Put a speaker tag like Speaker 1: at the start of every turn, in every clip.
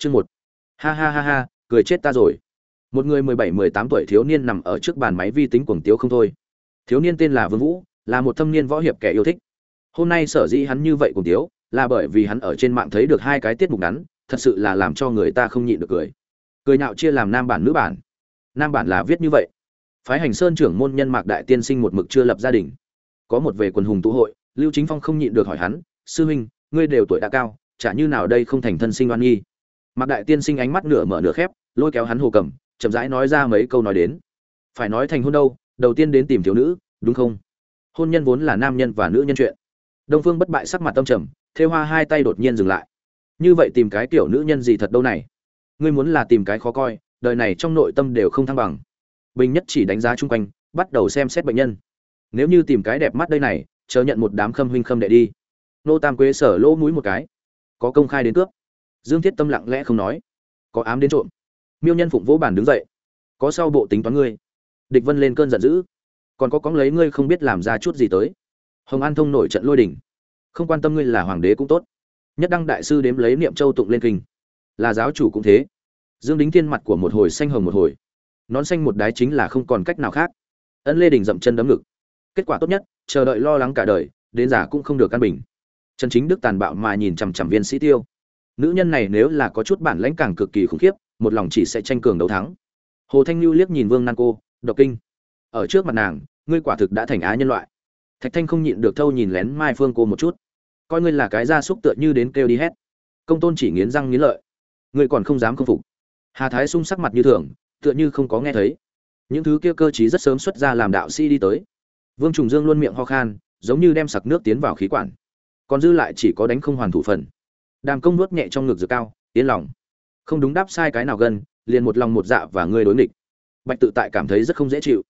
Speaker 1: chương một. Ha ha ha ha, cười chết ta rồi. Một người mười bảy, mười tám tuổi thiếu niên nằm ở trước bàn máy vi tính cuồng tiếu không thôi. Thiếu niên tên là vương vũ, là một thâm niên võ hiệp kẻ yêu thích. Hôm nay sở dĩ hắn như vậy cuồng tiếu, là bởi vì hắn ở trên mạng thấy được hai cái tiết mục ngắn, thật sự là làm cho người ta không nhịn được cười. Cười nhạo chia làm nam bản, nữ bản. Nam bản là viết như vậy. Phái hành sơn trưởng môn nhân mạc đại tiên sinh một mực chưa lập gia đình. Có một về quần hùng tụ hội, lưu chính phong không nhịn được hỏi hắn, sư huynh, ngươi đều tuổi đã cao, chả như nào đây không thành thân sinh oan nghi? Mạc đại tiên sinh ánh mắt nửa mở nửa khép, lôi kéo hắn hồ cầm, chậm rãi nói ra mấy câu nói đến. Phải nói thành hôn đâu, đầu tiên đến tìm thiếu nữ, đúng không? Hôn nhân vốn là nam nhân và nữ nhân chuyện. Đông phương bất bại sắc mặt tâm trầm, thêu hoa hai tay đột nhiên dừng lại. Như vậy tìm cái tiểu nữ nhân gì thật đâu này? Ngươi muốn là tìm cái khó coi, đời này trong nội tâm đều không thăng bằng. Bình nhất chỉ đánh giá chung quanh, bắt đầu xem xét bệnh nhân. Nếu như tìm cái đẹp mắt đây này chờ nhận một đám khâm huynh khâm đệ đi. Nô tam quế sở lỗ mũi một cái. Có công khai đến cướp dương thiết tâm lặng lẽ không nói. Có ám đến trộm. Miêu nhân phụng vỗ bản đứng dậy. Có sau bộ tính toán ngươi. Địch vân lên cơn giận dữ. Còn có cóng lấy ngươi không biết làm ra chút gì tới. Hồng an thông nổi trận lôi đỉnh không quan tâm ngươi là hoàng đế cũng tốt. Nhất đăng đại sư đếm lấy niệm châu tụng lên kinh. Là giáo chủ cũng thế. Dương đính thiên mặt của một hồi xanh hồng một hồi. Nón xanh một đái chính là không còn cách nào khác. Ân lê đình dậm chân đấm ngực. Kết quả tốt nhất, chờ đợi lo lắng cả đời, đến giả cũng không được căn bình. Trần chính đức tàn bạo mà nhìn chằm chằm viên sĩ tiêu nữ nhân này nếu là có chút bản lãnh càng cực kỳ khủng khiếp, một lòng chỉ sẽ tranh cường đấu thắng. Hồ thanh lưu liếc nhìn vương nan cô, độc kinh, ở trước mặt nàng, ngươi quả thực đã thành á nhân loại. Thạch thanh không nhịn được thâu nhìn lén mai phương cô một chút. Coi ngươi là cái gia súc tựa như đến kêu đi hét công tôn chỉ nghiến răng nghiến lợi. Ngươi còn không dám không phục. Hà thái sung sắc mặt như thường, tựa như không có nghe thấy. Những thứ kia cơ chí rất sớm xuất ra làm đạo sĩ đi tới. Vương trùng dương luôn miệng ho khan, giống như đem sặc nước tiến vào khí quản. Còn dư lại chỉ có đánh không hoàn thủ phần đàm công nuốt nhẹ trong ngực dược cao, yên lòng. Không đúng đáp sai cái nào gần, liền một lòng một dạ và ngươi đối nghịch. Bạch tự tại cảm thấy rất không dễ chịu.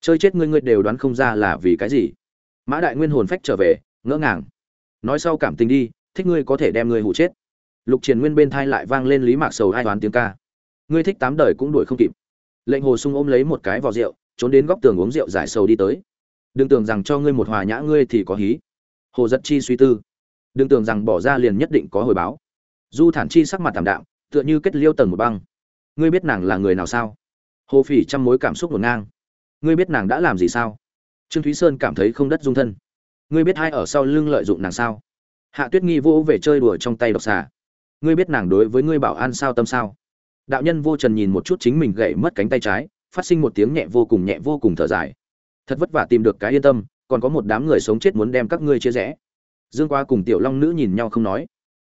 Speaker 1: Chơi chết ngươi ngươi đều đoán không ra là vì cái gì. Mã đại nguyên hồn phách trở về, ngỡ ngàng. Nói sau cảm tình đi, thích ngươi có thể đem ngươi hụ chết. Lục triền nguyên bên thai lại vang lên lý mạc sầu hai toán tiếng ca. Ngươi thích tám đời cũng đuổi không kịp. Lệnh hồ sung ôm lấy một cái vỏ rượu, trốn đến góc tường uống rượu giải sầu đi tới. Đừng tưởng rằng cho ngươi một hòa nhã ngươi thì có hí. Hồ giật chi suy tư đừng tưởng rằng bỏ ra liền nhất định có hồi báo. Du thản chi sắc mặt thảm đạm, tựa như kết liêu tầng một băng. Ngươi biết nàng là người nào sao? Hồ phỉ trăm mối cảm xúc ngổn ngang. Ngươi biết nàng đã làm gì sao? Trương thúy sơn cảm thấy không đất dung thân. Ngươi biết ai ở sau lưng lợi dụng nàng sao? Hạ tuyết nghi vô về chơi đùa trong tay độc xà. Ngươi biết nàng đối với ngươi bảo an sao tâm sao? Đạo nhân vô trần nhìn một chút chính mình gậy mất cánh tay trái, phát sinh một tiếng nhẹ vô cùng nhẹ vô cùng thở dài. Thật vất vả tìm được cái yên tâm, còn có một đám người sống chết muốn đem các ngươi chia rẽ dương qua cùng tiểu long nữ nhìn nhau không nói.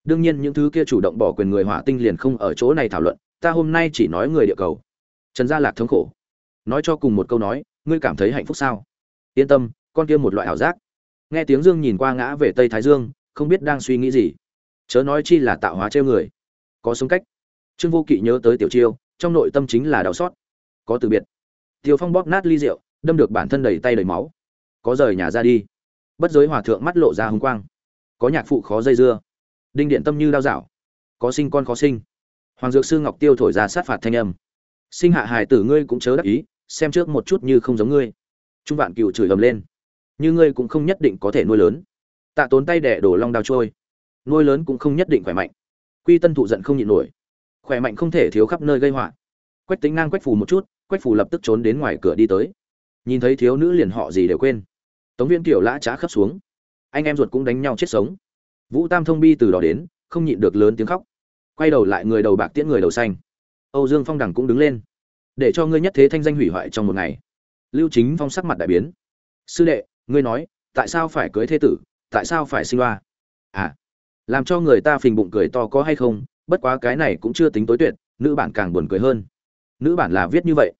Speaker 1: Đương nhiên những thứ kia chủ động bỏ quyền người hỏa tinh liền không ở chỗ này thảo luận, ta hôm nay chỉ nói người địa cầu. Trần gia lạc thống khổ. Nói cho cùng một câu nói, ngươi cảm thấy hạnh phúc sao? Yên tâm, con kia một loại ảo giác. Nghe tiếng dương nhìn qua ngã về tây thái dương, không biết đang suy nghĩ gì. Chớ nói chi là tạo hóa treo người. Có sống cách. Trương vô kỵ nhớ tới tiểu chiêu, trong nội tâm chính là đau xót. Có từ biệt. Tiêu phong bóp nát ly rượu, đâm được bản thân đầy tay đầy máu. Có rời nhà ra đi. Bất giới hòa thượng mắt lộ ra hung quang có nhạc phụ khó dây dưa. Đinh điện tâm như đao dạo. Có sinh con khó sinh. Hoàng dược sư ngọc tiêu thổi ra sát phạt thanh âm. Sinh hạ hài tử ngươi cũng chớ đắc ý, xem trước một chút như không giống ngươi. Trung vạn cựu chửi ầm lên. Như ngươi cũng không nhất định có thể nuôi lớn. Tạ tốn tay đẻ đổ long đao trôi. Nuôi lớn cũng không nhất định khỏe mạnh. Quy tân thụ giận không nhịn nổi. Khỏe mạnh không thể thiếu khắp nơi gây họa. Quách tính ngang quách phù một chút, quách phù lập tức trốn đến ngoài cửa đi tới. Nhìn thấy thiếu nữ liền họ gì đều quên. Tống viên kiểu lã trá khắp xuống anh em ruột cũng đánh nhau chết sống. Vũ tam thông bi từ đó đến, không nhịn được lớn tiếng khóc. Quay đầu lại người đầu bạc tiễn người đầu xanh. Âu dương phong đằng cũng đứng lên. Để cho ngươi nhất thế thanh danh hủy hoại trong một ngày. Lưu chính phong sắc mặt đại biến. Sư đệ, ngươi nói, tại sao phải cưới thế tử, tại sao phải sinh loa à làm cho người ta phình bụng cười to có hay không, bất quá cái này cũng chưa tính tối tuyệt, nữ bản càng buồn cười hơn. Nữ bản là viết như vậy.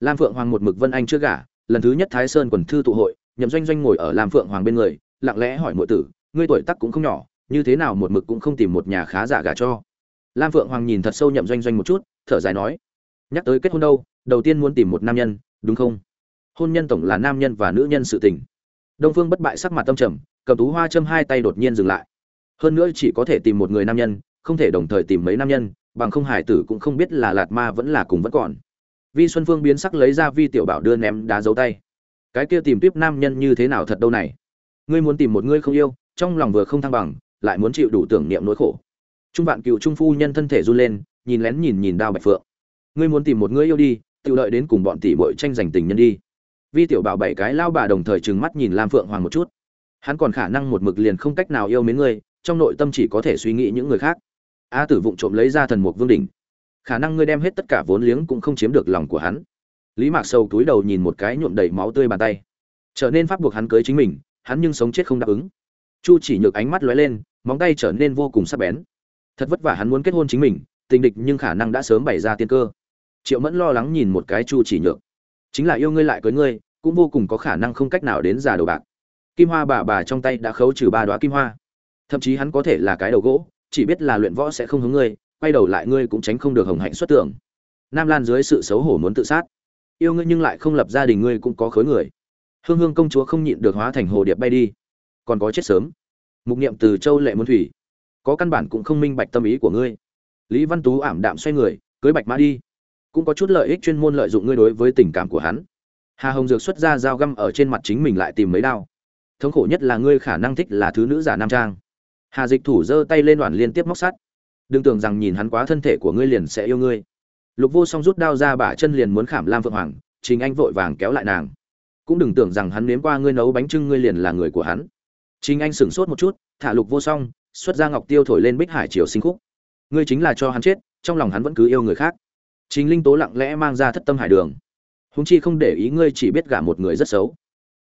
Speaker 1: Lam phượng hoàng một mực vân anh chưa gả, lần thứ nhất thái sơn quần thư tụ hội, nhậm doanh doanh ngồi ở lam phượng hoàng bên người lặng lẽ hỏi muội tử, ngươi tuổi tác cũng không nhỏ, như thế nào một mực cũng không tìm một nhà khá giả gả cho? Lam phượng hoàng nhìn thật sâu nhậm doanh doanh một chút, thở dài nói, nhắc tới kết hôn đâu, đầu tiên muốn tìm một nam nhân, đúng không? Hôn nhân tổng là nam nhân và nữ nhân sự tình. Đông phương bất bại sắc mặt tâm trầm, cầm tú hoa châm hai tay đột nhiên dừng lại. Hơn nữa chỉ có thể tìm một người nam nhân, không thể đồng thời tìm mấy nam nhân, bằng không hải tử cũng không biết là lạt ma vẫn là cùng vẫn còn. Vi xuân phương biến sắc lấy ra vi tiểu bảo đưa ném đá dấu tay. Cái kia tìm tiếp nam nhân như thế nào thật đâu này? Ngươi muốn tìm một ngươi không yêu, trong lòng vừa không thăng bằng, lại muốn chịu đủ tưởng niệm nỗi khổ. Trung vạn cựu trung phu nhân thân thể run lên, nhìn lén nhìn nhìn đao bạch phượng. Ngươi muốn tìm một người yêu đi tự đợi đến cùng bọn tỷ bội tranh giành tình nhân đi. Vi tiểu bảo bảy cái lao bà đồng thời trừng mắt nhìn lam phượng hoàng một chút. Hắn còn khả năng một mực liền không cách nào yêu mến ngươi, trong nội tâm chỉ có thể suy nghĩ những người khác. A tử vụng trộm lấy ra thần mục vương đỉnh. Khả năng ngươi đem hết tất cả vốn liếng cũng không chiếm được lòng của hắn. Lý mạc sâu túi đầu nhìn một cái nhuộm đầy máu tươi bàn tay. Trở nên pháp buộc hắn cưới chính mình hắn nhưng sống chết không đáp ứng. Chu chỉ nhược ánh mắt lóe lên, móng tay trở nên vô cùng sắc bén. Thật vất vả hắn muốn kết hôn chính mình, tình địch nhưng khả năng đã sớm bày ra tiên cơ. Triệu mẫn lo lắng nhìn một cái chu chỉ nhược. Chính là yêu ngươi lại cưới ngươi, cũng vô cùng có khả năng không cách nào đến già đầu bạc. Kim hoa bà bà trong tay đã khấu trừ ba đoá kim hoa. Thậm chí hắn có thể là cái đầu gỗ, chỉ biết là luyện võ sẽ không hướng ngươi, quay đầu lại ngươi cũng tránh không được hồng hạnh xuất tưởng nam lan dưới sự xấu hổ muốn tự sát. Yêu ngươi nhưng lại không lập gia đình ngươi cũng có khối người hương hương công chúa không nhịn được hóa thành hồ điệp bay đi. Còn có chết sớm. Mục niệm từ châu lệ muốn thủy. Có căn bản cũng không minh bạch tâm ý của ngươi. Lý văn tú ảm đạm xoay người, cưới bạch mã đi. Cũng có chút lợi ích chuyên môn lợi dụng ngươi đối với tình cảm của hắn. Hà hồng dược xuất ra dao găm ở trên mặt chính mình lại tìm mấy đao. Thống khổ nhất là ngươi khả năng thích là thứ nữ giả nam trang. Hà dịch thủ giơ tay lên đoàn liên tiếp móc sắt. Đừng tưởng rằng nhìn hắn quá thân thể của ngươi liền sẽ yêu ngươi. Lục vô song rút đao ra bả chân liền muốn khảm lam phượng hoàng, trình anh vội vàng kéo lại nàng cũng đừng tưởng rằng hắn nếm qua ngươi nấu bánh trưng ngươi liền là người của hắn. Trình anh sửng sốt một chút, thả lục vô song, xuất ra ngọc tiêu thổi lên bích hải triều sinh khúc. Ngươi chính là cho hắn chết, trong lòng hắn vẫn cứ yêu người khác. Chính linh tố lặng lẽ mang ra thất tâm hải đường. Húng chi không để ý ngươi chỉ biết gả một người rất xấu.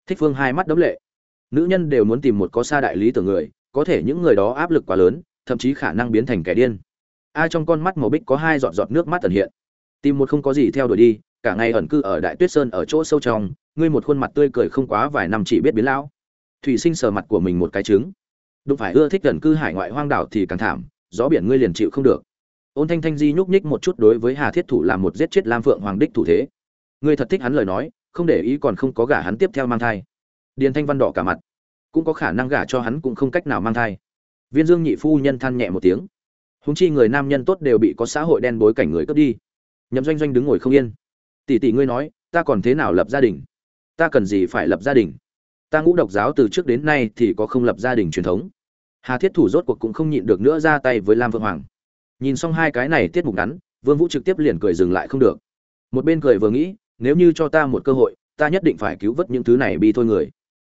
Speaker 1: Thích phương hai mắt đấm lệ. Nữ nhân đều muốn tìm một có xa đại lý tưởng người, có thể những người đó áp lực quá lớn, thậm chí khả năng biến thành kẻ điên. Ai trong con mắt màu bích có hai giọt giọt nước mắt ẩn hiện. Tìm một không có gì theo đuổi đi, cả ngày ẩn cư ở đại tuyết sơn ở chỗ sâu trong ngươi một khuôn mặt tươi cười không quá vài năm chỉ biết biến lão. Thủy sinh sờ mặt của mình một cái trứng. Đụng phải ưa thích gần cư hải ngoại hoang đảo thì càng thảm, gió biển ngươi liền chịu không được. Ôn thanh thanh di nhúc nhích một chút đối với hà thiết thủ làm một giết chết lam phượng hoàng đích thủ thế. Ngươi thật thích hắn lời nói, không để ý còn không có gả hắn tiếp theo mang thai. Điền thanh văn đỏ cả mặt. Cũng có khả năng gả cho hắn cũng không cách nào mang thai. Viên dương nhị phu nhân than nhẹ một tiếng. Húng chi người nam nhân tốt đều bị có xã hội đen bối cảnh người cướp đi. Nhậm doanh doanh đứng ngồi không yên. Tỷ tỷ ngươi nói, ta còn thế nào lập gia đình? Ta cần gì phải lập gia đình? Ta ngũ độc giáo từ trước đến nay thì có không lập gia đình truyền thống. Hà thiết thủ rốt cuộc cũng không nhịn được nữa ra tay với lam vương hoàng. Nhìn xong hai cái này tiết mục ngắn, vương vũ trực tiếp liền cười dừng lại không được. Một bên cười vừa nghĩ, nếu như cho ta một cơ hội, ta nhất định phải cứu vớt những thứ này bi thôi người.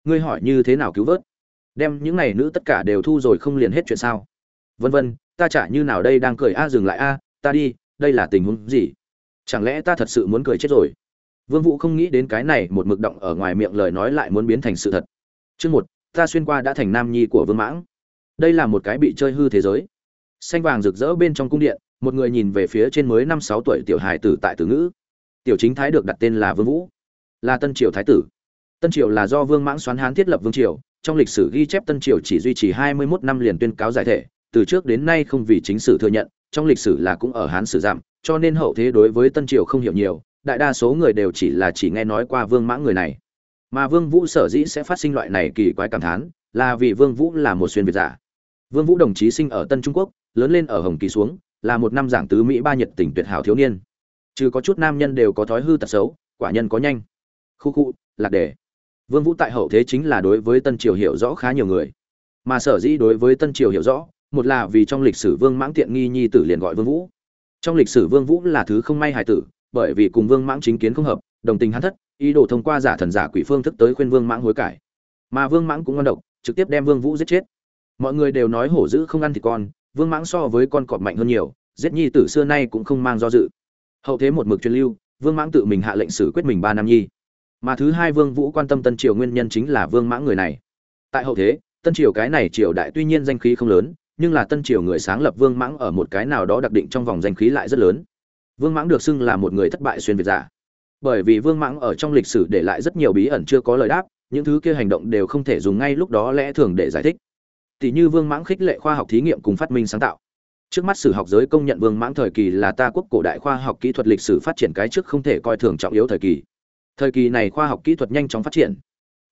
Speaker 1: Ngươi hỏi như thế nào cứu vớt? Đem những này nữ tất cả đều thu rồi không liền hết chuyện sao? Vân vân, ta chả như nào đây đang cười a, dừng lại a, ta đi, đây là tình huống gì? Chẳng lẽ ta thật sự muốn cười chết rồi? Vương vũ không nghĩ đến cái này một mực động ở ngoài miệng lời nói lại muốn biến thành sự thật. Chương một, ta xuyên qua đã thành nam nhi của vương mãng. Đây là một cái bị chơi hư thế giới. Xanh vàng rực rỡ bên trong cung điện, một người nhìn về phía trên mới năm sáu tuổi tiểu hài tử tại tử ngữ. Tiểu chính thái được đặt tên là vương vũ, là tân triều thái tử. Tân triều là do vương mãng xoán hán thiết lập vương triều, trong lịch sử ghi chép tân triều chỉ duy trì 21 năm liền tuyên cáo giải thể, từ trước đến nay không vì chính sử thừa nhận, trong lịch sử là cũng ở hán sử giảm, cho nên hậu thế đối với tân triều không hiểu nhiều đại đa số người đều chỉ là chỉ nghe nói qua vương mãng người này. Mà vương vũ sở dĩ sẽ phát sinh loại này kỳ quái cảm thán là vì vương vũ là một xuyên việt giả. Vương vũ đồng chí sinh ở tân trung quốc, lớn lên ở hồng kỳ xuống, là một năm giảng tứ mỹ ba nhật tỉnh tuyệt hảo thiếu niên. Chưa có chút nam nhân đều có thói hư tật xấu, quả nhân có nhanh. Khu khu, lạc đề. Vương vũ tại hậu thế chính là đối với tân triều hiểu rõ khá nhiều người. Mà sở dĩ đối với tân triều hiểu rõ, một là vì trong lịch sử vương mãng tiện nghi nhi tử liền gọi vương vũ. Trong lịch sử vương vũ là thứ không may hài tử bởi vì cùng vương mãng chính kiến không hợp, đồng tình hắn thất, ý đồ thông qua giả thần giả quỷ phương thức tới khuyên vương mãng hối cải. Mà vương mãng cũng ngon độc, trực tiếp đem vương vũ giết chết. Mọi người đều nói hổ dữ không ăn thịt con, vương mãng so với con cọp mạnh hơn nhiều, giết nhi tử xưa nay cũng không mang do dự. Hậu thế một mực truyền lưu, vương mãng tự mình hạ lệnh xử quyết mình ba năm nhi. Mà thứ hai vương vũ quan tâm tân triều nguyên nhân chính là vương mãng người này. Tại hậu thế, tân triều cái này triều đại tuy nhiên danh khí không lớn, nhưng là tân triều người sáng lập vương mãng ở một cái nào đó đặc định trong vòng danh khí lại rất lớn vương mãng được xưng là một người thất bại xuyên việt giả. Bởi vì vương mãng ở trong lịch sử để lại rất nhiều bí ẩn chưa có lời đáp, những thứ kia hành động đều không thể dùng ngay lúc đó lẽ thường để giải thích. Tỷ như vương mãng khích lệ khoa học thí nghiệm cùng phát minh sáng tạo. Trước mắt sử học giới công nhận vương mãng thời kỳ là ta quốc cổ đại khoa học kỹ thuật lịch sử phát triển cái trước không thể coi thường trọng yếu thời kỳ. Thời kỳ này khoa học kỹ thuật nhanh chóng phát triển.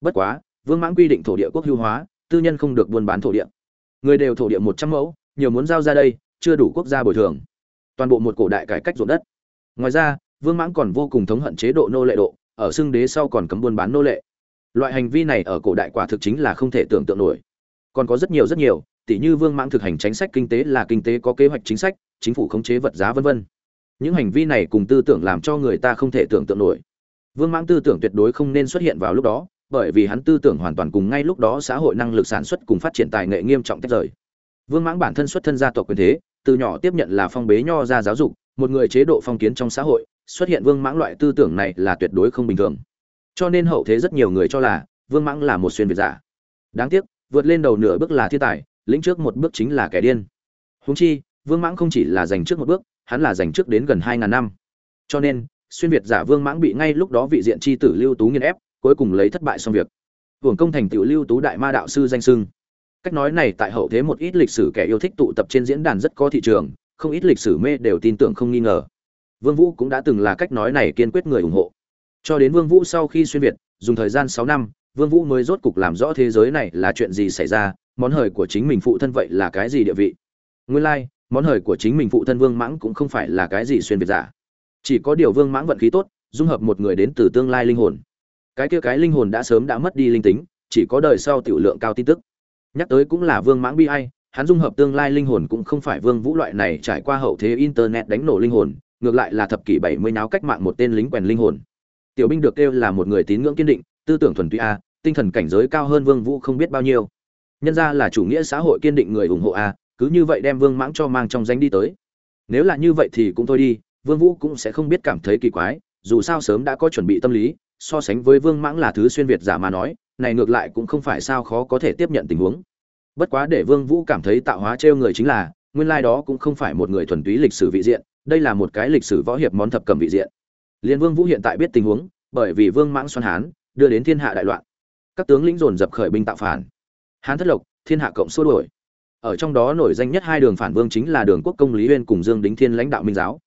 Speaker 1: Bất quá, vương mãng quy định thổ địa quốc hữu hóa, tư nhân không được buôn bán thổ địa. Người đều thổ địa một trăm mẫu, nhiều muốn giao ra đây, chưa đủ quốc gia bồi thường toàn bộ một cổ đại cải cách ruộng đất. Ngoài ra, vương mãng còn vô cùng thống hận chế độ nô lệ độ, ở xưng đế sau còn cấm buôn bán nô lệ. Loại hành vi này ở cổ đại quả thực chính là không thể tưởng tượng nổi. Còn có rất nhiều rất nhiều tỷ như vương mãng thực hành chính sách kinh tế là kinh tế có kế hoạch chính sách, chính phủ khống chế vật giá vân vân. Những hành vi này cùng tư tưởng làm cho người ta không thể tưởng tượng nổi. Vương mãng tư tưởng tuyệt đối không nên xuất hiện vào lúc đó, bởi vì hắn tư tưởng hoàn toàn cùng ngay lúc đó xã hội năng lực sản xuất cùng phát triển tài nghệ nghiêm trọng tách rời. Vương mãng bản thân xuất thân gia tộc quyền thế từ nhỏ tiếp nhận là phong bế nho ra giáo dục, một người chế độ phong kiến trong xã hội, xuất hiện vương mãng loại tư tưởng này là tuyệt đối không bình thường. Cho nên hậu thế rất nhiều người cho là, vương mãng là một xuyên việt giả. Đáng tiếc, vượt lên đầu nửa bước là thiên tài, lĩnh trước một bước chính là kẻ điên. Húng chi, vương mãng không chỉ là giành trước một bước, hắn là giành trước đến gần hai ngàn năm. Cho nên, xuyên việt giả vương mãng bị ngay lúc đó vị diện c h i tử lưu tú nghiên ép, cuối cùng lấy thất bại xong việc. Hưởng công thành tựu lưu tú đại ma đạo sư danh sưng cách nói này tại hậu thế một ít lịch sử kẻ yêu thích tụ tập trên diễn đàn rất có thị trường không ít lịch sử mê đều tin tưởng không nghi ngờ. Vương vũ cũng đã từng là cách nói này kiên quyết người ủng hộ. Cho đến vương vũ sau khi xuyên việt dùng thời gian sáu năm vương vũ mới rốt cục làm rõ thế giới này là chuyện gì xảy ra món hời của chính mình phụ thân vậy là cái gì địa vị. Nguyên lai like, món hời của chính mình phụ thân vương mãng cũng không phải là cái gì xuyên việt giả. Chỉ có điều vương mãng vận khí tốt dung hợp một người đến từ tương lai linh hồn. Cái kia cái linh hồn đã sớm đã mất đi linh tính chỉ có đời sau tiểu lượng cao tin tức nhắc tới cũng là vương mãng bi ai, hắn dung hợp tương lai linh hồn cũng không phải vương vũ loại này trải qua hậu thế internet đánh nổ linh hồn, ngược lại là thập kỷ bảy mươi náo cách mạng một tên lính quèn linh hồn. Tiểu binh được kêu là một người tín ngưỡng kiên định, tư tưởng thuần túy a, tinh thần cảnh giới cao hơn vương vũ không biết bao nhiêu. Nhân ra là chủ nghĩa xã hội kiên định người ủng hộ a, cứ như vậy đem vương mãng cho mang trong danh đi tới. Nếu là như vậy thì cũng thôi đi, vương vũ cũng sẽ không biết cảm thấy kỳ quái, dù sao sớm đã có chuẩn bị tâm lý, so sánh với vương mãng là thứ xuyên việt giả mà nói này ngược lại cũng không phải sao khó có thể tiếp nhận tình huống. Bất quá để vương vũ cảm thấy tạo hóa trêu người chính là, nguyên lai đó cũng không phải một người thuần túy lịch sử vị diện, đây là một cái lịch sử võ hiệp món thập cầm vị diện. Liên vương vũ hiện tại biết tình huống, bởi vì vương mãng xoan hán đưa đến thiên hạ đại loạn. Các tướng lĩnh dồn dập khởi binh tạo phản. Hán thất lộc, thiên hạ cộng xua đuổi. Ở trong đó nổi danh nhất hai đường phản vương chính là đường quốc công lý uyên cùng dương đính thiên lãnh đạo minh giáo.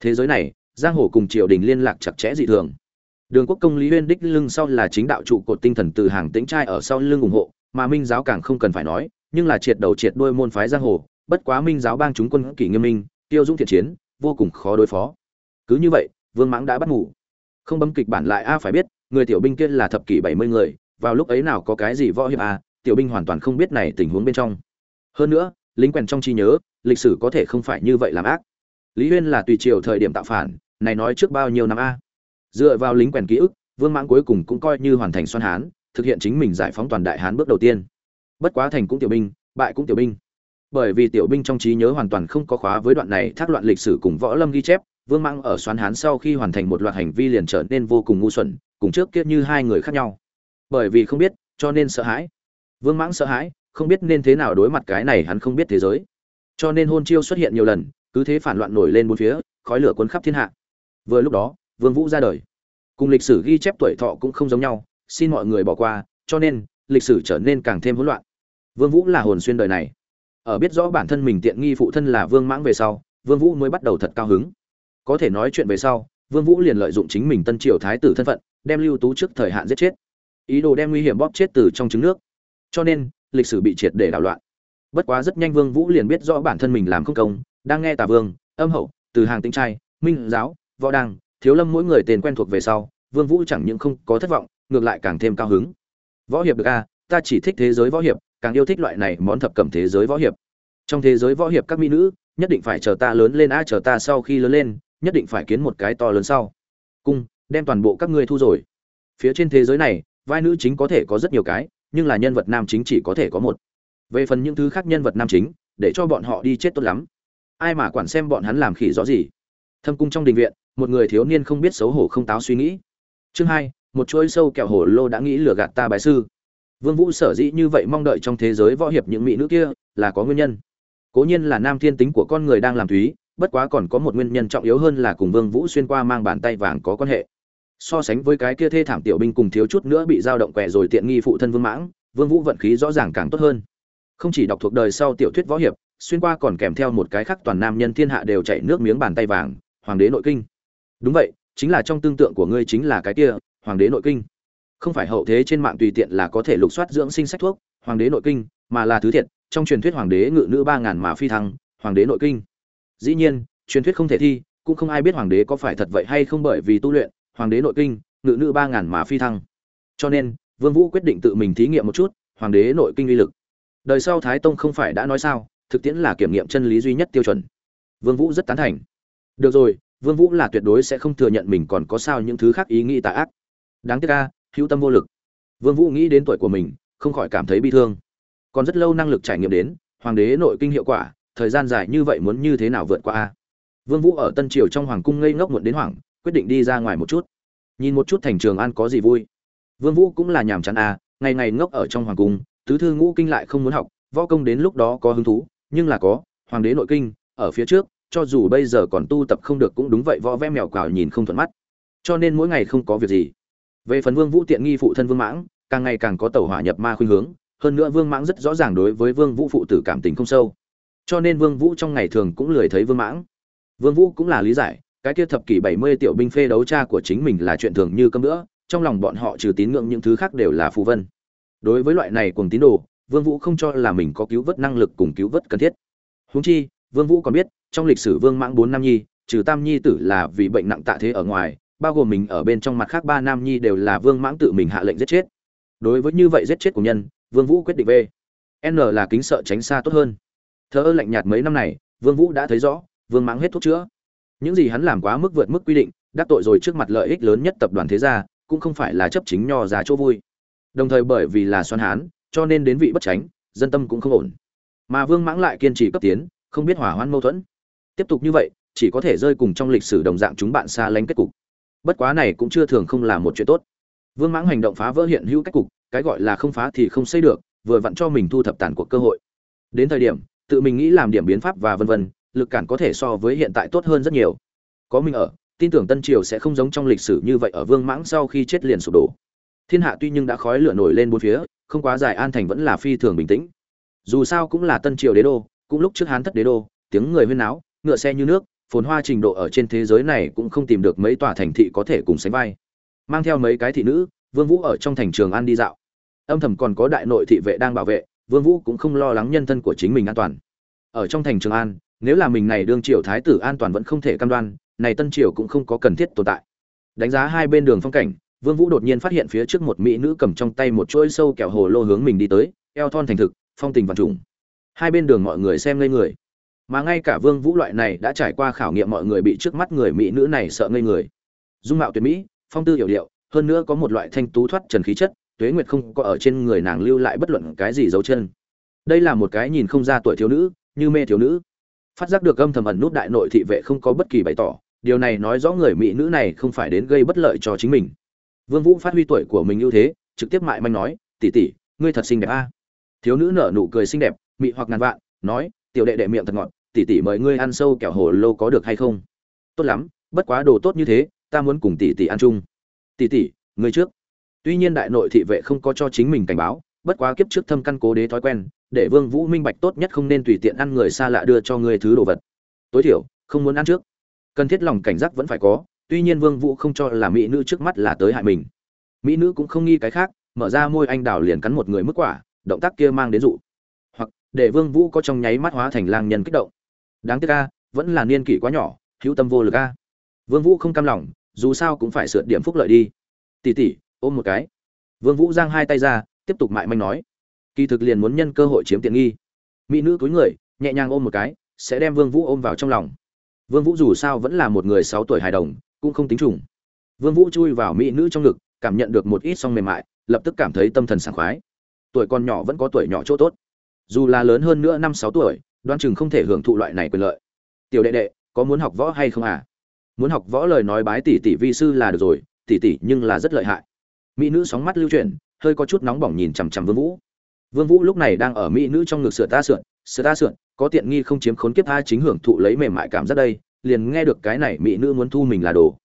Speaker 1: Thế giới này, giang hồ cùng triều đình liên lạc chặt chẽ dị thường đường quốc công lý uyên đích lưng sau là chính đạo trụ cột tinh thần từ hàng tĩnh trai ở sau lưng ủng hộ, mà minh giáo càng không cần phải nói, nhưng là triệt đầu triệt đuôi môn phái giang hồ, bất quá minh giáo bang chúng quân kỷ nghiêm minh, tiêu dũng thiện chiến, vô cùng khó đối phó. Cứ như vậy, vương mãng đã bắt ngủ. Không bấm kịch bản lại, a, phải biết, người tiểu binh kia là thập kỷ bảy mươi người, vào lúc ấy nào có cái gì võ hiệp a, tiểu binh hoàn toàn không biết này tình huống bên trong. Hơn nữa, lính quèn trong trí nhớ, lịch sử có thể không phải như vậy làm ác. Lý uyên là tùy triều thời điểm tạo phản, này nói trước bao nhiêu năm a? Dựa vào lính quèn ký ức, vương mãng cuối cùng cũng coi như hoàn thành xoan hán, thực hiện chính mình giải phóng toàn đại hán bước đầu tiên. Bất quá thành cũng tiểu binh, bại cũng tiểu binh. Bởi vì tiểu binh trong trí nhớ hoàn toàn không có khóa với đoạn này thác loạn lịch sử cùng võ lâm ghi chép, vương mãng ở xoan hán sau khi hoàn thành một loạt hành vi liền trở nên vô cùng ngu xuẩn, cùng trước kia như hai người khác nhau. Bởi vì không biết, cho nên sợ hãi. Vương mãng sợ hãi, không biết nên thế nào đối mặt cái này hắn không biết thế giới. Cho nên hôn chiêu xuất hiện nhiều lần, cứ thế phản loạn nổi lên bốn phía, khói lửa cuốn khắp thiên hạ. Vừa lúc đó vương vũ ra đời. Cùng lịch sử ghi chép tuổi thọ cũng không giống nhau, xin mọi người bỏ qua, cho nên, lịch sử trở nên càng thêm hỗn loạn. Vương vũ là hồn xuyên đời này. Ở biết rõ bản thân mình tiện nghi phụ thân là vương mãng về sau, vương vũ mới bắt đầu thật cao hứng. Có thể nói chuyện về sau, vương vũ liền lợi dụng chính mình tân triều thái tử thân phận, đem lưu tú trước thời hạn giết chết. Ý đồ đem nguy hiểm bóp chết từ trong trứng nước. Cho nên, lịch sử bị triệt để đảo loạn. Bất quá rất nhanh vương vũ liền biết rõ bản thân mình làm không công, đang nghe tà vương, âm hậu, từ hàng tinh trai, minh giáo, võ đăng thiếu lâm mỗi người tên quen thuộc về sau, vương vũ chẳng những không có thất vọng, ngược lại càng thêm cao hứng. Võ hiệp được a, ta chỉ thích thế giới võ hiệp, càng yêu thích loại này món thập cẩm thế giới võ hiệp. Trong thế giới võ hiệp các mỹ nữ, nhất định phải chờ ta lớn lên a, chờ ta sau khi lớn lên, nhất định phải kiến một cái to lớn sau. Cung, đem toàn bộ các ngươi thu rồi. Phía trên thế giới này, vai nữ chính có thể có rất nhiều cái, nhưng là nhân vật nam chính chỉ có thể có một. Về phần những thứ khác nhân vật nam chính, để cho bọn họ đi chết tốt lắm. Ai mà quản xem bọn hắn làm khỉ rõ gì. Thâm cung trong đình viện một người thiếu niên không biết xấu hổ không táo suy nghĩ. Chương hai, một chuỗi sâu kẹo hổ lô đã nghĩ lừa gạt ta bái sư. Vương vũ sở dĩ như vậy mong đợi trong thế giới võ hiệp những mỹ nữ kia, là có nguyên nhân. Cố nhiên là nam thiên tính của con người đang làm thúy, bất quá còn có một nguyên nhân trọng yếu hơn là cùng vương vũ xuyên qua mang bàn tay vàng có quan hệ. So sánh với cái kia thê thảm tiểu binh cùng thiếu chút nữa bị dao động quẻ rồi tiện nghi phụ thân vương mãng, vương vũ vận khí rõ ràng càng tốt hơn. Không chỉ đọc thuộc đời sau tiểu thuyết võ hiệp, xuyên qua còn kèm theo một cái khác toàn nam nhân thiên hạ đều chảy nước miếng bàn tay vàng, hoàng đế nội kinh đúng vậy, chính là trong tương tượng của ngươi chính là cái kia, hoàng đế nội kinh. Không phải hậu thế trên mạng tùy tiện là có thể lục soát dưỡng sinh sách thuốc, hoàng đế nội kinh, mà là thứ thiệt, trong truyền thuyết hoàng đế ngự nữ ba ngàn mà phi thăng, hoàng đế nội kinh. Dĩ nhiên, truyền thuyết không thể thi, cũng không ai biết hoàng đế có phải thật vậy hay không bởi vì tu luyện, hoàng đế nội kinh, ngự nữ ba ngàn mà phi thăng. Cho nên, vương vũ quyết định tự mình thí nghiệm một chút, hoàng đế nội kinh uy lực. Đời sau thái tông không phải đã nói sao, thực tiễn là kiểm nghiệm chân lý duy nhất tiêu chuẩn. Vương vũ rất tán thành. Được rồi vương vũ là tuyệt đối sẽ không thừa nhận mình còn có sao những thứ khác ý nghĩ tà ác. Đáng tiếc ca hữu tâm vô lực. Vương vũ nghĩ đến tuổi của mình, không khỏi cảm thấy bi thương. Còn rất lâu năng lực trải nghiệm đến, hoàng đế nội kinh hiệu quả, thời gian dài như vậy muốn như thế nào vượt qua a? Vương vũ ở tân triều trong hoàng cung ngây ngốc muộn đến hoảng, quyết định đi ra ngoài một chút. Nhìn một chút thành trường an có gì vui. Vương vũ cũng là nhàm chán a, ngày ngày ngốc ở trong hoàng cung, tứ thư ngũ kinh lại không muốn học, võ công đến lúc đó có hứng thú, nhưng là có, hoàng đế nội kinh, ở phía trước cho dù bây giờ còn tu tập không được cũng đúng vậy, võ vẽ mèo cào nhìn không thuận mắt. Cho nên mỗi ngày không có việc gì. Về phần vương vũ tiện nghi phụ thân vương mãng, càng ngày càng có tẩu hỏa nhập ma khuynh hướng, hơn nữa vương mãng rất rõ ràng đối với vương vũ phụ tử cảm tình không sâu. Cho nên vương vũ trong ngày thường cũng lười thấy vương mãng. Vương vũ cũng là lý giải, cái kia thập kỷ 70 tiểu binh phê đấu cha của chính mình là chuyện thường như cơm nữa trong lòng bọn họ trừ tín ngưỡng những thứ khác đều là phù vân. Đối với loại này cùng tín đồ, vương vũ không cho là mình có cứu vớt năng lực cùng cứu vớt cần thiết. Huống chi, vương vũ còn biết trong lịch sử vương mãng bốn nam nhi, trừ tam nhi tử là vì bệnh nặng tạ thế ở ngoài, bao gồm mình ở bên trong mặt khác ba nam nhi đều là vương mãng tự mình hạ lệnh giết chết. Đối với như vậy giết chết của nhân, vương vũ quyết định v n là kính sợ tránh xa tốt hơn. Thơ ơ lạnh nhạt mấy năm này, vương vũ đã thấy rõ, vương mãng hết thuốc chữa. Những gì hắn làm quá mức vượt mức quy định, đắc tội rồi trước mặt lợi ích lớn nhất tập đoàn thế gia, cũng không phải là chấp chính nho giá chỗ vui. Đồng thời bởi vì là xoan hán, cho nên đến vị bất tránh dân tâm cũng không ổn. Mà vương mãng lại kiên trì cấp tiến, không biết hỏa hoãn mâu thuẫn tiếp tục như vậy, chỉ có thể rơi cùng trong lịch sử đồng dạng chúng bạn xa lánh kết cục. Bất quá này cũng chưa thường không là một chuyện tốt. Vương mãng hành động phá vỡ hiện hữu cách cục, cái gọi là không phá thì không xây được, vừa vặn cho mình thu thập tàn cuộc cơ hội. Đến thời điểm, tự mình nghĩ làm điểm biến pháp và vân vân, lực cản có thể so với hiện tại tốt hơn rất nhiều. Có mình ở, tin tưởng tân triều sẽ không giống trong lịch sử như vậy ở vương mãng sau khi chết liền sụp đổ. Thiên hạ tuy nhưng đã khói lửa nổi lên bốn phía, không quá dài an thành vẫn là phi thường bình tĩnh. Dù sao cũng là tân triều đế đô, cũng lúc trước hán thất đế đô, tiếng người huyên náo ngựa xe như nước, phồn hoa trình độ ở trên thế giới này cũng không tìm được mấy tòa thành thị có thể cùng sánh vai. Mang theo mấy cái thị nữ, vương vũ ở trong thành trường an đi dạo. Âm thầm còn có đại nội thị vệ đang bảo vệ, vương vũ cũng không lo lắng nhân thân của chính mình an toàn. Ở trong thành trường an, nếu là mình này đương triều thái tử an toàn vẫn không thể cam đoan, này tân triều cũng không có cần thiết tồn tại. Đánh giá hai bên đường phong cảnh, vương vũ đột nhiên phát hiện phía trước một mỹ nữ cầm trong tay một chuỗi sâu kẹo hồ lô hướng mình đi tới, eo thon thành thực, phong tình vạn trùng. Hai bên đường mọi người xem ngây người mà ngay cả vương vũ loại này đã trải qua khảo nghiệm mọi người bị trước mắt người mỹ nữ này sợ ngây người. Dung mạo tuyệt mỹ, phong tư hiểu điệu, hơn nữa có một loại thanh tú thoát trần khí chất, tuế nguyệt không có ở trên người nàng lưu lại bất luận cái gì dấu chân. Đây là một cái nhìn không ra tuổi thiếu nữ, như mê thiếu nữ. Phát giác được âm thầm ẩn nút đại nội thị vệ không có bất kỳ bày tỏ, điều này nói rõ người mỹ nữ này không phải đến gây bất lợi cho chính mình. Vương vũ phát huy tuổi của mình ưu thế, trực tiếp mại manh nói, tỷ tỷ, ngươi thật xinh đẹp a. Thiếu nữ nở nụ cười xinh đẹp, mị hoặc ngàn vạn, nói, tiểu đệ đệ miệng thật ngọt tỷ tỷ mời ngươi ăn sâu kẹo hồ lô có được hay không? Tốt lắm, bất quá đồ tốt như thế, ta muốn cùng tỷ tỷ ăn chung. Tỷ tỷ, ngươi trước. Tuy nhiên đại nội thị vệ không có cho chính mình cảnh báo, bất quá kiếp trước thâm căn cố đế thói quen, để vương vũ minh bạch tốt nhất không nên tùy tiện ăn người xa lạ đưa cho ngươi thứ đồ vật. Tối thiểu, không muốn ăn trước. Cần thiết lòng cảnh giác vẫn phải có, tuy nhiên vương vũ không cho là mỹ nữ trước mắt là tới hại mình. Mỹ nữ cũng không nghi cái khác, mở ra môi anh đào liền cắn một người mức quả, động tác kia mang đến dụ. Hoặc, để vương vũ có trong nháy mắt hóa thành lang nhân kích động đáng tiếc ca vẫn là niên kỷ quá nhỏ, hữu tâm vô lực ca vương vũ không cam lòng, dù sao cũng phải sượt điểm phúc lợi đi. Tỷ tỷ ôm một cái. Vương vũ giang hai tay ra, tiếp tục mại manh nói. Kỳ thực liền muốn nhân cơ hội chiếm tiện nghi. Mỹ nữ cúi người, nhẹ nhàng ôm một cái, sẽ đem vương vũ ôm vào trong lòng. Vương vũ dù sao vẫn là một người sáu tuổi hài đồng, cũng không tính trùng. Vương vũ chui vào mỹ nữ trong ngực, cảm nhận được một ít song mềm mại, lập tức cảm thấy tâm thần sảng khoái. Tuổi còn nhỏ vẫn có tuổi nhỏ chỗ tốt. Dù là lớn hơn nữa năm sáu tuổi đoan chừng không thể hưởng thụ loại này quyền lợi. Tiểu đệ đệ, có muốn học võ hay không à? Muốn học võ lời nói bái tỷ tỷ vi sư là được rồi, tỷ tỷ nhưng là rất lợi hại. Mỹ nữ sóng mắt lưu chuyển, hơi có chút nóng bỏng nhìn chằm chằm vương vũ. Vương vũ lúc này đang ở mỹ nữ trong ngực sửa ta sượn, sửa ta sượn, có tiện nghi không chiếm khốn kiếp tha chính hưởng thụ lấy mềm mại cảm giác đây, liền nghe được cái này mỹ nữ muốn thu mình là đồ.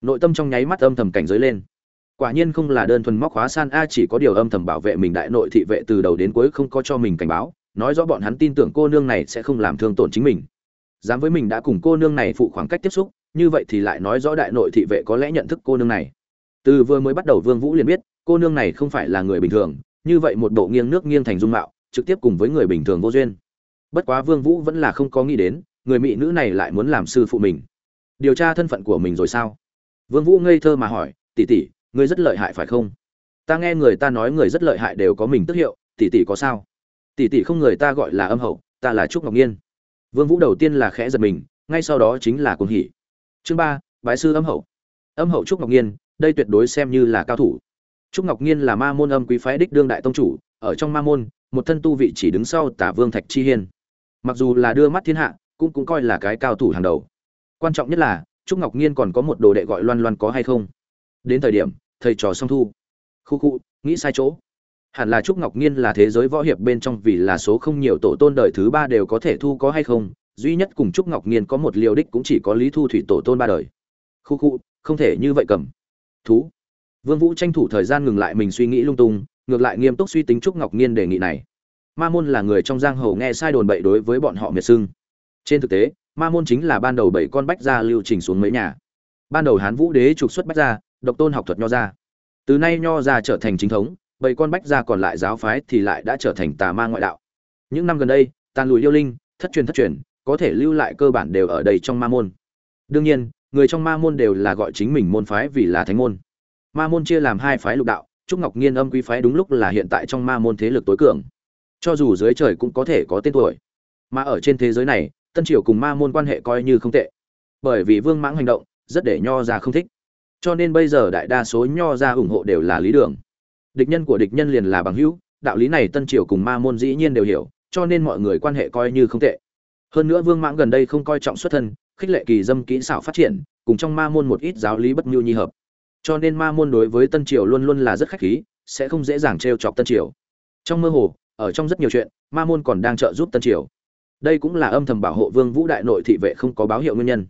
Speaker 1: Nội tâm trong nháy mắt âm thầm cảnh giới lên. Quả nhiên không là đơn thuần móc khóa san, a chỉ có điều âm thầm bảo vệ mình đại nội thị vệ từ đầu đến cuối không có cho mình cảnh báo nói rõ bọn hắn tin tưởng cô nương này sẽ không làm thương tổn chính mình. Dám với mình đã cùng cô nương này phụ khoảng cách tiếp xúc, như vậy thì lại nói rõ đại nội thị vệ có lẽ nhận thức cô nương này. Từ vừa mới bắt đầu vương vũ liền biết, cô nương này không phải là người bình thường, như vậy một bộ nghiêng nước nghiêng thành dung mạo, trực tiếp cùng với người bình thường vô duyên. Bất quá vương vũ vẫn là không có nghĩ đến, người mỹ nữ này lại muốn làm sư phụ mình. Điều tra thân phận của mình rồi sao? Vương vũ ngây thơ mà hỏi, tỷ tỷ, ngươi rất lợi hại phải không? Ta nghe người ta nói người rất lợi hại đều có mình tức hiệu, tỷ tỷ có sao? Tỷ tỷ không người ta gọi là âm hậu, ta là trúc ngọc nhiên. Vương vũ đầu tiên là khẽ giật mình, ngay sau đó chính là cuồng hỉ. Chương ba, bái sư âm hậu. Âm hậu trúc ngọc nhiên, đây tuyệt đối xem như là cao thủ. Trúc ngọc nhiên là ma môn âm quý phái đích đương đại tông chủ, ở trong ma môn, một thân tu vị chỉ đứng sau tả vương thạch chi hiên. Mặc dù là đưa mắt thiên hạ, cũng cũng coi là cái cao thủ hàng đầu. Quan trọng nhất là, trúc ngọc nhiên còn có một đồ đệ gọi loan loan có hay không? Đến thời điểm, thầy trò song thu. Khu khu, nghĩ sai chỗ hẳn là trúc ngọc nhiên là thế giới võ hiệp bên trong vì là số không nhiều tổ tôn đời thứ ba đều có thể thu có hay không, duy nhất cùng trúc ngọc nhiên có một liều đích cũng chỉ có lý thu thủy tổ tôn ba đời. Khu khu, không thể như vậy cầm. Thú. Vương vũ tranh thủ thời gian ngừng lại mình suy nghĩ lung tung, ngược lại nghiêm túc suy tính trúc ngọc nhiên đề nghị này. Ma môn là người trong giang hồ nghe sai đồn bậy đối với bọn họ miệt sưng. Trên thực tế, ma môn chính là ban đầu bảy con bách gia lưu trình xuống mấy nhà. Ban đầu hán vũ đế trục xuất bách gia, độc tôn học thuật nho gia từ nay nho gia trở thành chính thống bảy con bách gia còn lại giáo phái thì lại đã trở thành tà ma ngoại đạo. Những năm gần đây, tàn lùi yêu linh, thất truyền thất truyền, có thể lưu lại cơ bản đều ở đây trong ma môn. Đương nhiên, người trong ma môn đều là gọi chính mình môn phái vì là thánh môn. Ma môn chia làm hai phái lục đạo, trúc ngọc nghiên âm quý phái đúng lúc là hiện tại trong ma môn thế lực tối cường. Cho dù dưới trời cũng có thể có tên tuổi. Mà ở trên thế giới này, tân triều cùng ma môn quan hệ coi như không tệ. Bởi vì vương mãng hành động, rất để nho ra không thích. Cho nên bây giờ đại đa số nho ra ủng hộ đều là lý đường địch nhân của địch nhân liền là bằng hữu, đạo lý này tân triều cùng ma môn dĩ nhiên đều hiểu, cho nên mọi người quan hệ coi như không tệ. Hơn nữa vương mãng gần đây không coi trọng xuất thân, khích lệ kỳ dâm kỹ xảo phát triển, cùng trong ma môn một ít giáo lý bất nhu nhi hợp. Cho nên ma môn đối với tân triều luôn luôn là rất khách khí, sẽ không dễ dàng t chọc tân triều. Trong mơ hồ, ở trong rất nhiều chuyện, ma môn còn đang trợ giúp tân triều. Đây cũng là âm thầm bảo hộ vương vũ đại nội thị vệ không có báo hiệu nguyên nhân.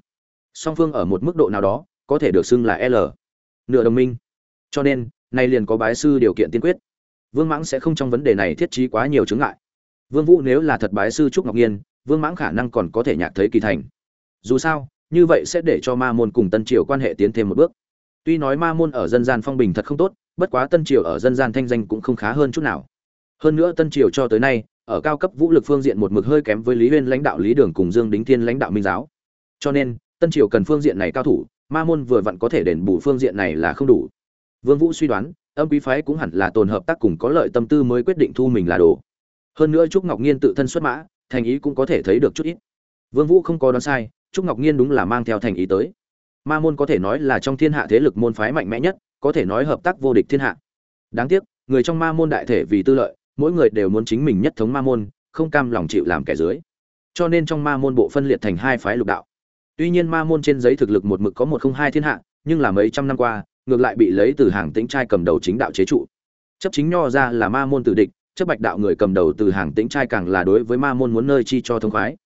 Speaker 1: Song phương ở một mức độ nào đó, có thể được xưng là l. Nửa đồng minh. Cho nên nay liền có bái sư điều kiện tiên quyết. Vương mãng sẽ không trong vấn đề này thiết trí quá nhiều chướng ngại. Vương vũ nếu là thật bái sư trúc ngọc nhiên, vương mãng khả năng còn có thể nhạc thấy kỳ thành. Dù sao, như vậy sẽ để cho ma môn cùng tân triều quan hệ tiến thêm một bước. Tuy nói ma môn ở dân gian phong bình thật không tốt, bất quá tân triều ở dân gian thanh danh cũng không khá hơn chút nào. Hơn nữa tân triều cho tới nay, ở cao cấp vũ lực phương diện một mực hơi kém với lý huyên lãnh đạo lý đường cùng dương đính thiên lãnh đạo minh giáo. Cho nên, tân triều cần phương diện này cao thủ, ma môn vừa vặn có thể đền bù phương diện này là không đủ vương vũ suy đoán, âm quý phái cũng hẳn là tồn hợp tác cùng có lợi tâm tư mới quyết định thu mình là đồ. Hơn nữa trúc ngọc nhiên tự thân xuất mã, thành ý cũng có thể thấy được chút ít. Vương vũ không có đoán sai, trúc ngọc nhiên đúng là mang theo thành ý tới. Ma môn có thể nói là trong thiên hạ thế lực môn phái mạnh mẽ nhất, có thể nói hợp tác vô địch thiên hạ. Đáng tiếc, người trong ma môn đại thể vì tư lợi, mỗi người đều muốn chính mình nhất thống ma môn, không cam lòng chịu làm kẻ dưới. Cho nên trong ma môn bộ phân liệt thành hai phái lục đạo. Tuy nhiên ma môn trên giấy thực lực một mực có một không hai thiên hạ, nhưng là mấy trăm năm qua ngược lại bị lấy từ hàng tĩnh trai cầm đầu chính đạo chế trụ. Chấp chính nho ra là ma môn tử địch, chấp bạch đạo người cầm đầu từ hàng tĩnh trai càng là đối với ma môn muốn nơi chi cho thông khoái.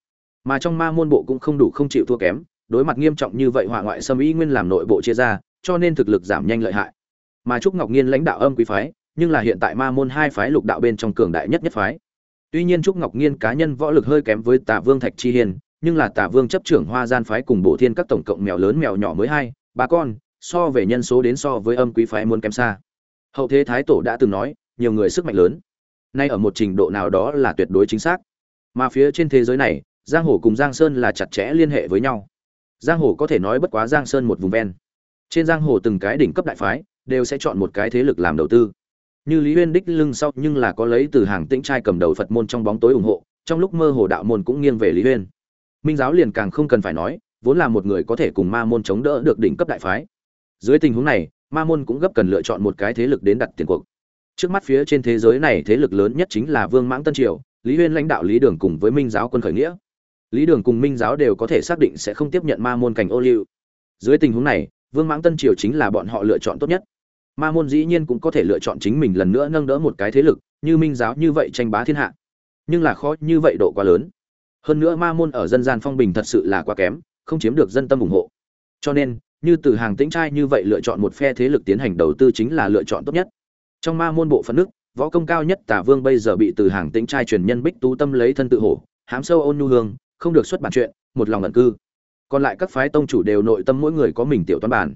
Speaker 1: Mà trong ma môn bộ cũng không đủ không chịu thua kém, đối mặt nghiêm trọng như vậy họa ngoại xâm ý nguyên làm nội bộ chia ra, cho nên thực lực giảm nhanh lợi hại. Mà trúc ngọc nhiên lãnh đạo âm quý phái, nhưng là hiện tại ma môn hai phái lục đạo bên trong cường đại nhất nhất phái. Tuy nhiên trúc ngọc nhiên cá nhân võ lực hơi kém với tả vương thạch chi hiền, nhưng là tả vương chấp trưởng hoa gian phái cùng bộ thiên các tổng cộng mèo lớn mèo nhỏ mới hai, ba con so về nhân số đến so với âm quý phái muốn kém xa. Hậu thế thái tổ đã từng nói, nhiều người sức mạnh lớn. Nay ở một trình độ nào đó là tuyệt đối chính xác. Mà phía trên thế giới này, giang hồ cùng giang sơn là chặt chẽ liên hệ với nhau. Giang hồ có thể nói bất quá giang sơn một vùng ven. Trên giang hồ từng cái đỉnh cấp đại phái đều sẽ chọn một cái thế lực làm đầu tư. Như lý huyên đích lưng sau nhưng là có lấy từ hàng tĩnh trai cầm đầu phật môn trong bóng tối ủng hộ, trong lúc mơ hồ đạo môn cũng nghiêng về lý huyên. Minh giáo liền càng không cần phải nói, vốn là một người có thể cùng ma môn chống đỡ được đỉnh cấp đại phái dưới tình huống này, ma môn cũng gấp cần lựa chọn một cái thế lực đến đặt tiền cuộc. Trước mắt phía trên thế giới này thế lực lớn nhất chính là vương mãng tân triều, lý huyên lãnh đạo lý đường cùng với minh giáo quân khởi nghĩa. Lý đường cùng minh giáo đều có thể xác định sẽ không tiếp nhận ma môn cảnh ô liu. Dưới tình huống này, vương mãng tân triều chính là bọn họ lựa chọn tốt nhất. Ma môn dĩ nhiên cũng có thể lựa chọn chính mình lần nữa nâng đỡ một cái thế lực, như minh giáo như vậy tranh bá thiên hạ. Nhưng là khó như vậy độ quá lớn. Hơn nữa ma môn ở dân gian phong bình thật sự là quá kém, không chiếm được dân tâm ủng hộ. Cho nên như từ hàng tĩnh trai như vậy lựa chọn một phe thế lực tiến hành đầu tư chính là lựa chọn tốt nhất. Trong ma môn bộ phận nước, võ công cao nhất tả vương bây giờ bị từ hàng tĩnh trai truyền nhân bích tú tâm lấy thân tự hổ, hám sâu ôn nhu hương, không được xuất bản chuyện, một lòng ẩn cư. Còn lại các phái tông chủ đều nội tâm mỗi người có mình tiểu toán bản.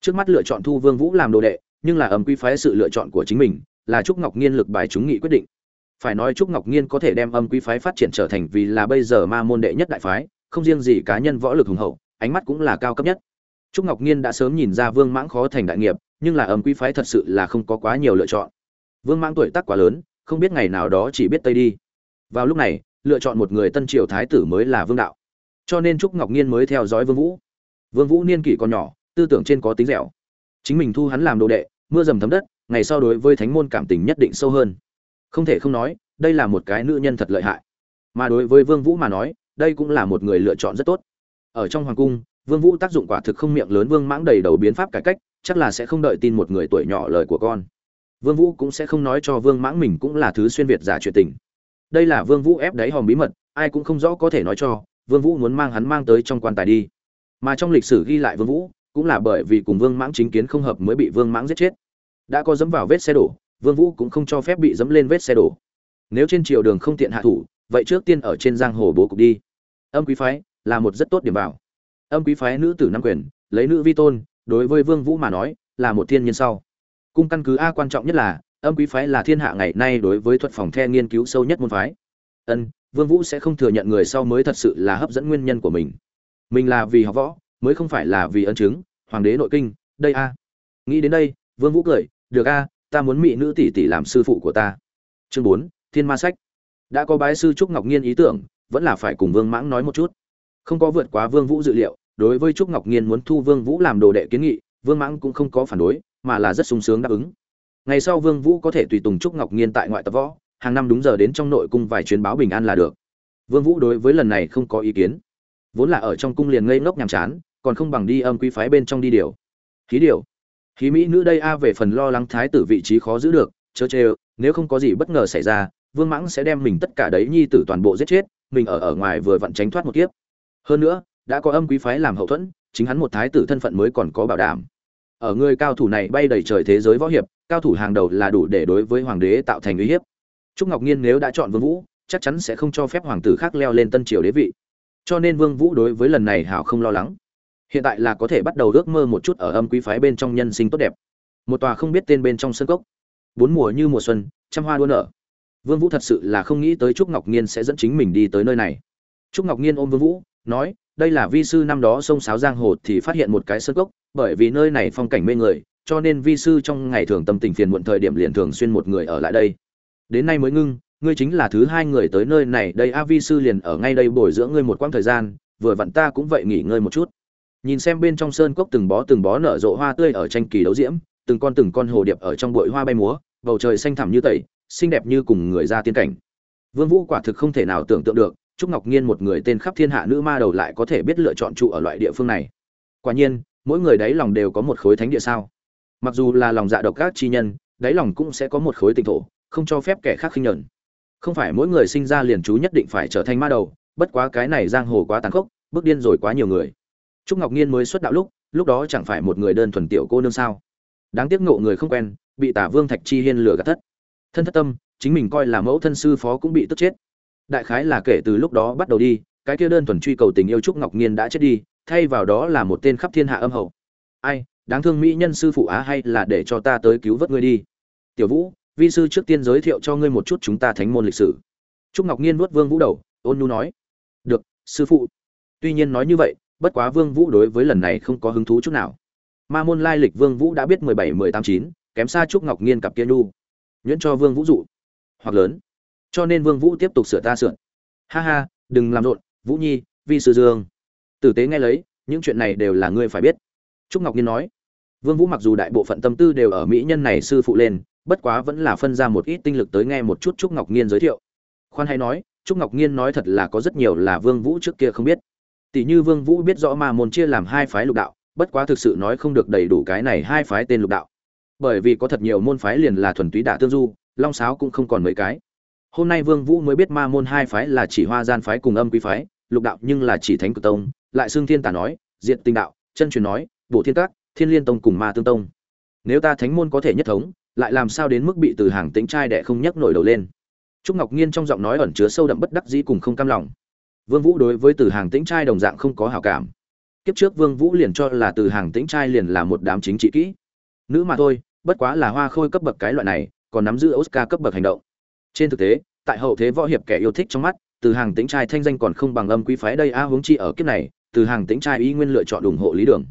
Speaker 1: Trước mắt lựa chọn thu vương vũ làm đồ đệ, nhưng là ẩm quy phái sự lựa chọn của chính mình, là trúc ngọc nhiên lực bài chúng nghị quyết định. Phải nói trúc ngọc nhiên có thể đem âm quý phái phát triển trở thành vì là bây giờ ma môn đệ nhất đại phái, không riêng gì cá nhân võ lực hùng hậu, ánh mắt cũng là cao cấp nhất trúc ngọc nhiên đã sớm nhìn ra vương mãng khó thành đại nghiệp, nhưng là âm quý phái thật sự là không có quá nhiều lựa chọn. Vương mãng tuổi tác quá lớn, không biết ngày nào đó chỉ biết tây đi. Vào lúc này, lựa chọn một người tân triều thái tử mới là vương đạo. Cho nên trúc ngọc nhiên mới theo dõi vương vũ. Vương vũ niên kỷ còn nhỏ, tư tưởng trên có tính dẻo. Chính mình thu hắn làm đồ đệ, mưa dầm thấm đất, ngày sau đối với thánh môn cảm tình nhất định sâu hơn. Không thể không nói, đây là một cái nữ nhân thật lợi hại. Mà đối với vương vũ mà nói, đây cũng là một người lựa chọn rất tốt. Ở trong hoàng cung vương vũ tác dụng quả thực không miệng lớn, vương mãng đầy đầu biến pháp cải cách, chắc là sẽ không đợi tin một người tuổi nhỏ lời của con. Vương vũ cũng sẽ không nói cho vương mãng mình cũng là thứ xuyên việt giả chuyện tình. Đây là vương vũ ép đáy hòm bí mật, ai cũng không rõ có thể nói cho, vương vũ muốn mang hắn mang tới trong quan tài đi. Mà trong lịch sử ghi lại vương vũ, cũng là bởi vì cùng vương mãng chính kiến không hợp mới bị vương mãng giết chết. Đã có dẫm vào vết xe đổ, vương vũ cũng không cho phép bị dẫm lên vết xe đổ. Nếu trên triều đường không tiện hạ thủ, vậy trước tiên ở trên giang hồ bố cục đi. Âm quý phái là một rất tốt điểm vào âm quý phái nữ tử nam quyền lấy nữ vi tôn đối với vương vũ mà nói là một thiên nhiên sau. Cung căn cứ a quan trọng nhất là âm quý phái là thiên hạ ngày nay đối với thuật phòng the nghiên cứu sâu nhất môn phái. Ân vương vũ sẽ không thừa nhận người sau mới thật sự là hấp dẫn nguyên nhân của mình. Mình là vì học võ mới không phải là vì ân chứng hoàng đế nội kinh đây a. Nghĩ đến đây vương vũ cười được a ta muốn mỹ nữ tỷ tỷ làm sư phụ của ta. Chương 4, thiên ma sách. Đã có bái sư trúc ngọc nghiên ý tưởng vẫn là phải cùng vương mãng nói một chút. Không có vượt quá vương vũ dự liệu đối với trúc ngọc nghiên muốn thu vương vũ làm đồ đệ kiến nghị, vương mãng cũng không có phản đối, mà là rất sung sướng đáp ứng. Ngày sau vương vũ có thể tùy tùng trúc ngọc nghiên tại ngoại tập võ, hàng năm đúng giờ đến trong nội cung vài chuyến báo bình an là được. Vương vũ đối với lần này không có ý kiến. Vốn là ở trong cung liền ngây ngốc nhàm chán, còn không bằng đi âm quý phái bên trong đi điều. Khí điều. Khí mỹ nữ đây a về phần lo lắng thái tử vị trí khó giữ được, chớ chê nếu không có gì bất ngờ xảy ra, vương mãng sẽ đem mình tất cả đấy nhi tử toàn bộ giết chết, mình ở ở ngoài vừa vặn tránh thoát một kiếp. Hơn nữa đã có âm quý phái làm hậu thuẫn, chính hắn một thái tử thân phận mới còn có bảo đảm. Ở người cao thủ này bay đầy trời thế giới võ hiệp, cao thủ hàng đầu là đủ để đối với hoàng đế tạo thành uy hiếp. Trúc ngọc nhiên nếu đã chọn vương vũ, chắc chắn sẽ không cho phép hoàng tử khác leo lên tân triều đế vị. Cho nên vương vũ đối với lần này hảo không lo lắng. Hiện tại là có thể bắt đầu ước mơ một chút ở âm quý phái bên trong nhân sinh tốt đẹp. Một tòa không biết tên bên trong sân cốc. Bốn mùa như mùa xuân, trăm hoa đua nở. Vương vũ thật sự là không nghĩ tới trúc ngọc nhiên sẽ dẫn chính mình đi tới nơi này. Trúc ngọc nhiên ôm vương vũ, nói đây là vi sư năm đó sông sáo giang hồ thì phát hiện một cái sơn cốc, bởi vì nơi này phong cảnh mê người, cho nên vi sư trong ngày thường tâm tình phiền muộn thời điểm liền thường xuyên một người ở lại đây. Đến nay mới ngưng, ngươi chính là thứ hai người tới nơi này, đây a vi sư liền ở ngay đây bồi dưỡng ngươi một quãng thời gian, vừa vặn ta cũng vậy nghỉ ngơi một chút. Nhìn xem bên trong sơn cốc từng bó từng bó nở rộ hoa tươi ở tranh kỳ đấu diễm, từng con từng con hồ điệp ở trong bụi hoa bay múa, bầu trời xanh thẳm như tẩy, xinh đẹp như cùng người ra tiên cảnh. Vương vũ quả thực không thể nào tưởng tượng được trúc ngọc nhiên một người tên khắp thiên hạ nữ ma đầu lại có thể biết lựa chọn trụ ở loại địa phương này. Quả nhiên, mỗi người đấy lòng đều có một khối thánh địa sao. Mặc dù là lòng dạ độc các chi nhân, đáy lòng cũng sẽ có một khối tinh thổ, không cho phép kẻ khác khinh nhẫn. Không phải mỗi người sinh ra liền chú nhất định phải trở thành ma đầu, bất quá cái này giang hồ quá tàn khốc, bước điên rồi quá nhiều người. Trúc ngọc nhiên mới xuất đạo lúc lúc đó chẳng phải một người đơn thuần tiểu cô nương sao. Đáng tiếc ngộ người không quen, bị tả vương thạch chi hiên lừa gạt thất. Thân thất tâm, chính mình coi là mẫu thân sư phó cũng bị tức chết đại khái là kể từ lúc đó bắt đầu đi, cái kia đơn thuần truy cầu tình yêu trúc ngọc nhiên đã chết đi, thay vào đó là một tên khắp thiên hạ âm hậu. Ai, đáng thương mỹ nhân sư phụ á hay là để cho ta tới cứu vớt ngươi đi. Tiểu vũ, vi sư trước tiên giới thiệu cho ngươi một chút chúng ta thánh môn lịch sử. Trúc ngọc nhiên nuốt vương vũ đầu, ôn nhu nói. Được, sư phụ. Tuy nhiên nói như vậy, bất quá vương vũ đối với lần này không có hứng thú chút nào. Ma môn lai lịch vương vũ đã biết mười bảy, mười tám, chín, kém xa trúc ngọc nhiên cặp kia nhu. Nhuyễn cho vương vũ dụ. Hoặc lớn cho nên vương vũ tiếp tục sửa ta sửa. Ha ha, đừng làm rộn, vũ nhi, vi sư dương. Tử tế nghe lấy, những chuyện này đều là ngươi phải biết. Trúc ngọc nhiên nói, vương vũ mặc dù đại bộ phận tâm tư đều ở mỹ nhân này sư phụ lên, bất quá vẫn là phân ra một ít tinh lực tới nghe một chút trúc ngọc nhiên giới thiệu. Khoan hay nói, trúc ngọc nhiên nói thật là có rất nhiều là vương vũ trước kia không biết. Tỷ như vương vũ biết rõ mà môn chia làm hai phái lục đạo, bất quá thực sự nói không được đầy đủ cái này hai phái tên lục đạo. Bởi vì có thật nhiều môn phái liền là thuần túy đả tương du, long sáo cũng không còn mấy cái hôm nay vương vũ mới biết ma môn hai phái là chỉ hoa gian phái cùng âm quý phái, lục đạo nhưng là chỉ thánh cực tông. Lại xương thiên tả nói, diệt tinh đạo, chân truyền nói bộ thiên các, thiên liên tông cùng ma tương tông. Nếu ta thánh môn có thể nhất thống, lại làm sao đến mức bị từ hàng tính trai đệ không nhấc nổi đầu lên? Trúc ngọc nhiên trong giọng nói ẩn chứa sâu đậm bất đắc dĩ cùng không cam lòng. Vương vũ đối với từ hàng tĩnh trai đồng dạng không có hảo cảm. Kiếp trước vương vũ liền cho là từ hàng tĩnh trai liền là một đám chính trị kỹ. Nữ mà thôi, bất quá là hoa khôi cấp bậc cái loại này, còn nắm giữ oscar cấp bậc hành động trên thực tế tại hậu thế võ hiệp kẻ yêu thích trong mắt từ hàng tính trai thanh danh còn không bằng âm quý phái đây a à, huống chi ở kiếp này từ hàng tính trai ý nguyên lựa chọn ủng hộ lý đường.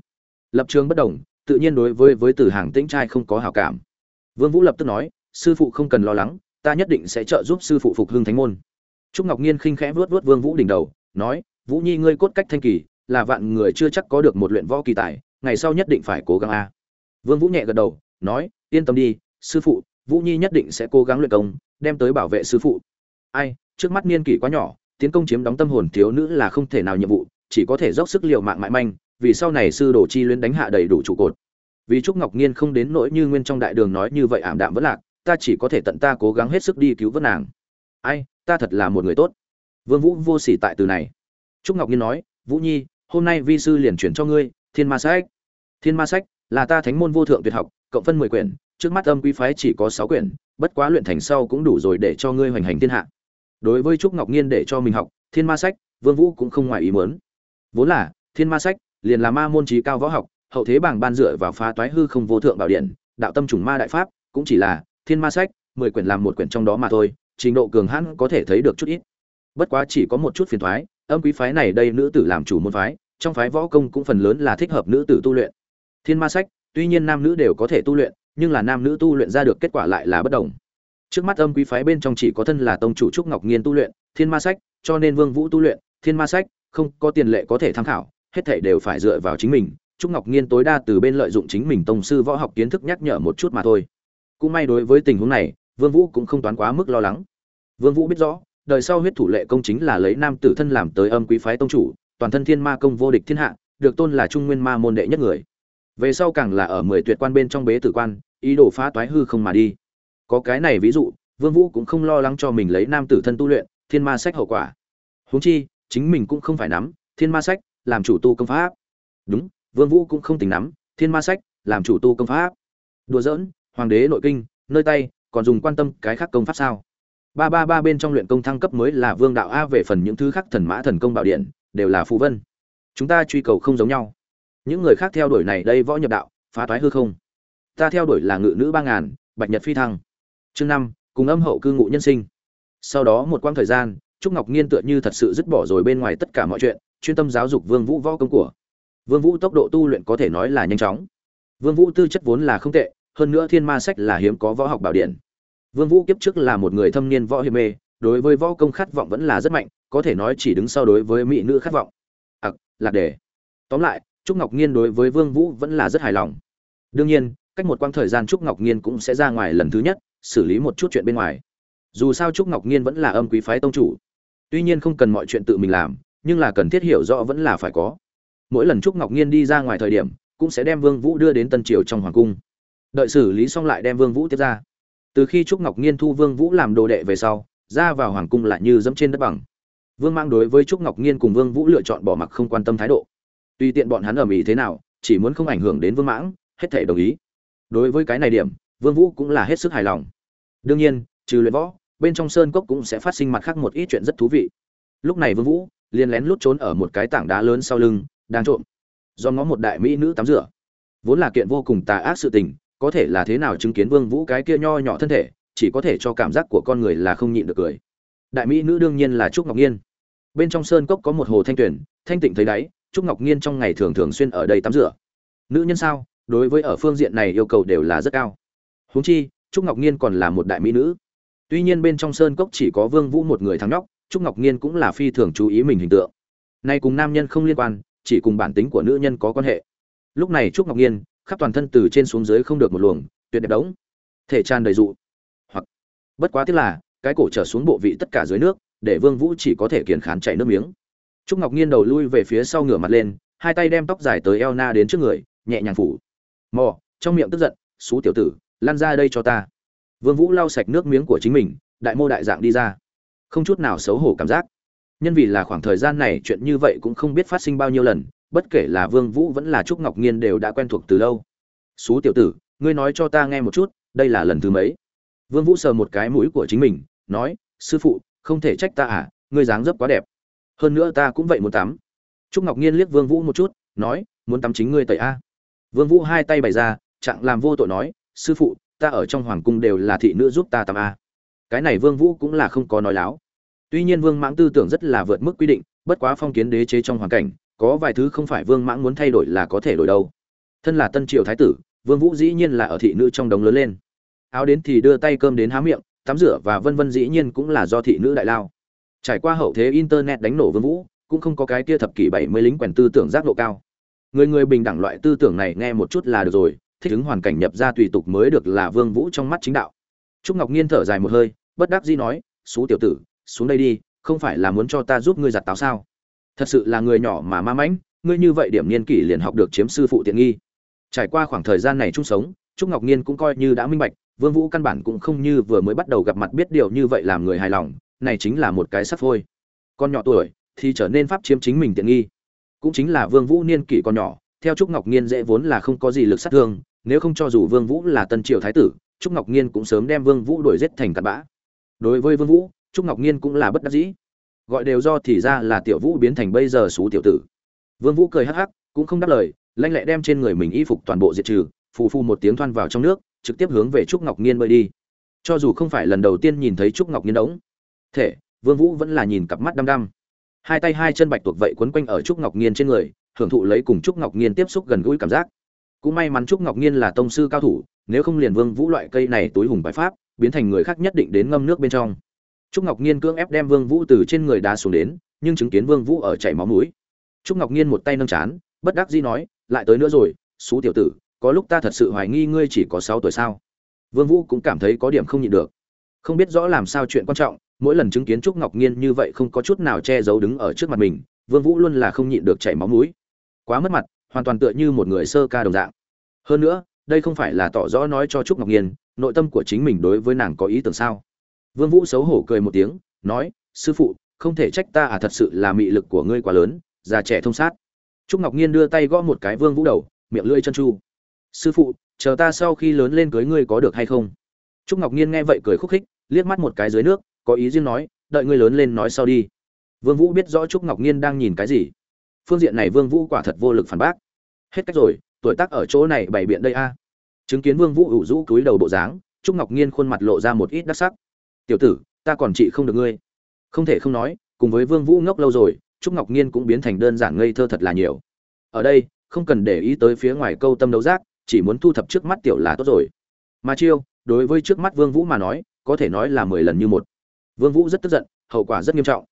Speaker 1: Lập trường bất đồng tự nhiên đối với với từ hàng tính trai không có hảo cảm. Vương vũ lập tức nói sư phụ không cần lo lắng ta nhất định sẽ trợ giúp sư phụ phục hưng thánh môn. Trúc ngọc nhiên khinh khẽ vuốt vuốt vương vũ đỉnh đầu nói vũ nhi ngươi cốt cách thanh kỳ là vạn người chưa chắc có được một luyện võ kỳ tài ngày sau nhất định phải cố gắng a. Vương vũ nhẹ gật đầu nói yên tâm đi sư phụ vũ nhi nhất định sẽ cố gắng luyện công, đem tới bảo vệ sư phụ. Ai, trước mắt niên kỷ quá nhỏ, tiến công chiếm đóng tâm hồn thiếu nữ là không thể nào nhiệm vụ, chỉ có thể dốc sức liều mạng mãi manh, vì sau này sư đồ chi luyến đánh hạ đầy đủ trụ cột. Vì trúc ngọc nhiên không đến nỗi như nguyên trong đại đường nói như vậy ảm đạm vẫn lạc, ta chỉ có thể tận ta cố gắng hết sức đi cứu vớt nàng. Ai, ta thật là một người tốt. Vương vũ vô sỉ tại từ này. Trúc ngọc nhiên nói, vũ nhi, hôm nay vi sư liền chuyển cho ngươi, thiên ma sách. Thiên ma sách, là ta thánh môn vô thượng tuyệt học, cộng phân mười quyển trước mắt âm quý phái chỉ có sáu quyển, bất quá luyện thành sau cũng đủ rồi để cho ngươi hoành hành thiên hạ. Đối với trúc ngọc nhiên để cho mình học, thiên ma sách, vương vũ cũng không ngoài ý muốn. Vốn là, thiên ma sách liền là ma môn trí cao võ học, hậu thế bảng ban dựa vào phá toái hư không vô thượng bảo điện, đạo tâm trùng ma đại pháp, cũng chỉ là thiên ma sách, mười quyển làm một quyển trong đó mà thôi, trình độ cường hãn có thể thấy được chút ít. Bất quá chỉ có một chút phiền thoái âm quý phái này đây nữ tử làm chủ môn phái, trong phái võ công cũng phần lớn là thích hợp nữ tử tu luyện. Thiên ma sách, tuy nhiên nam nữ đều có thể tu luyện nhưng là nam nữ tu luyện ra được kết quả lại là bất đồng. Trước mắt âm quý phái bên trong chỉ có thân là tông chủ trúc ngọc nghiên tu luyện, thiên ma sách, cho nên vương vũ tu luyện, thiên ma sách, không có tiền lệ có thể tham khảo, hết thảy đều phải dựa vào chính mình. Trúc ngọc nghiên tối đa từ bên lợi dụng chính mình tông sư võ học kiến thức nhắc nhở một chút mà thôi. Cũng may đối với tình huống này, vương vũ cũng không toán quá mức lo lắng. Vương vũ biết rõ, đời sau huyết thủ lệ công chính là lấy nam tử thân làm tới âm quý phái tông chủ, toàn thân thiên ma công vô địch thiên hạ, được tôn là trung nguyên ma môn đệ nhất người về sau càng là ở mười tuyệt quan bên trong bế tử quan, ý đồ phá toái hư không mà đi. Có cái này ví dụ, vương vũ cũng không lo lắng cho mình lấy nam tử thân tu luyện, thiên ma sách hậu quả. Huống chi, chính mình cũng không phải nắm, thiên ma sách, làm chủ tu công pháp. Đúng, vương vũ cũng không tính nắm, thiên ma sách, làm chủ tu công pháp. Đùa giỡn, hoàng đế nội kinh, nơi tay, còn dùng quan tâm cái khác công pháp sao? Ba ba ba bên trong luyện công thăng cấp mới là vương đạo a về phần những thứ khác thần mã thần công bảo điện, đều là phù vân. Chúng ta truy cầu không giống nhau những người khác theo đuổi này đây võ nhập đạo, phá toái hư không. Ta theo đuổi là ngự nữ ba ngàn, bạch nhật phi thăng. Chương năm, cùng âm hậu cư ngụ nhân sinh. Sau đó một quãng thời gian, trúc ngọc nghiên tựa như thật sự dứt bỏ rồi bên ngoài tất cả mọi chuyện, chuyên tâm giáo dục vương vũ võ công của. Vương vũ tốc độ tu luyện có thể nói là nhanh chóng. Vương vũ tư chất vốn là không tệ, hơn nữa thiên ma sách là hiếm có võ học bảo điện vương vũ kiếp trước là một người thâm niên võ hiệp mê, đối với võ công khát vọng vẫn là rất mạnh, có thể nói chỉ đứng sau đối với mỹ nữ khát vọng. Ặc, lạc đề. Tóm lại trúc ngọc nhiên đối với vương vũ vẫn là rất hài lòng. Đương nhiên, cách một quãng thời gian trúc ngọc nhiên cũng sẽ ra ngoài lần thứ nhất, xử lý một chút chuyện bên ngoài. Dù sao trúc ngọc nhiên vẫn là âm quý phái tông chủ. Tuy nhiên không cần mọi chuyện tự mình làm, nhưng là cần thiết hiểu rõ vẫn là phải có. Mỗi lần trúc ngọc nhiên đi ra ngoài thời điểm, cũng sẽ đem vương vũ đưa đến tân triều trong hoàng cung. Đợi xử lý xong lại đem vương vũ tiếp ra. Từ khi trúc ngọc nhiên thu vương vũ làm đồ đệ về sau, ra vào hoàng cung lại như dẫm trên đất bằng. Vương mang đối với trúc ngọc nhiên cùng vương vũ lựa chọn bỏ mặc không quan tâm thái độ tùy tiện bọn hắn ở mỹ thế nào, chỉ muốn không ảnh hưởng đến vương mãng, hết thể đồng ý. Đối với cái này điểm, vương vũ cũng là hết sức hài lòng. Đương nhiên, trừ luyện võ, bên trong sơn cốc cũng sẽ phát sinh mặt khác một ít chuyện rất thú vị. Lúc này vương vũ liền lén lút trốn ở một cái tảng đá lớn sau lưng, đang trộm. Do ngó một đại mỹ nữ tắm rửa. Vốn là kiện vô cùng tà ác sự tình, có thể là thế nào chứng kiến vương vũ cái kia nho nhỏ thân thể, chỉ có thể cho cảm giác của con người là không nhịn được cười. Đại mỹ nữ đương nhiên là trúc ngọc nhiên. Bên trong sơn cốc có một hồ thanh tuyển thanh tịnh thấy đáy trúc ngọc nhiên trong ngày thường thường xuyên ở đây tắm rửa. Nữ nhân sao? Đối với ở phương diện này yêu cầu đều là rất cao. Huống chi, trúc ngọc nhiên còn là một đại mỹ nữ. Tuy nhiên bên trong sơn cốc chỉ có vương vũ một người thắng nhóc, trúc ngọc nhiên cũng là phi thường chú ý mình hình tượng. Nay cùng nam nhân không liên quan, chỉ cùng bản tính của nữ nhân có quan hệ. Lúc này trúc ngọc nhiên khắp toàn thân từ trên xuống dưới không được một luồng, tuyệt đẹp đống. Thể tràn đầy dụ. Hoặc, bất quá tiếc là, cái cổ trở xuống bộ vị tất cả dưới nước, để vương vũ chỉ có thể kiền khán chảy nước miếng trúc ngọc nhiên đầu lui về phía sau ngửa mặt lên, hai tay đem tóc dài tới eo na đến trước người, nhẹ nhàng phủ. Mò, trong miệng tức giận, xú tiểu tử lan ra đây cho ta. Vương vũ lau sạch nước miếng của chính mình, đại mô đại dạng đi ra. Không chút nào xấu hổ cảm giác. Nhân vì là khoảng thời gian này chuyện như vậy cũng không biết phát sinh bao nhiêu lần, bất kể là vương vũ vẫn là trúc ngọc nghiên đều đã quen thuộc từ lâu. Xú tiểu tử, ngươi nói cho ta nghe một chút, đây là lần thứ mấy? Vương vũ sờ một cái mũi của chính mình, nói, sư phụ, không thể trách ta à ngươi dáng dấp quá đẹp hơn nữa ta cũng vậy muốn tắm. Trúc ngọc nghiên liếc vương vũ một chút, nói, muốn tắm chính ngươi tẩy a. Vương vũ hai tay bày ra chẳng làm vô tội nói, sư phụ, ta ở trong hoàng cung đều là thị nữ giúp ta tắm a. Cái này vương vũ cũng là không có nói láo. Tuy nhiên vương mãng tư tưởng rất là vượt mức quy định, bất quá phong kiến đế chế trong hoàn cảnh, có vài thứ không phải vương mãng muốn thay đổi là có thể đổi đâu. Thân là tân triều thái tử, vương vũ dĩ nhiên là ở thị nữ trong đống lớn lên. Áo đến thì đưa tay cơm đến há miệng, tắm rửa và vân vân dĩ nhiên cũng là do thị nữ đại lao trải qua hậu thế internet đánh nổ vương vũ, cũng không có cái kia thập kỷ bảy mươi lính quèn tư tưởng giác độ cao. Người người bình đẳng loại tư tưởng này nghe một chút là được rồi, thích ứng hoàn cảnh nhập ra tùy tục mới được là vương vũ trong mắt chính đạo. Trúc ngọc nhiên thở dài một hơi, bất đắc dĩ nói xú tiểu tử, xuống đây đi, không phải là muốn cho ta giúp ngươi giặt táo sao? Thật sự là người nhỏ mà ma mãnh, ngươi như vậy điểm niên kỷ liền học được chiếm sư phụ tiện nghi. Trải qua khoảng thời gian này chung sống, trúc ngọc nhiên cũng coi như đã minh bạch, vương vũ căn bản cũng không như vừa mới bắt đầu gặp mặt biết điều như vậy làm người hài lòng này chính là một cái sắp thôi. con nhỏ tuổi thì trở nên pháp chiếm chính mình tiện nghi. Cũng chính là vương vũ niên kỷ còn nhỏ, theo trúc ngọc nghiên dễ vốn là không có gì lực sát thương, nếu không cho dù vương vũ là tân triều thái tử, trúc ngọc nghiên cũng sớm đem vương vũ đuổi giết thành cặn bã. Đối với vương vũ, trúc ngọc nghiên cũng là bất đắc dĩ. Gọi đều do thì ra là tiểu vũ biến thành bây giờ xú tiểu tử. Vương vũ cười hắc hắc, cũng không đáp lời, lanh lẹ đem trên người mình y phục toàn bộ diệt trừ, phù phù một tiếng thoăn vào trong nước, trực tiếp hướng về trúc ngọc nghiên bơi đi. Cho dù không phải lần đầu tiên nhìn thấy trúc ngọc nghiên đống thể, vương vũ vẫn là nhìn cặp mắt đăm đăm. Hai tay hai chân bạch tuộc vậy quấn quanh ở trúc ngọc nghiên trên người, hưởng thụ lấy cùng trúc ngọc nghiên tiếp xúc gần gũi cảm giác. Cũng may mắn trúc ngọc nghiên là tông sư cao thủ, nếu không liền vương vũ loại cây này túi hùng bài pháp, biến thành người khác nhất định đến ngâm nước bên trong. Trúc ngọc nghiên cưỡng ép đem vương vũ từ trên người đá xuống đến, nhưng chứng kiến vương vũ ở chảy máu mũi. Trúc ngọc nghiên một tay nâng chán, bất đắc dĩ nói, lại tới nữa rồi, xú tiểu tử, có lúc ta thật sự hoài nghi ngươi chỉ có sáu tuổi sao? Vương vũ cũng cảm thấy có điểm không nhịn được. Không biết rõ làm sao chuyện quan trọng mỗi lần chứng kiến trúc ngọc nhiên như vậy không có chút nào che giấu đứng ở trước mặt mình, vương vũ luôn là không nhịn được chảy máu mũi. Quá mất mặt, hoàn toàn tựa như một người sơ ca đồng dạng. Hơn nữa, đây không phải là tỏ rõ nói cho trúc ngọc nhiên nội tâm của chính mình đối với nàng có ý tưởng sao? Vương vũ xấu hổ cười một tiếng, nói, sư phụ, không thể trách ta à thật sự là mị lực của ngươi quá lớn, già trẻ thông sát. Trúc ngọc nhiên đưa tay gõ một cái vương vũ đầu, miệng lưỡi chân chu. Sư phụ, chờ ta sau khi lớn lên cưới ngươi có được hay không? Trúc ngọc nhiên nghe vậy cười khúc khích, liếc mắt một cái dưới nước có ý riêng nói, đợi ngươi lớn lên nói sau đi. Vương vũ biết rõ trúc ngọc nhiên đang nhìn cái gì. Phương diện này vương vũ quả thật vô lực phản bác. Hết cách rồi, tuổi tác ở chỗ này bày biện đây a. Chứng kiến vương vũ ủ rũ cúi đầu bộ dáng, trúc ngọc nhiên khuôn mặt lộ ra một ít đắc sắc. Tiểu tử, ta còn trị không được ngươi. Không thể không nói, cùng với vương vũ ngốc lâu rồi, trúc ngọc nhiên cũng biến thành đơn giản ngây thơ thật là nhiều. Ở đây, không cần để ý tới phía ngoài câu tâm đấu giác, chỉ muốn thu thập trước mắt tiểu là tốt rồi. Mà chiêu, đối với trước mắt vương vũ mà nói, có thể nói là mười lần như một vương vũ rất tức giận, hậu quả rất nghiêm trọng.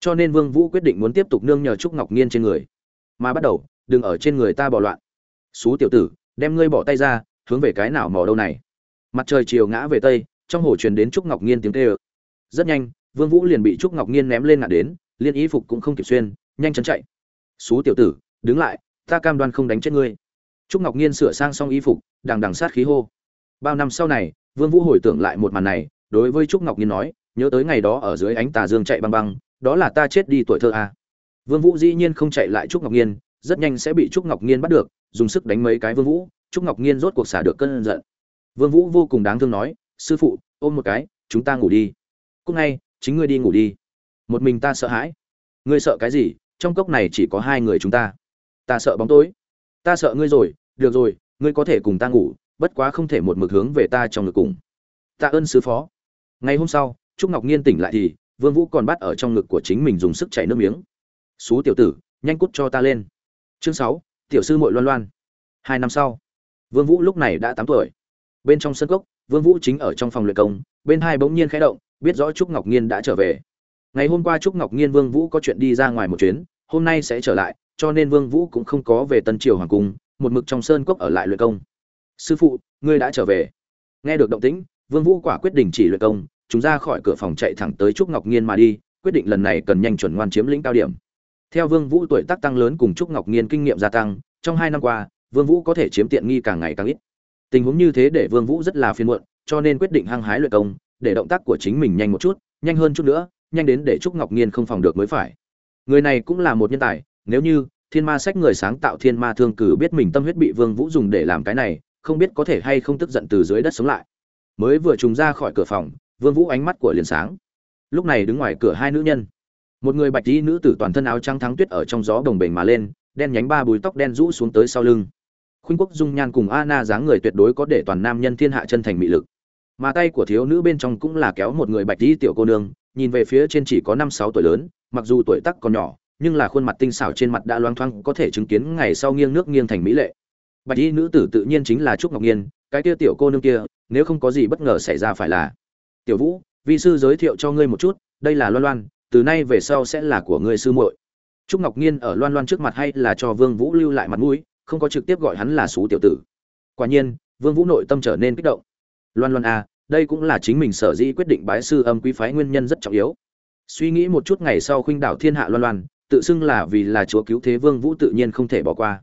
Speaker 1: Cho nên vương vũ quyết định muốn tiếp tục nương nhờ trúc ngọc nhiên trên người. Mà bắt đầu, đừng ở trên người ta bỏ loạn. Xú tiểu tử, đem ngươi bỏ tay ra, hướng về cái nào mò đâu này? Mặt trời chiều ngã về tây, trong hồ truyền đến trúc ngọc nhiên tiếng kêu. Rất nhanh, vương vũ liền bị trúc ngọc nhiên ném lên ngã đến, liên y phục cũng không kịp xuyên, nhanh chóng chạy. Xú tiểu tử, đứng lại, ta cam đoan không đánh chết ngươi. Trúc ngọc nhiên sửa sang xong y phục, đằng đằng sát khí hô. Bao năm sau này, vương vũ hồi tưởng lại một màn này, đối với trúc ngọc nhiên nói nhớ tới ngày đó ở dưới ánh tà dương chạy băng băng, đó là ta chết đi tuổi thơ à. vương vũ dĩ nhiên không chạy lại trúc ngọc nhiên rất nhanh sẽ bị trúc ngọc nhiên bắt được, dùng sức đánh mấy cái vương vũ, trúc ngọc nhiên rốt cuộc xả được cơn giận. Vương vũ vô cùng đáng thương nói, sư phụ, ôm một cái, chúng ta ngủ đi. Cúc ngay, chính ngươi đi ngủ đi. Một mình ta sợ hãi. Ngươi sợ cái gì? Trong cốc này chỉ có hai người chúng ta. Ta sợ bóng tối. Ta sợ ngươi rồi. Được rồi, ngươi có thể cùng ta ngủ, bất quá không thể một mực hướng về ta trong ngực cùng. Tạ ơn sứ phó. Ngày hôm sau trúc ngọc nhiên tỉnh lại thì, vương vũ còn bắt ở trong ngực của chính mình dùng sức chảy nước miếng. Xú tiểu tử, nhanh cút cho ta lên. Chương sáu, tiểu sư muội loan loan. Hai năm sau, vương vũ lúc này đã tám tuổi. Bên trong sân cốc, vương vũ chính ở trong phòng luyện công, bên hai bỗng nhiên khẽ động, biết rõ trúc ngọc nhiên đã trở về. Ngày hôm qua trúc ngọc nhiên vương vũ có chuyện đi ra ngoài một chuyến, hôm nay sẽ trở lại, cho nên vương vũ cũng không có về tân triều hoàng cung, một mực trong sơn cốc ở lại luyện công. Sư phụ, ngươi đã trở về. Nghe được động tĩnh, vương vũ quả quyết định chỉ luyện công chúng ra khỏi cửa phòng chạy thẳng tới trúc ngọc nghiên mà đi, quyết định lần này cần nhanh chuẩn ngoan chiếm lĩnh cao điểm. Theo vương vũ tuổi tác tăng lớn cùng trúc ngọc nghiên kinh nghiệm gia tăng, trong hai năm qua, vương vũ có thể chiếm tiện nghi càng ngày càng ít. Tình huống như thế để vương vũ rất là phiền muộn, cho nên quyết định hăng hái luyện công, để động tác của chính mình nhanh một chút, nhanh hơn chút nữa, nhanh đến để trúc ngọc nghiên không phòng được mới phải. Người này cũng là một nhân tài, nếu như thiên ma sách người sáng tạo thiên ma thương cử biết mình tâm huyết bị vương vũ dùng để làm cái này, không biết có thể hay không tức giận từ dưới đất sống lại. Mới vừa trùng ra khỏi cửa phòng vương vũ ánh mắt của liền sáng. Lúc này đứng ngoài cửa hai nữ nhân. Một người bạch y nữ tử toàn thân áo trắng thắng tuyết ở trong gió đồng bềnh mà lên, đen nhánh ba bùi tóc đen rũ xuống tới sau lưng. Khuynh quốc dung nhan cùng Anna dáng người tuyệt đối có để toàn nam nhân thiên hạ chân thành mị lực. Mà tay của thiếu nữ bên trong cũng là kéo một người bạch y tiểu cô nương, nhìn về phía trên chỉ có năm sáu tuổi lớn, mặc dù tuổi tác còn nhỏ, nhưng là khuôn mặt tinh xảo trên mặt đã loang thoang, có thể chứng kiến ngày sau nghiêng nước nghiêng thành mỹ lệ. Bạch y nữ tử tự nhiên chính là trúc ngọc nhiên, cái kia tiểu cô nương kia, nếu không có gì bất ngờ xảy ra phải là tiểu vũ, vi sư giới thiệu cho ngươi một chút, đây là loan loan, từ nay về sau sẽ là của ngươi sư muội. Trúc ngọc nhiên ở loan loan trước mặt hay là cho vương vũ lưu lại mặt mũi, không có trực tiếp gọi hắn là xú tiểu tử. Quả nhiên, vương vũ nội tâm trở nên kích động. Loan loan a đây cũng là chính mình sở dĩ quyết định bái sư âm quý phái nguyên nhân rất trọng yếu. Suy nghĩ một chút ngày sau khuynh đảo thiên hạ loan loan, tự xưng là vì là chúa cứu thế vương vũ tự nhiên không thể bỏ qua.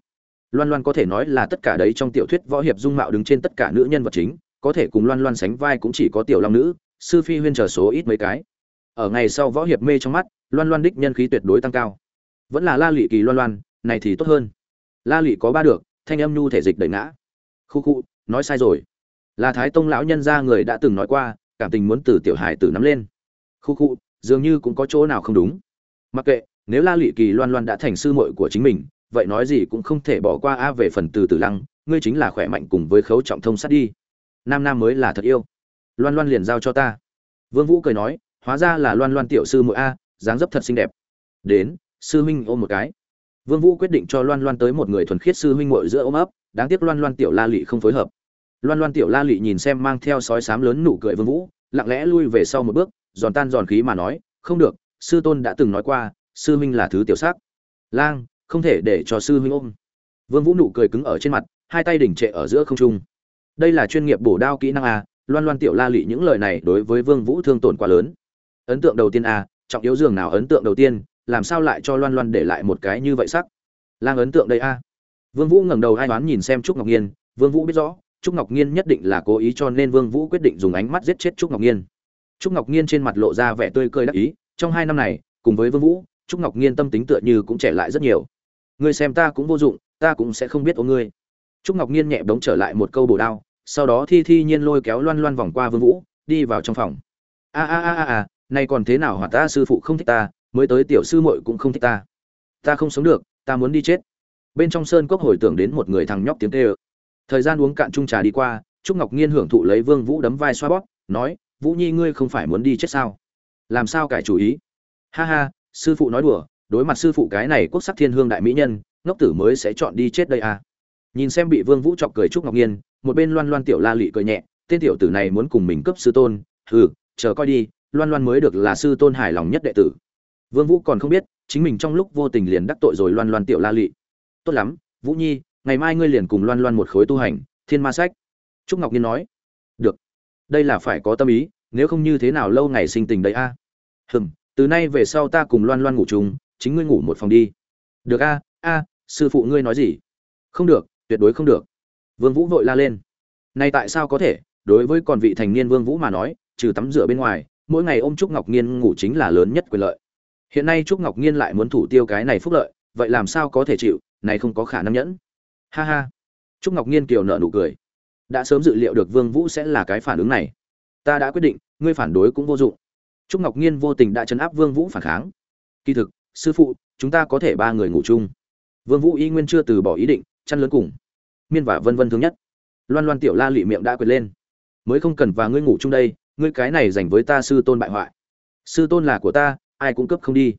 Speaker 1: Loan loan có thể nói là tất cả đấy trong tiểu thuyết võ hiệp dung mạo đứng trên tất cả nữ nhân vật chính, có thể cùng loan loan sánh vai cũng chỉ có tiểu long nữ sư phi huyên chờ số ít mấy cái. Ở ngày sau võ hiệp mê trong mắt, loan loan đích nhân khí tuyệt đối tăng cao. Vẫn là la lị kỳ loan loan, này thì tốt hơn. La lị có ba được, thanh âm nhu thể dịch đẩy ngã. Khu khu, nói sai rồi. Là thái tông lão nhân gia người đã từng nói qua, cảm tình muốn từ tiểu hải tử nắm lên. Khu khu, dường như cũng có chỗ nào không đúng. Mặc kệ, nếu la lị kỳ loan loan đã thành sư muội của chính mình, vậy nói gì cũng không thể bỏ qua a về phần từ tử lăng, ngươi chính là khỏe mạnh cùng với khấu trọng thông sát đi. Nam nam mới là thật yêu loan loan liền giao cho ta. Vương vũ cười nói, hóa ra là loan loan tiểu sư muội a, dáng dấp thật xinh đẹp. Đến, sư huynh ôm một cái. Vương vũ quyết định cho loan loan tới một người thuần khiết sư huynh muội giữa ôm ấp, đáng tiếc loan loan tiểu la lị không phối hợp. Loan loan tiểu la lị nhìn xem mang theo sói sám lớn nụ cười vương vũ, lặng lẽ lui về sau một bước, giòn tan giòn khí mà nói, không được, sư tôn đã từng nói qua, sư huynh là thứ tiểu sắc. Lang, không thể để cho sư huynh ôm. Vương vũ nụ cười cứng ở trên mặt, hai tay đỉnh trệ ở giữa không trung. Đây là chuyên nghiệp bổ đao kỹ năng a loan loan tiểu la lị những lời này đối với vương vũ thương tổn quá lớn. Ấn tượng đầu tiên a trọng yếu dường nào ấn tượng đầu tiên, làm sao lại cho loan loan để lại một cái như vậy sắc? Lang ấn tượng đây a vương vũ ngẩng đầu ai đoán nhìn xem trúc ngọc nhiên vương vũ biết rõ, trúc ngọc nhiên nhất định là cố ý cho nên vương vũ quyết định dùng ánh mắt giết chết trúc ngọc nhiên trúc ngọc nhiên trên mặt lộ ra vẻ tươi cười đắc ý, trong hai năm này, cùng với vương vũ, trúc ngọc nhiên tâm tính tựa như cũng trẻ lại rất nhiều. Ngươi xem ta cũng vô dụng, ta cũng sẽ không biết ô ngươi. Trúc ngọc nhiên nhẹ bóng trở lại một câu bổ đao sau đó thi thi nhiên lôi kéo loan loan vòng qua vương vũ, đi vào trong phòng. A a a a a này còn thế nào hỏa ta, sư phụ không thích ta, mới tới tiểu sư muội cũng không thích ta. Ta không sống được, ta muốn đi chết. Bên trong sơn cốc hồi tưởng đến một người thằng nhóc tiếng tê ơ thời gian uống cạn chung trà đi qua, trúc ngọc nhiên hưởng thụ lấy vương vũ đấm vai xoa bóp, nói, vũ nhi ngươi không phải muốn đi chết sao? Làm sao cải chủ ý? Ha ha, sư phụ nói đùa, đối mặt sư phụ cái này quốc sắc thiên hương đại mỹ nhân, ngốc tử mới sẽ chọn đi chết đây à nhìn xem bị vương vũ chọc cười trúc ngọc nhiên một bên loan loan tiểu la lị cười nhẹ, tên tiểu tử này muốn cùng mình cấp sư tôn, hừ, chờ coi đi, loan loan mới được là sư tôn hài lòng nhất đệ tử. Vương vũ còn không biết, chính mình trong lúc vô tình liền đắc tội rồi loan loan tiểu la lị. Tốt lắm, vũ nhi, ngày mai ngươi liền cùng loan loan một khối tu hành, thiên ma sách. Trúc ngọc nhiên nói. Được. Đây là phải có tâm ý, nếu không như thế nào lâu ngày sinh tình đấy a? À? hừm, từ nay về sau ta cùng loan loan ngủ chung, chính ngươi ngủ một phòng đi. Được a a, sư phụ ngươi nói gì? Không được tuyệt đối không được. Vương vũ vội la lên. Này tại sao có thể? Đối với còn vị thành niên vương vũ mà nói, trừ tắm rửa bên ngoài, mỗi ngày ôm trúc ngọc nhiên ngủ chính là lớn nhất quyền lợi. Hiện nay trúc ngọc nhiên lại muốn thủ tiêu cái này phúc lợi, vậy làm sao có thể chịu? Này không có khả năng nhẫn. Ha ha. Trúc ngọc nhiên kiều nợ nụ cười. Đã sớm dự liệu được vương vũ sẽ là cái phản ứng này. Ta đã quyết định, ngươi phản đối cũng vô dụng. Trúc ngọc nhiên vô tình đã chấn áp vương vũ phản kháng. Kỳ thực, sư phụ, chúng ta có thể ba người ngủ chung. Vương vũ y nguyên chưa từ bỏ ý định, chăn lớn cùng miên và vân vân thương nhất. Loan loan tiểu la lị miệng đã quyệt lên. Mới không cần và ngươi ngủ chung đây, ngươi cái này dành với ta sư tôn bại hoại. Sư tôn là của ta, ai cũng cấp không đi.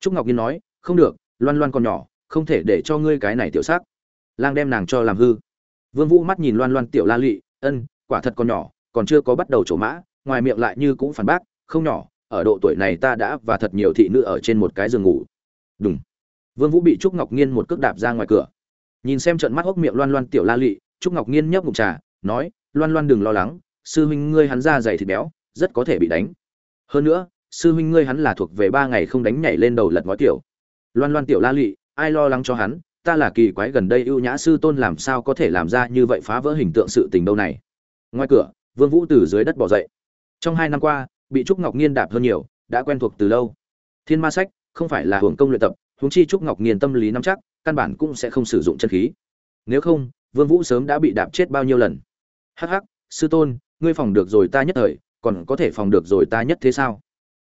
Speaker 1: Trúc ngọc nhiên nói, không được, loan loan còn nhỏ, không thể để cho ngươi cái này tiểu sắc. Lang đem nàng cho làm hư. Vương vũ mắt nhìn loan loan tiểu la lị, ân, quả thật còn nhỏ, còn chưa có bắt đầu trổ mã, ngoài miệng lại như cũng phản bác, không nhỏ, ở độ tuổi này ta đã và thật nhiều thị nữ ở trên một cái giường ngủ. Đúng vương vũ bị trúc ngọc nhiên một cước đạp ra ngoài cửa nhìn xem trận mắt hốc miệng loan loan tiểu la lị, trúc ngọc nhiên nhấp ngụm trà, nói, loan loan đừng lo lắng, sư huynh ngươi hắn ra dày thịt béo, rất có thể bị đánh. Hơn nữa, sư huynh ngươi hắn là thuộc về ba ngày không đánh nhảy lên đầu lật ngói tiểu. Loan loan tiểu la lị, ai lo lắng cho hắn, ta là kỳ quái gần đây ưu nhã sư tôn làm sao có thể làm ra như vậy phá vỡ hình tượng sự tình đâu này. Ngoài cửa, vương vũ từ dưới đất bỏ dậy. Trong hai năm qua, bị trúc ngọc nhiên đạp hơn nhiều, đã quen thuộc từ lâu. Thiên ma sách không phải là hưởng công luyện tập huống chi trúc ngọc nhiên tâm lý nắm chắc, căn bản cũng sẽ không sử dụng chân khí. Nếu không, vương vũ sớm đã bị đạp chết bao nhiêu lần? Hắc hắc, sư tôn, ngươi phòng được rồi ta nhất thời, còn có thể phòng được rồi ta nhất thế sao?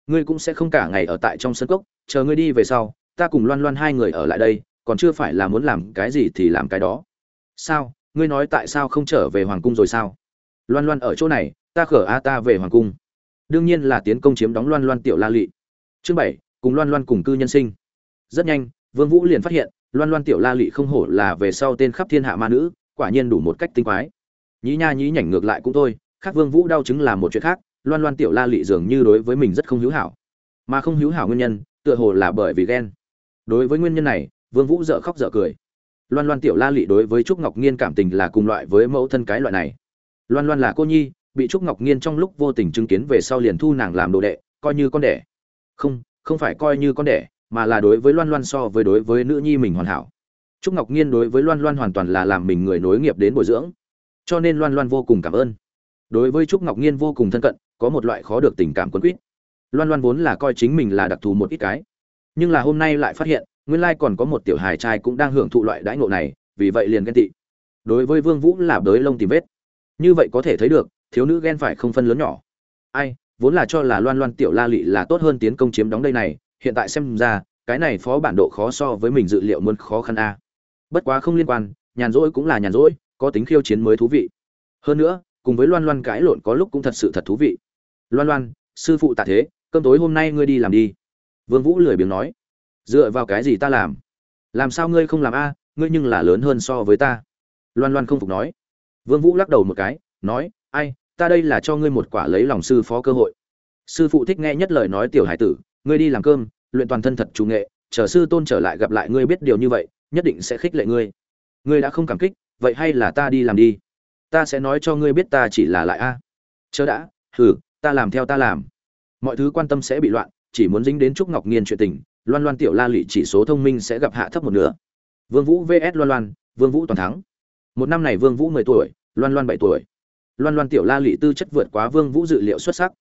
Speaker 1: Ngươi cũng sẽ không cả ngày ở tại trong sân cốc, chờ ngươi đi về sau, ta cùng loan loan hai người ở lại đây, còn chưa phải là muốn làm cái gì thì làm cái đó. Sao, ngươi nói tại sao không trở về hoàng cung rồi sao? Loan loan ở chỗ này, ta khở a ta về hoàng cung. Đương nhiên là tiến công chiếm đóng loan loan tiểu la lị. Chương bảy, cùng loan loan cùng cư nhân sinh rất nhanh, vương vũ liền phát hiện, loan loan tiểu la lị không hổ là về sau tên khắp thiên hạ ma nữ, quả nhiên đủ một cách tinh quái. Nhí nha nhí nhảnh ngược lại cũng thôi, khác vương vũ đau chứng là một chuyện khác, loan loan tiểu la lị dường như đối với mình rất không hữu hảo. Mà không hữu hảo nguyên nhân, tựa hồ là bởi vì ghen. Đối với nguyên nhân này, vương vũ dở khóc dở cười. Loan loan tiểu la lị đối với trúc ngọc nhiên cảm tình là cùng loại với mẫu thân cái loại này. Loan loan là cô nhi, bị trúc ngọc nhiên trong lúc vô tình chứng kiến về sau liền thu nàng làm đồ đệ, coi như con đẻ. Không không phải coi như con đẻ mà là đối với loan loan so với đối với nữ nhi mình hoàn hảo. Trúc ngọc nhiên đối với loan loan hoàn toàn là làm mình người nối nghiệp đến bồi dưỡng. Cho nên loan loan vô cùng cảm ơn. Đối với trúc ngọc nhiên vô cùng thân cận, có một loại khó được tình cảm quấn quýt. Loan loan vốn là coi chính mình là đặc thù một ít cái. Nhưng là hôm nay lại phát hiện, nguyên lai còn có một tiểu hài trai cũng đang hưởng thụ loại đãi ngộ này, vì vậy liền ghen tị. Đối với vương vũ là đới lông tìm vết. Như vậy có thể thấy được, thiếu nữ ghen phải không phân lớn nhỏ. Ai, vốn là cho là loan loan tiểu la lị là tốt hơn tiến công chiếm đóng đây này hiện tại xem ra, cái này phó bản độ khó so với mình dự liệu muốn khó khăn a. Bất quá không liên quan, nhàn rỗi cũng là nhàn rỗi, có tính khiêu chiến mới thú vị. Hơn nữa, cùng với loan loan cãi lộn có lúc cũng thật sự thật thú vị. Loan loan, sư phụ tạ thế, cơm tối hôm nay ngươi đi làm đi. Vương vũ lười biếng nói. Dựa vào cái gì ta làm? Làm sao ngươi không làm a, ngươi nhưng là lớn hơn so với ta. Loan loan không phục nói. Vương vũ lắc đầu một cái, nói, ai, ta đây là cho ngươi một quả lấy lòng sư phó cơ hội. Sư phụ thích nghe nhất lời nói tiểu hải tử ngươi đi làm cơm, luyện toàn thân thật chủ nghệ, chờ sư tôn trở lại gặp lại ngươi biết điều như vậy, nhất định sẽ khích lệ ngươi. Ngươi đã không cảm kích, vậy hay là ta đi làm đi. Ta sẽ nói cho ngươi biết ta chỉ là lại a. Chớ đã, hừ, ta làm theo ta làm. Mọi thứ quan tâm sẽ bị loạn, chỉ muốn dính đến trúc ngọc nghiên chuyện tình, loan loan tiểu la lụy chỉ số thông minh sẽ gặp hạ thấp một nửa. Vương vũ vs loan loan, vương vũ toàn thắng. Một năm này vương vũ mười tuổi, loan loan bảy tuổi. Loan loan tiểu la lụy tư chất vượt quá vương vũ dự liệu xuất sắc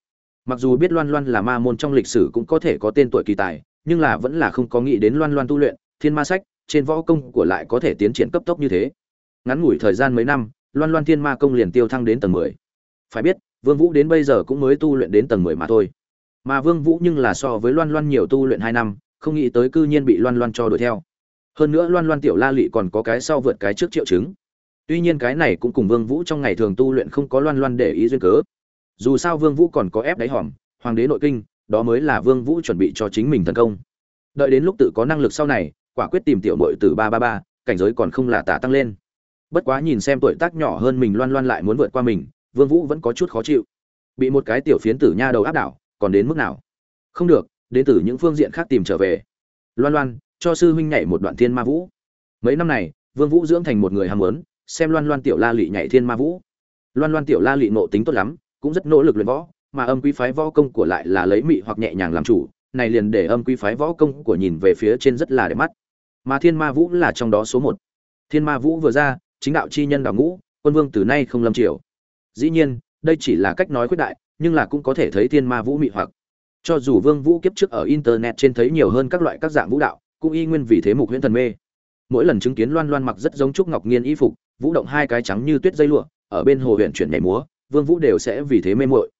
Speaker 1: mặc dù biết loan loan là ma môn trong lịch sử cũng có thể có tên tuổi kỳ tài, nhưng là vẫn là không có nghĩ đến loan loan tu luyện, thiên ma sách, trên võ công của lại có thể tiến triển cấp tốc như thế. Ngắn ngủi thời gian mấy năm, loan loan thiên ma công liền tiêu thăng đến tầng mười. Phải biết, vương vũ đến bây giờ cũng mới tu luyện đến tầng mười mà thôi. Mà vương vũ nhưng là so với loan loan nhiều tu luyện hai năm, không nghĩ tới cư nhiên bị loan loan cho đuổi theo. Hơn nữa loan loan tiểu la lị còn có cái sau vượt cái trước triệu chứng. Tuy nhiên cái này cũng cùng vương vũ trong ngày thường tu luyện không có loan loan để ý duyên cớ dù sao vương vũ còn có ép đáy hòm, hoàng đế nội kinh, đó mới là vương vũ chuẩn bị cho chính mình tấn công. Đợi đến lúc tự có năng lực sau này, quả quyết tìm tiểu muội từ ba ba ba, cảnh giới còn không là tả tăng lên. Bất quá nhìn xem tuổi tác nhỏ hơn mình loan loan lại muốn vượt qua mình, vương vũ vẫn có chút khó chịu. Bị một cái tiểu phiến tử nha đầu áp đảo, còn đến mức nào? Không được, đến từ những phương diện khác tìm trở về. Loan loan, cho sư huynh nhảy một đoạn thiên ma vũ. Mấy năm này, vương vũ dưỡng thành một người ham muốn, xem loan loan tiểu la lị nhảy thiên ma vũ. Loan loan tiểu la lị nộ tính tốt lắm cũng rất nỗ lực luyện võ, mà âm quý phái võ công của lại là lấy mị hoặc nhẹ nhàng làm chủ, này liền để âm quý phái võ công của nhìn về phía trên rất là đẹp mắt. Mà thiên ma vũ là trong đó số một. Thiên ma vũ vừa ra, chính đạo chi nhân đào ngũ, quân vương từ nay không lâm triều. Dĩ nhiên, đây chỉ là cách nói khuyết đại, nhưng là cũng có thể thấy thiên ma vũ mị hoặc. Cho dù vương vũ kiếp trước ở internet trên thấy nhiều hơn các loại các dạng vũ đạo, cũng y nguyên vì thế mục huyễn thần mê. Mỗi lần chứng kiến loan loan mặc rất giống trúc ngọc nghiên y phục, vũ động hai cái trắng như tuyết dây lụa, ở bên hồ huyện chuyển nhảy múa vương vũ đều sẽ vì thế mê muội.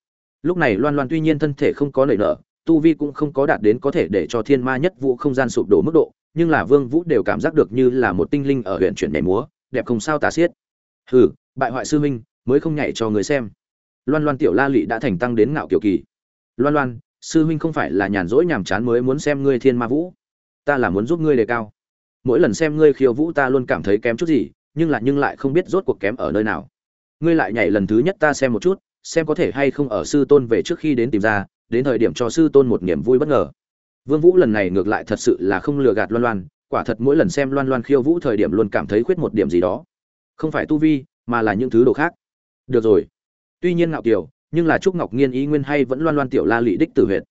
Speaker 1: Lúc này loan loan tuy nhiên thân thể không có nảy nở, tu vi cũng không có đạt đến có thể để cho thiên ma nhất vũ không gian sụp đổ mức độ, nhưng là vương vũ đều cảm giác được như là một tinh linh ở huyện chuyển nhảy múa, đẹp không sao tả xiết. Hừ, bại hoại sư minh mới không nhảy cho người xem. Loan loan tiểu la lị đã thành tăng đến ngạo kiểu kỳ. Loan loan, sư huynh không phải là nhàn rỗi nhàm chán mới muốn xem ngươi thiên ma vũ. Ta là muốn giúp ngươi đề cao. Mỗi lần xem ngươi khiêu vũ ta luôn cảm thấy kém chút gì, nhưng lại nhưng lại không biết rốt cuộc kém ở nơi nào ngươi lại nhảy lần thứ nhất ta xem một chút, xem có thể hay không ở sư tôn về trước khi đến tìm ra, đến thời điểm cho sư tôn một niềm vui bất ngờ. Vương vũ lần này ngược lại thật sự là không lừa gạt loan loan, quả thật mỗi lần xem loan loan khiêu vũ thời điểm luôn cảm thấy khuyết một điểm gì đó. Không phải tu vi, mà là những thứ đồ khác. Được rồi. Tuy nhiên ngạo kiều, nhưng là trúc ngọc nghiên ý nguyên hay vẫn loan loan tiểu la lị đích tử huyệt.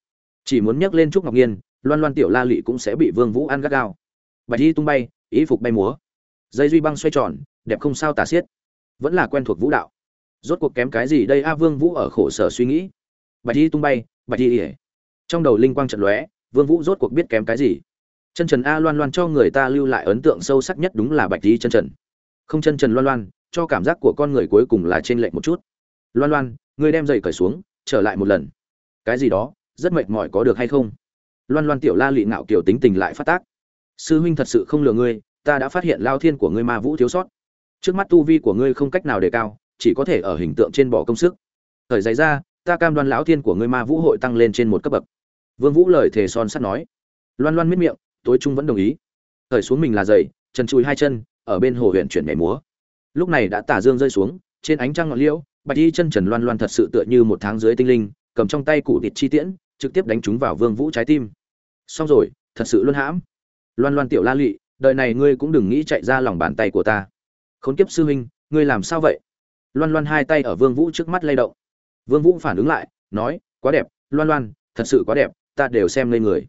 Speaker 1: Chỉ muốn nhắc lên trúc ngọc nghiên, loan loan tiểu la lị cũng sẽ bị vương vũ ăn gắt gao. Bạch y tung bay, ý phục bay múa. Dây duy băng xoay tròn, đẹp không sao tả xiết vẫn là quen thuộc vũ đạo. Rốt cuộc kém cái gì đây? A vương vũ ở khổ sở suy nghĩ. Bạch y tung bay, bạch y ỉa. Trong đầu linh quang trận lóe, vương vũ rốt cuộc biết kém cái gì. Chân trần a loan loan cho người ta lưu lại ấn tượng sâu sắc nhất đúng là bạch y chân trần. Không chân trần loan loan, cho cảm giác của con người cuối cùng là trên lệch một chút. Loan loan ngươi đem giày cởi xuống, trở lại một lần. Cái gì đó, rất mệt mỏi có được hay không? Loan loan tiểu la lị ngạo kiểu tính tình lại phát tác. Sư huynh thật sự không lừa ngươi, ta đã phát hiện lao thiên của ngươi ma vũ thiếu sót trước mắt tu vi của ngươi không cách nào đề cao chỉ có thể ở hình tượng trên bỏ công sức. Thời giày ra ta cam đoan lão thiên của ngươi ma vũ hội tăng lên trên một cấp bậc. Vương vũ lời thề son sắt nói. Loan loan miết miệng tối trung vẫn đồng ý. Thời xuống mình là giày chân chùi hai chân ở bên hồ huyện chuyển nhảy múa. Lúc này đã tả dương rơi xuống trên ánh trăng ngọn liễu bạch y chân trần loan loan thật sự tựa như một tháng dưới tinh linh cầm trong tay củ thịt chi tiễn trực tiếp đánh chúng vào vương vũ trái tim. Xong rồi thật sự luôn hãm. Loan loan tiểu la lị, đời này ngươi cũng đừng nghĩ chạy ra lòng bàn tay của ta khốn kiếp sư huynh, ngươi làm sao vậy? Loan loan hai tay ở vương vũ trước mắt lay động. Vương vũ phản ứng lại, nói, quá đẹp, loan loan, thật sự quá đẹp, ta đều xem lên người.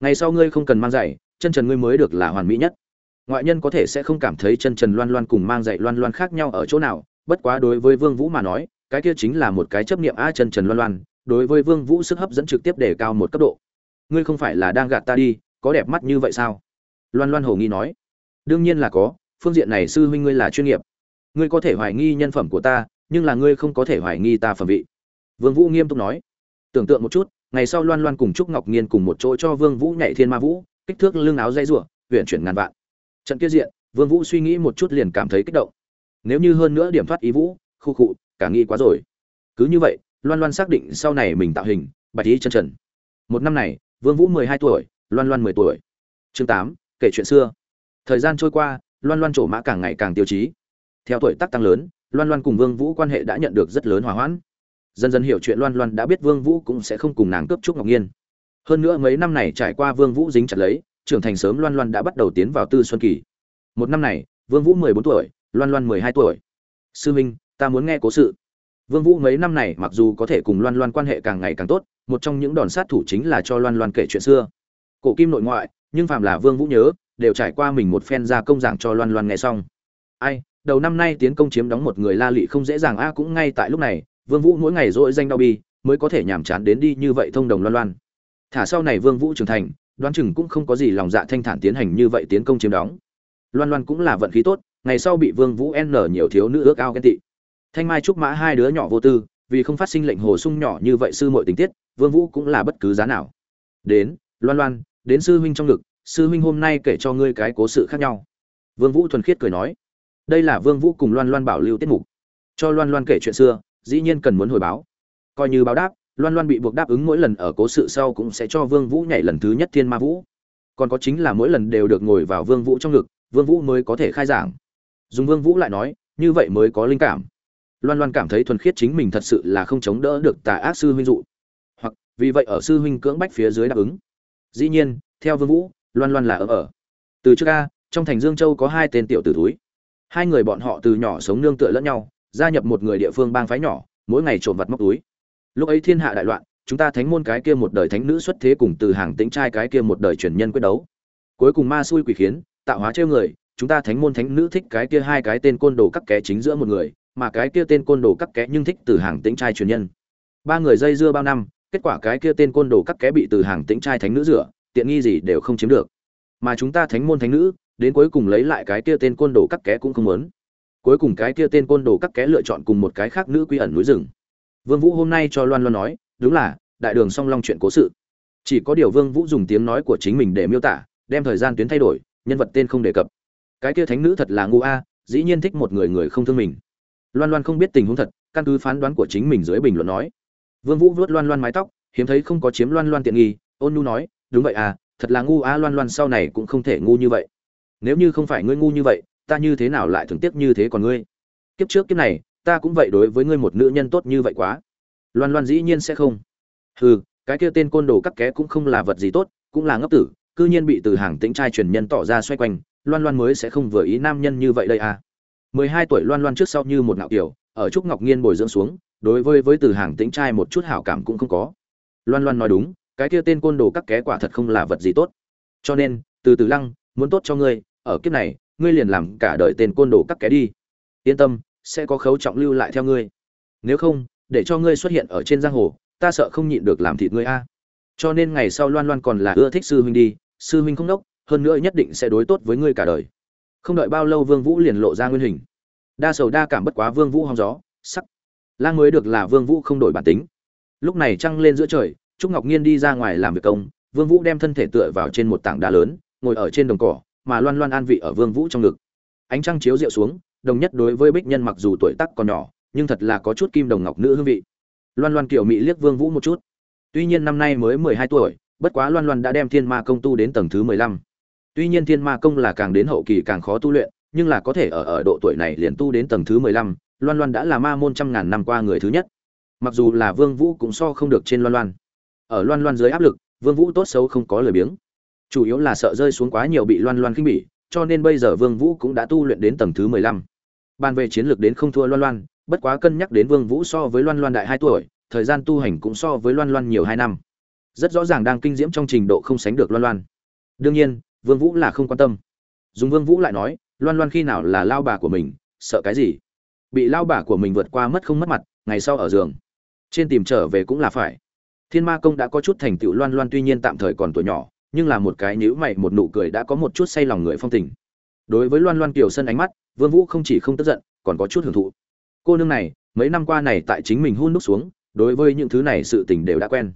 Speaker 1: Ngày sau ngươi không cần mang giày, chân trần ngươi mới được là hoàn mỹ nhất. Ngoại nhân có thể sẽ không cảm thấy chân trần loan loan cùng mang giày loan loan khác nhau ở chỗ nào, bất quá đối với vương vũ mà nói, cái kia chính là một cái chấp niệm a chân trần loan loan, đối với vương vũ sức hấp dẫn trực tiếp đề cao một cấp độ. Ngươi không phải là đang gạt ta đi, có đẹp mắt như vậy sao? Loan loan hồ nghi nói. Đương nhiên là có phương diện này sư huynh ngươi là chuyên nghiệp. Ngươi có thể hoài nghi nhân phẩm của ta nhưng là ngươi không có thể hoài nghi ta phẩm vị. Vương vũ nghiêm túc nói. Tưởng tượng một chút ngày sau loan loan cùng trúc ngọc nghiên cùng một chỗ cho vương vũ nhảy thiên ma vũ kích thước lưng áo dây rủa huyện chuyển ngàn vạn. Trận kia diện vương vũ suy nghĩ một chút liền cảm thấy kích động. Nếu như hơn nữa điểm thoát ý vũ khu cụ cả nghi quá rồi. Cứ như vậy loan loan xác định sau này mình tạo hình bạch ý chân trần. Một năm này vương vũ 12 tuổi loan loan 10 tuổi. Chương 8, kể chuyện xưa. Thời gian trôi qua loan loan trổ mã càng ngày càng tiêu chí. Theo tuổi tác tăng lớn, loan loan cùng vương vũ quan hệ đã nhận được rất lớn hòa hoãn. Dần dần hiểu chuyện loan loan đã biết vương vũ cũng sẽ không cùng nàng cướp trúc ngọc nhiên. Hơn nữa mấy năm này trải qua vương vũ dính chặt lấy, trưởng thành sớm loan loan đã bắt đầu tiến vào tư xuân kỳ. Một năm này, vương vũ 14 tuổi, loan loan 12 tuổi. Sư minh, ta muốn nghe cố sự. Vương vũ mấy năm này mặc dù có thể cùng loan loan quan hệ càng ngày càng tốt, một trong những đòn sát thủ chính là cho loan loan kể chuyện xưa. Cổ kim nội ngoại, nhưng phàm là vương vũ nhớ đều trải qua mình một phen ra công giảng cho loan loan nghe xong. Ai, đầu năm nay tiến công chiếm đóng một người la lị không dễ dàng, a, cũng ngay tại lúc này, vương vũ mỗi ngày dỗi danh đau bi, mới có thể nhảm chán đến đi như vậy thông đồng loan loan. Thả sau này vương vũ trưởng thành, đoán chừng cũng không có gì lòng dạ thanh thản tiến hành như vậy tiến công chiếm đóng. Loan loan cũng là vận khí tốt, ngày sau bị vương vũ n nhiều thiếu nữ ước ao ghen tị. Thanh mai trúc mã hai đứa nhỏ vô tư, vì không phát sinh lệnh hồ sung nhỏ như vậy sư muội tình tiết, vương vũ cũng là bất cứ giá nào. Đến, loan loan, đến sư huynh trong ngực sư huynh hôm nay kể cho ngươi cái cố sự khác nhau. Vương vũ thuần khiết cười nói, đây là vương vũ cùng loan loan bảo lưu tiết mục. Cho loan loan kể chuyện xưa, dĩ nhiên cần muốn hồi báo. Coi như báo đáp, loan loan bị buộc đáp ứng mỗi lần ở cố sự sau cũng sẽ cho vương vũ nhảy lần thứ nhất thiên ma vũ. Còn có chính là mỗi lần đều được ngồi vào vương vũ trong ngực, vương vũ mới có thể khai giảng. Dùng vương vũ lại nói, như vậy mới có linh cảm. Loan loan cảm thấy thuần khiết chính mình thật sự là không chống đỡ được tà ác sư huynh dụ. Hoặc, vì vậy ở sư huynh cưỡng bách phía dưới đáp ứng. Dĩ nhiên, theo vương vũ loan loan là ở ở. Từ trước a, trong thành dương châu có hai tên tiểu tử túi hai người bọn họ từ nhỏ sống nương tựa lẫn nhau, gia nhập một người địa phương bang phái nhỏ, mỗi ngày trộm vặt móc túi. Lúc ấy thiên hạ đại loạn, chúng ta thánh môn cái kia một đời thánh nữ xuất thế cùng từ hàng tĩnh trai cái kia một đời truyền nhân quyết đấu. Cuối cùng ma xui quỷ khiến, tạo hóa trêu người, chúng ta thánh môn thánh nữ thích cái kia hai cái tên côn đồ cắt ké chính giữa một người, mà cái kia tên côn đồ cắt ké nhưng thích từ hàng tĩnh trai truyền nhân. Ba người dây dưa bao năm, kết quả cái kia tên côn đồ cắt ké bị từ hàng tĩnh trai thánh nữ rửa tiện nghi gì đều không chiếm được. Mà chúng ta thánh môn thánh nữ, đến cuối cùng lấy lại cái kia tên côn đồ cắt ké cũng không muốn. Cuối cùng cái kia tên côn đồ cắt ké lựa chọn cùng một cái khác nữ quy ẩn núi rừng. Vương vũ hôm nay cho loan loan nói, đúng là, đại đường song long chuyện cố sự. Chỉ có điều vương vũ dùng tiếng nói của chính mình để miêu tả, đem thời gian tuyến thay đổi, nhân vật tên không đề cập. Cái kia thánh nữ thật là ngu a, dĩ nhiên thích một người người không thương mình. Loan loan không biết tình huống thật, căn cứ phán đoán của chính mình dưới bình luận nói. Vương vũ vuốt loan loan mái tóc, hiếm thấy không có chiếm loan loan tiện nghi, ôn nhu nói đúng vậy à thật là ngu a loan loan sau này cũng không thể ngu như vậy. Nếu như không phải ngươi ngu như vậy, ta như thế nào lại thường tiếc như thế còn ngươi? Kiếp trước kiếp này, ta cũng vậy đối với ngươi một nữ nhân tốt như vậy quá. Loan loan dĩ nhiên sẽ không. Hừ, cái kia tên côn đồ cắt ké cũng không là vật gì tốt, cũng là ngốc tử, cư nhiên bị từ hàng tĩnh trai truyền nhân tỏ ra xoay quanh, loan loan mới sẽ không vừa ý nam nhân như vậy đây à. Mười hai tuổi loan loan trước sau như một ngạo kiểu, ở trúc ngọc nhiên bồi dưỡng xuống, đối với với từ hàng tĩnh trai một chút hảo cảm cũng không có. Loan loan nói đúng cái kia tên côn đồ cắt ké quả thật không là vật gì tốt. Cho nên, từ từ lăng, muốn tốt cho ngươi, ở kiếp này, ngươi liền làm cả đời tên côn đồ cắt ké đi. Yên tâm, sẽ có khấu trọng lưu lại theo ngươi. Nếu không, để cho ngươi xuất hiện ở trên giang hồ, ta sợ không nhịn được làm thịt ngươi a. Cho nên ngày sau loan loan còn là ưa thích sư huynh đi, sư huynh không đốc, hơn nữa nhất định sẽ đối tốt với ngươi cả đời. Không đợi bao lâu vương vũ liền lộ ra nguyên hình. Đa sầu đa cảm bất quá vương vũ hóng gió, sắc. Lang mới được là vương vũ không đổi bản tính. Lúc này trăng lên giữa trời trúc ngọc nhiên đi ra ngoài làm việc công, vương vũ đem thân thể tựa vào trên một tảng đá lớn, ngồi ở trên đồng cỏ, mà loan loan an vị ở vương vũ trong ngực. Ánh trăng chiếu rượu xuống, đồng nhất đối với bích nhân mặc dù tuổi tác còn nhỏ, nhưng thật là có chút kim đồng ngọc nữ hương vị. Loan loan kiểu mỹ liếc vương vũ một chút. Tuy nhiên năm nay mới mười hai tuổi, bất quá loan loan đã đem thiên ma công tu đến tầng thứ mười lăm. Tuy nhiên thiên ma công là càng đến hậu kỳ càng khó tu luyện, nhưng là có thể ở ở độ tuổi này liền tu đến tầng thứ mười lăm, loan loan đã là ma môn trăm ngàn năm qua người thứ nhất. Mặc dù là vương vũ cũng so không được trên loan loan ở loan loan dưới áp lực, vương vũ tốt xấu không có lời biếng. Chủ yếu là sợ rơi xuống quá nhiều bị loan loan khinh bỉ, cho nên bây giờ vương vũ cũng đã tu luyện đến tầng thứ mười lăm. Bàn về chiến lược đến không thua loan loan, bất quá cân nhắc đến vương vũ so với loan loan đại hai tuổi, thời gian tu hành cũng so với loan loan nhiều hai năm. Rất rõ ràng đang kinh diễm trong trình độ không sánh được loan loan. Đương nhiên, vương vũ là không quan tâm. Dùng vương vũ lại nói, loan loan khi nào là lao bà của mình, sợ cái gì? Bị lao bà của mình vượt qua mất không mất mặt, ngày sau ở giường. Trên tìm trở về cũng là phải thiên ma công đã có chút thành tựu loan loan, tuy nhiên tạm thời còn tuổi nhỏ, nhưng là một cái nhíu mày, một nụ cười đã có một chút say lòng người phong tình. Đối với loan loan kiều sân ánh mắt, vương vũ không chỉ không tức giận, còn có chút hưởng thụ. Cô nương này, mấy năm qua này tại chính mình hôn đúc xuống, đối với những thứ này sự tình đều đã quen.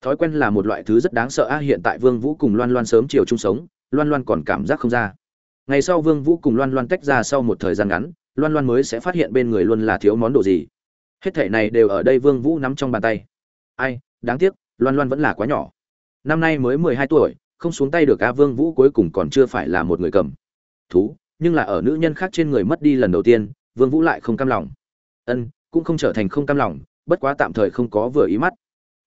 Speaker 1: Thói quen là một loại thứ rất đáng sợ a hiện tại vương vũ cùng loan loan sớm chiều chung sống, loan loan còn cảm giác không ra. Ngày sau vương vũ cùng loan loan tách ra sau một thời gian ngắn, loan loan mới sẽ phát hiện bên người luôn là thiếu món đồ gì. Hết thảy này đều ở đây vương vũ nắm trong bàn tay. Ai đáng tiếc, loan loan vẫn là quá nhỏ. Năm nay mới mười hai tuổi, không xuống tay được a vương vũ cuối cùng còn chưa phải là một người cầm. Thú, nhưng là ở nữ nhân khác trên người mất đi lần đầu tiên, vương vũ lại không cam lòng. Ân, cũng không trở thành không cam lòng, bất quá tạm thời không có vừa ý mắt.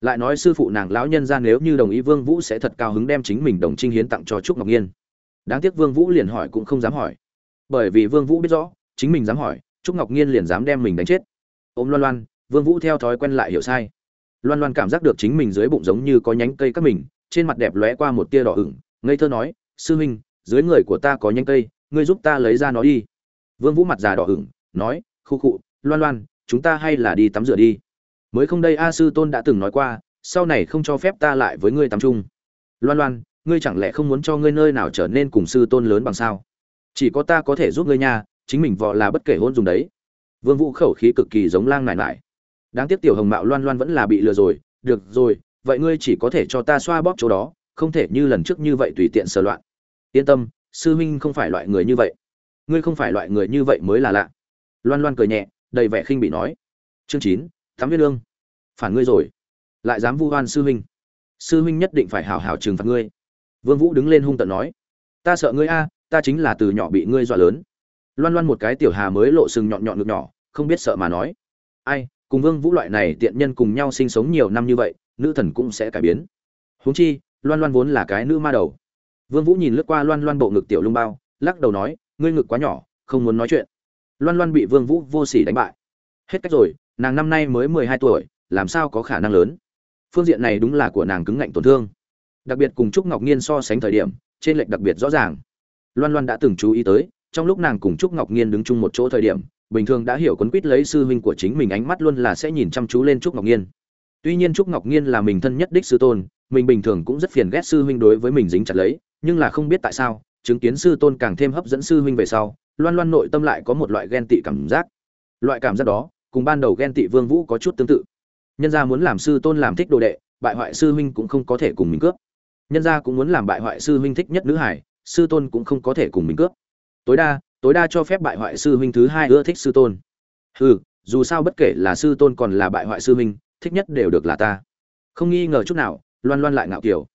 Speaker 1: Lại nói sư phụ nàng lão nhân ra nếu như đồng ý vương vũ sẽ thật cao hứng đem chính mình đồng trinh hiến tặng cho trúc ngọc nhiên. Đáng tiếc vương vũ liền hỏi cũng không dám hỏi. Bởi vì vương vũ biết rõ, chính mình dám hỏi, trúc ngọc nhiên liền dám đem mình đánh chết. Ôm loan loan, vương vũ theo thói quen lại hiểu sai loan loan cảm giác được chính mình dưới bụng giống như có nhánh cây các mình, trên mặt đẹp lóe qua một tia đỏ ửng, ngây thơ nói, sư huynh, dưới người của ta có nhánh cây, ngươi giúp ta lấy ra nó đi. Vương vũ mặt già đỏ ửng, nói, khu khụ loan loan, chúng ta hay là đi tắm rửa đi. Mới không đây a sư tôn đã từng nói qua, sau này không cho phép ta lại với ngươi tắm chung. Loan loan, ngươi chẳng lẽ không muốn cho ngươi nơi nào trở nên cùng sư tôn lớn bằng sao? Chỉ có ta có thể giúp ngươi nha, chính mình vợ là bất kể hôn dùng đấy. Vương vũ khẩu khí cực kỳ giống lang nải nải đáng tiếc tiểu hồng mạo loan loan vẫn là bị lừa rồi. Được rồi, vậy ngươi chỉ có thể cho ta xoa bóp chỗ đó, không thể như lần trước như vậy tùy tiện sờ loạn. Yên tâm, sư huynh không phải loại người như vậy. Ngươi không phải loại người như vậy mới là lạ. Loan loan cười nhẹ, đầy vẻ khinh bị nói. Chương chín thắm viên lương. Phản ngươi rồi. Lại dám vu oan sư huynh. Sư huynh nhất định phải hảo hảo trừng phạt ngươi. Vương vũ đứng lên hung tận nói. Ta sợ ngươi a, ta chính là từ nhỏ bị ngươi dọa lớn. Loan loan một cái tiểu hà mới lộ sừng nhọn nhọn ngực nhỏ, không biết sợ mà nói. Ai? Cùng vương vũ loại này tiện nhân cùng nhau sinh sống nhiều năm như vậy, nữ thần cũng sẽ cải biến. Huống chi, loan loan vốn là cái nữ ma đầu. Vương vũ nhìn lướt qua loan loan bộ ngực tiểu lung bao, lắc đầu nói, ngươi ngực quá nhỏ, không muốn nói chuyện. Loan loan bị vương vũ vô sỉ đánh bại. Hết cách rồi, nàng năm nay mới mười hai tuổi, làm sao có khả năng lớn? Phương diện này đúng là của nàng cứng ngạnh tổn thương. Đặc biệt cùng trúc ngọc nhiên so sánh thời điểm, trên lệch đặc biệt rõ ràng. Loan loan đã từng chú ý tới, trong lúc nàng cùng trúc ngọc nhiên đứng chung một chỗ thời điểm bình thường đã hiểu quấn quýt lấy sư huynh của chính mình ánh mắt luôn là sẽ nhìn chăm chú lên trúc ngọc nhiên tuy nhiên trúc ngọc nhiên là mình thân nhất đích sư tôn, mình bình thường cũng rất phiền ghét sư huynh đối với mình dính chặt lấy, nhưng là không biết tại sao, chứng kiến sư tôn càng thêm hấp dẫn sư huynh về sau, loan loan nội tâm lại có một loại ghen tị cảm giác. Loại cảm giác đó, cùng ban đầu ghen tị vương vũ có chút tương tự. Nhân gia muốn làm sư tôn làm thích đồ đệ, bại hoại sư huynh cũng không có thể cùng mình cướp. Nhân gia cũng muốn làm bại hoại sư huynh thích nhất nữ hải, sư tôn cũng không có thể cùng mình cướp. Tối đa tối đa cho phép bại hoại sư huynh thứ hai ưa thích sư tôn. Hừ, dù sao bất kể là sư tôn còn là bại hoại sư huynh, thích nhất đều được là ta. Không nghi ngờ chút nào, loan loan lại ngạo kiểu.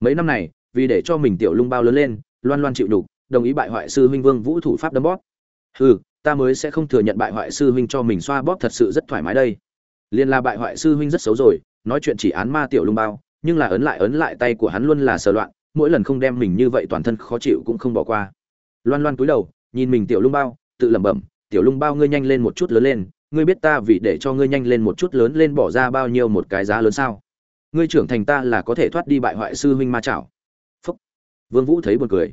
Speaker 1: Mấy năm này, vì để cho mình tiểu lung bao lớn lên, loan loan chịu đục đồng ý bại hoại sư huynh vương vũ thủ pháp đấm bóp. Hừ, ta mới sẽ không thừa nhận bại hoại sư huynh cho mình xoa bóp thật sự rất thoải mái đây. Liên là bại hoại sư huynh rất xấu rồi, nói chuyện chỉ án ma tiểu lung bao, nhưng là ấn lại ấn lại tay của hắn luôn là sờ loạn, mỗi lần không đem mình như vậy toàn thân khó chịu cũng không bỏ qua. Loan loan cúi đầu nhìn mình tiểu lung bao, tự lẩm bẩm, tiểu lung bao, ngươi nhanh lên một chút lớn lên, ngươi biết ta vì để cho ngươi nhanh lên một chút lớn lên bỏ ra bao nhiêu một cái giá lớn sao? Ngươi trưởng thành ta là có thể thoát đi bại hoại sư huynh ma chảo. Phúc. Vương vũ thấy buồn cười.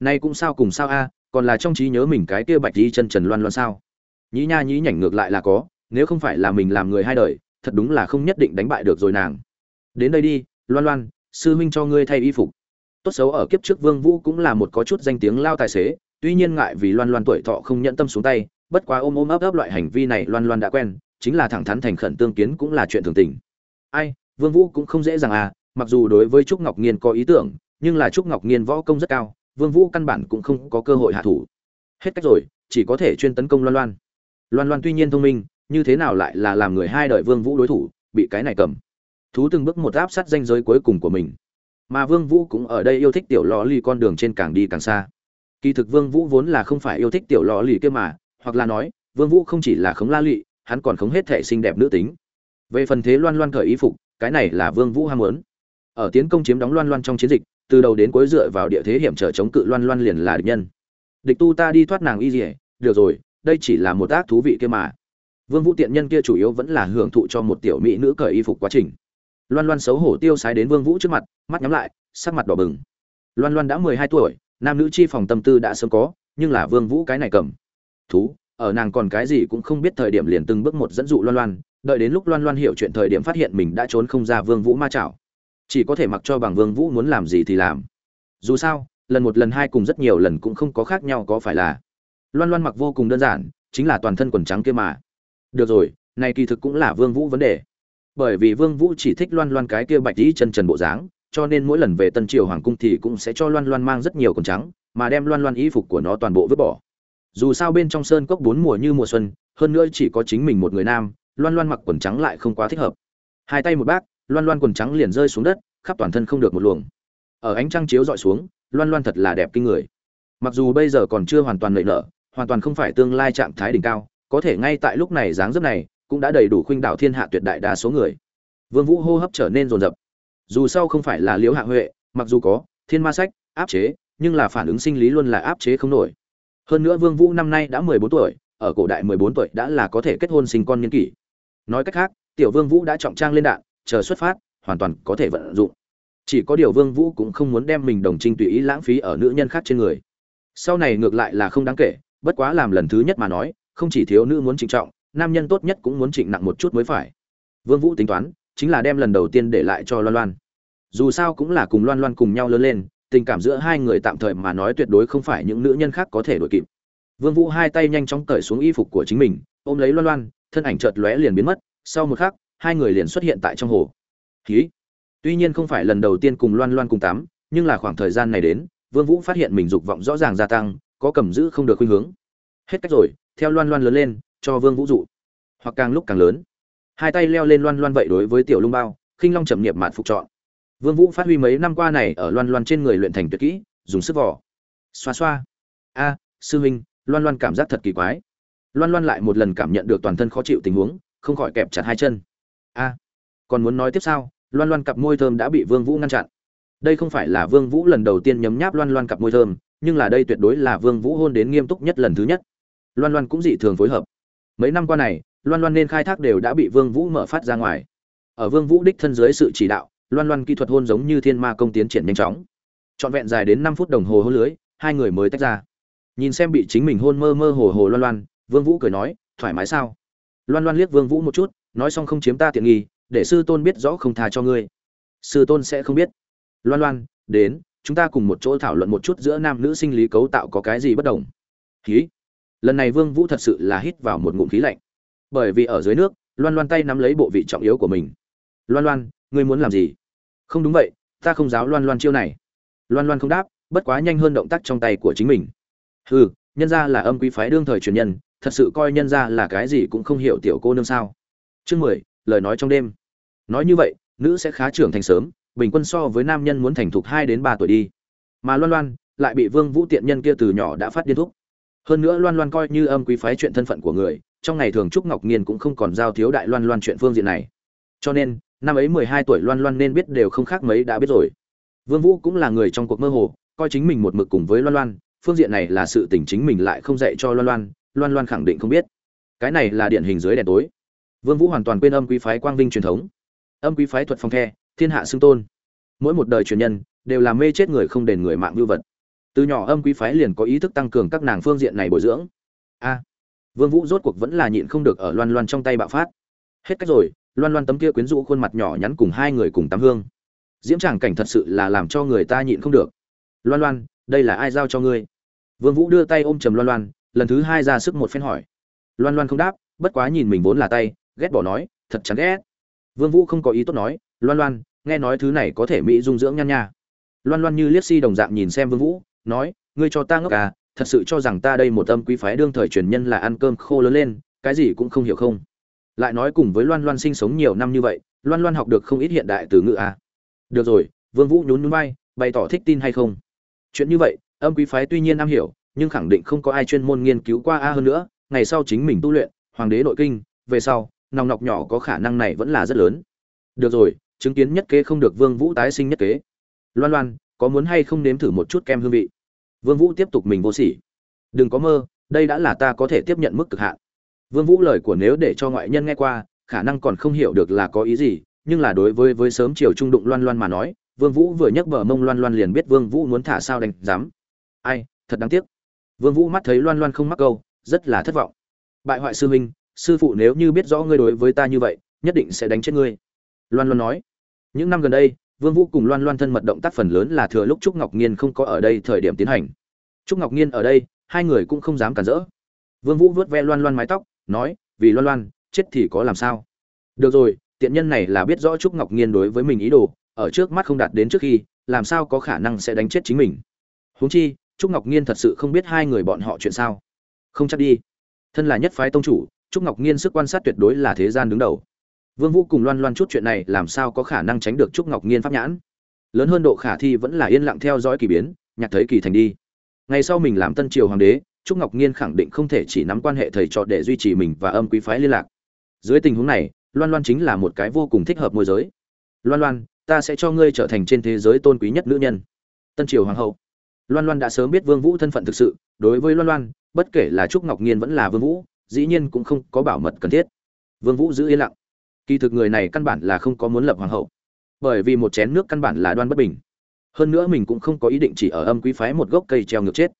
Speaker 1: Nay cũng sao cùng sao a, còn là trong trí nhớ mình cái kia bạch đi chân trần loan loan sao? Nhí nha nhí nhảnh ngược lại là có, nếu không phải là mình làm người hai đời, thật đúng là không nhất định đánh bại được rồi nàng. Đến đây đi, loan loan, sư huynh cho ngươi thay y phục. Tốt xấu ở kiếp trước vương vũ cũng là một có chút danh tiếng lao tài xế tuy nhiên ngại vì loan loan tuổi thọ không nhận tâm xuống tay, bất quá ôm ôm ấp ấp loại hành vi này loan loan đã quen, chính là thẳng thắn thành khẩn tương kiến cũng là chuyện thường tình. Ai, vương vũ cũng không dễ dàng à mặc dù đối với trúc ngọc nghiên có ý tưởng, nhưng là trúc ngọc nghiên võ công rất cao, vương vũ căn bản cũng không có cơ hội hạ thủ. Hết cách rồi, chỉ có thể chuyên tấn công loan loan. Loan loan tuy nhiên thông minh, như thế nào lại là làm người hai đời vương vũ đối thủ, bị cái này cầm. Thú từng bước một áp sát danh giới cuối cùng của mình. Mà vương vũ cũng ở đây yêu thích tiểu lò ly con đường trên càng đi càng xa kỳ thực vương vũ vốn là không phải yêu thích tiểu lò lì kia mà, hoặc là nói, vương vũ không chỉ là khống la lị, hắn còn khống hết thể xinh đẹp nữ tính. Về phần thế loan loan cởi y phục, cái này là vương vũ ham muốn. Ở tiến công chiếm đóng loan loan trong chiến dịch, từ đầu đến cuối dựa vào địa thế hiểm trở chống cự loan loan liền là địch nhân. Địch tu ta đi thoát nàng y dỉa được rồi, đây chỉ là một ác thú vị kia mà. Vương vũ tiện nhân kia chủ yếu vẫn là hưởng thụ cho một tiểu mỹ nữ cởi y phục quá trình. Loan loan xấu hổ tiêu sái đến vương vũ trước mặt, mắt nhắm lại, sắc mặt đỏ bừng. Loan loan đã mười hai tuổi nam nữ chi phòng tâm tư đã sớm có, nhưng là vương vũ cái này cầm. Thú, ở nàng còn cái gì cũng không biết thời điểm liền từng bước một dẫn dụ loan loan, đợi đến lúc loan loan hiểu chuyện thời điểm phát hiện mình đã trốn không ra vương vũ ma chảo. Chỉ có thể mặc cho bằng vương vũ muốn làm gì thì làm. Dù sao, lần một lần hai cùng rất nhiều lần cũng không có khác nhau có phải là. Loan loan mặc vô cùng đơn giản, chính là toàn thân quần trắng kia mà. Được rồi, này kỳ thực cũng là vương vũ vấn đề. Bởi vì vương vũ chỉ thích loan loan cái kia bạch tí chân trần bộ dáng cho nên mỗi lần về tân triều hoàng cung thì cũng sẽ cho loan loan mang rất nhiều quần trắng, mà đem loan loan y phục của nó toàn bộ vứt bỏ. Dù sao bên trong sơn cốc bốn mùa như mùa xuân, hơn nữa chỉ có chính mình một người nam, loan loan mặc quần trắng lại không quá thích hợp. Hai tay một bác, loan loan quần trắng liền rơi xuống đất, khắp toàn thân không được một luồng. Ở ánh trăng chiếu dọi xuống, loan loan thật là đẹp kinh người. Mặc dù bây giờ còn chưa hoàn toàn lợi nở, hoàn toàn không phải tương lai trạng thái đỉnh cao, có thể ngay tại lúc này dáng dấp này cũng đã đầy đủ khuynh đảo thiên hạ tuyệt đại đa số người. Vương vũ hô hấp trở nên rồn rập dù sau không phải là liễu hạ huệ, mặc dù có thiên ma sách áp chế, nhưng là phản ứng sinh lý luôn là áp chế không nổi. Hơn nữa vương vũ năm nay đã 14 tuổi, ở cổ đại 14 tuổi đã là có thể kết hôn sinh con niên kỷ. Nói cách khác, tiểu vương vũ đã trọng trang lên đạn, chờ xuất phát, hoàn toàn có thể vận dụng. Chỉ có điều vương vũ cũng không muốn đem mình đồng trinh tùy ý lãng phí ở nữ nhân khác trên người. Sau này ngược lại là không đáng kể, bất quá làm lần thứ nhất mà nói, không chỉ thiếu nữ muốn trịnh trọng, nam nhân tốt nhất cũng muốn trịnh nặng một chút mới phải. Vương vũ tính toán chính là đem lần đầu tiên để lại cho loan loan. Dù sao cũng là cùng loan loan cùng nhau lớn lên, tình cảm giữa hai người tạm thời mà nói tuyệt đối không phải những nữ nhân khác có thể đổi kịp. Vương vũ hai tay nhanh chóng cởi xuống y phục của chính mình, ôm lấy loan loan, thân ảnh chợt lóe liền biến mất, sau một khắc, hai người liền xuất hiện tại trong hồ. Khí tuy nhiên không phải lần đầu tiên cùng loan loan cùng tắm, nhưng là khoảng thời gian này đến, vương vũ phát hiện mình dục vọng rõ ràng gia tăng, có cầm giữ không được khuynh hướng. Hết cách rồi, theo loan loan lớn lên, cho vương vũ dụ. Hoặc càng lúc càng lớn hai tay leo lên loan loan vậy đối với tiểu lung bao, khinh long trầm niệm mạn phục chọn vương vũ phát huy mấy năm qua này ở loan loan trên người luyện thành tuyệt kỹ, dùng sức vỏ xoa xoa. A, sư huynh, loan loan cảm giác thật kỳ quái. Loan loan lại một lần cảm nhận được toàn thân khó chịu tình huống, không khỏi kẹp chặt hai chân. A, còn muốn nói tiếp sao? Loan loan cặp môi thơm đã bị vương vũ ngăn chặn. Đây không phải là vương vũ lần đầu tiên nhấm nháp loan loan cặp môi thơm, nhưng là đây tuyệt đối là vương vũ hôn đến nghiêm túc nhất lần thứ nhất. Loan loan cũng dị thường phối hợp. Mấy năm qua này loan loan nên khai thác đều đã bị vương vũ mở phát ra ngoài. Ở vương vũ đích thân dưới sự chỉ đạo, loan loan kỹ thuật hôn giống như thiên ma công tiến triển nhanh chóng. Trọn vẹn dài đến năm phút đồng hồ hôn lưới, hai người mới tách ra. Nhìn xem bị chính mình hôn mơ mơ hồ hồ loan loan, vương vũ cười nói, thoải mái sao? Loan loan liếc vương vũ một chút, nói xong không chiếm ta tiện nghi, để sư tôn biết rõ không tha cho ngươi. Sư tôn sẽ không biết. Loan loan, đến, chúng ta cùng một chỗ thảo luận một chút giữa nam nữ sinh lý cấu tạo có cái gì bất đồng. Khí lần này vương vũ thật sự là hít vào một ngụm khí lạnh bởi vì ở dưới nước, loan loan tay nắm lấy bộ vị trọng yếu của mình. Loan loan, ngươi muốn làm gì? Không đúng vậy, ta không giáo loan loan chiêu này. Loan loan không đáp, bất quá nhanh hơn động tác trong tay của chính mình. Hừ, nhân ra là âm quý phái đương thời truyền nhân, thật sự coi nhân ra là cái gì cũng không hiểu tiểu cô nương sao. Chương mười, lời nói trong đêm. Nói như vậy, nữ sẽ khá trưởng thành sớm, bình quân so với nam nhân muốn thành thục hai đến ba tuổi đi. Mà loan loan, lại bị vương vũ tiện nhân kia từ nhỏ đã phát điên thúc. Hơn nữa loan loan coi như âm quý phái chuyện thân phận của người trong ngày thường trúc ngọc nghiên cũng không còn giao thiếu đại loan loan chuyện phương diện này. Cho nên, năm ấy mười hai tuổi loan loan nên biết đều không khác mấy đã biết rồi. Vương vũ cũng là người trong cuộc mơ hồ, coi chính mình một mực cùng với loan loan, phương diện này là sự tình chính mình lại không dạy cho loan loan loan loan khẳng định không biết. Cái này là điển hình dưới đèn tối. Vương vũ hoàn toàn quên âm quý phái quang vinh truyền thống. Âm quý phái thuật phong khe thiên hạ xưng tôn. Mỗi một đời truyền nhân đều là mê chết người không đền người mạng vưu vật. Từ nhỏ âm quý phái liền có ý thức tăng cường các nàng phương diện này bồi dưỡng. A vương vũ rốt cuộc vẫn là nhịn không được ở loan loan trong tay bạo phát. Hết cách rồi, loan loan tấm kia quyến rũ khuôn mặt nhỏ nhắn cùng hai người cùng tắm hương. Diễm tràng cảnh thật sự là làm cho người ta nhịn không được. Loan loan, đây là ai giao cho ngươi? Vương vũ đưa tay ôm trầm loan loan, lần thứ hai ra sức một phen hỏi. Loan loan không đáp, bất quá nhìn mình vốn là tay, ghét bỏ nói, thật chán ghét. Vương vũ không có ý tốt nói, loan loan, nghe nói thứ này có thể mỹ dung dưỡng nhan nha. Loan loan như liếc si đồng dạng nhìn xem vương vũ, nói, ngươi cho ta ngốc à thật sự cho rằng ta đây một âm quý phái đương thời truyền nhân là ăn cơm khô lớn lên, cái gì cũng không hiểu không? Lại nói cùng với loan loan sinh sống nhiều năm như vậy, loan loan học được không ít hiện đại từ ngữ à? Được rồi, vương vũ nhún nhún vai, bày tỏ thích tin hay không? Chuyện như vậy, âm quý phái tuy nhiên am hiểu, nhưng khẳng định không có ai chuyên môn nghiên cứu qua a hơn nữa, ngày sau chính mình tu luyện, hoàng đế nội kinh, về sau, nòng nọc nhỏ có khả năng này vẫn là rất lớn. Được rồi, chứng kiến nhất kế không được vương vũ tái sinh nhất kế. Loan loan, có muốn hay không nếm thử một chút kem hương vị? Vương vũ tiếp tục mình vô sỉ. Đừng có mơ, đây đã là ta có thể tiếp nhận mức cực hạn. Vương vũ lời của nếu để cho ngoại nhân nghe qua, khả năng còn không hiểu được là có ý gì, nhưng là đối với với sớm chiều trung đụng loan loan mà nói, vương vũ vừa nhấc bờ mông loan loan liền biết vương vũ muốn thả sao đánh dám. Ai, thật đáng tiếc. Vương vũ mắt thấy loan loan không mắc câu, rất là thất vọng. Bại hoại sư huynh, sư phụ nếu như biết rõ ngươi đối với ta như vậy, nhất định sẽ đánh chết ngươi. Loan loan nói. Những năm gần đây vương vũ cùng loan loan thân mật động tác phần lớn là thừa lúc trúc ngọc nghiên không có ở đây thời điểm tiến hành. Trúc ngọc nghiên ở đây, hai người cũng không dám cản rỡ. Vương vũ vuốt ve loan loan mái tóc, nói, vì loan loan, chết thì có làm sao? Được rồi, tiện nhân này là biết rõ trúc ngọc nghiên đối với mình ý đồ, ở trước mắt không đạt đến trước khi, làm sao có khả năng sẽ đánh chết chính mình? Huống chi, trúc ngọc nghiên thật sự không biết hai người bọn họ chuyện sao. Không chắc đi. Thân là nhất phái tông chủ, trúc ngọc nghiên sức quan sát tuyệt đối là thế gian đứng đầu vương vũ cùng loan loan chút chuyện này làm sao có khả năng tránh được trúc ngọc nghiên pháp nhãn? Lớn hơn độ khả thi vẫn là yên lặng theo dõi kỳ biến, nhạc thấy kỳ thành đi. Ngày sau mình làm tân triều hoàng đế, trúc ngọc nghiên khẳng định không thể chỉ nắm quan hệ thầy trò để duy trì mình và âm quý phái liên lạc. Dưới tình huống này, loan loan chính là một cái vô cùng thích hợp môi giới. Loan loan, ta sẽ cho ngươi trở thành trên thế giới tôn quý nhất nữ nhân. Tân triều hoàng hậu. Loan loan đã sớm biết vương vũ thân phận thực sự, đối với loan loan, bất kể là trúc ngọc nghiên vẫn là vương vũ, dĩ nhiên cũng không có bảo mật cần thiết. Vương vũ giữ yên lặng kỳ thực người này căn bản là không có muốn lập hoàng hậu. Bởi vì một chén nước căn bản là đoan bất bình. Hơn nữa mình cũng không có ý định chỉ ở âm quý phái một gốc cây treo ngược chết.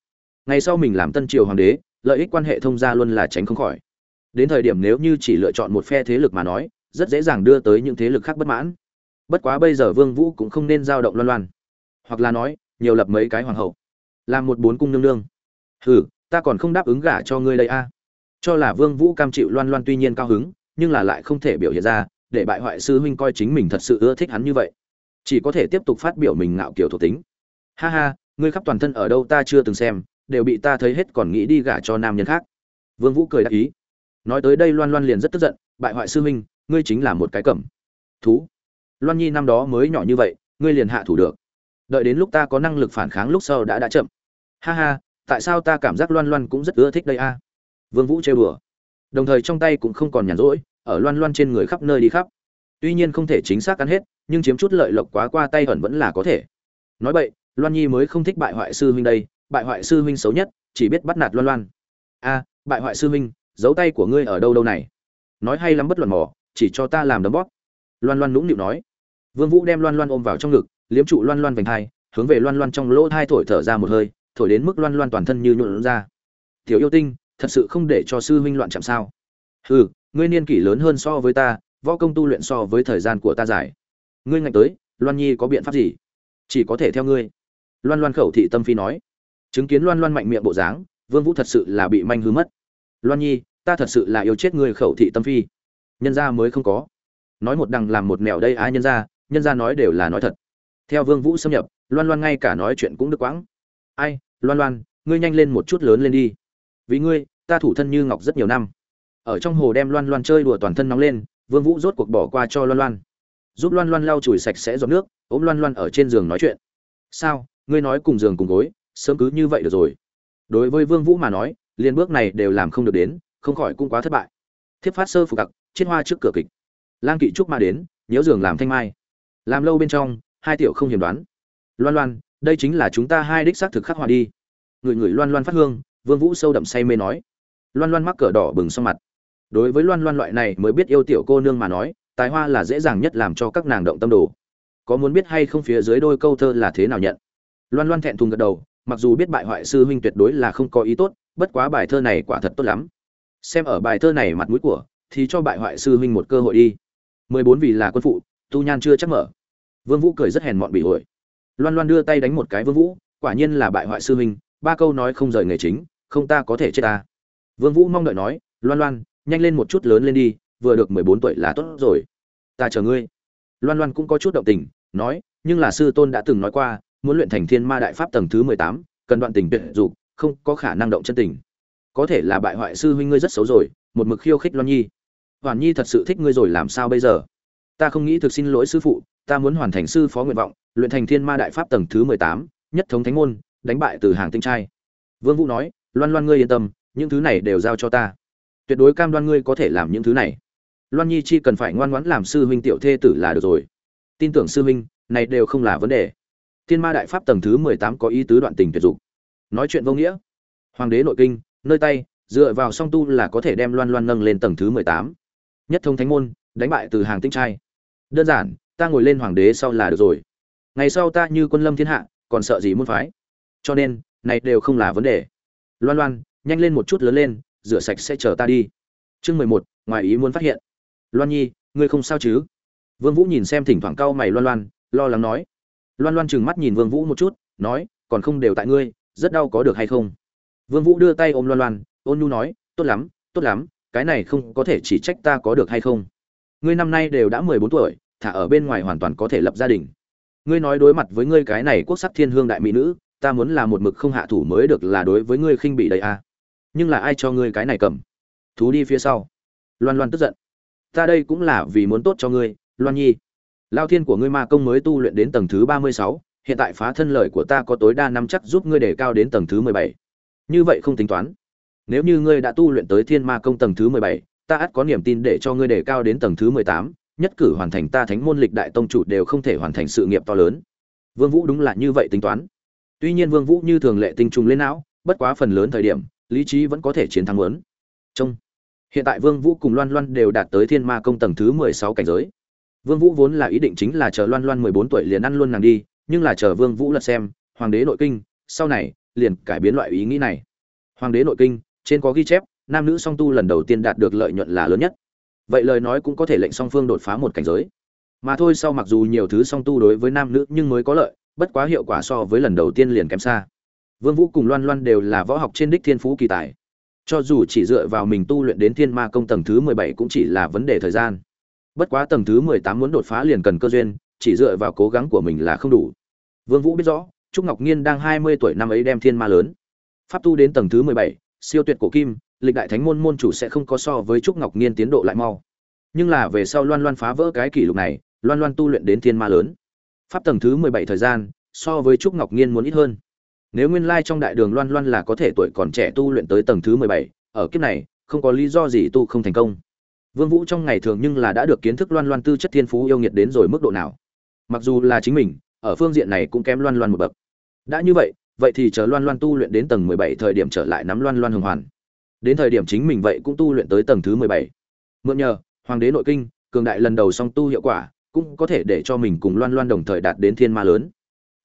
Speaker 1: Ngày sau mình làm tân triều hoàng đế, lợi ích quan hệ thông gia luôn là tránh không khỏi. Đến thời điểm nếu như chỉ lựa chọn một phe thế lực mà nói, rất dễ dàng đưa tới những thế lực khác bất mãn. Bất quá bây giờ vương vũ cũng không nên giao động loan loan. Hoặc là nói, nhiều lập mấy cái hoàng hậu. Làm một bốn cung nương nương. Hừ, ta còn không đáp ứng gả cho ngươi đây a. Cho là vương vũ cam chịu loan loan tuy nhiên cao hứng nhưng là lại không thể biểu hiện ra, để bại hoại sư huynh coi chính mình thật sự ưa thích hắn như vậy. Chỉ có thể tiếp tục phát biểu mình ngạo kiểu thuộc tính. Ha ha, ngươi khắp toàn thân ở đâu ta chưa từng xem, đều bị ta thấy hết còn nghĩ đi gả cho nam nhân khác. Vương vũ cười đáp ý. Nói tới đây loan loan liền rất tức giận, bại hoại sư huynh, ngươi chính là một cái cẩm. Thú. Loan nhi năm đó mới nhỏ như vậy, ngươi liền hạ thủ được. Đợi đến lúc ta có năng lực phản kháng lúc sau đã đã chậm. Ha ha, tại sao ta cảm giác loan loan cũng rất ưa thích đây a? Vương vũ trêu đùa. Đồng thời trong tay cũng không còn nhàn rỗi ở loan loan trên người khắp nơi đi khắp. Tuy nhiên không thể chính xác ăn hết, nhưng chiếm chút lợi lộc quá qua tay ẩn vẫn là có thể. Nói vậy loan nhi mới không thích bại hoại sư huynh đây, bại hoại sư huynh xấu nhất, chỉ biết bắt nạt loan loan. A, bại hoại sư huynh, giấu tay của ngươi ở đâu đâu này? Nói hay lắm bất luận mỏ chỉ cho ta làm đấm bóp. Loan loan nũng nịu nói. Vương vũ đem loan loan ôm vào trong ngực, liếm trụ loan loan vành thai, hướng về loan loan trong lỗ thai thổi thở ra một hơi, thổi đến mức loan loan toàn thân như nhuộn ra. Tiểu yêu tinh, thật sự không để cho sư huynh loạn chạm sao? Hừ ngươi niên kỷ lớn hơn so với ta, võ công tu luyện so với thời gian của ta dài. Ngươi ngạnh tới, loan nhi có biện pháp gì? Chỉ có thể theo ngươi. Loan loan khẩu thị tâm phi nói. Chứng kiến loan loan mạnh miệng bộ dáng, vương vũ thật sự là bị manh hư mất. Loan nhi, ta thật sự là yêu chết ngươi, khẩu thị tâm phi. Nhân gia mới không có. Nói một đằng làm một mèo đây ai nhân gia nhân gia nói đều là nói thật. Theo vương vũ xâm nhập, loan loan ngay cả nói chuyện cũng được quãng. Ai, loan loan, ngươi nhanh lên một chút lớn lên đi. Vì ngươi, ta thủ thân như ngọc rất nhiều năm ở trong hồ đem loan loan chơi đùa toàn thân nóng lên, vương vũ rốt cuộc bỏ qua cho loan loan. Giúp loan loan lau chùi sạch sẽ giọt nước, ôm loan loan ở trên giường nói chuyện. Sao, ngươi nói cùng giường cùng gối, sớm cứ như vậy được rồi. Đối với vương vũ mà nói liên bước này đều làm không được đến, không khỏi cũng quá thất bại. Thiếp phát sơ phục cặc chiết hoa trước cửa kịch. Lang kỵ trúc ma đến, nhớ giường làm thanh mai. Làm lâu bên trong, hai tiểu không hiểm đoán. Loan loan, đây chính là chúng ta hai đích xác thực khắc họa đi. Người người loan loan phát hương, vương vũ sâu đậm say mê nói. Loan loan mắc cỡ đỏ bừng sau mặt đối với loan loan loại này mới biết yêu tiểu cô nương mà nói, tài hoa là dễ dàng nhất làm cho các nàng động tâm đồ. Có muốn biết hay không phía dưới đôi câu thơ là thế nào nhận? Loan loan thẹn thùng gật đầu, mặc dù biết bại hoại sư huynh tuyệt đối là không có ý tốt, bất quá bài thơ này quả thật tốt lắm. Xem ở bài thơ này mặt mũi của, thì cho bại hoại sư huynh một cơ hội đi. Mười bốn vì là quân phụ, tu nhan chưa chắc mở. Vương vũ cười rất hèn mọn bị ổi. Loan loan đưa tay đánh một cái vương vũ, quả nhiên là bại hoại sư huynh, ba câu nói không rời nghề chính, không ta có thể chết ta. Vương vũ mong đợi nói, loan loan nhanh lên một chút lớn lên đi, vừa được mười bốn tuổi là tốt rồi. Ta chờ ngươi. Loan loan cũng có chút động tình, nói, nhưng là sư tôn đã từng nói qua, muốn luyện thành thiên ma đại pháp tầng thứ mười tám, cần đoạn tình tuyệt dục, không có khả năng động chân tình. Có thể là bại hoại sư huynh ngươi rất xấu rồi, một mực khiêu khích loan nhi. Hoàn nhi thật sự thích ngươi rồi làm sao bây giờ? Ta không nghĩ thực xin lỗi sư phụ, ta muốn hoàn thành sư phó nguyện vọng, luyện thành thiên ma đại pháp tầng thứ mười tám, nhất thống thánh môn, đánh bại từ hàng tinh trai. Vương vũ nói, loan loan ngươi yên tâm, những thứ này đều giao cho ta tuyệt đối cam đoan ngươi có thể làm những thứ này. Loan nhi chi cần phải ngoan ngoãn làm sư huynh tiểu thê tử là được rồi. Tin tưởng sư huynh, này đều không là vấn đề. Thiên ma đại pháp tầng thứ mười tám có ý tứ đoạn tình tuyệt dục. Nói chuyện vô nghĩa. Hoàng đế nội kinh, nơi tay, dựa vào song tu là có thể đem loan loan nâng lên tầng thứ mười tám. Nhất thông thánh môn, đánh bại từ hàng tinh trai. Đơn giản, ta ngồi lên hoàng đế sau là được rồi. Ngày sau ta như quân lâm thiên hạ, còn sợ gì môn phái? Cho nên, này đều không là vấn đề. Loan loan, nhanh lên một chút lớn lên rửa sạch sẽ chờ ta đi. Chương mười một, ngoài ý muốn phát hiện. Loan nhi, ngươi không sao chứ? Vương vũ nhìn xem thỉnh thoảng cau mày loan loan, lo lắng nói. Loan loan trừng mắt nhìn vương vũ một chút, nói, còn không đều tại ngươi, rất đau có được hay không? Vương vũ đưa tay ôm loan loan, ôn nhu nói, tốt lắm tốt lắm, cái này không có thể chỉ trách ta có được hay không? Ngươi năm nay đều đã mười bốn tuổi, thả ở bên ngoài hoàn toàn có thể lập gia đình. Ngươi nói đối mặt với ngươi cái này quốc sắc thiên hương đại mỹ nữ, ta muốn là một mực không hạ thủ mới được là đối với ngươi khinh bị đầy a à nhưng là ai cho ngươi cái này cầm? Thú đi phía sau. Loan loan tức giận. Ta đây cũng là vì muốn tốt cho ngươi, loan nhi. Lao thiên của ngươi ma công mới tu luyện đến tầng thứ ba mươi sáu, hiện tại phá thân lợi của ta có tối đa năm chắc giúp ngươi để cao đến tầng thứ mười bảy. Như vậy không tính toán. Nếu như ngươi đã tu luyện tới thiên ma công tầng thứ mười bảy, ta ắt có niềm tin để cho ngươi để cao đến tầng thứ mười tám, nhất cử hoàn thành ta thánh môn lịch đại tông chủ đều không thể hoàn thành sự nghiệp to lớn. Vương vũ đúng là như vậy tính toán. Tuy nhiên vương vũ như thường lệ tinh trùng lên não, bất quá phần lớn thời điểm lý trí vẫn có thể chiến thắng lớn trong hiện tại vương vũ cùng loan loan đều đạt tới thiên ma công tầng thứ mười sáu cảnh giới. Vương vũ vốn là ý định chính là chờ loan loan mười bốn tuổi liền ăn luôn nàng đi, nhưng là chờ vương vũ lật xem, hoàng đế nội kinh, sau này, liền cải biến loại ý nghĩ này. Hoàng đế nội kinh, trên có ghi chép, nam nữ song tu lần đầu tiên đạt được lợi nhuận là lớn nhất. Vậy lời nói cũng có thể lệnh song phương đột phá một cảnh giới. Mà thôi sau mặc dù nhiều thứ song tu đối với nam nữ nhưng mới có lợi, bất quá hiệu quả so với lần đầu tiên liền kém xa vương vũ cùng loan loan đều là võ học trên đích thiên phú kỳ tài. Cho dù chỉ dựa vào mình tu luyện đến thiên ma công tầng thứ mười bảy cũng chỉ là vấn đề thời gian. Bất quá tầng thứ mười tám muốn đột phá liền cần cơ duyên, chỉ dựa vào cố gắng của mình là không đủ. Vương vũ biết rõ, trúc ngọc nhiên đang hai mươi tuổi năm ấy đem thiên ma lớn. Pháp tu đến tầng thứ mười bảy, siêu tuyệt cổ kim, lịch đại thánh môn môn chủ sẽ không có so với trúc ngọc nhiên tiến độ lại mau. Nhưng là về sau loan loan phá vỡ cái kỷ lục này, loan loan tu luyện đến thiên ma lớn. Pháp tầng thứ mười bảy thời gian, so với trúc ngọc nhiên muốn ít hơn nếu nguyên lai trong đại đường loan loan là có thể tuổi còn trẻ tu luyện tới tầng thứ mười bảy, ở kiếp này, không có lý do gì tu không thành công. Vương vũ trong ngày thường nhưng là đã được kiến thức loan loan tư chất thiên phú yêu nghiệt đến rồi mức độ nào. Mặc dù là chính mình, ở phương diện này cũng kém loan loan một bậc. Đã như vậy vậy thì chờ loan loan tu luyện đến tầng mười bảy thời điểm trở lại nắm loan loan hồng hoàn. Đến thời điểm chính mình vậy cũng tu luyện tới tầng thứ mười bảy. Mượn nhờ, hoàng đế nội kinh, cường đại lần đầu song tu hiệu quả, cũng có thể để cho mình cùng loan loan đồng thời đạt đến thiên ma lớn.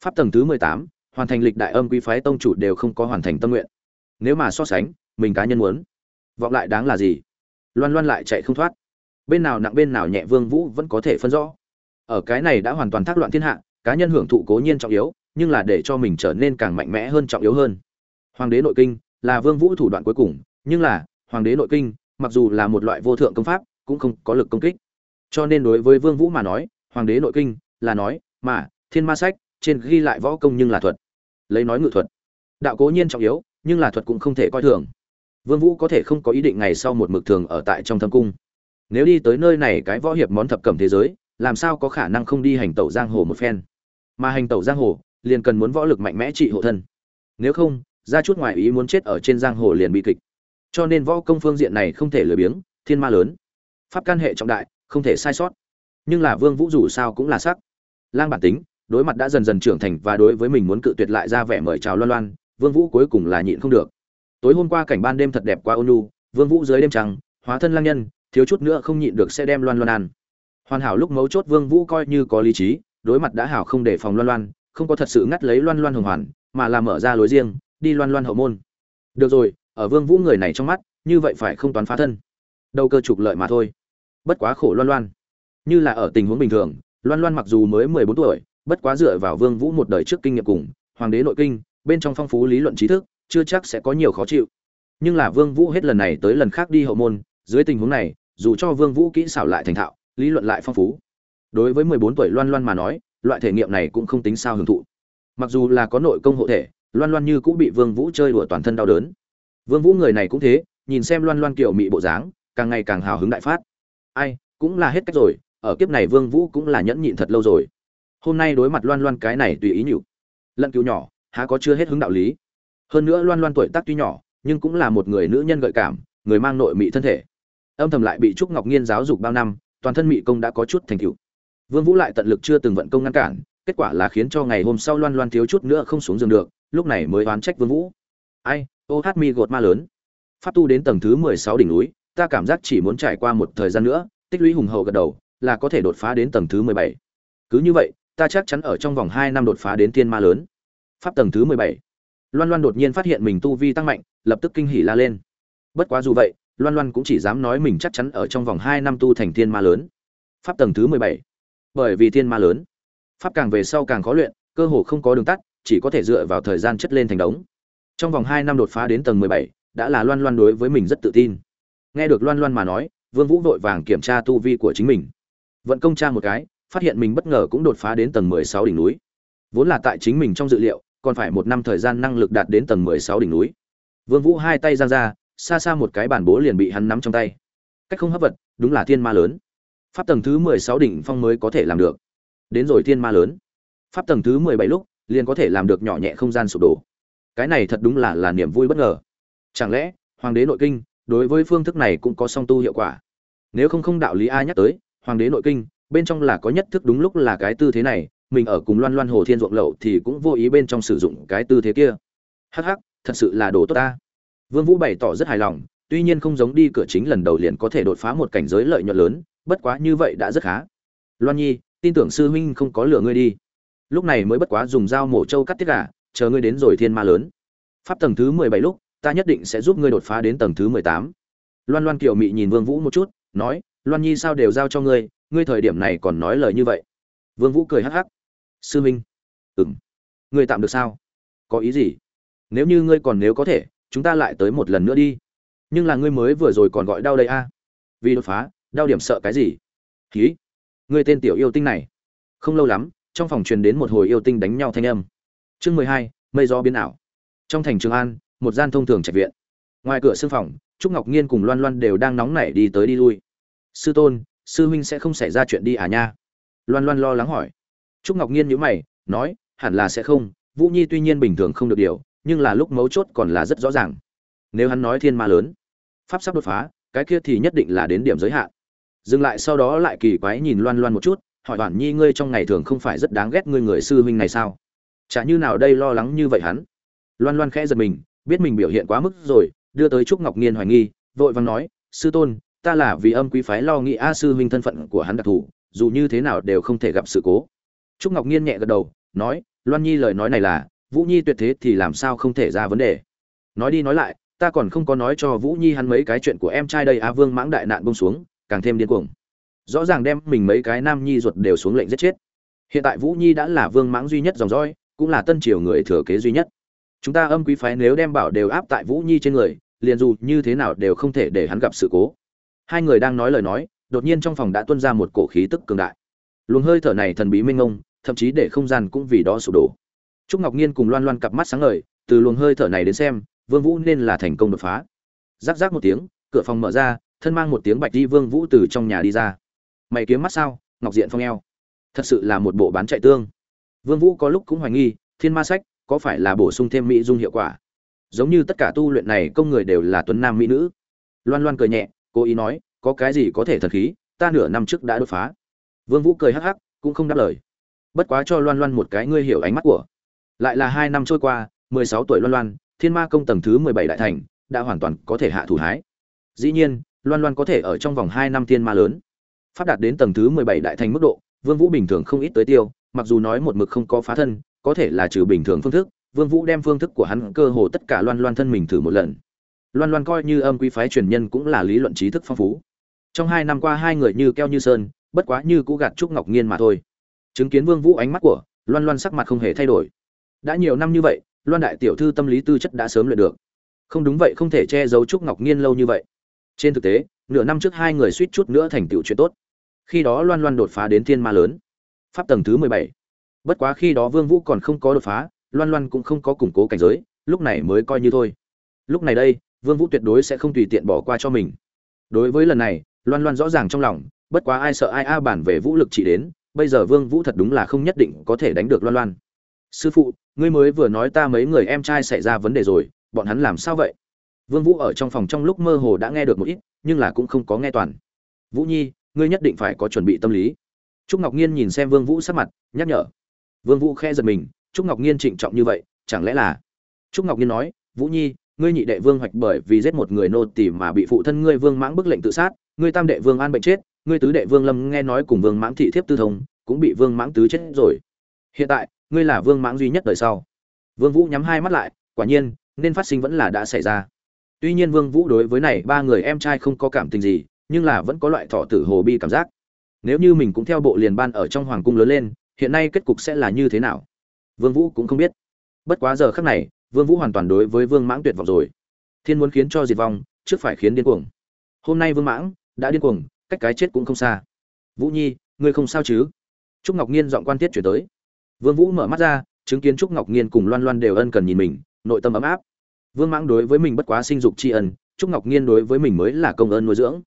Speaker 1: Pháp tầng thứ mười tám hoàn thành lịch đại âm quý phái tông chủ đều không có hoàn thành tâm nguyện. Nếu mà so sánh, mình cá nhân muốn. Vọng lại đáng là gì? Loan loan lại chạy không thoát. Bên nào nặng bên nào nhẹ vương vũ vẫn có thể phân rõ. Ở cái này đã hoàn toàn thác loạn thiên hạ, cá nhân hưởng thụ cố nhiên trọng yếu, nhưng là để cho mình trở nên càng mạnh mẽ hơn trọng yếu hơn. Hoàng đế nội kinh là vương vũ thủ đoạn cuối cùng, nhưng là, hoàng đế nội kinh, mặc dù là một loại vô thượng công pháp, cũng không có lực công kích. Cho nên đối với vương vũ mà nói, hoàng đế nội kinh là nói, mà thiên ma sách, trên ghi lại võ công nhưng là thuật lấy nói ngự thuật. Đạo cố nhiên trọng yếu, nhưng là thuật cũng không thể coi thường. Vương vũ có thể không có ý định ngày sau một mực thường ở tại trong thâm cung. Nếu đi tới nơi này cái võ hiệp món thập cẩm thế giới, làm sao có khả năng không đi hành tẩu giang hồ một phen? Mà hành tẩu giang hồ, liền cần muốn võ lực mạnh mẽ trị hộ thân. Nếu không, ra chút ngoại ý muốn chết ở trên giang hồ liền bị kịch. Cho nên võ công phương diện này không thể lười biếng, thiên ma lớn. Pháp can hệ trọng đại, không thể sai sót. Nhưng là vương vũ dù sao cũng là sắc. Lang bản tính đối mặt đã dần dần trưởng thành và đối với mình muốn cự tuyệt lại ra vẻ mời chào loan loan, vương vũ cuối cùng là nhịn không được. Tối hôm qua cảnh ban đêm thật đẹp quá ôn nhu, vương vũ dưới đêm trăng hóa thân lang nhân, thiếu chút nữa không nhịn được sẽ đem loan loan ăn. Hoàn hảo lúc mấu chốt vương vũ coi như có lý trí, đối mặt đã hảo không để phòng loan loan, không có thật sự ngắt lấy loan loan hồng hoàn, mà là mở ra lối riêng, đi loan loan hậu môn. Được rồi, ở vương vũ người này trong mắt, như vậy phải không toán phá thân. Đâu cơ trục lợi mà thôi. Bất quá khổ loan loan. Như là ở tình huống bình thường, loan loan mặc dù mới mười bốn tuổi bất quá dựa vào vương vũ một đời trước kinh nghiệm cùng hoàng đế nội kinh, bên trong phong phú lý luận trí thức, chưa chắc sẽ có nhiều khó chịu. Nhưng là vương vũ hết lần này tới lần khác đi hậu môn, dưới tình huống này, dù cho vương vũ kỹ xảo lại thành thạo, lý luận lại phong phú. Đối với mười bốn tuổi loan loan mà nói, loại thể nghiệm này cũng không tính sao hưởng thụ. Mặc dù là có nội công hộ thể, loan loan như cũng bị vương vũ chơi đùa toàn thân đau đớn. Vương vũ người này cũng thế, nhìn xem loan loan kiểu mị bộ dáng, càng ngày càng hào hứng đại phát. Ai, cũng là hết cách rồi, ở kiếp này vương vũ cũng là nhẫn nhịn thật lâu rồi hôm nay đối mặt loan loan cái này tùy ý nhủ lận cứu nhỏ, há có chưa hết hứng đạo lý. Hơn nữa loan loan tuổi tác tuy nhỏ, nhưng cũng là một người nữ nhân gợi cảm, người mang nội mị thân thể. Âm thầm lại bị trúc ngọc nghiên giáo dục bao năm, toàn thân mị công đã có chút thành tựu. Vương vũ lại tận lực chưa từng vận công ngăn cản, kết quả là khiến cho ngày hôm sau loan loan thiếu chút nữa không xuống giường được, lúc này mới oán trách vương vũ. Ai, ô hát mi gột ma lớn. Pháp tu đến tầng thứ mười sáu đỉnh núi, ta cảm giác chỉ muốn trải qua một thời gian nữa, tích lũy hùng hậu gật đầu, là có thể đột phá đến tầng thứ mười bảy. Cứ như vậy ta chắc chắn ở trong vòng hai năm đột phá đến thiên ma lớn. Pháp tầng thứ mười bảy. Loan loan đột nhiên phát hiện mình tu vi tăng mạnh, lập tức kinh hỉ la lên. Bất quá dù vậy, loan loan cũng chỉ dám nói mình chắc chắn ở trong vòng hai năm tu thành thiên ma lớn. Pháp tầng thứ mười bảy. Bởi vì thiên ma lớn, pháp càng về sau càng khó luyện, cơ hồ không có đường tắt, chỉ có thể dựa vào thời gian chất lên thành đống. Trong vòng hai năm đột phá đến tầng mười bảy, đã là loan loan đối với mình rất tự tin. Nghe được loan loan mà nói, vương vũ vội vàng kiểm tra tu vi của chính mình. Vận công tra một cái phát hiện mình bất ngờ cũng đột phá đến tầng mười sáu đỉnh núi. Vốn là tại chính mình trong dự liệu, còn phải một năm thời gian năng lực đạt đến tầng mười sáu đỉnh núi. Vương vũ hai tay giang ra, xa xa một cái bản bố liền bị hắn nắm trong tay. Cách không hấp vật, đúng là thiên ma lớn. Pháp tầng thứ mười sáu đỉnh phong mới có thể làm được. Đến rồi thiên ma lớn. Pháp tầng thứ mười bảy lúc, liền có thể làm được nhỏ nhẹ không gian sụp đổ. Cái này thật đúng là là niềm vui bất ngờ. Chẳng lẽ, hoàng đế nội kinh, đối với phương thức này cũng có song tu hiệu quả? Nếu không không đạo lý ai nhắc tới, hoàng đế nội kinh bên trong là có nhất thức đúng lúc là cái tư thế này, mình ở cùng loan loan hồ thiên ruộng lậu thì cũng vô ý bên trong sử dụng cái tư thế kia. Hắc hắc, thật sự là đồ tốt ta. Vương vũ bày tỏ rất hài lòng, tuy nhiên không giống đi cửa chính lần đầu liền có thể đột phá một cảnh giới lợi nhuận lớn, bất quá như vậy đã rất khá. Loan nhi, tin tưởng sư huynh không có lừa ngươi đi. Lúc này mới bất quá dùng dao mổ trâu cắt tiết gà, chờ ngươi đến rồi thiên ma lớn. Pháp tầng thứ mười bảy lúc, ta nhất định sẽ giúp ngươi đột phá đến tầng thứ mười tám. Loan loan kiều mị nhìn vương vũ một chút, nói, loan nhi sao đều giao cho ngươi ngươi thời điểm này còn nói lời như vậy. Vương vũ cười hắc hắc. Sư minh. Ừm. Ngươi tạm được sao? Có ý gì? Nếu như ngươi còn nếu có thể, chúng ta lại tới một lần nữa đi. Nhưng là ngươi mới vừa rồi còn gọi đau đây a. Vì đột phá, đau điểm sợ cái gì? Ký ngươi tên tiểu yêu tinh này. Không lâu lắm, trong phòng truyền đến một hồi yêu tinh đánh nhau thanh âm. Chương mười hai, mây gió biến ảo. Trong thành trường an, một gian thông thường trạch viện. Ngoài cửa sương phòng, trúc ngọc nhiên cùng loan loan đều đang nóng nảy đi tới đi lui. Sư tôn sư huynh sẽ không xảy ra chuyện đi à nha? Loan loan lo lắng hỏi. Trúc ngọc nhiên nhíu mày, nói, hẳn là sẽ không, vũ nhi tuy nhiên bình thường không được điều, nhưng là lúc mấu chốt còn là rất rõ ràng. Nếu hắn nói thiên ma lớn, pháp sắp đột phá, cái kia thì nhất định là đến điểm giới hạn. Dừng lại sau đó lại kỳ quái nhìn loan loan một chút, hỏi bản nhi, ngươi trong ngày thường không phải rất đáng ghét ngươi người sư huynh này sao? Chả như nào đây lo lắng như vậy hắn? Loan loan khẽ giật mình, biết mình biểu hiện quá mức rồi, đưa tới trúc ngọc nhiên hoài nghi, vội vàng nói, sư tôn ta là vì âm quý phái lo nghĩ a sư huynh thân phận của hắn đặc thù, dù như thế nào đều không thể gặp sự cố. Trúc ngọc nhiên nhẹ gật đầu, nói, loan nhi lời nói này là, vũ nhi tuyệt thế thì làm sao không thể ra vấn đề. Nói đi nói lại, ta còn không có nói cho vũ nhi hắn mấy cái chuyện của em trai đây a vương mãng đại nạn bông xuống, càng thêm điên cuồng. Rõ ràng đem mình mấy cái nam nhi ruột đều xuống lệnh giết chết. Hiện tại vũ nhi đã là vương mãng duy nhất dòng dõi, cũng là tân triều người thừa kế duy nhất. Chúng ta âm quý phái nếu đem bảo đều áp tại vũ nhi trên người, liền dù như thế nào đều không thể để hắn gặp sự cố hai người đang nói lời nói, đột nhiên trong phòng đã tuôn ra một cổ khí tức cường đại. Luồng hơi thở này thần bí minh ông thậm chí để không gian cũng vì đó sụp đổ. Trúc ngọc nhiên cùng loan loan cặp mắt sáng ngời, từ luồng hơi thở này đến xem, vương vũ nên là thành công đột phá. Rắc rắc một tiếng, cửa phòng mở ra, thân mang một tiếng bạch đi vương vũ từ trong nhà đi ra. Mày kiếm mắt sao, ngọc diện phong eo. Thật sự là một bộ bán chạy tương. Vương vũ có lúc cũng hoài nghi, thiên ma sách, có phải là bổ sung thêm mỹ dung hiệu quả? Giống như tất cả tu luyện này, công người đều là tuấn nam mỹ nữ. Loan loan cười nhẹ cố ý nói, có cái gì có thể thần khí, ta nửa năm trước đã đột phá. Vương vũ cười hắc hắc, cũng không đáp lời. Bất quá cho loan loan một cái ngươi hiểu ánh mắt của. Lại là hai năm trôi qua, mười sáu tuổi loan loan, thiên ma công tầng thứ mười bảy đại thành, đã hoàn toàn có thể hạ thủ hái. Dĩ nhiên, loan loan có thể ở trong vòng hai năm thiên ma lớn. Phát đạt đến tầng thứ mười bảy đại thành mức độ, vương vũ bình thường không ít tới tiêu, mặc dù nói một mực không có phá thân, có thể là trừ bình thường phương thức, vương vũ đem phương thức của hắn cơ hồ tất cả loan loan thân mình thử một lần loan loan coi như âm quý phái truyền nhân cũng là lý luận trí thức phong phú. Trong hai năm qua hai người như keo như sơn, bất quá như cũ gạt trúc ngọc nhiên mà thôi. Chứng kiến vương vũ ánh mắt của loan loan sắc mặt không hề thay đổi. Đã nhiều năm như vậy, loan đại tiểu thư tâm lý tư chất đã sớm luyện được. Không đúng vậy không thể che giấu trúc ngọc nhiên lâu như vậy. Trên thực tế, nửa năm trước hai người suýt chút nữa thành tựu chuyện tốt. Khi đó loan loan đột phá đến thiên ma lớn. Pháp tầng thứ mười bảy. Bất quá khi đó vương vũ còn không có đột phá, loan loan cũng không có củng cố cảnh giới, lúc này mới coi như thôi. Lúc này đây vương vũ tuyệt đối sẽ không tùy tiện bỏ qua cho mình. Đối với lần này, loan loan rõ ràng trong lòng, bất quá ai sợ ai a bản về vũ lực chỉ đến, bây giờ vương vũ thật đúng là không nhất định có thể đánh được loan loan. Sư phụ, ngươi mới vừa nói ta mấy người em trai xảy ra vấn đề rồi, bọn hắn làm sao vậy? Vương vũ ở trong phòng trong lúc mơ hồ đã nghe được một ít, nhưng là cũng không có nghe toàn. Vũ nhi, ngươi nhất định phải có chuẩn bị tâm lý. Trúc ngọc nhiên nhìn xem vương vũ sắc mặt, nhắc nhở. Vương vũ khẽ giật mình, trúc ngọc nhiên trịnh trọng như vậy, chẳng lẽ là? Trúc ngọc nhiên nói, vũ nhi ngươi nhị đệ vương hoạch bởi vì giết một người nô tỳ mà bị phụ thân ngươi vương mãng bức lệnh tự sát, ngươi tam đệ vương an bệnh chết, ngươi tứ đệ vương lâm nghe nói cùng vương mãng thị thiếp tư thông, cũng bị vương mãng tứ chết rồi. Hiện tại, ngươi là vương mãng duy nhất đời sau. Vương vũ nhắm hai mắt lại, quả nhiên, nên phát sinh vẫn là đã xảy ra. Tuy nhiên vương vũ đối với này ba người em trai không có cảm tình gì, nhưng là vẫn có loại thọ tử hồ bi cảm giác. Nếu như mình cũng theo bộ liền ban ở trong hoàng cung lớn lên, hiện nay kết cục sẽ là như thế nào? Vương vũ cũng không biết. Bất quá giờ khắc này vương vũ hoàn toàn đối với vương mãng tuyệt vọng rồi. Thiên muốn khiến cho diệt vong, trước phải khiến điên cuồng. Hôm nay vương mãng đã điên cuồng, cách cái chết cũng không xa. Vũ nhi, ngươi không sao chứ? Trúc ngọc nhiên giọng quan tiết chuyển tới. Vương vũ mở mắt ra, chứng kiến trúc ngọc nhiên cùng loan loan đều ân cần nhìn mình, nội tâm ấm áp. Vương mãng đối với mình bất quá sinh dục tri ân, trúc ngọc nhiên đối với mình mới là công ơn nuôi dưỡng.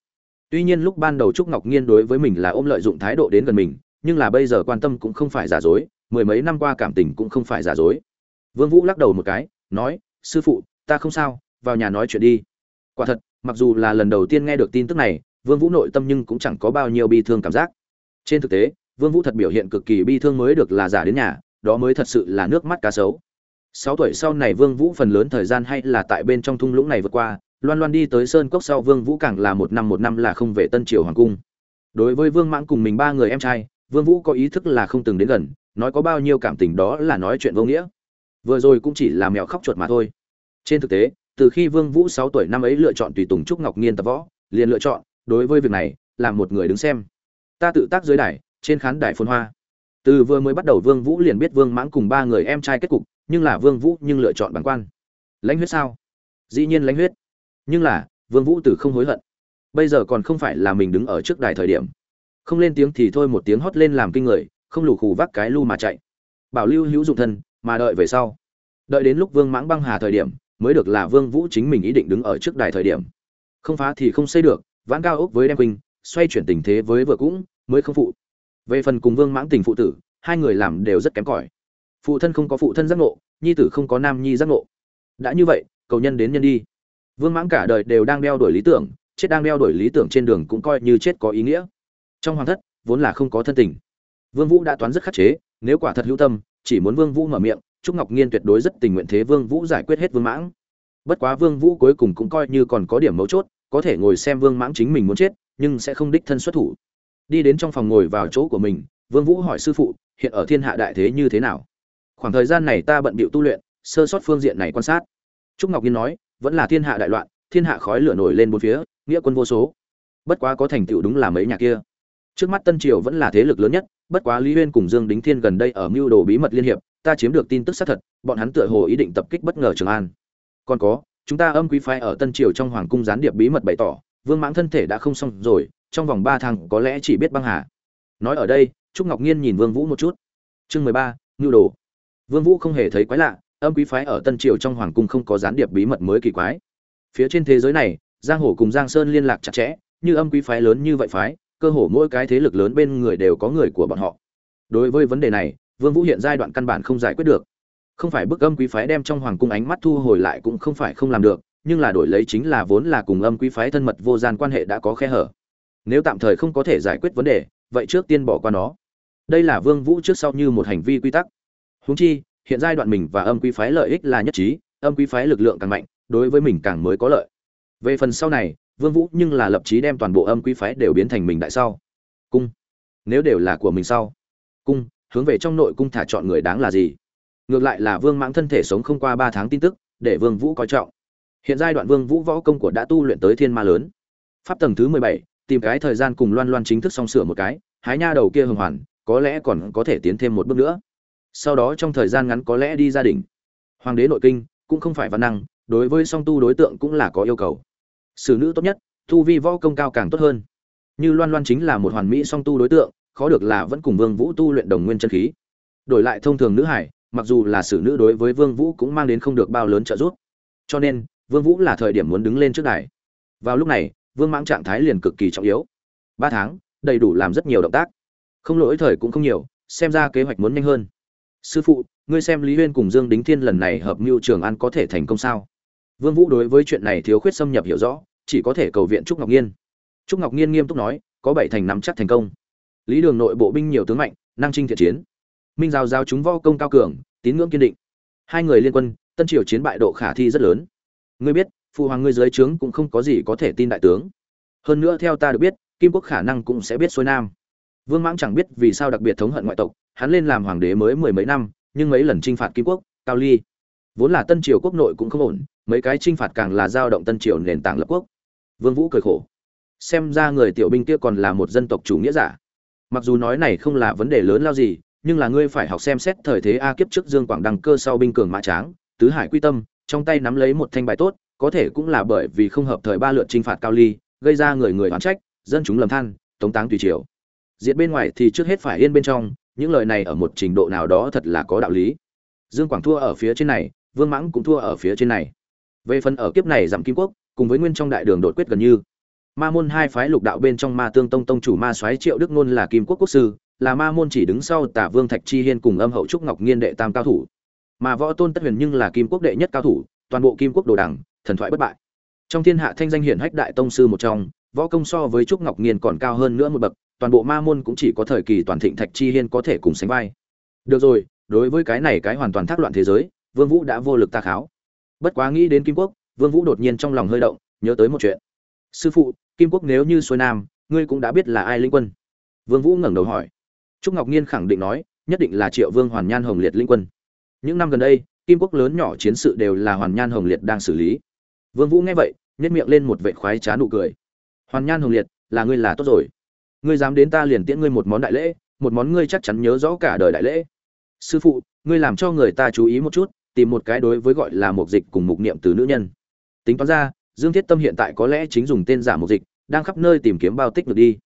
Speaker 1: Tuy nhiên lúc ban đầu trúc ngọc nhiên đối với mình là ôm lợi dụng thái độ đến gần mình, nhưng là bây giờ quan tâm cũng không phải giả dối, mười mấy năm qua cảm tình cũng không phải giả dối. Vương vũ lắc đầu một cái nói, sư phụ, ta không sao, vào nhà nói chuyện đi. Quả thật, mặc dù là lần đầu tiên nghe được tin tức này, vương vũ nội tâm nhưng cũng chẳng có bao nhiêu bi thương cảm giác. Trên thực tế, vương vũ thật biểu hiện cực kỳ bi thương mới được là giả đến nhà, đó mới thật sự là nước mắt cá sấu. Sáu tuổi sau này vương vũ phần lớn thời gian hay là tại bên trong thung lũng này vượt qua, loan loan đi tới sơn cốc sau vương vũ càng là một năm một năm là không về tân triều hoàng cung. Đối với vương mãng cùng mình ba người em trai, vương vũ có ý thức là không từng đến gần, nói có bao nhiêu cảm tình đó là nói chuyện vô nghĩa vừa rồi cũng chỉ là mèo khóc chuột mà thôi. Trên thực tế, từ khi vương vũ 6 tuổi năm ấy lựa chọn tùy tùng trúc ngọc nghiên tập võ, liền lựa chọn, đối với việc này, làm một người đứng xem. Ta tự tác dưới đài, trên khán đài phồn hoa. Từ vừa mới bắt đầu vương vũ liền biết vương mãng cùng ba người em trai kết cục, nhưng là vương vũ nhưng lựa chọn bản quan. Lãnh huyết sao? Dĩ nhiên lãnh huyết. Nhưng là, vương vũ từ không hối hận. Bây giờ còn không phải là mình đứng ở trước đài thời điểm. Không lên tiếng thì thôi một tiếng hót lên làm kinh người, không lù khù vác cái lu mà chạy. Bảo lưu hữu dụng thân mà đợi về sau. Đợi đến lúc vương mãng băng hà thời điểm, mới được là vương vũ chính mình ý định đứng ở trước đài thời điểm. Không phá thì không xây được, vãn cao ốc với đem quỳnh xoay chuyển tình thế với vợ cũng, mới không phụ. Về phần cùng vương mãng tình phụ tử, hai người làm đều rất kém cỏi. Phụ thân không có phụ thân giác ngộ, nhi tử không có nam nhi giác ngộ. Đã như vậy, cầu nhân đến nhân đi. Vương mãng cả đời đều đang đeo đuổi lý tưởng, chết đang đeo đuổi lý tưởng trên đường cũng coi như chết có ý nghĩa. Trong hoàng thất, vốn là không có thân tình. Vương vũ đã toán rất khắc chế, nếu quả thật hữu tâm chỉ muốn vương vũ mở miệng, trúc ngọc nghiên tuyệt đối rất tình nguyện thế vương vũ giải quyết hết vương mãng. Bất quá vương vũ cuối cùng cũng coi như còn có điểm mấu chốt, có thể ngồi xem vương mãng chính mình muốn chết, nhưng sẽ không đích thân xuất thủ. Đi đến trong phòng ngồi vào chỗ của mình, vương vũ hỏi sư phụ, hiện ở thiên hạ đại thế như thế nào? Khoảng thời gian này ta bận bịu tu luyện, sơ sót phương diện này quan sát. Trúc ngọc nghiên nói, vẫn là thiên hạ đại loạn, thiên hạ khói lửa nổi lên bốn phía, nghĩa quân vô số. Bất quá có thành tựu đúng là mấy nhà kia trước mắt tân triều vẫn là thế lực lớn nhất, bất quá lý huyên cùng dương đính thiên gần đây ở mưu đồ bí mật liên hiệp, ta chiếm được tin tức xác thật, bọn hắn tựa hồ ý định tập kích bất ngờ trường an. Còn có, chúng ta âm quý phái ở tân triều trong hoàng cung gián điệp bí mật bày tỏ, vương mãng thân thể đã không xong rồi, trong vòng ba tháng có lẽ chỉ biết băng hà. Nói ở đây, trúc ngọc nhiên nhìn vương vũ một chút. Chương mười ba ngưu đồ. Vương vũ không hề thấy quái lạ, âm quý phái ở tân triều trong hoàng cung không có gián điệp bí mật mới kỳ quái. Phía trên thế giới này, giang hồ cùng giang sơn liên lạc chặt chẽ, như âm quý phái lớn như vậy phái cơ hồ mỗi cái thế lực lớn bên người đều có người của bọn họ. Đối với vấn đề này, vương vũ hiện giai đoạn căn bản không giải quyết được. Không phải bức âm quý phái đem trong hoàng cung ánh mắt thu hồi lại cũng không phải không làm được, nhưng là đổi lấy chính là vốn là cùng âm quý phái thân mật vô gian quan hệ đã có khe hở. Nếu tạm thời không có thể giải quyết vấn đề, vậy trước tiên bỏ qua nó. Đây là vương vũ trước sau như một hành vi quy tắc. Huống chi, hiện giai đoạn mình và âm quý phái lợi ích là nhất trí, âm quý phái lực lượng càng mạnh, đối với mình càng mới có lợi. Về phần sau này vương vũ nhưng là lập chí đem toàn bộ âm quý phái đều biến thành mình đại sau. Cung. Nếu đều là của mình sau. Cung, hướng về trong nội cung thả chọn người đáng là gì? Ngược lại là vương mãng thân thể sống không qua ba tháng tin tức, để vương vũ coi trọng. Hiện giai đoạn vương vũ võ công của đã tu luyện tới thiên ma lớn. Pháp tầng thứ mười bảy, tìm cái thời gian cùng loan loan chính thức xong sửa một cái, hái nha đầu kia hưng hoàn, có lẽ còn có thể tiến thêm một bước nữa. Sau đó trong thời gian ngắn có lẽ đi gia đình. Hoàng đế nội kinh, cũng không phải văn năng, đối với song tu đối tượng cũng là có yêu cầu xử nữ tốt nhất, thu vi võ công cao càng tốt hơn. Như loan loan chính là một hoàn mỹ song tu đối tượng, khó được là vẫn cùng vương vũ tu luyện đồng nguyên chân khí. Đổi lại thông thường nữ hải, mặc dù là xử nữ đối với vương vũ cũng mang đến không được bao lớn trợ giúp. Cho nên, vương vũ là thời điểm muốn đứng lên trước đài. Vào lúc này, vương mãng trạng thái liền cực kỳ trọng yếu. Ba tháng, đầy đủ làm rất nhiều động tác. Không lỗi thời cũng không nhiều, xem ra kế hoạch muốn nhanh hơn. Sư phụ, ngươi xem lý huyên cùng dương đính thiên lần này hợp mưu trường an có thể thành công sao? Vương vũ đối với chuyện này thiếu khuyết xâm nhập hiểu rõ, chỉ có thể cầu viện trúc ngọc nhiên trúc ngọc nhiên nghiêm túc nói, có bảy thành nắm chắc thành công. Lý đường nội bộ binh nhiều tướng mạnh, năng trinh thiện chiến. Minh giao giao chúng võ công cao cường, tín ngưỡng kiên định. Hai người liên quân, tân triều chiến bại độ khả thi rất lớn. Ngươi biết phụ hoàng ngươi dưới trướng cũng không có gì có thể tin đại tướng. Hơn nữa theo ta được biết, kim quốc khả năng cũng sẽ biết xuôi nam. Vương mãng chẳng biết vì sao đặc biệt thống hận ngoại tộc, hắn lên làm hoàng đế mới mười mấy năm, nhưng mấy lần chinh phạt kim quốc, cao ly vốn là tân triều quốc nội cũng không ổn, mấy cái chinh phạt càng là giao động tân triều nền tảng lập quốc. Vương vũ cười khổ. Xem ra người tiểu binh kia còn là một dân tộc chủ nghĩa giả. Mặc dù nói này không là vấn đề lớn lao gì, nhưng là ngươi phải học xem xét thời thế a kiếp trước dương quảng đăng cơ sau binh cường mã tráng, tứ hải quy tâm, trong tay nắm lấy một thanh bài tốt, có thể cũng là bởi vì không hợp thời ba lượt chinh phạt cao ly, gây ra người người oán trách, dân chúng lầm than, tống táng tùy triều. Diệt bên ngoài thì trước hết phải yên bên trong, những lời này ở một trình độ nào đó thật là có đạo lý. Dương quảng thua ở phía trên này vương mãng cũng thua ở phía trên này. Về phần ở kiếp này giảm kim quốc, cùng với nguyên trong đại đường đột quyết gần như. Ma môn hai phái lục đạo bên trong ma tương tông tông chủ ma soái triệu đức ngôn là kim quốc quốc sư, là ma môn chỉ đứng sau tả vương thạch chi hiên cùng âm hậu trúc ngọc nghiên đệ tam cao thủ. Mà võ tôn tất huyền nhưng là kim quốc đệ nhất cao thủ, toàn bộ kim quốc đồ đẳng thần thoại bất bại. Trong thiên hạ thanh danh hiển hách đại tông sư một trong, võ công so với trúc ngọc nghiên còn cao hơn nữa một bậc, toàn bộ ma môn cũng chỉ có thời kỳ toàn thịnh thạch chi hiên có thể cùng sánh vai. Được rồi, đối với cái này cái hoàn toàn thác loạn thế giới vương vũ đã vô lực ta kháo. Bất quá nghĩ đến kim quốc, vương vũ đột nhiên trong lòng hơi động, nhớ tới một chuyện. Sư phụ, kim quốc nếu như xuôi nam, ngươi cũng đã biết là ai linh quân. Vương vũ ngẩng đầu hỏi. Trúc ngọc nhiên khẳng định nói, nhất định là triệu vương hoàn nhan hồng liệt linh quân. Những năm gần đây, kim quốc lớn nhỏ chiến sự đều là hoàn nhan hồng liệt đang xử lý. Vương vũ nghe vậy, nhếch miệng lên một vệ khoái trá nụ cười. Hoàn nhan hồng liệt, là ngươi là tốt rồi. Ngươi dám đến ta liền tiễn ngươi một món đại lễ, một món ngươi chắc chắn nhớ rõ cả đời đại lễ. Sư phụ, ngươi làm cho người ta chú ý một chút tìm một cái đối với gọi là một dịch cùng mục niệm từ nữ nhân. Tính toán ra, dương thiết tâm hiện tại có lẽ chính dùng tên giả mục dịch, đang khắp nơi tìm kiếm bao tích được đi.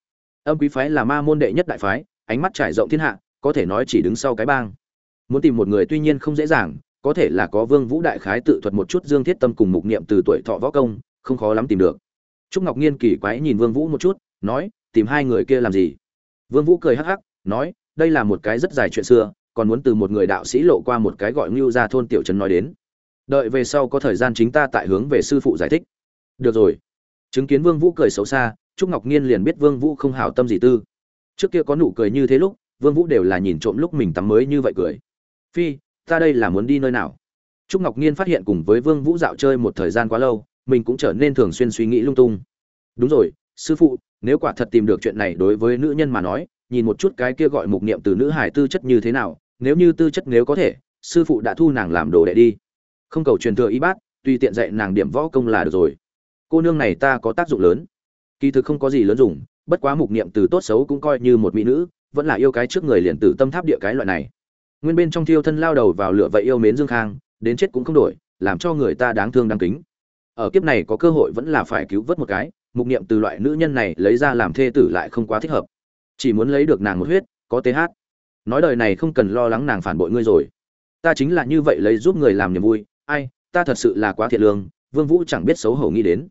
Speaker 1: Âm quý phái là ma môn đệ nhất đại phái, ánh mắt trải rộng thiên hạ, có thể nói chỉ đứng sau cái bang. Muốn tìm một người tuy nhiên không dễ dàng, có thể là có vương vũ đại khái tự thuật một chút dương thiết tâm cùng mục niệm từ tuổi thọ võ công, không khó lắm tìm được. Trúc ngọc nghiên kỳ quái nhìn vương vũ một chút, nói, tìm hai người kia làm gì? Vương vũ cười hắc hắc, nói, đây là một cái rất dài chuyện xưa còn muốn từ một người đạo sĩ lộ qua một cái gọi ngưu ra thôn tiểu trấn nói đến. Đợi về sau có thời gian chính ta tại hướng về sư phụ giải thích. Được rồi. Chứng kiến vương vũ cười xấu xa, trúc ngọc nhiên liền biết vương vũ không hảo tâm gì tư. Trước kia có nụ cười như thế lúc, vương vũ đều là nhìn trộm lúc mình tắm mới như vậy cười. Phi, ta đây là muốn đi nơi nào? Trúc ngọc nhiên phát hiện cùng với vương vũ dạo chơi một thời gian quá lâu, mình cũng trở nên thường xuyên suy nghĩ lung tung. Đúng rồi, sư phụ, nếu quả thật tìm được chuyện này đối với nữ nhân mà nói, nhìn một chút cái kia gọi mục niệm từ nữ hải tư chất như thế nào nếu như tư chất nếu có thể, sư phụ đã thu nàng làm đồ đệ đi. Không cầu truyền thừa y bát, tùy tiện dạy nàng điểm võ công là được rồi. Cô nương này ta có tác dụng lớn. Kỳ thực không có gì lớn dùng, bất quá mục niệm từ tốt xấu cũng coi như một mỹ nữ, vẫn là yêu cái trước người liền tử tâm tháp địa cái loại này. Nguyên bên trong thiêu thân lao đầu vào lửa vậy yêu mến dương khang, đến chết cũng không đổi, làm cho người ta đáng thương đáng kính. Ở kiếp này có cơ hội vẫn là phải cứu vớt một cái, mục niệm từ loại nữ nhân này lấy ra làm thê tử lại không quá thích hợp. Chỉ muốn lấy được nàng một huyết, có th nói đời này không cần lo lắng nàng phản bội ngươi rồi. Ta chính là như vậy lấy giúp người làm niềm vui, ai, ta thật sự là quá thiệt lương, vương vũ chẳng biết xấu hổ nghĩ đến.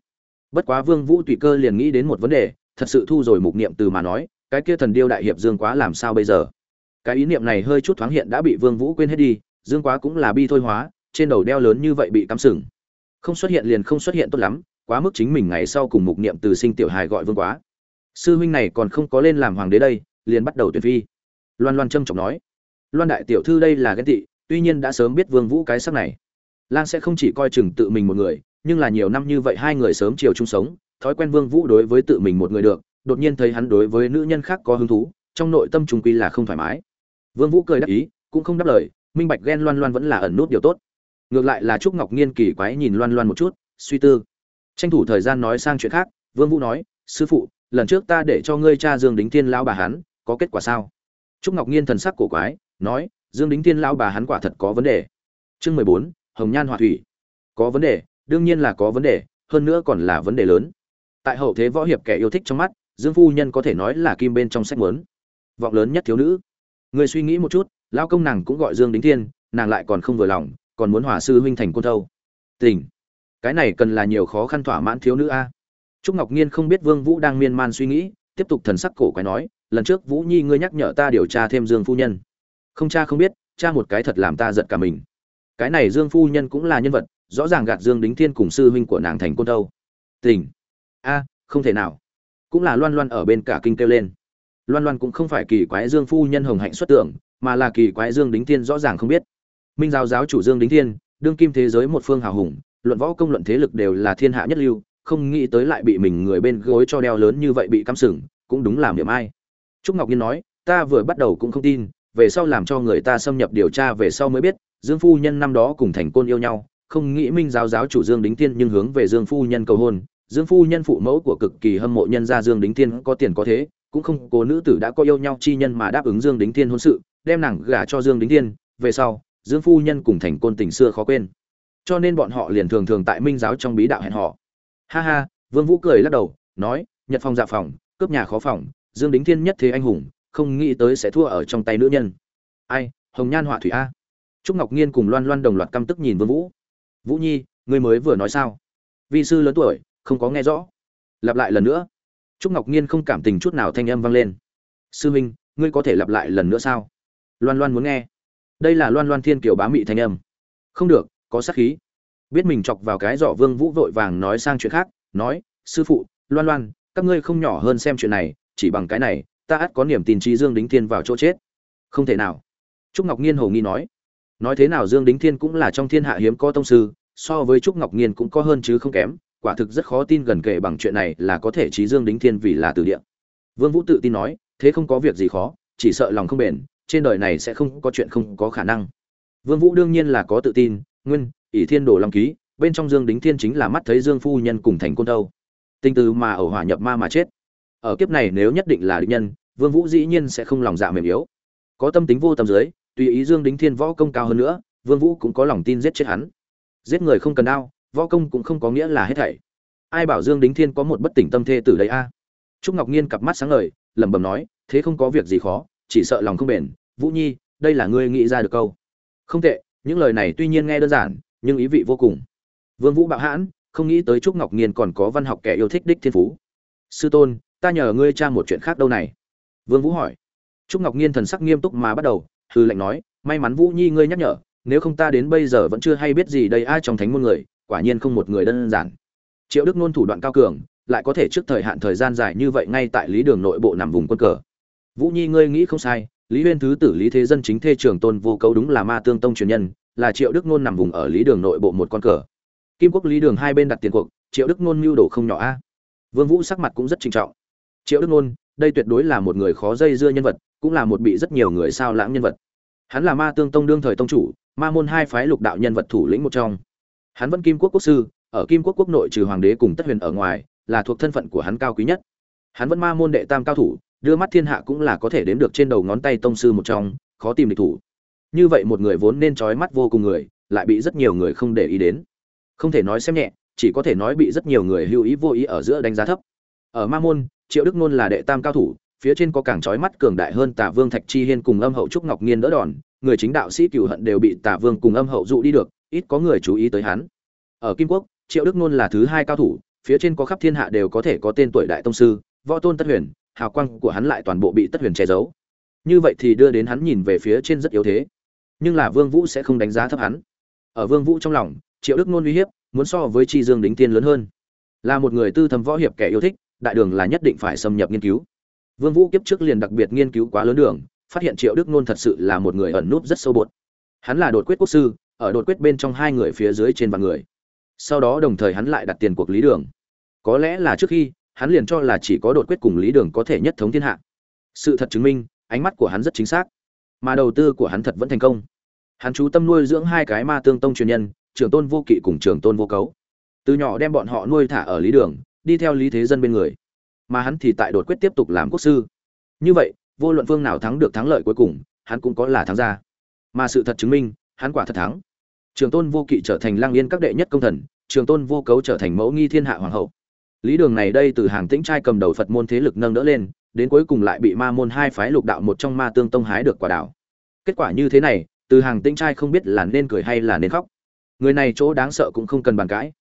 Speaker 1: Bất quá vương vũ tùy cơ liền nghĩ đến một vấn đề, thật sự thu rồi mục niệm từ mà nói, cái kia thần điêu đại hiệp dương quá làm sao bây giờ? Cái ý niệm này hơi chút thoáng hiện đã bị vương vũ quên hết đi, dương quá cũng là bi thôi hóa, trên đầu đeo lớn như vậy bị cắm sừng. Không xuất hiện liền không xuất hiện tốt lắm, quá mức chính mình ngày sau cùng mục niệm từ sinh tiểu hài gọi vương quá. Sư huynh này còn không có lên làm hoàng đế đây, liền bắt đầu tuyển phi loan loan trâm trọng nói, loan đại tiểu thư đây là ghen tị, tuy nhiên đã sớm biết vương vũ cái sắc này. Lang sẽ không chỉ coi chừng tự mình một người, nhưng là nhiều năm như vậy hai người sớm chiều chung sống, thói quen vương vũ đối với tự mình một người được, đột nhiên thấy hắn đối với nữ nhân khác có hứng thú, trong nội tâm trung quy là không thoải mái. Vương vũ cười đáp ý, cũng không đáp lời, minh bạch ghen loan loan vẫn là ẩn nút điều tốt. Ngược lại là trúc ngọc nghiên kỳ quái nhìn loan loan một chút, suy tư. Tranh thủ thời gian nói sang chuyện khác, vương vũ nói, sư phụ, lần trước ta để cho ngươi cha dương đính thiên lão bà hắn, có kết quả sao? Trúc ngọc nghiên thần sắc cổ quái, nói, dương đính thiên lão bà hắn quả thật có vấn đề. Chương mười bốn, hồng nhan họa thủy. Có vấn đề, đương nhiên là có vấn đề, hơn nữa còn là vấn đề lớn. Tại hậu thế võ hiệp kẻ yêu thích trong mắt, dương phu nhân có thể nói là kim bên trong sách muốn. Vọng lớn nhất thiếu nữ. Người suy nghĩ một chút, Lão công nàng cũng gọi dương đính thiên, nàng lại còn không vừa lòng, còn muốn hòa sư huynh thành côn thâu. Tình, cái này cần là nhiều khó khăn thỏa mãn thiếu nữ a. Trúc ngọc nhiên không biết vương vũ đang miên man suy nghĩ, tiếp tục thần sắc cổ quái nói lần trước vũ nhi ngươi nhắc nhở ta điều tra thêm dương phu nhân. Không cha không biết, cha một cái thật làm ta giật cả mình. Cái này dương phu nhân cũng là nhân vật, rõ ràng gạt dương đính thiên cùng sư huynh của nàng thành côn đâu tình. A, không thể nào. Cũng là loan loan ở bên cả kinh kêu lên. Loan loan cũng không phải kỳ quái dương phu nhân hồng hạnh xuất tưởng mà là kỳ quái dương đính thiên rõ ràng không biết. Minh giáo giáo chủ dương đính thiên, đương kim thế giới một phương hào hùng, luận võ công luận thế lực đều là thiên hạ nhất lưu, không nghĩ tới lại bị mình người bên gối cho đeo lớn như vậy bị cắm sừng, cũng đúng làm điểm ai trúc ngọc nhiên nói, ta vừa bắt đầu cũng không tin, về sau làm cho người ta xâm nhập điều tra về sau mới biết, dương phu nhân năm đó cùng thành côn yêu nhau, không nghĩ minh giáo giáo chủ dương đính tiên nhưng hướng về dương phu nhân cầu hôn. Dương phu nhân phụ mẫu của cực kỳ hâm mộ nhân gia dương đính tiên có tiền có thế, cũng không cố nữ tử đã có yêu nhau chi nhân mà đáp ứng dương đính tiên hôn sự, đem nàng gả cho dương đính tiên về sau, dương phu nhân cùng thành côn tình xưa khó quên. Cho nên bọn họ liền thường thường tại minh giáo trong bí đạo hẹn họ ha ha, vương vũ cười lắc đầu, nói, nhật phòng dạ phòng, cướp nhà khó phòng dương đính thiên nhất thế anh hùng, không nghĩ tới sẽ thua ở trong tay nữ nhân. Ai, hồng nhan họa thủy a. Trúc ngọc nhiên cùng loan loan đồng loạt căm tức nhìn vương vũ. Vũ nhi, ngươi mới vừa nói sao? Vi sư lớn tuổi, không có nghe rõ. Lặp lại lần nữa. Trúc ngọc nhiên không cảm tình chút nào thanh âm vang lên. Sư minh, ngươi có thể lặp lại lần nữa sao? Loan loan muốn nghe. Đây là loan loan thiên kiều bá mị thanh âm. Không được, có sát khí. Biết mình chọc vào cái giỏ vương vũ vội vàng nói sang chuyện khác, nói, sư phụ, loan loan, các ngươi không nhỏ hơn xem chuyện này chỉ bằng cái này, ta ắt có niềm tin trí dương đính thiên vào chỗ chết. Không thể nào. Trúc ngọc nhiên hồ nghi nói. Nói thế nào dương đính thiên cũng là trong thiên hạ hiếm có tông sư, so với trúc ngọc nhiên cũng có hơn chứ không kém, quả thực rất khó tin gần kể bằng chuyện này là có thể trí dương đính thiên vì là từ địa. Vương vũ tự tin nói, thế không có việc gì khó, chỉ sợ lòng không bền, trên đời này sẽ không có chuyện không có khả năng. Vương vũ đương nhiên là có tự tin, nguyên, ỷ thiên đồ long ký, bên trong dương đính thiên chính là mắt thấy dương phu nhân cùng thành côn đâu tinh từ mà ở hỏa nhập ma mà chết ở kiếp này nếu nhất định là địch nhân, vương vũ dĩ nhiên sẽ không lòng dạ mềm yếu. Có tâm tính vô tâm dưới, tùy ý dương đính thiên võ công cao hơn nữa, vương vũ cũng có lòng tin giết chết hắn. Giết người không cần đao võ công cũng không có nghĩa là hết thảy. Ai bảo dương đính thiên có một bất tỉnh tâm thê tử đấy a? Trúc ngọc nhiên cặp mắt sáng ngời, lẩm bẩm nói, thế không có việc gì khó, chỉ sợ lòng không bền. Vũ nhi, đây là ngươi nghĩ ra được câu. Không tệ, những lời này tuy nhiên nghe đơn giản, nhưng ý vị vô cùng. Vương vũ bạo hãn, không nghĩ tới trúc ngọc nhiên còn có văn học kẻ yêu thích đích thiên phú. Sư tôn ta nhờ ngươi tra một chuyện khác đâu này. Vương vũ hỏi. Trúc ngọc nhiên thần sắc nghiêm túc mà bắt đầu hư lệnh nói, may mắn vũ nhi ngươi nhắc nhở, nếu không ta đến bây giờ vẫn chưa hay biết gì đây ai trong thánh môn người, quả nhiên không một người đơn giản. Triệu đức nôn thủ đoạn cao cường, lại có thể trước thời hạn thời gian dài như vậy ngay tại lý đường nội bộ nằm vùng quân cờ. Vũ nhi ngươi nghĩ không sai, lý huyên thứ tử lý thế dân chính thê trường tôn vô cấu đúng là ma tương tông truyền nhân, là triệu đức nôn nằm vùng ở lý đường nội bộ một con cờ. Kim quốc lý đường hai bên đặt tiền cuộc, triệu đức nôn mưu đồ không nhỏ a. Vương vũ sắc mặt cũng rất trinh trọng triệu đức nôn, đây tuyệt đối là một người khó dây dưa nhân vật, cũng là một bị rất nhiều người sao lãng nhân vật. Hắn là ma tương tông đương thời tông chủ, ma môn hai phái lục đạo nhân vật thủ lĩnh một trong. Hắn vẫn kim quốc quốc sư, ở kim quốc quốc nội trừ hoàng đế cùng tất huyền ở ngoài, là thuộc thân phận của hắn cao quý nhất. Hắn vẫn ma môn đệ tam cao thủ, đưa mắt thiên hạ cũng là có thể đếm được trên đầu ngón tay tông sư một trong, khó tìm địch thủ. Như vậy một người vốn nên trói mắt vô cùng người, lại bị rất nhiều người không để ý đến. Không thể nói xem nhẹ, chỉ có thể nói bị rất nhiều người hưu ý vô ý ở giữa đánh giá thấp. Ở ma môn triệu đức nôn là đệ tam cao thủ, phía trên có càng trói mắt cường đại hơn tả vương thạch chi hiên cùng âm hậu trúc ngọc nghiên đỡ đòn, người chính đạo sĩ cựu hận đều bị tả vương cùng âm hậu dụ đi được, ít có người chú ý tới hắn. Ở kim quốc, triệu đức nôn là thứ hai cao thủ, phía trên có khắp thiên hạ đều có thể có tên tuổi đại tông sư, võ tôn tất huyền, hào quang của hắn lại toàn bộ bị tất huyền che giấu. Như vậy thì đưa đến hắn nhìn về phía trên rất yếu thế. Nhưng là vương vũ sẽ không đánh giá thấp hắn. Ở vương vũ trong lòng, triệu đức nôn uy hiếp, muốn so với chi dương đính tiên lớn hơn. Là một người tư thầm võ hiệp kẻ yêu thích đại đường là nhất định phải xâm nhập nghiên cứu. Vương vũ kiếp trước liền đặc biệt nghiên cứu quá lớn đường, phát hiện triệu đức nôn thật sự là một người ẩn núp rất sâu bột. Hắn là đột quyết quốc sư, ở đột quyết bên trong hai người phía dưới trên vạn người. Sau đó đồng thời hắn lại đặt tiền cuộc lý đường. Có lẽ là trước khi, hắn liền cho là chỉ có đột quyết cùng lý đường có thể nhất thống thiên hạ. Sự thật chứng minh, ánh mắt của hắn rất chính xác. Mà đầu tư của hắn thật vẫn thành công. Hắn chú tâm nuôi dưỡng hai cái ma tương tông truyền nhân, trưởng tôn vô kỵ cùng trưởng tôn vô cấu. Từ nhỏ đem bọn họ nuôi thả ở lý đường đi theo lý thế dân bên người. Mà hắn thì tại đột quyết tiếp tục làm quốc sư. Như vậy, vô luận phương nào thắng được thắng lợi cuối cùng, hắn cũng có là thắng ra. mà sự thật chứng minh, hắn quả thật thắng. Trường tôn vô kỵ trở thành lang yên các đệ nhất công thần, trường tôn vô cấu trở thành mẫu nghi thiên hạ hoàng hậu. Lý đường này đây từ hàng tĩnh trai cầm đầu phật môn thế lực nâng đỡ lên, đến cuối cùng lại bị ma môn hai phái lục đạo một trong ma tương tông hái được quả đảo. Kết quả như thế này, từ hàng tĩnh trai không biết là nên cười hay là nên khóc. Người này chỗ đáng sợ cũng không cần bàn cãi.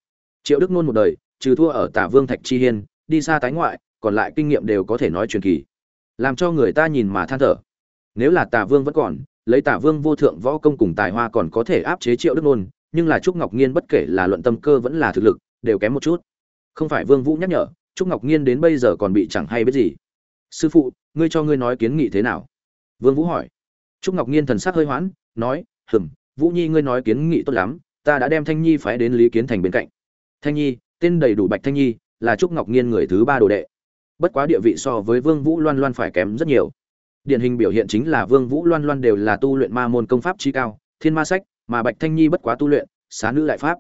Speaker 1: Triệu đức nôn một đời trừ thua ở tả vương thạch chi hiên, đi xa tái ngoại, còn lại kinh nghiệm đều có thể nói truyền kỳ. Làm cho người ta nhìn mà than thở. Nếu là tả vương vẫn còn, lấy tả vương vô thượng võ công cùng tài hoa còn có thể áp chế triệu đức nôn, nhưng là trúc ngọc nhiên bất kể là luận tâm cơ vẫn là thực lực, đều kém một chút. Không phải vương vũ nhắc nhở, trúc ngọc nhiên đến bây giờ còn bị chẳng hay biết gì. Sư phụ, ngươi cho ngươi nói kiến nghị thế nào? Vương vũ hỏi. Trúc ngọc nhiên thần sắc hơi hoãn, nói, hừm, vũ nhi ngươi nói kiến nghị tốt lắm, ta đã đem thanh nhi phái đến lý kiến thành bên cạnh. Thanh nhi tên đầy đủ bạch thanh nhi, là trúc ngọc nghiên người thứ ba đồ đệ. Bất quá địa vị so với vương vũ loan loan phải kém rất nhiều. Điển hình biểu hiện chính là vương vũ loan loan đều là tu luyện ma môn công pháp chi cao, thiên ma sách, mà bạch thanh nhi bất quá tu luyện, xá nữ đại pháp.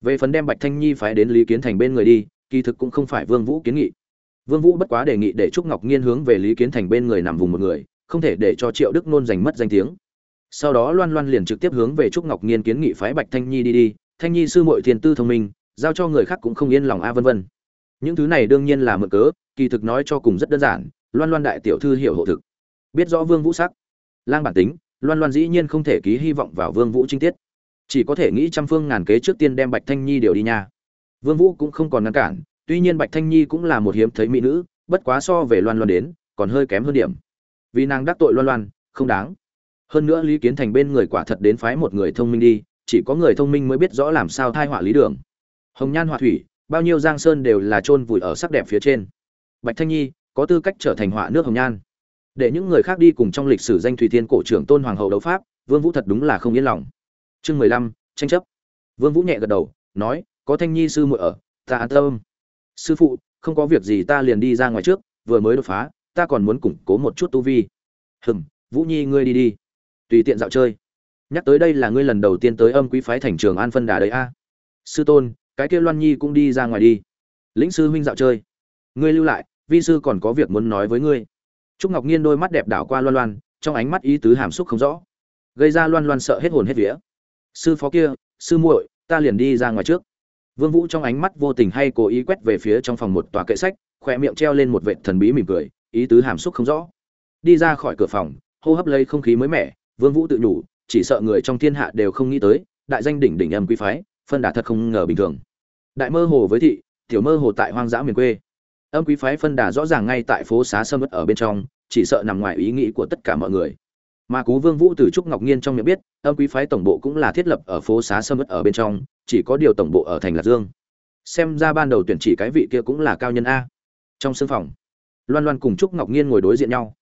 Speaker 1: Về phần đem bạch thanh nhi phái đến lý kiến thành bên người đi, kỳ thực cũng không phải vương vũ kiến nghị. Vương vũ bất quá đề nghị để trúc ngọc nghiên hướng về lý kiến thành bên người nằm vùng một người, không thể để cho triệu đức nôn giành mất danh tiếng. Sau đó loan loan liền trực tiếp hướng về trúc ngọc nghiên kiến nghị phái bạch thanh nhi đi đi, thanh nhi sư muội thiên tư thông minh giao cho người khác cũng không yên lòng a vân vân. Những thứ này đương nhiên là mượn cớ, kỳ thực nói cho cùng rất đơn giản, loan loan đại tiểu thư hiểu hộ thực. Biết rõ vương vũ sắc. Lang bản tính, loan loan dĩ nhiên không thể ký hy vọng vào vương vũ trinh tiết. Chỉ có thể nghĩ trăm phương ngàn kế trước tiên đem bạch thanh nhi điều đi nha. Vương vũ cũng không còn ngăn cản, tuy nhiên bạch thanh nhi cũng là một hiếm thấy mỹ nữ, bất quá so về loan loan đến, còn hơi kém hơn điểm. Vì nàng đắc tội loan loan, không đáng. Hơn nữa lý kiến thành bên người quả thật đến phái một người thông minh đi, chỉ có người thông minh mới biết rõ làm sao thai họa lý đường hồng nhan họa thủy, bao nhiêu giang sơn đều là chôn vùi ở sắc đẹp phía trên. Bạch thanh nhi, có tư cách trở thành họa nước hồng nhan. Để những người khác đi cùng trong lịch sử danh thủy thiên cổ trưởng tôn hoàng hậu đấu pháp, vương vũ thật đúng là không yên lòng. Chương mười lăm, tranh chấp. Vương vũ nhẹ gật đầu, nói, có thanh nhi sư muội ở, ta an tâm. Sư phụ, không có việc gì ta liền đi ra ngoài trước, vừa mới đột phá, ta còn muốn củng cố một chút tu vi. Hừm, vũ nhi ngươi đi đi. Tùy tiện dạo chơi. Nhắc tới đây là ngươi lần đầu tiên tới âm quý phái thành trường an phân đà đấy a. Sư tôn cái kia loan nhi cũng đi ra ngoài đi. Lĩnh sư huynh dạo chơi. Ngươi lưu lại, vi sư còn có việc muốn nói với ngươi. Trúc ngọc nhiên đôi mắt đẹp đảo qua loan loan, trong ánh mắt ý tứ hàm xúc không rõ. Gây ra loan loan sợ hết hồn hết vía. Sư phó kia, sư muội, ta liền đi ra ngoài trước. Vương vũ trong ánh mắt vô tình hay cố ý quét về phía trong phòng một tòa kệ sách, khỏe miệng treo lên một vệt thần bí mỉm cười, ý tứ hàm xúc không rõ. Đi ra khỏi cửa phòng, hô hấp lấy không khí mới mẻ, vương vũ tự nhủ, chỉ sợ người trong thiên hạ đều không nghĩ tới, đại danh đỉnh đỉnh âm quý phái phân đà thật không ngờ bình thường. Đại mơ hồ với thị, tiểu mơ hồ tại hoang dã miền quê. Âm quý phái phân đà rõ ràng ngay tại phố xá sâm ớt ở bên trong, chỉ sợ nằm ngoài ý nghĩ của tất cả mọi người. Mà cú vương vũ từ trúc ngọc nhiên trong miệng biết, âm quý phái tổng bộ cũng là thiết lập ở phố xá sâm ớt ở bên trong, chỉ có điều tổng bộ ở thành lạc dương. Xem ra ban đầu tuyển chỉ cái vị kia cũng là cao nhân a. Trong sương phòng, loan loan cùng trúc ngọc nhiên ngồi đối diện nhau.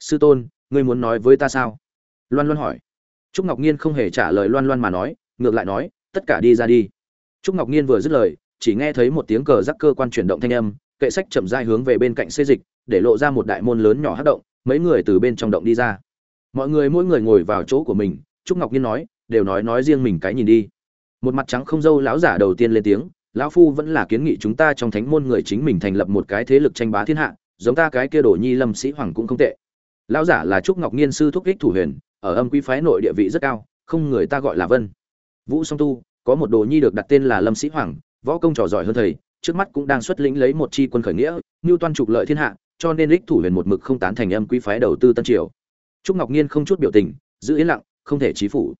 Speaker 1: Sư tôn, ngươi muốn nói với ta sao? Loan loan hỏi. Trúc ngọc nhiên không hề trả lời loan loan mà nói, ngược lại nói tất cả đi ra đi. Trúc ngọc nhiên vừa dứt lời, chỉ nghe thấy một tiếng cờ rắc cơ quan chuyển động thanh âm, kệ sách chậm rãi hướng về bên cạnh xê dịch, để lộ ra một đại môn lớn nhỏ hát động, mấy người từ bên trong động đi ra. Mọi người mỗi người ngồi vào chỗ của mình, trúc ngọc nhiên nói, đều nói nói riêng mình cái nhìn đi. Một mặt trắng không dâu lão giả đầu tiên lên tiếng, lão phu vẫn là kiến nghị chúng ta trong thánh môn người chính mình thành lập một cái thế lực tranh bá thiên hạ, giống ta cái kia đổ nhi lâm sĩ hoàng cũng không tệ. Lão giả là trúc ngọc nhiên sư thúc ích thủ huyền, ở âm quý phái nội địa vị rất cao, không người ta gọi là vân vũ song tu, có một đồ nhi được đặt tên là lâm sĩ hoàng, võ công trò giỏi hơn thầy, trước mắt cũng đang xuất lĩnh lấy một chi quân khởi nghĩa, ngưu toan trục lợi thiên hạ, cho nên đích thủ huyền một mực không tán thành âm quý phái đầu tư tân triều. Trúc ngọc nhiên không chút biểu tình, giữ yên lặng, không thể chí phủ.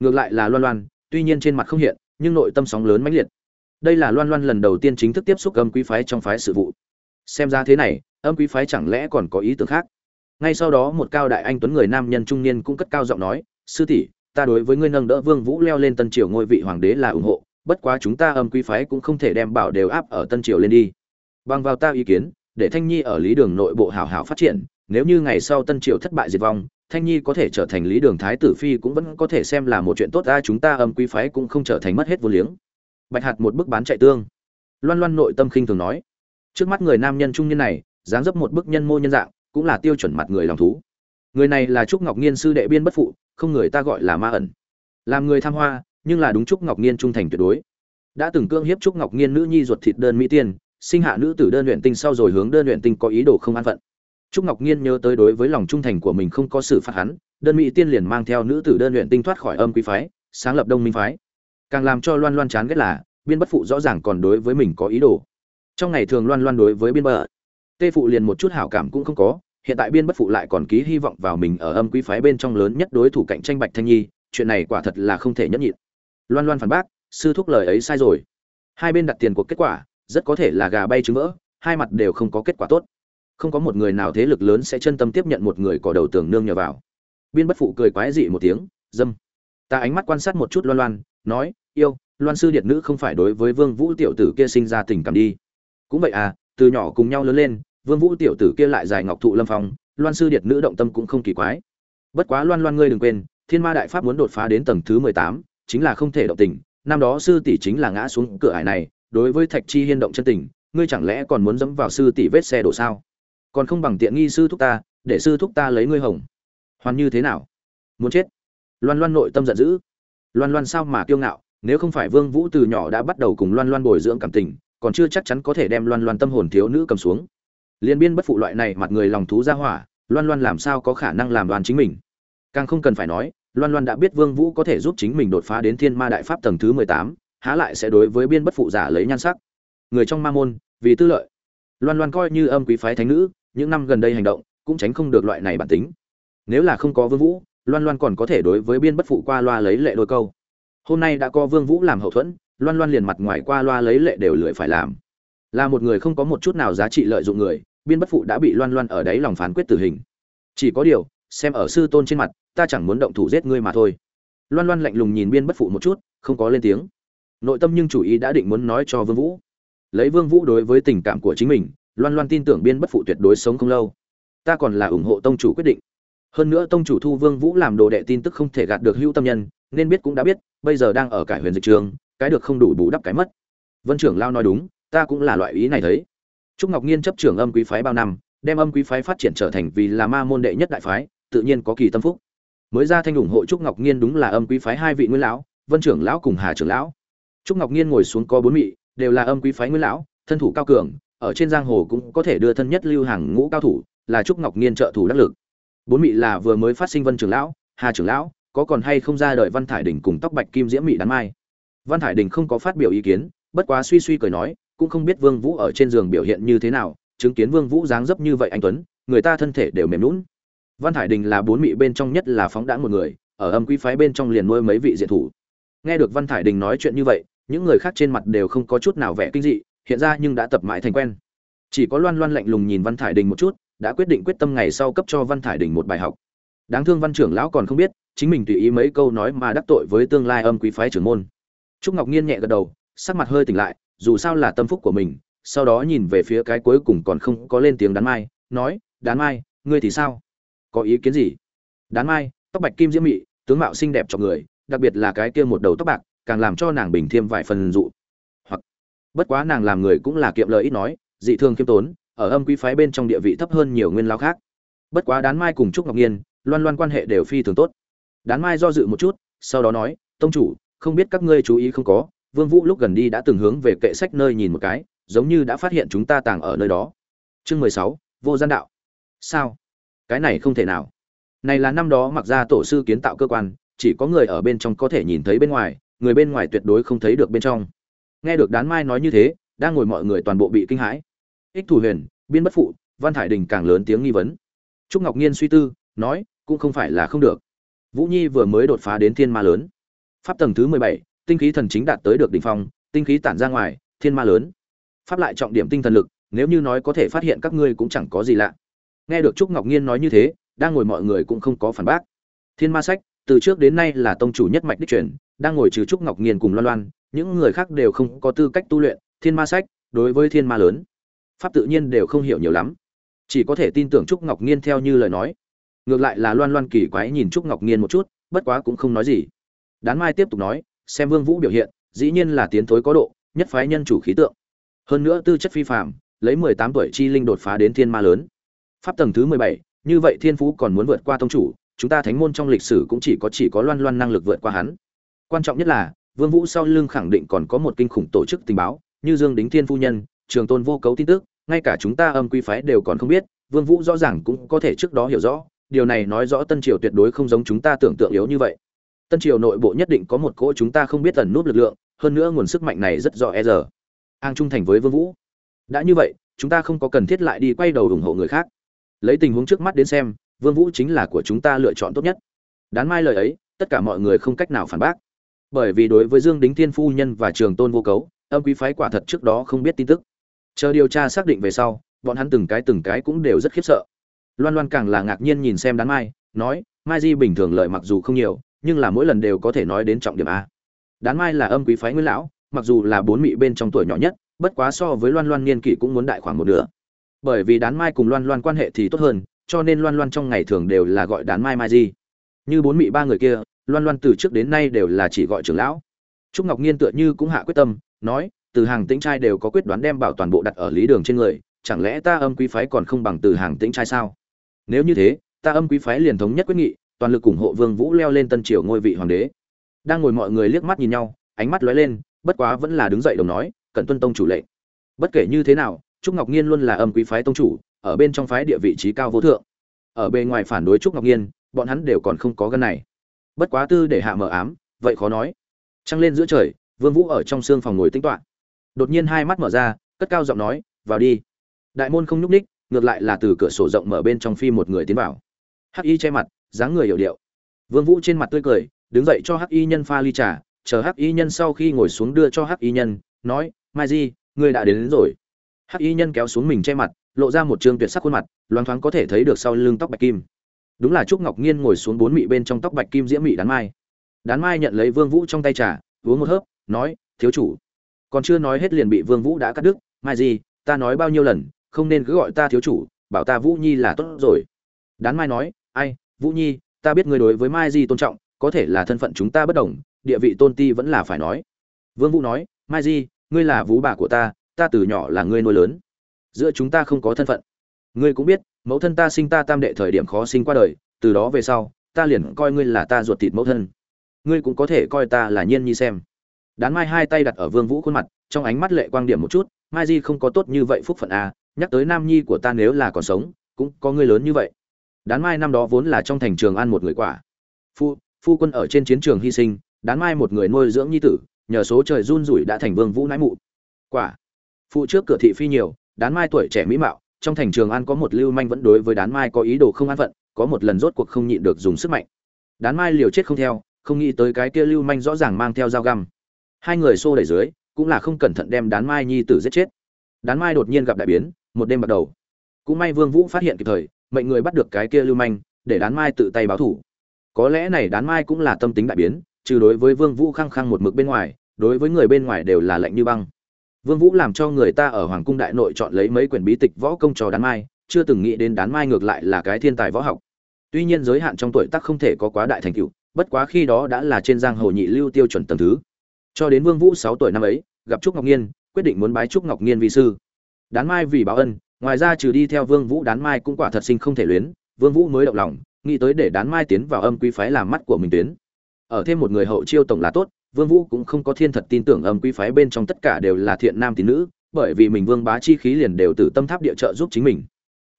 Speaker 1: Ngược lại là loan loan, tuy nhiên trên mặt không hiện, nhưng nội tâm sóng lớn mãnh liệt. Đây là loan loan lần đầu tiên chính thức tiếp xúc âm quý phái trong phái sự vụ. Xem ra thế này, âm quý phái chẳng lẽ còn có ý tưởng khác? Ngay sau đó một cao đại anh tuấn người nam nhân trung niên cũng cất cao giọng nói, sư tỷ ta đối với ngươi nâng đỡ vương vũ leo lên tân triều ngôi vị hoàng đế là ủng hộ, bất quá chúng ta âm quý phái cũng không thể đem bảo đều áp ở tân triều lên đi. Bằng vào ta ý kiến, để thanh nhi ở lý đường nội bộ hảo hảo phát triển, nếu như ngày sau tân triều thất bại diệt vong, thanh nhi có thể trở thành lý đường thái tử phi cũng vẫn có thể xem là một chuyện tốt ta chúng ta âm quý phái cũng không trở thành mất hết vô liếng. Bạch hạt một bức bán chạy tương. Loan loan nội tâm khinh thường nói. Trước mắt người nam nhân trung niên này, dáng dấp một bức nhân mô nhân dạng, cũng là tiêu chuẩn mặt người lòng thú. Người này là trúc ngọc Nghiên sư đệ biên bất phụ không người ta gọi là ma ẩn. Làm người tham hoa, nhưng là đúng trúc ngọc nhiên trung thành tuyệt đối. Đã từng cương hiếp trúc ngọc nhiên nữ nhi ruột thịt đơn mỹ tiên, sinh hạ nữ tử đơn luyện tinh sau rồi hướng đơn luyện tinh có ý đồ không an phận. Trúc ngọc nhiên nhớ tới đối với lòng trung thành của mình không có sự phạt hắn, đơn mỹ tiên liền mang theo nữ tử đơn luyện tinh thoát khỏi âm quý phái, sáng lập đông minh phái. Càng làm cho loan loan chán ghét là, biên bất phụ rõ ràng còn đối với mình có ý đồ. Trong ngày thường loan loan đối với biên bờ tê phụ liền một chút hảo cảm cũng không có hiện tại biên bất phụ lại còn ký hy vọng vào mình ở âm quý phái bên trong lớn nhất đối thủ cạnh tranh bạch thanh nhi, chuyện này quả thật là không thể nhẫn nhịn. Loan loan phản bác, sư thúc lời ấy sai rồi. Hai bên đặt tiền cuộc kết quả, rất có thể là gà bay trứng vỡ, hai mặt đều không có kết quả tốt. Không có một người nào thế lực lớn sẽ chân tâm tiếp nhận một người cỏ đầu tường nương nhờ vào. Biên bất phụ cười quái dị một tiếng, dâm. Ta ánh mắt quan sát một chút loan loan, nói, yêu, loan sư điện nữ không phải đối với vương vũ tiểu tử kia sinh ra tình cảm đi. Cũng vậy à từ nhỏ cùng nhau lớn lên vương vũ tiểu tử kia lại dài ngọc thụ lâm phong, loan sư điện nữ động tâm cũng không kỳ quái. Bất quá loan loan ngươi đừng quên, thiên ma đại pháp muốn đột phá đến tầng thứ mười tám, chính là không thể động tình, năm đó sư tỷ chính là ngã xuống cửa ải này, đối với thạch chi hiên động chân tình, ngươi chẳng lẽ còn muốn dẫm vào sư tỷ vết xe đổ sao? Còn không bằng tiện nghi sư thúc ta, để sư thúc ta lấy ngươi hồng. Hoàn như thế nào? Muốn chết. Loan loan nội tâm giận dữ. Loan loan sao mà kiêu ngạo, nếu không phải vương vũ từ nhỏ đã bắt đầu cùng loan loan bồi dưỡng cảm tình, còn chưa chắc chắn có thể đem loan loan tâm hồn thiếu nữ cầm xuống liên biên bất phụ loại này mặt người lòng thú ra hỏa loan loan làm sao có khả năng làm đoàn chính mình? Càng không cần phải nói loan loan đã biết vương vũ có thể giúp chính mình đột phá đến thiên ma đại pháp tầng thứ mười tám, há lại sẽ đối với biên bất phụ giả lấy nhan sắc. Người trong ma môn vì tư lợi. Loan loan coi như âm quý phái thánh nữ những năm gần đây hành động cũng tránh không được loại này bản tính. Nếu là không có vương vũ loan loan còn có thể đối với biên bất phụ qua loa lấy lệ đôi câu. Hôm nay đã có vương vũ làm hậu thuẫn loan loan liền mặt ngoài qua loa lấy lệ đều lười phải làm là một người không có một chút nào giá trị lợi dụng người, biên bất phụ đã bị loan loan ở đấy lòng phán quyết tử hình. Chỉ có điều, xem ở sư tôn trên mặt, ta chẳng muốn động thủ giết ngươi mà thôi. Loan loan lạnh lùng nhìn biên bất phụ một chút, không có lên tiếng. Nội tâm nhưng chủ ý đã định muốn nói cho vương vũ. Lấy vương vũ đối với tình cảm của chính mình, loan loan tin tưởng biên bất phụ tuyệt đối sống không lâu. Ta còn là ủng hộ tông chủ quyết định. Hơn nữa tông chủ thu vương vũ làm đồ đệ tin tức không thể gạt được hữu tâm nhân, nên biết cũng đã biết, bây giờ đang ở cải huyền dịch trường, cái được không đủ bù đắp cái mất. Vân trưởng lao nói đúng ta cũng là loại ý này thấy. Trúc ngọc nhiên chấp trưởng âm quý phái bao năm, đem âm quý phái phát triển trở thành vì là ma môn đệ nhất đại phái, tự nhiên có kỳ tâm phúc. Mới ra thanh ủng hộ trúc ngọc nhiên đúng là âm quý phái hai vị nguyên lão, vân trưởng lão cùng hà trưởng lão. Trúc ngọc nhiên ngồi xuống có bốn vị, đều là âm quý phái nguyên lão, thân thủ cao cường, ở trên giang hồ cũng có thể đưa thân nhất lưu hàng ngũ cao thủ, là trúc ngọc nhiên trợ thủ đắc lực. Bốn vị là vừa mới phát sinh vân trưởng lão, hà trưởng lão, có còn hay không ra đợi văn thải đình cùng tóc bạch kim diễm mỹ đán mai. Văn thải đình không có phát biểu ý kiến, bất quá suy suy cười nói cũng không biết vương vũ ở trên giường biểu hiện như thế nào, chứng kiến vương vũ dáng dấp như vậy anh tuấn, người ta thân thể đều mềm nhũn. văn thải đình là bốn mỹ bên trong nhất là phóng đãng một người, ở âm quý phái bên trong liền nuôi mấy vị diện thủ. Nghe được văn thải đình nói chuyện như vậy, những người khác trên mặt đều không có chút nào vẻ kinh dị, hiện ra nhưng đã tập mãi thành quen. Chỉ có loan loan lạnh lùng nhìn văn thải đình một chút, đã quyết định quyết tâm ngày sau cấp cho văn thải đình một bài học. Đáng thương văn trưởng lão còn không biết, chính mình tùy ý mấy câu nói mà đắc tội với tương lai âm quý phái trưởng môn. Trúc ngọc nhiên nhẹ gật đầu, sắc mặt hơi tỉnh lại dù sao là tâm phúc của mình, sau đó nhìn về phía cái cuối cùng còn không có lên tiếng đán mai, nói, đán mai, ngươi thì sao? Có ý kiến gì? Đán mai, tóc bạch kim diễm mị, tướng mạo xinh đẹp cho người, đặc biệt là cái kia một đầu tóc bạc, càng làm cho nàng bình thêm vài phần dụ. Hoặc, bất quá nàng làm người cũng là kiệm lời ít nói, dị thường khiêm tốn, ở âm quý phái bên trong địa vị thấp hơn nhiều nguyên lao khác. Bất quá đán mai cùng trúc ngọc nhiên, loan loan quan hệ đều phi thường tốt. Đán mai do dự một chút, sau đó nói, tông chủ, không biết các ngươi chú ý không có vương vũ lúc gần đi đã từng hướng về kệ sách nơi nhìn một cái, giống như đã phát hiện chúng ta tàng ở nơi đó. Chương mười sáu, vô gian đạo. Sao? Cái này không thể nào. Này là năm đó mặc ra tổ sư kiến tạo cơ quan, chỉ có người ở bên trong có thể nhìn thấy bên ngoài, người bên ngoài tuyệt đối không thấy được bên trong. Nghe được đán mai nói như thế, đang ngồi mọi người toàn bộ bị kinh hãi. Ích thủ huyền, biên bất phụ, văn thải đình càng lớn tiếng nghi vấn. Trúc ngọc nhiên suy tư, nói, cũng không phải là không được. Vũ nhi vừa mới đột phá đến thiên ma lớn. Pháp tầng thứ mười bảy tinh khí thần chính đạt tới được đỉnh phong, tinh khí tản ra ngoài, thiên ma lớn. Pháp lại trọng điểm tinh thần lực, nếu như nói có thể phát hiện các ngươi cũng chẳng có gì lạ. Nghe được trúc ngọc nhiên nói như thế, đang ngồi mọi người cũng không có phản bác. Thiên ma sách, từ trước đến nay là tông chủ nhất mạch đích truyền, đang ngồi trừ trúc ngọc nhiên cùng loan loan, những người khác đều không có tư cách tu luyện, thiên ma sách, đối với thiên ma lớn, pháp tự nhiên đều không hiểu nhiều lắm. Chỉ có thể tin tưởng trúc ngọc nhiên theo như lời nói. Ngược lại là loan loan kỳ quái nhìn trúc ngọc nhiên một chút, bất quá cũng không nói gì. Đán mai tiếp tục nói xem vương vũ biểu hiện, dĩ nhiên là tiến thối có độ, nhất phái nhân chủ khí tượng. Hơn nữa tư chất phi phàm, lấy mười tám tuổi chi linh đột phá đến thiên ma lớn. Pháp tầng thứ mười bảy, như vậy thiên phú còn muốn vượt qua tông chủ, chúng ta thánh môn trong lịch sử cũng chỉ có chỉ có loan loan năng lực vượt qua hắn. Quan trọng nhất là, vương vũ sau lưng khẳng định còn có một kinh khủng tổ chức tình báo, như dương đính thiên phu nhân, trường tôn vô cấu tin tức, ngay cả chúng ta âm quy phái đều còn không biết, vương vũ rõ ràng cũng có thể trước đó hiểu rõ, điều này nói rõ tân triều tuyệt đối không giống chúng ta tưởng tượng yếu như vậy tân triều nội bộ nhất định có một cỗ chúng ta không biết tần nút lực lượng, hơn nữa nguồn sức mạnh này rất rõ e giờ. An trung thành với vương vũ. Đã như vậy, chúng ta không có cần thiết lại đi quay đầu ủng hộ người khác. Lấy tình huống trước mắt đến xem, vương vũ chính là của chúng ta lựa chọn tốt nhất. Đán mai lời ấy, tất cả mọi người không cách nào phản bác. Bởi vì đối với dương đính thiên phu nhân và trường tôn vô cấu, âm quý phái quả thật trước đó không biết tin tức. Chờ điều tra xác định về sau, bọn hắn từng cái từng cái cũng đều rất khiếp sợ. Loan loan càng là ngạc nhiên nhìn xem đán mai, nói, mai di bình thường lợi mặc dù không nhiều nhưng là mỗi lần đều có thể nói đến trọng điểm a. Đán mai là âm quý phái nguyên lão, mặc dù là bốn mị bên trong tuổi nhỏ nhất, bất quá so với loan loan niên kỷ cũng muốn đại khoảng một nửa. Bởi vì đán mai cùng loan loan quan hệ thì tốt hơn, cho nên loan loan trong ngày thường đều là gọi đán mai mai di. Như bốn mị ba người kia, loan loan từ trước đến nay đều là chỉ gọi trưởng lão. Trúc ngọc nhiên tựa như cũng hạ quyết tâm, nói, từ hàng tĩnh trai đều có quyết đoán đem bảo toàn bộ đặt ở lý đường trên người, chẳng lẽ ta âm quý phái còn không bằng từ hàng tĩnh trai sao? Nếu như thế, ta âm quý phái liền thống nhất quyết nghị toàn lực ủng hộ vương vũ leo lên tân triều ngôi vị hoàng đế. Đang ngồi mọi người liếc mắt nhìn nhau, ánh mắt lóe lên, bất quá vẫn là đứng dậy đồng nói cần tuân tông chủ lệnh. Bất kể như thế nào, trúc ngọc nhiên luôn là âm quý phái tông chủ, ở bên trong phái địa vị trí cao vô thượng. Ở bề ngoài phản đối trúc ngọc nhiên bọn hắn đều còn không có gan này. Bất quá tư để hạ mở ám, vậy khó nói. Trăng lên giữa trời, vương vũ ở trong xương phòng ngồi tĩnh toán đột nhiên hai mắt mở ra, cất cao giọng nói, vào đi. Đại môn không nhúc ních ngược lại là từ cửa sổ rộng mở bên trong phi một người tiến vào. Hắc y che mặt dáng người hiểu điệu. Vương vũ trên mặt tươi cười đứng dậy cho hắc y nhân pha ly trà chờ hắc y nhân sau khi ngồi xuống đưa cho hắc y nhân nói mai di ngươi đã đến, đến rồi. Hắc y nhân kéo xuống mình che mặt lộ ra một trương tuyệt sắc khuôn mặt loáng thoáng có thể thấy được sau lưng tóc bạch kim. Đúng là trúc ngọc nhiên ngồi xuống bốn mị bên trong tóc bạch kim diễm mị đán mai. Đán mai nhận lấy vương vũ trong tay trà uống một hớp nói thiếu chủ. Còn chưa nói hết liền bị vương vũ đã cắt đứt mai gì ta nói bao nhiêu lần không nên cứ gọi ta thiếu chủ bảo ta vũ nhi là tốt rồi. Đán mai nói ai vũ nhi, ta biết ngươi đối với mai di tôn trọng, có thể là thân phận chúng ta bất đồng, địa vị tôn ti vẫn là phải nói. Vương vũ nói, mai di, ngươi là vũ bà của ta ta từ nhỏ là ngươi nuôi lớn. Giữa chúng ta không có thân phận. Ngươi cũng biết, mẫu thân ta sinh ta tam đệ thời điểm khó sinh qua đời, từ đó về sau, ta liền coi ngươi là ta ruột thịt mẫu thân. Ngươi cũng có thể coi ta là nhiên nhi xem. Đán mai hai tay đặt ở vương vũ khuôn mặt, trong ánh mắt lệ quang điểm một chút, mai di không có tốt như vậy phúc phận à nhắc tới nam nhi của ta nếu là còn sống, cũng có ngươi lớn như vậy đán mai năm đó vốn là trong thành trường ăn một người quả. Phu phu quân ở trên chiến trường hy sinh, đán mai một người nuôi dưỡng nhi tử, nhờ số trời run rủi đã thành vương vũ nãi mụ. Quả. Phụ trước cửa thị phi nhiều, đán mai tuổi trẻ mỹ mạo, trong thành trường an có một lưu manh vẫn đối với đán mai có ý đồ không an phận, có một lần rốt cuộc không nhịn được dùng sức mạnh. Đán mai liều chết không theo, không nghĩ tới cái kia lưu manh rõ ràng mang theo dao găm. Hai người xô đẩy dưới, cũng là không cẩn thận đem đán mai nhi tử giết chết. Đán mai đột nhiên gặp đại biến, một đêm bắt đầu. Cũng may vương vũ phát hiện kịp thời mệnh người bắt được cái kia lưu manh, để đán mai tự tay báo thủ. Có lẽ này đán mai cũng là tâm tính đại biến, trừ đối với vương vũ khăng khăng một mực bên ngoài, đối với người bên ngoài đều là lạnh như băng. Vương vũ làm cho người ta ở hoàng cung đại nội chọn lấy mấy quyển bí tịch võ công cho đán mai, chưa từng nghĩ đến đán mai ngược lại là cái thiên tài võ học. Tuy nhiên giới hạn trong tuổi tác không thể có quá đại thành tựu, bất quá khi đó đã là trên giang hồ nhị lưu tiêu chuẩn tầng thứ. Cho đến vương vũ 6 tuổi năm ấy, gặp trúc ngọc nhiên quyết định muốn bái trúc ngọc nhiên vi sư. Đán mai vì báo ân ngoài ra trừ đi theo vương vũ đán mai cũng quả thật sinh không thể luyến, vương vũ mới động lòng, nghĩ tới để đán mai tiến vào âm quý phái làm mắt của mình tuyến. Ở thêm một người hậu chiêu tổng là tốt, vương vũ cũng không có thiên thật tin tưởng âm quý phái bên trong tất cả đều là thiện nam tín nữ, bởi vì mình vương bá chi khí liền đều từ tâm tháp địa trợ giúp chính mình.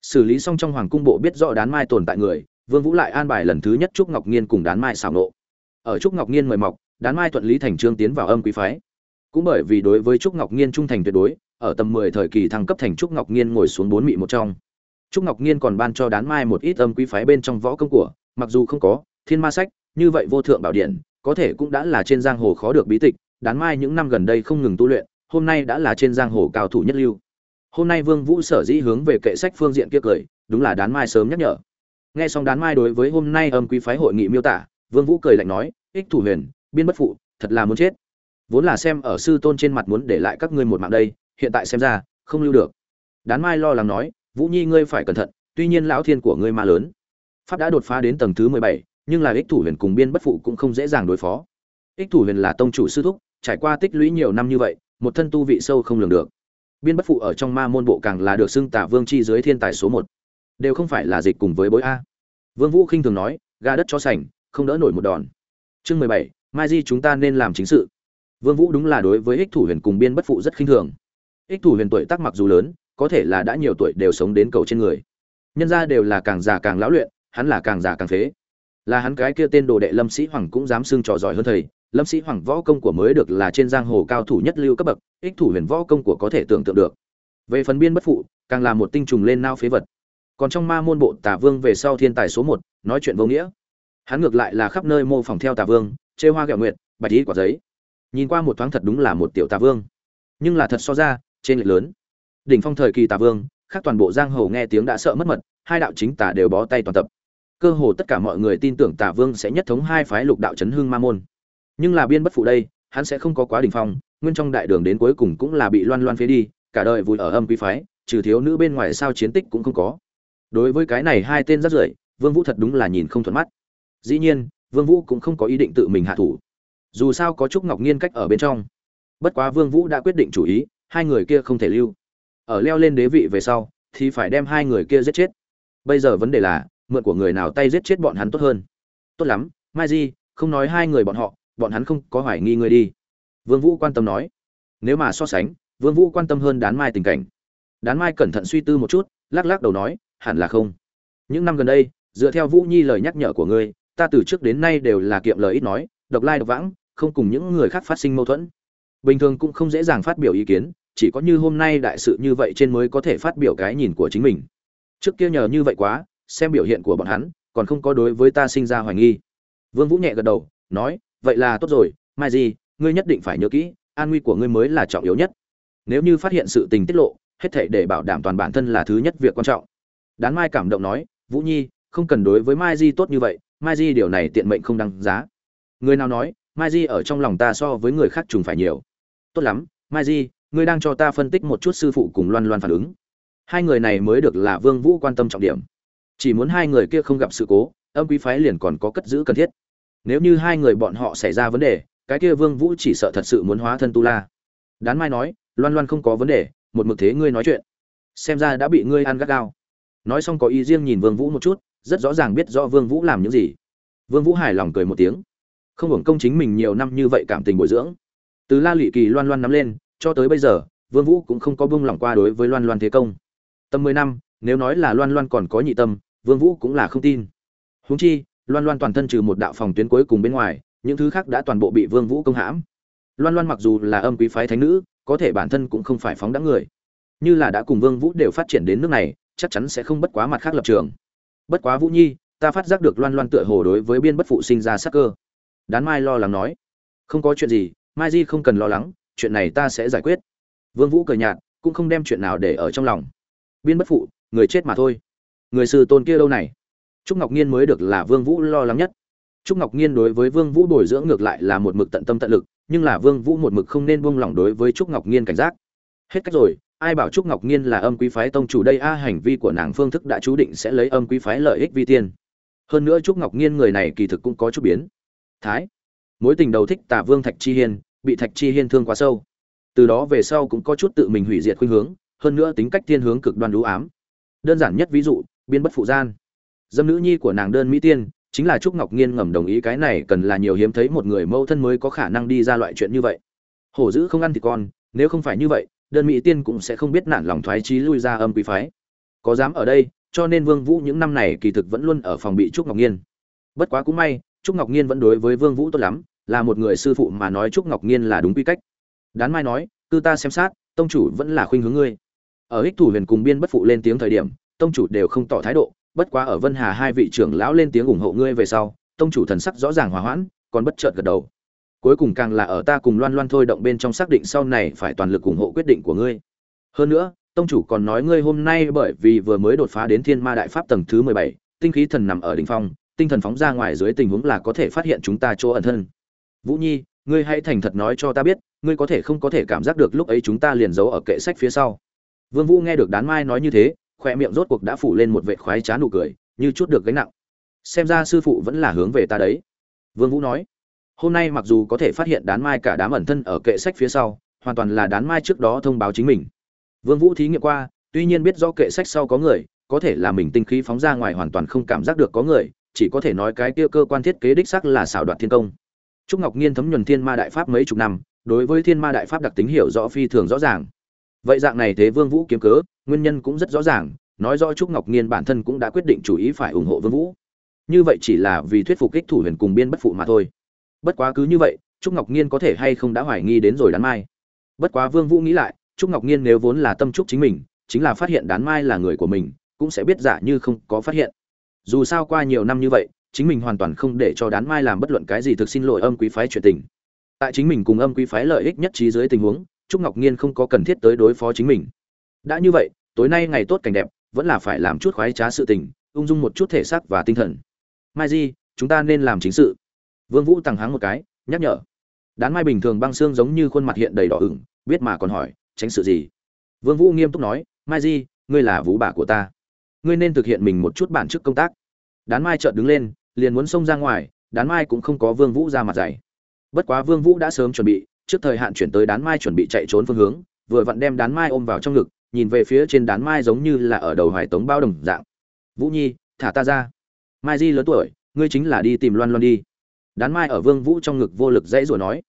Speaker 1: Xử lý xong trong hoàng cung bộ biết rõ đán mai tồn tại người, vương vũ lại an bài lần thứ nhất trúc ngọc nghiên cùng đán mai xảo nộ. Ở trúc ngọc nghiên mời mọc, đán mai thuận lý thành trương tiến vào âm quý phái. Cũng bởi vì đối với trúc ngọc nghiên trung thành tuyệt đối ở tầm 10 thời kỳ thăng cấp thành trúc ngọc nhiên ngồi xuống bốn mị một trong. Trúc ngọc nhiên còn ban cho đán mai một ít âm quý phái bên trong võ công của, mặc dù không có, thiên ma sách, như vậy vô thượng bảo điện, có thể cũng đã là trên giang hồ khó được bí tịch, đán mai những năm gần đây không ngừng tu luyện, hôm nay đã là trên giang hồ cao thủ nhất lưu. Hôm nay vương vũ sở dĩ hướng về kệ sách phương diện kia cười, đúng là đán mai sớm nhắc nhở. Nghe xong đán mai đối với hôm nay âm quý phái hội nghị miêu tả, vương vũ cười lạnh nói, ích thủ huyền, biên bất phụ, thật là muốn chết. Vốn là xem ở sư tôn trên mặt muốn để lại các ngươi một mạng đây hiện tại xem ra, không lưu được. Đán mai lo lắng nói, vũ nhi, ngươi phải cẩn thận, tuy nhiên lão thiên của ngươi ma lớn. Pháp đã đột phá đến tầng thứ mười bảy, nhưng là ích thủ huyền cùng biên bất phụ cũng không dễ dàng đối phó. Ích thủ huyền là tông chủ sư thúc, trải qua tích lũy nhiều năm như vậy, một thân tu vị sâu không lường được. Biên bất phụ ở trong ma môn bộ càng là được xưng tả vương chi dưới thiên tài số một. Đều không phải là dịch cùng với bối a. Vương vũ khinh thường nói ga đất cho sành, không đỡ nổi một đòn. Chương mười bảy, mai di chúng ta nên làm chính sự. Vương vũ đúng là đối với ích thủ huyền cùng biên bất phụ rất khinh thường ích thủ huyền tuổi tác mặc dù lớn, có thể là đã nhiều tuổi đều sống đến cầu trên người. Nhân ra đều là càng già càng lão luyện, hắn là càng già càng phế. Là hắn cái kia tên đồ đệ lâm sĩ hoàng cũng dám xưng trò giỏi hơn thầy. Lâm sĩ hoàng võ công của mới được là trên giang hồ cao thủ nhất lưu cấp bậc, ích thủ huyền võ công của có thể tưởng tượng được. Về phần biên bất phụ, càng là một tinh trùng lên nao phế vật. Còn trong ma môn bộ tả vương về sau thiên tài số một, nói chuyện vô nghĩa. Hắn ngược lại là khắp nơi mô phỏng theo tả vương, chê hoa gạo nguyệt, bạch ý quả giấy. Nhìn qua một thoáng thật đúng là một tiểu tả vương. Nhưng là thật so ra trên lệch lớn. Đỉnh phong thời kỳ tả vương khác toàn bộ giang hồ nghe tiếng đã sợ mất mật, hai đạo chính tả đều bó tay toàn tập. Cơ hồ tất cả mọi người tin tưởng tả vương sẽ nhất thống hai phái lục đạo chấn hương ma môn. Nhưng là biên bất phụ đây, hắn sẽ không có quá đỉnh phong, nguyên trong đại đường đến cuối cùng cũng là bị loan loan phế đi, cả đời vui ở âm quý phái, trừ thiếu nữ bên ngoài sao chiến tích cũng không có. Đối với cái này hai tên rất rưởi, vương vũ thật đúng là nhìn không thuận mắt. Dĩ nhiên, vương vũ cũng không có ý định tự mình hạ thủ. Dù sao có trúc ngọc nghiên cách ở bên trong. Bất quá vương vũ đã quyết định chủ ý hai người kia không thể lưu. Ở leo lên đế vị về sau, thì phải đem hai người kia giết chết. Bây giờ vấn đề là, mượn của người nào tay giết chết bọn hắn tốt hơn? Tốt lắm, mai di, không nói hai người bọn họ, bọn hắn không có hoài nghi ngươi đi. Vương vũ quan tâm nói. Nếu mà so sánh, vương vũ quan tâm hơn đán mai tình cảnh. Đán mai cẩn thận suy tư một chút, lắc lắc đầu nói, hẳn là không. Những năm gần đây, dựa theo vũ nhi lời nhắc nhở của ngươi, ta từ trước đến nay đều là kiệm lời ít nói, độc lai độc vãng, không cùng những người khác phát sinh mâu thuẫn. Bình thường cũng không dễ dàng phát biểu ý kiến chỉ có như hôm nay đại sự như vậy trên mới có thể phát biểu cái nhìn của chính mình. Trước kia nhờ như vậy quá, xem biểu hiện của bọn hắn, còn không có đối với ta sinh ra hoài nghi. Vương vũ nhẹ gật đầu, nói, vậy là tốt rồi, mai gì, ngươi nhất định phải nhớ kỹ, an nguy của ngươi mới là trọng yếu nhất. Nếu như phát hiện sự tình tiết lộ, hết thảy để bảo đảm toàn bản thân là thứ nhất việc quan trọng. Đán mai cảm động nói, vũ nhi, không cần đối với mai di tốt như vậy, mai di điều này tiện mệnh không đăng giá. Người nào nói, mai di ở trong lòng ta so với người khác trùng phải nhiều. Tốt lắm, mai di ngươi đang cho ta phân tích một chút sư phụ cùng loan loan phản ứng. Hai người này mới được là vương vũ quan tâm trọng điểm. Chỉ muốn hai người kia không gặp sự cố, âm quý phái liền còn có cất giữ cần thiết. Nếu như hai người bọn họ xảy ra vấn đề, cái kia vương vũ chỉ sợ thật sự muốn hóa thân tu la. Đán mai nói, loan loan không có vấn đề, một mực thế ngươi nói chuyện. Xem ra đã bị ngươi ăn gắt gao. Nói xong có ý riêng nhìn vương vũ một chút, rất rõ ràng biết rõ vương vũ làm những gì. Vương vũ hài lòng cười một tiếng. Không hưởng công chính mình nhiều năm như vậy cảm tình bồi dưỡng. Từ la lụy kỳ loan loan nắm lên cho tới bây giờ, vương vũ cũng không có buông lỏng qua đối với loan loan thế công. Tầm mười năm, nếu nói là loan loan còn có nhị tâm, vương vũ cũng là không tin. Huống chi, loan loan toàn thân trừ một đạo phòng tuyến cuối cùng bên ngoài, những thứ khác đã toàn bộ bị vương vũ công hãm. Loan loan mặc dù là âm quý phái thánh nữ, có thể bản thân cũng không phải phóng đãng người. Như là đã cùng vương vũ đều phát triển đến nước này, chắc chắn sẽ không bất quá mặt khác lập trường. Bất quá vũ nhi, ta phát giác được loan loan tựa hồ đối với biên bất phụ sinh ra sắc cơ. Đán mai lo lắng nói. Không có chuyện gì, mai di không cần lo lắng chuyện này ta sẽ giải quyết. Vương vũ cười nhạt, cũng không đem chuyện nào để ở trong lòng. Biên bất phụ, người chết mà thôi. Người sư tôn kia đâu này? Trúc ngọc nhiên mới được là vương vũ lo lắng nhất. Trúc ngọc nhiên đối với vương vũ bồi dưỡng ngược lại là một mực tận tâm tận lực, nhưng là vương vũ một mực không nên buông lỏng đối với trúc ngọc nhiên cảnh giác. Hết cách rồi, ai bảo trúc ngọc nhiên là âm quý phái tông chủ đây a, hành vi của nàng phương thức đã chú định sẽ lấy âm quý phái lợi ích vi tiên. Hơn nữa trúc ngọc nhiên người này kỳ thực cũng có chút biến. Thái, mối tình đầu thích tả vương thạch chi hiên bị thạch chi hiên thương quá sâu. Từ đó về sau cũng có chút tự mình hủy diệt khuynh hướng hơn nữa tính cách thiên hướng cực đoan đũ ám. Đơn giản nhất ví dụ biên bất phụ gian. Dâm nữ nhi của nàng đơn mỹ tiên chính là trúc ngọc nghiên ngầm đồng ý cái này cần là nhiều hiếm thấy một người mâu thân mới có khả năng đi ra loại chuyện như vậy. Hổ dữ không ăn thì con nếu không phải như vậy đơn mỹ tiên cũng sẽ không biết nản lòng thoái trí lui ra âm quý phái. Có dám ở đây cho nên vương vũ những năm này kỳ thực vẫn luôn ở phòng bị trúc ngọc nghiên, bất quá cũng may trúc ngọc nghiên vẫn đối với vương vũ tốt lắm là một người sư phụ mà nói trúc ngọc nghiên là đúng quy cách. Đán mai nói, cư ta xem sát, tông chủ vẫn là khuynh hướng ngươi. Ở ích thủ huyền cùng biên bất phụ lên tiếng thời điểm, tông chủ đều không tỏ thái độ, bất quá ở vân hà hai vị trưởng lão lên tiếng ủng hộ ngươi về sau, tông chủ thần sắc rõ ràng hòa hoãn, còn bất chợt gật đầu. Cuối cùng càng là ở ta cùng loan loan thôi động bên trong xác định sau này phải toàn lực ủng hộ quyết định của ngươi. Hơn nữa, tông chủ còn nói ngươi hôm nay bởi vì vừa mới đột phá đến thiên ma đại pháp tầng thứ mười bảy, tinh khí thần nằm ở đỉnh phong, tinh thần phóng ra ngoài dưới tình huống là có thể phát hiện chúng ta chỗ ẩn thân vũ nhi, ngươi hãy thành thật nói cho ta biết, ngươi có thể không có thể cảm giác được lúc ấy chúng ta liền giấu ở kệ sách phía sau. Vương vũ nghe được đán mai nói như thế khoe miệng rốt cuộc đã phủ lên một vệt khoái trá nụ cười, như chút được gánh nặng. Xem ra sư phụ vẫn là hướng về ta đấy. Vương vũ nói, hôm nay mặc dù có thể phát hiện đán mai cả đám ẩn thân ở kệ sách phía sau, hoàn toàn là đán mai trước đó thông báo chính mình. Vương vũ thí nghiệm qua, tuy nhiên biết do kệ sách sau có người, có thể là mình tinh khí phóng ra ngoài hoàn toàn không cảm giác được có người, chỉ có thể nói cái kia cơ quan thiết kế đích xác là xảo đoạt thiên công trúc ngọc nhiên thấm nhuần thiên ma đại pháp mấy chục năm, đối với thiên ma đại pháp đặc tính hiểu rõ phi thường rõ ràng. Vậy dạng này thế vương vũ kiếm cớ, nguyên nhân cũng rất rõ ràng, nói rõ trúc ngọc nhiên bản thân cũng đã quyết định chủ ý phải ủng hộ vương vũ. Như vậy chỉ là vì thuyết phục kích thủ huyền cùng biên bất phụ mà thôi. Bất quá cứ như vậy, trúc ngọc nhiên có thể hay không đã hoài nghi đến rồi đán mai. Bất quá vương vũ nghĩ lại, trúc ngọc nhiên nếu vốn là tâm trúc chính mình, chính là phát hiện đán mai là người của mình, cũng sẽ biết giả như không có phát hiện. Dù sao qua nhiều năm như vậy chính mình hoàn toàn không để cho đán mai làm bất luận cái gì thực xin lỗi âm quý phái chuyện tình. Tại chính mình cùng âm quý phái lợi ích nhất trí dưới tình huống, trúc ngọc nhiên không có cần thiết tới đối phó chính mình. Đã như vậy, tối nay ngày tốt cảnh đẹp, vẫn là phải làm chút khoái trá sự tình, ung dung một chút thể xác và tinh thần. Mai di, chúng ta nên làm chính sự. Vương vũ tăng háng một cái, nhắc nhở. Đán mai bình thường băng xương giống như khuôn mặt hiện đầy đỏ ửng, biết mà còn hỏi, tránh sự gì? Vương vũ nghiêm túc nói, mai di, ngươi là vũ bà của ta. Ngươi nên thực hiện mình một chút bản chức công tác. Đán mai chợt đứng lên liền muốn xông ra ngoài, đán mai cũng không có vương vũ ra mặt dày bất quá vương vũ đã sớm chuẩn bị, trước thời hạn chuyển tới đán mai chuẩn bị chạy trốn phương hướng, vừa vặn đem đán mai ôm vào trong ngực, nhìn về phía trên đán mai giống như là ở đầu hoài tống bao đồng dạng. Vũ nhi, thả ta ra. Mai di lớn tuổi, ngươi chính là đi tìm loan loan đi. Đán mai ở vương vũ trong ngực vô lực dãy rồi nói.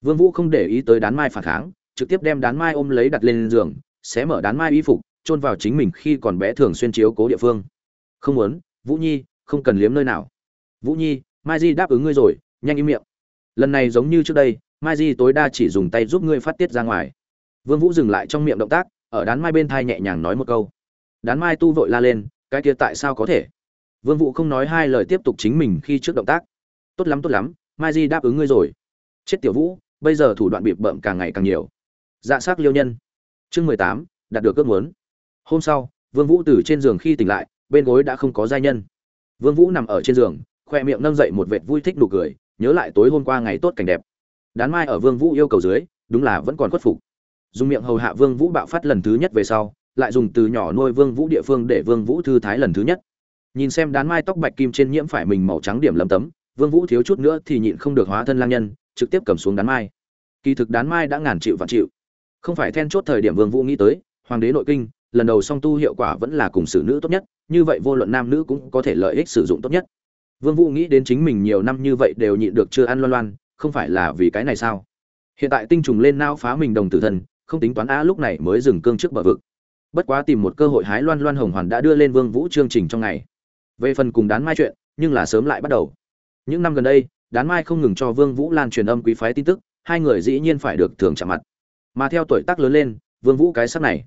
Speaker 1: Vương vũ không để ý tới đán mai phản kháng, trực tiếp đem đán mai ôm lấy đặt lên giường, xé mở đán mai y phục, chôn vào chính mình khi còn bé thường xuyên chiếu cố địa phương. Không muốn, vũ nhi, không cần liếm nơi nào vũ nhi, mai di đáp ứng ngươi rồi, nhanh im miệng. Lần này giống như trước đây, mai di tối đa chỉ dùng tay giúp ngươi phát tiết ra ngoài. Vương vũ dừng lại trong miệng động tác, ở đán mai bên thai nhẹ nhàng nói một câu. Đán mai tu vội la lên, cái kia tại sao có thể? Vương vũ không nói hai lời tiếp tục chính mình khi trước động tác. Tốt lắm tốt lắm, mai di đáp ứng ngươi rồi. Chết tiểu vũ, bây giờ thủ đoạn bịp bợm càng ngày càng nhiều. Dạ sắc liêu nhân. Chương mười tám, đạt được ước muốn. Hôm sau, vương vũ từ trên giường khi tỉnh lại, bên gối đã không có giai nhân. Vương vũ nằm ở trên giường khoe miệng nâng dậy một vệt vui thích nụ cười, nhớ lại tối hôm qua ngày tốt cảnh đẹp. Đán mai ở vương vũ yêu cầu dưới, đúng là vẫn còn khuất phục. Dùng miệng hầu hạ vương vũ bạo phát lần thứ nhất về sau, lại dùng từ nhỏ nuôi vương vũ địa phương để vương vũ thư thái lần thứ nhất. Nhìn xem đán mai tóc bạch kim trên nhiễm phải mình màu trắng điểm lấm tấm, vương vũ thiếu chút nữa thì nhịn không được hóa thân lang nhân, trực tiếp cầm xuống đán mai. Kỳ thực đán mai đã ngàn chịu vạn chịu. Không phải then chốt thời điểm vương vũ nghĩ tới, hoàng đế nội kinh, lần đầu song tu hiệu quả vẫn là cùng xử nữ tốt nhất, như vậy vô luận nam nữ cũng có thể lợi ích sử dụng tốt nhất vương vũ nghĩ đến chính mình nhiều năm như vậy đều nhịn được chưa ăn loan loan, không phải là vì cái này sao? Hiện tại tinh trùng lên não phá mình đồng tử thần, không tính toán á, lúc này mới dừng cương trước bờ vực. Bất quá tìm một cơ hội hái loan loan hồng hoàn đã đưa lên vương vũ chương trình trong ngày. Về phần cùng đán mai chuyện, nhưng là sớm lại bắt đầu. Những năm gần đây, đán mai không ngừng cho vương vũ lan truyền âm quý phái tin tức, hai người dĩ nhiên phải được thường chạm mặt. Mà theo tuổi tác lớn lên, vương vũ cái sắc này.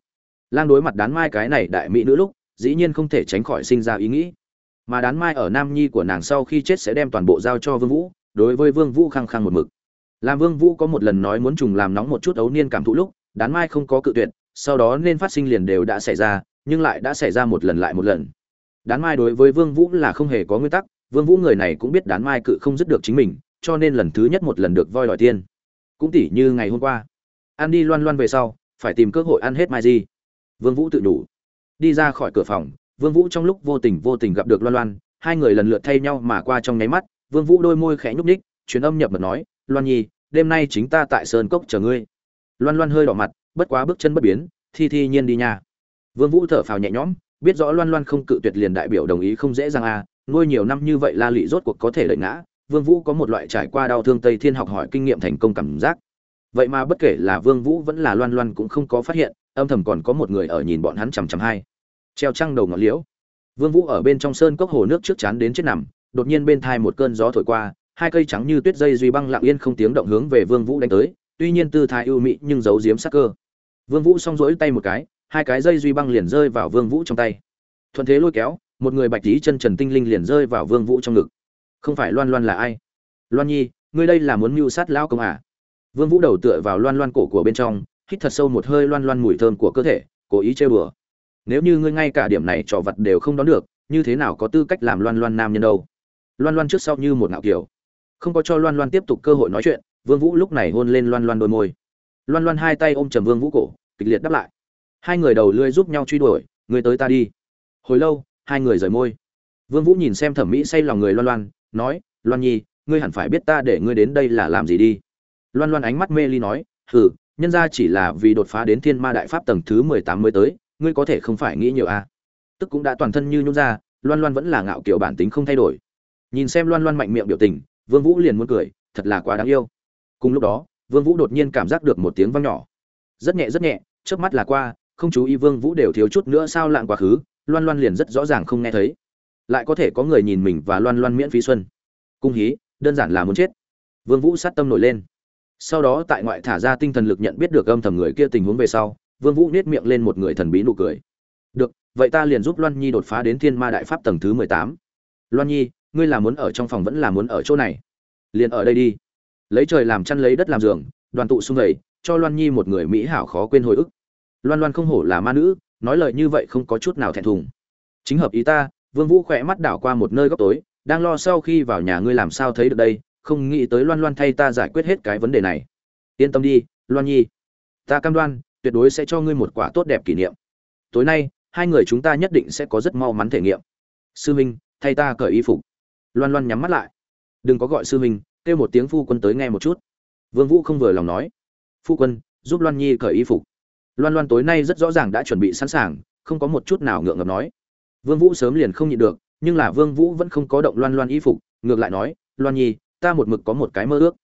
Speaker 1: Lang đối mặt đán mai cái này đại mỹ nữ lúc, dĩ nhiên không thể tránh khỏi sinh ra ý nghĩ mà đán mai ở nam nhi của nàng sau khi chết sẽ đem toàn bộ giao cho vương vũ, đối với vương vũ khăng khăng một mực. Làm vương vũ có một lần nói muốn trùng làm nóng một chút ấu niên cảm thụ lúc, đán mai không có cự tuyệt, sau đó nên phát sinh liền đều đã xảy ra, nhưng lại đã xảy ra một lần lại một lần. Đán mai đối với vương vũ là không hề có nguyên tắc, vương vũ người này cũng biết đán mai cự không dứt được chính mình, cho nên lần thứ nhất một lần được voi đòi tiên. Cũng tỉ như ngày hôm qua, ăn đi loan loan về sau, phải tìm cơ hội ăn hết mai gì vương vũ tự đủ. Đi ra khỏi cửa phòng vương vũ trong lúc vô tình vô tình gặp được loan loan, hai người lần lượt thay nhau mà qua trong nháy mắt, vương vũ đôi môi khẽ nhúc nhích, truyền âm nhập mật nói, loan nhi, đêm nay chính ta tại sơn cốc chờ ngươi. Loan loan hơi đỏ mặt, bất quá bước chân bất biến, thi thi nhiên đi nhà. vương vũ thở phào nhẹ nhõm, biết rõ loan loan không cự tuyệt liền đại biểu đồng ý không dễ dàng à nuôi nhiều năm như vậy la lị rốt cuộc có thể lợi ngã, vương vũ có một loại trải qua đau thương tây thiên học hỏi kinh nghiệm thành công cảm giác. Vậy mà bất kể là vương vũ vẫn là loan loan cũng không có phát hiện, âm thầm còn có một người ở nhìn bọn hắn chằm chằm hai treo trăng đầu ngọn liễu. Vương vũ ở bên trong sơn cốc hồ nước trước chán đến chết nằm, đột nhiên bên thai một cơn gió thổi qua, hai cây trắng như tuyết dây duy băng lặng yên không tiếng động hướng về vương vũ đánh tới, tuy nhiên tư thái ưu mỹ nhưng giấu giếm sắc cơ. Vương vũ song rỗi tay một cái, hai cái dây duy băng liền rơi vào vương vũ trong tay. Thuận thế lôi kéo, một người bạch tí chân trần tinh linh liền rơi vào vương vũ trong ngực. Không phải loan loan là ai? Loan nhi, ngươi đây là muốn mưu sát lão công à? Vương vũ đầu tựa vào loan loan cổ của bên trong, hít thật sâu một hơi loan loan mùi thơm của cơ thể, cố ý chơi bừa nếu như ngươi ngay cả điểm này trò vật đều không đón được, như thế nào có tư cách làm loan loan nam nhân đâu? Loan loan trước sau như một ngạo kiểu. Không có cho loan loan tiếp tục cơ hội nói chuyện, vương vũ lúc này hôn lên loan loan đôi môi. Loan loan hai tay ôm trầm vương vũ cổ, kịch liệt đáp lại. Hai người đầu lươi giúp nhau truy đuổi người tới ta đi. Hồi lâu, hai người rời môi. Vương vũ nhìn xem thẩm mỹ say lòng người loan loan, nói, loan nhi, ngươi hẳn phải biết ta để ngươi đến đây là làm gì đi. Loan loan ánh mắt mê ly nói, hừ, nhân ra chỉ là vì đột phá đến thiên ma đại pháp tầng thứ mười tám mới tới ngươi có thể không phải nghĩ nhiều a à. tức cũng đã toàn thân như nhún ra, loan loan vẫn là ngạo kiểu bản tính không thay đổi. Nhìn xem loan loan mạnh miệng biểu tình, vương vũ liền muốn cười, thật là quá đáng yêu. Cùng lúc đó, vương vũ đột nhiên cảm giác được một tiếng vang nhỏ. Rất nhẹ rất nhẹ, chớp mắt là qua, không chú ý vương vũ đều thiếu chút nữa sao lạng quá khứ, loan loan liền rất rõ ràng không nghe thấy. Lại có thể có người nhìn mình và loan loan miễn phí xuân. Cung hí, đơn giản là muốn chết. Vương vũ sát tâm nổi lên. Sau đó tại ngoại thả ra tinh thần lực nhận biết được âm thầm người kia tình huống về sau vương vũ nết miệng lên một người thần bí nụ cười. Được, vậy ta liền giúp loan nhi đột phá đến thiên ma đại pháp tầng thứ mười tám. Loan nhi, ngươi là muốn ở trong phòng vẫn là muốn ở chỗ này? Liền ở đây đi. Lấy trời làm chăn lấy đất làm giường, đoàn tụ xung vầy, cho loan nhi một người mỹ hảo khó quên hồi ức. Loan loan không hổ là ma nữ, nói lời như vậy không có chút nào thẹn thùng. Chính hợp ý ta. Vương vũ khỏe mắt đảo qua một nơi góc tối, đang lo sau khi vào nhà ngươi làm sao thấy được đây, không nghĩ tới loan loan thay ta giải quyết hết cái vấn đề này. Yên tâm đi, loan nhi. Ta cam đoan tuyệt đối sẽ cho ngươi một quả tốt đẹp kỷ niệm. Tối nay, hai người chúng ta nhất định sẽ có rất mau mắn thể nghiệm. Sư minh, thay ta cởi y phục. Loan loan nhắm mắt lại. Đừng có gọi sư huynh kêu một tiếng phu quân tới nghe một chút. Vương vũ không vừa lòng nói. Phu quân, giúp loan nhi cởi y phục. Loan loan tối nay rất rõ ràng đã chuẩn bị sẵn sàng, không có một chút nào ngượng ngập nói. Vương vũ sớm liền không nhịn được, nhưng là vương vũ vẫn không có động loan loan y phục, ngược lại nói, loan nhi, ta một mực có một cái mơ ước.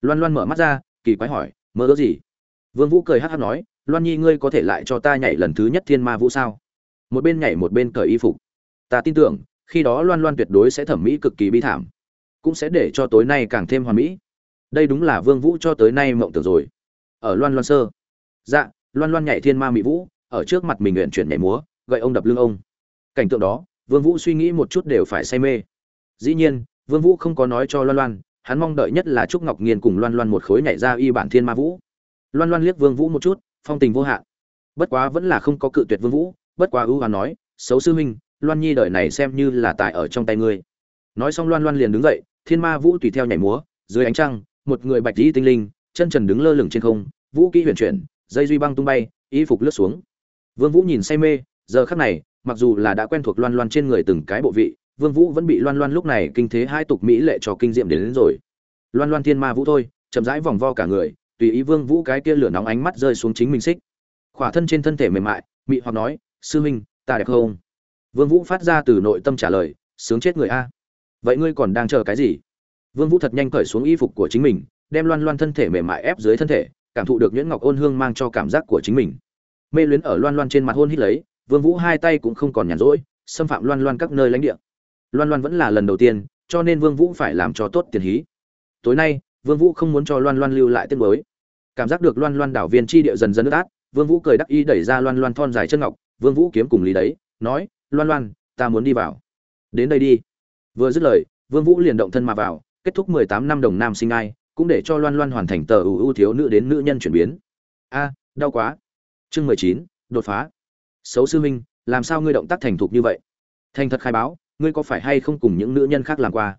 Speaker 1: Loan loan mở mắt ra, kỳ quái hỏi, mơ ước gì? Vương vũ cười hắt hắt nói loan nhi, ngươi có thể lại cho ta nhảy lần thứ nhất thiên ma vũ sao? Một bên nhảy một bên cởi y phục. Ta tin tưởng, khi đó loan loan tuyệt đối sẽ thẩm mỹ cực kỳ bi thảm, cũng sẽ để cho tối nay càng thêm hoàn mỹ. Đây đúng là vương vũ cho tới nay mộng tưởng rồi. Ở loan loan sơ. Dạ loan loan nhảy thiên ma mỹ vũ, ở trước mặt mình nguyện chuyển nhảy múa, gậy ông đập lưng ông. Cảnh tượng đó, vương vũ suy nghĩ một chút đều phải say mê. Dĩ nhiên, vương vũ không có nói cho loan loan, hắn mong đợi nhất là trúc ngọc nghiên cùng loan loan một khối nhảy ra y bản thiên ma vũ. Loan loan liếc vương vũ một chút phong tình vô hạn. Bất quá vẫn là không có cự tuyệt vương vũ bất quá ưu hoán nói xấu sư huynh loan nhi đời này xem như là tại ở trong tay ngươi. Nói xong loan loan liền đứng dậy thiên ma vũ tùy theo nhảy múa dưới ánh trăng một người bạch dĩ tinh linh chân trần đứng lơ lửng trên không vũ kỹ huyền chuyển dây duy băng tung bay y phục lướt xuống. Vương vũ nhìn say mê giờ khắc này mặc dù là đã quen thuộc loan loan trên người từng cái bộ vị vương vũ vẫn bị loan loan lúc này kinh thế hai tục mỹ lệ cho kinh diệm đến, đến rồi. Loan loan thiên ma vũ thôi chậm rãi vòng vo cả người tùy ý vương vũ cái kia lửa nóng ánh mắt rơi xuống chính mình xích. Khỏa thân trên thân thể mềm mại, mị hoặc nói, sư huynh ta đẹp không? Vương vũ phát ra từ nội tâm trả lời, sướng chết người a. Vậy ngươi còn đang chờ cái gì? Vương vũ thật nhanh cởi xuống y phục của chính mình, đem loan loan thân thể mềm mại ép dưới thân thể, cảm thụ được nhuyễn ngọc ôn hương mang cho cảm giác của chính mình. Mê luyến ở loan loan trên mặt hôn hít lấy, vương vũ hai tay cũng không còn nhàn rỗi, xâm phạm loan loan các nơi lãnh địa. Loan loan vẫn là lần đầu tiên, cho nên vương vũ phải làm cho tốt tiền hí. Tối nay vương vũ không muốn cho loan loan lưu lại tiếng mới. Cảm giác được loan loan đảo viên chi địa dần dần nước át vương vũ cười đắc ý đẩy ra loan loan thon dài chân ngọc vương vũ kiếm cùng lý đấy nói loan loan ta muốn đi vào. Đến đây đi. Vừa dứt lời vương vũ liền động thân mà vào kết thúc 18 năm đồng nam sinh ai cũng để cho loan loan hoàn thành tờ ưu thiếu nữ đến nữ nhân chuyển biến. A đau quá. Chương 19, đột phá. Xấu sư huynh làm sao ngươi động tác thành thục như vậy? Thành thật khai báo ngươi có phải hay không cùng những nữ nhân khác làm qua?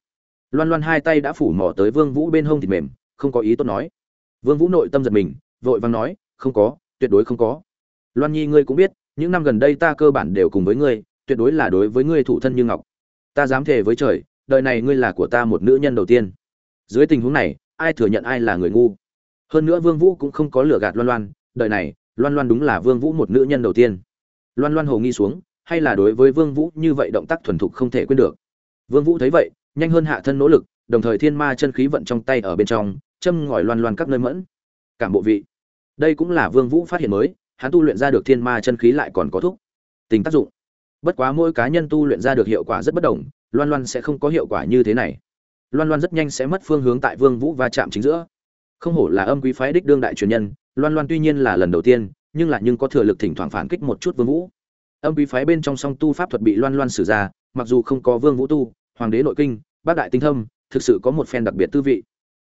Speaker 1: Loan loan hai tay đã phủ mỏ tới vương vũ bên hông thịt mềm, không có ý tốt nói. Vương vũ nội tâm giật mình, vội vàng nói, không có, tuyệt đối không có. Loan nhi ngươi cũng biết, những năm gần đây ta cơ bản đều cùng với ngươi, tuyệt đối là đối với ngươi thủ thân như ngọc. Ta dám thề với trời, đời này ngươi là của ta một nữ nhân đầu tiên. Dưới tình huống này, ai thừa nhận ai là người ngu? Hơn nữa vương vũ cũng không có lừa gạt loan loan, đời này, loan loan đúng là vương vũ một nữ nhân đầu tiên. Loan loan hồ nghi xuống, hay là đối với vương vũ như vậy động tác thuần thục không thể quên được? Vương vũ thấy vậy nhanh hơn hạ thân nỗ lực, đồng thời thiên ma chân khí vận trong tay ở bên trong, châm ngòi loan loan các nơi mẫn. Cảm bộ vị. Đây cũng là vương vũ phát hiện mới, hắn tu luyện ra được thiên ma chân khí lại còn có thúc, tình tác dụng. Bất quá mỗi cá nhân tu luyện ra được hiệu quả rất bất đồng, loan loan sẽ không có hiệu quả như thế này. Loan loan rất nhanh sẽ mất phương hướng tại vương vũ va chạm chính giữa. Không hổ là âm quý phái đích đương đại truyền nhân, loan loan tuy nhiên là lần đầu tiên, nhưng lại nhưng có thừa lực thỉnh thoảng phản kích một chút vương vũ. Âm quý phái bên trong song tu pháp thuật bị loan loan sử ra, mặc dù không có vương vũ tu, hoàng đế nội kinh bác đại tinh thâm, thực sự có một phen đặc biệt tư vị.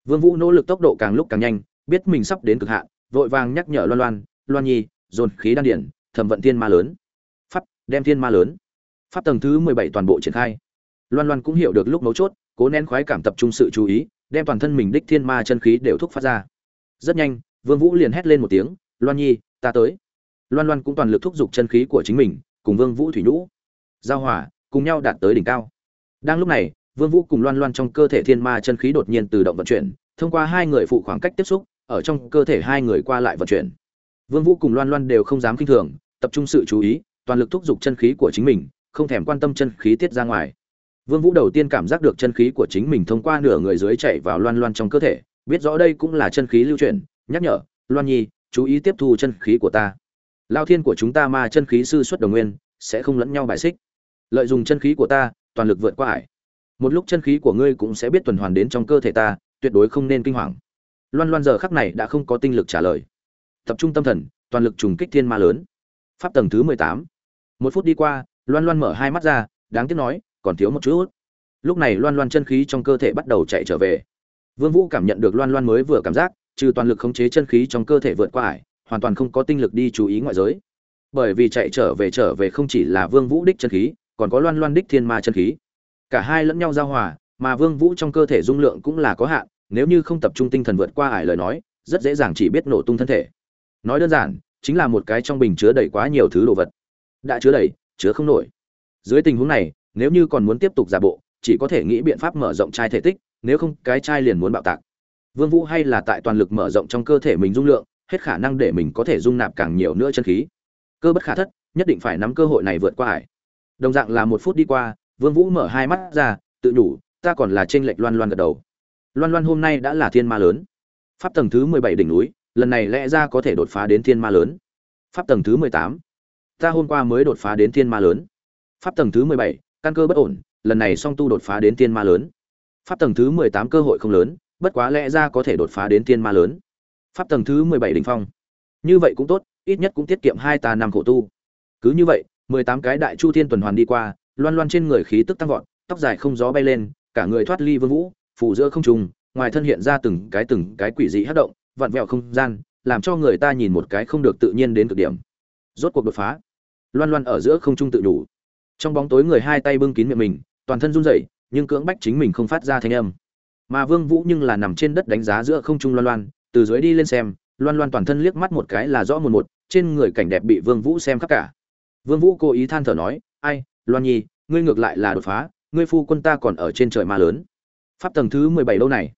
Speaker 1: Vương vũ nỗ lực tốc độ càng lúc càng nhanh, biết mình sắp đến cực hạn, vội vàng nhắc nhở loan loan loan nhi, dồn khí đan điển, thẩm vận thiên ma lớn. Pháp, đem thiên ma lớn. Pháp tầng thứ mười bảy toàn bộ triển khai. Loan loan cũng hiểu được lúc mấu chốt, cố nén khoái cảm tập trung sự chú ý, đem toàn thân mình đích thiên ma chân khí đều thúc phát ra. Rất nhanh, vương vũ liền hét lên một tiếng, loan nhi, ta tới. Loan loan cũng toàn lực thúc giục chân khí của chính mình, cùng vương vũ thủy nhũ, giao hỏa cùng nhau đạt tới đỉnh cao. Đang lúc này vương vũ cùng loan loan trong cơ thể thiên ma chân khí đột nhiên tự động vận chuyển, thông qua hai người phụ khoảng cách tiếp xúc, ở trong cơ thể hai người qua lại vận chuyển. Vương vũ cùng loan loan đều không dám kinh thường, tập trung sự chú ý, toàn lực thúc giục chân khí của chính mình, không thèm quan tâm chân khí tiết ra ngoài. Vương vũ đầu tiên cảm giác được chân khí của chính mình thông qua nửa người dưới chạy vào loan loan trong cơ thể, biết rõ đây cũng là chân khí lưu chuyển, nhắc nhở, loan nhi, chú ý tiếp thu chân khí của ta. Lao thiên của chúng ta ma chân khí sư xuất đồng nguyên, sẽ không lẫn nhau bài xích. Lợi dụng chân khí của ta, toàn lực vượt qua ải một lúc chân khí của ngươi cũng sẽ biết tuần hoàn đến trong cơ thể ta, tuyệt đối không nên kinh hoàng. Loan loan giờ khắc này đã không có tinh lực trả lời. Tập trung tâm thần, toàn lực trùng kích thiên ma lớn. Pháp tầng thứ mười tám. Một phút đi qua, loan loan mở hai mắt ra, đáng tiếc nói, còn thiếu một chút. Lúc này loan loan chân khí trong cơ thể bắt đầu chạy trở về. Vương vũ cảm nhận được loan loan mới vừa cảm giác, trừ toàn lực khống chế chân khí trong cơ thể vượt qua ải, hoàn toàn không có tinh lực đi chú ý ngoại giới. Bởi vì chạy trở về trở về không chỉ là vương vũ đích chân khí, còn có loan loan đích thiên ma chân khí cả hai lẫn nhau giao hòa, mà vương vũ trong cơ thể dung lượng cũng là có hạn, nếu như không tập trung tinh thần vượt qua ải lời nói, rất dễ dàng chỉ biết nổ tung thân thể. Nói đơn giản, chính là một cái trong bình chứa đầy quá nhiều thứ đồ vật. Đã chứa đầy, chứa không nổi. Dưới tình huống này, nếu như còn muốn tiếp tục giả bộ, chỉ có thể nghĩ biện pháp mở rộng chai thể tích, nếu không, cái chai liền muốn bạo tạc. Vương vũ hay là tại toàn lực mở rộng trong cơ thể mình dung lượng, hết khả năng để mình có thể dung nạp càng nhiều nữa chân khí. Cơ bất khả thất, nhất định phải nắm cơ hội này vượt qua ải. đồng dạng là một phút đi qua vương vũ mở hai mắt ra, tự nhủ, ta còn là trên lệch loan loan gật đầu. Loan loan hôm nay đã là thiên ma lớn. Pháp tầng thứ mười bảy đỉnh núi, lần này lẽ ra có thể đột phá đến thiên ma lớn. Pháp tầng thứ mười tám, ta hôm qua mới đột phá đến thiên ma lớn. Pháp tầng thứ mười bảy, căn cơ bất ổn, lần này song tu đột phá đến thiên ma lớn. Pháp tầng thứ mười tám cơ hội không lớn, bất quá lẽ ra có thể đột phá đến thiên ma lớn. Pháp tầng thứ mười bảy đỉnh phong. Như vậy cũng tốt, ít nhất cũng tiết kiệm hai ta năm khổ tu. Cứ như vậy, mười tám cái đại chu thiên tuần hoàn đi qua loan loan trên người khí tức tăng vọt, tóc dài không gió bay lên, cả người thoát ly vương vũ, phủ giữa không trùng ngoài thân hiện ra từng cái từng cái quỷ dị hất động, vặn vẹo không gian, làm cho người ta nhìn một cái không được tự nhiên đến cực điểm. Rốt cuộc đột phá. Loan loan ở giữa không trung tự đủ. Trong bóng tối người hai tay bưng kín miệng mình, toàn thân run rẩy, nhưng cưỡng bách chính mình không phát ra thanh âm. Mà vương vũ nhưng là nằm trên đất đánh giá giữa không trung loan loan, từ dưới đi lên xem, loan loan toàn thân liếc mắt một cái là rõ một một, trên người cảnh đẹp bị vương vũ xem khắp cả. Vương vũ cố ý than thở nói, ai loan nhi, ngươi ngược lại là đột phá, ngươi phu quân ta còn ở trên trời ma lớn. Pháp tầng thứ mười bảy lâu này,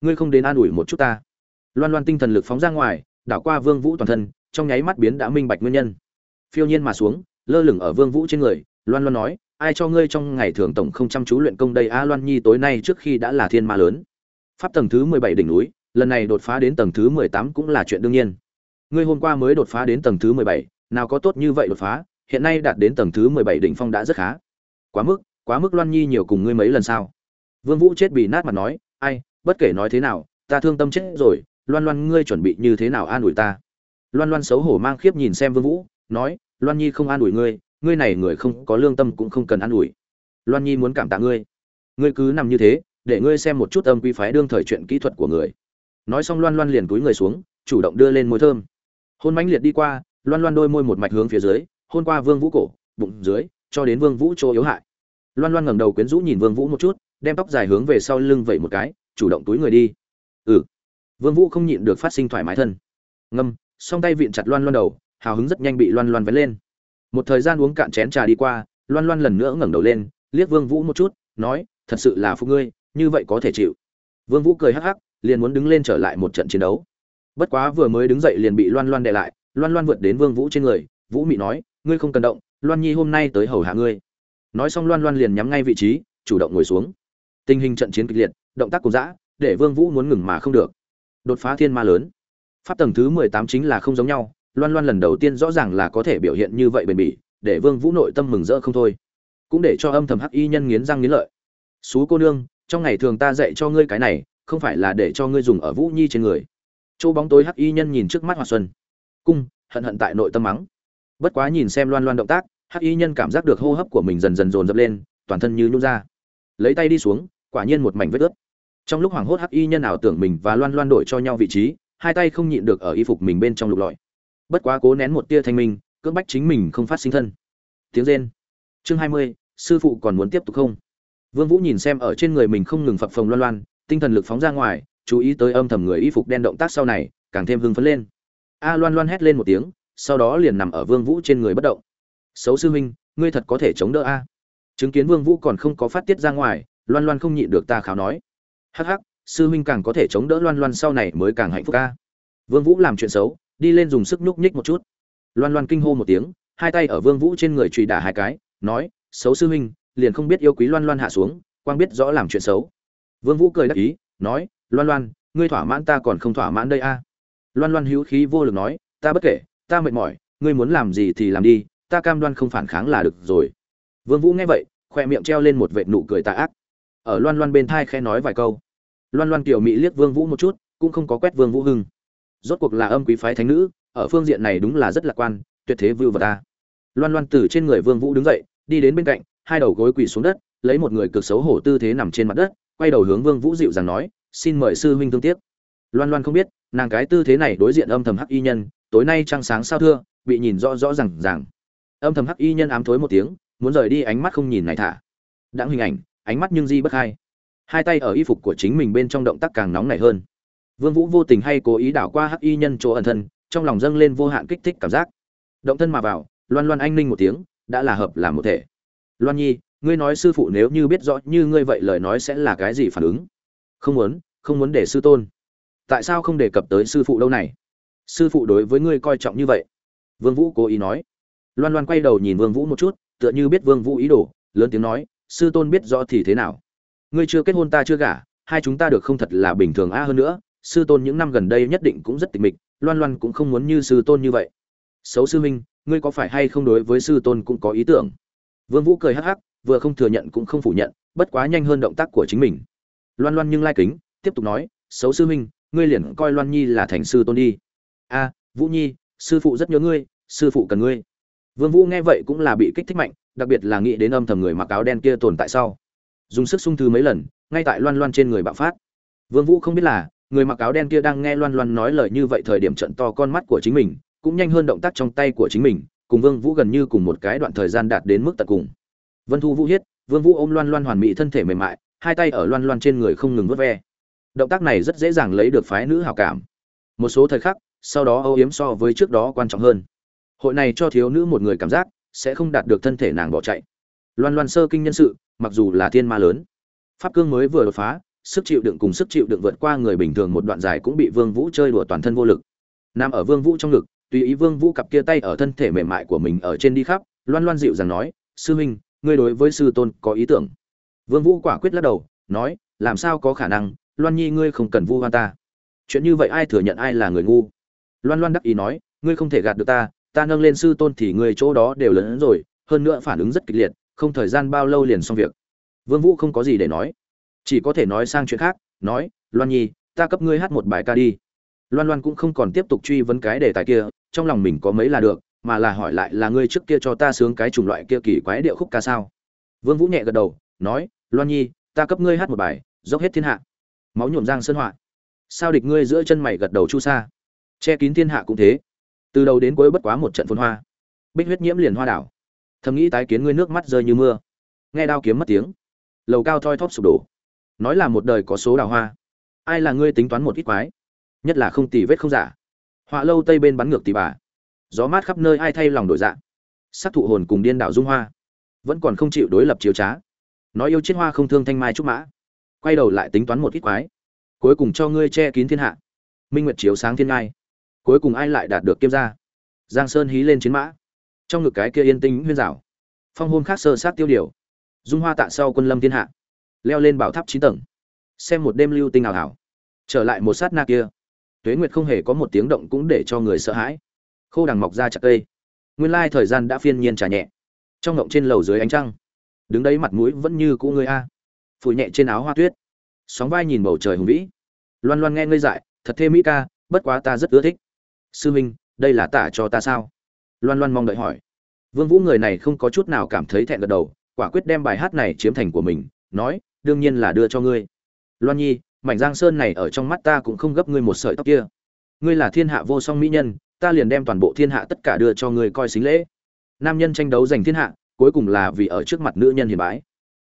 Speaker 1: ngươi không đến an ủi một chút ta. Loan loan tinh thần lực phóng ra ngoài, đảo qua vương vũ toàn thân, trong nháy mắt biến đã minh bạch nguyên nhân. Phiêu nhiên mà xuống, lơ lửng ở vương vũ trên người, loan loan nói, ai cho ngươi trong ngày thường tổng không chăm chú luyện công đây a, loan nhi, tối nay trước khi đã là thiên ma lớn. Pháp tầng thứ mười bảy đỉnh núi, lần này đột phá đến tầng thứ mười tám cũng là chuyện đương nhiên. Ngươi hôm qua mới đột phá đến tầng thứ mười bảy, nào có tốt như vậy đột phá hiện nay đạt đến tầng thứ mười bảy đỉnh phong đã rất khá. Quá mức quá mức loan nhi nhiều cùng ngươi mấy lần sao? Vương vũ chết bị nát mặt nói, ai, bất kể nói thế nào, ta thương tâm chết rồi, loan loan ngươi chuẩn bị như thế nào an ủi ta? Loan loan xấu hổ mang khiếp nhìn xem vương vũ, nói, loan nhi không an ủi ngươi ngươi này người không có lương tâm cũng không cần an ủi. Loan nhi muốn cảm tạ ngươi. Ngươi cứ nằm như thế, để ngươi xem một chút âm quy phái đương thời chuyện kỹ thuật của người. Nói xong loan loan liền túi người xuống, chủ động đưa lên môi thơm. Hôn mãnh liệt đi qua, loan loan đôi môi một mạch hướng phía dưới hôn qua vương vũ cổ, bụng dưới, cho đến vương vũ chỗ yếu hại. Loan loan ngẩng đầu quyến rũ nhìn vương vũ một chút, đem tóc dài hướng về sau lưng vẩy một cái, chủ động túi người đi. Ừ. Vương vũ không nhịn được phát sinh thoải mái thân. Ngâm, song tay vịn chặt loan loan đầu, hào hứng rất nhanh bị loan loan vén lên. Một thời gian uống cạn chén trà đi qua, loan loan lần nữa ngẩng đầu lên, liếc vương vũ một chút, nói, thật sự là phụ ngươi, như vậy có thể chịu. Vương vũ cười hắc hắc, liền muốn đứng lên trở lại một trận chiến đấu. Bất quá vừa mới đứng dậy liền bị loan loan đè lại, loan loan vượt đến vương vũ trên người, vũ mị nói ngươi không cần động, loan nhi hôm nay tới hầu hạ ngươi. Nói xong loan loan liền nhắm ngay vị trí, chủ động ngồi xuống. Tình hình trận chiến kịch liệt, động tác cùng dã, để vương vũ muốn ngừng mà không được. Đột phá thiên ma lớn. Pháp tầng thứ mười tám chính là không giống nhau, loan loan lần đầu tiên rõ ràng là có thể biểu hiện như vậy bền bỉ, để vương vũ nội tâm mừng rỡ không thôi. Cũng để cho âm thầm hắc y nhân nghiến răng nghiến lợi. Xú cô nương, trong ngày thường ta dạy cho ngươi cái này, không phải là để cho ngươi dùng ở vũ nhi trên người. Chỗ bóng tối hắc y nhân nhìn trước mắt hoa xuân. Cung, hận hận tại nội tâm mắng bất quá nhìn xem loan loan động tác, hắc y nhân cảm giác được hô hấp của mình dần dần dồn dập lên, toàn thân như nhún ra. Lấy tay đi xuống, quả nhiên một mảnh vết ướt. Trong lúc hoảng hốt hắc y nhân ảo tưởng mình và loan loan đổi cho nhau vị trí, hai tay không nhịn được ở y phục mình bên trong lục lọi. Bất quá cố nén một tia thanh minh, cưỡng bách chính mình không phát sinh thân. Tiếng rên. Chương hai mươi, sư phụ còn muốn tiếp tục không? Vương vũ nhìn xem ở trên người mình không ngừng phập phồng loan loan, tinh thần lực phóng ra ngoài, chú ý tới âm thầm người y phục đen động tác sau này, càng thêm hưng phấn lên. A loan loan hét lên một tiếng sau đó liền nằm ở vương vũ trên người bất động. Xấu sư huynh, ngươi thật có thể chống đỡ a? Chứng kiến vương vũ còn không có phát tiết ra ngoài, loan loan không nhịn được ta kháo nói. Hắc hắc, sư huynh càng có thể chống đỡ loan loan sau này mới càng hạnh phúc a. Vương vũ làm chuyện xấu, đi lên dùng sức nhúc nhích một chút. Loan loan kinh hô một tiếng, hai tay ở vương vũ trên người chùy đả hai cái, nói, xấu sư huynh, liền không biết yêu quý loan loan hạ xuống, quang biết rõ làm chuyện xấu. Vương vũ cười đắc ý, nói, loan loan, ngươi thỏa mãn ta còn không thỏa mãn đây a? Loan loan hữu khí vô lực nói, ta bất kể ta mệt mỏi, ngươi muốn làm gì thì làm đi, ta cam đoan không phản kháng là được rồi. Vương vũ nghe vậy, khoe miệng treo lên một vệt nụ cười tà ác. Ở loan loan bên thai khẽ nói vài câu. Loan loan tiểu mỹ liếc vương vũ một chút, cũng không có quét vương vũ hưng. Rốt cuộc là âm quý phái thánh nữ, ở phương diện này đúng là rất lạc quan, tuyệt thế vưu vật ta. Loan loan từ trên người vương vũ đứng dậy, đi đến bên cạnh, hai đầu gối quỳ xuống đất, lấy một người cực xấu hổ tư thế nằm trên mặt đất, quay đầu hướng vương vũ dịu dàng nói, xin mời sư huynh thương tiếc. Loan loan không biết, nàng cái tư thế này đối diện âm thầm hắc y nhân tối nay trăng sáng sao thưa, bị nhìn rõ rõ ràng ràng. Âm thầm hắc y nhân ám thối một tiếng, muốn rời đi ánh mắt không nhìn này thả. Đã hình ảnh, ánh mắt nhưng di bất hai. Hai tay ở y phục của chính mình bên trong động tác càng nóng nảy hơn. Vương vũ vô tình hay cố ý đảo qua hắc y nhân chỗ ẩn thân, trong lòng dâng lên vô hạn kích thích cảm giác. Động thân mà vào, loan loan anh ninh một tiếng, đã là hợp làm một thể. Loan nhi, ngươi nói sư phụ nếu như biết rõ như ngươi vậy lời nói sẽ là cái gì phản ứng? Không muốn không muốn để sư tôn. Tại sao không đề cập tới sư phụ đâu này? Sư phụ đối với ngươi coi trọng như vậy. Vương vũ cố ý nói. Loan loan quay đầu nhìn vương vũ một chút, tựa như biết vương vũ ý đồ, lớn tiếng nói, sư tôn biết rõ thì thế nào? Ngươi chưa kết hôn ta chưa gả, hai chúng ta được không thật là bình thường a hơn nữa, sư tôn những năm gần đây nhất định cũng rất tịch mịch, loan loan cũng không muốn như sư tôn như vậy. Xấu sư minh ngươi có phải hay không đối với sư tôn cũng có ý tưởng? Vương vũ cười hắc hắc, vừa không thừa nhận cũng không phủ nhận, bất quá nhanh hơn động tác của chính mình. Loan loan nhưng lai kính, tiếp tục nói, xấu sư minh ngươi liền coi loan nhi là thành sư tôn đi a vũ nhi, sư phụ rất nhớ ngươi, sư phụ cần ngươi. Vương vũ nghe vậy cũng là bị kích thích mạnh, đặc biệt là nghĩ đến âm thầm người mặc áo đen kia tồn tại sau. Dùng sức sung thư mấy lần, ngay tại loan loan trên người bạo phát. Vương vũ không biết là, người mặc áo đen kia đang nghe loan loan nói lời như vậy thời điểm trận to con mắt của chính mình, cũng nhanh hơn động tác trong tay của chính mình, cùng vương vũ gần như cùng một cái đoạn thời gian đạt đến mức tận cùng. Vân thu vũ hiết, vương vũ ôm loan loan hoàn mỹ thân thể mềm mại, hai tay ở loan loan trên người không ngừng vớt ve. Động tác này rất dễ dàng lấy được phái nữ hảo cảm một số thời khắc, sau đó âu yếm so với trước đó quan trọng hơn. Hội này cho thiếu nữ một người cảm giác, sẽ không đạt được thân thể nàng bỏ chạy. Loan loan sơ kinh nhân sự, mặc dù là thiên ma lớn. Pháp cương mới vừa đột phá, sức chịu đựng cùng sức chịu đựng vượt qua người bình thường một đoạn dài cũng bị vương vũ chơi đùa toàn thân vô lực. Nằm ở vương vũ trong ngực, tùy ý vương vũ cặp kia tay ở thân thể mềm mại của mình ở trên đi khắp, loan loan dịu dàng nói, sư huynh, ngươi đối với sư tôn có ý tưởng. Vương vũ quả quyết lắc đầu, nói, làm sao có khả năng? Loan nhi ngươi không cần vu oan ta chuyện như vậy ai thừa nhận ai là người ngu? Loan loan đắc ý nói, ngươi không thể gạt được ta ta nâng lên sư tôn thì người chỗ đó đều lớn rồi, hơn nữa phản ứng rất kịch liệt, không thời gian bao lâu liền xong việc. Vương vũ không có gì để nói, chỉ có thể nói sang chuyện khác, nói, loan nhi, ta cấp ngươi hát một bài ca đi. Loan loan cũng không còn tiếp tục truy vấn cái đề tài kia, trong lòng mình có mấy là được, mà là hỏi lại là ngươi trước kia cho ta sướng cái chủng loại kia kỳ quái điệu khúc ca sao? Vương vũ nhẹ gật đầu, nói, loan nhi, ta cấp ngươi hát một bài, dốc hết thiên hạ. Máu nhuộm giang sơn họa sao địch ngươi giữa chân mày gật đầu chu sa? Che kín thiên hạ cũng thế. Từ đầu đến cuối bất quá một trận phun hoa. Bích huyết nhiễm liền hoa đảo. Thầm nghĩ tái kiến ngươi nước mắt rơi như mưa. Nghe đao kiếm mất tiếng. Lầu cao thoi thóp sụp đổ. Nói là một đời có số đào hoa. Ai là ngươi tính toán một ít quái? Nhất là không tì vết không giả. Họa lâu tây bên bắn ngược tì bà. Gió mát khắp nơi ai thay lòng đổi dạng sắc thụ hồn cùng điên đảo dung hoa. Vẫn còn không chịu đối lập chiếu trá. Nói yêu chiết hoa không thương thanh mai trúc mã. Quay đầu lại tính toán một ít quái cuối cùng cho ngươi che kín thiên hạ. Minh nguyệt chiếu sáng thiên ngai. Cuối cùng ai lại đạt được kiêm gia? Giang sơn hí lên chiến mã. Trong ngực cái kia yên tĩnh huyên rảo. Phong hôn khác sơ sát tiêu điều. Dung hoa tạ sau quân lâm thiên hạ. Leo lên bảo tháp chín tầng. Xem một đêm lưu tinh ảo ảo. Trở lại một sát na kia. Tuế nguyệt không hề có một tiếng động cũng để cho người sợ hãi. Khô đằng mọc ra chặt cây. Nguyên lai thời gian đã phiên nhiên trả nhẹ. Trong ngộng trên lầu dưới ánh trăng. Đứng đấy mặt mũi vẫn như cũ người a. Phủi nhẹ trên áo hoa tuyết sóng vai nhìn bầu trời hùng vĩ. Loan loan nghe ngơi dại, thật thêm mỹ ca, bất quá ta rất ưa thích. Sư minh, đây là tả cho ta sao? Loan loan mong đợi hỏi. Vương vũ người này không có chút nào cảm thấy thẹn gật đầu, quả quyết đem bài hát này chiếm thành của mình, nói, đương nhiên là đưa cho ngươi. Loan nhi, mảnh giang sơn này ở trong mắt ta cũng không gấp ngươi một sợi tóc kia. Ngươi là thiên hạ vô song mỹ nhân, ta liền đem toàn bộ thiên hạ tất cả đưa cho ngươi coi xính lễ. Nam nhân tranh đấu giành thiên hạ, cuối cùng là vì ở trước mặt nữ nhân hiền bái.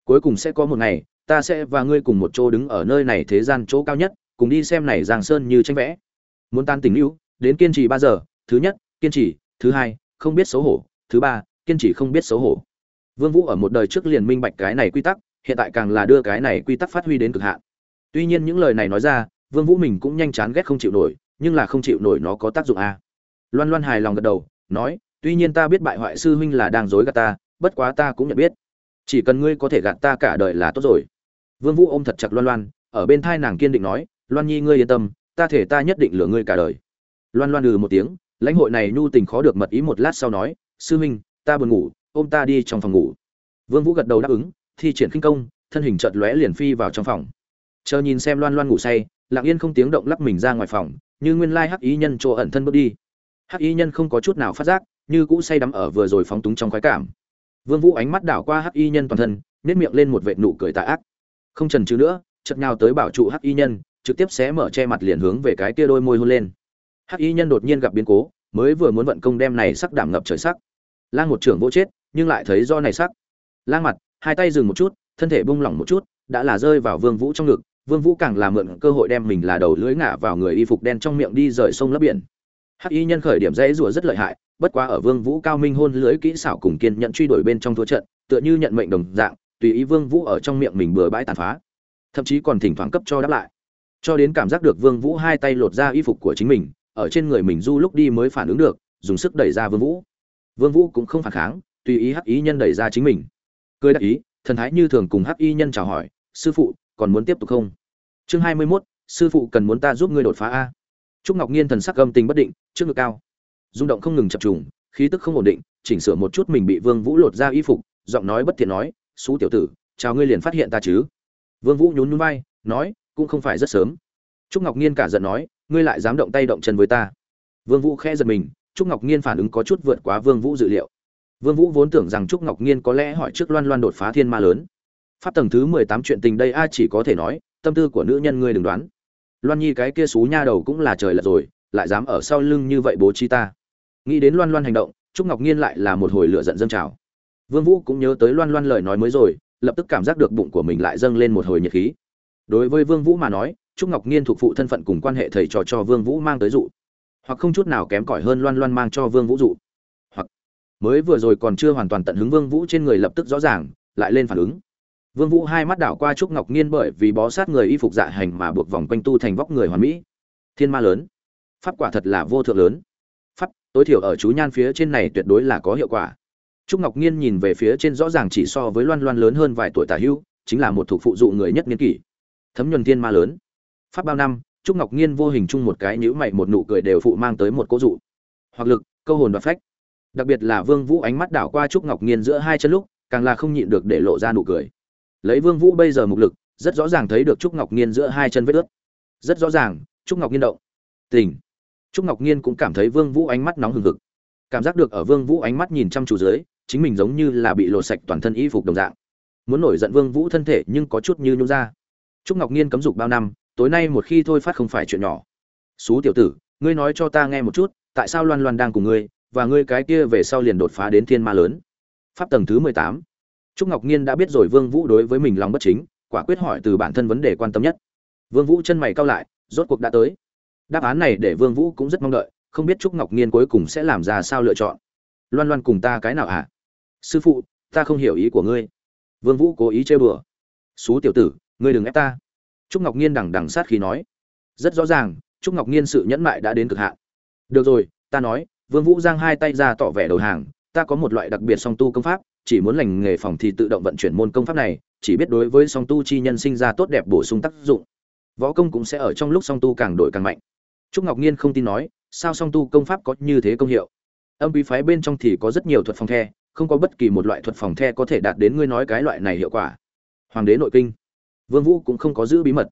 Speaker 1: Cuối cùng sẽ có một ngày ta sẽ và ngươi cùng một chỗ đứng ở nơi này thế gian chỗ cao nhất, cùng đi xem này giang sơn như tranh vẽ. Muốn tan tình yêu, đến kiên trì ba giờ, thứ nhất, kiên trì, thứ hai, không biết xấu hổ, thứ ba, kiên trì không biết xấu hổ. Vương vũ ở một đời trước liền minh bạch cái này quy tắc, hiện tại càng là đưa cái này quy tắc phát huy đến cực hạn. Tuy nhiên những lời này nói ra, vương vũ mình cũng nhanh chán ghét không chịu nổi, nhưng là không chịu nổi nó có tác dụng à. loan loan hài lòng gật đầu, nói, tuy nhiên ta biết bại hoại sư huynh là đang dối gạt ta, bất quá ta cũng nhận biết. Chỉ cần ngươi có thể gạt ta cả đời là tốt rồi vương vũ ôm thật chặt loan loan, ở bên thai nàng kiên định nói, loan nhi, ngươi yên tâm, ta thể ta nhất định lừa ngươi cả đời. Loan loan ừ một tiếng, lãnh hội này nhu tình khó được mật ý một lát sau nói, sư huynh, ta buồn ngủ, ôm ta đi trong phòng ngủ. Vương vũ gật đầu đáp ứng, thi triển khinh công, thân hình chợt lóe liền phi vào trong phòng. Chờ nhìn xem loan loan ngủ say, lặng yên không tiếng động lắc mình ra ngoài phòng, như nguyên lai hắc ý nhân chỗ ẩn thân bước đi. Hắc ý nhân không có chút nào phát giác, như cũ say đắm ở vừa rồi phóng túng trong khoái cảm. Vương vũ ánh mắt đảo qua hắc y nhân toàn thân nét miệng lên một vệt nụ cười tà ác không chần chừ nữa, chợt nhào tới bảo trụ hắc y nhân, trực tiếp xé mở che mặt liền hướng về cái kia đôi môi hôn lên. Hắc y nhân đột nhiên gặp biến cố, mới vừa muốn vận công đem này sắc đảm ngập trời sắc. Lang một trưởng vô chết, nhưng lại thấy do này sắc. Lang mặt, hai tay dừng một chút, thân thể bung lỏng một chút, đã là rơi vào vương vũ trong ngực. Vương vũ càng là mượn cơ hội đem mình là đầu lưỡi ngả vào người y phục đen trong miệng đi rời sông lấp biển. Hắc y nhân khởi điểm dễ rùa rất lợi hại, bất quá ở vương vũ cao minh hôn lưỡi kỹ xảo cùng kiên nhận truy đuổi bên trong thua trận, tựa như nhận mệnh đồng dạng tùy ý vương vũ ở trong miệng mình bừa bãi tàn phá. Thậm chí còn thỉnh thoảng cấp cho đáp lại. Cho đến cảm giác được vương vũ hai tay lột ra y phục của chính mình ở trên người mình du lúc đi mới phản ứng được dùng sức đẩy ra vương vũ. Vương vũ cũng không phản kháng tùy ý hắc Y nhân đẩy ra chính mình. Cười đắc ý thần thái như thường cùng hắc y nhân chào hỏi sư phụ còn muốn tiếp tục không? Chương hai mươi 21, sư phụ cần muốn ta giúp ngươi đột phá a. Trúc ngọc nhiên thần sắc âm tình bất định trước ngực cao. Rung động không ngừng chập trùng khí tức không ổn định chỉnh sửa một chút mình bị vương vũ lột ra y phục giọng nói bất thiện nói xú tiểu tử, chào ngươi liền phát hiện ta chứ? Vương vũ nhún nhún vai, nói, cũng không phải rất sớm. Trúc ngọc nhiên cả giận nói, ngươi lại dám động tay động chân với ta. Vương vũ khẽ giật mình, trúc ngọc nhiên phản ứng có chút vượt quá vương vũ dự liệu. Vương vũ vốn tưởng rằng trúc ngọc nhiên có lẽ hỏi trước loan loan đột phá thiên ma lớn. Pháp tầng thứ mười tám chuyện tình đây a, chỉ có thể nói, tâm tư của nữ nhân ngươi đừng đoán. Loan nhi cái kia xú nha đầu cũng là trời lật rồi, lại dám ở sau lưng như vậy bố trí ta. Nghĩ đến loan loan hành động, trúc ngọc nhiên lại là một hồi lửa giận dâng trào vương vũ cũng nhớ tới loan loan lời nói mới rồi, lập tức cảm giác được bụng của mình lại dâng lên một hồi nhiệt khí. Đối với vương vũ mà nói, trúc ngọc nhiên thuộc phụ thân phận cùng quan hệ thầy trò cho vương vũ mang tới dụ. Hoặc không chút nào kém cỏi hơn loan loan mang cho vương vũ dụ. Hoặc mới vừa rồi còn chưa hoàn toàn tận hứng vương vũ trên người lập tức rõ ràng, lại lên phản ứng. Vương vũ hai mắt đảo qua trúc ngọc nhiên bởi vì bó sát người y phục dạ hành mà buộc vòng quanh tu thành vóc người hoàn mỹ. Thiên ma lớn. Pháp quả thật là vô thượng lớn. Pháp, tối thiểu ở chú nhan phía trên này tuyệt đối là có hiệu quả trúc ngọc nhiên nhìn về phía trên rõ ràng chỉ so với loan loan lớn hơn vài tuổi tả hữu, chính là một thuộc phụ dụ người nhất niên kỷ. Thấm nhuần thiên ma lớn. Pháp bao năm, trúc ngọc nhiên vô hình chung một cái nhíu mày một nụ cười đều phụ mang tới một cố dụ. Hoặc lực, câu hồn và phách. Đặc biệt là vương vũ ánh mắt đảo qua trúc ngọc nhiên giữa hai chân lúc, càng là không nhịn được để lộ ra nụ cười. Lấy vương vũ bây giờ mục lực, rất rõ ràng thấy được trúc ngọc nhiên giữa hai chân vết ướt. Rất rõ ràng, trúc ngọc nhiên động. Tình. Trúc ngọc nhiên cũng cảm thấy vương vũ ánh mắt nóng hừng hực. Cảm giác được ở vương vũ ánh mắt nhìn chăm chú dưới chính mình giống như là bị lột sạch toàn thân y phục đồng dạng. Muốn nổi giận vương vũ thân thể nhưng có chút như nhung ra. Trúc ngọc nhiên cấm dục bao năm, tối nay một khi thôi phát không phải chuyện nhỏ. Xú tiểu tử, ngươi nói cho ta nghe một chút, tại sao loan loan đang cùng ngươi, và ngươi cái kia về sau liền đột phá đến thiên ma lớn? Pháp tầng thứ mười tám. Trúc ngọc nhiên đã biết rồi vương vũ đối với mình lòng bất chính, quả quyết hỏi từ bản thân vấn đề quan tâm nhất. Vương vũ chân mày cau lại, rốt cuộc đã tới. Đáp án này để vương vũ cũng rất mong đợi, không biết trúc ngọc nhiên cuối cùng sẽ làm ra sao lựa chọn. Loan loan cùng ta cái nào hả? Sư phụ, ta không hiểu ý của ngươi. Vương vũ cố ý chơi bừa xú tiểu tử, ngươi đừng ép ta. Trúc ngọc nhiên đằng đằng sát khí nói. Rất rõ ràng, trúc ngọc nhiên sự nhẫn mại đã đến cực hạn. Được rồi, ta nói, vương vũ giang hai tay ra tỏ vẻ đầu hàng. Ta có một loại đặc biệt song tu công pháp, chỉ muốn lành nghề phòng thì tự động vận chuyển môn công pháp này, chỉ biết đối với song tu chi nhân sinh ra tốt đẹp bổ sung tác dụng. Võ công cũng sẽ ở trong lúc song tu càng đổi càng mạnh. Trúc ngọc nhiên không tin nói, sao song tu công pháp có như thế công hiệu? Âm quý phái bên trong thì có rất nhiều thuật phòng the không có bất kỳ một loại thuật phòng the có thể đạt đến ngươi nói cái loại này hiệu quả. Hoàng đế nội kinh. Vương vũ cũng không có giữ bí mật.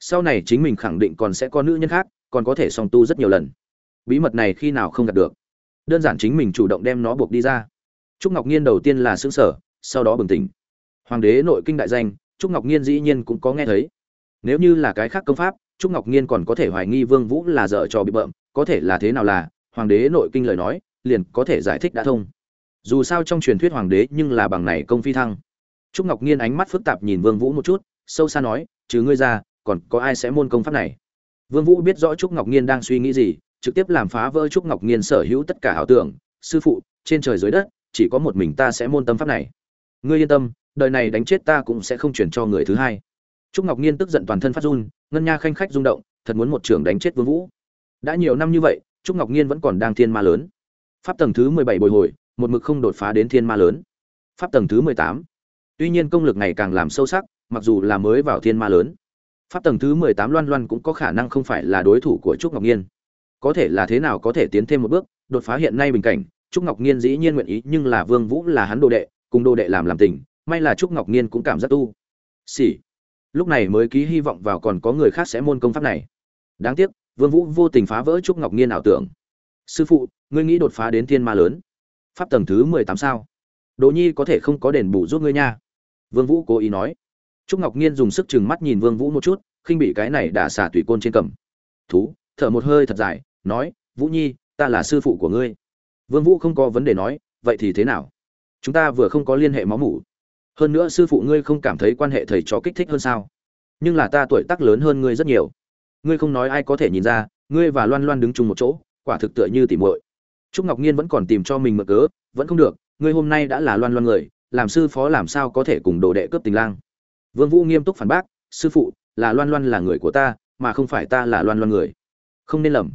Speaker 1: Sau này chính mình khẳng định còn sẽ có nữ nhân khác, còn có thể song tu rất nhiều lần. Bí mật này khi nào không đạt được? Đơn giản chính mình chủ động đem nó buộc đi ra. Trúc ngọc nhiên đầu tiên là xứng sở sau đó bừng tỉnh. Hoàng đế nội kinh đại danh, trúc ngọc nhiên dĩ nhiên cũng có nghe thấy. Nếu như là cái khác công pháp, trúc ngọc nhiên còn có thể hoài nghi vương vũ là dở trò bị bợm, có thể là thế nào là, hoàng đế nội kinh lời nói, liền có thể giải thích đã thông dù sao trong truyền thuyết hoàng đế nhưng là bằng này công phi thăng. Trúc ngọc nhiên ánh mắt phức tạp nhìn vương vũ một chút, sâu xa nói chứ ngươi ra, còn có ai sẽ môn công pháp này? Vương vũ biết rõ trúc ngọc nhiên đang suy nghĩ gì, trực tiếp làm phá vỡ trúc ngọc nhiên sở hữu tất cả ảo tưởng. Sư phụ, trên trời dưới đất, chỉ có một mình ta sẽ môn tâm pháp này. Ngươi yên tâm, đời này đánh chết ta cũng sẽ không chuyển cho người thứ hai. Trúc ngọc nhiên tức giận toàn thân phát run, ngân nha khanh khách rung động, thật muốn một trường đánh chết vương vũ. Đã nhiều năm như vậy, trúc ngọc nhiên vẫn còn đang thiên ma lớn. Pháp tầng thứ mười bảy bồi hồi một mực không đột phá đến thiên ma lớn. Pháp tầng thứ mười tám. Tuy nhiên công lực này càng làm sâu sắc, mặc dù là mới vào thiên ma lớn. Pháp tầng thứ mười tám loan loan cũng có khả năng không phải là đối thủ của trúc ngọc nhiên có thể là thế nào có thể tiến thêm một bước, đột phá hiện nay bình cảnh, trúc ngọc nhiên dĩ nhiên nguyện ý, nhưng là vương vũ là hắn đồ đệ, cùng đồ đệ làm làm tình, may là trúc ngọc nhiên cũng cảm giác tu. Xỉ. Lúc này mới ký hy vọng vào còn có người khác sẽ môn công pháp này. Đáng tiếc, vương vũ vô tình phá vỡ trúc ngọc nhiên ảo tưởng. Sư phụ, ngươi nghĩ đột phá đến thiên ma lớn? Pháp tầng thứ mười tám sao? Đỗ nhi có thể không có đền bù giúp ngươi nha. Vương vũ cố ý nói. Trúc ngọc nhiên dùng sức chừng mắt nhìn vương vũ một chút, khinh bị cái này đả xả tùy côn trên cầm. Thú, thở một hơi thật dài, nói, vũ nhi, ta là sư phụ của ngươi. Vương vũ không có vấn đề nói, vậy thì thế nào? Chúng ta vừa không có liên hệ máu mủ. Hơn nữa sư phụ ngươi không cảm thấy quan hệ thầy trò kích thích hơn sao? Nhưng là ta tuổi tác lớn hơn ngươi rất nhiều. Ngươi không nói ai có thể nhìn ra, ngươi và loan loan đứng chung một chỗ, quả thực tựa như tỉ muội trúc ngọc nhiên vẫn còn tìm cho mình mực cớ, vẫn không được, ngươi hôm nay đã là loan loan người, làm sư phó làm sao có thể cùng đồ đệ cướp tình lang? Vương vũ nghiêm túc phản bác, sư phụ, là loan loan là người của ta, mà không phải ta là loan loan người. Không nên lầm.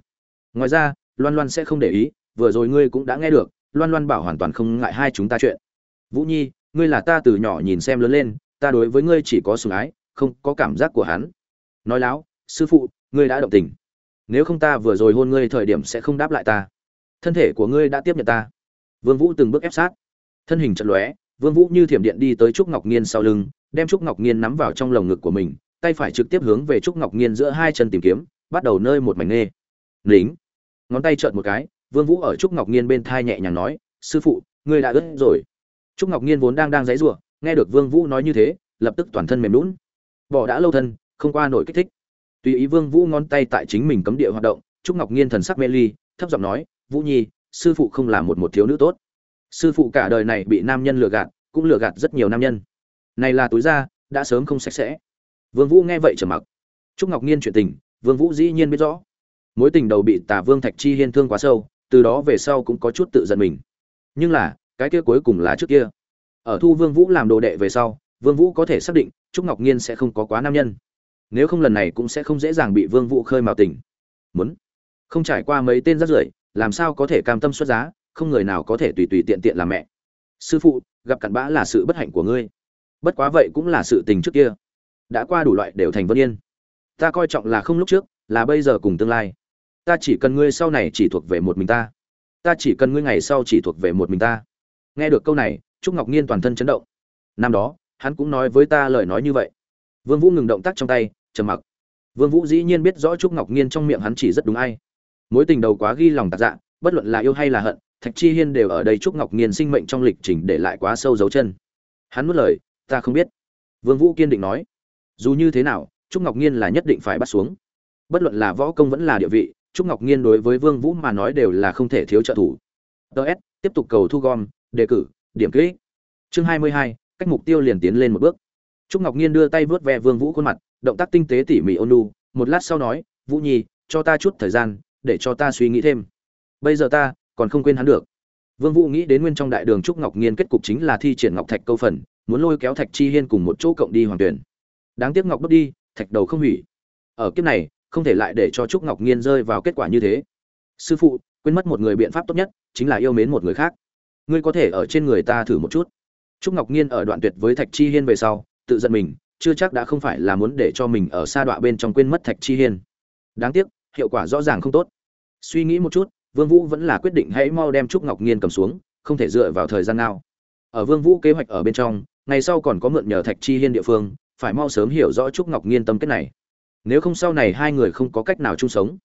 Speaker 1: Ngoài ra, loan loan sẽ không để ý, vừa rồi ngươi cũng đã nghe được, loan loan bảo hoàn toàn không ngại hai chúng ta chuyện. Vũ nhi, ngươi là ta từ nhỏ nhìn xem lớn lên, ta đối với ngươi chỉ có sủng ái, không có cảm giác của hắn. Nói láo, sư phụ, ngươi đã động tình. Nếu không ta vừa rồi hôn ngươi thời điểm sẽ không đáp lại ta thân thể của ngươi đã tiếp nhận ta. Vương vũ từng bước ép sát. Thân hình chật lóe, vương vũ như thiểm điện đi tới trúc ngọc nghiên sau lưng, đem trúc ngọc nghiên nắm vào trong lồng ngực của mình, tay phải trực tiếp hướng về trúc ngọc nghiên giữa hai chân tìm kiếm, bắt đầu nơi một mảnh nghe lính ngón tay trợn một cái, vương vũ ở trúc ngọc nghiên bên thai nhẹ nhàng nói, sư phụ, ngươi đã ướt rồi. Trúc ngọc nghiên vốn đang đang dãy rủa nghe được vương vũ nói như thế, lập tức toàn thân mềm lún bỏ đã lâu thân, không qua nổi kích thích. Tùy ý vương vũ ngón tay tại chính mình cấm địa hoạt động, trúc ngọc nghiên thần sắc mê ly, thấp giọng nói vũ nhi, sư phụ không là một một thiếu nữ tốt. Sư phụ cả đời này bị nam nhân lừa gạt, cũng lừa gạt rất nhiều nam nhân. Này là túi da, đã sớm không sạch sẽ. Vương vũ nghe vậy trầm mặc. Trúc ngọc Nhiên chuyện tình, vương vũ dĩ nhiên biết rõ. Mối tình đầu bị tả vương thạch chi hiên thương quá sâu, từ đó về sau cũng có chút tự giận mình. Nhưng là, cái kia cuối cùng là trước kia. Ở thu vương vũ làm đồ đệ về sau, vương vũ có thể xác định trúc ngọc Nhiên sẽ không có quá nam nhân. Nếu không lần này cũng sẽ không dễ dàng bị vương vũ khơi mào tình. Muốn. Không trải qua mấy tên rất rưởi làm sao có thể cam tâm xuất giá, không người nào có thể tùy tùy tiện tiện làm mẹ. Sư phụ, gặp cặn bã là sự bất hạnh của ngươi. Bất quá vậy cũng là sự tình trước kia. Đã qua đủ loại đều thành vân yên. Ta coi trọng là không lúc trước, là bây giờ cùng tương lai. Ta chỉ cần ngươi sau này chỉ thuộc về một mình ta. Ta chỉ cần ngươi ngày sau chỉ thuộc về một mình ta. Nghe được câu này, trúc ngọc nhiên toàn thân chấn động. Năm đó, hắn cũng nói với ta lời nói như vậy. Vương vũ ngừng động tác trong tay, trầm mặc. Vương vũ dĩ nhiên biết rõ trúc ngọc nhiên trong miệng hắn chỉ rất đúng ai mối tình đầu quá ghi lòng tạc dạ bất luận là yêu hay là hận thạch chi hiên đều ở đây trúc ngọc nghiền sinh mệnh trong lịch trình để lại quá sâu dấu chân. Hắn nuốt lời ta không biết. Vương vũ kiên định nói dù như thế nào trúc ngọc nghiên là nhất định phải bắt xuống. Bất luận là võ công vẫn là địa vị trúc ngọc nghiên đối với vương vũ mà nói đều là không thể thiếu trợ thủ. Ts tiếp tục cầu thu gom đề cử điểm kỹ chương 22, cách mục tiêu liền tiến lên một bước. Trúc ngọc nghiên đưa tay vớt ve vương vũ khuôn mặt động tác tinh tế tỉ mỉ ôn nhu một lát sau nói vũ nhi cho ta chút thời gian để cho ta suy nghĩ thêm. Bây giờ ta còn không quên hắn được. Vương vũ nghĩ đến nguyên trong đại đường trúc ngọc nhiên kết cục chính là thi triển ngọc thạch câu phần, muốn lôi kéo thạch chi hiên cùng một chỗ cộng đi hoàng tuyển. Đáng tiếc ngọc đốt đi, thạch đầu không hủy. Ở kiếp này, không thể lại để cho trúc ngọc nhiên rơi vào kết quả như thế. Sư phụ, quên mất một người biện pháp tốt nhất, chính là yêu mến một người khác. Ngươi có thể ở trên người ta thử một chút. Trúc ngọc nhiên ở đoạn tuyệt với thạch chi hiên về sau, tự giận mình, chưa chắc đã không phải là muốn để cho mình ở xa đoạn bên trong quên mất thạch chi hiên. Đáng tiếc hiệu quả rõ ràng không tốt. Suy nghĩ một chút, vương vũ vẫn là quyết định hãy mau đem trúc ngọc nhiên cầm xuống, không thể dựa vào thời gian nào. Ở vương vũ kế hoạch ở bên trong, ngày sau còn có mượn nhờ thạch chi hiên địa phương, phải mau sớm hiểu rõ trúc ngọc nhiên tâm kết này. Nếu không sau này hai người không có cách nào chung sống.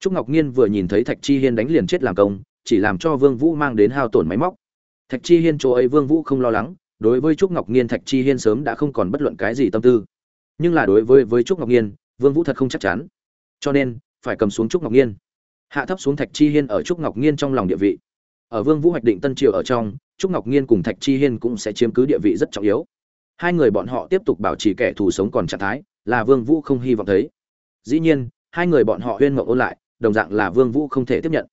Speaker 1: Trúc ngọc nhiên vừa nhìn thấy thạch chi hiên đánh liền chết làm công, chỉ làm cho vương vũ mang đến hao tổn máy móc. Thạch chi hiên chỗ ấy vương vũ không lo lắng, đối với trúc ngọc nhiên thạch chi hiên sớm đã không còn bất luận cái gì tâm tư. Nhưng là đối với với trúc ngọc nhiên vương vũ thật không chắc chắn. Cho nên phải cầm xuống trúc ngọc nghiên. Hạ thấp xuống thạch chi hiên ở trúc ngọc nghiên trong lòng địa vị. Ở vương vũ hoạch định tân triều ở trong, trúc ngọc nghiên cùng thạch chi hiên cũng sẽ chiếm cứ địa vị rất trọng yếu. Hai người bọn họ tiếp tục bảo trì kẻ thù sống còn trạng thái, là vương vũ không hy vọng thấy. Dĩ nhiên, hai người bọn họ huyên mộng ôn lại, đồng dạng là vương vũ không thể tiếp nhận.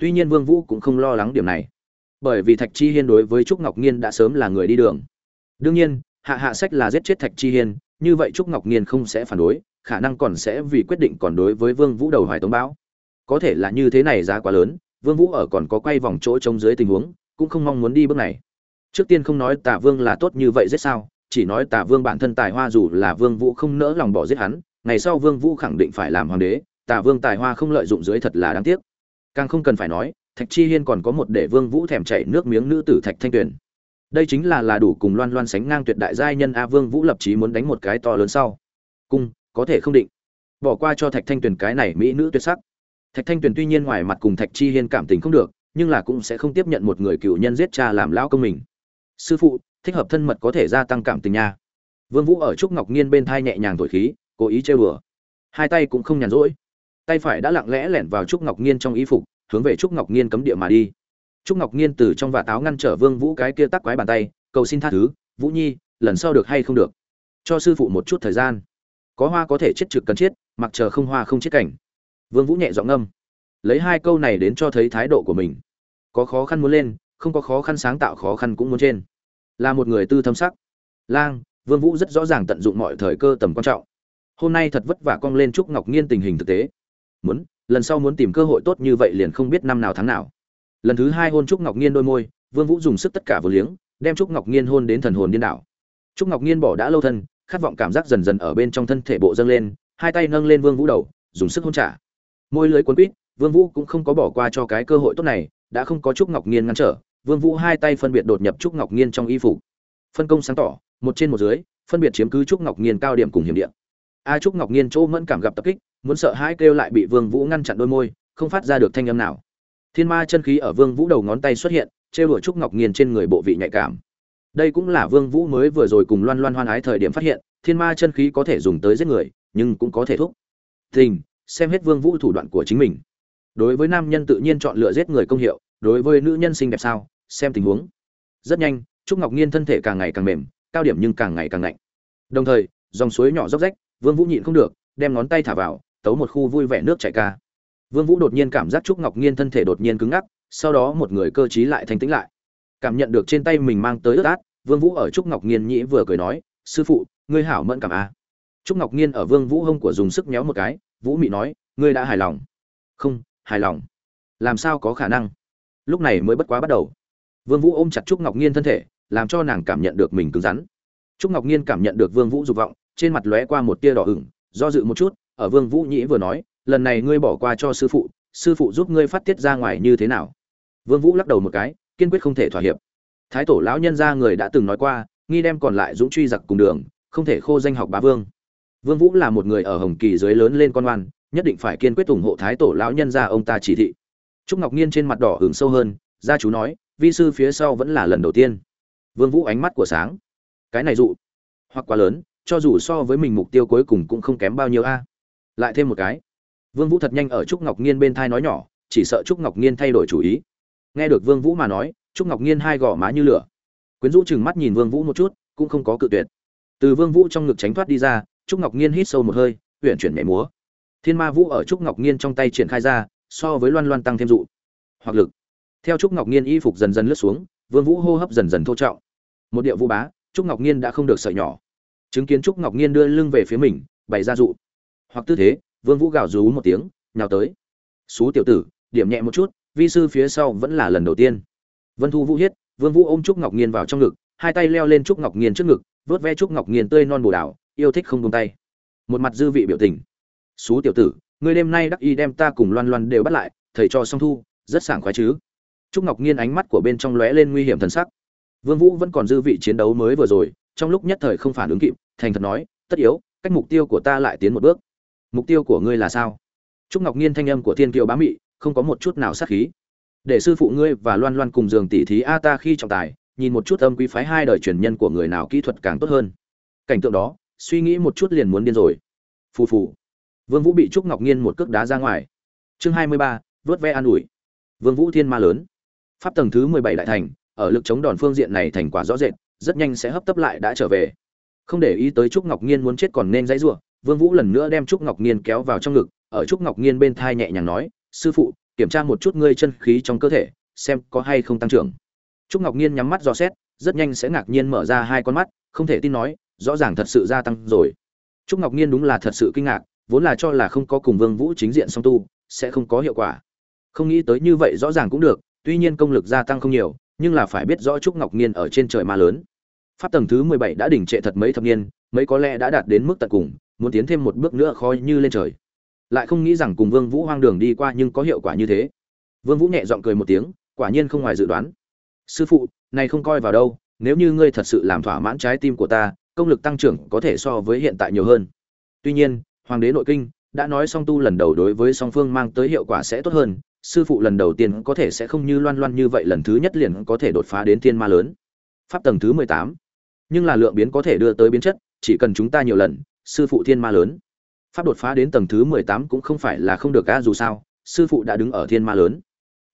Speaker 1: Tuy nhiên vương vũ cũng không lo lắng điểm này. Bởi vì thạch chi hiên đối với trúc ngọc nghiên đã sớm là người đi đường. Đương nhiên, hạ hạ sách là giết chết thạch chi hiên, như vậy trúc ngọc nghiên không sẽ phản đối khả năng còn sẽ vì quyết định còn đối với vương vũ đầu hoài tống báo có thể là như thế này giá quá lớn, vương vũ ở còn có quay vòng chỗ trông dưới tình huống, cũng không mong muốn đi bước này. Trước tiên không nói tả vương là tốt như vậy giết sao, chỉ nói tả vương bản thân tài hoa dù là vương vũ không nỡ lòng bỏ giết hắn, ngày sau vương vũ khẳng định phải làm hoàng đế, tả vương tài hoa không lợi dụng dưới thật là đáng tiếc. Càng không cần phải nói, thạch chi hiên còn có một để vương vũ thèm chảy nước miếng nữ tử thạch thanh tuyền. Đây chính là là đủ cùng loan loan sánh ngang tuyệt đại giai nhân a vương vũ lập chí muốn đánh một cái to lớn sau. Cung có thể không định. Bỏ qua cho thạch thanh tuyền cái này mỹ nữ tuyệt sắc. Thạch thanh tuyền tuy nhiên ngoài mặt cùng thạch chi hiên cảm tình không được, nhưng là cũng sẽ không tiếp nhận một người cựu nhân giết cha làm lão công mình. Sư phụ, thích hợp thân mật có thể gia tăng cảm tình nha. Vương vũ ở trúc ngọc nghiên bên thai nhẹ nhàng thổi khí, cố ý trêu đùa. Hai tay cũng không nhàn rỗi. Tay phải đã lặng lẽ lẻn vào trúc ngọc nghiên trong y phục, hướng về trúc ngọc nghiên cấm địa mà đi. Trúc ngọc nghiên từ trong vạt áo ngăn trở vương vũ cái kia tắc quái bàn tay, cầu xin tha thứ, vũ nhi, lần sau được hay không được? Cho sư phụ một chút thời gian có hoa có thể chết trực cần chết mặc chờ không hoa không chết cảnh. Vương vũ nhẹ giọng ngâm, lấy hai câu này đến cho thấy thái độ của mình. Có khó khăn muốn lên không có khó khăn sáng tạo khó khăn cũng muốn trên. Là một người tư thâm sắc. Lang vương vũ rất rõ ràng tận dụng mọi thời cơ tầm quan trọng. Hôm nay thật vất vả cong lên trúc ngọc nghiên tình hình thực tế. Muốn lần sau muốn tìm cơ hội tốt như vậy liền không biết năm nào tháng nào. Lần thứ hai hôn trúc ngọc nghiên đôi môi vương vũ dùng sức tất cả vừa liếng đem trúc ngọc nghiên hôn đến thần hồn điên đảo. Trúc ngọc nghiên bỏ đã lâu thân khát vọng cảm giác dần dần ở bên trong thân thể bộ dâng lên, hai tay nâng lên vương vũ đầu, dùng sức hôn trả. Môi lưới cuốn quýt, vương vũ cũng không có bỏ qua cho cái cơ hội tốt này, đã không có trúc ngọc nghiên ngăn trở, vương vũ hai tay phân biệt đột nhập trúc ngọc nghiên trong y phục. Phân công sáng tỏ, một trên một dưới, phân biệt chiếm cứ trúc ngọc nghiên cao điểm cùng hiểm địa. A trúc ngọc nghiên chỗ mẫn cảm gặp tập kích, muốn sợ hãi kêu lại bị vương vũ ngăn chặn đôi môi, không phát ra được thanh âm nào. Thiên ma chân khí ở vương vũ đầu ngón tay xuất hiện, trêu đuổi trúc ngọc nghiên trên người bộ vị nhạy cảm đây cũng là vương vũ mới vừa rồi cùng loan loan hoan ái thời điểm phát hiện, thiên ma chân khí có thể dùng tới giết người, nhưng cũng có thể thúc. Tình, xem hết vương vũ thủ đoạn của chính mình. Đối với nam nhân tự nhiên chọn lựa giết người công hiệu, đối với nữ nhân xinh đẹp sao, xem tình huống. Rất nhanh, trúc ngọc nhiên thân thể càng ngày càng mềm, cao điểm nhưng càng ngày càng lạnh. Đồng thời, dòng suối nhỏ róc rách, vương vũ nhịn không được, đem ngón tay thả vào, tấu một khu vui vẻ nước chảy ca. Vương vũ đột nhiên cảm giác trúc ngọc nhiên thân thể đột nhiên cứng ngắc, sau đó một người cơ trí lại thanh tĩnh lại cảm nhận được trên tay mình mang tới ướt át, vương vũ ở trúc ngọc nghiên nhĩ vừa cười nói, sư phụ, ngươi hảo mẫn cảm à. trúc ngọc nghiên ở vương vũ hông của dùng sức méo một cái, vũ mị nói, ngươi đã hài lòng? Không, hài lòng. Làm sao có khả năng? Lúc này mới bất quá bắt đầu. Vương vũ ôm chặt trúc ngọc nghiên thân thể, làm cho nàng cảm nhận được mình cứng rắn. Trúc ngọc nghiên cảm nhận được vương vũ dục vọng, trên mặt lóe qua một tia đỏ ửng, do dự một chút, ở vương vũ nhĩ vừa nói, lần này ngươi bỏ qua cho sư phụ sư phụ giúp ngươi phát tiết ra ngoài như thế nào? Vương vũ lắc đầu một cái kiên quyết không thể thỏa hiệp. Thái tổ lão nhân gia người đã từng nói qua, nghi đem còn lại dũng truy giặc cùng đường, không thể khô danh học bá vương. Vương vũ là một người ở hồng kỳ dưới lớn lên con oan nhất định phải kiên quyết ủng hộ thái tổ lão nhân gia ông ta chỉ thị. Trúc ngọc nhiên trên mặt đỏ hưởng sâu hơn, gia chú nói, vi sư phía sau vẫn là lần đầu tiên. Vương vũ ánh mắt của sáng. Cái này dụ, hoặc quá lớn, cho dù so với mình mục tiêu cuối cùng cũng không kém bao nhiêu a. Lại thêm một cái. Vương vũ thật nhanh ở trúc ngọc nhiên bên thai nói nhỏ, chỉ sợ trúc ngọc nhiên thay đổi chủ ý nghe được vương vũ mà nói, trúc ngọc nhiên hai gò má như lửa. Quyến rũ chừng mắt nhìn vương vũ một chút, cũng không có cự tuyệt. Từ vương vũ trong ngực tránh thoát đi ra, trúc ngọc nhiên hít sâu một hơi huyện chuyển nhảy múa. Thiên ma vũ ở trúc ngọc nhiên trong tay triển khai ra, so với loan loan tăng thêm dụ. Hoặc lực. Theo trúc ngọc nhiên y phục dần dần lướt xuống, vương vũ hô hấp dần dần thô trọng. Một điệu vũ bá, trúc ngọc nhiên đã không được sợi nhỏ. Chứng kiến trúc ngọc nhiên đưa lưng về phía mình, bày ra dụ. Hoặc tư thế, vương vũ gào rú một tiếng, nhào tới. Xú tiểu tử, điểm nhẹ một chút vi sư phía sau vẫn là lần đầu tiên. Vân thu vũ hiết, vương vũ ôm trúc ngọc nghiên vào trong ngực, hai tay leo lên trúc ngọc nghiên trước ngực, vớt ve trúc ngọc nghiên tươi non bồ đảo, yêu thích không buông tay. Một mặt dư vị biểu tình. Xú tiểu tử, ngươi đêm nay đắc y đem ta cùng loan loan đều bắt lại, thầy cho song thu, rất sảng khoái chứ? Trúc ngọc nghiên ánh mắt của bên trong lóe lên nguy hiểm thần sắc. Vương vũ vẫn còn dư vị chiến đấu mới vừa rồi, trong lúc nhất thời không phản ứng kịp, thành thật nói, tất yếu, cách mục tiêu của ta lại tiến một bước. Mục tiêu của ngươi là sao? Trúc ngọc nghiên thanh âm của thiên kiều bá mị không có một chút nào sát khí. Để sư phụ ngươi và loan loan cùng giường tỷ thí a ta khi trọng tài, nhìn một chút âm quý phái hai đời truyền nhân của người nào kỹ thuật càng tốt hơn. Cảnh tượng đó, suy nghĩ một chút liền muốn điên rồi. Phù phù. Vương vũ bị trúc ngọc nhiên một cước đá ra ngoài. Chương hai mươi ba, vớt ve an ủi. Vương vũ thiên ma lớn. Pháp tầng thứ mười bảy đại thành, ở lực chống đòn phương diện này thành quả rõ rệt, rất nhanh sẽ hấp tấp lại đã trở về. Không để ý tới trúc ngọc nhiên muốn chết còn nên dãy rủa, vương vũ lần nữa đem trúc ngọc nhiên kéo vào trong ngực, ở trúc ngọc nhiên bên thai nhẹ nhàng nói sư phụ, kiểm tra một chút ngươi chân khí trong cơ thể, xem có hay không tăng trưởng. Trúc ngọc nhiên nhắm mắt dò xét, rất nhanh sẽ ngạc nhiên mở ra hai con mắt, không thể tin nói, rõ ràng thật sự gia tăng rồi. Trúc ngọc nhiên đúng là thật sự kinh ngạc, vốn là cho là không có cùng vương vũ chính diện song tu, sẽ không có hiệu quả. Không nghĩ tới như vậy rõ ràng cũng được, tuy nhiên công lực gia tăng không nhiều, nhưng là phải biết rõ trúc ngọc nhiên ở trên trời ma lớn. Pháp tầng thứ mười bảy đã đỉnh trệ thật mấy thập niên, mấy có lẽ đã đạt đến mức tận cùng, muốn tiến thêm một bước nữa khó như lên trời lại không nghĩ rằng cùng vương vũ hoang đường đi qua nhưng có hiệu quả như thế. Vương vũ nhẹ giọng cười một tiếng, quả nhiên không ngoài dự đoán. Sư phụ, này không coi vào đâu, nếu như ngươi thật sự làm thỏa mãn trái tim của ta, công lực tăng trưởng có thể so với hiện tại nhiều hơn. Tuy nhiên, hoàng đế nội kinh, đã nói song tu lần đầu đối với song phương mang tới hiệu quả sẽ tốt hơn, sư phụ lần đầu tiên có thể sẽ không như loan loan như vậy, lần thứ nhất liền có thể đột phá đến thiên ma lớn. Pháp tầng thứ mười tám. Nhưng là lượng biến có thể đưa tới biến chất, chỉ cần chúng ta nhiều lần, sư phụ thiên ma lớn pháp đột phá đến tầng thứ mười tám cũng không phải là không được a dù sao, sư phụ đã đứng ở thiên ma lớn.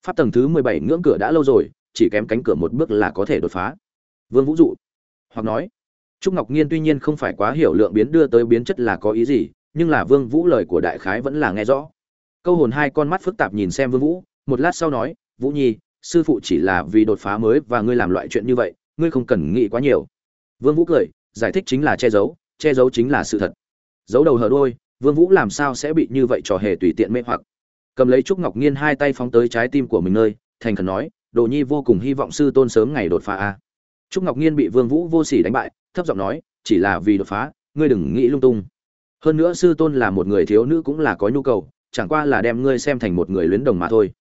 Speaker 1: Pháp tầng thứ mười bảy ngưỡng cửa đã lâu rồi, chỉ kém cánh cửa một bước là có thể đột phá. Vương vũ dụ, hoặc nói, trúc ngọc nhiên tuy nhiên không phải quá hiểu lượng biến đưa tới biến chất là có ý gì, nhưng là vương vũ lời của đại khái vẫn là nghe rõ. Câu hồn hai con mắt phức tạp nhìn xem vương vũ, một lát sau nói, vũ nhi, sư phụ chỉ là vì đột phá mới và ngươi làm loại chuyện như vậy, ngươi không cần nghĩ quá nhiều. Vương vũ cười, giải thích chính là che giấu che giấu chính là sự thật. Giấu đầu hở đuôi vương vũ làm sao sẽ bị như vậy trò hề tùy tiện mê hoặc? Cầm lấy trúc ngọc nghiên hai tay phóng tới trái tim của mình nơi, thành khẩn nói, đồ nhi vô cùng hy vọng sư tôn sớm ngày đột phá a. Trúc ngọc nghiên bị vương vũ vô sỉ đánh bại, thấp giọng nói, chỉ là vì đột phá, ngươi đừng nghĩ lung tung. Hơn nữa sư tôn là một người thiếu nữ cũng là có nhu cầu, chẳng qua là đem ngươi xem thành một người luyến đồng mà thôi.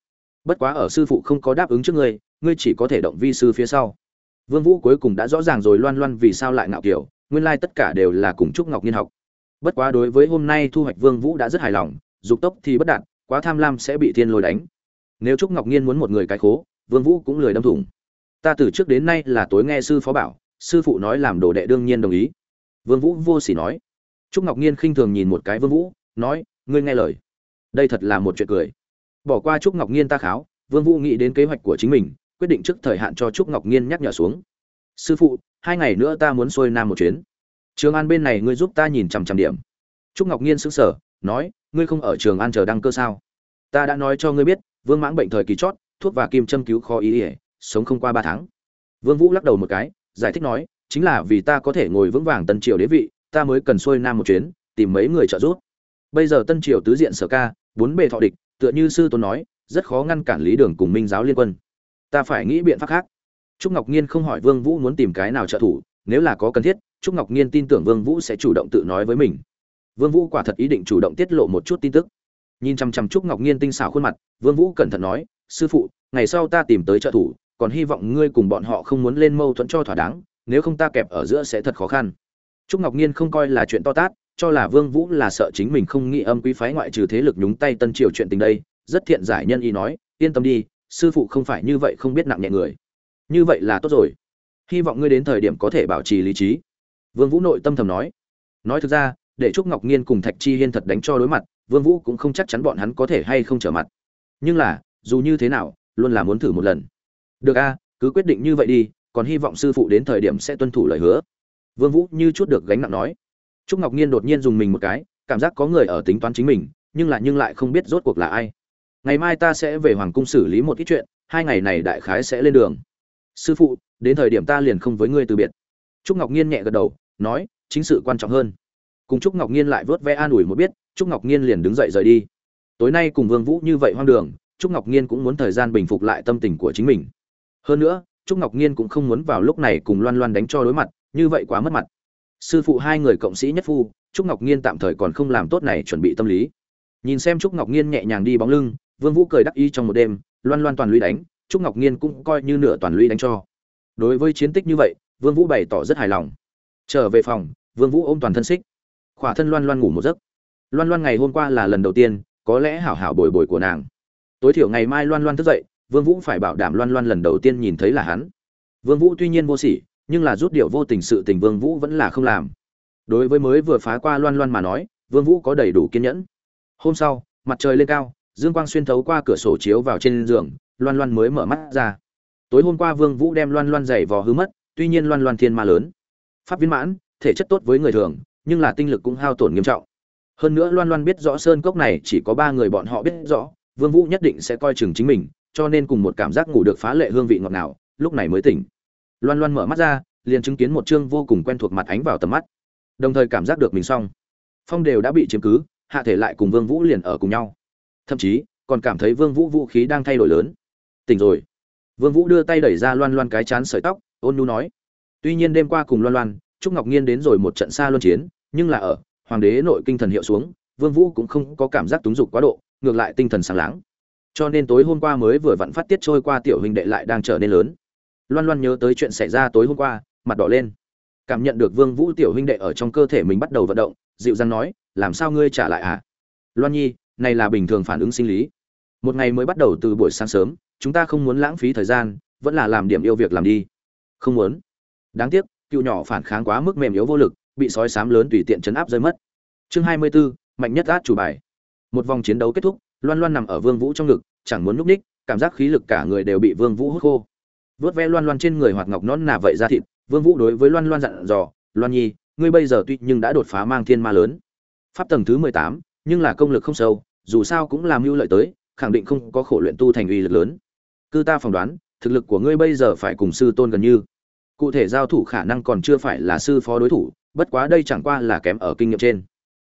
Speaker 1: Bất quá ở sư phụ không có đáp ứng trước ngươi ngươi chỉ có thể động vi sư phía sau. Vương vũ cuối cùng đã rõ ràng rồi loan loan vì sao lại ngạo kiểu, nguyên lai tất cả đều là cùng trúc ngọc nhiên học bất quá đối với hôm nay thu hoạch vương vũ đã rất hài lòng, dục tốc thì bất đạt, quá tham lam sẽ bị thiên lôi đánh. Nếu trúc ngọc nhiên muốn một người cái khố, vương vũ cũng lười đâm thủng. Ta từ trước đến nay là tối nghe sư phó bảo, sư phụ nói làm đồ đệ đương nhiên đồng ý. Vương vũ vô sỉ nói. Trúc ngọc nhiên khinh thường nhìn một cái vương vũ, nói, ngươi nghe lời. Đây thật là một chuyện cười. Bỏ qua trúc ngọc nhiên ta kháo, vương vũ nghĩ đến kế hoạch của chính mình, quyết định trước thời hạn cho trúc ngọc nhiên nhắc nhở xuống. Sư phụ, hai ngày nữa ta muốn xuôi nam một chuyến trường an bên này ngươi giúp ta nhìn chằm chằm điểm. Trúc ngọc nhiên sững sờ, nói, ngươi không ở trường an chờ đăng cơ sao? Ta đã nói cho ngươi biết, vương mãng bệnh thời kỳ chót, thuốc và kim châm cứu khó ý ỉa sống không qua ba tháng. Vương vũ lắc đầu một cái, giải thích nói, chính là vì ta có thể ngồi vững vàng tân triều đế vị, ta mới cần xuôi nam một chuyến, tìm mấy người trợ giúp. Bây giờ tân triều tứ diện sở ca, bốn bề thọ địch, tựa như sư tôn nói, rất khó ngăn cản lý đường cùng minh giáo liên quân. Ta phải nghĩ biện pháp khác. Trúc ngọc nhiên không hỏi vương vũ muốn tìm cái nào trợ thủ, nếu là có cần thiết trúc ngọc nhiên tin tưởng vương vũ sẽ chủ động tự nói với mình. Vương vũ quả thật ý định chủ động tiết lộ một chút tin tức. Nhìn chăm chăm trúc ngọc nhiên tinh xảo khuôn mặt, vương vũ cẩn thận nói, sư phụ, ngày sau ta tìm tới trợ thủ, còn hy vọng ngươi cùng bọn họ không muốn lên mâu thuẫn cho thỏa đáng, nếu không ta kẹp ở giữa sẽ thật khó khăn. Trúc ngọc nhiên không coi là chuyện to tát, cho là vương vũ là sợ chính mình không nghĩ âm quý phái ngoại trừ thế lực nhúng tay tân triều chuyện tình đây, rất thiện giải nhân ý nói, yên tâm đi, sư phụ không phải như vậy không biết nặng nhẹ người. Như vậy là tốt rồi. Hy vọng ngươi đến thời điểm có thể bảo trì lý trí vương vũ nội tâm thầm nói. Nói thực ra, để trúc ngọc nhiên cùng thạch chi hiên thật đánh cho đối mặt, vương vũ cũng không chắc chắn bọn hắn có thể hay không trở mặt. Nhưng là, dù như thế nào, luôn là muốn thử một lần. Được a, cứ quyết định như vậy đi, còn hy vọng sư phụ đến thời điểm sẽ tuân thủ lời hứa. Vương vũ như chút được gánh nặng nói. Trúc ngọc nhiên đột nhiên dùng mình một cái, cảm giác có người ở tính toán chính mình, nhưng lại nhưng lại không biết rốt cuộc là ai. Ngày mai ta sẽ về hoàng cung xử lý một ít chuyện, hai ngày này đại khái sẽ lên đường. Sư phụ, đến thời điểm ta liền không với ngươi từ biệt. Trúc ngọc nhiên nhẹ gật đầu nói, chính sự quan trọng hơn. Cùng trúc ngọc nhiên lại vớt vẽ an ủi một biết, trúc ngọc nhiên liền đứng dậy rời đi. Tối nay cùng vương vũ như vậy hoang đường, trúc ngọc nhiên cũng muốn thời gian bình phục lại tâm tình của chính mình. Hơn nữa, trúc ngọc nhiên cũng không muốn vào lúc này cùng loan loan đánh cho đối mặt, như vậy quá mất mặt. Sư phụ hai người cộng sĩ nhất phu, trúc ngọc nhiên tạm thời còn không làm tốt này chuẩn bị tâm lý. Nhìn xem trúc ngọc nhiên nhẹ nhàng đi bóng lưng, vương vũ cười đắc ý trong một đêm, loan loan toàn lũy đánh, trúc ngọc nhiên cũng coi như nửa toàn lũy đánh cho. Đối với chiến tích như vậy, vương vũ bày tỏ rất hài lòng trở về phòng, vương vũ ôm toàn thân xích. Khỏa thân loan loan ngủ một giấc. Loan loan ngày hôm qua là lần đầu tiên, có lẽ hảo hảo bồi bồi của nàng. Tối thiểu ngày mai loan loan thức dậy, vương vũ phải bảo đảm loan loan lần đầu tiên nhìn thấy là hắn. Vương vũ tuy nhiên vô sỉ, nhưng là rút điệu vô tình sự tình vương vũ vẫn là không làm. Đối với mới vừa phá qua loan loan mà nói, vương vũ có đầy đủ kiên nhẫn. Hôm sau, mặt trời lên cao, dương quang xuyên thấu qua cửa sổ chiếu vào trên giường, loan loan mới mở mắt ra. Tối hôm qua vương vũ đem loan loan giày vò hư mất, tuy nhiên loan loan thiên ma lớn pháp viên mãn, thể chất tốt với người thường, nhưng là tinh lực cũng hao tổn nghiêm trọng. Hơn nữa loan loan biết rõ sơn cốc này chỉ có ba người bọn họ biết rõ, vương vũ nhất định sẽ coi chừng chính mình, cho nên cùng một cảm giác ngủ được phá lệ hương vị ngọt ngào, lúc này mới tỉnh. Loan loan mở mắt ra, liền chứng kiến một chương vô cùng quen thuộc mặt ánh vào tầm mắt. Đồng thời cảm giác được mình xong. Phong đều đã bị chiếm cứ, hạ thể lại cùng vương vũ liền ở cùng nhau. Thậm chí, còn cảm thấy vương vũ vũ khí đang thay đổi lớn. Tỉnh rồi. Vương vũ đưa tay đẩy ra loan loan cái chán sợi tóc, ôn nhu nói tuy nhiên đêm qua cùng loan loan, trúc ngọc nhiên đến rồi một trận xa luân chiến, nhưng là ở, hoàng đế nội kinh thần hiệu xuống, vương vũ cũng không có cảm giác túng dục quá độ, ngược lại tinh thần sáng láng. Cho nên tối hôm qua mới vừa vặn phát tiết trôi qua tiểu huynh đệ lại đang trở nên lớn. Loan loan nhớ tới chuyện xảy ra tối hôm qua, mặt đỏ lên. Cảm nhận được vương vũ tiểu huynh đệ ở trong cơ thể mình bắt đầu vận động, dịu dàng nói, làm sao ngươi trả lại à loan nhi, này là bình thường phản ứng sinh lý. Một ngày mới bắt đầu từ buổi sáng sớm, chúng ta không muốn lãng phí thời gian, vẫn là làm điểm yêu việc làm đi. Không muốn đáng tiếc cựu nhỏ phản kháng quá mức mềm yếu vô lực bị sói sám lớn tùy tiện chấn áp rơi mất. Chương hai mươi 24, mạnh nhất át chủ bài. Một vòng chiến đấu kết thúc loan loan nằm ở vương vũ trong ngực chẳng muốn núp ních cảm giác khí lực cả người đều bị vương vũ hút khô. Vớt ve loan loan trên người hoạt ngọc nón nà vậy ra thịt vương vũ đối với loan loan dặn dò loan nhi ngươi bây giờ tuy nhưng đã đột phá mang thiên ma lớn. Pháp tầng thứ mười tám nhưng là công lực không sâu dù sao cũng làm mưu lợi tới khẳng định không có khổ luyện tu thành uy lực lớn. Cư ta phỏng đoán thực lực của ngươi bây giờ phải cùng sư tôn gần như cụ thể giao thủ khả năng còn chưa phải là sư phó đối thủ, bất quá đây chẳng qua là kém ở kinh nghiệm trên.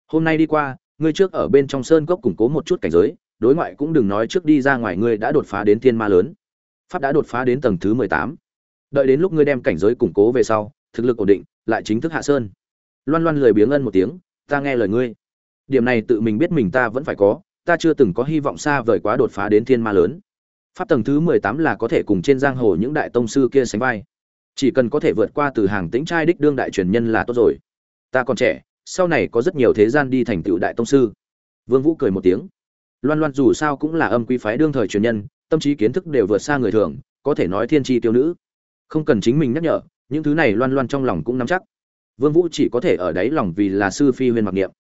Speaker 1: Hôm nay đi qua, ngươi trước ở bên trong sơn cốc củng cố một chút cảnh giới, đối ngoại cũng đừng nói trước đi ra ngoài ngươi đã đột phá đến thiên ma lớn. Pháp đã đột phá đến tầng thứ mười tám. Đợi đến lúc ngươi đem cảnh giới củng cố về sau, thực lực ổn định, lại chính thức hạ sơn. Loan loan lười biếng ân một tiếng, ta nghe lời ngươi. Điểm này tự mình biết mình ta vẫn phải có, ta chưa từng có hy vọng xa vời quá đột phá đến thiên ma lớn. Pháp tầng thứ mười tám là có thể cùng trên giang hồ những đại tông sư kia sánh vai chỉ cần có thể vượt qua từ hàng tĩnh trai đích đương đại truyền nhân là tốt rồi. Ta còn trẻ, sau này có rất nhiều thế gian đi thành tựu đại tông sư. Vương vũ cười một tiếng. Loan loan dù sao cũng là âm quý phái đương thời truyền nhân, tâm trí kiến thức đều vượt xa người thường, có thể nói thiên tri tiêu nữ. Không cần chính mình nhắc nhở, những thứ này loan loan trong lòng cũng nắm chắc. Vương vũ chỉ có thể ở đấy lòng vì là sư phi huyên mặc niệm.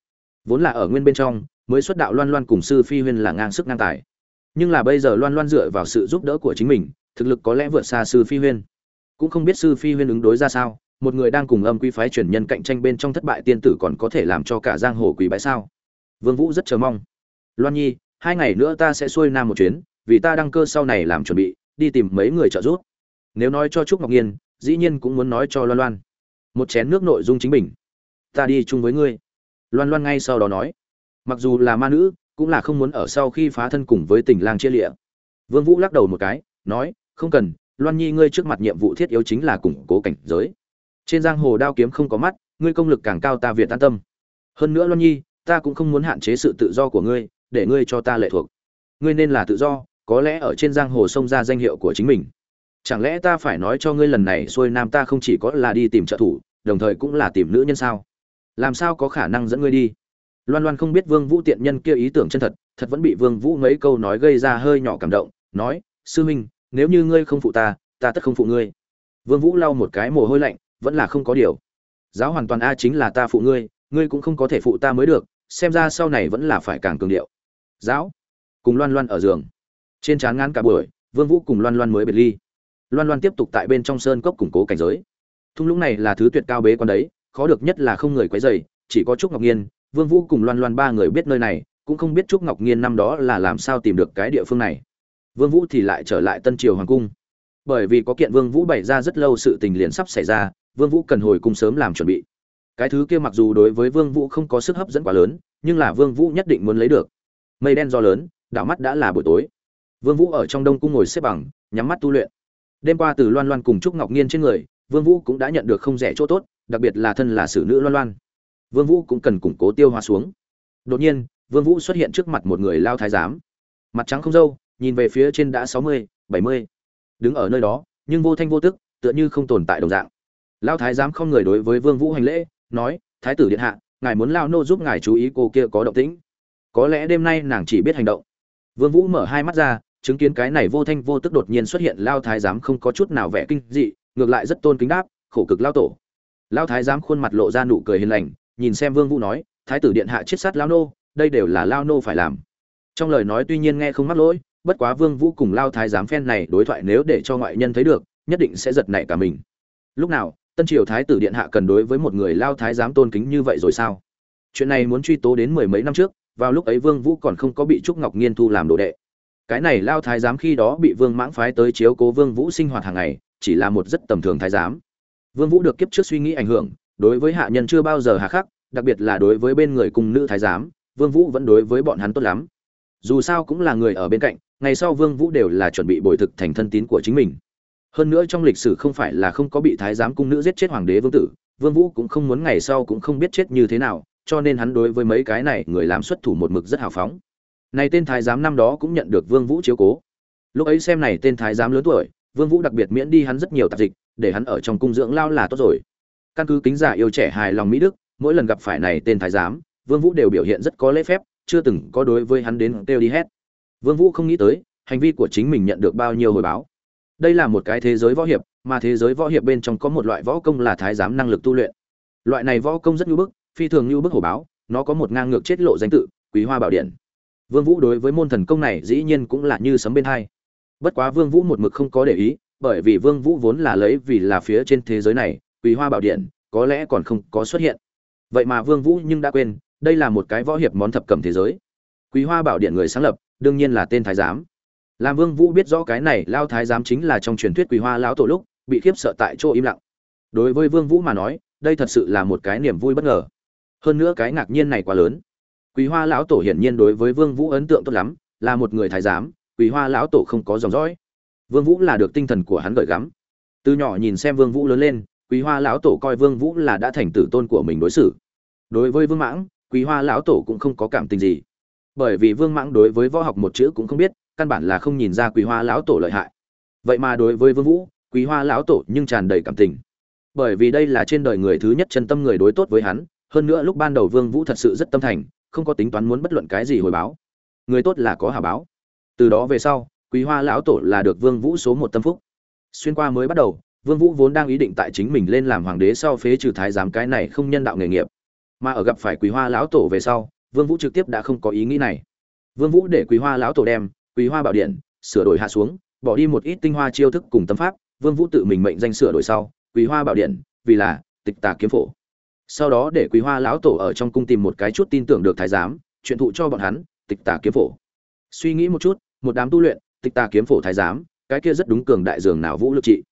Speaker 1: Vốn là ở nguyên bên trong, mới xuất đạo loan loan cùng sư phi huyên là ngang sức ngang tài. Nhưng là bây giờ loan loan dựa vào sự giúp đỡ của chính mình, thực lực có lẽ vượt xa sư phi huyên cũng không biết sư phi huyên ứng đối ra sao, một người đang cùng âm quy phái truyền nhân cạnh tranh bên trong thất bại tiên tử còn có thể làm cho cả giang hồ quý bái sao? Vương vũ rất chờ mong. Loan nhi, hai ngày nữa ta sẽ xuôi nam một chuyến, vì ta đăng cơ sau này làm chuẩn bị, đi tìm mấy người trợ giúp. Nếu nói cho trúc ngọc nhiên, dĩ nhiên cũng muốn nói cho loan loan. Một chén nước nội dung chính mình ta đi chung với ngươi. Loan loan ngay sau đó nói. Mặc dù là ma nữ, cũng là không muốn ở sau khi phá thân cùng với tình lang chia lịa. Vương vũ lắc đầu một cái, nói, không cần loan nhi, ngươi trước mặt nhiệm vụ thiết yếu chính là củng cố cảnh giới. Trên giang hồ đao kiếm không có mắt, ngươi công lực càng cao ta việt an tâm. Hơn nữa loan nhi, ta cũng không muốn hạn chế sự tự do của ngươi, để ngươi cho ta lệ thuộc. Ngươi nên là tự do, có lẽ ở trên giang hồ xông ra danh hiệu của chính mình. Chẳng lẽ ta phải nói cho ngươi lần này xuôi nam ta không chỉ có là đi tìm trợ thủ, đồng thời cũng là tìm nữ nhân sao? Làm sao có khả năng dẫn ngươi đi? Loan loan không biết vương vũ tiện nhân kia ý tưởng chân thật thật vẫn bị vương vũ mấy câu nói gây ra hơi nhỏ cảm động, nói, sư huynh nếu như ngươi không phụ ta ta tất không phụ ngươi. Vương vũ lau một cái mồ hôi lạnh, vẫn là không có điều. Giáo hoàn toàn a chính là ta phụ ngươi ngươi cũng không có thể phụ ta mới được, xem ra sau này vẫn là phải càng cường điệu. Giáo, cùng loan loan ở giường. Trên trán ngán cả buổi, vương vũ cùng loan loan mới biệt ly. Loan loan tiếp tục tại bên trong sơn cốc củng cố cảnh giới. Thung lũng này là thứ tuyệt cao bế quan đấy, khó được nhất là không người quấy rầy, chỉ có trúc ngọc nhiên vương vũ cùng loan loan ba người biết nơi này, cũng không biết trúc ngọc nhiên năm đó là làm sao tìm được cái địa phương này vương vũ thì lại trở lại tân triều hoàng cung. Bởi vì có kiện vương vũ bày ra rất lâu sự tình liền sắp xảy ra, vương vũ cần hồi cung sớm làm chuẩn bị. Cái thứ kia mặc dù đối với vương vũ không có sức hấp dẫn quá lớn, nhưng là vương vũ nhất định muốn lấy được. Mây đen do lớn, đảo mắt đã là buổi tối. Vương vũ ở trong đông cung ngồi xếp bằng, nhắm mắt tu luyện. Đêm qua từ loan loan cùng trúc ngọc nghiên trên người, vương vũ cũng đã nhận được không rẻ chỗ tốt, đặc biệt là thân là sử nữ loan loan. Vương vũ cũng cần củng cố tiêu hóa xuống. Đột nhiên, vương vũ xuất hiện trước mặt một người lao thái giám. Mặt trắng không dâu nhìn về phía trên đã sáu mươi, bảy mươi, đứng ở nơi đó nhưng vô thanh vô tức tựa như không tồn tại đồng dạng. Lao thái giám không người đối với vương vũ hành lễ nói thái tử điện hạ ngài muốn lao nô giúp ngài chú ý cô kia có động tĩnh. Có lẽ đêm nay nàng chỉ biết hành động. Vương vũ mở hai mắt ra chứng kiến cái này vô thanh vô tức đột nhiên xuất hiện lao thái giám không có chút nào vẻ kinh dị ngược lại rất tôn kính đáp khổ cực lao tổ. Lao thái giám khuôn mặt lộ ra nụ cười hiền lành nhìn xem vương vũ nói thái tử điện hạ chết sát lao nô đây đều là lao nô phải làm. Trong lời nói tuy nhiên nghe không mắc lỗi bất quá vương vũ cùng lao thái giám phen này đối thoại nếu để cho ngoại nhân thấy được, nhất định sẽ giật nảy cả mình. Lúc nào, tân triều thái tử điện hạ cần đối với một người lao thái giám tôn kính như vậy rồi sao? Chuyện này muốn truy tố đến mười mấy năm trước, vào lúc ấy vương vũ còn không có bị trúc ngọc nghiên thu làm đồ đệ. Cái này lao thái giám khi đó bị vương mãng phái tới chiếu cố vương vũ sinh hoạt hàng ngày, chỉ là một rất tầm thường thái giám. Vương vũ được kiếp trước suy nghĩ ảnh hưởng, đối với hạ nhân chưa bao giờ hà khắc, đặc biệt là đối với bên người cùng nữ thái giám, vương vũ vẫn đối với bọn hắn tốt lắm. Dù sao cũng là người ở bên cạnh ngày sau vương vũ đều là chuẩn bị bồi thực thành thân tín của chính mình. Hơn nữa trong lịch sử không phải là không có bị thái giám cung nữ giết chết hoàng đế vương tử, vương vũ cũng không muốn ngày sau cũng không biết chết như thế nào, cho nên hắn đối với mấy cái này người làm xuất thủ một mực rất hào phóng. Này tên thái giám năm đó cũng nhận được vương vũ chiếu cố. Lúc ấy xem này tên thái giám lớn tuổi, vương vũ đặc biệt miễn đi hắn rất nhiều tạp dịch, để hắn ở trong cung dưỡng lao là tốt rồi. Căn cứ kính giả yêu trẻ hài lòng mỹ đức, mỗi lần gặp phải này tên thái giám, vương vũ đều biểu hiện rất có lễ phép, chưa từng có đối với hắn đến kêu đi hết vương vũ không nghĩ tới, hành vi của chính mình nhận được bao nhiêu hồi báo. Đây là một cái thế giới võ hiệp, mà thế giới võ hiệp bên trong có một loại võ công là thái giám năng lực tu luyện. Loại này võ công rất nhu bức, phi thường nhu bức hổ báo, nó có một ngang ngược chết lộ danh tự, quý hoa bảo điện. Vương vũ đối với môn thần công này dĩ nhiên cũng là như sấm bên hai. Bất quá vương vũ một mực không có để ý, bởi vì vương vũ vốn là lấy vì là phía trên thế giới này, quý hoa bảo điện, có lẽ còn không có xuất hiện. Vậy mà vương vũ nhưng đã quên, đây là một cái võ hiệp món thập cẩm thế giới. Quý hoa bảo điện người sáng lập đương nhiên là tên thái giám. Làm vương vũ biết rõ cái này, lao thái giám chính là trong truyền thuyết quỳ hoa lão tổ lúc, bị khiếp sợ tại chỗ im lặng. Đối với vương vũ mà nói, đây thật sự là một cái niềm vui bất ngờ. Hơn nữa cái ngạc nhiên này quá lớn. Quý hoa lão tổ hiển nhiên đối với vương vũ ấn tượng tốt lắm, là một người thái giám quý hoa lão tổ không có dòng dõi. Vương vũ là được tinh thần của hắn gợi gắm. Từ nhỏ nhìn xem vương vũ lớn lên quý hoa lão tổ coi vương vũ là đã thành tử tôn của mình đối xử. Đối với vương mãng quý hoa lão tổ cũng không có cảm tình gì bởi vì vương mãng đối với võ học một chữ cũng không biết, căn bản là không nhìn ra quý hoa lão tổ lợi hại. Vậy mà đối với vương vũ quý hoa lão tổ nhưng tràn đầy cảm tình. Bởi vì đây là trên đời người thứ nhất chân tâm người đối tốt với hắn, hơn nữa lúc ban đầu vương vũ thật sự rất tâm thành, không có tính toán muốn bất luận cái gì hồi báo. Người tốt là có hà báo. Từ đó về sau quý hoa lão tổ là được vương vũ số một tâm phúc. Xuyên qua mới bắt đầu, vương vũ vốn đang ý định tại chính mình lên làm hoàng đế sau phế trừ thái giám cái này không nhân đạo nghề nghiệp. Mà ở gặp phải quý hoa lão tổ về sau vương vũ trực tiếp đã không có ý nghĩ này. Vương vũ để quý hoa lão tổ đem quý hoa bảo điện, sửa đổi hạ xuống, bỏ đi một ít tinh hoa chiêu thức cùng tâm pháp. Vương vũ tự mình mệnh danh sửa đổi sau quý hoa bảo điện, vì là tịch tà kiếm phổ. Sau đó để quý hoa lão tổ ở trong cung tìm một cái chút tin tưởng được thái giám chuyện thụ cho bọn hắn, tịch tà kiếm phổ. Suy nghĩ một chút, một đám tu luyện, tịch tà kiếm phổ thái giám, cái kia rất đúng cường đại dường nào vũ lực trị.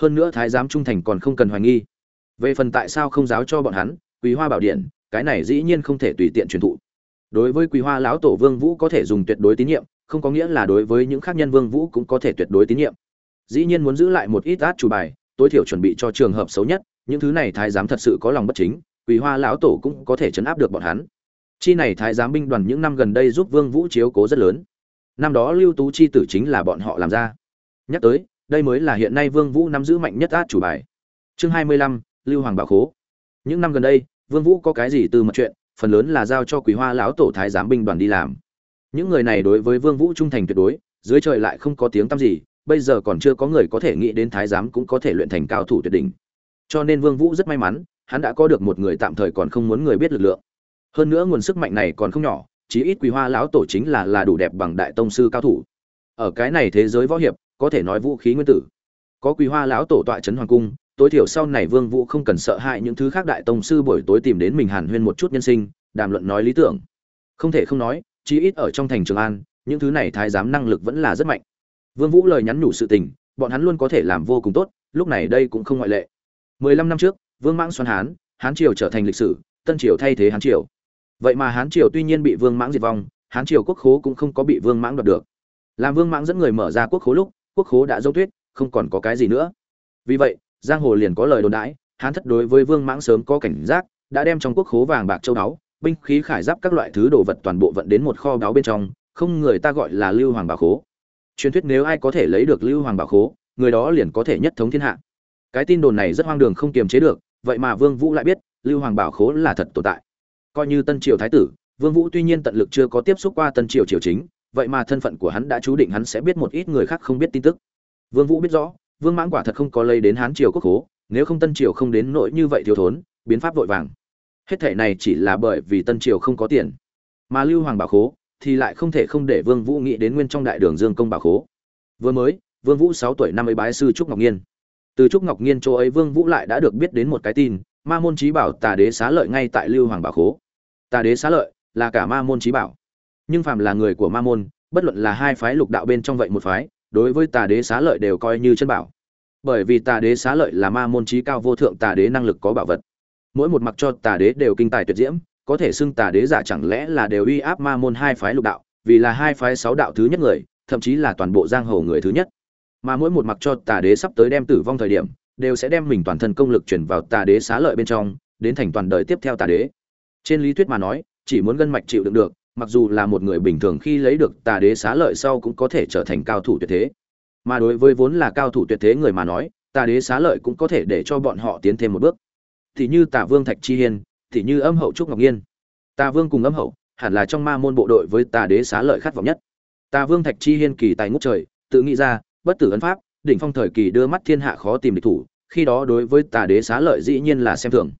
Speaker 1: Hơn nữa thái giám trung thành còn không cần hoài nghi. Về phần tại sao không giáo cho bọn hắn quý hoa bảo điện, cái này dĩ nhiên không thể tùy tiện truyền thụ đối với quý hoa lão tổ vương vũ có thể dùng tuyệt đối tín nhiệm không có nghĩa là đối với những khác nhân vương vũ cũng có thể tuyệt đối tín nhiệm. Dĩ nhiên muốn giữ lại một ít át chủ bài tối thiểu chuẩn bị cho trường hợp xấu nhất những thứ này thái giám thật sự có lòng bất chính quý hoa lão tổ cũng có thể chấn áp được bọn hắn. Chi này thái giám binh đoàn những năm gần đây giúp vương vũ chiếu cố rất lớn. Năm đó lưu tú chi tử chính là bọn họ làm ra. Nhắc tới đây mới là hiện nay vương vũ nắm giữ mạnh nhất át chủ bài. Chương 25, lưu hoàng bảo khố. Những năm gần đây vương vũ có cái gì từ mật chuyện phần lớn là giao cho quý hoa lão tổ thái giám binh đoàn đi làm. Những người này đối với vương vũ trung thành tuyệt đối, dưới trời lại không có tiếng tăm gì, bây giờ còn chưa có người có thể nghĩ đến thái giám cũng có thể luyện thành cao thủ tuyệt đỉnh. Cho nên vương vũ rất may mắn, hắn đã có được một người tạm thời còn không muốn người biết lực lượng. Hơn nữa nguồn sức mạnh này còn không nhỏ, chí ít quý hoa lão tổ chính là là đủ đẹp bằng đại tông sư cao thủ. Ở cái này thế giới võ hiệp, có thể nói vũ khí nguyên tử. Có quý hoa lão tổ tọa trấn hoàng cung tối thiểu sau này vương vũ không cần sợ hãi những thứ khác đại tông sư buổi tối tìm đến mình hàn huyên một chút nhân sinh, đàm luận nói lý tưởng. Không thể không nói, chí ít ở trong thành trường an, những thứ này thái giám năng lực vẫn là rất mạnh. Vương vũ lời nhắn nhủ sự tình, bọn hắn luôn có thể làm vô cùng tốt, lúc này đây cũng không ngoại lệ. 15 năm trước, vương mãng xoan hán hán triều trở thành lịch sử, tân triều thay thế hán triều. Vậy mà hán triều tuy nhiên bị vương mãng diệt vong, hán triều quốc khố cũng không có bị vương mãng đoạt được. Làm vương mãng dẫn người mở ra quốc khố lúc, quốc khố đã dấu tuyết, không còn có cái gì nữa. Vì vậy giang hồ liền có lời đồn đãi, hán thất đối với vương mãng sớm có cảnh giác, đã đem trong quốc khố vàng bạc châu đáo, binh khí khải giáp các loại thứ đồ vật toàn bộ vận đến một kho đáo bên trong, không người ta gọi là lưu hoàng bảo khố. Truyền thuyết nếu ai có thể lấy được lưu hoàng bảo khố, người đó liền có thể nhất thống thiên hạ. Cái tin đồn này rất hoang đường không kiềm chế được, vậy mà vương vũ lại biết, lưu hoàng bảo khố là thật tồn tại. Coi như tân triều thái tử, vương vũ tuy nhiên tận lực chưa có tiếp xúc qua tân triều triều chính, vậy mà thân phận của hắn đã chú định hắn sẽ biết một ít người khác không biết tin tức. Vương vũ biết rõ vương mãng quả thật không có lây đến hán triều quốc hố nếu không tân triều không đến nỗi như vậy thiếu thốn, biến pháp vội vàng. Hết thể này chỉ là bởi vì tân triều không có tiền, mà lưu hoàng bảo khố thì lại không thể không để vương vũ nghĩ đến nguyên trong đại đường dương công bảo khố. Vừa mới, vương vũ 6 tuổi năm ấy bái sư trúc ngọc nghiên. từ trúc ngọc nghiên chỗ ấy vương vũ lại đã được biết đến một cái tin, ma môn trí bảo tà đế xá lợi ngay tại lưu hoàng bảo khố. Tà đế xá lợi là cả ma môn trí bảo. Nhưng phàm là người của ma môn, bất luận là hai phái lục đạo bên trong vậy một phái đối với tà đế xá lợi đều coi như chân bảo. Bởi vì tà đế xá lợi là ma môn trí cao vô thượng tà đế năng lực có bảo vật. Mỗi một mặt cho tà đế đều kinh tài tuyệt diễm, có thể xưng tà đế giả chẳng lẽ là đều uy áp ma môn hai phái lục đạo, vì là hai phái sáu đạo thứ nhất người, thậm chí là toàn bộ giang hồ người thứ nhất. Mà mỗi một mặt cho tà đế sắp tới đem tử vong thời điểm, đều sẽ đem mình toàn thân công lực chuyển vào tà đế xá lợi bên trong, đến thành toàn đời tiếp theo tà đế. Trên lý thuyết mà nói, chỉ muốn gân mạch chịu đựng được mặc dù là một người bình thường khi lấy được tà đế xá lợi sau cũng có thể trở thành cao thủ tuyệt thế. Mà đối với vốn là cao thủ tuyệt thế người mà nói, tà đế xá lợi cũng có thể để cho bọn họ tiến thêm một bước. Thì như tà vương thạch chi hiên, thì như âm hậu trúc ngọc nhiên. Tà vương cùng âm hậu hẳn là trong ma môn bộ đội với tà đế xá lợi khát vọng nhất. Tà vương thạch chi hiên kỳ tài ngút trời, tự nghĩ ra, bất tử ấn pháp, đỉnh phong thời kỳ đưa mắt thiên hạ khó tìm địch thủ, khi đó đối với tà đế xá lợi dĩ nhiên là xem thường.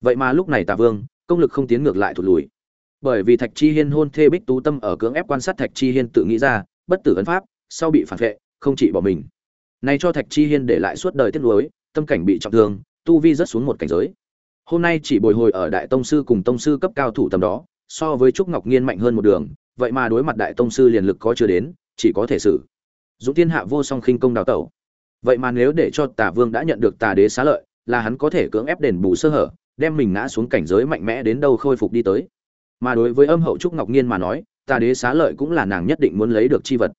Speaker 1: Vậy mà lúc này tà vương, công lực không tiến ngược lại thụt lùi bởi vì thạch chi hiên hôn thê bích tú tâm ở cưỡng ép quan sát thạch chi hiên tự nghĩ ra, bất tử ấn pháp, sau bị phản vệ, không chỉ bỏ mình. Này cho thạch chi hiên để lại suốt đời tiếc nuối, tâm cảnh bị trọng thương, tu vi rất xuống một cảnh giới. Hôm nay chỉ bồi hồi ở đại tông sư cùng tông sư cấp cao thủ tầm đó, so với trúc ngọc nhiên mạnh hơn một đường, vậy mà đối mặt đại tông sư liền lực có chưa đến, chỉ có thể xử. Dũng thiên hạ vô song khinh công đào tẩu. Vậy mà nếu để cho Tả vương đã nhận được tà đế xá lợi, là hắn có thể cưỡng ép đền bù sơ hở, đem mình ngã xuống cảnh giới mạnh mẽ đến đâu khôi phục đi tới mà đối với âm hậu trúc ngọc nhiên mà nói, tà đế xá lợi cũng là nàng nhất định muốn lấy được chi vật.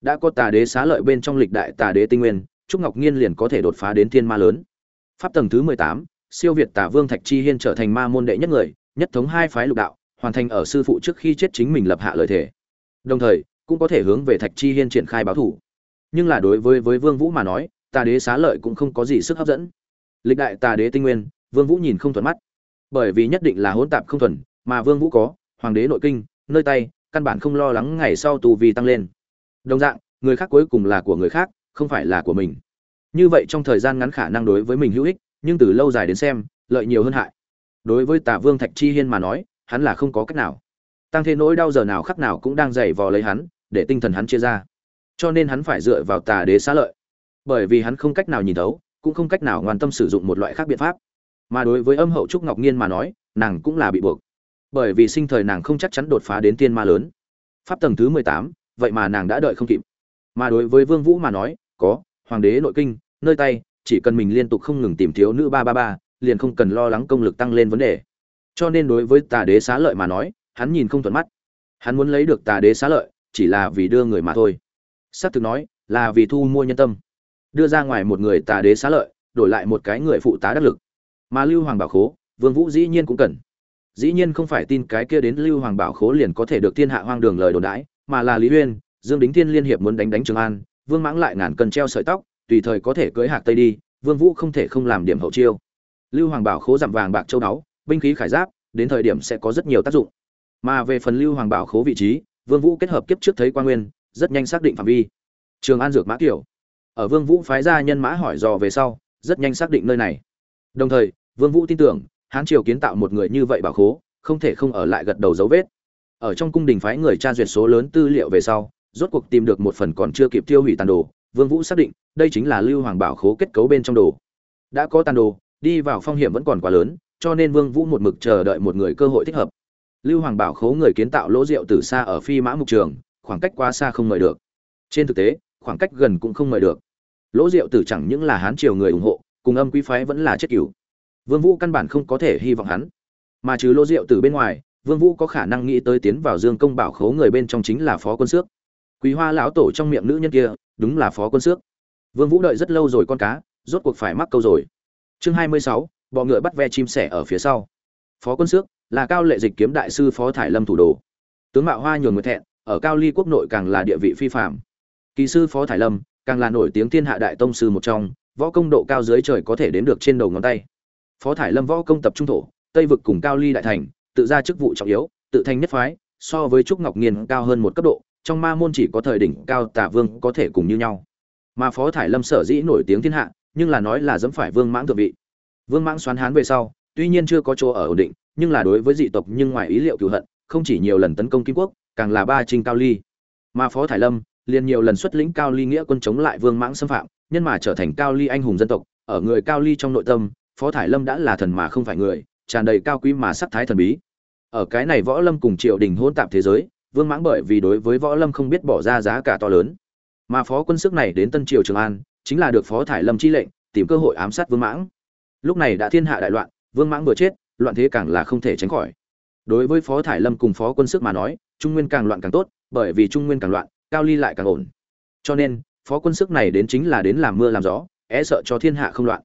Speaker 1: Đã có tà đế xá lợi bên trong lịch đại tà đế tinh nguyên, trúc ngọc nhiên liền có thể đột phá đến thiên ma lớn. Pháp tầng thứ mười tám, siêu việt tả vương thạch chi hiên trở thành ma môn đệ nhất người, nhất thống hai phái lục đạo, hoàn thành ở sư phụ trước khi chết chính mình lập hạ lời thề. Đồng thời, cũng có thể hướng về thạch chi hiên triển khai báo thủ. Nhưng là đối với với vương vũ mà nói, tà đế xá lợi cũng không có gì sức hấp dẫn. Lịch đại tà đế tinh nguyên, vương vũ nhìn không thuận mắt. Bởi vì nhất định là hỗn tạp không thuần mà vương vũ có, hoàng đế nội kinh, nơi tay, căn bản không lo lắng ngày sau tu vi tăng lên. Đồng dạng, người khác cuối cùng là của người khác, không phải là của mình. Như vậy trong thời gian ngắn khả năng đối với mình hữu ích, nhưng từ lâu dài đến xem, lợi nhiều hơn hại. Đối với tả vương thạch chi hiên mà nói, hắn là không có cách nào. Tăng thế nỗi đau giờ nào khắc nào cũng đang dày vò lấy hắn, để tinh thần hắn chia ra. Cho nên hắn phải dựa vào tà đế xá lợi. Bởi vì hắn không cách nào nhìn thấu, cũng không cách nào ngoan tâm sử dụng một loại khác biện pháp. Mà đối với âm hậu trúc ngọc nghiên mà nói, nàng cũng là bị buộc bởi vì sinh thời nàng không chắc chắn đột phá đến tiên ma lớn. Pháp tầng thứ mười tám, vậy mà nàng đã đợi không kịp. Mà đối với vương vũ mà nói, có, hoàng đế nội kinh, nơi tay, chỉ cần mình liên tục không ngừng tìm thiếu nữ ba ba ba, liền không cần lo lắng công lực tăng lên vấn đề. Cho nên đối với tà đế xá lợi mà nói, hắn nhìn không thuận mắt. Hắn muốn lấy được tà đế xá lợi, chỉ là vì đưa người mà thôi. Xác thực nói, là vì thu mua nhân tâm. Đưa ra ngoài một người tà đế xá lợi, đổi lại một cái người phụ tá đắc lực. Mà lưu hoàng bảo khố, vương vũ dĩ nhiên cũng cần dĩ nhiên không phải tin cái kia đến lưu hoàng bảo khố liền có thể được thiên hạ hoang đường lời đồn đãi, mà là lý uyên, dương đính thiên liên hiệp muốn đánh đánh trường an, vương mãng lại ngàn cần treo sợi tóc, tùy thời có thể cưới hạc tây đi, vương vũ không thể không làm điểm hậu chiêu. Lưu hoàng bảo khố dặm vàng bạc châu đáo binh khí khải giáp, đến thời điểm sẽ có rất nhiều tác dụng. Mà về phần lưu hoàng bảo khố vị trí, vương vũ kết hợp kiếp trước thấy quan nguyên, rất nhanh xác định phạm vi. Trường an dược mã tiểu. Ở vương vũ phái ra nhân mã hỏi dò về sau, rất nhanh xác định nơi này. Đồng thời, vương vũ tin tưởng hán triều kiến tạo một người như vậy bảo khố, không thể không ở lại gật đầu dấu vết. Ở trong cung đình phái người tra duyệt số lớn tư liệu về sau, rốt cuộc tìm được một phần còn chưa kịp tiêu hủy tàn đồ, vương vũ xác định, đây chính là lưu hoàng bảo khố kết cấu bên trong đồ. Đã có tàn đồ, đi vào phong hiểm vẫn còn quá lớn, cho nên vương vũ một mực chờ đợi một người cơ hội thích hợp. Lưu hoàng bảo khố người kiến tạo lỗ rượu từ xa ở phi mã mục trường, khoảng cách quá xa không mời được. Trên thực tế, khoảng cách gần cũng không mời được. Lỗ rượu tử chẳng những là hán triều người ủng hộ, cùng âm quý phái vẫn là chết cửu vương vũ căn bản không có thể hy vọng hắn. Mà trừ lô rượu tử bên ngoài vương vũ có khả năng nghĩ tới tiến vào dương công bảo khố người bên trong chính là phó quân Sước. quý hoa lão tổ trong miệng nữ nhân kia đúng là phó quân Sước. vương vũ đợi rất lâu rồi con cá rốt cuộc phải mắc câu rồi. Chương 26, bọ ngựa bắt ve chim sẻ ở phía sau. Phó quân Sước là cao lệ dịch kiếm đại sư phó thải lâm thủ đồ. Tướng mạo hoa nhường người thẹn ở cao ly quốc nội càng là địa vị phi phàm, kỳ sư phó thải lâm càng là nổi tiếng thiên hạ đại tông sư một trong võ công độ cao dưới trời có thể đến được trên đầu ngón tay phó thải lâm võ công tập trung thổ, tây vực cùng cao ly đại thành, tự ra chức vụ trọng yếu, tự thành nhất phái, so với trúc ngọc nghiên cao hơn một cấp độ, trong ma môn chỉ có thời đỉnh cao tả vương có thể cùng như nhau. Mà phó thải lâm sở dĩ nổi tiếng thiên hạ, nhưng là nói là dẫm phải vương mãng thượng vị. Vương mãng xoán hán về sau, tuy nhiên chưa có chỗ ở ổn định, nhưng là đối với dị tộc nhưng ngoài ý liệu cựu hận, không chỉ nhiều lần tấn công kim quốc, càng là ba trinh cao ly. Mà phó thải lâm liền nhiều lần xuất lĩnh cao ly nghĩa quân chống lại vương mãng xâm phạm, nhân mà trở thành cao ly anh hùng dân tộc, ở người cao ly trong nội tâm phó thải lâm đã là thần mà không phải người, tràn đầy cao quý mà sắc thái thần bí. Ở cái này võ lâm cùng triều đình hỗn tạp thế giới, vương mãng bởi vì đối với võ lâm không biết bỏ ra giá cả to lớn. Mà phó quân sức này đến tân triều trường an, chính là được phó thải lâm chi lệnh, tìm cơ hội ám sát vương mãng. Lúc này đã thiên hạ đại loạn, vương mãng vừa chết, loạn thế càng là không thể tránh khỏi. Đối với phó thải lâm cùng phó quân sức mà nói, trung nguyên càng loạn càng tốt, bởi vì trung nguyên càng loạn, cao ly lại càng ổn. Cho nên, phó quân sức này đến chính là đến làm mưa làm gió, é sợ cho thiên hạ không loạn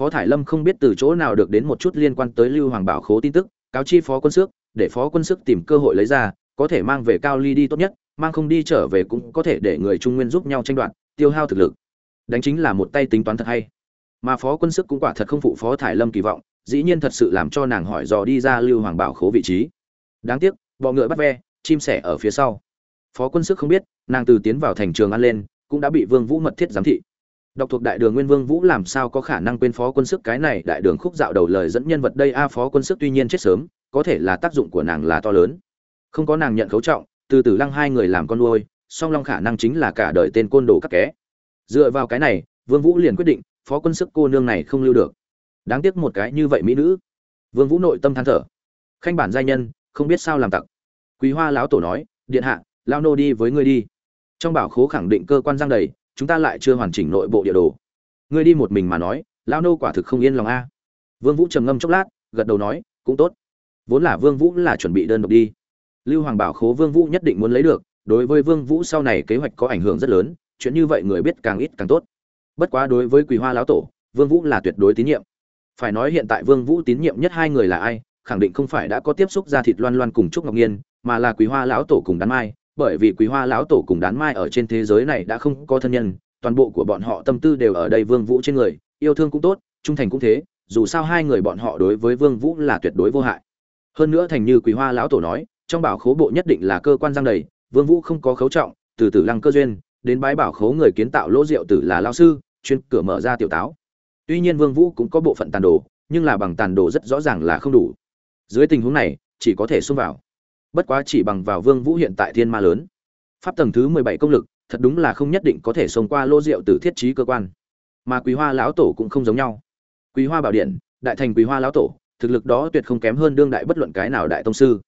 Speaker 1: phó thải lâm không biết từ chỗ nào được đến một chút liên quan tới lưu hoàng bảo khố tin tức, cáo chi phó quân sức để phó quân sức tìm cơ hội lấy ra, có thể mang về cao ly đi tốt nhất, mang không đi trở về cũng có thể để người trung nguyên giúp nhau tranh đoạt, tiêu hao thực lực. Đánh chính là một tay tính toán thật hay. Mà phó quân sức cũng quả thật không phụ phó thải lâm kỳ vọng, dĩ nhiên thật sự làm cho nàng hỏi dò đi ra lưu hoàng bảo khố vị trí. Đáng tiếc, bọ ngựa bắt ve, chim sẻ ở phía sau. Phó quân sức không biết, nàng từ tiến vào thành trường ăn lên, cũng đã bị vương vũ mật thiết giám thị đọc thuộc đại đường nguyên vương vũ làm sao có khả năng quên phó quân sức cái này? Đại đường khúc dạo đầu lời dẫn nhân vật đây, a, phó quân sức tuy nhiên chết sớm, có thể là tác dụng của nàng là to lớn. Không có nàng nhận khấu trọng, từ từ lăng hai người làm con nuôi, song long khả năng chính là cả đời tên côn đồ các ké dựa vào cái này, vương vũ liền quyết định, phó quân sức cô nương này không lưu được. Đáng tiếc một cái như vậy mỹ nữ. Vương vũ nội tâm than thở. Khanh bản giai nhân, không biết sao làm tặc. Quý hoa lão tổ nói, điện hạ lao nô đi với ngươi đi. Trong bảo khố khẳng định cơ quan giang đầy chúng ta lại chưa hoàn chỉnh nội bộ địa đồ. Ngươi đi một mình mà nói lao nô quả thực không yên lòng a. Vương vũ trầm ngâm chốc lát, gật đầu nói, cũng tốt. Vốn là vương vũ là chuẩn bị đơn độc đi. Lưu hoàng bảo khố vương vũ nhất định muốn lấy được, đối với vương vũ sau này kế hoạch có ảnh hưởng rất lớn, chuyện như vậy người biết càng ít càng tốt. Bất quá đối với quỳ hoa lão tổ, vương vũ là tuyệt đối tín nhiệm. Phải nói hiện tại vương vũ tín nhiệm nhất hai người là ai, khẳng định không phải đã có tiếp xúc ra thịt loan loan cùng trúc ngọc nhiên, mà là quỳ hoa lão tổ cùng đán mai bởi vì quý hoa lão tổ cùng đán mai ở trên thế giới này đã không có thân nhân, toàn bộ của bọn họ tâm tư đều ở đây vương vũ trên người, yêu thương cũng tốt, trung thành cũng thế, dù sao hai người bọn họ đối với vương vũ là tuyệt đối vô hại. Hơn nữa thành như quý hoa lão tổ nói, trong bảo khố bộ nhất định là cơ quan giang đầy, vương vũ không có khấu trọng, từ từ lăng cơ duyên, đến bái bảo khố người kiến tạo lỗ rượu tử là lão sư, chuyên cửa mở ra tiểu táo. Tuy nhiên vương vũ cũng có bộ phận tàn đồ, nhưng là bằng tàn đồ rất rõ ràng là không đủ. Dưới tình huống này, chỉ có thể xông vào bất quá chỉ bằng vào vương vũ hiện tại thiên ma lớn. Pháp tầng thứ mười bảy công lực, thật đúng là không nhất định có thể xông qua lô rượu từ thiết trí cơ quan. Mà quý hoa lão tổ cũng không giống nhau. Quý hoa bảo điện, đại thành quý hoa lão tổ, thực lực đó tuyệt không kém hơn đương đại bất luận cái nào đại tông sư.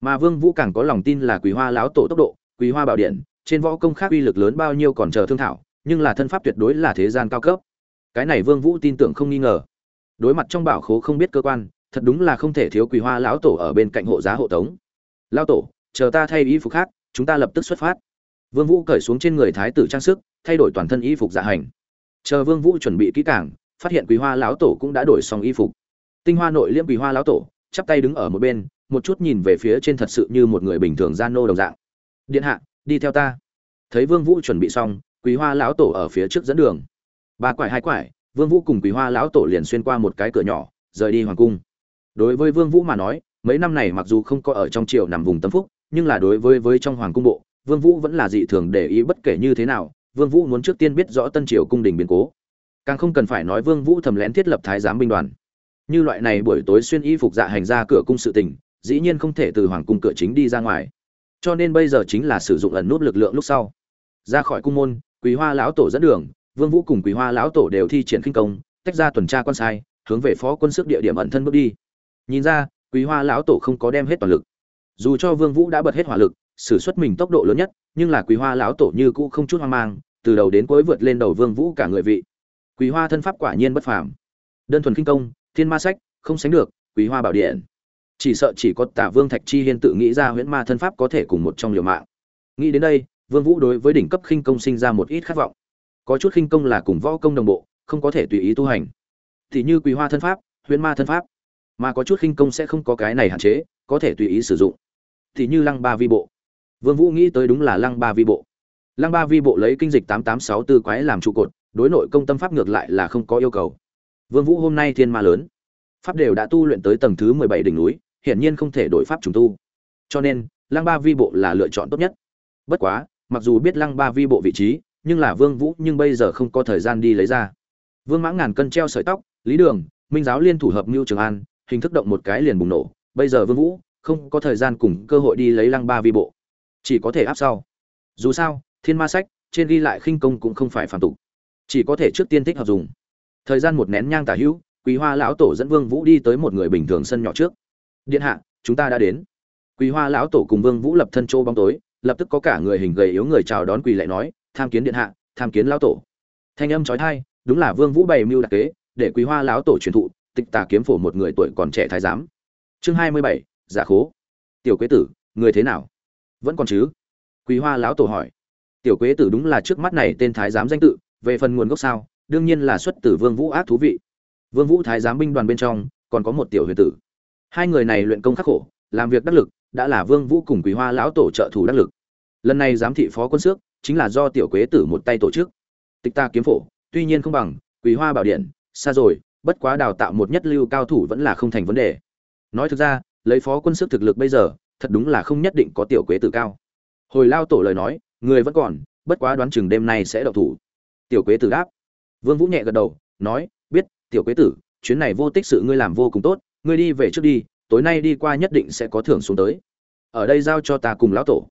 Speaker 1: Mà vương vũ càng có lòng tin là quý hoa lão tổ tốc độ, quý hoa bảo điện, trên võ công khác uy lực lớn bao nhiêu còn chờ thương thảo, nhưng là thân pháp tuyệt đối là thế gian cao cấp. Cái này vương vũ tin tưởng không nghi ngờ. Đối mặt trong bảo khố không biết cơ quan, thật đúng là không thể thiếu quý hoa lão tổ ở bên cạnh hộ giá hộ tống lao tổ, chờ ta thay y phục khác, chúng ta lập tức xuất phát. Vương vũ cởi xuống trên người thái tử trang sức, thay đổi toàn thân y phục dạ hành. Chờ vương vũ chuẩn bị kỹ càng, phát hiện quý hoa lão tổ cũng đã đổi xong y phục. Tinh hoa nội liễm quý hoa lão tổ, chắp tay đứng ở một bên, một chút nhìn về phía trên thật sự như một người bình thường gian nô đồng dạng. Điện hạ, đi theo ta. Thấy vương vũ chuẩn bị xong quý hoa lão tổ ở phía trước dẫn đường. Ba quải hai quải, vương vũ cùng quý hoa lão tổ liền xuyên qua một cái cửa nhỏ, rời đi hoàng cung. Đối với vương vũ mà nói mấy năm này mặc dù không có ở trong triều nằm vùng tâm phúc, nhưng là đối với với trong hoàng cung bộ, vương vũ vẫn là dị thường để ý bất kể như thế nào, vương vũ muốn trước tiên biết rõ tân triều cung đình biến cố. Càng không cần phải nói vương vũ thầm lén thiết lập thái giám binh đoàn. Như loại này buổi tối xuyên y phục dạ hành ra cửa cung sự tình, dĩ nhiên không thể từ hoàng cung cửa chính đi ra ngoài. Cho nên bây giờ chính là sử dụng ẩn nút lực lượng lúc sau. Ra khỏi cung môn quý hoa lão tổ dẫn đường, vương vũ cùng quý hoa lão tổ đều thi triển kinh công, tách ra tuần tra quan sai, hướng về phó quân sức địa điểm ẩn thân bước đi. Nhìn ra quý hoa lão tổ không có đem hết toàn lực. Dù cho vương vũ đã bật hết hỏa lực sử xuất mình tốc độ lớn nhất, nhưng là quý hoa lão tổ như cũ không chút hoang mang, từ đầu đến cuối vượt lên đầu vương vũ cả người vị. Quý hoa thân pháp quả nhiên bất phàm. Đơn thuần kinh công, thiên ma sách, không sánh được, quý hoa bảo điện. Chỉ sợ chỉ có tả vương thạch chi hiên tự nghĩ ra huyễn ma thân pháp có thể cùng một trong liều mạng. Nghĩ đến đây, vương vũ đối với đỉnh cấp khinh công sinh ra một ít khát vọng. Có chút khinh công là cùng võ công đồng bộ, không có thể tùy ý tu hành. Thì như quý hoa thân pháp, huyễn ma thân pháp mà có chút khinh công sẽ không có cái này hạn chế, có thể tùy ý sử dụng. Thì như lăng ba vi bộ. Vương vũ nghĩ tới đúng là lăng ba vi bộ. Lăng ba vi bộ lấy kinh dịch tám tám sáu tư quái làm trụ cột, đối nội công tâm pháp ngược lại là không có yêu cầu. Vương vũ hôm nay thiên ma lớn. Pháp đều đã tu luyện tới tầng thứ mười bảy đỉnh núi, hiển nhiên không thể đổi pháp trùng tu. Cho nên, lăng ba vi bộ là lựa chọn tốt nhất. Bất quá, mặc dù biết lăng ba vi bộ vị trí, nhưng là vương vũ nhưng bây giờ không có thời gian đi lấy ra. Vương mãng ngàn cân treo sợi tóc, lý đường, minh giáo liên thủ hợp mưu trường an hình thức động một cái liền bùng nổ. Bây giờ vương vũ không có thời gian cùng cơ hội đi lấy lăng ba vi bộ. Chỉ có thể áp sau. Dù sao, thiên ma sách trên ghi lại khinh công cũng không phải phản tục. Chỉ có thể trước tiên thích hợp dùng. Thời gian một nén nhang tả hữu, quý hoa lão tổ dẫn vương vũ đi tới một người bình thường sân nhỏ trước. Điện hạ, chúng ta đã đến. Quý hoa lão tổ cùng vương vũ lập thân chỗ bóng tối, lập tức có cả người hình gầy yếu người chào đón quỳ lại nói, tham kiến điện hạ, tham kiến lão tổ. Thanh âm chói tai, đúng là vương vũ bày mưu đặc kế, để quý hoa lão tổ truyền thụ tịch tà kiếm phổ một người tuổi còn trẻ thái giám. Chương hai mươi bảy, giả khố. Tiểu quế tử, người thế nào? Vẫn còn chứ? Quý hoa lão tổ hỏi. Tiểu quế tử đúng là trước mắt này tên thái giám danh tự, về phần nguồn gốc sao? Đương nhiên là xuất từ vương vũ ác thú vị. Vương vũ thái giám binh đoàn bên trong, còn có một tiểu huyền tử. Hai người này luyện công khắc khổ, làm việc đắc lực, đã là vương vũ cùng quý hoa lão tổ trợ thủ đắc lực. Lần này giám thị phó quân xước, chính là do tiểu quế tử một tay tổ chức. Tịch ta kiếm phổ, tuy nhiên không bằng quý hoa bảo điện, xa rồi bất quá đào tạo một nhất lưu cao thủ vẫn là không thành vấn đề. Nói thực ra, lấy phó quân sức thực lực bây giờ, thật đúng là không nhất định có tiểu quế tử cao. Hồi lao tổ lời nói, người vẫn còn, bất quá đoán chừng đêm nay sẽ đậu thủ. Tiểu quế tử đáp. Vương vũ nhẹ gật đầu, nói, biết, tiểu quế tử, chuyến này vô tích sự ngươi làm vô cùng tốt, ngươi đi về trước đi, tối nay đi qua nhất định sẽ có thưởng xuống tới. Ở đây giao cho ta cùng lão tổ.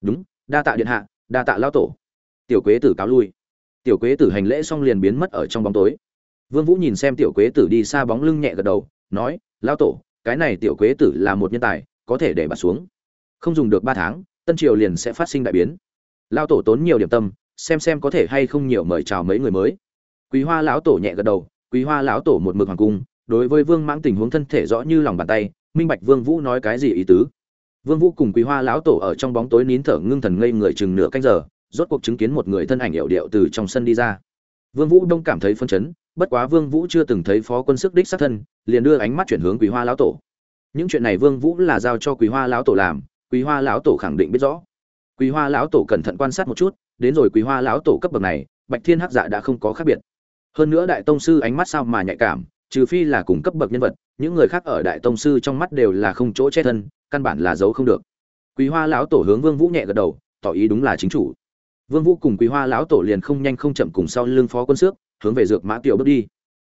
Speaker 1: Đúng, đa tạ điện hạ, đa tạ lão tổ. Tiểu quế tử cáo lui. Tiểu quế tử hành lễ xong liền biến mất ở trong bóng tối vương vũ nhìn xem tiểu quế tử đi xa bóng lưng nhẹ gật đầu, nói, lão tổ, cái này tiểu quế tử là một nhân tài, có thể để bà xuống. Không dùng được ba tháng, tân triều liền sẽ phát sinh đại biến. Lão tổ tốn nhiều điểm tâm, xem xem có thể hay không nhiều mời chào mấy người mới. Quý hoa lão tổ nhẹ gật đầu, quý hoa lão tổ một mực hoàng cung, đối với vương mãng tình huống thân thể rõ như lòng bàn tay, minh bạch vương vũ nói cái gì ý tứ. Vương vũ cùng quý hoa lão tổ ở trong bóng tối nín thở ngưng thần ngây người chừng nửa canh giờ, rốt cuộc chứng kiến một người thân ảnh hiệu điệu từ trong sân đi ra. Vương vũ đông cảm thấy phấn chấn bất quá vương vũ chưa từng thấy phó quân sức đích sát thân, liền đưa ánh mắt chuyển hướng quý hoa lão tổ. Những chuyện này vương vũ là giao cho quý hoa lão tổ làm quý hoa lão tổ khẳng định biết rõ. Quý hoa lão tổ cẩn thận quan sát một chút, đến rồi quý hoa lão tổ cấp bậc này, bạch thiên hắc dạ đã không có khác biệt. Hơn nữa đại tông sư ánh mắt sao mà nhạy cảm, trừ phi là cùng cấp bậc nhân vật, những người khác ở đại tông sư trong mắt đều là không chỗ che thân, căn bản là giấu không được. Quý hoa lão tổ hướng vương vũ nhẹ gật đầu, tỏ ý đúng là chính chủ. Vương vũ cùng quý hoa lão tổ liền không nhanh không chậm cùng sau lưng phó quân sước hướng về dược mã tiểu bước đi.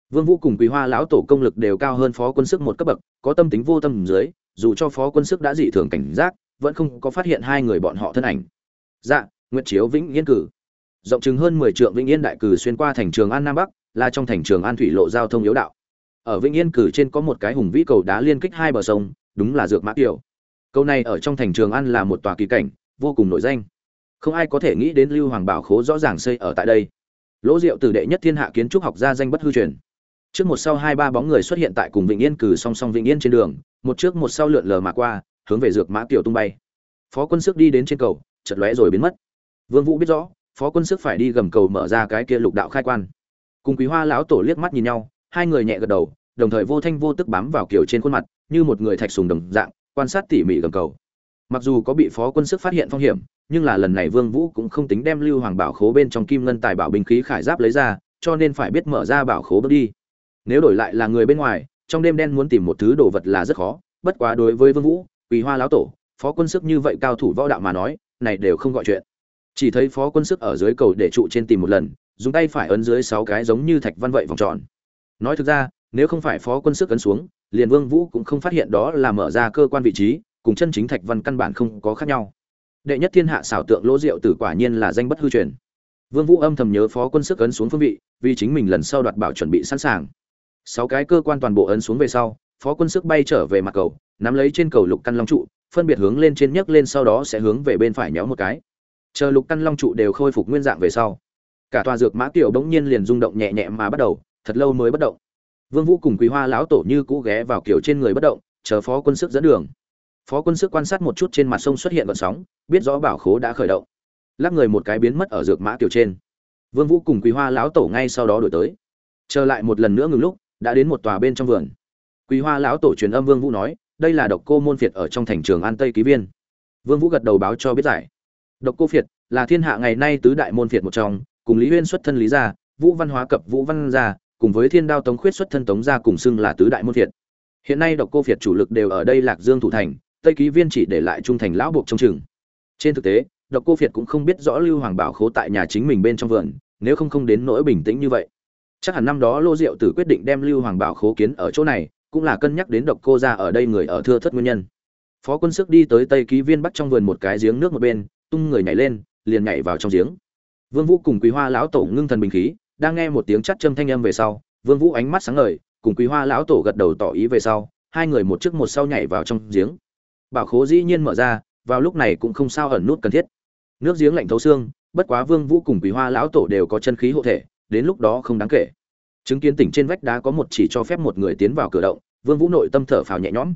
Speaker 1: Vương vũ cùng quý hoa lão tổ công lực đều cao hơn phó quân sức một cấp bậc, có tâm tính vô tâm dưới, dù cho phó quân sức đã dị thường cảnh giác, vẫn không có phát hiện hai người bọn họ thân ảnh. Dạ nguyệt chiếu vĩnh yên cử. Rộng chừng hơn 10 trượng vĩnh yên đại cử xuyên qua thành trường an nam bắc, là trong thành trường an thủy lộ giao thông yếu đạo. Ở vĩnh yên cử trên có một cái hùng vĩ cầu đá liên kích hai bờ sông, đúng là dược mã tiểu câu này ở trong thành trường an là một tòa kỳ cảnh, vô cùng nổi danh. Không ai có thể nghĩ đến lưu hoàng bảo khố rõ ràng xây ở tại đây lỗ diệu từ đệ nhất thiên hạ kiến trúc học gia danh bất hư truyền. Trước một sau hai ba bóng người xuất hiện tại cùng vịnh yên cử song song vịnh yên trên đường, một trước một sau lượn lờ mà qua, hướng về dược mã tiểu tung bay. Phó quân sức đi đến trên cầu chật lóe rồi biến mất. Vương vũ biết rõ, phó quân sức phải đi gầm cầu mở ra cái kia lục đạo khai quan. Cùng quý hoa lão tổ liếc mắt nhìn nhau, hai người nhẹ gật đầu, đồng thời vô thanh vô tức bám vào kiểu trên khuôn mặt, như một người thạch sùng đồng dạng, quan sát tỉ mỉ gầm cầu. Mặc dù có bị phó quân sức phát hiện phong hiểm nhưng là lần này vương vũ cũng không tính đem lưu hoàng bảo khố bên trong kim ngân tài bảo binh khí khải giáp lấy ra, cho nên phải biết mở ra bảo khố bước đi. Nếu đổi lại là người bên ngoài, trong đêm đen muốn tìm một thứ đồ vật là rất khó, bất quá đối với vương vũ, quỳ hoa lão tổ, phó quân sức như vậy cao thủ võ đạo mà nói, này đều không gọi chuyện. Chỉ thấy phó quân sức ở dưới cầu để trụ trên tìm một lần, dùng tay phải ấn dưới sáu cái giống như thạch văn vậy vòng tròn. Nói thực ra, nếu không phải phó quân sức ấn xuống, liền vương vũ cũng không phát hiện đó là mở ra cơ quan vị trí, cùng chân chính thạch văn căn bản không có khác nhau đệ nhất thiên hạ xảo tượng lỗ rượu tử quả nhiên là danh bất hư truyền. Vương vũ âm thầm nhớ phó quân sức ấn xuống phương vị, vì chính mình lần sau đoạt bảo chuẩn bị sẵn sàng. Sáu cái cơ quan toàn bộ ấn xuống về sau, phó quân sức bay trở về mặt cầu, nắm lấy trên cầu lục căn long trụ, phân biệt hướng lên trên nhấc lên sau đó sẽ hướng về bên phải nhéo một cái. Chờ lục căn long trụ đều khôi phục nguyên dạng về sau, cả tòa dược mã tiểu bỗng nhiên liền rung động nhẹ nhẹ mà bắt đầu, thật lâu mới bất động. Vương vũ cùng quý hoa lão tổ như cũ ghé vào kiểu trên người bất động, chờ phó quân sức dẫn đường phó quân sức quan sát một chút trên mặt sông xuất hiện gợn sóng, biết rõ bảo khố đã khởi động. Lắc người một cái biến mất ở dược mã tiểu trên. Vương vũ cùng quý hoa lão tổ ngay sau đó đổi tới. Trở lại một lần nữa ngừng lúc, đã đến một tòa bên trong vườn. Quý hoa lão tổ truyền âm vương vũ nói, đây là độc cô môn phiệt ở trong thành trường an tây ký viên. Vương vũ gật đầu báo cho biết giải. Độc cô phiệt là thiên hạ ngày nay tứ đại môn phiệt một trong, cùng lý huyên xuất thân lý gia, vũ văn hóa cập vũ văn gia, cùng với thiên đao tống khuyết xuất thân tống gia cùng xưng là tứ đại môn phiệt. Hiện nay độc cô phiệt chủ lực đều ở đây lạc dương thủ thành tây ký viên chỉ để lại trung thành lão buộc trong trường trên thực tế, độc cô Việt cũng không biết rõ lưu hoàng bảo khố tại nhà chính mình bên trong vườn, nếu không không đến nỗi bình tĩnh như vậy. Chắc hẳn năm đó lô diệu tử quyết định đem lưu hoàng bảo khố kiến ở chỗ này, cũng là cân nhắc đến độc cô ra ở đây người ở thưa thất nguyên nhân. Phó quân sức đi tới tây ký viên bắt trong vườn một cái giếng nước một bên, tung người nhảy lên, liền nhảy vào trong giếng. Vương vũ cùng quý hoa lão tổ ngưng thần bình khí, đang nghe một tiếng chắt châm thanh âm về sau, vương vũ ánh mắt sáng ngời, cùng quý hoa lão tổ gật đầu tỏ ý về sau, hai người một trước một sau nhảy vào trong giếng bảo khố dĩ nhiên mở ra, vào lúc này cũng không sao ẩn nút cần thiết. Nước giếng lạnh thấu xương, bất quá vương vũ cùng quý hoa lão tổ đều có chân khí hộ thể, đến lúc đó không đáng kể. Chứng kiến tỉnh trên vách đá có một chỉ cho phép một người tiến vào cửa động, vương vũ nội tâm thở phào nhẹ nhõm.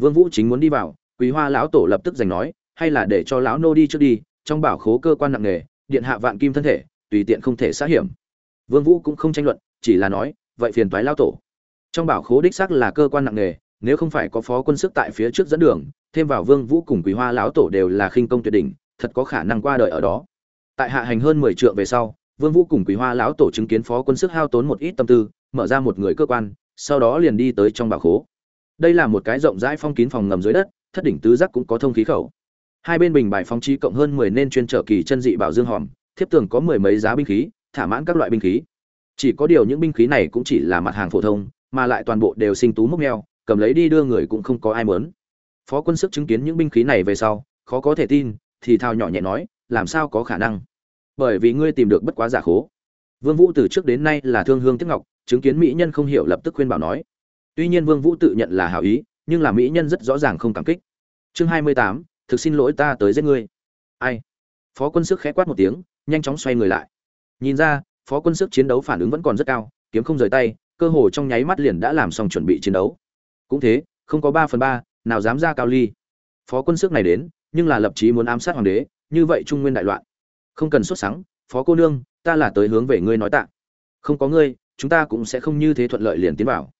Speaker 1: Vương vũ chính muốn đi vào quý hoa lão tổ lập tức giành nói, hay là để cho lão nô đi trước đi, trong bảo khố cơ quan nặng nghề điện hạ vạn kim thân thể, tùy tiện không thể sát hiểm. Vương vũ cũng không tranh luận, chỉ là nói, vậy phiền toái lão tổ. Trong bảo khố đích xác là cơ quan nặng nghề nếu không phải có phó quân sức tại phía trước dẫn đường thêm vào vương vũ cùng quý hoa lão tổ đều là khinh công tuyệt đỉnh, thật có khả năng qua đời ở đó. Tại hạ hành hơn 10 trượng về sau, vương vũ cùng quý hoa lão tổ chứng kiến phó quân sức hao tốn một ít tâm tư, mở ra một người cơ quan, sau đó liền đi tới trong bảo khố. Đây là một cái rộng rãi phong kín phòng ngầm dưới đất, thất đỉnh tứ giác cũng có thông khí khẩu. Hai bên bình bài phóng trí cộng hơn 10 nên chuyên trở kỳ chân dị bảo dương hòm, thiếp tường có mười mấy giá binh khí, thả mãn các loại binh khí. Chỉ có điều những binh khí này cũng chỉ là mặt hàng phổ thông, mà lại toàn bộ đều sinh tú mốc meo, cầm lấy đi đưa người cũng không có ai muốn phó quân sức chứng kiến những binh khí này về sau khó có thể tin thì thao nhỏ nhẹ nói làm sao có khả năng? Bởi vì ngươi tìm được bất quá giả khố. Vương vũ từ trước đến nay là thương hương tiếc ngọc chứng kiến mỹ nhân không hiểu lập tức khuyên bảo nói. Tuy nhiên vương vũ tự nhận là hảo ý nhưng là mỹ nhân rất rõ ràng không cảm kích. Chương 28, thực xin lỗi ta tới giết ngươi. Ai? Phó quân sức khẽ quát một tiếng nhanh chóng xoay người lại. Nhìn ra phó quân sức chiến đấu phản ứng vẫn còn rất cao kiếm không rời tay cơ hồ trong nháy mắt liền đã làm xong chuẩn bị chiến đấu. Cũng thế không có ba phần ba nào dám ra cao ly. Phó quân sức này đến, nhưng là lập chí muốn ám sát hoàng đế, như vậy trung nguyên đại loạn. Không cần xuất sáng phó cô nương, ta là tới hướng về ngươi nói tạ. Không có ngươi, chúng ta cũng sẽ không như thế thuận lợi liền tiến vào.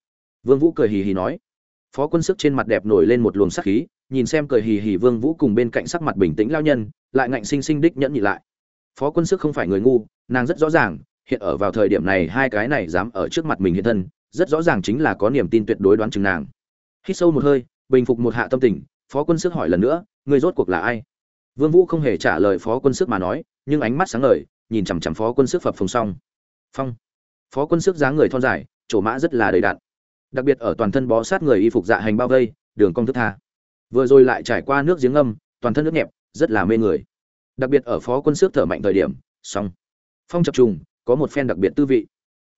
Speaker 1: Vương vũ cười hì hì nói. Phó quân sức trên mặt đẹp nổi lên một luồng sắc khí, nhìn xem cười hì hì vương vũ cùng bên cạnh sắc mặt bình tĩnh lao nhân, lại ngạnh sinh sinh đích nhẫn nhị lại. Phó quân sức không phải người ngu, nàng rất rõ ràng, hiện ở vào thời điểm này hai cái này dám ở trước mặt mình hiện thân, rất rõ ràng chính là có niềm tin tuyệt đối đoán chừng nàng. Hít sâu một hơi bình phục một hạ tâm tình, phó quân sức hỏi lần nữa người rốt cuộc là ai? Vương vũ không hề trả lời phó quân sức mà nói, nhưng ánh mắt sáng ngời, nhìn chằm chằm phó quân sức phập phồng xong. Phong. Phó quân sức dáng người thon dài, chỗ mã rất là đầy đặn. Đặc biệt ở toàn thân bó sát người y phục dạ hành bao vây, đường cong thức tha. Vừa rồi lại trải qua nước giếng âm toàn thân nước nhẹp, rất là mê người. Đặc biệt ở phó quân sức thở mạnh thời điểm, xong. Phong chập trùng, có một phen đặc biệt tư vị.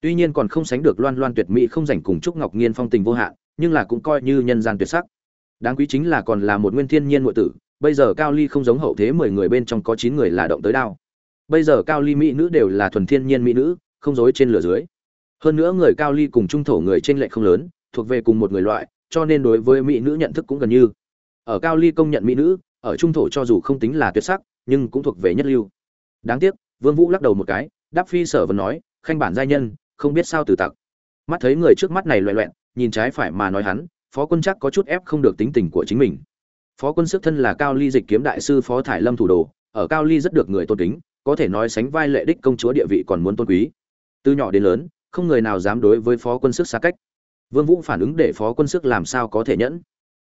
Speaker 1: Tuy nhiên còn không sánh được loan loan tuyệt mỹ không rảnh cùng trúc ngọc nghiên phong tình vô hạn, nhưng là cũng coi như nhân gian tuyệt sắc đáng quý chính là còn là một nguyên thiên nhiên nội tử, bây giờ cao ly không giống hậu thế mười người bên trong có chín người là động tới đao. Bây giờ cao ly mỹ nữ đều là thuần thiên nhiên mỹ nữ, không dối trên lửa dưới. Hơn nữa người cao ly cùng trung thổ người trên lệch không lớn, thuộc về cùng một người loại, cho nên đối với mỹ nữ nhận thức cũng gần như. Ở cao ly công nhận mỹ nữ, ở trung thổ cho dù không tính là tuyệt sắc, nhưng cũng thuộc về nhất lưu. Đáng tiếc, vương vũ lắc đầu một cái, đáp phi sở vẫn nói, khanh bản giai nhân, không biết sao từ tặc. Mắt thấy người trước mắt này loẹ loẹn, nhìn trái phải mà nói hắn phó quân chắc có chút ép không được tính tình của chính mình. Phó quân sức thân là cao ly dịch kiếm đại sư phó thải lâm thủ đồ, ở cao ly rất được người tôn kính, có thể nói sánh vai lệ đích công chúa địa vị còn muốn tôn quý. Từ nhỏ đến lớn, không người nào dám đối với phó quân sức xa cách. Vương vũ phản ứng để phó quân sức làm sao có thể nhẫn.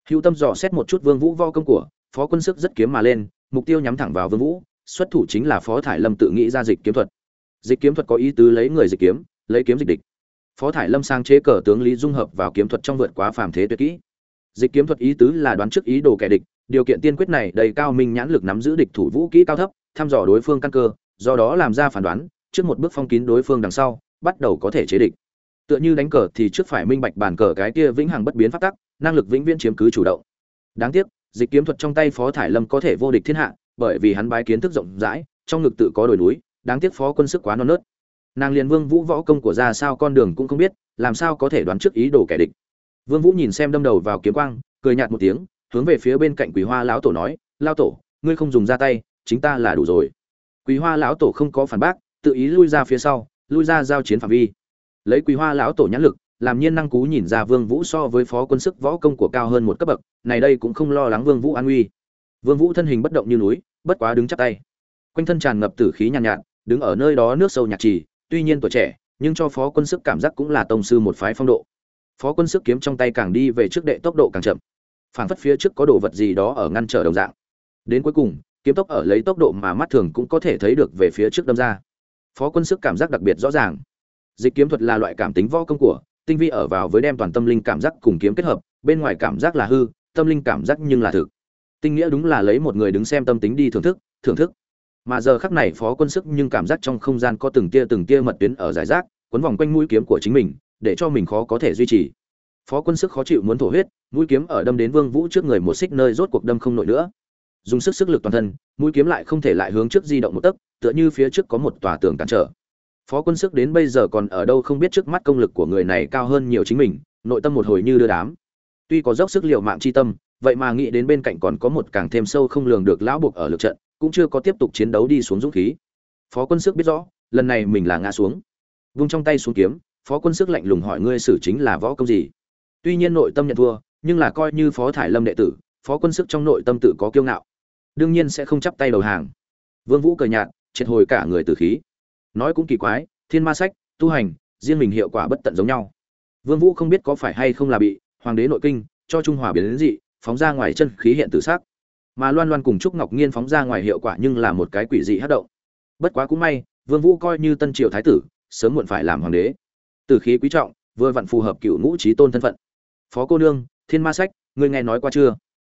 Speaker 1: Hữu tâm dò xét một chút vương vũ vo công của, phó quân sức rất kiếm mà lên, mục tiêu nhắm thẳng vào vương vũ, xuất thủ chính là phó thải lâm tự nghĩ ra dịch kiếm thuật. Dịch kiếm thuật có ý tứ lấy người dịch kiếm, lấy kiếm dịch địch phó thải lâm sang chế cờ tướng lý dung hợp vào kiếm thuật trong vượt quá phàm thế tuyệt kỹ. Dịch kiếm thuật ý tứ là đoán trước ý đồ kẻ địch, điều kiện tiên quyết này đầy cao minh nhãn lực nắm giữ địch thủ vũ kỹ cao thấp, thăm dò đối phương căn cơ, do đó làm ra phản đoán, trước một bước phong kín đối phương đằng sau, bắt đầu có thể chế địch. Tựa như đánh cờ thì trước phải minh bạch bàn cờ cái kia vĩnh hằng bất biến phát tắc, năng lực vĩnh viễn chiếm cứ chủ động. Đáng tiếc, dịch kiếm thuật trong tay phó thải lâm có thể vô địch thiên hạ, bởi vì hắn bái kiến thức rộng rãi, trong ngực tự có đồi núi, đáng tiếc phó quân sức quá non nớt nàng liền vương vũ võ công của ra sao con đường cũng không biết làm sao có thể đoán trước ý đồ kẻ địch. Vương vũ nhìn xem đâm đầu vào kiếm quang cười nhạt một tiếng hướng về phía bên cạnh quỳ hoa lão tổ nói lão tổ ngươi không dùng ra tay chính ta là đủ rồi. Quỳ hoa lão tổ không có phản bác tự ý lui ra phía sau lui ra giao chiến phạm vi. Lấy quỳ hoa lão tổ nhãn lực làm nhiên năng cú nhìn ra vương vũ so với phó quân sức võ công của cao hơn một cấp bậc này đây cũng không lo lắng vương vũ an nguy. Vương vũ thân hình bất động như núi bất quá đứng chắp tay. Quanh thân tràn ngập tử khí nhàn nhạt, nhạt đứng ở nơi đó nước sâu nhạt trì tuy nhiên tuổi trẻ, nhưng cho phó quân sức cảm giác cũng là tông sư một phái phong độ. Phó quân sức kiếm trong tay càng đi về trước đệ tốc độ càng chậm. Phảng phất phía trước có đồ vật gì đó ở ngăn trở đồng dạng. Đến cuối cùng, kiếm tốc ở lấy tốc độ mà mắt thường cũng có thể thấy được về phía trước đâm ra. Phó quân sức cảm giác đặc biệt rõ ràng. Dịch kiếm thuật là loại cảm tính võ công của, tinh vi ở vào với đem toàn tâm linh cảm giác cùng kiếm kết hợp, bên ngoài cảm giác là hư, tâm linh cảm giác nhưng là thực. Tinh nghĩa đúng là lấy một người đứng xem tâm tính đi thưởng thức thưởng thức mà giờ khắc này phó quân sức nhưng cảm giác trong không gian có từng tia từng tia mật tuyến ở giải rác quấn vòng quanh mũi kiếm của chính mình, để cho mình khó có thể duy trì. Phó quân sức khó chịu muốn thổ huyết, mũi kiếm ở đâm đến vương vũ trước người một xích nơi rốt cuộc đâm không nổi nữa. Dùng sức sức lực toàn thân, mũi kiếm lại không thể lại hướng trước di động một tấc, tựa như phía trước có một tòa tường cản trở. Phó quân sức đến bây giờ còn ở đâu không biết trước mắt công lực của người này cao hơn nhiều chính mình, nội tâm một hồi như đưa đám. Tuy có dốc sức liệu mạng chi tâm, vậy mà nghĩ đến bên cạnh còn có một càng thêm sâu không lường được lão buộc ở lực trận cũng chưa có tiếp tục chiến đấu đi xuống dũng khí. Phó quân sức biết rõ, lần này mình là ngã xuống. Vung trong tay xuống kiếm, phó quân sức lạnh lùng hỏi ngươi xử chính là võ công gì? Tuy nhiên nội tâm nhận thua, nhưng là coi như phó thải lâm đệ tử, phó quân sức trong nội tâm tự có kiêu ngạo. Đương nhiên sẽ không chắp tay đầu hàng. Vương vũ cờ nhạt, triệt hồi cả người từ khí. Nói cũng kỳ quái, thiên ma sách, tu hành, riêng mình hiệu quả bất tận giống nhau. Vương vũ không biết có phải hay không là bị hoàng đế nội kinh, cho trung hòa biến đến dị, phóng ra ngoài chân khí hiện tử sắc mà loan loan cùng trúc ngọc nghiên phóng ra ngoài hiệu quả nhưng là một cái quỷ dị hát động. Bất quá cũng may, vương vũ coi như tân triều thái tử, sớm muộn phải làm hoàng đế. Tử khí quý trọng, vừa vặn phù hợp cựu ngũ trí tôn thân phận. Phó cô nương, thiên ma sách, ngươi nghe nói qua chưa?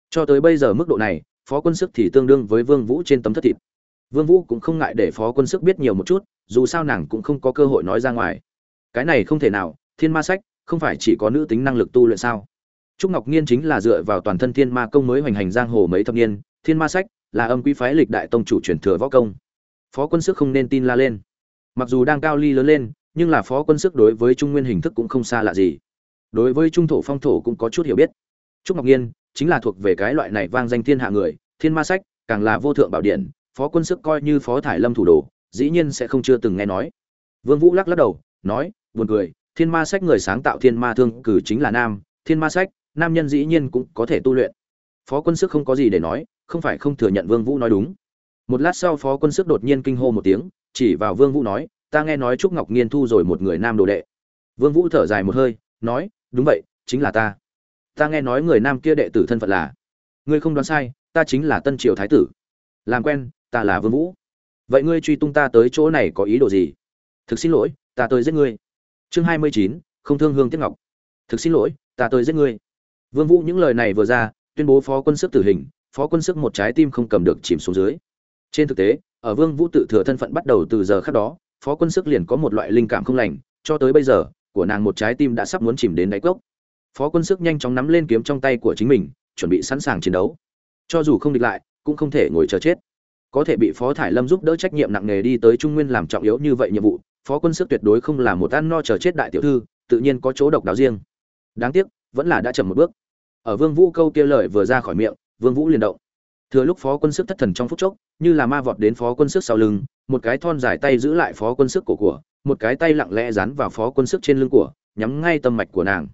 Speaker 1: Cho tới bây giờ mức độ này, phó quân sức thì tương đương với vương vũ trên tấm thất thịt. Vương vũ cũng không ngại để phó quân sức biết nhiều một chút, dù sao nàng cũng không có cơ hội nói ra ngoài. Cái này không thể nào, thiên ma sách, không phải chỉ có nữ tính năng lực tu luyện sao? Trúc ngọc nhiên chính là dựa vào toàn thân thiên ma công mới hoành hành giang hồ mấy thập niên thiên ma sách là âm quý phái lịch đại tông chủ truyền thừa võ công. Phó quân sức không nên tin la lên. Mặc dù đang cao ly lớn lên nhưng là phó quân sức đối với trung nguyên hình thức cũng không xa lạ gì. Đối với trung thổ phong thổ cũng có chút hiểu biết. Trúc ngọc nhiên chính là thuộc về cái loại này vang danh thiên hạ người thiên ma sách càng là vô thượng bảo điển, phó quân sức coi như phó thải lâm thủ đồ dĩ nhiên sẽ không chưa từng nghe nói. Vương vũ lắc lắc đầu nói buồn cười thiên ma sách người sáng tạo thiên ma thương cử chính là nam thiên ma sách nam nhân dĩ nhiên cũng có thể tu luyện. Phó quân sức không có gì để nói, không phải không thừa nhận vương vũ nói đúng. Một lát sau phó quân sức đột nhiên kinh hô một tiếng, chỉ vào vương vũ nói, ta nghe nói trúc ngọc nghiên thu rồi một người nam đồ đệ. Vương vũ thở dài một hơi, nói, đúng vậy, chính là ta. Ta nghe nói người nam kia đệ tử thân phận là ngươi không đoán sai, ta chính là tân triều thái tử. Làm quen, ta là vương vũ. Vậy ngươi truy tung ta tới chỗ này có ý đồ gì? Thực xin lỗi, ta tới giết ngươi. Chương hai mươi chín, không thương hương tiếc ngọc. Thực xin lỗi, ta tới giết ngươi vương vũ những lời này vừa ra, tuyên bố phó quân sức tử hình, phó quân sức một trái tim không cầm được chìm xuống dưới. Trên thực tế, ở vương vũ tự thừa thân phận bắt đầu từ giờ khắc đó, phó quân sức liền có một loại linh cảm không lành, cho tới bây giờ, của nàng một trái tim đã sắp muốn chìm đến đáy cốc. Phó quân sức nhanh chóng nắm lên kiếm trong tay của chính mình, chuẩn bị sẵn sàng chiến đấu. Cho dù không địch lại, cũng không thể ngồi chờ chết. Có thể bị phó thải lâm giúp đỡ trách nhiệm nặng nề đi tới trung nguyên làm trọng yếu như vậy nhiệm vụ, phó quân sức tuyệt đối không là một ăn no chờ chết đại tiểu thư, tự nhiên có chỗ độc đáo riêng. Đáng tiếc, vẫn là đã chậm một bước ở vương vũ câu kia lời vừa ra khỏi miệng, vương vũ liền động. Thừa lúc phó quân sức thất thần trong phút chốc, như là ma vọt đến phó quân sức sau lưng, một cái thon dài tay giữ lại phó quân sức cổ của, một cái tay lặng lẽ dán vào phó quân sức trên lưng của, nhắm ngay tâm mạch của nàng.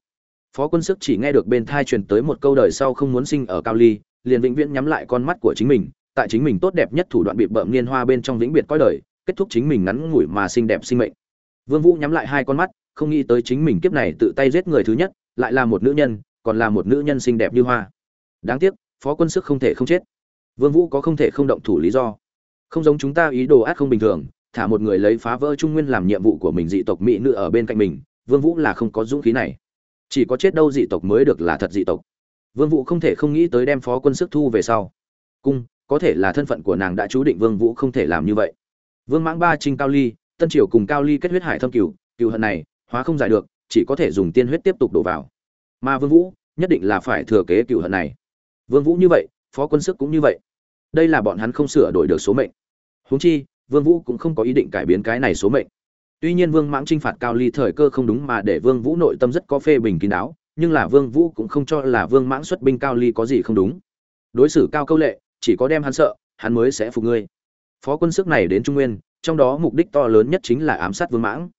Speaker 1: Phó quân sức chỉ nghe được bên thai truyền tới một câu đời sau không muốn sinh ở cao ly, liền vĩnh viễn nhắm lại con mắt của chính mình, tại chính mình tốt đẹp nhất thủ đoạn bị bợm niên hoa bên trong vĩnh biệt coi đời, kết thúc chính mình ngắn ngủi mà xinh đẹp sinh mệnh. Vương vũ nhắm lại hai con mắt, không nghĩ tới chính mình kiếp này tự tay giết người thứ nhất, lại là một nữ nhân còn là một nữ nhân xinh đẹp như hoa. Đáng tiếc, phó quân sức không thể không chết. Vương vũ có không thể không động thủ lý do. Không giống chúng ta ý đồ ác không bình thường, thả một người lấy phá vỡ trung nguyên làm nhiệm vụ của mình dị tộc mỹ nữ ở bên cạnh mình, vương vũ là không có dũng khí này. Chỉ có chết đâu dị tộc mới được là thật dị tộc. Vương vũ không thể không nghĩ tới đem phó quân sức thu về sau. Cung, có thể là thân phận của nàng đã chú định vương vũ không thể làm như vậy. Vương mãng ba trinh cao ly, tân triều cùng cao ly kết huyết hải thâm cửu cửu hận này, hóa không giải được, chỉ có thể dùng tiên huyết tiếp tục đổ vào mà vương vũ nhất định là phải thừa kế cửu hận này. Vương vũ như vậy, phó quân sức cũng như vậy. Đây là bọn hắn không sửa đổi được số mệnh. Huống chi, vương vũ cũng không có ý định cải biến cái này số mệnh. Tuy nhiên vương mãng trinh phạt cao ly thời cơ không đúng mà để vương vũ nội tâm rất có phê bình kín đáo, nhưng là vương vũ cũng không cho là vương mãng xuất binh cao ly có gì không đúng. Đối xử cao câu lệ, chỉ có đem hắn sợ, hắn mới sẽ phục ngươi. Phó quân sức này đến trung nguyên, trong đó mục đích to lớn nhất chính là ám sát vương mãng.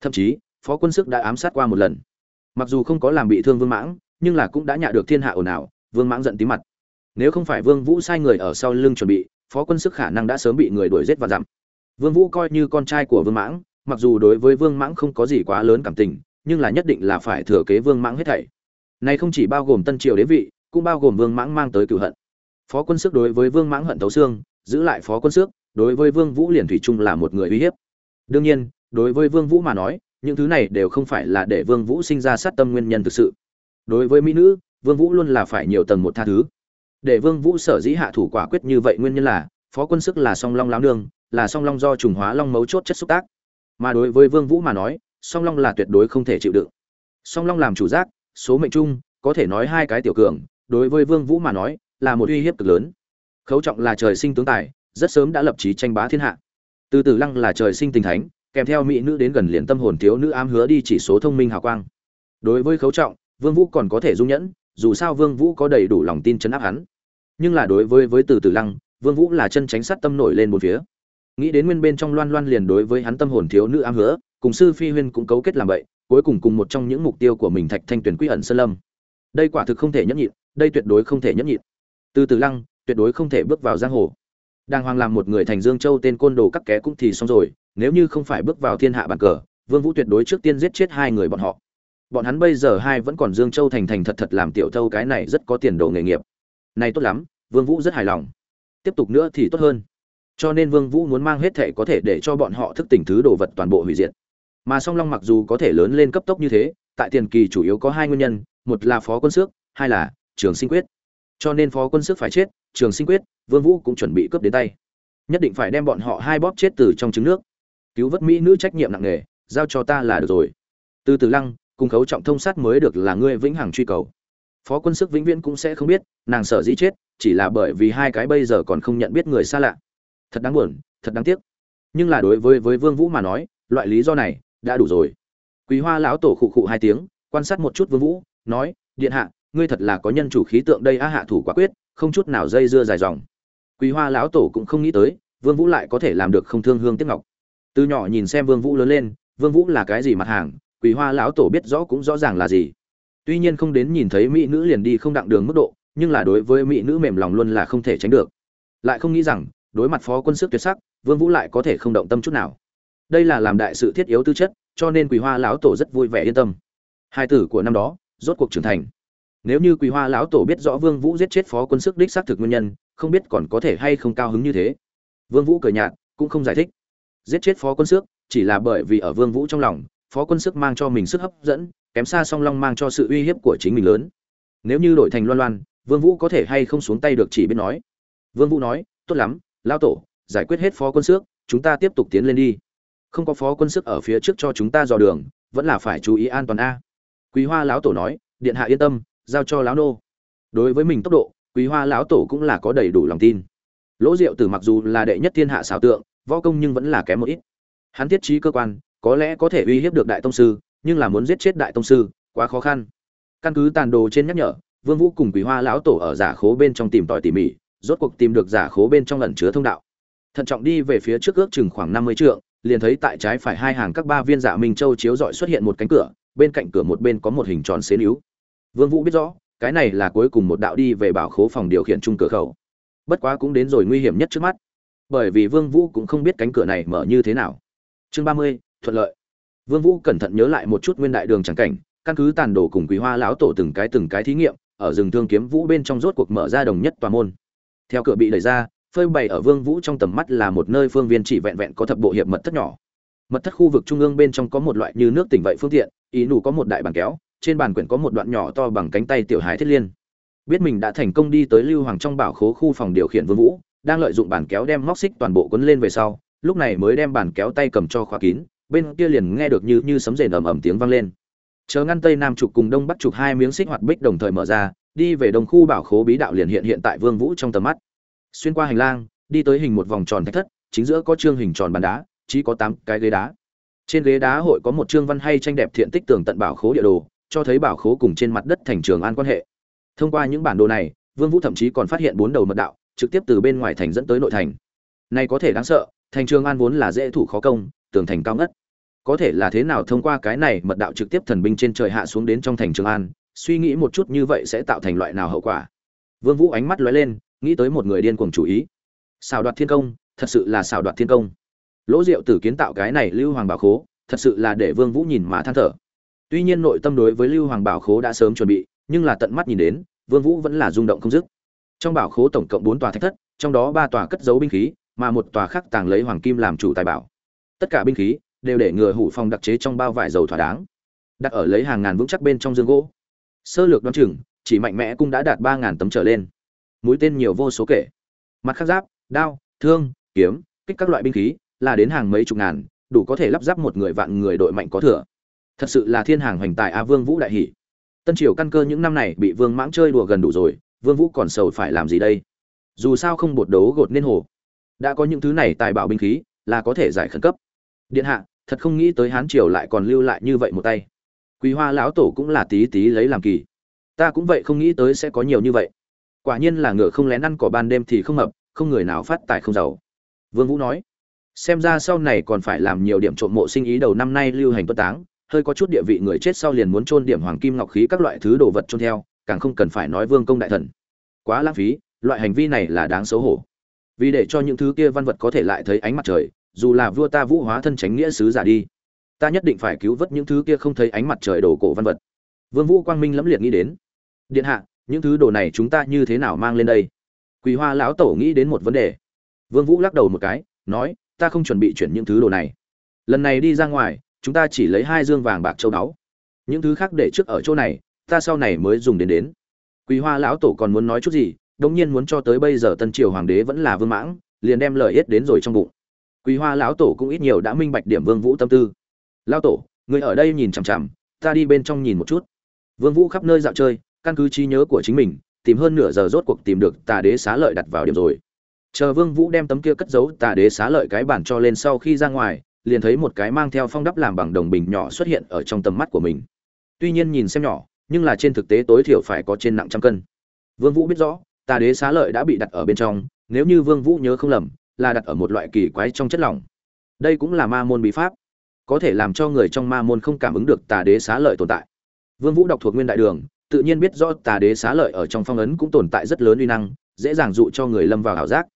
Speaker 1: Thậm chí, phó quân sức đã ám sát qua một lần mặc dù không có làm bị thương vương mãng, nhưng là cũng đã nhạ được thiên hạ ồn ào, vương mãng giận tí mặt. Nếu không phải vương vũ sai người ở sau lưng chuẩn bị, phó quân sức khả năng đã sớm bị người đuổi giết và dặm vương vũ coi như con trai của vương mãng, mặc dù đối với vương mãng không có gì quá lớn cảm tình, nhưng là nhất định là phải thừa kế vương mãng hết thảy. Này không chỉ bao gồm tân triều đế vị, cũng bao gồm vương mãng mang tới cửu hận. Phó quân sức đối với vương mãng hận thấu xương, giữ lại phó quân sức, đối với vương vũ liền thủy chung là một người uy hiếp. Đương nhiên, đối với vương vũ mà nói những thứ này đều không phải là để vương vũ sinh ra sát tâm nguyên nhân thực sự. Đối với mỹ nữ, vương vũ luôn là phải nhiều tầng một tha thứ. Để vương vũ sở dĩ hạ thủ quả quyết như vậy nguyên nhân là, phó quân sức là song long lão nương, là song long do trùng hóa long mấu chốt chất xúc tác. Mà đối với vương vũ mà nói, song long là tuyệt đối không thể chịu đựng. Song long làm chủ giác, số mệnh chung, có thể nói hai cái tiểu cường, đối với vương vũ mà nói, là một uy hiếp cực lớn. Khấu trọng là trời sinh tướng tài, rất sớm đã lập chí tranh bá thiên hạ. Từ Tử lăng là trời sinh tình thánh kèm theo mỹ nữ đến gần liền tâm hồn thiếu nữ ám hứa đi chỉ số thông minh hào quang. Đối với khấu trọng, vương vũ còn có thể dung nhẫn, dù sao vương vũ có đầy đủ lòng tin chấn áp hắn. Nhưng là đối với với từ từ lăng, vương vũ là chân tránh sát tâm nổi lên một phía. Nghĩ đến nguyên bên trong loan loan liền đối với hắn tâm hồn thiếu nữ ám hứa, cùng sư phi huyên cũng cấu kết làm vậy, cuối cùng cùng một trong những mục tiêu của mình thạch thanh tuyển quy ẩn sơn lâm. Đây quả thực không thể nhẫn nhịn, đây tuyệt đối không thể nhẫn nhịn. Từ từ lăng, tuyệt đối không thể bước vào giang hồ. Đang hoàng làm một người thành dương châu tên côn đồ các ké cũng thì xong rồi nếu như không phải bước vào thiên hạ bàn cờ, vương vũ tuyệt đối trước tiên giết chết hai người bọn họ. Bọn hắn bây giờ hai vẫn còn dương châu thành thành thật thật làm tiểu thâu cái này rất có tiền đồ nghề nghiệp. Này tốt lắm, vương vũ rất hài lòng. Tiếp tục nữa thì tốt hơn. Cho nên vương vũ muốn mang hết thể có thể để cho bọn họ thức tỉnh thứ đồ vật toàn bộ hủy diệt. Mà song long mặc dù có thể lớn lên cấp tốc như thế, tại tiền kỳ chủ yếu có hai nguyên nhân, một là phó quân xước, hai là trường sinh quyết. Cho nên phó quân sức phải chết, trường sinh quyết, vương vũ cũng chuẩn bị cướp đến tay. Nhất định phải đem bọn họ hai bóp chết từ trong trứng nước cứu vớt mỹ nữ trách nhiệm nặng nề, giao cho ta là được rồi. Từ từ lăng, cùng khấu trọng thông sát mới được là ngươi vĩnh hằng truy cầu. Phó quân sức vĩnh viễn cũng sẽ không biết, nàng sợ dĩ chết, chỉ là bởi vì hai cái bây giờ còn không nhận biết người xa lạ. Thật đáng buồn, thật đáng tiếc. Nhưng là đối với với vương vũ mà nói, loại lý do này, đã đủ rồi. Quý hoa lão tổ khụ khụ hai tiếng, quan sát một chút vương vũ, nói, điện hạ, ngươi thật là có nhân chủ khí tượng đây a hạ thủ quả quyết, không chút nào dây dưa dài dòng. Quý hoa lão tổ cũng không nghĩ tới, vương vũ lại có thể làm được không thương hương tiếc ngọc từ nhỏ nhìn xem vương vũ lớn lên, vương vũ là cái gì mặt hàng, quỳ hoa lão tổ biết rõ cũng rõ ràng là gì. Tuy nhiên không đến nhìn thấy mỹ nữ liền đi không đặng đường mức độ, nhưng là đối với mỹ nữ mềm lòng luôn là không thể tránh được. Lại không nghĩ rằng, đối mặt phó quân sức tuyệt sắc, vương vũ lại có thể không động tâm chút nào. Đây là làm đại sự thiết yếu tư chất, cho nên quỳ hoa lão tổ rất vui vẻ yên tâm. Hai tử của năm đó, rốt cuộc trưởng thành. Nếu như quỳ hoa lão tổ biết rõ vương vũ giết chết phó quân sức đích xác thực nguyên nhân, không biết còn có thể hay không cao hứng như thế. Vương vũ cười nhạt, cũng không giải thích giết chết phó quân sức chỉ là bởi vì ở vương vũ trong lòng, phó quân sức mang cho mình sức hấp dẫn, kém xa song long mang cho sự uy hiếp của chính mình lớn. Nếu như đổi thành loan loan, vương vũ có thể hay không xuống tay được chỉ biết nói. Vương vũ nói, tốt lắm lão tổ, giải quyết hết phó quân sức chúng ta tiếp tục tiến lên đi. Không có phó quân sức ở phía trước cho chúng ta dò đường, vẫn là phải chú ý an toàn a. Quý hoa lão tổ nói, điện hạ yên tâm, giao cho lão nô. Đối với mình tốc độ, quý hoa lão tổ cũng là có đầy đủ lòng tin. Lỗ diệu tử mặc dù là đệ nhất thiên hạ xảo tượng võ công nhưng vẫn là kém một ít. Hắn thiết trí cơ quan, có lẽ có thể uy hiếp được đại tông sư, nhưng là muốn giết chết đại tông sư, quá khó khăn. Căn cứ tàn đồ trên nhắc nhở, vương vũ cùng quý hoa lão tổ ở giả khố bên trong tìm tòi tỉ mỉ, rốt cuộc tìm được giả khố bên trong lẩn chứa thông đạo. Thận trọng đi về phía trước ước chừng khoảng năm mươi trượng, liền thấy tại trái phải hai hàng các ba viên dạ minh châu chiếu dọi xuất hiện một cánh cửa, bên cạnh cửa một bên có một hình tròn xế níu. Vương vũ biết rõ, cái này là cuối cùng một đạo đi về bảo khố phòng điều khiển trung cửa khẩu. Bất quá cũng đến rồi nguy hiểm nhất trước mắt bởi vì vương vũ cũng không biết cánh cửa này mở như thế nào. Chương ba mươi, thuận lợi. Vương vũ cẩn thận nhớ lại một chút nguyên đại đường chẳng cảnh, căn cứ tàn đồ cùng quý hoa lão tổ từng cái từng cái thí nghiệm, ở rừng thương kiếm vũ bên trong rốt cuộc mở ra đồng nhất tòa môn. Theo cửa bị đẩy ra, phơi bày ở vương vũ trong tầm mắt là một nơi phương viên chỉ vẹn vẹn có thập bộ hiệp mật thất nhỏ. Mật thất khu vực trung ương bên trong có một loại như nước tỉnh vậy phương tiện, ý nủ có một đại bàn kéo, trên bàn quyển có một đoạn nhỏ to bằng cánh tay tiểu hái thiết liên. Biết mình đã thành công đi tới lưu hoàng trong bảo khố khu phòng điều khiển vương vũ đang lợi dụng bàn kéo đem móc xích toàn bộ quấn lên về sau, lúc này mới đem bàn kéo tay cầm cho khóa kín, bên kia liền nghe được như như sấm rền ầm ầm tiếng vang lên. Chờ ngăn tây nam trục cùng đông bắc trục hai miếng xích hoạt bích đồng thời mở ra, đi về đồng khu bảo khố bí đạo liền hiện hiện tại vương vũ trong tầm mắt. Xuyên qua hành lang, đi tới hình một vòng tròn thạch thất, chính giữa có trương hình tròn bàn đá, chỉ có tám cái ghế đá. Trên ghế đá hội có một trương văn hay tranh đẹp thiện tích tường tận bảo khố địa đồ, cho thấy bảo khố cùng trên mặt đất thành trường an quan hệ. Thông qua những bản đồ này, vương vũ thậm chí còn phát hiện bốn đầu mật đạo trực tiếp từ bên ngoài thành dẫn tới nội thành. Này có thể đáng sợ, thành trường an vốn là dễ thủ khó công, tường thành cao ngất. Có thể là thế nào thông qua cái này mật đạo trực tiếp thần binh trên trời hạ xuống đến trong thành trường an, suy nghĩ một chút như vậy sẽ tạo thành loại nào hậu quả. Vương vũ ánh mắt lóe lên, nghĩ tới một người điên cuồng chủ ý. Xào đoạt thiên công, thật sự là xào đoạt thiên công. Lỗ diệu tử kiến tạo cái này lưu hoàng bảo khố, thật sự là để vương vũ nhìn mà than thở. Tuy nhiên nội tâm đối với lưu hoàng bảo khố đã sớm chuẩn bị, nhưng là tận mắt nhìn đến, vương vũ vẫn là rung động không dứt trong bảo khố tổng cộng bốn tòa thạch thất, trong đó ba tòa cất giấu binh khí, mà một tòa khác tàng lấy hoàng kim làm chủ tài bảo. Tất cả binh khí đều để ngừa hủ phong đặc chế trong bao vải dầu thỏa đáng. Đặt ở lấy hàng ngàn vững chắc bên trong dương gỗ. Sơ lược đoán chừng, chỉ mạnh mẽ cũng đã đạt ba ngàn tấm trở lên. Mũi tên nhiều vô số kể. Mặt khắc giáp, đao, thương, kiếm, kích các loại binh khí, là đến hàng mấy chục ngàn, đủ có thể lắp ráp một người vạn người đội mạnh có thừa. Thật sự là thiên hàng hoành tài a vương vũ đại hỷ. Tân triều căn cơ những năm này bị vương mãng chơi đùa gần đủ rồi vương vũ còn sầu phải làm gì đây? Dù sao không bột đấu gột nên hồ. Đã có những thứ này tài bảo binh khí, là có thể giải khẩn cấp. Điện hạ, thật không nghĩ tới hán triều lại còn lưu lại như vậy một tay. Quý hoa lão tổ cũng là tí tí lấy làm kỳ. Ta cũng vậy không nghĩ tới sẽ có nhiều như vậy. Quả nhiên là ngựa không lén ăn cỏ ban đêm thì không mập, không người nào phát tài không giàu. Vương vũ nói, xem ra sau này còn phải làm nhiều điểm trộm mộ sinh ý đầu năm nay lưu hành tuất táng, hơi có chút địa vị người chết sau liền muốn trôn điểm hoàng kim ngọc khí các loại thứ đồ vật trôn theo càng không cần phải nói vương công đại thần. Quá lãng phí, loại hành vi này là đáng xấu hổ. Vì để cho những thứ kia văn vật có thể lại thấy ánh mặt trời, dù là vua ta vũ hóa thân tránh nghĩa sứ giả đi, ta nhất định phải cứu vớt những thứ kia không thấy ánh mặt trời đồ cổ văn vật. Vương vũ quang minh lẫm liệt nghĩ đến. Điện hạ, những thứ đồ này chúng ta như thế nào mang lên đây? Quỳ hoa lão tổ nghĩ đến một vấn đề. Vương vũ lắc đầu một cái, nói, ta không chuẩn bị chuyển những thứ đồ này. Lần này đi ra ngoài, chúng ta chỉ lấy hai dương vàng bạc châu báu. Những thứ khác để trước ở chỗ này ta sau này mới dùng đến đến. Quý hoa lão tổ còn muốn nói chút gì, đống nhiên muốn cho tới bây giờ tân triều hoàng đế vẫn là vương mãng, liền đem lời yết đến rồi trong bụng. Quý hoa lão tổ cũng ít nhiều đã minh bạch điểm vương vũ tâm tư. Lão tổ, người ở đây nhìn chằm chằm, ta đi bên trong nhìn một chút. Vương vũ khắp nơi dạo chơi, căn cứ trí nhớ của chính mình, tìm hơn nửa giờ rốt cuộc tìm được tà đế xá lợi đặt vào điểm rồi. Chờ vương vũ đem tấm kia cất giấu tà đế xá lợi cái bản cho lên sau khi ra ngoài, liền thấy một cái mang theo phong đắp làm bằng đồng bình nhỏ xuất hiện ở trong tầm mắt của mình. Tuy nhiên nhìn xem nhỏ nhưng là trên thực tế tối thiểu phải có trên nặng trăm cân. Vương vũ biết rõ tà đế xá lợi đã bị đặt ở bên trong, nếu như vương vũ nhớ không lầm, là đặt ở một loại kỳ quái trong chất lỏng. Đây cũng là ma môn bí pháp, có thể làm cho người trong ma môn không cảm ứng được tà đế xá lợi tồn tại. Vương vũ đọc thuộc nguyên đại đường, tự nhiên biết rõ tà đế xá lợi ở trong phong ấn cũng tồn tại rất lớn uy năng, dễ dàng dụ cho người lâm vào ảo giác.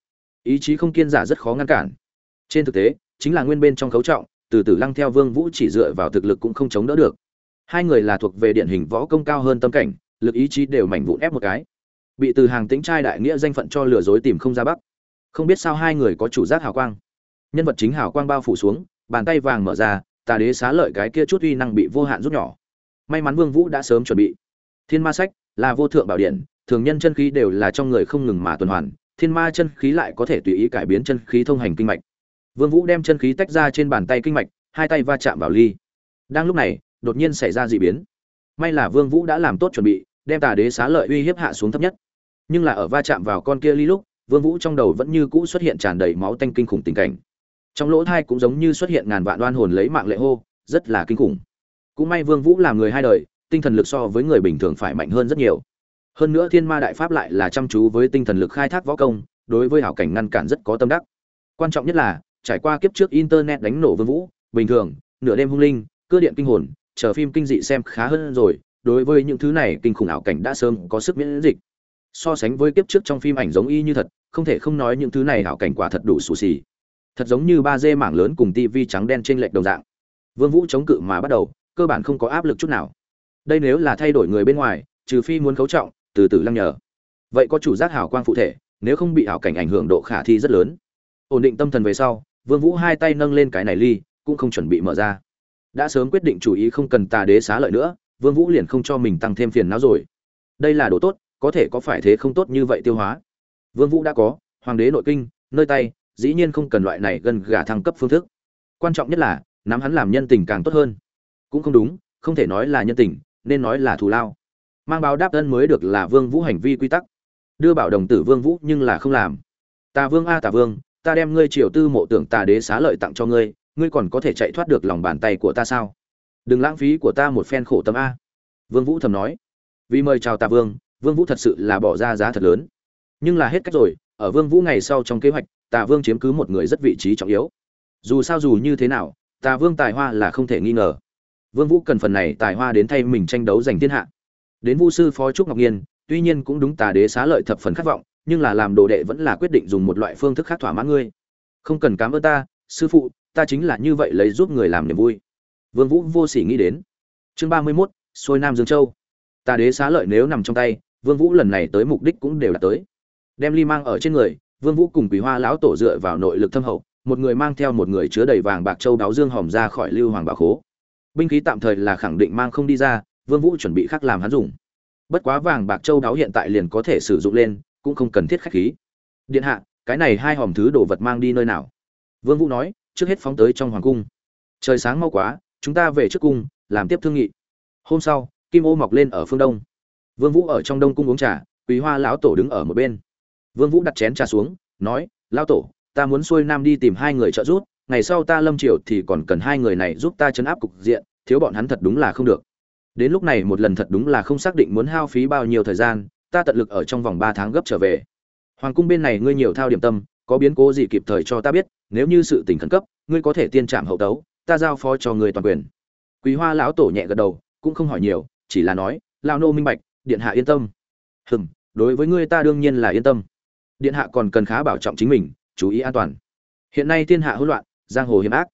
Speaker 1: Ý chí không kiên giả rất khó ngăn cản. Trên thực tế, chính là nguyên bên trong cấu trọng, từ từ lăng theo vương vũ chỉ dựa vào thực lực cũng không chống đỡ được hai người là thuộc về điển hình võ công cao hơn tâm cảnh, lực ý chí đều mảnh vụn ép một cái. Bị từ hàng tính trai đại nghĩa danh phận cho lừa dối tìm không ra bắc. Không biết sao hai người có chủ giác hào quang. Nhân vật chính hào quang bao phủ xuống, bàn tay vàng mở ra, tà đế xá lợi cái kia chút uy năng bị vô hạn rút nhỏ. May mắn vương vũ đã sớm chuẩn bị. Thiên ma sách là vô thượng bảo điện, thường nhân chân khí đều là trong người không ngừng mà tuần hoàn, thiên ma chân khí lại có thể tùy ý cải biến chân khí thông hành kinh mạch. Vương vũ đem chân khí tách ra trên bàn tay kinh mạch, hai tay va chạm vào ly. Đang lúc này đột nhiên xảy ra dị biến. May là vương vũ đã làm tốt chuẩn bị, đem tà đế xá lợi uy hiếp hạ xuống thấp nhất. Nhưng là ở va chạm vào con kia ly lúc, vương vũ trong đầu vẫn như cũ xuất hiện tràn đầy máu tanh kinh khủng tình cảnh. Trong lỗ thai cũng giống như xuất hiện ngàn vạn đoan hồn lấy mạng lệ hô, rất là kinh khủng. Cũng may vương vũ làm người hai đời, tinh thần lực so với người bình thường phải mạnh hơn rất nhiều. Hơn nữa thiên ma đại pháp lại là chăm chú với tinh thần lực khai thác võ công, đối với hảo cảnh ngăn cản rất có tâm đắc. Quan trọng nhất là, trải qua kiếp trước internet đánh nổ vương vũ, bình thường, nửa đêm hung linh cơ điện kinh hồn chờ phim kinh dị xem khá hơn rồi, đối với những thứ này kinh khủng ảo cảnh đã sớm có sức miễn dịch. So sánh với kiếp trước trong phim ảnh giống y như thật, không thể không nói những thứ này ảo cảnh quả thật đủ xù xì. Thật giống như ba dê mảng lớn cùng tivi trắng đen trên lệch đồng dạng. Vương vũ chống cự mà bắt đầu, cơ bản không có áp lực chút nào. Đây nếu là thay đổi người bên ngoài, trừ phi muốn khấu trọng, từ từ lăng nhờ. Vậy có chủ giác hảo quang phụ thể, nếu không bị ảo cảnh ảnh hưởng độ khả thi rất lớn. Ổn định tâm thần về sau, vương vũ hai tay nâng lên cái này ly, cũng không chuẩn bị mở ra đã sớm quyết định chủ ý không cần tà đế xá lợi nữa, vương vũ liền không cho mình tăng thêm phiền não rồi. Đây là đồ tốt, có thể có phải thế không tốt như vậy tiêu hóa? Vương vũ đã có, hoàng đế nội kinh, nơi tay, dĩ nhiên không cần loại này gần gà thăng cấp phương thức. Quan trọng nhất là, nắm hắn làm nhân tình càng tốt hơn. Cũng không đúng, không thể nói là nhân tình, nên nói là thù lao. Mang báo đáp ân mới được là vương vũ hành vi quy tắc. Đưa bảo đồng tử vương vũ nhưng là không làm. Tà vương a tà vương, ta đem ngươi triều tư mộ tưởng tà đế xá lợi tặng cho ngươi ngươi còn có thể chạy thoát được lòng bàn tay của ta sao? Đừng lãng phí của ta một phen khổ tâm a. Vương vũ thầm nói. Vì mời chào tà vương vương vũ thật sự là bỏ ra giá thật lớn. Nhưng là hết cách rồi, ở vương vũ ngày sau trong kế hoạch tà vương chiếm cứ một người rất vị trí trọng yếu. Dù sao dù như thế nào tà vương tài hoa là không thể nghi ngờ. Vương vũ cần phần này tài hoa đến thay mình tranh đấu giành thiên hạ. Đến vu sư phó trúc ngọc nhiên, tuy nhiên cũng đúng tà đế xá lợi thập phần khát vọng, nhưng là làm đồ đệ vẫn là quyết định dùng một loại phương thức khác thỏa mãn ngươi. Không cần cảm ơn ta, sư phụ ta chính là như vậy lấy giúp người làm niềm vui. Vương vũ vô sỉ nghĩ đến. Chương ba mươi 31, xuôi nam dương châu. Ta đế xá lợi nếu nằm trong tay vương vũ lần này tới mục đích cũng đều là tới. Đem ly mang ở trên người vương vũ cùng quý hoa lão tổ dựa vào nội lực thâm hậu một người mang theo một người chứa đầy vàng bạc châu đáo dương hòm ra khỏi lưu hoàng bảo khố. Binh khí tạm thời là khẳng định mang không đi ra vương vũ chuẩn bị khác làm hắn dùng. Bất quá vàng bạc châu đáo hiện tại liền có thể sử dụng lên cũng không cần thiết khách khí. Điện hạ cái này hai hòm thứ đồ vật mang đi nơi nào? Vương vũ nói trước hết phóng tới trong hoàng cung. Trời sáng mau quá, chúng ta về trước cung, làm tiếp thương nghị. Hôm sau, kim ô mọc lên ở phương đông. Vương vũ ở trong đông cung uống trà, quý hoa lão tổ đứng ở một bên. Vương vũ đặt chén trà xuống, nói, lão tổ, ta muốn xuôi nam đi tìm hai người trợ giúp, ngày sau ta lâm triều thì còn cần hai người này giúp ta chấn áp cục diện, thiếu bọn hắn thật đúng là không được. Đến lúc này một lần thật đúng là không xác định muốn hao phí bao nhiêu thời gian, ta tận lực ở trong vòng ba tháng gấp trở về. Hoàng cung bên này ngươi nhiều thao điểm tâm, có biến cố gì kịp thời cho ta biết nếu như sự tình khẩn cấp, ngươi có thể tiên trạm hậu tấu, ta giao phó cho ngươi toàn quyền. Quý hoa lão tổ nhẹ gật đầu, cũng không hỏi nhiều, chỉ là nói, lao nô minh bạch, điện hạ yên tâm. Hừm, đối với ngươi ta đương nhiên là yên tâm. Điện hạ còn cần khá bảo trọng chính mình, chú ý an toàn. Hiện nay thiên hạ hỗn loạn, giang hồ hiểm ác.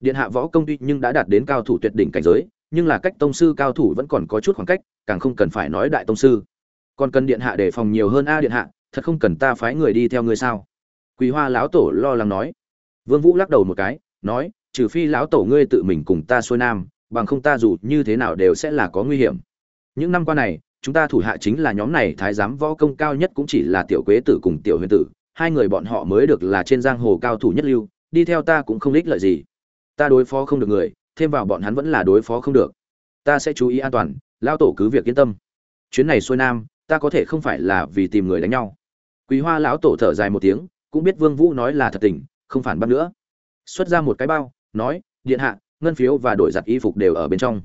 Speaker 1: Điện hạ võ công tuy nhưng đã đạt đến cao thủ tuyệt đỉnh cảnh giới, nhưng là cách tông sư cao thủ vẫn còn có chút khoảng cách, càng không cần phải nói đại tông sư. Còn cần điện hạ đề phòng nhiều hơn a điện hạ, thật không cần ta phái người đi theo ngươi sao? Quý hoa lão tổ lo lắng nói vương vũ lắc đầu một cái, nói, trừ phi lão tổ ngươi tự mình cùng ta xuôi nam, bằng không ta dù như thế nào đều sẽ là có nguy hiểm. Những năm qua này, chúng ta thủ hạ chính là nhóm này thái giám võ công cao nhất cũng chỉ là tiểu quế tử cùng tiểu huyền tử, hai người bọn họ mới được là trên giang hồ cao thủ nhất lưu, đi theo ta cũng không ích lợi gì. Ta đối phó không được người, thêm vào bọn hắn vẫn là đối phó không được. Ta sẽ chú ý an toàn, lão tổ cứ việc yên tâm. Chuyến này xuôi nam, ta có thể không phải là vì tìm người đánh nhau. Quý hoa lão tổ thở dài một tiếng, cũng biết vương vũ nói là thật tình không phản bác nữa. Xuất ra một cái bao, nói, điện hạ, ngân phiếu và đổi giặt y phục đều ở bên trong.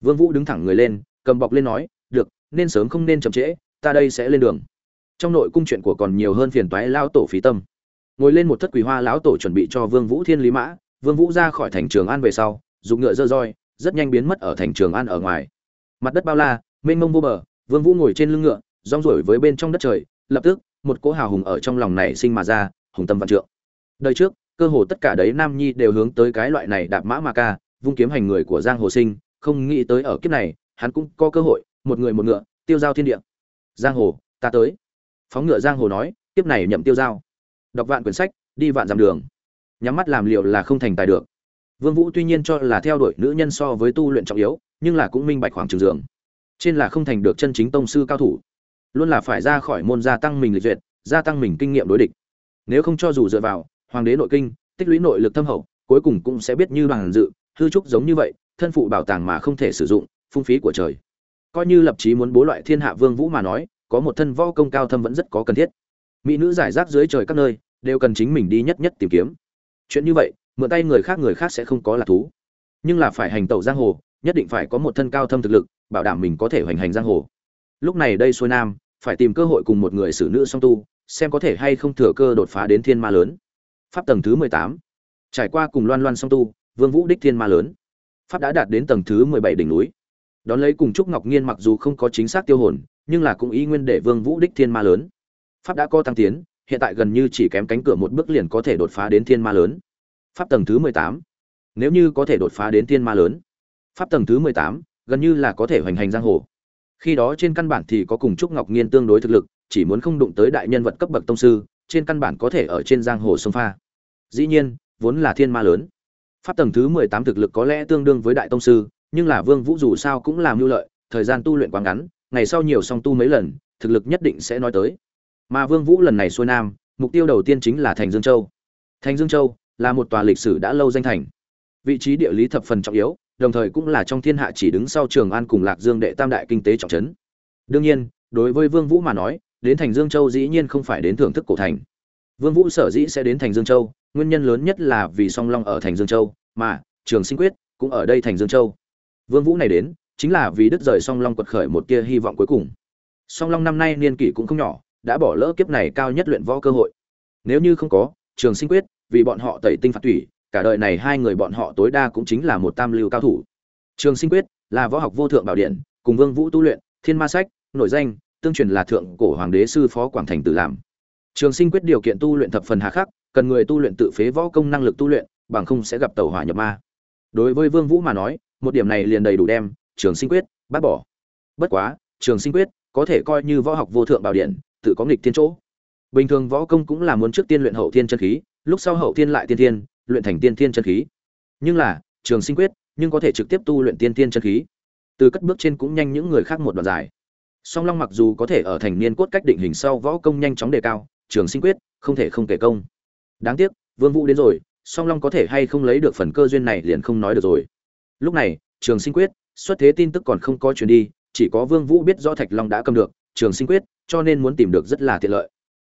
Speaker 1: Vương vũ đứng thẳng người lên, cầm bọc lên nói, được, nên sớm không nên chậm trễ, ta đây sẽ lên đường. Trong nội cung chuyện của còn nhiều hơn phiền toái lão tổ phí tâm. Ngồi lên một thất quỳ hoa lão tổ chuẩn bị cho vương vũ thiên lý mã, vương vũ ra khỏi thành trường an về sau, dùng ngựa dơ roi, rất nhanh biến mất ở thành trường an ở ngoài. Mặt đất bao la, mênh mông vô bờ, vương vũ ngồi trên lưng ngựa, rong ruổi với bên trong đất trời, lập tức, một cỗ hào hùng ở trong lòng này sinh mà ra, hùng tâm vạn trượng đời trước, cơ hồ tất cả đấy nam nhi đều hướng tới cái loại này đạp mã ma ca, vung kiếm hành người của giang hồ sinh, không nghĩ tới ở kiếp này, hắn cũng có cơ hội, một người một ngựa, tiêu giao thiên địa. Giang hồ, ta tới. Phóng ngựa giang hồ nói, kiếp này nhậm tiêu giao. Đọc vạn quyển sách, đi vạn dặm đường. Nhắm mắt làm liệu là không thành tài được. Vương vũ tuy nhiên cho là theo đuổi nữ nhân so với tu luyện trọng yếu, nhưng là cũng minh bạch khoảng trường dường trên là không thành được chân chính tông sư cao thủ. Luôn là phải ra khỏi môn gia tăng mình lịch duyệt, gia tăng mình kinh nghiệm đối địch. Nếu không cho dù dựa vào hoàng đế nội kinh, tích lũy nội lực thâm hậu, cuối cùng cũng sẽ biết như bằng dự, hư trúc giống như vậy, thân phụ bảo tàng mà không thể sử dụng, phung phí của trời. Coi như lập chí muốn bố loại thiên hạ vương vũ mà nói, có một thân võ công cao thâm vẫn rất có cần thiết. Mỹ nữ giải rác dưới trời các nơi, đều cần chính mình đi nhất nhất tìm kiếm. Chuyện như vậy, mượn tay người khác người khác sẽ không có là thú. Nhưng là phải hành tẩu giang hồ, nhất định phải có một thân cao thâm thực lực, bảo đảm mình có thể hoành hành giang hồ. Lúc này đây xuôi nam, phải tìm cơ hội cùng một người xử nữ song tu, xem có thể hay không thừa cơ đột phá đến thiên ma lớn pháp tầng thứ mười tám. Trải qua cùng loan loan song tu, vương vũ đích thiên ma lớn. Pháp đã đạt đến tầng thứ mười bảy đỉnh núi. Đón lấy cùng trúc ngọc nghiên mặc dù không có chính xác tiêu hồn, nhưng là cũng ý nguyên để vương vũ đích thiên ma lớn. Pháp đã có tăng tiến, hiện tại gần như chỉ kém cánh cửa một bước liền có thể đột phá đến thiên ma lớn. Pháp tầng thứ mười tám. Nếu như có thể đột phá đến thiên ma lớn, pháp tầng thứ mười tám gần như là có thể hoành hành giang hồ. Khi đó trên căn bản thì có cùng trúc ngọc nghiên tương đối thực lực, chỉ muốn không đụng tới đại nhân vật cấp bậc tông sư, trên căn bản có thể ở trên giang hồ sông pha dĩ nhiên, vốn là thiên ma lớn. Pháp tầng thứ mười tám thực lực có lẽ tương đương với đại tông sư, nhưng là vương vũ dù sao cũng làm mưu lợi, thời gian tu luyện quá ngắn, ngày sau nhiều song tu mấy lần, thực lực nhất định sẽ nói tới. Mà vương vũ lần này xuôi nam, mục tiêu đầu tiên chính là thành dương châu. Thành dương châu là một tòa lịch sử đã lâu danh thành. Vị trí địa lý thập phần trọng yếu, đồng thời cũng là trong thiên hạ chỉ đứng sau trường an cùng lạc dương đệ tam đại kinh tế trọng trấn. Đương nhiên, đối với vương vũ mà nói, đến thành dương châu dĩ nhiên không phải đến thưởng thức cổ thành vương vũ sở dĩ sẽ đến thành dương châu, nguyên nhân lớn nhất là vì song long ở thành dương châu, mà trường sinh quyết cũng ở đây thành dương châu. Vương vũ này đến, chính là vì đứt rời song long quật khởi một tia hy vọng cuối cùng. Song long năm nay niên kỷ cũng không nhỏ, đã bỏ lỡ kiếp này cao nhất luyện võ cơ hội. Nếu như không có, trường sinh quyết, vì bọn họ tẩy tinh phạt thủy, cả đời này hai người bọn họ tối đa cũng chính là một tam lưu cao thủ. Trường sinh quyết là võ học vô thượng bảo điện, cùng vương vũ tu luyện, thiên ma sách nổi danh, tương truyền là thượng cổ hoàng đế sư phó quảng thành tự làm trường sinh quyết điều kiện tu luyện thập phần hà khắc, cần người tu luyện tự phế võ công năng lực tu luyện, bằng không sẽ gặp tẩu hỏa nhập ma. Đối với vương vũ mà nói, một điểm này liền đầy đủ đem trường sinh quyết bác bỏ. Bất quá, trường sinh quyết có thể coi như võ học vô thượng bảo điện, tự có nghịch thiên chỗ. Bình thường võ công cũng là muốn trước tiên luyện hậu thiên chân khí, lúc sau hậu thiên lại tiên thiên, luyện thành tiên thiên chân khí. Nhưng là, trường sinh quyết nhưng có thể trực tiếp tu luyện tiên thiên chân khí. Từ cất bước trên cũng nhanh những người khác một đoạn dài. Song long mặc dù có thể ở thành niên cốt cách định hình sau võ công nhanh chóng đề cao trường sinh quyết, không thể không kể công. Đáng tiếc, vương vũ đến rồi, song long có thể hay không lấy được phần cơ duyên này liền không nói được rồi. Lúc này, trường sinh quyết, xuất thế tin tức còn không có truyền đi, chỉ có vương vũ biết rõ thạch long đã cầm được, trường sinh quyết, cho nên muốn tìm được rất là tiện lợi.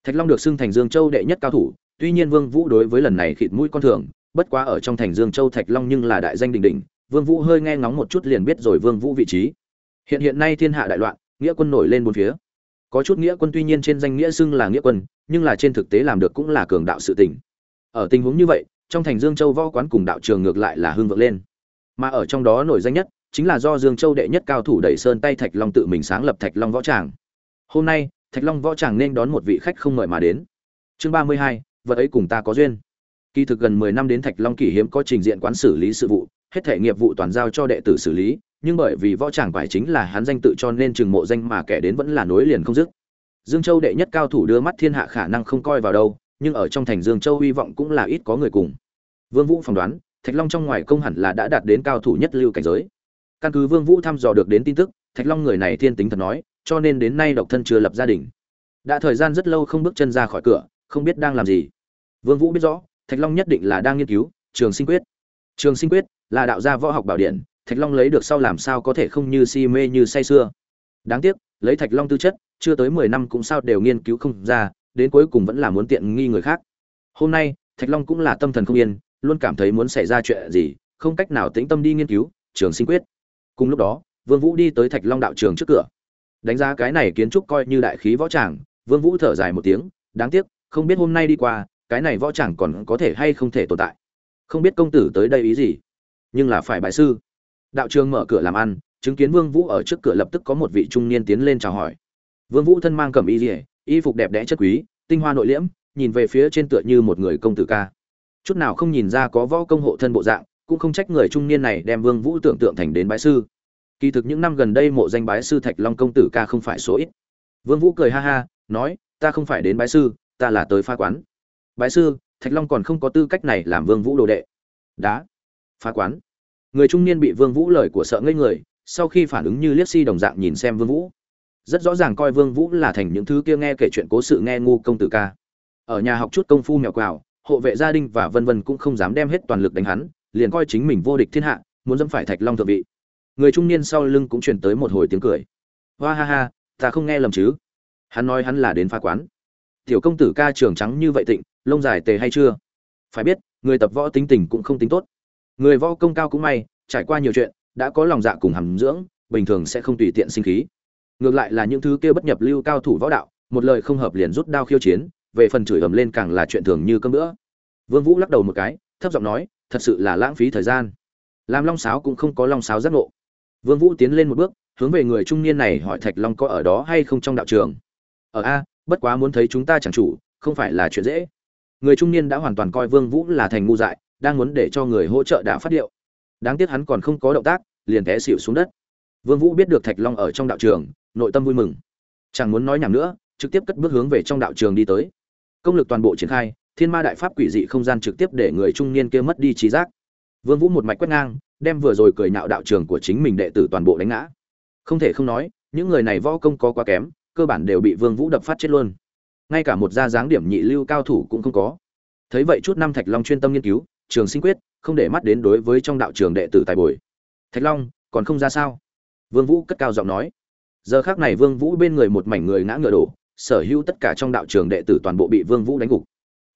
Speaker 1: Thạch long được xưng thành dương châu đệ nhất cao thủ, tuy nhiên vương vũ đối với lần này khịt mũi con thường, bất quá ở trong thành dương châu thạch long nhưng là đại danh đình đỉnh, vương vũ hơi nghe ngóng một chút liền biết rồi vương vũ vị trí. Hiện hiện nay thiên hạ đại loạn, nghĩa quân nổi lên bốn phía có chút nghĩa quân tuy nhiên trên danh nghĩa xưng là nghĩa quân, nhưng là trên thực tế làm được cũng là cường đạo sự tình. Ở tình huống như vậy, trong thành dương châu võ quán cùng đạo trường ngược lại là hưng vượng lên. Mà ở trong đó nổi danh nhất, chính là do dương châu đệ nhất cao thủ đẩy sơn tay thạch long tự mình sáng lập thạch long võ tràng. Hôm nay, thạch long võ tràng nên đón một vị khách không mời mà đến. Chương ba mươi hai, vật ấy cùng ta có duyên. Kỳ thực gần mười năm đến thạch long kỷ hiếm có trình diện quán xử lý sự vụ hết thể nghiệp vụ toàn giao cho đệ tử xử lý, nhưng bởi vì võ tràng phải chính là hắn danh tự cho nên trường mộ danh mà kẻ đến vẫn là nối liền không dứt. Dương châu đệ nhất cao thủ đưa mắt thiên hạ khả năng không coi vào đâu, nhưng ở trong thành dương châu hy vọng cũng là ít có người cùng. Vương vũ phỏng đoán, thạch long trong ngoài công hẳn là đã đạt đến cao thủ nhất lưu cảnh giới. Căn cứ vương vũ thăm dò được đến tin tức, thạch long người này thiên tính thật nói, cho nên đến nay độc thân chưa lập gia đình. Đã thời gian rất lâu không bước chân ra khỏi cửa, không biết đang làm gì. Vương vũ biết rõ, thạch long nhất định là đang nghiên cứu, trường sinh quyết. Trường sinh quyết là đạo gia võ học bảo điện thạch long lấy được sau làm sao có thể không như si mê như say xưa đáng tiếc, lấy thạch long tư chất, chưa tới mười năm cũng sao đều nghiên cứu không ra, đến cuối cùng vẫn là muốn tiện nghi người khác. Hôm nay, thạch long cũng là tâm thần không yên, luôn cảm thấy muốn xảy ra chuyện gì, không cách nào tĩnh tâm đi nghiên cứu, trường sinh quyết. Cùng lúc đó, vương vũ đi tới thạch long đạo trường trước cửa. Đánh giá cái này kiến trúc coi như đại khí võ tràng, vương vũ thở dài một tiếng, đáng tiếc, không biết hôm nay đi qua, cái này võ tràng còn có thể hay không thể tồn tại. Không biết công tử tới đây ý gì nhưng là phải bại sư. Đạo trường mở cửa làm ăn, chứng kiến vương vũ ở trước cửa lập tức có một vị trung niên tiến lên chào hỏi. Vương vũ thân mang cẩm y rỉa y phục đẹp đẽ chất quý, tinh hoa nội liễm, nhìn về phía trên tựa như một người công tử ca. Chút nào không nhìn ra có võ công hộ thân bộ dạng, cũng không trách người trung niên này đem vương vũ tưởng tượng thành đến bái sư. Kỳ thực những năm gần đây mộ danh bái sư thạch long công tử ca không phải số ít. Vương vũ cười ha ha, nói, ta không phải đến bái sư, ta là tới phá quán. Bái sư, thạch long còn không có tư cách này làm vương vũ đồ đệ. Đá phá quán. Người trung niên bị vương vũ lời của sợ ngây người, sau khi phản ứng như liếc si đồng dạng nhìn xem vương vũ. Rất rõ ràng coi vương vũ là thành những thứ kia nghe kể chuyện cố sự nghe ngu công tử ca. Ở nhà học chút công phu mèo quào, hộ vệ gia đình và vân vân cũng không dám đem hết toàn lực đánh hắn, liền coi chính mình vô địch thiên hạ, muốn dẫm phải thạch long thượng vị. Người trung niên sau lưng cũng truyền tới một hồi tiếng cười. Hoa ha ha, ta không nghe lầm chứ? Hắn nói hắn là đến phá quán. Tiểu công tử ca trường trắng như vậy tịnh, lông dài tề hay chưa? Phải biết, người tập võ tính tình cũng không tính tốt người võ công cao cũng may, trải qua nhiều chuyện, đã có lòng dạ cùng hàm dưỡng, bình thường sẽ không tùy tiện sinh khí. Ngược lại là những thứ kia bất nhập lưu cao thủ võ đạo, một lời không hợp liền rút đao khiêu chiến, về phần chửi ầm lên càng là chuyện thường như cơm nữa vương vũ lắc đầu một cái, thấp giọng nói, thật sự là lãng phí thời gian. Làm long sáo cũng không có long sáo giác ngộ. Vương vũ tiến lên một bước, hướng về người trung niên này hỏi thạch long có ở đó hay không trong đạo trường. Ở a, bất quá muốn thấy chúng ta chẳng chủ, không phải là chuyện dễ. Người trung niên đã hoàn toàn coi vương vũ là thành ngu dại đang muốn để cho người hỗ trợ đã phát điệu. Đáng tiếc hắn còn không có động tác, liền té xỉu xuống đất. Vương vũ biết được thạch long ở trong đạo trường, nội tâm vui mừng. Chẳng muốn nói nhảm nữa, trực tiếp cất bước hướng về trong đạo trường đi tới. Công lực toàn bộ triển khai, thiên ma đại pháp quỷ dị không gian trực tiếp để người trung niên kia mất đi trí giác. Vương vũ một mạch quét ngang, đem vừa rồi cười nhạo đạo trường của chính mình đệ tử toàn bộ đánh ngã. Không thể không nói, những người này võ công có quá kém, cơ bản đều bị vương vũ đập phát chết luôn. Ngay cả một gia dáng điểm nhị lưu cao thủ cũng không có. Thấy vậy chút năm thạch long chuyên tâm nghiên cứu trường sinh quyết, không để mắt đến đối với trong đạo trường đệ tử tài bồi. Thạch long, còn không ra sao? Vương vũ cất cao giọng nói. Giờ khắc này vương vũ bên người một mảnh người ngã ngựa đổ, sở hữu tất cả trong đạo trường đệ tử toàn bộ bị vương vũ đánh gục.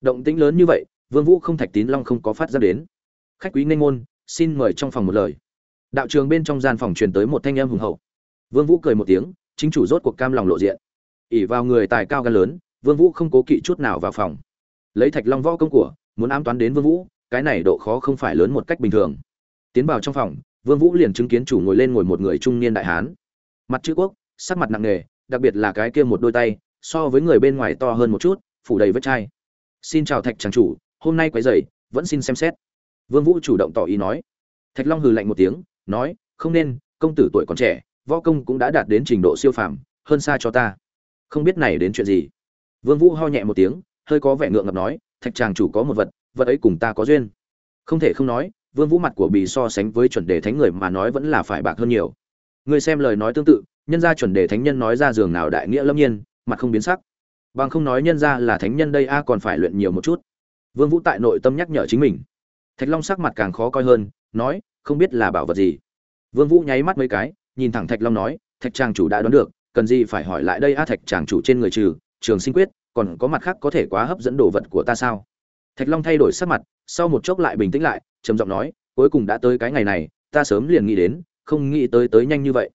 Speaker 1: Động tĩnh lớn như vậy, vương vũ không thạch tín long không có phát ra đến. Khách quý nên môn xin mời trong phòng một lời. Đạo trường bên trong gian phòng truyền tới một thanh âm hùng hậu. Vương vũ cười một tiếng, chính chủ rốt cuộc cam lòng lộ diện. Ỉ vào người tài cao gan lớn, vương vũ không cố kỵ chút nào vào phòng. Lấy thạch long võ công của, muốn ám toán đến vương vũ cái này độ khó không phải lớn một cách bình thường. Tiến vào trong phòng, vương vũ liền chứng kiến chủ ngồi lên ngồi một người trung niên đại hán. Mặt chữ quốc, sắc mặt nặng nề, đặc biệt là cái kia một đôi tay, so với người bên ngoài to hơn một chút, phủ đầy vết chai. Xin chào thạch chàng chủ, hôm nay quấy rầy, vẫn xin xem xét. Vương vũ chủ động tỏ ý nói. Thạch long hừ lạnh một tiếng, nói, không nên, công tử tuổi còn trẻ, võ công cũng đã đạt đến trình độ siêu phàm, hơn xa cho ta. Không biết này đến chuyện gì. Vương vũ ho nhẹ một tiếng, hơi có vẻ ngượng ngập nói, thạch tràng chủ có một vật vật ấy cùng ta có duyên. Không thể không nói, vương vũ mặt của bì so sánh với chuẩn đề thánh người mà nói vẫn là phải bạc hơn nhiều. Người xem lời nói tương tự, nhân gia chuẩn đề thánh nhân nói ra giường nào đại nghĩa lâm nhiên, mặt không biến sắc. Bằng không nói nhân gia là thánh nhân đây a, còn phải luyện nhiều một chút. Vương vũ tại nội tâm nhắc nhở chính mình. Thạch long sắc mặt càng khó coi hơn, nói, không biết là bảo vật gì. Vương vũ nháy mắt mấy cái, nhìn thẳng thạch long nói, thạch tràng chủ đã đoán được, cần gì phải hỏi lại đây a, thạch tràng chủ trên người trừ, trường sinh quyết, còn có mặt khác có thể quá hấp dẫn đồ vật của ta sao? Thạch long thay đổi sắc mặt, sau một chốc lại bình tĩnh lại, trầm giọng nói, cuối cùng đã tới cái ngày này, ta sớm liền nghĩ đến, không nghĩ tới tới nhanh như vậy.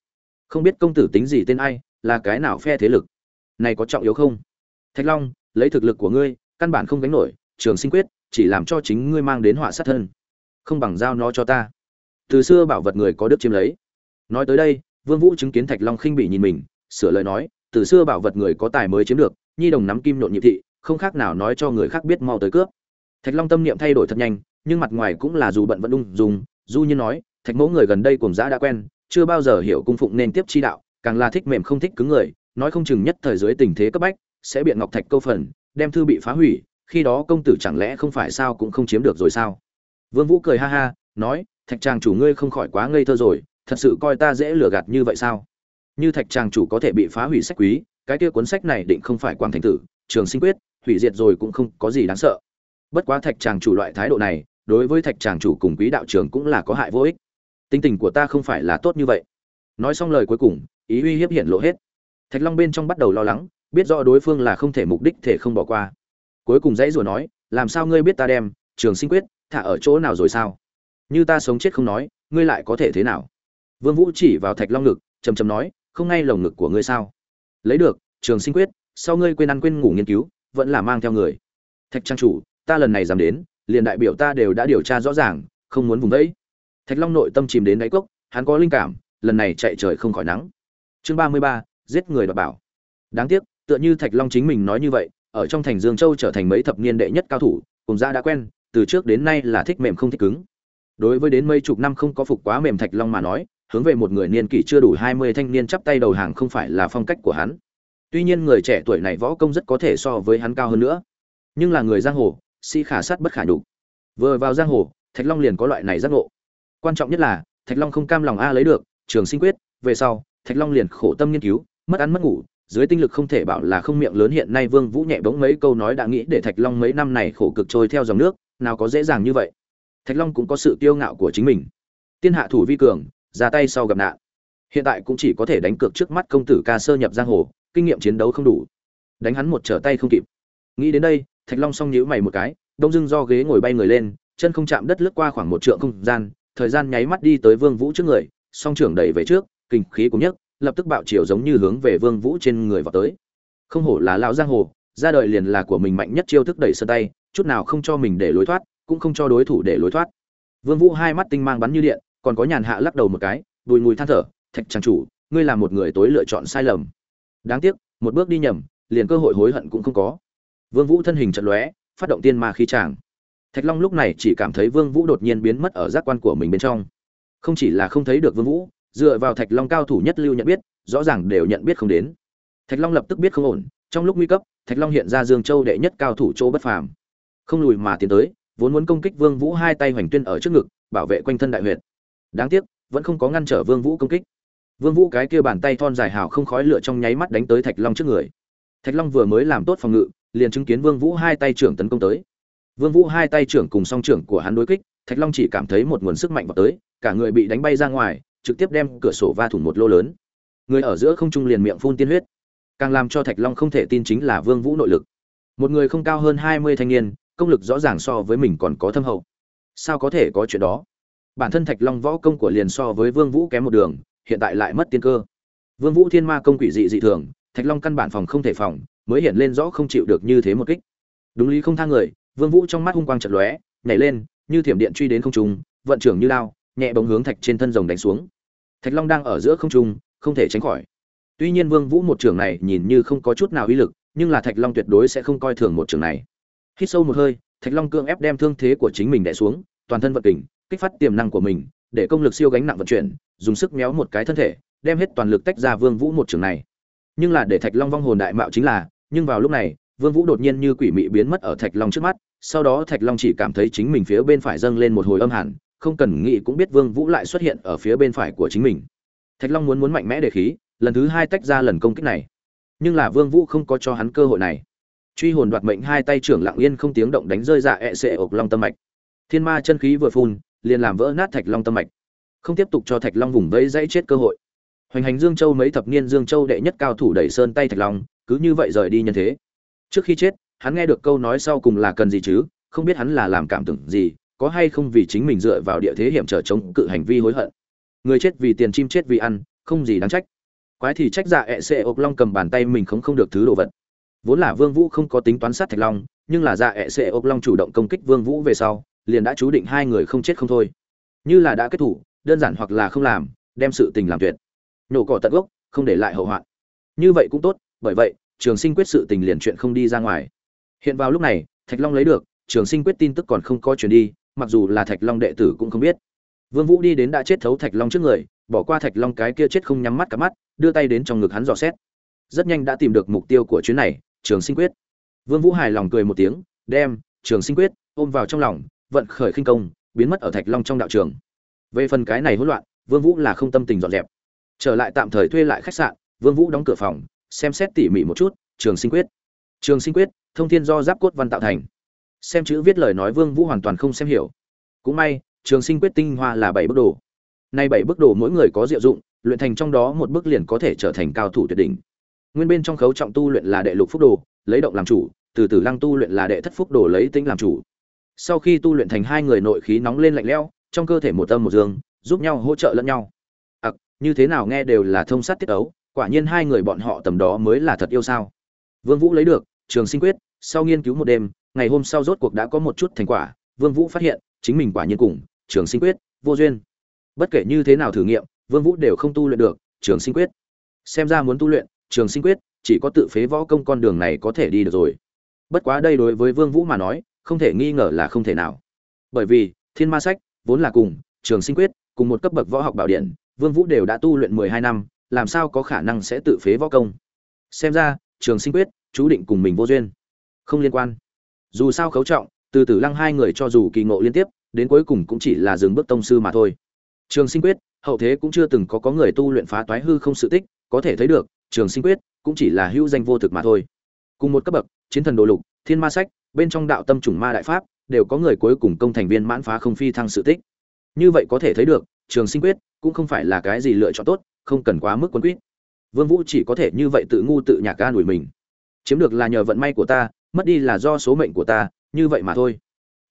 Speaker 1: Không biết công tử tính gì tên ai, là cái nào phe thế lực? Này có trọng yếu không? Thạch long, lấy thực lực của ngươi, căn bản không gánh nổi, trường sinh quyết, chỉ làm cho chính ngươi mang đến họa sát thân. Không bằng giao nó cho ta. Từ xưa bảo vật người có đức chiếm lấy. Nói tới đây, vương vũ chứng kiến thạch long khinh bị nhìn mình, sửa lời nói, từ xưa bảo vật người có tài mới chiếm được, nhi đồng nắm kim nhộn nhị thị, không khác nào nói cho người khác biết mau tới cướp thạch long tâm niệm thay đổi thật nhanh, nhưng mặt ngoài cũng là dù bận vẫn ung dùng du như nói, thạch mẫu người gần đây cùng giã đã quen, chưa bao giờ hiểu cung phụng nên tiếp chi đạo, càng là thích mềm không thích cứng người, nói không chừng nhất thời dưới tình thế cấp bách, sẽ biện ngọc thạch câu phần, đem thư bị phá hủy, khi đó công tử chẳng lẽ không phải sao cũng không chiếm được rồi sao? Vương vũ cười ha ha, nói, thạch tràng chủ ngươi không khỏi quá ngây thơ rồi, thật sự coi ta dễ lừa gạt như vậy sao? Như thạch tràng chủ có thể bị phá hủy sách quý, cái kia cuốn sách này định không phải quang thành tử, trường sinh quyết, hủy diệt rồi cũng không có gì đáng sợ bất quá thạch tràng chủ loại thái độ này, đối với thạch tràng chủ cùng quý đạo trường cũng là có hại vô ích. Tinh tình của ta không phải là tốt như vậy. Nói xong lời cuối cùng, ý uy hiếp hiện lộ hết. Thạch long bên trong bắt đầu lo lắng, biết rõ đối phương là không thể mục đích thể không bỏ qua. Cuối cùng dãy rủa nói, làm sao ngươi biết ta đem trường sinh quyết thả ở chỗ nào rồi sao? Như ta sống chết không nói, ngươi lại có thể thế nào? Vương vũ chỉ vào thạch long ngực trầm trầm nói, không ngay lồng ngực của ngươi sao? Lấy được, trường sinh quyết, sau ngươi quên ăn quên ngủ nghiên cứu, vẫn là mang theo người. Thạch trang chủ ta lần này dám đến, liền đại biểu ta đều đã điều tra rõ ràng, không muốn vùng vẫy. Thạch long nội tâm chìm đến đáy cốc, hắn có linh cảm, lần này chạy trời không khỏi nắng. Chương ba mươi ba, giết người đoạt bảo. Đáng tiếc, tựa như thạch long chính mình nói như vậy, ở trong thành dương châu trở thành mấy thập niên đệ nhất cao thủ, cùng gia đã quen, từ trước đến nay là thích mềm không thích cứng. Đối với đến mấy chục năm không có phục quá mềm thạch long mà nói, hướng về một người niên kỷ chưa đủ hai mươi thanh niên chắp tay đầu hàng không phải là phong cách của hắn. Tuy nhiên người trẻ tuổi này võ công rất có thể so với hắn cao hơn nữa, nhưng là người giang hồ sĩ khả sát bất khả nhục. Vừa vào giang hồ, thạch long liền có loại này giác ngộ. Quan trọng nhất là, thạch long không cam lòng a lấy được, trường sinh quyết, về sau, thạch long liền khổ tâm nghiên cứu, mất ăn mất ngủ, dưới tinh lực không thể bảo là không miệng lớn hiện nay vương vũ nhẹ bỗng mấy câu nói đã nghĩ để thạch long mấy năm này khổ cực trôi theo dòng nước, nào có dễ dàng như vậy. Thạch long cũng có sự kiêu ngạo của chính mình. Tiên hạ thủ vi cường, ra tay sau gặp nạn. Hiện tại cũng chỉ có thể đánh cược trước mắt công tử ca sơ nhập giang hồ, kinh nghiệm chiến đấu không đủ. Đánh hắn một trở tay không kịp. Nghĩ đến đây thạch long song nhíu mày một cái, đông dưng do ghế ngồi bay người lên, chân không chạm đất lướt qua khoảng một trượng không gian, thời gian nháy mắt đi tới vương vũ trước người, song trưởng đẩy về trước, kinh khí cũng nhất lập tức bạo chiều giống như hướng về vương vũ trên người vào tới. Không hổ là lão giang hồ, ra đời liền là của mình mạnh nhất chiêu thức đẩy sơ tay, chút nào không cho mình để lối thoát, cũng không cho đối thủ để lối thoát. Vương vũ hai mắt tinh mang bắn như điện, còn có nhàn hạ lắc đầu một cái đùi mùi than thở, thạch trang chủ, ngươi là một người tối lựa chọn sai lầm. Đáng tiếc, một bước đi nhầm, liền cơ hội hối hận cũng không có vương vũ thân hình chật lóe, phát động tiên ma khí tràng. Thạch long lúc này chỉ cảm thấy vương vũ đột nhiên biến mất ở giác quan của mình bên trong. Không chỉ là không thấy được vương vũ, dựa vào thạch long cao thủ nhất lưu nhận biết, rõ ràng đều nhận biết không đến. Thạch long lập tức biết không ổn, trong lúc nguy cấp, thạch long hiện ra dương châu đệ nhất cao thủ chỗ bất phàm. Không lùi mà tiến tới, vốn muốn công kích vương vũ hai tay hoành tuyên ở trước ngực, bảo vệ quanh thân đại huyệt. Đáng tiếc, vẫn không có ngăn trở vương vũ công kích. Vương vũ cái kia bàn tay thon dài hào không khói lửa trong nháy mắt đánh tới thạch long trước người. Thạch long vừa mới làm tốt phòng ngự liền chứng kiến vương vũ hai tay trưởng tấn công tới. Vương vũ hai tay trưởng cùng song trưởng của hắn đối kích, thạch long chỉ cảm thấy một nguồn sức mạnh vào tới, cả người bị đánh bay ra ngoài, trực tiếp đem cửa sổ va thủng một lỗ lớn. Người ở giữa không trung liền miệng phun tiên huyết. Càng làm cho thạch long không thể tin chính là vương vũ nội lực. Một người không cao hơn hai mươi thanh niên, công lực rõ ràng so với mình còn có thâm hậu. Sao có thể có chuyện đó? Bản thân thạch long võ công của liền so với vương vũ kém một đường, hiện tại lại mất tiên cơ. Vương vũ thiên ma công quỷ dị dị thường, thạch long căn bản phòng không thể phòng mới hiện lên rõ không chịu được như thế một kích. Đúng lý không thang người, vương vũ trong mắt hung quang chợt lóe, nhảy lên, như thiểm điện truy đến không trung, vận trưởng như lao, nhẹ bóng hướng thạch trên thân rồng đánh xuống. Thạch long đang ở giữa không trung, không thể tránh khỏi. Tuy nhiên vương vũ một trưởng này nhìn như không có chút nào uy lực, nhưng là thạch long tuyệt đối sẽ không coi thường một trưởng này. Hít sâu một hơi, thạch long cương ép đem thương thế của chính mình đè xuống, toàn thân vận kình, kích phát tiềm năng của mình, để công lực siêu gánh nặng vận chuyển, dùng sức méo một cái thân thể, đem hết toàn lực tách ra vương vũ một trường này. Nhưng là để thạch long vong hồn đại mạo chính là nhưng vào lúc này, vương vũ đột nhiên như quỷ mị biến mất ở thạch long trước mắt, sau đó thạch long chỉ cảm thấy chính mình phía bên phải dâng lên một hồi âm hẳn, không cần nghĩ cũng biết vương vũ lại xuất hiện ở phía bên phải của chính mình. Thạch long muốn muốn mạnh mẽ để khí, lần thứ hai tách ra lần công kích này. Nhưng là vương vũ không có cho hắn cơ hội này. Truy hồn đoạt mệnh hai tay trưởng lặng yên không tiếng động đánh rơi dạ ẹ sệ ộc long tâm mạch. Thiên ma chân khí vừa phun, liền làm vỡ nát thạch long tâm mạch. Không tiếp tục cho thạch long vùng vẫy dãy chết cơ hội. Hoành hành dương châu mấy thập niên dương châu đệ nhất cao thủ đẩy sơn tay thạch long cứ như vậy rời đi nhân thế. Trước khi chết, hắn nghe được câu nói sau cùng là cần gì chứ, không biết hắn là làm cảm tưởng gì, có hay không vì chính mình dựa vào địa thế hiểm trở chống cự hành vi hối hận. Người chết vì tiền, chim chết vì ăn, không gì đáng trách. Quái thì trách dạ ẹ xệ ộc long cầm bàn tay mình không không được thứ đồ vật. Vốn là vương vũ không có tính toán sát thạch long, nhưng là dạ ẹ xệ ộc long chủ động công kích vương vũ về sau, liền đã chú định hai người không chết không thôi. Như là đã kết thủ, đơn giản hoặc là không làm, đem sự tình làm tuyệt. Nhổ cỏ tận gốc, không để lại hậu hoạn. Như vậy cũng tốt bởi vậy, trường sinh quyết sự tình liền chuyện không đi ra ngoài. Hiện vào lúc này, thạch long lấy được, trường sinh quyết tin tức còn không có chuyển đi, mặc dù là thạch long đệ tử cũng không biết. Vương vũ đi đến đã chết thấu thạch long trước người, bỏ qua thạch long cái kia chết không nhắm mắt cả mắt, đưa tay đến trong ngực hắn dò xét. Rất nhanh đã tìm được mục tiêu của chuyến này, trường sinh quyết. Vương vũ hài lòng cười một tiếng, đem trường sinh quyết ôm vào trong lòng, vận khởi khinh công, biến mất ở thạch long trong đạo trường. Về phần cái này hỗn loạn, vương vũ là không tâm tình dọn dẹp. Trở lại tạm thời thuê lại khách sạn, vương vũ đóng cửa phòng xem xét tỉ mỉ một chút, trường sinh quyết. Trường sinh quyết, thông thiên do giáp cốt văn tạo thành. Xem chữ viết lời nói vương vũ hoàn toàn không xem hiểu. Cũng may, trường sinh quyết tinh hoa là bảy bước đồ. Nay bảy bước đồ mỗi người có diệu dụng, luyện thành trong đó một bước liền có thể trở thành cao thủ tuyệt đỉnh. Nguyên bên trong khấu trọng tu luyện là đệ lục phúc đồ, lấy động làm chủ, từ từ lăng tu luyện là đệ thất phúc đồ lấy tính làm chủ. Sau khi tu luyện thành hai người nội khí nóng lên lạnh lẽo, trong cơ thể một tâm một dương, giúp nhau hỗ trợ lẫn nhau. Ặc, như thế nào nghe đều là thông sát tiết ấu quả nhiên hai người bọn họ tầm đó mới là thật yêu sao. Vương vũ lấy được, trường sinh quyết, sau nghiên cứu một đêm, ngày hôm sau rốt cuộc đã có một chút thành quả, vương vũ phát hiện, chính mình quả nhiên cùng trường sinh quyết, vô duyên. Bất kể như thế nào thử nghiệm, vương vũ đều không tu luyện được, trường sinh quyết. Xem ra muốn tu luyện, trường sinh quyết, chỉ có tự phế võ công con đường này có thể đi được rồi. Bất quá đây đối với vương vũ mà nói, không thể nghi ngờ là không thể nào. Bởi vì, thiên ma sách, vốn là cùng trường sinh quyết, cùng một cấp bậc võ học bảo điện, vương vũ đều đã tu luyện 12 năm làm sao có khả năng sẽ tự phế võ công? Xem ra, trường sinh quyết, chú định cùng mình vô duyên. Không liên quan. Dù sao khấu trọng, từ từ lăng hai người cho dù kỳ ngộ liên tiếp, đến cuối cùng cũng chỉ là dừng bước tông sư mà thôi. Trường sinh quyết, hậu thế cũng chưa từng có có người tu luyện phá toái hư không sự tích, có thể thấy được, trường sinh quyết cũng chỉ là hữu danh vô thực mà thôi. Cùng một cấp bậc, chiến thần đồ lục, thiên ma sách, bên trong đạo tâm trùng ma đại pháp, đều có người cuối cùng công thành viên mãn phá không phi thăng sự tích. Như vậy có thể thấy được, trường sinh quyết cũng không phải là cái gì lựa chọn tốt không cần quá mức quân quyết vương vũ chỉ có thể như vậy tự ngu tự nhạc ca đuổi mình. Chiếm được là nhờ vận may của ta mất đi là do số mệnh của ta như vậy mà thôi.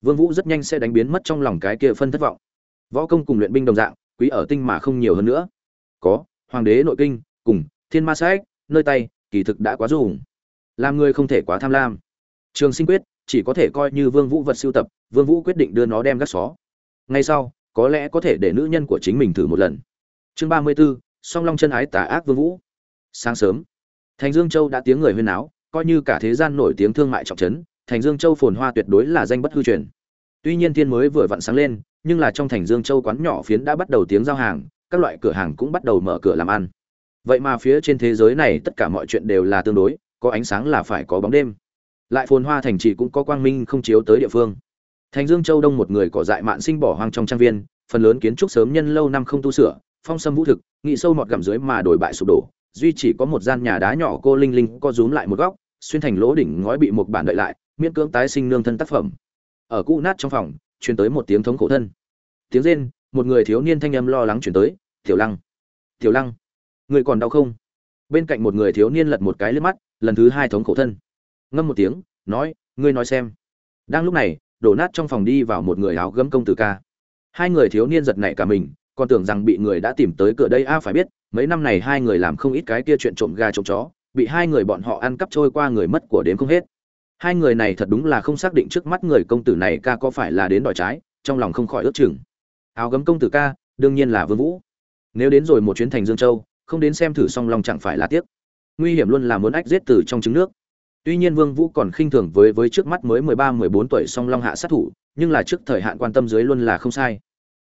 Speaker 1: Vương vũ rất nhanh sẽ đánh biến mất trong lòng cái kia phân thất vọng. Võ công cùng luyện binh đồng dạng quý ở tinh mà không nhiều hơn nữa. Có hoàng đế nội kinh cùng thiên ma sách nơi tay kỳ thực đã quá dùng. Làm người không thể quá tham lam. Trường sinh quyết chỉ có thể coi như vương vũ vật siêu tập vương vũ quyết định đưa nó đem gác xó. Ngay sau có lẽ có thể để nữ nhân của chính mình thử một lần. Chương ba mươi 34, song long chân ái tà ác vương vũ. Sáng sớm, thành dương châu đã tiếng người huyên náo, coi như cả thế gian nổi tiếng thương mại trọng trấn, thành dương châu phồn hoa tuyệt đối là danh bất hư truyền. Tuy nhiên thiên mới vừa vặn sáng lên, nhưng là trong thành dương châu quán nhỏ phiến đã bắt đầu tiếng giao hàng, các loại cửa hàng cũng bắt đầu mở cửa làm ăn. Vậy mà phía trên thế giới này tất cả mọi chuyện đều là tương đối, có ánh sáng là phải có bóng đêm. Lại phồn hoa thành trì cũng có quang minh không chiếu tới địa phương. Thành dương châu đông một người cỏ dại mạn sinh bỏ hoang trong trang viên, phần lớn kiến trúc sớm nhân lâu năm không tu sửa phong sâm vũ thực, nghị sâu mọt gầm dưới mà đổi bại sụp đổ, duy chỉ có một gian nhà đá nhỏ cô linh linh co rúm lại một góc, xuyên thành lỗ đỉnh ngói bị một bản đợi lại, miễn cưỡng tái sinh nương thân tác phẩm. Ở cũ nát trong phòng, truyền tới một tiếng thống khổ thân. Tiếng rên, một người thiếu niên thanh âm lo lắng truyền tới, tiểu lăng tiểu lăng, người còn đau không? Bên cạnh một người thiếu niên lật một cái lên mắt, lần thứ hai thống khổ thân. Ngâm một tiếng, nói, ngươi nói xem. Đang lúc này, đổ nát trong phòng đi vào một người áo gấm công tử ca. Hai người thiếu niên giật nảy cả mình còn tưởng rằng bị người đã tìm tới cửa đây a phải biết, mấy năm này hai người làm không ít cái kia chuyện trộm gà trộm chó, bị hai người bọn họ ăn cắp trôi qua người mất của đến không hết. Hai người này thật đúng là không xác định trước mắt người công tử này ca có phải là đến đòi trái, trong lòng không khỏi ước chừng. Áo gấm công tử ca, đương nhiên là vương vũ. Nếu đến rồi một chuyến thành dương châu, không đến xem thử song long chẳng phải là tiếc. Nguy hiểm luôn là muốn ách giết từ trong trứng nước. Tuy nhiên vương vũ còn khinh thường với với trước mắt mới 13-14 tuổi song long hạ sát thủ, nhưng là trước thời hạn quan tâm dưới luôn là không sai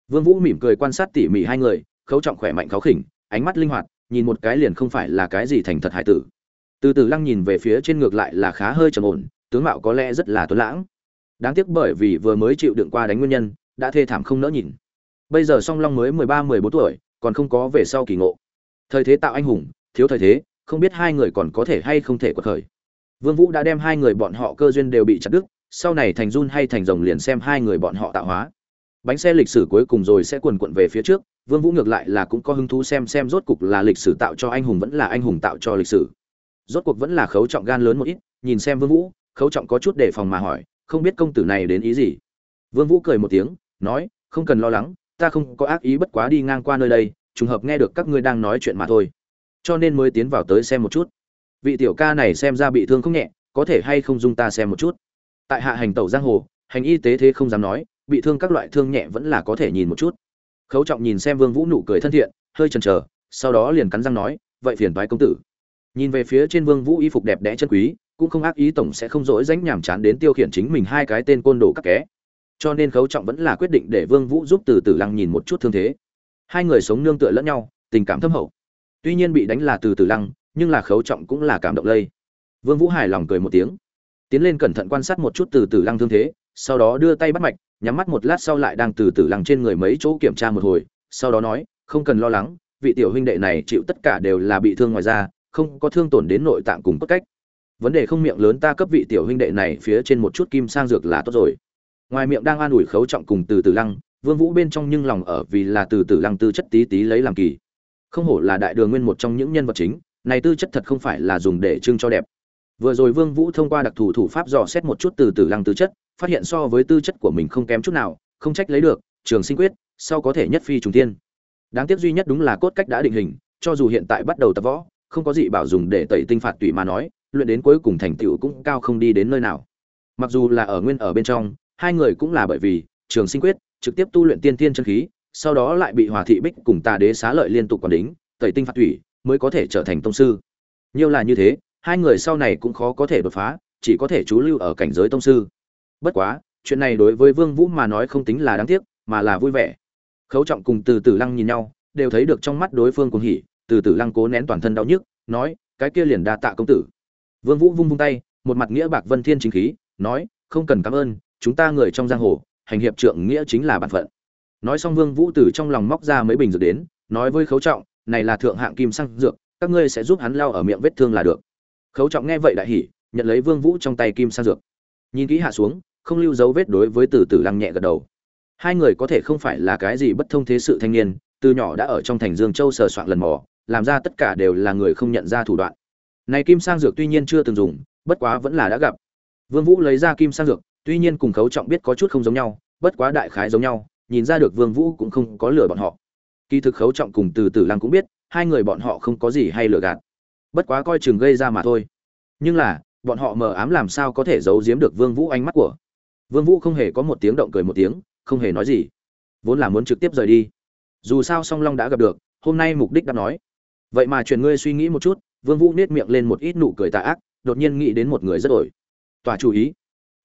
Speaker 1: vương vũ mỉm cười quan sát tỉ mỉ hai người, khấu trọng khỏe mạnh kháo khỉnh, ánh mắt linh hoạt, nhìn một cái liền không phải là cái gì thành thật hải tử. Từ từ lăng nhìn về phía trên ngược lại là khá hơi trầm ổn, tướng mạo có lẽ rất là tuấn lãng. Đáng tiếc bởi vì vừa mới chịu đựng qua đánh nguyên nhân, đã thê thảm không nỡ nhìn. Bây giờ song long mới 13-14 tuổi, còn không có về sau kỳ ngộ. Thời thế tạo anh hùng, thiếu thời thế, không biết hai người còn có thể hay không thể quật khởi. Vương vũ đã đem hai người bọn họ cơ duyên đều bị chặt đứt, sau này thành run hay thành rồng liền xem hai người bọn họ tạo hóa bánh xe lịch sử cuối cùng rồi sẽ quần quận về phía trước, vương vũ ngược lại là cũng có hứng thú xem xem rốt cục là lịch sử tạo cho anh hùng vẫn là anh hùng tạo cho lịch sử. Rốt cuộc vẫn là khấu trọng gan lớn một ít, nhìn xem vương vũ, khấu trọng có chút đề phòng mà hỏi, không biết công tử này đến ý gì? Vương vũ cười một tiếng, nói, không cần lo lắng, ta không có ác ý bất quá đi ngang qua nơi đây, trùng hợp nghe được các ngươi đang nói chuyện mà thôi. Cho nên mới tiến vào tới xem một chút. Vị tiểu ca này xem ra bị thương không nhẹ, có thể hay không dung ta xem một chút? Tại hạ hành tẩu giang hồ, hành y tế thế không dám nói bị thương các loại thương nhẹ vẫn là có thể nhìn một chút. Khấu trọng nhìn xem vương vũ nụ cười thân thiện, hơi chần chờ, sau đó liền cắn răng nói, vậy phiền toái công tử. Nhìn về phía trên vương vũ y phục đẹp đẽ chân quý, cũng không ác ý tổng sẽ không dỗi dánh nhảm chán đến tiêu khiển chính mình hai cái tên côn đồ các ké cho nên khấu trọng vẫn là quyết định để vương vũ giúp từ từ lăng nhìn một chút thương thế. Hai người sống nương tựa lẫn nhau, tình cảm thâm hậu. Tuy nhiên bị đánh là từ từ lăng, nhưng là khấu trọng cũng là cảm động lây. Vương vũ hài lòng cười một tiếng, tiến lên cẩn thận quan sát một chút từ từ lăng thương thế, sau đó đưa tay bắt mạch nhắm mắt một lát sau lại đang từ từ lăng trên người mấy chỗ kiểm tra một hồi, sau đó nói, không cần lo lắng, vị tiểu huynh đệ này chịu tất cả đều là bị thương ngoài da, không có thương tổn đến nội tạng cùng cốt cách. Vấn đề không miệng lớn ta cấp vị tiểu huynh đệ này phía trên một chút kim sang dược là tốt rồi. Ngoài miệng đang an ủi khấu trọng cùng từ từ lăng, vương vũ bên trong nhưng lòng ở vì là từ từ lăng tư chất tí tí lấy làm kỳ. Không hổ là đại đường nguyên một trong những nhân vật chính, này tư chất thật không phải là dùng để trưng cho đẹp. Vừa rồi vương vũ thông qua đặc thù thủ pháp dò xét một chút từ từ lăng tư chất phát hiện so với tư chất của mình không kém chút nào, không trách lấy được, trường sinh quyết, sau có thể nhất phi trùng tiên đáng tiếc duy nhất đúng là cốt cách đã định hình, cho dù hiện tại bắt đầu tập võ, không có gì bảo dùng để tẩy tinh phạt tùy mà nói, luyện đến cuối cùng thành tựu cũng cao không đi đến nơi nào. Mặc dù là ở nguyên ở bên trong, hai người cũng là bởi vì trường sinh quyết, trực tiếp tu luyện tiên tiên chân khí, sau đó lại bị hòa thị bích cùng tà đế xá lợi liên tục quản đính, tẩy tinh phạt thủy mới có thể trở thành tông sư. Nhiều là như thế, hai người sau này cũng khó có thể đột phá, chỉ có thể chú lưu ở cảnh giới tông sư bất quá, chuyện này đối với vương vũ mà nói không tính là đáng tiếc, mà là vui vẻ. Khấu trọng cùng từ tử lăng nhìn nhau, đều thấy được trong mắt đối phương cuồng hỉ, từ tử lăng cố nén toàn thân đau nhức, nói, cái kia liền đa tạ công tử. Vương vũ vung vung tay, một mặt nghĩa bạc vân thiên chính khí, nói, không cần cảm ơn, chúng ta người trong giang hồ, hành hiệp trượng nghĩa chính là bản phận. Nói xong vương vũ từ trong lòng móc ra mấy bình dược đến, nói với khấu trọng, này là thượng hạng kim xăng dược, các ngươi sẽ giúp hắn lao ở miệng vết thương là được. Khấu trọng nghe vậy đại hỉ, nhận lấy vương vũ trong tay kim sang dược. Nhìn kỹ hạ xuống không lưu dấu vết đối với từ từ lăng nhẹ gật đầu. Hai người có thể không phải là cái gì bất thông thế sự thanh niên, từ nhỏ đã ở trong thành dương châu sờ soạn lần mò, làm ra tất cả đều là người không nhận ra thủ đoạn. Này kim sang dược tuy nhiên chưa từng dùng, bất quá vẫn là đã gặp. Vương vũ lấy ra kim sang dược, tuy nhiên cùng khấu trọng biết có chút không giống nhau, bất quá đại khái giống nhau, nhìn ra được vương vũ cũng không có lừa bọn họ. Kỳ thực khấu trọng cùng từ từ lăng cũng biết, hai người bọn họ không có gì hay lừa gạt. Bất quá coi chừng gây ra mà thôi. Nhưng là, bọn họ mờ ám làm sao có thể giấu giếm được vương vũ ánh mắt của vương vũ không hề có một tiếng động cười một tiếng, không hề nói gì. Vốn là muốn trực tiếp rời đi. Dù sao song long đã gặp được, hôm nay mục đích đã nói. Vậy mà truyền ngươi suy nghĩ một chút, vương vũ nét miệng lên một ít nụ cười tà ác, đột nhiên nghĩ đến một người rất ổi. Tòa chú ý.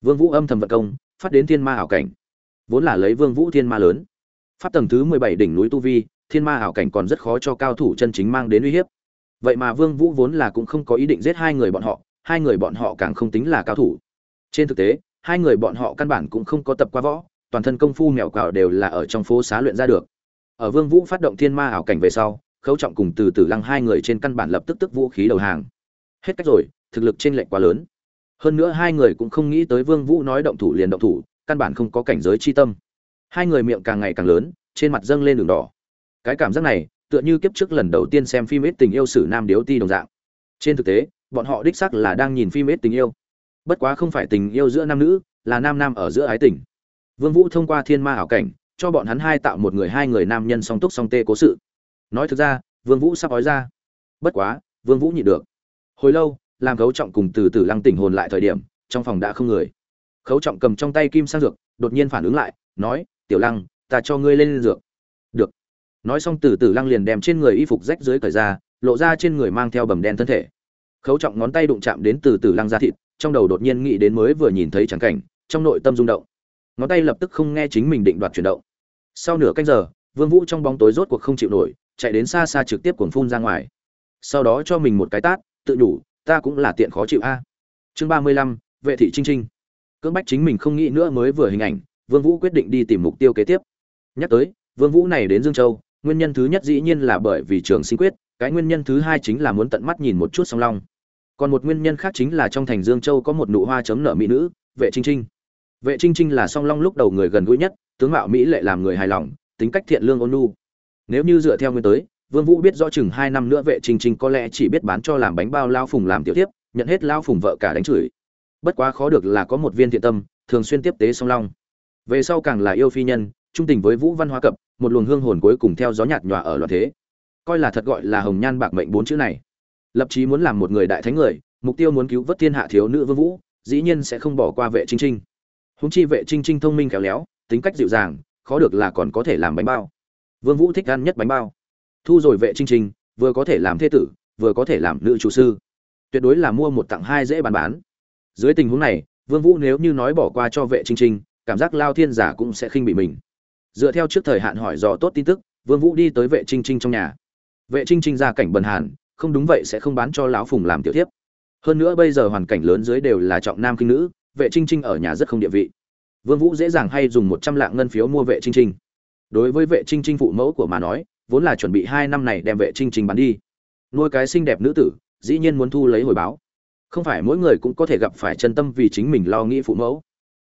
Speaker 1: Vương vũ âm thầm vận công, phát đến thiên ma ảo cảnh. Vốn là lấy vương vũ thiên ma lớn. Pháp tầng thứ mười bảy đỉnh núi tu vi, thiên ma ảo cảnh còn rất khó cho cao thủ chân chính mang đến uy hiếp. Vậy mà vương vũ vốn là cũng không có ý định giết hai người bọn họ, hai người bọn họ càng không tính là cao thủ. Trên thực tế hai người bọn họ căn bản cũng không có tập qua võ, toàn thân công phu mèo cào đều là ở trong phố xá luyện ra được. Ở vương vũ phát động thiên ma ảo cảnh về sau, khấu trọng cùng từ từ lăng hai người trên căn bản lập tức tức vũ khí đầu hàng. Hết cách rồi, thực lực trên lệnh quá lớn. Hơn nữa hai người cũng không nghĩ tới vương vũ nói động thủ liền động thủ, căn bản không có cảnh giới chi tâm. Hai người miệng càng ngày càng lớn, trên mặt dâng lên đường đỏ. Cái cảm giác này, tựa như kiếp trước lần đầu tiên xem phim ít tình yêu sử nam điếu ti đồng dạng. Trên thực tế, bọn họ đích xác là đang nhìn phim ít tình yêu bất quá không phải tình yêu giữa nam nữ, là nam nam ở giữa ái tình. Vương vũ thông qua thiên ma ảo cảnh, cho bọn hắn hai tạo một người hai người nam nhân song túc song tê cố sự. Nói thực ra, vương vũ sắp nói ra. Bất quá, vương vũ nhịn được. Hồi lâu, làm khấu trọng cùng từ từ lăng tỉnh hồn lại thời điểm, trong phòng đã không người. Khấu trọng cầm trong tay kim sang dược, đột nhiên phản ứng lại, nói, tiểu lăng, ta cho ngươi lên dược. Được. Nói xong từ từ lăng liền đem trên người y phục rách dưới cởi ra, lộ ra trên người mang theo bầm đen thân thể. Khấu trọng ngón tay đụng chạm đến từ từ lăng ra thịt trong đầu đột nhiên nghĩ đến mới vừa nhìn thấy trắng cảnh, trong nội tâm rung động. Ngón tay lập tức không nghe chính mình định đoạt chuyển động. Sau nửa canh giờ, vương vũ trong bóng tối rốt cuộc không chịu nổi, chạy đến xa xa trực tiếp cuồng phun ra ngoài. Sau đó cho mình một cái tát, tự đủ ta cũng là tiện khó chịu a. Chương ba mươi lăm, vệ thị trinh trinh. Cưỡng bách chính mình không nghĩ nữa mới vừa hình ảnh, vương vũ quyết định đi tìm mục tiêu kế tiếp. Nhắc tới, vương vũ này đến dương châu, nguyên nhân thứ nhất dĩ nhiên là bởi vì trường sinh quyết, cái nguyên nhân thứ hai chính là muốn tận mắt nhìn một chút song long còn một nguyên nhân khác chính là trong thành dương châu có một nụ hoa chấm nở mỹ nữ, vệ trinh trinh. Vệ trinh trinh là song long lúc đầu người gần gũi nhất, tướng mạo mỹ lệ làm người hài lòng, tính cách thiện lương ôn nhu. Nếu như dựa theo nguyên tới, vương vũ biết rõ chừng hai năm nữa vệ trinh trinh có lẽ chỉ biết bán cho làm bánh bao lao phùng làm tiểu tiếp nhận hết lao phùng vợ cả đánh chửi. Bất quá khó được là có một viên thiện tâm, thường xuyên tiếp tế song long. Về sau càng là yêu phi nhân, trung tình với vũ văn hóa cập, một luồng hương hồn cuối cùng theo gió nhạt nhòa ở loạn thế. Coi là thật gọi là hồng nhan bạc mệnh bốn chữ này lập chí muốn làm một người đại thánh người, mục tiêu muốn cứu vớt thiên hạ thiếu nữ vương vũ, dĩ nhiên sẽ không bỏ qua vệ trinh trinh. Húng chi vệ trinh trinh thông minh khéo léo, tính cách dịu dàng, khó được là còn có thể làm bánh bao. Vương vũ thích ăn nhất bánh bao. Thu rồi vệ trinh trinh, vừa có thể làm thế tử, vừa có thể làm nữ chủ sư. Tuyệt đối là mua một tặng hai dễ bán bán. Dưới tình huống này, vương vũ nếu như nói bỏ qua cho vệ trinh trinh, cảm giác lao thiên giả cũng sẽ khinh bị mình. Dựa theo trước thời hạn hỏi dò tốt tin tức, vương vũ đi tới vệ trinh trinh trong nhà. Vệ trinh trinh ra cảnh bần hàn không đúng vậy sẽ không bán cho lão phùng làm tiểu thiếp. hơn nữa bây giờ hoàn cảnh lớn dưới đều là trọng nam kinh nữ, vệ trinh trinh ở nhà rất không địa vị. Vương vũ dễ dàng hay dùng một trăm lạng ngân phiếu mua vệ trinh trinh đối với vệ trinh trinh phụ mẫu của mà nói, vốn là chuẩn bị hai năm này đem vệ trinh trinh bán đi. Nuôi cái xinh đẹp nữ tử, dĩ nhiên muốn thu lấy hồi báo. Không phải mỗi người cũng có thể gặp phải chân tâm vì chính mình lo nghĩ phụ mẫu.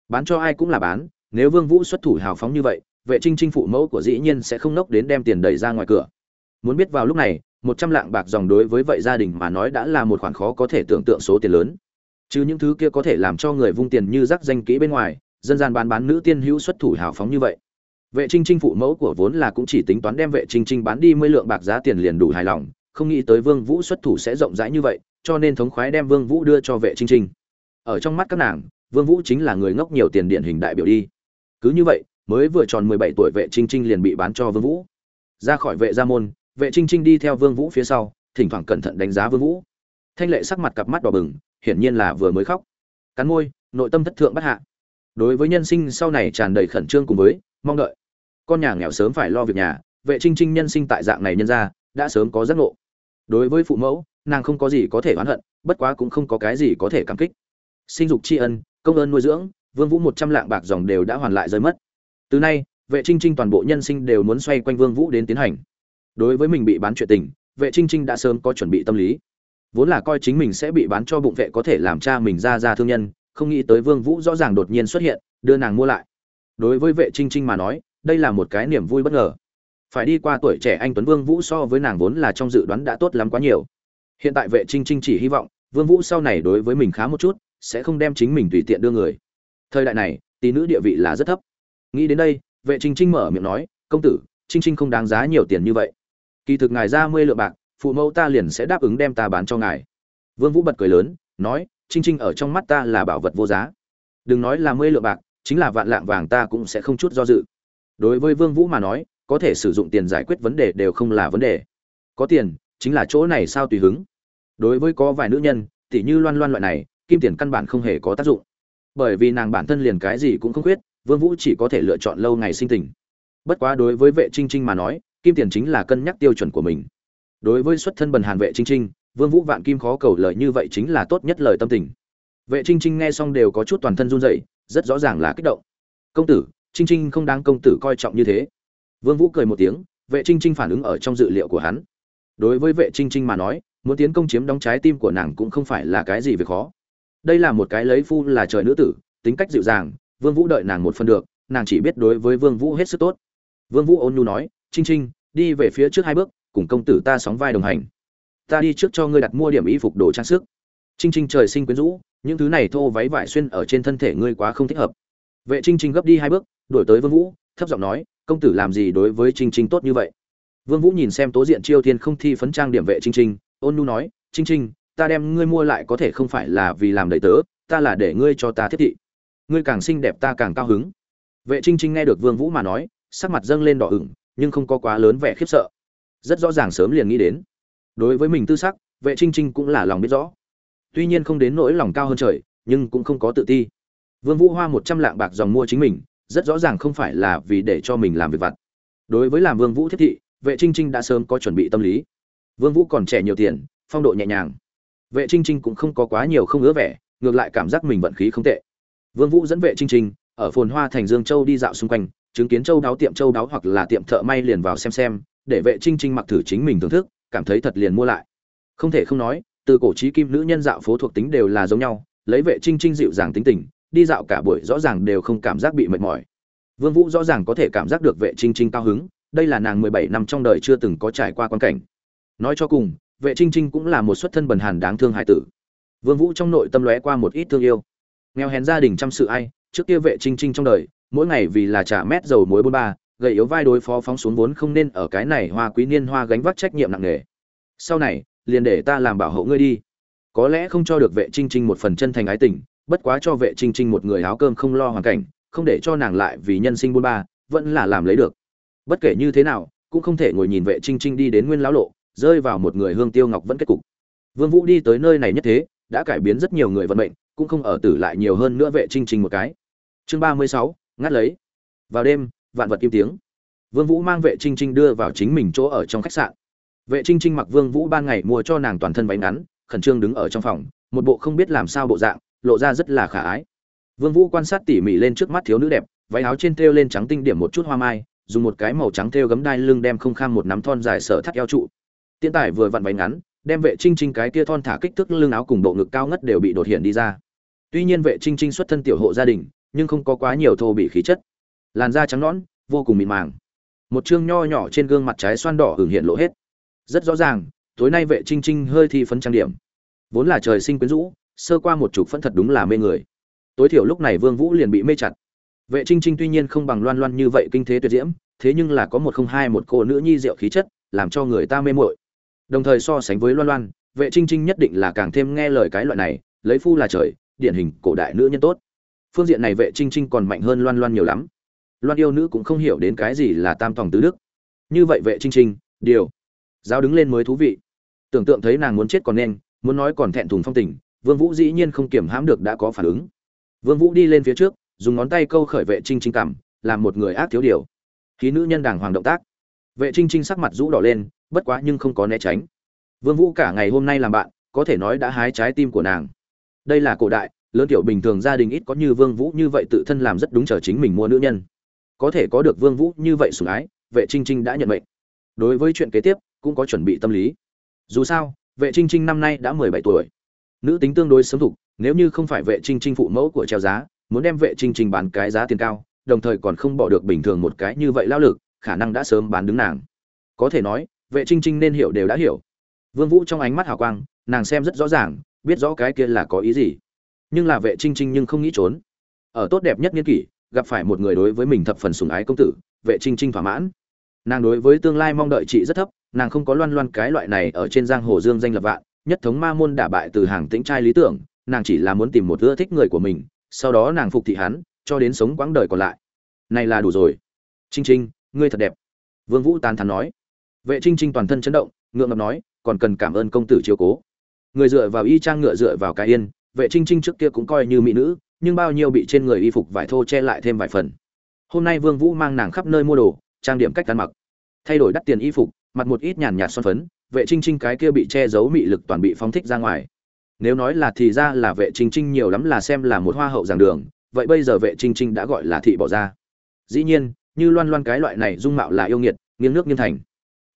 Speaker 1: Bán cho ai cũng là bán, nếu vương vũ xuất thủ hào phóng như vậy, vệ trinh trinh phụ mẫu của dĩ nhiên sẽ không nốc đến đem tiền đẩy ra ngoài cửa. Muốn biết vào lúc này một trăm lạng bạc dòng đối với vậy gia đình mà nói đã là một khoản khó có thể tưởng tượng số tiền lớn. Chứ những thứ kia có thể làm cho người vung tiền như rắc danh kỹ bên ngoài, dân gian bán bán nữ tiên hữu xuất thủ hào phóng như vậy. Vệ trinh trinh phụ mẫu của vốn là cũng chỉ tính toán đem vệ trinh trinh bán đi mươi lượng bạc giá tiền liền đủ hài lòng, không nghĩ tới vương vũ xuất thủ sẽ rộng rãi như vậy, cho nên thống khoái đem vương vũ đưa cho vệ trinh trinh. Ở trong mắt các nàng, vương vũ chính là người ngốc nhiều tiền điển hình đại biểu đi. Cứ như vậy, mới vừa tròn 17 tuổi vệ trinh trinh liền bị bán cho vương vũ. Ra khỏi vệ gia môn vệ trinh trinh đi theo vương vũ phía sau, thỉnh thoảng cẩn thận đánh giá vương vũ. Thanh lệ sắc mặt cặp mắt đỏ bừng, hiển nhiên là vừa mới khóc. Cắn môi, nội tâm thất thượng bất hạ. Đối với nhân sinh sau này tràn đầy khẩn trương cùng với mong đợi. Con nhà nghèo sớm phải lo việc nhà, vệ trinh trinh nhân sinh tại dạng này nhân ra đã sớm có giác ngộ. Đối với phụ mẫu, nàng không có gì có thể oán hận, bất quá cũng không có cái gì có thể cảm kích. Sinh dục tri ân, công ơn nuôi dưỡng, vương vũ một trăm lạng bạc dòng đều đã hoàn lại rơi mất. Từ nay, vệ trinh trinh toàn bộ nhân sinh đều muốn xoay quanh vương vũ đến tiến hành đối với mình bị bán chuyện tình, vệ trinh trinh đã sớm có chuẩn bị tâm lý. Vốn là coi chính mình sẽ bị bán cho bụng vệ có thể làm cha mình ra ra thương nhân, không nghĩ tới vương vũ rõ ràng đột nhiên xuất hiện, đưa nàng mua lại. Đối với vệ trinh trinh mà nói, đây là một cái niềm vui bất ngờ. Phải đi qua tuổi trẻ anh tuấn vương vũ so với nàng vốn là trong dự đoán đã tốt lắm quá nhiều. Hiện tại vệ trinh trinh chỉ hy vọng, vương vũ sau này đối với mình khá một chút, sẽ không đem chính mình tùy tiện đưa người. Thời đại này, tỷ nữ địa vị là rất thấp. Nghĩ đến đây, vệ trinh trinh mở miệng nói, công tử, trinh trinh không đáng giá nhiều tiền như vậy kỳ thực ngài ra mươi lượng bạc, phụ mẫu ta liền sẽ đáp ứng đem ta bán cho ngài. Vương vũ bật cười lớn, nói, trinh trinh ở trong mắt ta là bảo vật vô giá. Đừng nói là mươi lượng bạc, chính là vạn lạng vàng ta cũng sẽ không chút do dự. Đối với vương vũ mà nói, có thể sử dụng tiền giải quyết vấn đề đều không là vấn đề. Có tiền, chính là chỗ này sao tùy hứng. Đối với có vài nữ nhân, tỉ như loan loan loại này, kim tiền căn bản không hề có tác dụng. Bởi vì nàng bản thân liền cái gì cũng không khuyết, vương vũ chỉ có thể lựa chọn lâu ngày sinh tình. Bất quá đối với vệ trinh trinh mà nói kim tiền chính là cân nhắc tiêu chuẩn của mình. Đối với xuất thân bần hàn vệ trinh trinh, vương vũ vạn kim khó cầu lời như vậy chính là tốt nhất lời tâm tình. Vệ trinh trinh nghe xong đều có chút toàn thân run rẩy, rất rõ ràng là kích động. Công tử, trinh trinh không đáng công tử coi trọng như thế. Vương vũ cười một tiếng, vệ trinh trinh phản ứng ở trong dự liệu của hắn. Đối với vệ trinh trinh mà nói, muốn tiến công chiếm đóng trái tim của nàng cũng không phải là cái gì việc khó. Đây là một cái lấy phu là trời nữ tử, tính cách dịu dàng, vương vũ đợi nàng một phần được, nàng chỉ biết đối với vương vũ hết sức tốt. Vương vũ ôn nhu nói trinh trinh, đi về phía trước hai bước, cùng công tử ta sóng vai đồng hành. Ta đi trước cho ngươi đặt mua điểm y phục đồ trang sức. Trinh trinh trời sinh quyến rũ, những thứ này thô váy vải xuyên ở trên thân thể ngươi quá không thích hợp. Vệ trinh trinh gấp đi hai bước, đuổi tới vương vũ, thấp giọng nói, công tử làm gì đối với trinh trinh tốt như vậy? Vương vũ nhìn xem tố diện chiêu thiên không thi phấn trang điểm vệ trinh trinh, ôn nhu nói, trinh trinh, ta đem ngươi mua lại có thể không phải là vì làm đầy tớ, ta là để ngươi cho ta thiết thị. Ngươi càng xinh đẹp ta càng cao hứng. Vệ trinh trinh nghe được vương vũ mà nói, sắc mặt dâng lên đỏ ửng nhưng không có quá lớn vẻ khiếp sợ. Rất rõ ràng sớm liền nghĩ đến. Đối với mình tư sắc, vệ trinh trinh cũng là lòng biết rõ. Tuy nhiên không đến nỗi lòng cao hơn trời, nhưng cũng không có tự ti. Vương vũ hoa một trăm lạng bạc dòng mua chính mình, rất rõ ràng không phải là vì để cho mình làm việc vặt. Đối với làm vương vũ thiết thị, vệ trinh trinh đã sớm có chuẩn bị tâm lý. Vương vũ còn trẻ nhiều tiền, phong độ nhẹ nhàng. Vệ trinh trinh cũng không có quá nhiều không ứa vẻ, ngược lại cảm giác mình vận khí không tệ. Vương vũ dẫn vệ trinh trinh, ở phồn hoa thành dương châu đi dạo xung quanh chứng kiến châu đáo tiệm châu đáo hoặc là tiệm thợ may liền vào xem xem, để vệ trinh trinh mặc thử chính mình thưởng thức, cảm thấy thật liền mua lại. Không thể không nói, từ cổ trí kim nữ nhân dạo phố thuộc tính đều là giống nhau, lấy vệ trinh trinh dịu dàng tính tình, đi dạo cả buổi rõ ràng đều không cảm giác bị mệt mỏi. Vương vũ rõ ràng có thể cảm giác được vệ trinh trinh cao hứng, đây là nàng 17 năm trong đời chưa từng có trải qua quan cảnh. Nói cho cùng, vệ trinh trinh cũng là một xuất thân bần hàn đáng thương hải tử. Vương vũ trong nội tâm lóe qua một ít thương yêu. Nghèo hèn gia đình chăm sự ai, trước kia vệ trinh trinh trong đời mỗi ngày vì là trả mét dầu muối bốn ba, gầy yếu vai đối phó phóng xuống vốn không nên ở cái này hoa quý niên hoa gánh vác trách nhiệm nặng nề. Sau này, liền để ta làm bảo hộ ngươi đi. Có lẽ không cho được vệ trinh trinh một phần chân thành ái tình, bất quá cho vệ trinh trinh một người áo cơm không lo hoàn cảnh, không để cho nàng lại vì nhân sinh buôn ba, vẫn là làm lấy được. Bất kể như thế nào, cũng không thể ngồi nhìn vệ trinh trinh đi đến nguyên lão lộ, rơi vào một người hương tiêu ngọc vẫn kết cục. Vương vũ đi tới nơi này nhất thế, đã cải biến rất nhiều người vận mệnh, cũng không ở tử lại nhiều hơn nữa vệ trinh trinh một cái. Chương ba mươi sáu ngắt lấy. Vào đêm, vạn vật im tiếng. Vương vũ mang vệ trinh trinh đưa vào chính mình chỗ ở trong khách sạn. Vệ trinh trinh mặc vương vũ ban ngày mua cho nàng toàn thân váy ngắn, khẩn trương đứng ở trong phòng, một bộ không biết làm sao bộ dạng, lộ ra rất là khả ái. Vương vũ quan sát tỉ mỉ lên trước mắt thiếu nữ đẹp, váy áo trên thêu lên trắng tinh điểm một chút hoa mai, dùng một cái màu trắng thêu gấm đai lưng đem không kham một nắm thon dài sở thắt eo trụ. Tiễn tải vừa vặn váy ngắn, đem vệ trinh trinh cái kia thon thả kích thước lưng áo cùng bộ ngực cao ngất đều bị đột hiện đi ra. Tuy nhiên vệ trinh trinh xuất thân tiểu hộ gia đình nhưng không có quá nhiều thô bị khí chất. Làn da trắng nõn, vô cùng mịn màng. Một chương nho nhỏ trên gương mặt trái xoan đỏ hưởng hiện lộ hết. Rất rõ ràng, tối nay vệ trinh trinh hơi thi phấn trang điểm. Vốn là trời sinh quyến rũ, sơ qua một chục phân thật đúng là mê người. Tối thiểu lúc này vương vũ liền bị mê chặt. Vệ trinh trinh tuy nhiên không bằng loan loan như vậy kinh thế tuyệt diễm, thế nhưng là có một không hai một cô nữ nhi diệu khí chất, làm cho người ta mê muội. đồng thời so sánh với loan loan, vệ trinh trinh nhất định là càng thêm nghe lời cái loại này, lấy phu là trời, điển hình cổ đại nữ nhân tốt phương diện này vệ trinh trinh còn mạnh hơn loan loan nhiều lắm. Loan yêu nữ cũng không hiểu đến cái gì là tam tòng tứ đức. Như vậy vệ trinh trinh, điều. Giáo đứng lên mới thú vị. Tưởng tượng thấy nàng muốn chết còn nên, muốn nói còn thẹn thùng phong tình, vương vũ dĩ nhiên không kiểm hãm được đã có phản ứng. Vương vũ đi lên phía trước, dùng ngón tay câu khởi vệ trinh trinh cảm, làm một người ác thiếu điều. Khí nữ nhân đàng hoàng động tác. Vệ trinh trinh sắc mặt rũ đỏ lên, bất quá nhưng không có né tránh. Vương vũ cả ngày hôm nay làm bạn, có thể nói đã hái trái tim của nàng. Đây là cổ đại lớn tiểu bình thường gia đình ít có như vương vũ như vậy tự thân làm rất đúng chờ chính mình mua nữ nhân. Có thể có được vương vũ như vậy sủng ái, vệ trinh trinh đã nhận mệnh. Đối với chuyện kế tiếp, cũng có chuẩn bị tâm lý. Dù sao, vệ trinh trinh năm nay đã mười bảy tuổi. Nữ tính tương đối sớm thục, nếu như không phải vệ trinh trinh phụ mẫu của treo giá, muốn đem vệ trinh trinh bán cái giá tiền cao, đồng thời còn không bỏ được bình thường một cái như vậy lao lực, khả năng đã sớm bán đứng nàng. Có thể nói, vệ trinh trinh nên hiểu đều đã hiểu. Vương vũ trong ánh mắt hào quang, nàng xem rất rõ ràng, biết rõ cái kia là có ý gì nhưng là vệ trinh trinh nhưng không nghĩ trốn. Ở tốt đẹp nhất niên kỷ, gặp phải một người đối với mình thập phần sủng ái công tử, vệ trinh trinh thỏa mãn. Nàng đối với tương lai mong đợi chị rất thấp, nàng không có loan loan cái loại này ở trên giang hồ dương danh lập vạn, nhất thống ma môn đả bại từ hàng tĩnh trai lý tưởng, nàng chỉ là muốn tìm một ưa thích người của mình, sau đó nàng phục thị hắn, cho đến sống quãng đời còn lại. Này là đủ rồi. Trinh trinh, ngươi thật đẹp. Vương vũ tán thán nói. Vệ trinh trinh toàn thân chấn động, ngượng ngập nói, còn cần cảm ơn công tử chiếu cố. Người dựa vào y trang ngựa dựa vào cái yên vệ trinh trinh trước kia cũng coi như mỹ nữ, nhưng bao nhiêu bị trên người y phục vải thô che lại thêm vài phần. Hôm nay vương vũ mang nàng khắp nơi mua đồ, trang điểm cách ăn mặc. Thay đổi đắt tiền y phục mặt một ít nhàn nhạt son phấn, vệ trinh trinh cái kia bị che giấu mị lực toàn bị phóng thích ra ngoài. Nếu nói là thì ra là vệ trinh trinh nhiều lắm là xem là một hoa hậu giảng đường, vậy bây giờ vệ trinh trinh đã gọi là thị bỏ ra. Dĩ nhiên, như loan loan cái loại này dung mạo là yêu nghiệt, nghiêng nước nghiêng thành.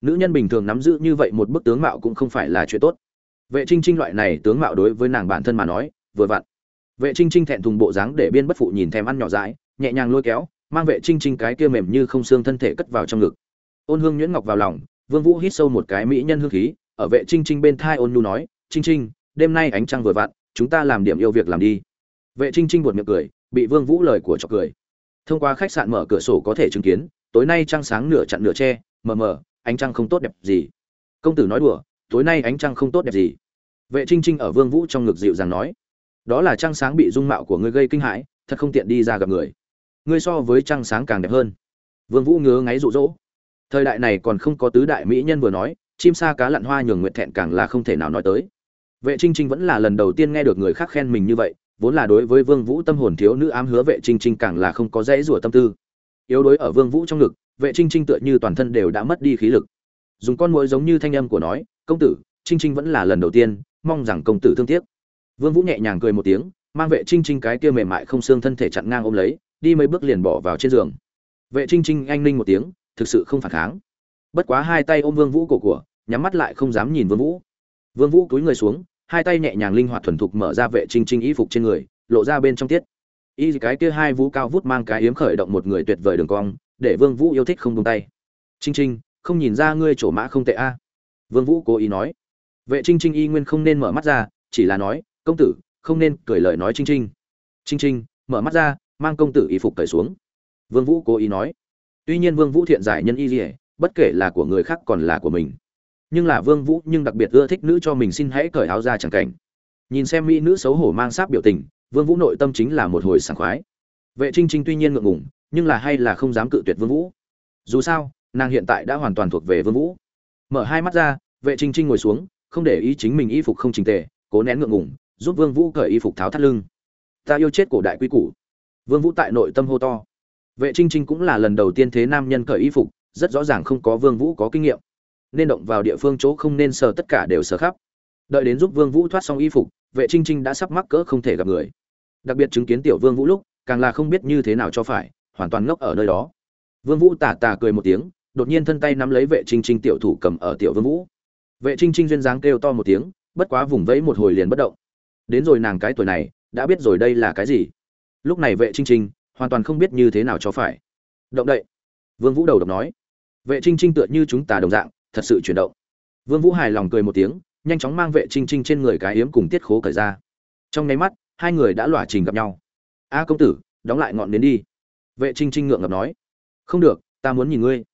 Speaker 1: Nữ nhân bình thường nắm giữ như vậy một bức tướng mạo cũng không phải là chuyện tốt vệ trinh trinh loại này tướng mạo đối với nàng bản thân mà nói, vừa vặn. Vệ trinh trinh thẹn thùng bộ dáng để biên bất phụ nhìn thèm ăn nhỏ dãi, nhẹ nhàng lôi kéo, mang vệ trinh trinh cái kia mềm như không xương thân thể cất vào trong ngực. Ôn hương nhuyễn ngọc vào lòng, vương vũ hít sâu một cái mỹ nhân hương khí, ở vệ trinh trinh bên thai ôn nhu nói, trinh trinh, đêm nay ánh trăng vừa vặn, chúng ta làm điểm yêu việc làm đi. Vệ trinh trinh buột miệng cười, bị vương vũ lời của chọc cười. Thông qua khách sạn mở cửa sổ có thể chứng kiến, tối nay trăng sáng nửa chặn nửa che, mờ mờ, ánh trăng không tốt đẹp gì. Công tử nói đùa, tối nay ánh trăng không tốt đẹp gì vệ trinh trinh ở vương vũ trong ngực dịu dàng nói, đó là trăng sáng bị dung mạo của ngươi gây kinh hãi, thật không tiện đi ra gặp người. Ngươi so với trăng sáng càng đẹp hơn. Vương vũ ngứa ngáy rụ rỗ thời đại này còn không có tứ đại mỹ nhân vừa nói, chim sa cá lặn hoa nhường nguyệt thẹn càng là không thể nào nói tới. Vệ trinh trinh vẫn là lần đầu tiên nghe được người khác khen mình như vậy, vốn là đối với vương vũ tâm hồn thiếu nữ ám hứa vệ trinh trinh càng là không có dễ rủa tâm tư. Yếu đối ở vương vũ trong ngực, vệ trinh trinh tựa như toàn thân đều đã mất đi khí lực. Dùng con mũi giống như thanh âm của nói, công tử, trinh trinh vẫn là lần đầu tiên mong rằng công tử thương tiếc. Vương vũ nhẹ nhàng cười một tiếng, mang vệ trinh trinh cái kia mềm mại không xương thân thể chặn ngang ôm lấy, đi mấy bước liền bỏ vào trên giường. Vệ trinh trinh anh ninh một tiếng, thực sự không phản kháng. Bất quá hai tay ôm vương vũ cổ của, nhắm mắt lại không dám nhìn vương vũ. Vương vũ cúi người xuống, hai tay nhẹ nhàng linh hoạt thuần thục mở ra vệ trinh trinh y phục trên người, lộ ra bên trong tiết. Y cái kia hai vũ cao vút mang cái yếm khởi động một người tuyệt vời đường cong, để vương vũ yêu thích không buông tay. Trinh trinh, không nhìn ra ngươi chỗ mã không tệ a? Vương vũ cố ý nói vệ trinh trinh y nguyên không nên mở mắt ra, chỉ là nói, công tử, không nên cười lời nói trinh trinh. Trinh trinh mở mắt ra, mang công tử y phục cởi xuống. Vương vũ cố ý nói, tuy nhiên vương vũ thiện giải nhân y dỉa bất kể là của người khác còn là của mình. Nhưng là vương vũ nhưng đặc biệt ưa thích nữ cho mình xin hãy cởi áo ra chẳng cảnh. Nhìn xem mỹ nữ xấu hổ mang sáp biểu tình, vương vũ nội tâm chính là một hồi sảng khoái. Vệ trinh trinh tuy nhiên ngượng ngùng, nhưng là hay là không dám cự tuyệt vương vũ. Dù sao, nàng hiện tại đã hoàn toàn thuộc về vương vũ. Mở hai mắt ra, vệ trinh trinh ngồi xuống không để ý chính mình y phục không chỉnh tề, cố nén ngượng ngùng, giúp vương vũ cởi y phục tháo thắt lưng. Ta yêu chết cổ đại quy củ. Vương vũ tại nội tâm hô to. Vệ trinh trinh cũng là lần đầu tiên thế nam nhân cởi y phục, rất rõ ràng không có vương vũ có kinh nghiệm. Nên động vào địa phương chỗ không nên sờ tất cả đều sờ khắp. Đợi đến giúp vương vũ thoát xong y phục, vệ trinh trinh đã sắp mắc cỡ không thể gặp người. Đặc biệt chứng kiến tiểu vương vũ lúc, càng là không biết như thế nào cho phải, hoàn toàn ngốc ở nơi đó. Vương vũ tà tà cười một tiếng, đột nhiên thân tay nắm lấy vệ trinh trinh tiểu thủ cầm ở tiểu vương vũ vệ trinh trinh duyên dáng kêu to một tiếng, bất quá vùng vẫy một hồi liền bất động. Đến rồi nàng cái tuổi này, đã biết rồi đây là cái gì. Lúc này vệ trinh trinh hoàn toàn không biết như thế nào cho phải. Động đậy. Vương vũ đầu độc nói. Vệ trinh trinh tựa như chúng ta đồng dạng, thật sự chuyển động. Vương vũ hài lòng cười một tiếng, nhanh chóng mang vệ trinh trinh trên người cái yếm cùng tiết khố cởi ra. Trong nháy mắt, hai người đã lỏa trình gặp nhau. A công tử, đóng lại ngọn đến đi. Vệ trinh trinh ngượng ngập nói. Không được, ta muốn nhìn ngươi.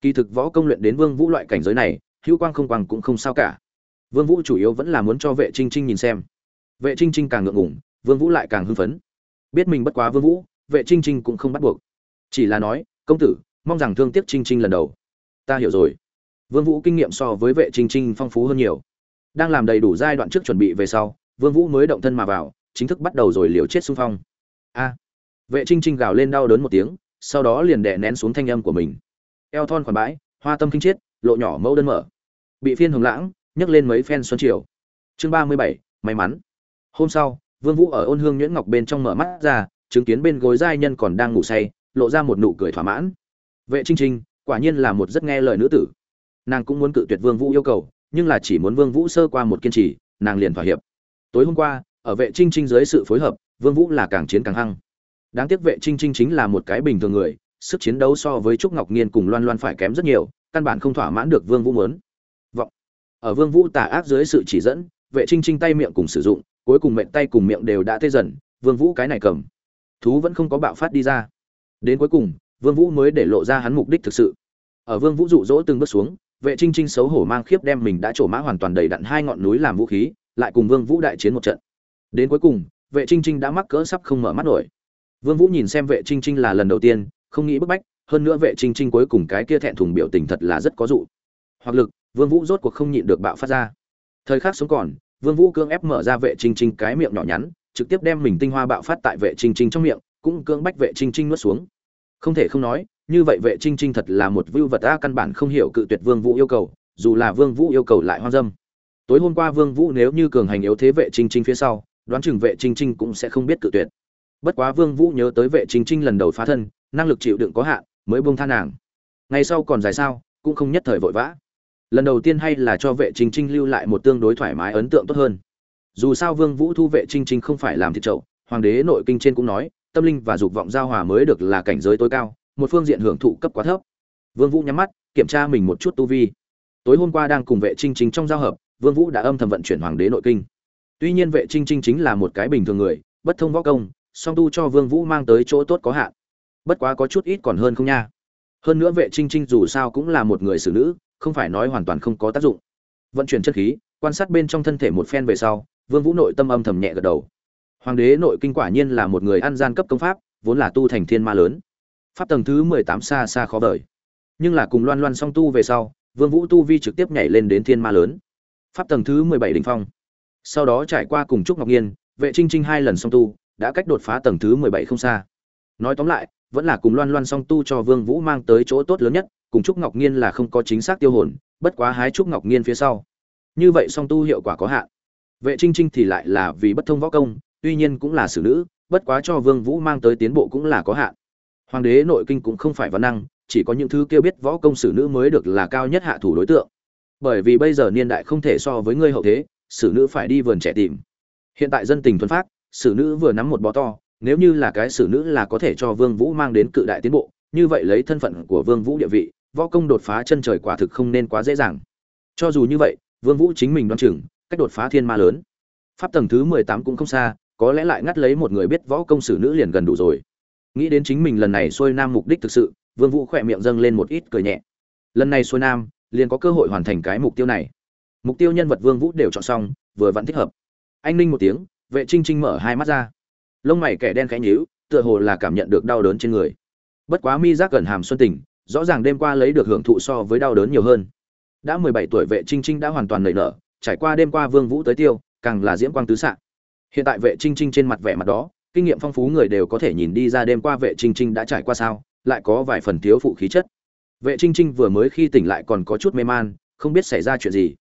Speaker 1: Kỳ thực võ công luyện đến vương vũ loại cảnh giới này hữu quang không quang cũng không sao cả. Vương vũ chủ yếu vẫn là muốn cho vệ trinh trinh nhìn xem. Vệ trinh trinh càng ngượng ngùng, vương vũ lại càng hưng phấn. Biết mình bất quá vương vũ, vệ trinh trinh cũng không bắt buộc. Chỉ là nói, công tử, mong rằng thương tiếc trinh trinh lần đầu. Ta hiểu rồi. Vương vũ kinh nghiệm so với vệ trinh trinh phong phú hơn nhiều. Đang làm đầy đủ giai đoạn trước chuẩn bị về sau, vương vũ mới động thân mà vào, chính thức bắt đầu rồi liều chết xung phong. A. Vệ trinh trinh gào lên đau đớn một tiếng, sau đó liền đè nén xuống thanh âm của mình. Eo thon khoản bãi, hoa tâm kinh chết lộ nhỏ mẫu đơn mở. Bị phiên hồng lãng, nhấc lên mấy phen xuân triều. Chương ba mươi bảy, may mắn. Hôm sau, vương vũ ở ôn hương nhuyễn ngọc bên trong mở mắt ra, chứng kiến bên gối giai nhân còn đang ngủ say, lộ ra một nụ cười thỏa mãn. Vệ trinh trinh, quả nhiên là một rất nghe lời nữ tử. Nàng cũng muốn cự tuyệt vương vũ yêu cầu, nhưng là chỉ muốn vương vũ sơ qua một kiên trì, nàng liền thỏa hiệp. Tối hôm qua, ở vệ trinh trinh dưới sự phối hợp, vương vũ là càng chiến càng hăng. Đáng tiếc vệ trinh trinh chính là một cái bình thường người, sức chiến đấu so với trúc ngọc nghiên cùng loan loan phải kém rất nhiều căn bản không thỏa mãn được vương vũ muốn. Vọng. Ở vương vũ tà ác dưới sự chỉ dẫn, vệ trinh trinh tay miệng cùng sử dụng, cuối cùng mệnh tay cùng miệng đều đã tê dần, vương vũ cái này cầm. Thú vẫn không có bạo phát đi ra. Đến cuối cùng, vương vũ mới để lộ ra hắn mục đích thực sự. Ở vương vũ dụ dỗ từng bước xuống, vệ trinh trinh xấu hổ mang khiếp đem mình đã trổ mã hoàn toàn đầy đặn hai ngọn núi làm vũ khí, lại cùng vương vũ đại chiến một trận. Đến cuối cùng, vệ trinh trinh đã mắc cỡ sắp không mở mắt nổi. Vương vũ nhìn xem vệ trinh trinh là lần đầu tiên, không nghĩ bức bách hơn nữa vệ trinh trinh cuối cùng cái kia thẹn thùng biểu tình thật là rất có dụ. Hoặc lực, vương vũ rốt cuộc không nhịn được bạo phát ra. Thời khắc sống còn, vương vũ cưỡng ép mở ra vệ trinh trinh cái miệng nhỏ nhắn, trực tiếp đem mình tinh hoa bạo phát tại vệ trinh trinh trong miệng, cũng cưỡng bách vệ trinh trinh nuốt xuống. Không thể không nói, như vậy vệ trinh trinh thật là một vưu vật a căn bản không hiểu cự tuyệt vương vũ yêu cầu, dù là vương vũ yêu cầu lại hoang dâm. Tối hôm qua vương vũ nếu như cường hành yếu thế vệ trinh trinh phía sau, đoán chừng vệ trinh trinh cũng sẽ không biết cự tuyệt. Bất quá vương vũ nhớ tới vệ trinh trinh lần đầu phá thân, năng lực chịu đựng có hạn mới buông tha nàng. Ngày sau còn dài sao, cũng không nhất thời vội vã. Lần đầu tiên hay là cho vệ trinh trinh lưu lại một tương đối thoải mái ấn tượng tốt hơn. Dù sao vương vũ thu vệ trinh trinh không phải làm thịt trậu hoàng đế nội kinh trên cũng nói, tâm linh và dục vọng giao hòa mới được là cảnh giới tối cao, một phương diện hưởng thụ cấp quá thấp. Vương vũ nhắm mắt, kiểm tra mình một chút tu vi. Tối hôm qua đang cùng vệ trinh trinh trong giao hợp, vương vũ đã âm thầm vận chuyển hoàng đế nội kinh. Tuy nhiên vệ trinh trinh chính là một cái bình thường người, bất thông võ công, song tu cho vương vũ mang tới chỗ tốt có hạn bất quá có chút ít còn hơn không nha. Hơn nữa vệ trinh trinh dù sao cũng là một người xử nữ, không phải nói hoàn toàn không có tác dụng. Vận chuyển chất khí, quan sát bên trong thân thể một phen về sau, vương vũ nội tâm âm thầm nhẹ gật đầu. Hoàng đế nội kinh quả nhiên là một người ăn gian cấp công pháp, vốn là tu thành thiên ma lớn. Pháp tầng thứ mười tám xa xa khó vời. Nhưng là cùng loan loan song tu về sau, vương vũ tu vi trực tiếp nhảy lên đến thiên ma lớn. Pháp tầng thứ mười bảy đỉnh phong. Sau đó trải qua cùng trúc ngọc nghiên vệ trinh trinh hai lần song tu, đã cách đột phá tầng thứ mười bảy không xa. Nói tóm lại vẫn là cùng loan loan song tu cho vương vũ mang tới chỗ tốt lớn nhất, cùng trúc ngọc nghiên là không có chính xác tiêu hồn, bất quá hái trúc ngọc nghiên phía sau. Như vậy song tu hiệu quả có hạn. Vệ trinh trinh thì lại là vì bất thông võ công, tuy nhiên cũng là xử nữ, bất quá cho vương vũ mang tới tiến bộ cũng là có hạn. Hoàng đế nội kinh cũng không phải văn năng, chỉ có những thứ kêu biết võ công xử nữ mới được là cao nhất hạ thủ đối tượng. Bởi vì bây giờ niên đại không thể so với ngươi hậu thế, xử nữ phải đi vườn trẻ tìm. Hiện tại dân tình thuần phát xử nữ vừa nắm một bó to nếu như là cái xử nữ là có thể cho vương vũ mang đến cự đại tiến bộ, như vậy lấy thân phận của vương vũ địa vị, võ công đột phá chân trời quả thực không nên quá dễ dàng. Cho dù như vậy, vương vũ chính mình đoán chừng, cách đột phá thiên ma lớn. Pháp tầng thứ mười tám cũng không xa, có lẽ lại ngắt lấy một người biết võ công xử nữ liền gần đủ rồi. Nghĩ đến chính mình lần này xuôi nam mục đích thực sự, vương vũ khỏe miệng dâng lên một ít cười nhẹ. Lần này xuôi nam, liền có cơ hội hoàn thành cái mục tiêu này. Mục tiêu nhân vật vương vũ đều chọn xong, vừa vẫn thích hợp. Anh ninh một tiếng, vệ trinh trinh mở hai mắt ra lông mày kẻ đen khẽ nhíu, tựa hồ là cảm nhận được đau đớn trên người. Bất quá mi giác gần hàm xuân tình, rõ ràng đêm qua lấy được hưởng thụ so với đau đớn nhiều hơn. Đã mười bảy tuổi vệ trinh trinh đã hoàn toàn nảy nở, trải qua đêm qua vương vũ tới tiêu, càng là diễm quang tứ xạ. Hiện tại vệ trinh trinh trên mặt vẻ mặt đó, kinh nghiệm phong phú người đều có thể nhìn đi ra đêm qua vệ trinh trinh đã trải qua sao, lại có vài phần thiếu phụ khí chất. Vệ trinh trinh vừa mới khi tỉnh lại còn có chút mê man, không biết xảy ra chuyện gì.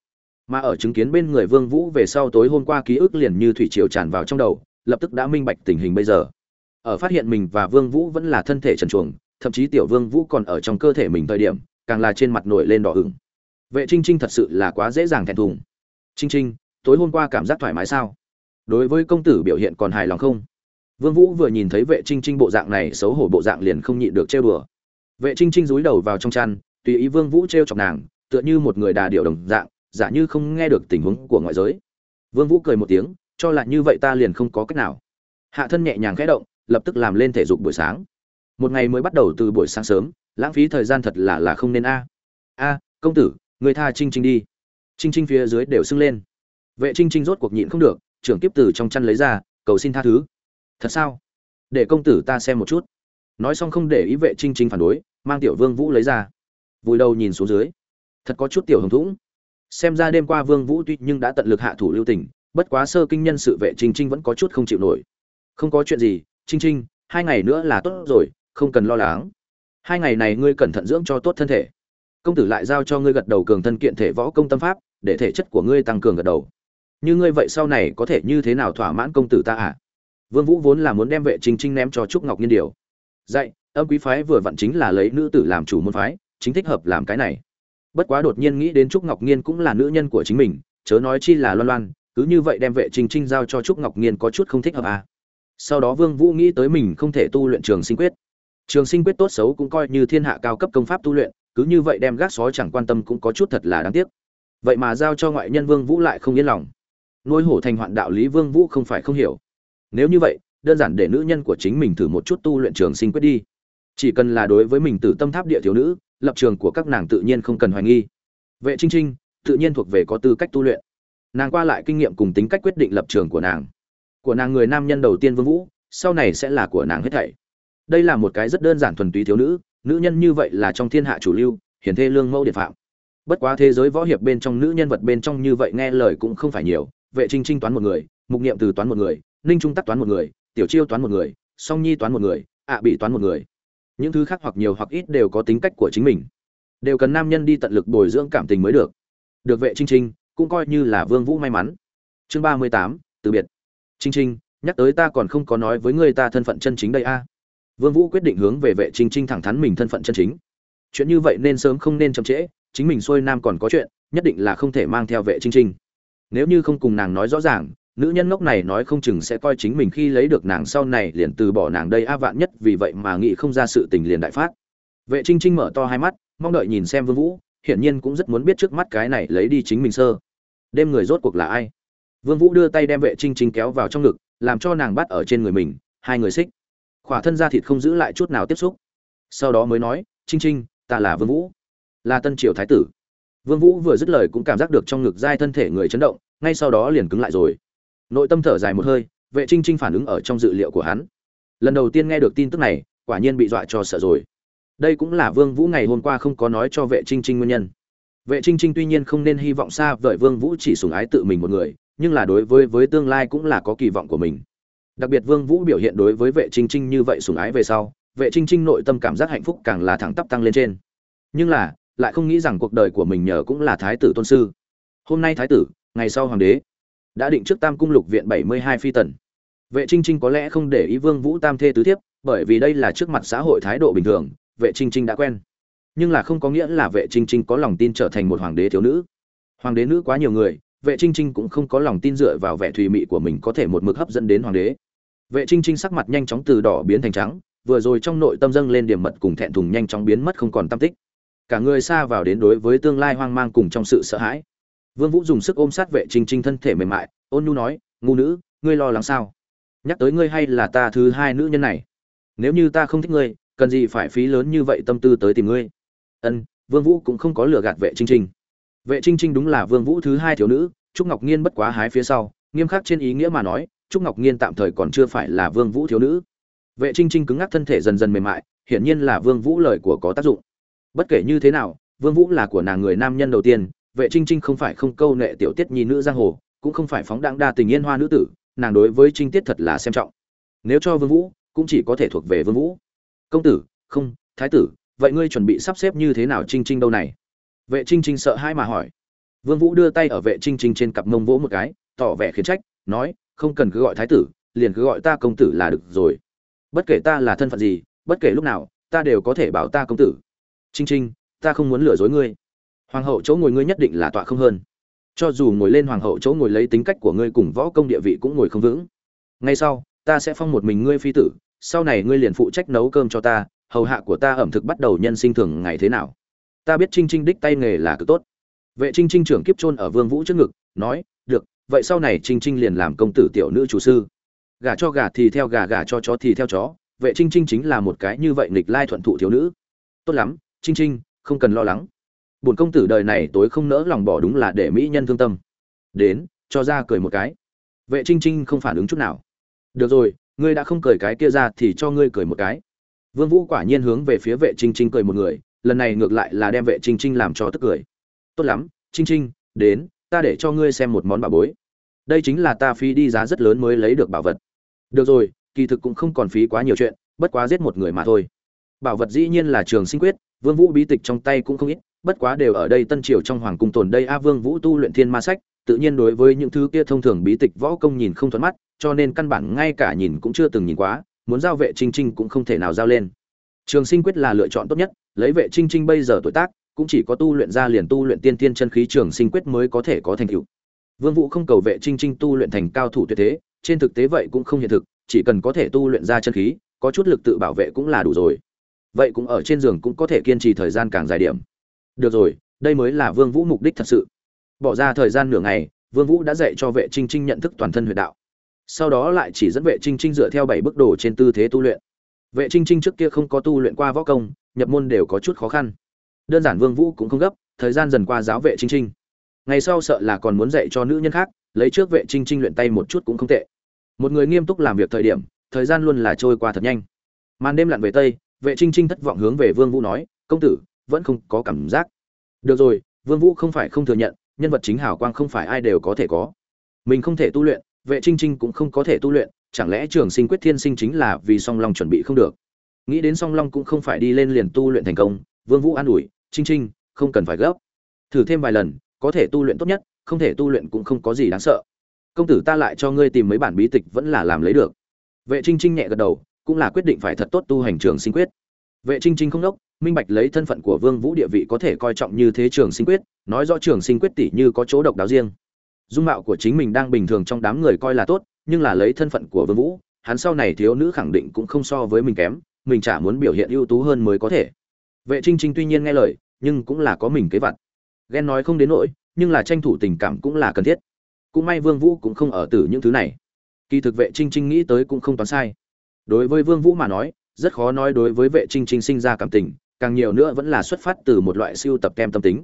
Speaker 1: Mà ở chứng kiến bên người vương vũ về sau tối hôm qua ký ức liền như thủy triều tràn vào trong đầu lập tức đã minh bạch tình hình bây giờ. Ở phát hiện mình và vương vũ vẫn là thân thể trần truồng, thậm chí tiểu vương vũ còn ở trong cơ thể mình thời điểm, càng là trên mặt nổi lên đỏ ửng. Vệ trinh trinh thật sự là quá dễ dàng thẹn thùng. Trinh trinh, tối hôm qua cảm giác thoải mái sao? Đối với công tử biểu hiện còn hài lòng không? Vương vũ vừa nhìn thấy vệ trinh trinh bộ dạng này xấu hổ bộ dạng liền không nhịn được trêu đùa. Vệ trinh trinh rúi đầu vào trong chăn, tùy ý vương vũ trêu chọc nàng, tựa như một người đà điệu đồng dạng, giả như không nghe được tình huống của ngoại giới. Vương vũ cười một tiếng cho là như vậy ta liền không có cách nào. Hạ thân nhẹ nhàng khẽ động, lập tức làm lên thể dục buổi sáng. Một ngày mới bắt đầu từ buổi sáng sớm, lãng phí thời gian thật là là không nên a. A, công tử, người tha trinh trinh đi. Trinh trinh phía dưới đều sưng lên. Vệ trinh trinh rốt cuộc nhịn không được, trưởng kiếp từ trong chăn lấy ra, cầu xin tha thứ. Thật sao? Để công tử ta xem một chút. Nói xong không để ý vệ trinh trinh phản đối, mang tiểu vương vũ lấy ra. Vùi đầu nhìn xuống dưới. Thật có chút tiểu hồng thủng. Xem ra đêm qua vương vũ tuy nhưng đã tận lực hạ thủ lưu tình bất quá sơ kinh nhân sự vệ trinh trinh vẫn có chút không chịu nổi. Không có chuyện gì trinh trinh hai ngày nữa là tốt rồi, không cần lo lắng. Hai ngày này ngươi cẩn thận dưỡng cho tốt thân thể. Công tử lại giao cho ngươi gật đầu cường thân kiện thể võ công tâm pháp, để thể chất của ngươi tăng cường gật đầu. Như ngươi vậy sau này có thể như thế nào thỏa mãn công tử ta à? Vương vũ vốn là muốn đem vệ trinh trinh ném cho trúc ngọc nhiên điều. Dạy, âm quý phái vừa vặn chính là lấy nữ tử làm chủ môn phái, chính thích hợp làm cái này. Bất quá đột nhiên nghĩ đến trúc ngọc nhiên cũng là nữ nhân của chính mình, chớ nói chi là loan loan cứ như vậy đem vệ trinh trinh giao cho trúc ngọc nghiên có chút không thích hợp à. Sau đó vương vũ nghĩ tới mình không thể tu luyện trường sinh quyết. Trường sinh quyết tốt xấu cũng coi như thiên hạ cao cấp công pháp tu luyện, cứ như vậy đem gác sói chẳng quan tâm cũng có chút thật là đáng tiếc. Vậy mà giao cho ngoại nhân vương vũ lại không yên lòng. Nuôi hổ thành hoạn đạo lý vương vũ không phải không hiểu. Nếu như vậy, đơn giản để nữ nhân của chính mình thử một chút tu luyện trường sinh quyết đi. Chỉ cần là đối với mình từ tâm tháp địa thiếu nữ, lập trường của các nàng tự nhiên không cần hoài nghi. Vệ trinh trinh, tự nhiên thuộc về có tư cách tu luyện nàng qua lại kinh nghiệm cùng tính cách quyết định lập trường của nàng. Của nàng người nam nhân đầu tiên vương vũ, sau này sẽ là của nàng hết thảy. Đây là một cái rất đơn giản thuần túy thiếu nữ nữ nhân như vậy là trong thiên hạ chủ lưu, hiển thê lương mẫu điện phạm. Bất quá thế giới võ hiệp bên trong nữ nhân vật bên trong như vậy nghe lời cũng không phải nhiều, vệ trinh trinh toán một người, mục niệm từ toán một người, ninh trung tắc toán một người, tiểu chiêu toán một người, song nhi toán một người, ạ bị toán một người. Những thứ khác hoặc nhiều hoặc ít đều có tính cách của chính mình. Đều cần nam nhân đi tận lực bồi dưỡng cảm tình mới được. Được vệ trinh trinh cũng coi như là vương vũ may mắn. Chương ba mươi tám, từ biệt. Trinh trinh nhắc tới ta còn không có nói với ngươi ta thân phận chân chính đây a. Vương vũ quyết định hướng về vệ trinh trinh thẳng thắn mình thân phận chân chính. Chuyện như vậy nên sớm không nên chậm trễ, chính mình xuôi nam còn có chuyện, nhất định là không thể mang theo vệ trinh trinh nếu như không cùng nàng nói rõ ràng, nữ nhân ngốc này nói không chừng sẽ coi chính mình khi lấy được nàng sau này liền từ bỏ nàng đây a vạn nhất, vì vậy mà nghĩ không ra sự tình liền đại phát. Vệ trinh trinh mở to hai mắt, mong đợi nhìn xem vương vũ, hiển nhiên cũng rất muốn biết trước mắt cái này lấy đi chính mình sơ đêm người rốt cuộc là ai? Vương vũ đưa tay đem vệ trinh trinh kéo vào trong ngực, làm cho nàng bắt ở trên người mình, hai người xích. Khỏa thân ra thịt không giữ lại chút nào tiếp xúc. Sau đó mới nói, trinh trinh, ta là vương vũ, là tân triều thái tử. Vương vũ vừa dứt lời cũng cảm giác được trong ngực dai thân thể người chấn động, ngay sau đó liền cứng lại rồi. Nội tâm thở dài một hơi, vệ trinh trinh phản ứng ở trong dự liệu của hắn. Lần đầu tiên nghe được tin tức này, quả nhiên bị dọa cho sợ rồi. Đây cũng là vương vũ ngày hôm qua không có nói cho vệ trinh trinh nguyên nhân vệ trinh trinh tuy nhiên không nên hy vọng xa vời vương vũ chỉ sủng ái tự mình một người, nhưng là đối với với tương lai cũng là có kỳ vọng của mình. Đặc biệt vương vũ biểu hiện đối với vệ trinh trinh như vậy sủng ái về sau, vệ trinh trinh nội tâm cảm giác hạnh phúc càng là thẳng tắp tăng lên trên. Nhưng là, lại không nghĩ rằng cuộc đời của mình nhờ cũng là thái tử tôn sư. Hôm nay thái tử, ngày sau hoàng đế, đã định trước tam cung lục viện bảy mươi hai phi tần. Vệ trinh trinh có lẽ không để ý vương vũ tam thê tứ thiếp, bởi vì đây là trước mặt xã hội thái độ bình thường, vệ trinh trinh đã quen nhưng là không có nghĩa là vệ trinh trinh có lòng tin trở thành một hoàng đế thiếu nữ. Hoàng đế nữ quá nhiều người, vệ trinh trinh cũng không có lòng tin dựa vào vẻ thùy mị của mình có thể một mực hấp dẫn đến hoàng đế. Vệ trinh trinh sắc mặt nhanh chóng từ đỏ biến thành trắng, vừa rồi trong nội tâm dâng lên điểm mật cùng thẹn thùng nhanh chóng biến mất không còn tâm tích. Cả người xa vào đến đối với tương lai hoang mang cùng trong sự sợ hãi. Vương vũ dùng sức ôm sát vệ trinh trinh thân thể mềm mại, ôn nhu nói, ngu nữ, ngươi lo lắng sao? Nhắc tới ngươi hay là ta thứ hai nữ nhân này? Nếu như ta không thích ngươi, cần gì phải phí lớn như vậy tâm tư tới tìm ngươi? Ân, vương vũ cũng không có lừa gạt vệ trinh trinh vệ trinh trinh đúng là vương vũ thứ hai thiếu nữ, trúc ngọc nhiên bất quá hái phía sau, nghiêm khắc trên ý nghĩa mà nói, trúc ngọc nhiên tạm thời còn chưa phải là vương vũ thiếu nữ. Vệ trinh trinh cứng ngắc thân thể dần dần mềm mại, hiển nhiên là vương vũ lời của có tác dụng. Bất kể như thế nào, vương vũ là của nàng người nam nhân đầu tiên, vệ trinh trinh không phải không câu nệ tiểu tiết nhi nữ giang hồ, cũng không phải phóng đãng đa tình yên hoa nữ tử, nàng đối với trinh tiết thật là xem trọng. Nếu cho vương vũ, cũng chỉ có thể thuộc về vương vũ. Công tử, không, thái tử vậy ngươi chuẩn bị sắp xếp như thế nào trinh trinh đâu này? Vệ trinh trinh sợ hãi mà hỏi. Vương vũ đưa tay ở vệ trinh trinh trên cặp mông vỗ một cái, tỏ vẻ khiển trách, nói, không cần cứ gọi thái tử, liền cứ gọi ta công tử là được rồi. Bất kể ta là thân phận gì, bất kể lúc nào, ta đều có thể bảo ta công tử. Trinh trinh, ta không muốn lừa dối ngươi. Hoàng hậu chỗ ngồi ngươi nhất định là tọa không hơn. Cho dù ngồi lên hoàng hậu chỗ ngồi lấy tính cách của ngươi cùng võ công địa vị cũng ngồi không vững. Ngay sau, ta sẽ phong một mình ngươi phi tử, sau này ngươi liền phụ trách nấu cơm cho ta hầu hạ của ta ẩm thực bắt đầu nhân sinh thường ngày thế nào? Ta biết trinh trinh đích tay nghề là cực tốt. Vệ trinh trinh trưởng kiếp trôn ở vương vũ trước ngực, nói, được, vậy sau này trinh trinh liền làm công tử tiểu nữ chủ sư. Gà cho gà thì theo gà gà cho chó thì theo chó, vệ trinh trinh chính là một cái như vậy nghịch lai thuận thụ thiếu nữ. Tốt lắm, trinh trinh, không cần lo lắng. Bổn công tử đời này tối không nỡ lòng bỏ đúng là để mỹ nhân thương tâm. Đến, cho ra cười một cái. Vệ trinh trinh không phản ứng chút nào. Được rồi, ngươi đã không cười cái kia ra thì cho ngươi cười một cái vương vũ quả nhiên hướng về phía vệ trinh trinh cười một người, lần này ngược lại là đem vệ trinh trinh làm cho tức cười. Tốt lắm, trinh trinh, đến, ta để cho ngươi xem một món bảo bối. Đây chính là ta phí đi giá rất lớn mới lấy được bảo vật. Được rồi, kỳ thực cũng không còn phí quá nhiều chuyện, bất quá giết một người mà thôi. Bảo vật dĩ nhiên là trường sinh quyết, vương vũ bí tịch trong tay cũng không ít, bất quá đều ở đây tân triều trong hoàng cung tồn đây a vương vũ tu luyện thiên ma sách, tự nhiên đối với những thứ kia thông thường bí tịch võ công nhìn không thuận mắt, cho nên căn bản ngay cả nhìn cũng chưa từng nhìn quá muốn giao vệ trinh trinh cũng không thể nào giao lên. Trường sinh quyết là lựa chọn tốt nhất, lấy vệ trinh trinh bây giờ tuổi tác, cũng chỉ có tu luyện ra liền tu luyện tiên tiên chân khí trường sinh quyết mới có thể có thành tựu. Vương vũ không cầu vệ trinh trinh tu luyện thành cao thủ tuyệt thế, trên thực tế vậy cũng không hiện thực, chỉ cần có thể tu luyện ra chân khí, có chút lực tự bảo vệ cũng là đủ rồi. Vậy cũng ở trên giường cũng có thể kiên trì thời gian càng dài điểm. Được rồi, đây mới là vương vũ mục đích thật sự. Bỏ ra thời gian nửa ngày, vương vũ đã dạy cho vệ trinh trinh nhận thức toàn thân huyệt đạo sau đó lại chỉ dẫn vệ trinh trinh dựa theo bảy bước đồ trên tư thế tu luyện. Vệ trinh trinh trước kia không có tu luyện qua võ công, nhập môn đều có chút khó khăn. Đơn giản vương vũ cũng không gấp, thời gian dần qua giáo vệ trinh trinh. Ngày sau sợ là còn muốn dạy cho nữ nhân khác, lấy trước vệ trinh trinh luyện tay một chút cũng không tệ. Một người nghiêm túc làm việc thời điểm, thời gian luôn là trôi qua thật nhanh. Màn đêm lặn về tây, vệ trinh trinh thất vọng hướng về vương vũ nói, công tử, vẫn không có cảm giác. Được rồi, vương vũ không phải không thừa nhận, nhân vật chính hào quang không phải ai đều có thể có. Mình không thể tu luyện vệ trinh trinh cũng không có thể tu luyện, chẳng lẽ trường sinh quyết thiên sinh chính là vì song long chuẩn bị không được? Nghĩ đến song long cũng không phải đi lên liền tu luyện thành công, vương vũ an ủi, trinh trinh, không cần phải gấp. Thử thêm vài lần, có thể tu luyện tốt nhất, không thể tu luyện cũng không có gì đáng sợ. Công tử ta lại cho ngươi tìm mấy bản bí tịch vẫn là làm lấy được. Vệ trinh trinh nhẹ gật đầu, cũng là quyết định phải thật tốt tu hành trường sinh quyết. Vệ trinh trinh không đốc, minh bạch lấy thân phận của vương vũ địa vị có thể coi trọng như thế trường sinh quyết, nói rõ trường sinh quyết tỷ như có chỗ độc đáo riêng dung mạo của chính mình đang bình thường trong đám người coi là tốt nhưng là lấy thân phận của vương vũ hắn sau này thiếu nữ khẳng định cũng không so với mình kém mình chả muốn biểu hiện ưu tú hơn mới có thể. Vệ trinh trinh tuy nhiên nghe lời nhưng cũng là có mình kế vặt, ghen nói không đến nỗi nhưng là tranh thủ tình cảm cũng là cần thiết. Cũng may vương vũ cũng không ở từ những thứ này. Kỳ thực vệ trinh trinh nghĩ tới cũng không toán sai. Đối với vương vũ mà nói rất khó nói đối với vệ trinh trinh sinh ra cảm tình càng nhiều nữa vẫn là xuất phát từ một loại siêu tập kem tâm tính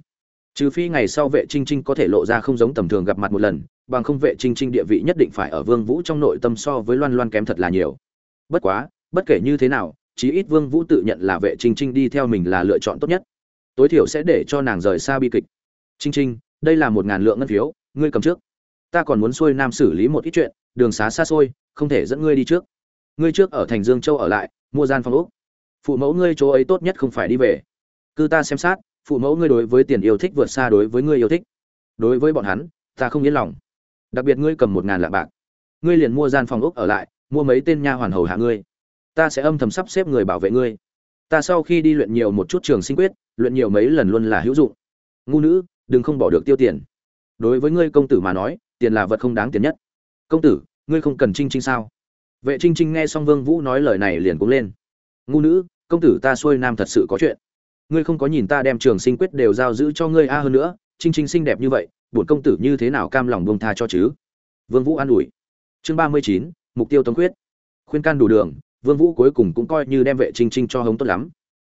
Speaker 1: trừ phi ngày sau vệ trinh trinh có thể lộ ra không giống tầm thường gặp mặt một lần, bằng không vệ trinh trinh địa vị nhất định phải ở vương vũ trong nội tâm so với loan loan kém thật là nhiều. Bất quá, bất kể như thế nào, chí ít vương vũ tự nhận là vệ trinh trinh đi theo mình là lựa chọn tốt nhất. Tối thiểu sẽ để cho nàng rời xa bi kịch. Trinh trinh, đây là một ngàn lượng ngân phiếu, ngươi cầm trước. Ta còn muốn xuôi nam xử lý một ít chuyện, đường xá xa xôi, không thể dẫn ngươi đi trước. Ngươi trước ở thành dương châu ở lại, mua gian phòng úc. Phụ mẫu ngươi chỗ ấy tốt nhất không phải đi về. Cứ ta xem sát phụ mẫu ngươi đối với tiền yêu thích vượt xa đối với ngươi yêu thích. Đối với bọn hắn, ta không yên lòng. Đặc biệt ngươi cầm một ngàn lạng bạc. Ngươi liền mua gian phòng úc ở lại, mua mấy tên nha hoàn hầu hạ ngươi. Ta sẽ âm thầm sắp xếp người bảo vệ ngươi. Ta sau khi đi luyện nhiều một chút trường sinh quyết, luyện nhiều mấy lần luôn là hữu dụng. Ngu nữ, đừng không bỏ được tiêu tiền. Đối với ngươi công tử mà nói, tiền là vật không đáng tiền nhất. Công tử, ngươi không cần trinh trinh sao? Vệ trinh trinh nghe xong vương vũ nói lời này liền cũng lên. Ngu nữ, công tử ta xuôi nam thật sự có chuyện ngươi không có nhìn ta đem trường sinh quyết đều giao giữ cho ngươi a hơn nữa, trinh trinh xinh đẹp như vậy, bổn công tử như thế nào cam lòng buông tha cho chứ? Vương vũ an ủi. Chương ba mươi chín, mục tiêu tống quyết. Khuyên can đủ đường, vương vũ cuối cùng cũng coi như đem vệ trinh trinh cho hống tốt lắm.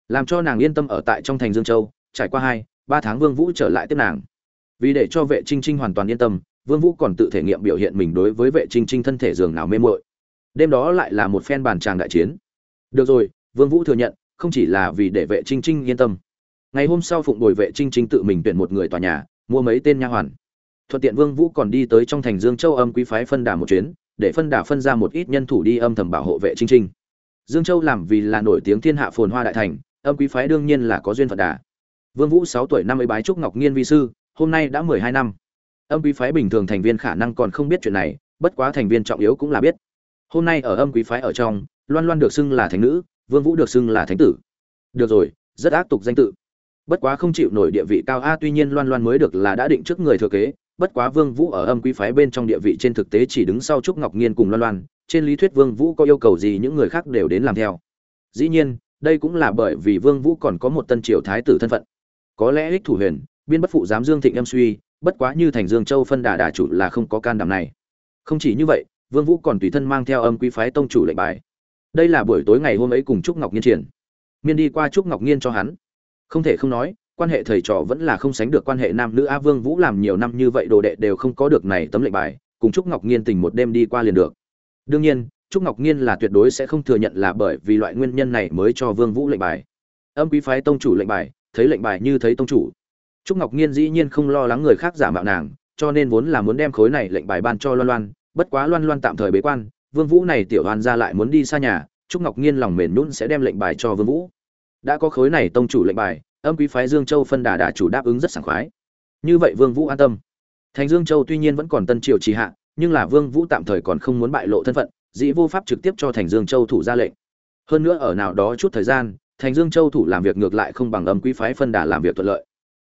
Speaker 1: Làm cho nàng yên tâm ở tại trong thành dương châu, trải qua hai, ba tháng vương vũ trở lại tiếp nàng. Vì để cho vệ trinh trinh hoàn toàn yên tâm, vương vũ còn tự thể nghiệm biểu hiện mình đối với vệ trinh trinh thân thể giường nào mê muội. Đêm đó lại là một phen bàn tràng đại chiến. Được rồi, vương vũ thừa nhận không chỉ là vì để vệ trinh trinh yên tâm. Ngày hôm sau phụng bồi vệ trinh trinh tự mình tuyển một người tòa nhà, mua mấy tên nha hoàn. Thuận tiện vương vũ còn đi tới trong thành dương châu âm quý phái phân đà một chuyến, để phân đà phân ra một ít nhân thủ đi âm thầm bảo hộ vệ trinh trinh. Dương châu làm vì là nổi tiếng thiên hạ phồn hoa đại thành, âm quý phái đương nhiên là có duyên phận đà. Vương vũ 6 tuổi năm ấy bái trúc ngọc nghiên vi sư, hôm nay đã 12 năm. Âm quý phái bình thường thành viên khả năng còn không biết chuyện này, bất quá thành viên trọng yếu cũng là biết. Hôm nay ở âm quý phái ở trong, loan loan được xưng là thành nữ vương vũ được xưng là thánh tử. Được rồi, rất ác tục danh tự. Bất quá không chịu nổi địa vị cao a, tuy nhiên loan loan mới được là đã định trước người thừa kế, bất quá vương vũ ở âm quý phái bên trong địa vị trên thực tế chỉ đứng sau trúc ngọc nghiên cùng loan loan, trên lý thuyết vương vũ có yêu cầu gì những người khác đều đến làm theo. Dĩ nhiên, đây cũng là bởi vì vương vũ còn có một tân triều thái tử thân phận. Có lẽ ích thủ huyền, biên bất phụ giám dương thịnh em suy, bất quá như thành dương châu phân đà đà chủ là không có can đảm này. Không chỉ như vậy, vương vũ còn tùy thân mang theo âm quý phái tông chủ lệnh bài đây là buổi tối ngày hôm ấy cùng trúc ngọc nhiên triển. Miên đi qua trúc ngọc nhiên cho hắn. Không thể không nói, quan hệ thầy trò vẫn là không sánh được quan hệ nam nữ a vương vũ làm nhiều năm như vậy đồ đệ đều không có được này tấm lệnh bài, cùng trúc ngọc nhiên tình một đêm đi qua liền được. Đương nhiên, trúc ngọc nhiên là tuyệt đối sẽ không thừa nhận là bởi vì loại nguyên nhân này mới cho vương vũ lệnh bài. Âm quý phái tông chủ lệnh bài, thấy lệnh bài như thấy tông chủ. Trúc ngọc nhiên dĩ nhiên không lo lắng người khác giả mạo nàng, cho nên vốn là muốn đem khối này lệnh bài ban cho loan loan, bất quá loan loan tạm thời bế quan vương vũ này tiểu hoàn ra lại muốn đi xa nhà, trúc ngọc nhiên lòng mềm nhũn sẽ đem lệnh bài cho vương vũ. Đã có khối này tông chủ lệnh bài, âm quý phái dương châu phân đà đà chủ đáp ứng rất sảng khoái. Như vậy vương vũ an tâm. Thành dương châu tuy nhiên vẫn còn tân triều trì hạ, nhưng là vương vũ tạm thời còn không muốn bại lộ thân phận, dĩ vô pháp trực tiếp cho thành dương châu thủ ra lệnh. Hơn nữa ở nào đó chút thời gian, thành dương châu thủ làm việc ngược lại không bằng âm quý phái phân đà làm việc thuận lợi.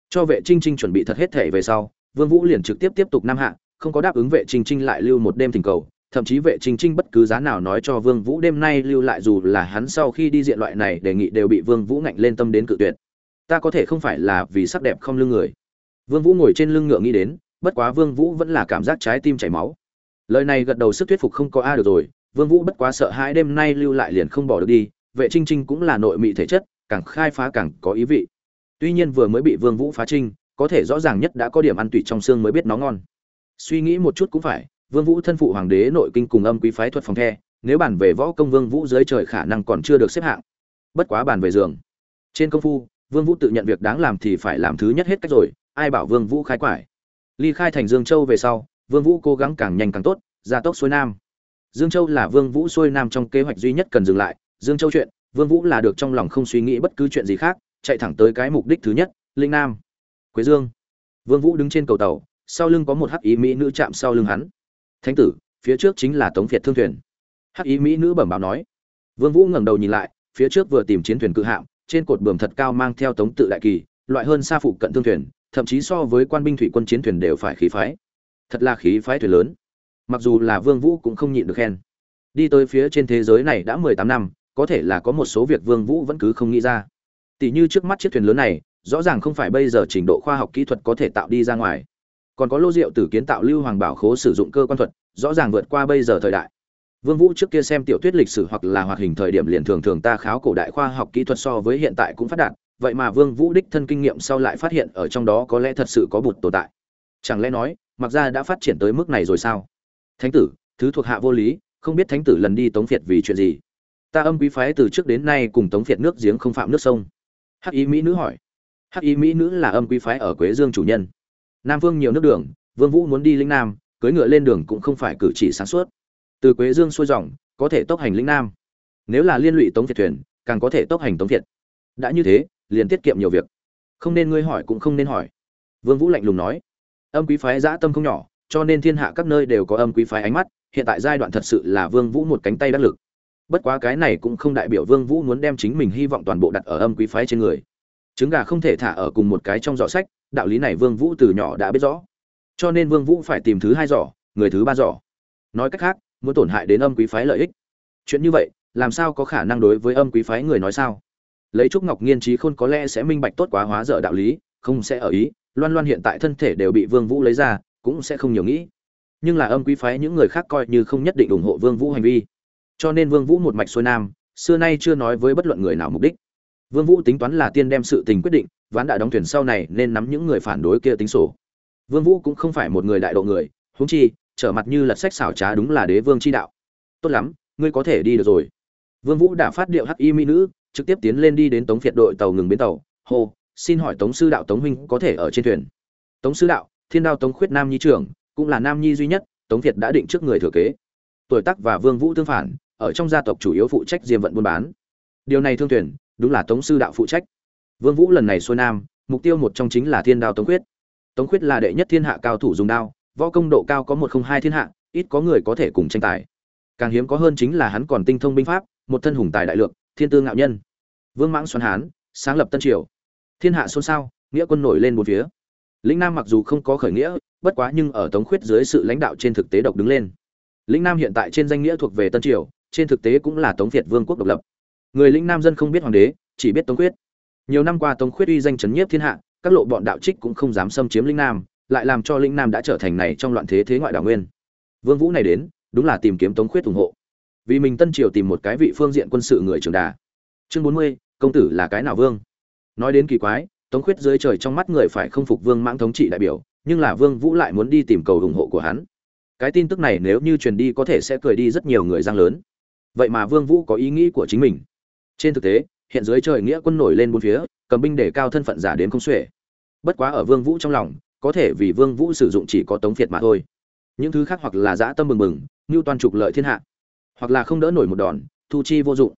Speaker 1: Cho vệ trinh trinh chuẩn bị thật hết thể về sau, vương vũ liền trực tiếp tiếp tục nam hạ, không có đáp ứng vệ trinh trinh lại lưu một đêm tình cầu thậm chí vệ trinh trinh bất cứ giá nào nói cho vương vũ đêm nay lưu lại dù là hắn sau khi đi diện loại này đề nghị đều bị vương vũ ngạnh lên tâm đến cự tuyệt. Ta có thể không phải là vì sắc đẹp không lưng người. Vương vũ ngồi trên lưng ngựa nghĩ đến, bất quá vương vũ vẫn là cảm giác trái tim chảy máu. Lời này gật đầu sức thuyết phục không có a được rồi, vương vũ bất quá sợ hãi đêm nay lưu lại liền không bỏ được đi, vệ trinh trinh cũng là nội mị thể chất, càng khai phá càng có ý vị. Tuy nhiên vừa mới bị vương vũ phá trinh, có thể rõ ràng nhất đã có điểm ăn tùy trong xương mới biết nó ngon. Suy nghĩ một chút cũng phải vương vũ thân phụ hoàng đế nội kinh cùng âm quý phái thuật phòng the, nếu bàn về võ công vương vũ dưới trời khả năng còn chưa được xếp hạng. Bất quá bàn về giường. Trên công phu, vương vũ tự nhận việc đáng làm thì phải làm thứ nhất hết cách rồi, ai bảo vương vũ khai quải. Ly khai thành dương châu về sau, vương vũ cố gắng càng nhanh càng tốt, gia tốc xuôi nam. Dương châu là vương vũ xuôi nam trong kế hoạch duy nhất cần dừng lại, dương châu chuyện, vương vũ là được trong lòng không suy nghĩ bất cứ chuyện gì khác, chạy thẳng tới cái mục đích thứ nhất, linh nam. Quế dương. Vương vũ đứng trên cầu tàu, sau lưng có một hắc ý mỹ nữ chạm sau lưng hắn thánh tử, phía trước chính là tống việt thương thuyền. Hắc ý mỹ nữ bẩm báo nói. Vương vũ ngẩng đầu nhìn lại, phía trước vừa tìm chiến thuyền cự hạm, trên cột buồm thật cao mang theo tống tự đại kỳ, loại hơn xa phụ cận thương thuyền, thậm chí so với quan binh thủy quân chiến thuyền đều phải khí phái. Thật là khí phái thuyền lớn. Mặc dù là vương vũ cũng không nhịn được khen. Đi tới phía trên thế giới này đã mười tám năm, có thể là có một số việc vương vũ vẫn cứ không nghĩ ra. Tỷ như trước mắt chiếc thuyền lớn này, rõ ràng không phải bây giờ trình độ khoa học kỹ thuật có thể tạo đi ra ngoài còn có lô rượu tử kiến tạo lưu hoàng bảo khố sử dụng cơ quan thuật, rõ ràng vượt qua bây giờ thời đại. Vương vũ trước kia xem tiểu thuyết lịch sử hoặc là hoạt hình thời điểm liền thường thường ta kháo cổ đại khoa học kỹ thuật so với hiện tại cũng phát đạt, vậy mà vương vũ đích thân kinh nghiệm sau lại phát hiện ở trong đó có lẽ thật sự có bụt tồn tại. Chẳng lẽ nói, mặc ra đã phát triển tới mức này rồi sao? Thánh tử, thứ thuộc hạ vô lý, không biết thánh tử lần đi tống việt vì chuyện gì? Ta âm quý phái từ trước đến nay cùng tống việt nước giếng không phạm nước sông. Hắc ý mỹ nữ hỏi. Hắc ý mỹ nữ là âm quý phái ở quế dương chủ nhân nam vương nhiều nước đường, vương vũ muốn đi lĩnh nam, cưỡi ngựa lên đường cũng không phải cử chỉ sáng suốt. Từ quế dương xuôi dòng, có thể tốc hành lĩnh nam. Nếu là liên lụy tống việt thuyền, càng có thể tốc hành tống việt. Đã như thế, liền tiết kiệm nhiều việc. Không nên ngươi hỏi cũng không nên hỏi. Vương vũ lạnh lùng nói. Âm quý phái dã tâm không nhỏ, cho nên thiên hạ các nơi đều có âm quý phái ánh mắt, hiện tại giai đoạn thật sự là vương vũ một cánh tay đắc lực. Bất quá cái này cũng không đại biểu vương vũ muốn đem chính mình hy vọng toàn bộ đặt ở âm quý phái trên người. Trứng gà không thể thả ở cùng một cái trong giỏ sách đạo lý này vương vũ từ nhỏ đã biết rõ. Cho nên vương vũ phải tìm thứ hai giỏ, người thứ ba giỏ. Nói cách khác, muốn tổn hại đến âm quý phái lợi ích. Chuyện như vậy, làm sao có khả năng đối với âm quý phái người nói sao? Lấy trúc ngọc nghiên trí khôn có lẽ sẽ minh bạch tốt quá hóa dở đạo lý, không sẽ ở ý, loan loan hiện tại thân thể đều bị vương vũ lấy ra, cũng sẽ không nhiều nghĩ. Nhưng là âm quý phái những người khác coi như không nhất định ủng hộ vương vũ hành vi. Cho nên vương vũ một mạch xuôi nam, xưa nay chưa nói với bất luận người nào mục đích vương vũ tính toán là tiên đem sự tình quyết định, ván đã đóng thuyền sau này nên nắm những người phản đối kia tính sổ. Vương vũ cũng không phải một người đại độ người, huống chi, trở mặt như lật sách xảo trá đúng là đế vương chi đạo. Tốt lắm, ngươi có thể đi được rồi. Vương vũ đã phát điệu hắc y mỹ nữ, trực tiếp tiến lên đi đến tống việt đội tàu ngừng bến tàu. Hô, xin hỏi tống sư đạo tống huynh có thể ở trên thuyền? Tống sư đạo, thiên đao tống khuyết nam nhi trưởng, cũng là nam nhi duy nhất, tống việt đã định trước người thừa kế. Tuổi tác và vương vũ tương phản, ở trong gia tộc chủ yếu phụ trách diêm vận buôn bán. Điều này thương thuyền đúng là tống sư đạo phụ trách. Vương vũ lần này xuôi nam, mục tiêu một trong chính là thiên đao tống khuyết. Tống khuyết là đệ nhất thiên hạ cao thủ dùng đao, võ công độ cao có một không hai thiên hạ, ít có người có thể cùng tranh tài. Càng hiếm có hơn chính là hắn còn tinh thông binh pháp, một thân hùng tài đại lượng, thiên tư ngạo nhân. Vương mãng xoắn hán, sáng lập tân triều. Thiên hạ xôn xao, nghĩa quân nổi lên một phía. Lĩnh nam mặc dù không có khởi nghĩa, bất quá nhưng ở tống khuyết dưới sự lãnh đạo trên thực tế độc đứng lên. Lĩnh nam hiện tại trên danh nghĩa thuộc về tân triều, trên thực tế cũng là tống việt vương quốc độc lập người lĩnh nam dân không biết hoàng đế, chỉ biết tống khuyết. Nhiều năm qua tống khuyết uy danh chấn nhiếp thiên hạ, các lộ bọn đạo trích cũng không dám xâm chiếm lĩnh nam, lại làm cho lĩnh nam đã trở thành này trong loạn thế thế ngoại đảo nguyên. Vương vũ này đến, đúng là tìm kiếm tống khuyết ủng hộ. Vì mình tân triều tìm một cái vị phương diện quân sự người trưởng đà. Chương bốn mươi, công tử là cái nào vương? Nói đến kỳ quái, tống khuyết dưới trời trong mắt người phải không phục vương mãng thống trị đại biểu, nhưng là vương vũ lại muốn đi tìm cầu ủng hộ của hắn. Cái tin tức này nếu như truyền đi có thể sẽ cười đi rất nhiều người giang lớn. Vậy mà vương vũ có ý nghĩ của chính mình trên thực tế, hiện dưới trời nghĩa quân nổi lên bốn phía, cầm binh để cao thân phận giả đến không xuể. Bất quá ở vương vũ trong lòng, có thể vì vương vũ sử dụng chỉ có tống phiệt mà thôi. Những thứ khác hoặc là dã tâm mừng mừng, như toàn trục lợi thiên hạ, hoặc là không đỡ nổi một đòn, thu chi vô dụng.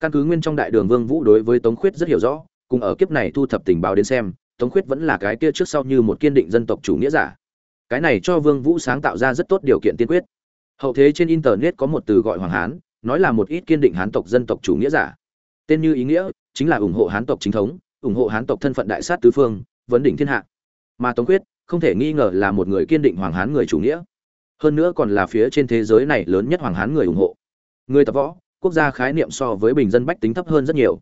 Speaker 1: Căn cứ nguyên trong đại đường vương vũ đối với tống khuyết rất hiểu rõ, cùng ở kiếp này thu thập tình báo đến xem, tống khuyết vẫn là cái kia trước sau như một kiên định dân tộc chủ nghĩa giả. Cái này cho vương vũ sáng tạo ra rất tốt điều kiện tiên quyết. Hậu thế trên internet có một từ gọi hoàng hán, nói là một ít kiên định hán tộc dân tộc chủ nghĩa giả tên như ý nghĩa chính là ủng hộ hán tộc chính thống, ủng hộ hán tộc thân phận đại sát tứ phương, vấn đỉnh thiên hạ. Mà tống quyết không thể nghi ngờ là một người kiên định hoàng hán người chủ nghĩa. Hơn nữa còn là phía trên thế giới này lớn nhất hoàng hán người ủng hộ. Người tập võ, quốc gia khái niệm so với bình dân bách tính thấp hơn rất nhiều.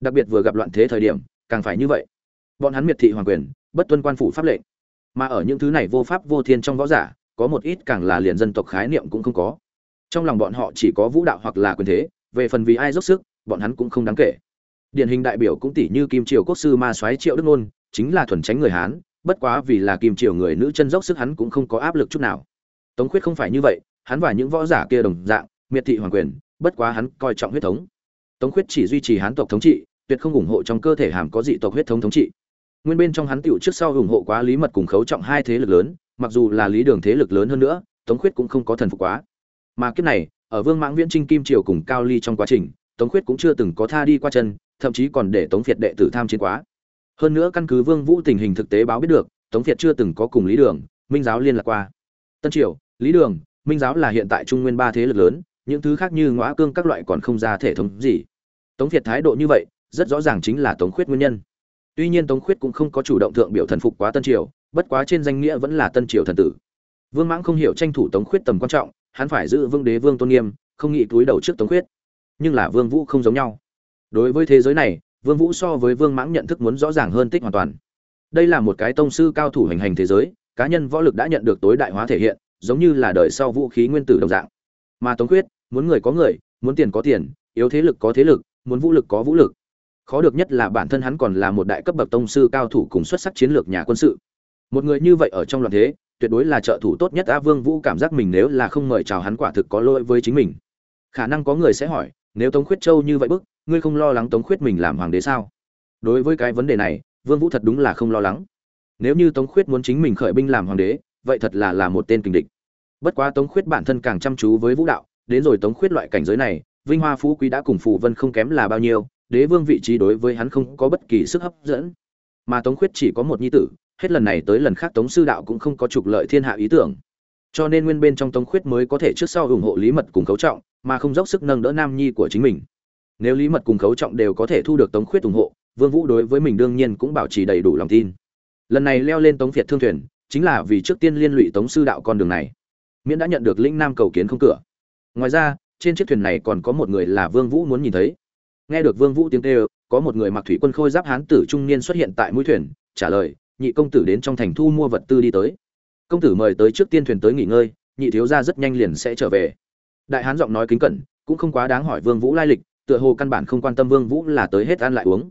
Speaker 1: Đặc biệt vừa gặp loạn thế thời điểm, càng phải như vậy. Bọn hắn miệt thị hoàng quyền, bất tuân quan phủ pháp lệnh. Mà ở những thứ này vô pháp vô thiên trong võ giả, có một ít càng là liền dân tộc khái niệm cũng không có. Trong lòng bọn họ chỉ có vũ đạo hoặc là quyền thế, về phần vì ai dốc sức bọn hắn cũng không đáng kể. Điển hình đại biểu cũng tỷ như kim triều quốc sư ma soái triệu đức nôn, chính là thuần tránh người hán, bất quá vì là kim triều người nữ chân dốc sức hắn cũng không có áp lực chút nào. Tống khuyết không phải như vậy, hắn và những võ giả kia đồng dạng, miệt thị hoàng quyền, bất quá hắn coi trọng huyết thống. Tống khuyết chỉ duy trì hán tộc thống trị, tuyệt không ủng hộ trong cơ thể hàm có dị tộc huyết thống thống trị. Nguyên bên trong hắn tựu trước sau ủng hộ quá lý mật cùng khấu trọng hai thế lực lớn, mặc dù là lý đường thế lực lớn hơn nữa, tống khuyết cũng không có thần phục quá. Mà kiếp này, ở vương mãng viễn trinh kim triều cùng cao ly trong quá trình tống khuyết cũng chưa từng có tha đi qua chân, thậm chí còn để tống việt đệ tử tham chiến quá. Hơn nữa căn cứ vương vũ tình hình thực tế báo biết được, tống việt chưa từng có cùng lý đường, minh giáo liên lạc qua. Tân triều, lý đường, minh giáo là hiện tại trung nguyên ba thế lực lớn, những thứ khác như Ngõ cương các loại còn không ra thể thống gì. Tống việt thái độ như vậy, rất rõ ràng chính là tống khuyết nguyên nhân. Tuy nhiên tống khuyết cũng không có chủ động thượng biểu thần phục quá tân triều, bất quá trên danh nghĩa vẫn là tân triều thần tử. Vương mãng không hiểu tranh thủ tống khuyết tầm quan trọng, hắn phải giữ vương đế vương tôn nghiêm, không nghĩ túi đầu trước tống khuyết nhưng là vương vũ không giống nhau. Đối với thế giới này, vương vũ so với vương mãng nhận thức muốn rõ ràng hơn tích hoàn toàn. Đây là một cái tông sư cao thủ hành hành thế giới, cá nhân võ lực đã nhận được tối đại hóa thể hiện, giống như là đời sau vũ khí nguyên tử đồng dạng. Mà tống khuyết, muốn người có người, muốn tiền có tiền, yếu thế lực có thế lực, muốn vũ lực có vũ lực. Khó được nhất là bản thân hắn còn là một đại cấp bậc tông sư cao thủ cùng xuất sắc chiến lược nhà quân sự. Một người như vậy ở trong loạn thế, tuyệt đối là trợ thủ tốt nhất a vương vũ cảm giác mình nếu là không mời chào hắn quả thực có lỗi với chính mình. Khả năng có người sẽ hỏi nếu tống khuyết châu như vậy bức, ngươi không lo lắng tống khuyết mình làm hoàng đế sao? Đối với cái vấn đề này, vương vũ thật đúng là không lo lắng. Nếu như tống khuyết muốn chính mình khởi binh làm hoàng đế, vậy thật là là một tên kình địch. Bất quá tống khuyết bản thân càng chăm chú với vũ đạo, đến rồi tống khuyết loại cảnh giới này, vinh hoa phú quý đã cùng phù vân không kém là bao nhiêu, đế vương vị trí đối với hắn không có bất kỳ sức hấp dẫn. Mà tống khuyết chỉ có một nhi tử, hết lần này tới lần khác tống sư đạo cũng không có trục lợi thiên hạ ý tưởng cho nên nguyên bên trong tống khuyết mới có thể trước sau ủng hộ lý mật cùng khấu trọng, mà không dốc sức nâng đỡ nam nhi của chính mình. Nếu lý mật cùng khấu trọng đều có thể thu được tống khuyết ủng hộ, vương vũ đối với mình đương nhiên cũng bảo trì đầy đủ lòng tin. Lần này leo lên tống việt thương thuyền, chính là vì trước tiên liên lụy tống sư đạo con đường này. Miễn đã nhận được lĩnh nam cầu kiến không cửa. Ngoài ra, trên chiếc thuyền này còn có một người là vương vũ muốn nhìn thấy. Nghe được vương vũ tiếng kêu, có một người mặc thủy quân khôi giáp hán tử trung niên xuất hiện tại mũi thuyền, trả lời, nhị công tử đến trong thành thu mua vật tư đi tới công tử mời tới trước tiên thuyền tới nghỉ ngơi, nhị thiếu gia rất nhanh liền sẽ trở về. Đại hán giọng nói kính cẩn, cũng không quá đáng hỏi vương vũ lai lịch, tựa hồ căn bản không quan tâm vương vũ là tới hết ăn lại uống.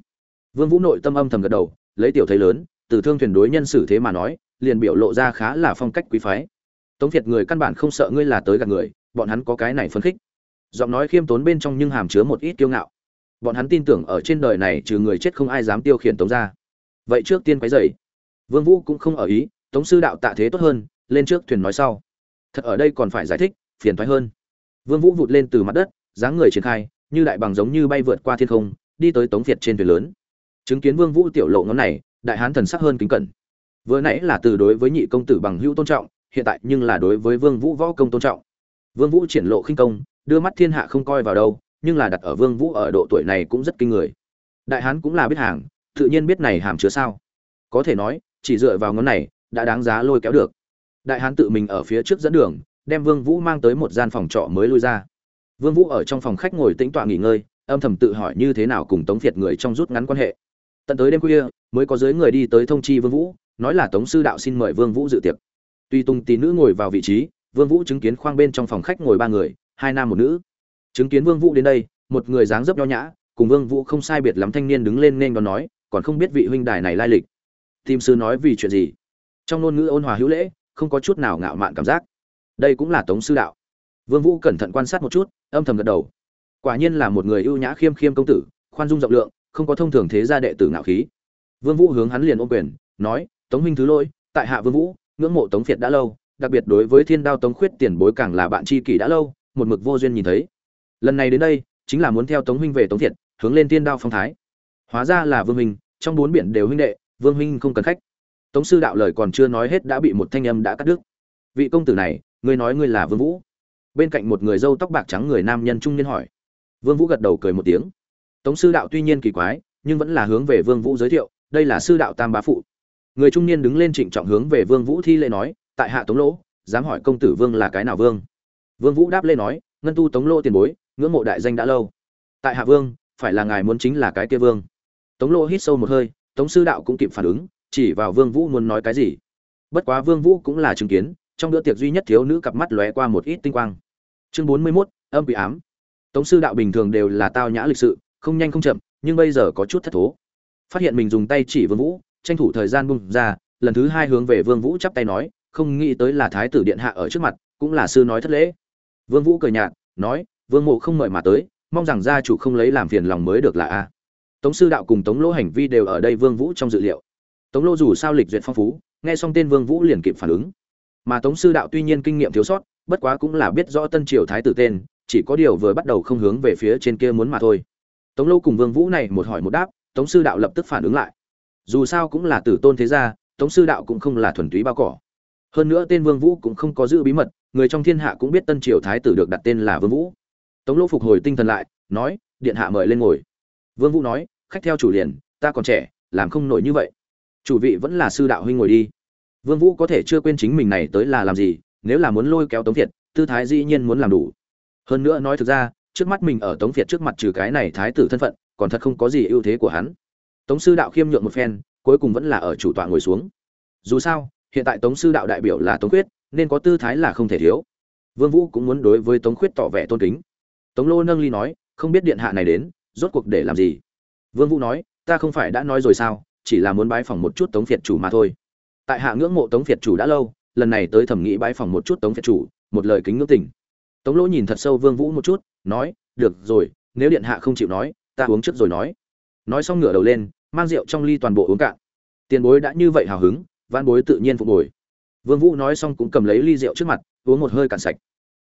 Speaker 1: Vương vũ nội tâm âm thầm gật đầu, lấy tiểu thấy lớn, từ thương thuyền đối nhân xử thế mà nói, liền biểu lộ ra khá là phong cách quý phái. Tống việt người căn bản không sợ ngươi là tới gạt người, bọn hắn có cái này phấn khích. Giọng nói khiêm tốn bên trong nhưng hàm chứa một ít kiêu ngạo. Bọn hắn tin tưởng ở trên đời này trừ người chết không ai dám tiêu khiển tống ra vậy trước tiên quấy dậy vương vũ cũng không ở ý tống sư đạo tạ thế tốt hơn, lên trước thuyền nói sau. Thật ở đây còn phải giải thích, phiền thoái hơn. Vương vũ vụt lên từ mặt đất, dáng người triển khai, như đại bằng giống như bay vượt qua thiên không, đi tới tống việt trên thuyền lớn. Chứng kiến vương vũ tiểu lộ ngón này, đại hán thần sắc hơn kính cẩn. Vừa nãy là từ đối với nhị công tử bằng hữu tôn trọng, hiện tại nhưng là đối với vương vũ võ công tôn trọng. Vương vũ triển lộ khinh công, đưa mắt thiên hạ không coi vào đâu, nhưng là đặt ở vương vũ ở độ tuổi này cũng rất kinh người. Đại hán cũng là biết hàng, tự nhiên biết này hàm chứa sao. Có thể nói, chỉ dựa vào ngón này đã đáng giá lôi kéo được. Đại hán tự mình ở phía trước dẫn đường, đem vương vũ mang tới một gian phòng trọ mới lui ra. Vương vũ ở trong phòng khách ngồi tĩnh tọa nghỉ ngơi, âm thầm tự hỏi như thế nào cùng tống việt người trong rút ngắn quan hệ. Tận tới đêm khuya, mới có dưới người đi tới thông chi vương vũ, nói là tống sư đạo xin mời vương vũ dự tiệc. Tuy tung tỷ nữ ngồi vào vị trí, vương vũ chứng kiến khoang bên trong phòng khách ngồi ba người, hai nam một nữ. Chứng kiến vương vũ đến đây, một người dáng dấp nho nhã, cùng vương vũ không sai biệt lắm thanh niên đứng lên nên đón nói, còn không biết vị huynh đài này lai lịch. Tìm sư nói vì chuyện gì? Trong ngôn ngữ ôn hòa hữu lễ, không có chút nào ngạo mạn cảm giác. Đây cũng là tống sư đạo. Vương vũ cẩn thận quan sát một chút, âm thầm gật đầu. Quả nhiên là một người ưu nhã khiêm khiêm công tử, khoan dung rộng lượng, không có thông thường thế gia đệ tử ngạo khí. Vương vũ hướng hắn liền ôm quyền, nói, tống huynh thứ lỗi, tại hạ vương vũ, ngưỡng mộ tống việt đã lâu, đặc biệt đối với thiên đao tống khuyết tiền bối càng là bạn tri kỷ đã lâu, một mực vô duyên nhìn thấy. Lần này đến đây, chính là muốn theo tống huynh về tống thiệt, hướng lên thiên đao phong thái. Hóa ra là vương huynh, trong bốn biển đều huynh đệ, vương huynh không cần khách tống sư đạo lời còn chưa nói hết đã bị một thanh âm đã cắt đứt. Vị công tử này, ngươi nói ngươi là vương vũ. Bên cạnh một người dâu tóc bạc trắng người nam nhân trung niên hỏi. Vương vũ gật đầu cười một tiếng. Tống sư đạo tuy nhiên kỳ quái, nhưng vẫn là hướng về vương vũ giới thiệu, đây là sư đạo tam bá phụ. Người trung niên đứng lên trịnh trọng hướng về vương vũ thi lễ nói, tại hạ tống lỗ, dám hỏi công tử vương là cái nào vương? Vương vũ đáp lễ nói, ngân tu tống lỗ tiền bối, ngưỡng mộ đại danh đã lâu. Tại hạ vương, phải là ngài muốn chính là cái kia vương. Tống lỗ hít sâu một hơi, tống sư đạo cũng kịp phản ứng chỉ vào vương vũ muốn nói cái gì. Bất quá vương vũ cũng là chứng kiến trong bữa tiệc duy nhất thiếu nữ cặp mắt lóe qua một ít tinh quang. Chương 41, âm bị ám. Tống sư đạo bình thường đều là tao nhã lịch sự không nhanh không chậm nhưng bây giờ có chút thất thố. Phát hiện mình dùng tay chỉ vương vũ tranh thủ thời gian bung ra lần thứ hai hướng về vương vũ chắp tay nói không nghĩ tới là thái tử điện hạ ở trước mặt cũng là sư nói thất lễ. Vương vũ cười nhạt nói vương mộ không mời mà tới mong rằng gia chủ không lấy làm phiền lòng mới được là a. Tống sư đạo cùng tống lỗ hành vi đều ở đây vương vũ trong dự liệu tống Lô dù sao lịch duyệt phong phú, nghe xong tên vương vũ liền kịp phản ứng. Mà tống sư đạo tuy nhiên kinh nghiệm thiếu sót, bất quá cũng là biết rõ tân triều thái tử tên, chỉ có điều vừa bắt đầu không hướng về phía trên kia muốn mà thôi. Tống Lô cùng vương vũ này một hỏi một đáp, tống sư đạo lập tức phản ứng lại. Dù sao cũng là tử tôn thế gia, tống sư đạo cũng không là thuần túy bao cỏ. Hơn nữa tên vương vũ cũng không có giữ bí mật, người trong thiên hạ cũng biết tân triều thái tử được đặt tên là vương vũ. Tống Lô phục hồi tinh thần lại, nói, điện hạ mời lên ngồi. Vương vũ nói, khách theo chủ liền, ta còn trẻ, làm không nổi như vậy chủ vị vẫn là sư đạo huynh ngồi đi. Vương vũ có thể chưa quên chính mình này tới là làm gì, nếu là muốn lôi kéo tống việt, tư thái dĩ nhiên muốn làm đủ. Hơn nữa nói thực ra, trước mắt mình ở tống việt trước mặt trừ cái này thái tử thân phận, còn thật không có gì ưu thế của hắn. Tống sư đạo khiêm nhượng một phen, cuối cùng vẫn là ở chủ tọa ngồi xuống. Dù sao, hiện tại tống sư đạo đại biểu là tống quyết nên có tư thái là không thể thiếu. Vương vũ cũng muốn đối với tống quyết tỏ vẻ tôn kính. Tống lô nâng ly nói, không biết điện hạ này đến, rốt cuộc để làm gì? Vương vũ nói, ta không phải đã nói rồi sao? Chỉ là muốn bái phỏng một chút tống việt chủ mà thôi. Tại hạ ngưỡng mộ tống việt chủ đã lâu, lần này tới thẩm nghĩ bái phỏng một chút tống việt chủ, một lời kính ngưỡng tình. Tống lỗ nhìn thật sâu vương vũ một chút, nói, được rồi, nếu điện hạ không chịu nói, ta uống trước rồi nói. Nói xong ngửa đầu lên, mang rượu trong ly toàn bộ uống cạn. Tiền bối đã như vậy hào hứng văn bối tự nhiên phục hồi. Vương vũ nói xong cũng cầm lấy ly rượu trước mặt, uống một hơi cạn sạch.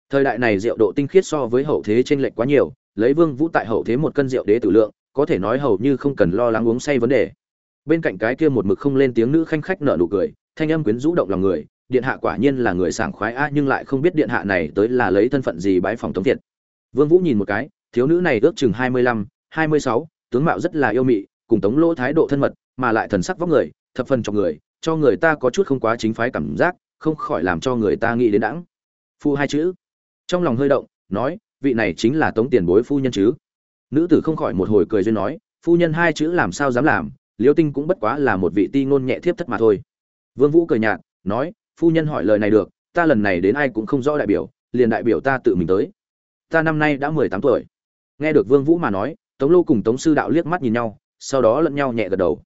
Speaker 1: Thời đại này rượu độ tinh khiết so với hậu thế trên lệch quá nhiều, lấy vương vũ tại hậu thế một cân rượu đế tử lượng, có thể nói hầu như không cần lo lắng uống say vấn đề bên cạnh cái kia một mực không lên tiếng nữ khanh khách nở nụ cười thanh âm quyến rũ động lòng người điện hạ quả nhiên là người sảng khoái a nhưng lại không biết điện hạ này tới là lấy thân phận gì bái phòng tống thiệt. Vương vũ nhìn một cái thiếu nữ này ước chừng hai mươi lăm, hai mươi sáu, tướng mạo rất là yêu mị cùng tống lỗ thái độ thân mật mà lại thần sắc vóc người thập phần cho người cho người ta có chút không quá chính phái cảm giác không khỏi làm cho người ta nghĩ đến đãng. Phu hai chữ. Trong lòng hơi động nói vị này chính là tống tiền bối phu nhân chứ. Nữ tử không khỏi một hồi cười duyên nói phu nhân hai chữ làm sao dám làm liêu tinh cũng bất quá là một vị ti ngôn nhẹ thiếp thất mà thôi. Vương vũ cười nhạt, nói, phu nhân hỏi lời này được, ta lần này đến ai cũng không rõ đại biểu, liền đại biểu ta tự mình tới. Ta năm nay đã mười tám tuổi. Nghe được vương vũ mà nói, tống lô cùng tống sư đạo liếc mắt nhìn nhau, sau đó lẫn nhau nhẹ gật đầu.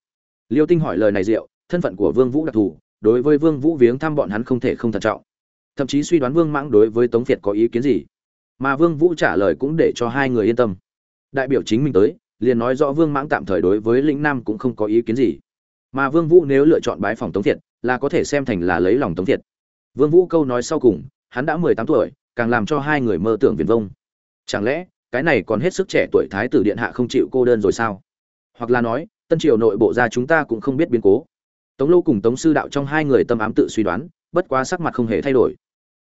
Speaker 1: Liêu tinh hỏi lời này diệu thân phận của vương vũ đặc thù, đối với vương vũ viếng thăm bọn hắn không thể không thận trọng. Thậm chí suy đoán vương mãng đối với tống việt có ý kiến gì. Mà vương vũ trả lời cũng để cho hai người yên tâm. Đại biểu chính mình tới liền nói rõ vương mãng tạm thời đối với lĩnh nam cũng không có ý kiến gì. Mà vương vũ nếu lựa chọn bái phòng tống việt là có thể xem thành là lấy lòng tống việt vương vũ câu nói sau cùng, hắn đã mười tám tuổi, càng làm cho hai người mơ tưởng viễn vông. Chẳng lẽ, cái này còn hết sức trẻ tuổi thái tử điện hạ không chịu cô đơn rồi sao? Hoặc là nói, tân triều nội bộ ra chúng ta cũng không biết biến cố. Tống lô cùng tống sư đạo trong hai người tâm ám tự suy đoán, bất quá sắc mặt không hề thay đổi.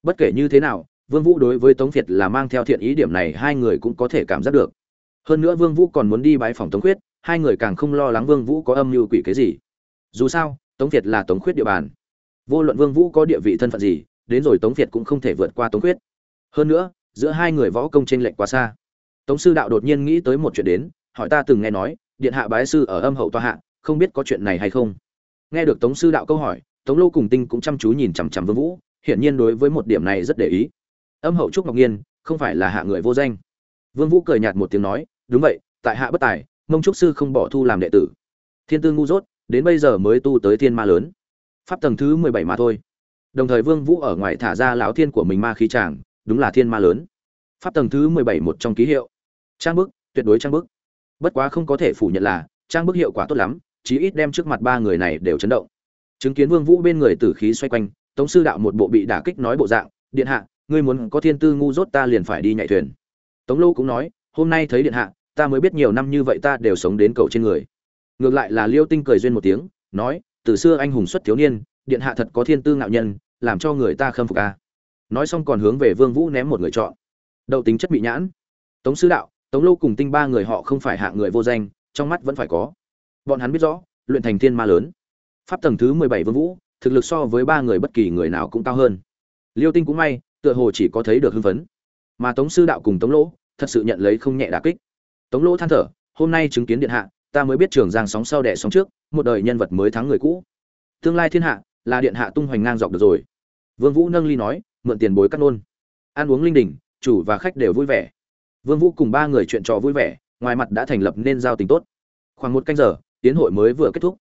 Speaker 1: Bất kể như thế nào, vương vũ đối với tống việt là mang theo thiện ý điểm này hai người cũng có thể cảm giác được hơn nữa vương vũ còn muốn đi bái phòng tống khuyết, hai người càng không lo lắng vương vũ có âm mưu quỷ cái gì. Dù sao, tống việt là tống khuyết địa bàn. Vô luận vương vũ có địa vị thân phận gì, đến rồi tống việt cũng không thể vượt qua tống khuyết. Hơn nữa, giữa hai người võ công trên lệch quá xa. Tống sư đạo đột nhiên nghĩ tới một chuyện đến, hỏi ta từng nghe nói, điện hạ bái sư ở âm hậu toa hạ, không biết có chuyện này hay không? Nghe được tống sư đạo câu hỏi, tống lô cùng tinh cũng chăm chú nhìn chằm chằm vương vũ, hiển nhiên đối với một điểm này rất để ý. Âm hậu trúc ngọc nhiên, không phải là hạ người vô danh. Vương vũ cười nhạt một tiếng nói đúng vậy, tại hạ bất tài, mông trúc sư không bỏ thu làm đệ tử. Thiên tư ngu dốt, đến bây giờ mới tu tới thiên ma lớn. Pháp tầng thứ mười bảy mà thôi. Đồng thời vương vũ ở ngoài thả ra lão thiên của mình ma khí tràng, đúng là thiên ma lớn. Pháp tầng thứ mười bảy một trong ký hiệu. Trang bức, tuyệt đối trang bức. Bất quá không có thể phủ nhận là, trang bức hiệu quả tốt lắm, chí ít đem trước mặt ba người này đều chấn động. Chứng kiến vương vũ bên người tử khí xoay quanh, tống sư đạo một bộ bị đả kích nói bộ dạng, điện hạ, ngươi muốn có thiên tư ngu dốt ta liền phải đi nhảy thuyền. Tống lô cũng nói hôm nay thấy điện hạ, ta mới biết nhiều năm như vậy ta đều sống đến cầu trên người. Ngược lại là liêu tinh cười duyên một tiếng, nói, từ xưa anh hùng xuất thiếu niên, điện hạ thật có thiên tư ngạo nhân, làm cho người ta khâm phục a nói xong còn hướng về vương vũ ném một người chọn đậu tính chất bị nhãn. Tống sư đạo, tống lô cùng tinh ba người họ không phải hạ người vô danh, trong mắt vẫn phải có. Bọn hắn biết rõ, luyện thành thiên ma lớn. Pháp tầng thứ mười bảy vương vũ, thực lực so với ba người bất kỳ người nào cũng cao hơn. Liêu tinh cũng may, tựa hồ chỉ có thấy được hưng phấn. Mà tống sư đạo cùng tống lỗ thật sự nhận lấy không nhẹ đả kích. Tống lỗ than thở, hôm nay chứng kiến điện hạ, ta mới biết trường giang sóng sau đẻ sóng trước, một đời nhân vật mới thắng người cũ. Tương lai thiên hạ, là điện hạ tung hoành ngang dọc được rồi. Vương vũ nâng ly nói, mượn tiền bối cắt nôn. Ăn uống linh đình, chủ và khách đều vui vẻ. Vương vũ cùng ba người chuyện trò vui vẻ, ngoài mặt đã thành lập nên giao tình tốt. Khoảng một canh giờ, tiến hội mới vừa kết thúc.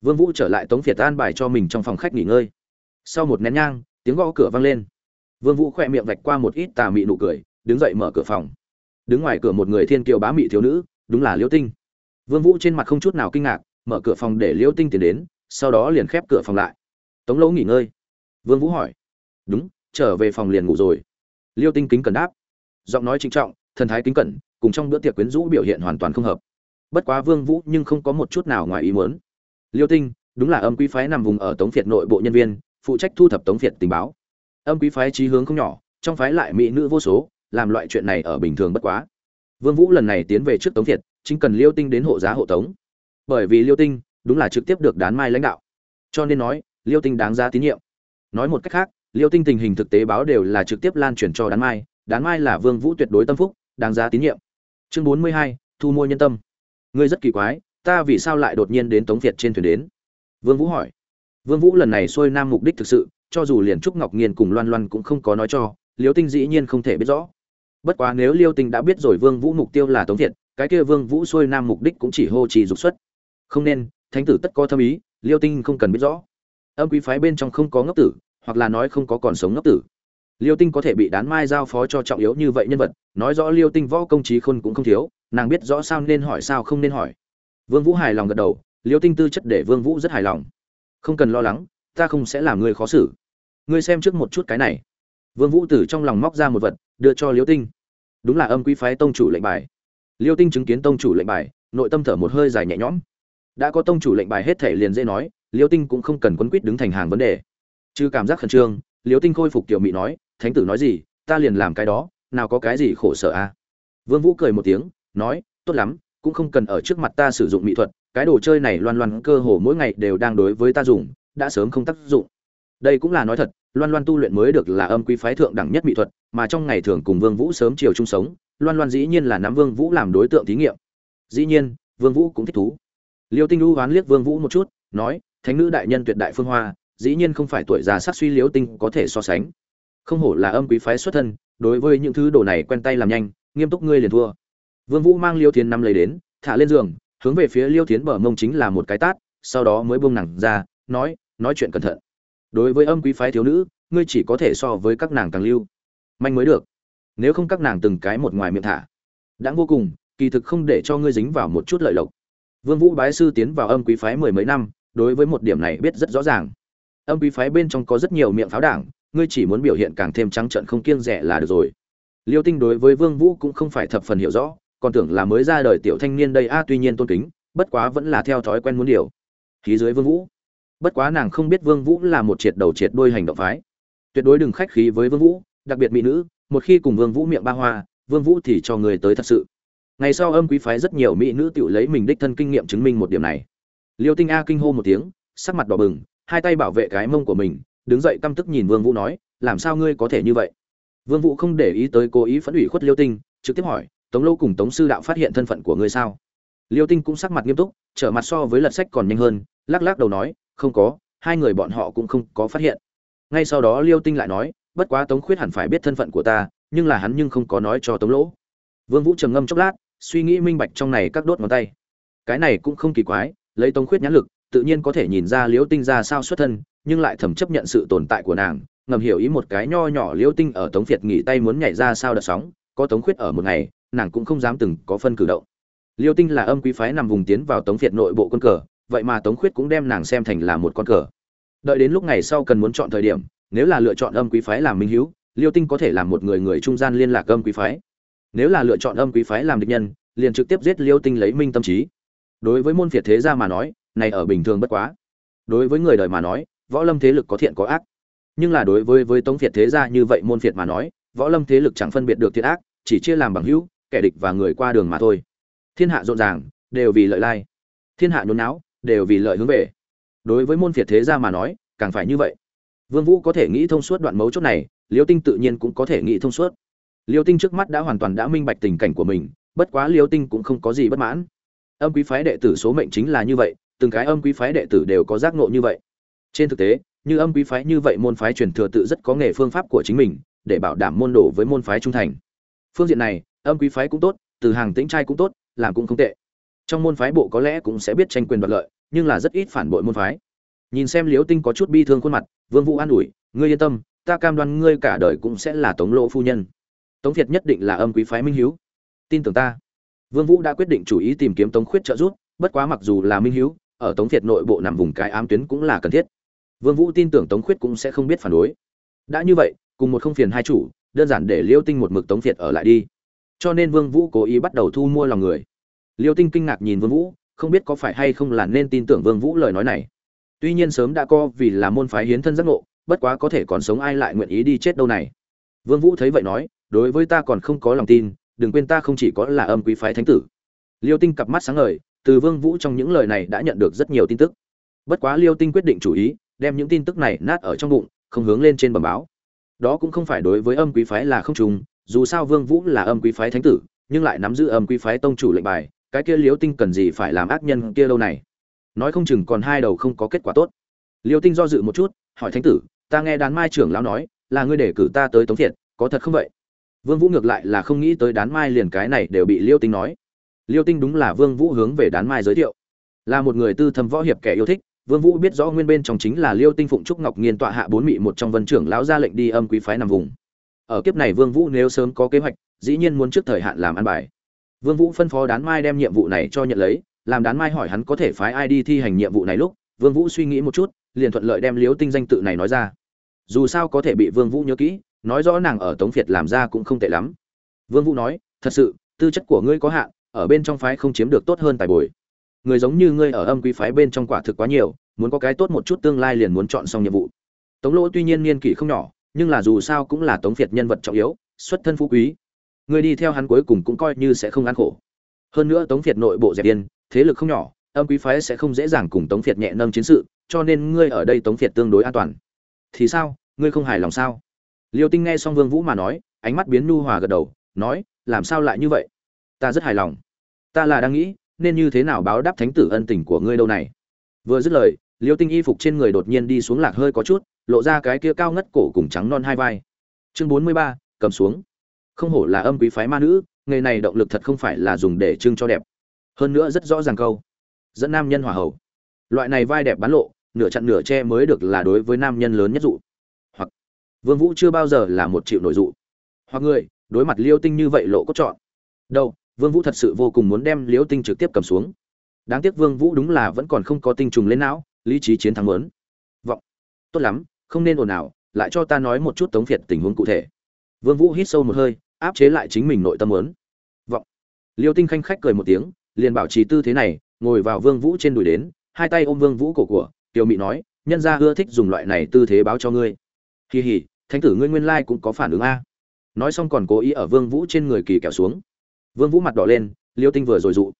Speaker 1: Vương vũ trở lại tống việt an bài cho mình trong phòng khách nghỉ ngơi. Sau một nén nhang, tiếng gõ cửa vang lên. Vương vũ khỏe miệng vạch qua một ít tà mị nụ cười, đứng dậy mở cửa phòng đứng ngoài cửa một người thiên kiều bá mị thiếu nữ, đúng là liễu tinh. Vương vũ trên mặt không chút nào kinh ngạc, mở cửa phòng để liễu tinh tiến đến, sau đó liền khép cửa phòng lại. Tống lỗ nghỉ ngơi. Vương vũ hỏi. Đúng, trở về phòng liền ngủ rồi. Liêu tinh kính cẩn đáp. Giọng nói trinh trọng, thần thái kính cẩn, cùng trong bữa tiệc quyến rũ biểu hiện hoàn toàn không hợp. Bất quá vương vũ nhưng không có một chút nào ngoài ý muốn. Liêu tinh, đúng là âm quý phái nằm vùng ở tống việt nội bộ nhân viên, phụ trách thu thập tống việt tình báo. Âm quý phái trí hướng không nhỏ, trong phái lại mỹ nữ vô số làm loại chuyện này ở bình thường bất quá. Vương vũ lần này tiến về trước tống việt chính cần liêu tinh đến hộ giá hộ tống. Bởi vì liêu tinh đúng là trực tiếp được đán mai lãnh đạo. Cho nên nói liêu tinh đáng giá tín nhiệm. Nói một cách khác liêu tinh tình hình thực tế báo đều là trực tiếp lan truyền cho đán mai đán mai là vương vũ tuyệt đối tâm phúc đáng giá tín nhiệm. Chương bốn mươi hai, thu mua nhân tâm. Ngươi rất kỳ quái ta vì sao lại đột nhiên đến tống việt trên thuyền đến? Vương vũ hỏi. Vương vũ lần này xuôi nam mục đích thực sự cho dù liền trúc ngọc nghiên cùng loan loan cũng không có nói cho liêu tinh dĩ nhiên không thể biết rõ bất quá nếu liêu tinh đã biết rồi vương vũ mục tiêu là tống Thiện, cái kia vương vũ xuôi nam mục đích cũng chỉ hô trì dục xuất. Không nên thánh tử tất có thâm ý liêu tinh không cần biết rõ. Âm quý phái bên trong không có ngốc tử hoặc là nói không có còn sống ngốc tử. Liêu tinh có thể bị đán mai giao phó cho trọng yếu như vậy nhân vật nói rõ liêu tinh võ công trí khôn cũng không thiếu nàng biết rõ sao nên hỏi sao không nên hỏi. Vương vũ hài lòng gật đầu liêu tinh tư chất để vương vũ rất hài lòng. Không cần lo lắng ta không sẽ làm người khó xử. Ngươi xem trước một chút cái này vương vũ tử trong lòng móc ra một vật, đưa cho liêu tinh. Đúng là âm quý phái tông chủ lệnh bài. Liêu tinh chứng kiến tông chủ lệnh bài, nội tâm thở một hơi dài nhẹ nhõm. Đã có tông chủ lệnh bài hết thể liền dễ nói, liêu tinh cũng không cần quấn quýt đứng thành hàng vấn đề. Chứ cảm giác khẩn trương, liêu tinh khôi phục tiểu mị nói, thánh tử nói gì, ta liền làm cái đó, nào có cái gì khổ sở a à? vương vũ cười một tiếng, nói, tốt lắm, cũng không cần ở trước mặt ta sử dụng mỹ thuật, cái đồ chơi này loan loan cơ hồ mỗi ngày đều đang đối với ta dùng, đã sớm không tác dụng đây cũng là nói thật, loan loan tu luyện mới được là âm quý phái thượng đẳng nhất mỹ thuật, mà trong ngày thường cùng vương vũ sớm chiều chung sống, loan loan dĩ nhiên là nắm vương vũ làm đối tượng thí nghiệm. Dĩ nhiên, vương vũ cũng thích thú. Liêu tinh lưu hoán liếc vương vũ một chút, nói, thánh nữ đại nhân tuyệt đại phương hoa, dĩ nhiên không phải tuổi già sát suy liêu tinh có thể so sánh. Không hổ là âm quý phái xuất thân, đối với những thứ đồ này quen tay làm nhanh, nghiêm túc ngươi liền thua. Vương vũ mang liêu thiến năm lấy đến, thả lên giường, hướng về phía liêu thiến bờ mông chính là một cái tát, sau đó mới buông nàng ra, nói nói chuyện cẩn thận đối với âm quý phái thiếu nữ, ngươi chỉ có thể so với các nàng càng lưu. Manh mới được. Nếu không các nàng từng cái một ngoài miệng thả. Đã vô cùng, kỳ thực không để cho ngươi dính vào một chút lợi lộc. Vương vũ bái sư tiến vào âm quý phái mười mấy năm, đối với một điểm này biết rất rõ ràng. Âm quý phái bên trong có rất nhiều miệng pháo đảng, ngươi chỉ muốn biểu hiện càng thêm trắng trợn không kiêng rẻ là được rồi. Liêu tinh đối với vương vũ cũng không phải thập phần hiểu rõ, còn tưởng là mới ra đời tiểu thanh niên đây, a, tuy nhiên tôn kính, bất quá vẫn là theo thói quen muốn điều. Khí dưới vương vũ bất quá nàng không biết vương vũ là một triệt đầu triệt đuôi hành động phái. Tuyệt đối đừng khách khí với vương vũ, đặc biệt mỹ nữ, một khi cùng vương vũ miệng ba hoa, vương vũ thì cho người tới thật sự. Ngày sau âm quý phái rất nhiều mỹ nữ tự lấy mình đích thân kinh nghiệm chứng minh một điểm này. Liêu tinh a kinh hô một tiếng, sắc mặt đỏ bừng, hai tay bảo vệ cái mông của mình, đứng dậy căm tức nhìn vương vũ nói, làm sao ngươi có thể như vậy? Vương vũ không để ý tới cố ý phẫn ủy khuất liêu tinh, trực tiếp hỏi, tống lâu cùng tống sư đạo phát hiện thân phận của ngươi sao? Liêu tinh cũng sắc mặt nghiêm túc, trở mặt so với lật sách còn nhanh hơn, lắc lắc đầu nói không có, hai người bọn họ cũng không có phát hiện. Ngay sau đó liêu tinh lại nói, bất quá tống khuyết hẳn phải biết thân phận của ta, nhưng là hắn nhưng không có nói cho tống lỗ. Vương vũ trầm ngâm chốc lát, suy nghĩ minh bạch trong này các đốt ngón tay. Cái này cũng không kỳ quái, lấy tống khuyết nhãn lực, tự nhiên có thể nhìn ra liêu tinh ra sao xuất thân, nhưng lại thầm chấp nhận sự tồn tại của nàng, ngầm hiểu ý một cái nho nhỏ liêu tinh ở tống việt nghỉ tay muốn nhảy ra sao đợt sóng, có tống khuyết ở một ngày, nàng cũng không dám từng có phân cử động. Liêu tinh là âm quý phái nằm vùng tiến vào tống việt nội bộ quân cờ vậy mà tống khuyết cũng đem nàng xem thành là một con cờ. Đợi đến lúc ngày sau cần muốn chọn thời điểm, nếu là lựa chọn âm quý phái làm minh hữu liêu tinh có thể làm một người người trung gian liên lạc âm quý phái. Nếu là lựa chọn âm quý phái làm địch nhân, liền trực tiếp giết liêu tinh lấy minh tâm trí. Đối với môn phiệt thế gia mà nói, này ở bình thường bất quá. Đối với người đời mà nói, võ lâm thế lực có thiện có ác. Nhưng là đối với với tống phiệt thế gia như vậy môn phiệt mà nói, võ lâm thế lực chẳng phân biệt được thiện ác, chỉ chia làm bằng hữu, kẻ địch và người qua đường mà thôi. Thiên hạ rộn ràng, đều vì lợi lai. Thiên hạ nhốn não đều vì lợi hướng về. Đối với môn phiệt thế gia mà nói, càng phải như vậy. Vương vũ có thể nghĩ thông suốt đoạn mấu chốt này, liêu tinh tự nhiên cũng có thể nghĩ thông suốt. Liêu tinh trước mắt đã hoàn toàn đã minh bạch tình cảnh của mình, bất quá liêu tinh cũng không có gì bất mãn. Âm quý phái đệ tử số mệnh chính là như vậy, từng cái âm quý phái đệ tử đều có giác ngộ như vậy. Trên thực tế, như âm quý phái như vậy môn phái truyền thừa tự rất có nghề phương pháp của chính mình, để bảo đảm môn đồ với môn phái trung thành. Phương diện này, âm quý phái cũng tốt, từ hàng tĩnh trai cũng tốt, làm cũng không tệ trong môn phái bộ có lẽ cũng sẽ biết tranh quyền đoạt lợi, nhưng là rất ít phản bội môn phái. Nhìn xem liễu tinh có chút bi thương khuôn mặt, vương vũ an ủi, ngươi yên tâm, ta cam đoan ngươi cả đời cũng sẽ là tống lỗ phu nhân. Tống việt nhất định là âm quý phái minh hiếu. Tin tưởng ta. Vương vũ đã quyết định chủ ý tìm kiếm tống khuyết trợ giúp, bất quá mặc dù là minh hiếu, ở tống việt nội bộ nằm vùng cái ám tuyến cũng là cần thiết. Vương vũ tin tưởng tống khuyết cũng sẽ không biết phản đối. Đã như vậy, cùng một không phiền hai chủ, đơn giản để liêu tinh một mực tống việt ở lại đi. Cho nên vương vũ cố ý bắt đầu thu mua lòng người liêu tinh kinh ngạc nhìn vương vũ, không biết có phải hay không là nên tin tưởng vương vũ lời nói này. Tuy nhiên sớm đã co vì là môn phái hiến thân giác ngộ, bất quá có thể còn sống ai lại nguyện ý đi chết đâu này. Vương vũ thấy vậy nói, đối với ta còn không có lòng tin, đừng quên ta không chỉ có là âm quý phái thánh tử. Liêu tinh cặp mắt sáng ngời, từ vương vũ trong những lời này đã nhận được rất nhiều tin tức. Bất quá liêu tinh quyết định chủ ý, đem những tin tức này nát ở trong bụng, không hướng lên trên bẩm báo. Đó cũng không phải đối với âm quý phái là không trùng, dù sao vương vũ là âm quý phái thánh tử, nhưng lại nắm giữ âm quý phái tông chủ lệnh bài cái kia liêu tinh cần gì phải làm ác nhân kia lâu này? Nói không chừng còn hai đầu không có kết quả tốt. Liêu tinh do dự một chút, hỏi thánh tử, ta nghe đán mai trưởng lão nói, là ngươi để cử ta tới tống thiệt, có thật không vậy? Vương vũ ngược lại là không nghĩ tới đán mai liền cái này đều bị liêu tinh nói. Liêu tinh đúng là vương vũ hướng về đán mai giới thiệu. Là một người tư thâm võ hiệp kẻ yêu thích, vương vũ biết rõ nguyên bên trong chính là liêu tinh phụng trúc ngọc nghiên tọa hạ bốn mị một trong vân trưởng lão ra lệnh đi âm quý phái nằm vùng. Ở kiếp này vương vũ nếu sớm có kế hoạch, dĩ nhiên muốn trước thời hạn làm ăn bài vương vũ phân phó đán mai đem nhiệm vụ này cho nhận lấy, làm đán mai hỏi hắn có thể phái ai đi thi hành nhiệm vụ này lúc, vương vũ suy nghĩ một chút, liền thuận lợi đem Liễu tinh danh tự này nói ra. Dù sao có thể bị vương vũ nhớ kỹ, nói rõ nàng ở tống việt làm ra cũng không tệ lắm. Vương vũ nói, thật sự, tư chất của ngươi có hạn, ở bên trong phái không chiếm được tốt hơn tài bồi. Người giống như ngươi ở âm quý phái bên trong quả thực quá nhiều, muốn có cái tốt một chút tương lai liền muốn chọn xong nhiệm vụ. Tống lỗ tuy nhiên niên kỷ không nhỏ, nhưng là dù sao cũng là tống việt nhân vật trọng yếu, xuất thân phú quý người đi theo hắn cuối cùng cũng coi như sẽ không ăn khổ. Hơn nữa tống việt nội bộ dẹp yên thế lực không nhỏ, âm quý phái sẽ không dễ dàng cùng tống việt nhẹ nâng chiến sự, cho nên ngươi ở đây tống việt tương đối an toàn. Thì sao? Ngươi không hài lòng sao? Liêu tinh nghe xong vương vũ mà nói, ánh mắt biến nhu hòa gật đầu, nói, làm sao lại như vậy? Ta rất hài lòng. Ta là đang nghĩ, nên như thế nào báo đáp thánh tử ân tình của ngươi đâu này? Vừa dứt lời, liêu tinh y phục trên người đột nhiên đi xuống lạc hơi có chút, lộ ra cái kia cao ngất cổ cùng trắng non hai vai. Chương bốn mươi ba, cầm xuống không hổ là âm quý phái ma nữ, nghề này động lực thật không phải là dùng để trưng cho đẹp. Hơn nữa rất rõ ràng câu, dẫn nam nhân hòa hậu loại này vai đẹp bán lộ, nửa chặn nửa che mới được là đối với nam nhân lớn nhất dụ. Hoặc, vương vũ chưa bao giờ là một triệu nội dụ. Hoặc người, đối mặt liêu tinh như vậy lộ cốt chọn đâu, vương vũ thật sự vô cùng muốn đem liêu tinh trực tiếp cầm xuống. Đáng tiếc vương vũ đúng là vẫn còn không có tinh trùng lên não, lý trí chiến thắng muốn. Vọng, tốt lắm, không nên ồn ào, lại cho ta nói một chút tống việt tình huống cụ thể. Vương vũ hít sâu một hơi áp chế lại chính mình nội tâm muốn. Vọng. Liêu tinh khanh khách cười một tiếng, liền bảo trì tư thế này, ngồi vào vương vũ trên đùi đến, hai tay ôm vương vũ cổ của, tiểu mị nói, nhân gia ưa thích dùng loại này tư thế báo cho ngươi. Kỳ hỉ thánh tử ngươi nguyên lai cũng có phản ứng a. Nói xong còn cố ý ở vương vũ trên người kỳ kẹo xuống. Vương vũ mặt đỏ lên, liêu tinh vừa rồi dụ.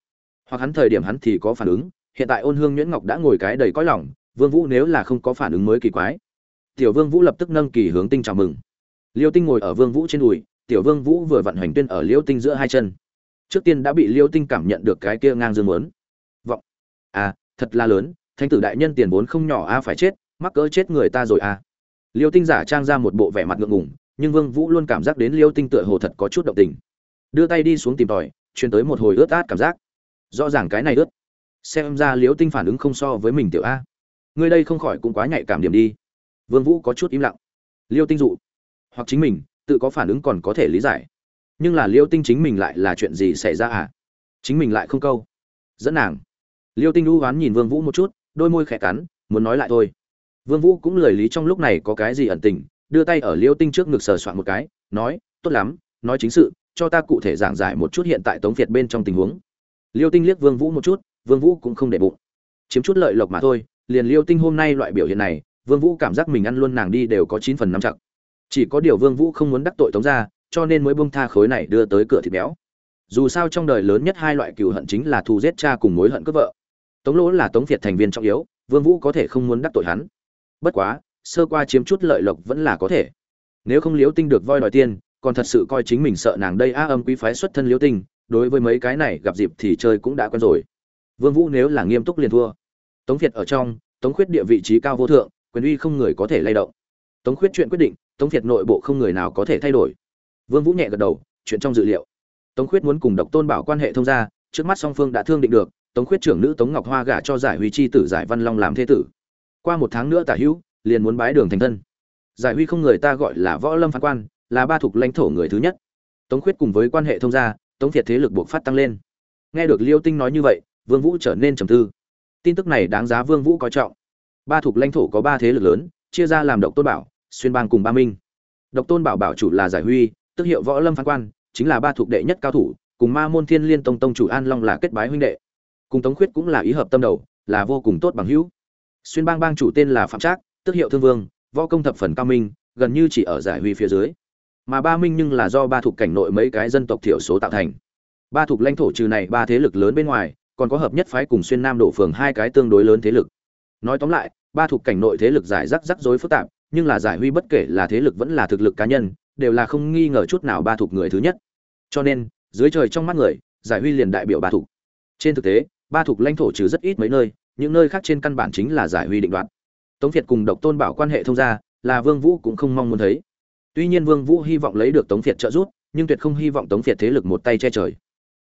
Speaker 1: Hoặc hắn thời điểm hắn thì có phản ứng, hiện tại ôn hương nhuyễn ngọc đã ngồi cái đầy cõi lòng, vương vũ nếu là không có phản ứng mới kỳ quái. Tiểu vương vũ lập tức nâng kỳ hướng tinh chào mừng. Liêu tinh ngồi ở vương vũ trên đùi tiểu vương vũ vừa vận hành tuyên ở liêu tinh giữa hai chân. Trước tiên đã bị liêu tinh cảm nhận được cái kia ngang dương muốn. Vọng. À thật là lớn, thánh tử đại nhân tiền vốn không nhỏ a, phải chết, mắc cỡ chết người ta rồi a. Liêu tinh giả trang ra một bộ vẻ mặt ngượng ngùng, nhưng vương vũ luôn cảm giác đến liêu tinh tựa hồ thật có chút động tình. Đưa tay đi xuống tìm tòi, truyền tới một hồi ướt át cảm giác. Rõ ràng cái này ướt. Xem ra Liêu tinh phản ứng không so với mình tiểu a. Người đây không khỏi cũng quá nhạy cảm điểm đi. Vương vũ có chút im lặng. Liêu tinh dụ. Hoặc chính mình tự có phản ứng còn có thể lý giải. Nhưng là liêu tinh chính mình lại là chuyện gì xảy ra à? Chính mình lại không câu. Dẫn nàng. Liêu tinh lũ oán nhìn vương vũ một chút, đôi môi khẽ cắn, muốn nói lại thôi. Vương vũ cũng lời lý trong lúc này có cái gì ẩn tình, đưa tay ở liêu tinh trước ngực sờ soạn một cái, nói, tốt lắm, nói chính sự, cho ta cụ thể giảng giải một chút hiện tại tống việt bên trong tình huống. Liêu tinh liếc vương vũ một chút, vương vũ cũng không để bụng. Chiếm chút lợi lộc mà thôi, liền liêu tinh hôm nay loại biểu hiện này, vương vũ cảm giác mình ăn luôn nàng đi đều có chín phần năm chặt chỉ có điều vương vũ không muốn đắc tội tống gia cho nên mới buông tha khối này đưa tới cửa thịt béo. Dù sao trong đời lớn nhất hai loại cừu hận chính là thù giết cha cùng mối hận cướp vợ. Tống lỗ là tống việt thành viên trọng yếu vương vũ có thể không muốn đắc tội hắn. Bất quá sơ qua chiếm chút lợi lộc vẫn là có thể. Nếu không liếu tinh được voi đòi tiên, còn thật sự coi chính mình sợ nàng đây a âm quý phái xuất thân liếu tinh đối với mấy cái này gặp dịp thì chơi cũng đã quen rồi. Vương vũ nếu là nghiêm túc liền thua. Tống việt ở trong tống khuyết địa vị trí cao vô thượng quyền uy không người có thể lay động tống khuyết chuyện quyết định, tống việt nội bộ không người nào có thể thay đổi. Vương vũ nhẹ gật đầu, chuyện trong dự liệu. Tống khuyết muốn cùng độc tôn bảo quan hệ thông gia, trước mắt song phương đã thương định được, tống khuyết trưởng nữ tống ngọc hoa gả cho giải huy chi tử giải văn long làm thế tử. Qua một tháng nữa tả hữu, liền muốn bái đường thành thân. Giải huy không người ta gọi là võ lâm phán quan, là ba thuộc lãnh thổ người thứ nhất. Tống khuyết cùng với quan hệ thông gia, tống việt thế lực buộc phát tăng lên. Nghe được liêu tinh nói như vậy, vương vũ trở nên trầm tư. Tin tức này đáng giá vương vũ coi trọng. Ba thuộc lãnh thổ có ba thế lực lớn, chia ra làm độc tôn bảo xuyên bang cùng ba minh. Độc tôn bảo bảo chủ là giải huy, tức hiệu võ lâm phán quan, chính là ba thuộc đệ nhất cao thủ, cùng ma môn thiên liên tông tông chủ an long là kết bái huynh đệ. Cùng tống khuyết cũng là ý hợp tâm đầu, là vô cùng tốt bằng hữu. Xuyên bang bang chủ tên là phạm trác, tức hiệu thương vương, võ công thập phần cao minh, gần như chỉ ở giải huy phía dưới. Mà ba minh nhưng là do ba thuộc cảnh nội mấy cái dân tộc thiểu số tạo thành. Ba thuộc lãnh thổ trừ này ba thế lực lớn bên ngoài, còn có hợp nhất phái cùng xuyên nam đổ phường hai cái tương đối lớn thế lực. Nói tóm lại, ba thuộc cảnh nội thế lực giải rắc rắc rối phức tạp nhưng là giải huy bất kể là thế lực vẫn là thực lực cá nhân, đều là không nghi ngờ chút nào ba thuộc người thứ nhất. Cho nên, dưới trời trong mắt người, giải huy liền đại biểu ba thuộc. Trên thực tế, ba thuộc lãnh thổ trừ rất ít mấy nơi, những nơi khác trên căn bản chính là giải huy định đoạt. Tống việt cùng độc tôn bảo quan hệ thông gia, là vương vũ cũng không mong muốn thấy. Tuy nhiên vương vũ hy vọng lấy được tống việt trợ giúp, nhưng tuyệt không hy vọng tống việt thế lực một tay che trời.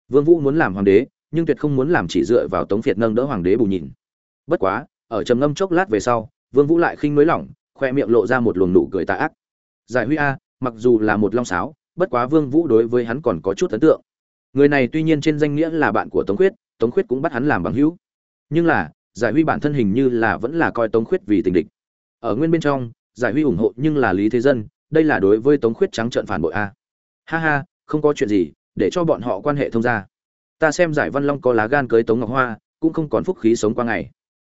Speaker 1: Vương vũ muốn làm hoàng đế, nhưng tuyệt không muốn làm chỉ dựa vào tống việt nâng đỡ hoàng đế bù nhìn bất quá, ở trầm ngâm chốc lát về sau, vương vũ lại khinh nới lỏng khoe miệng lộ ra một luồng nụ cười tà ác. Giải huy a, mặc dù là một long sáo, bất quá vương vũ đối với hắn còn có chút ấn tượng. Người này tuy nhiên trên danh nghĩa là bạn của tống khuyết tống khuyết cũng bắt hắn làm bằng hữu. Nhưng là, giải huy bản thân hình như là vẫn là coi tống khuyết vì tình địch. Ở nguyên bên trong, giải huy ủng hộ nhưng là lý thế dân, đây là đối với tống khuyết trắng trợn phản bội a. Ha ha, không có chuyện gì, để cho bọn họ quan hệ thông gia. Ta xem giải văn long có lá gan cưới tống ngọc hoa, cũng không còn phúc khí sống qua ngày.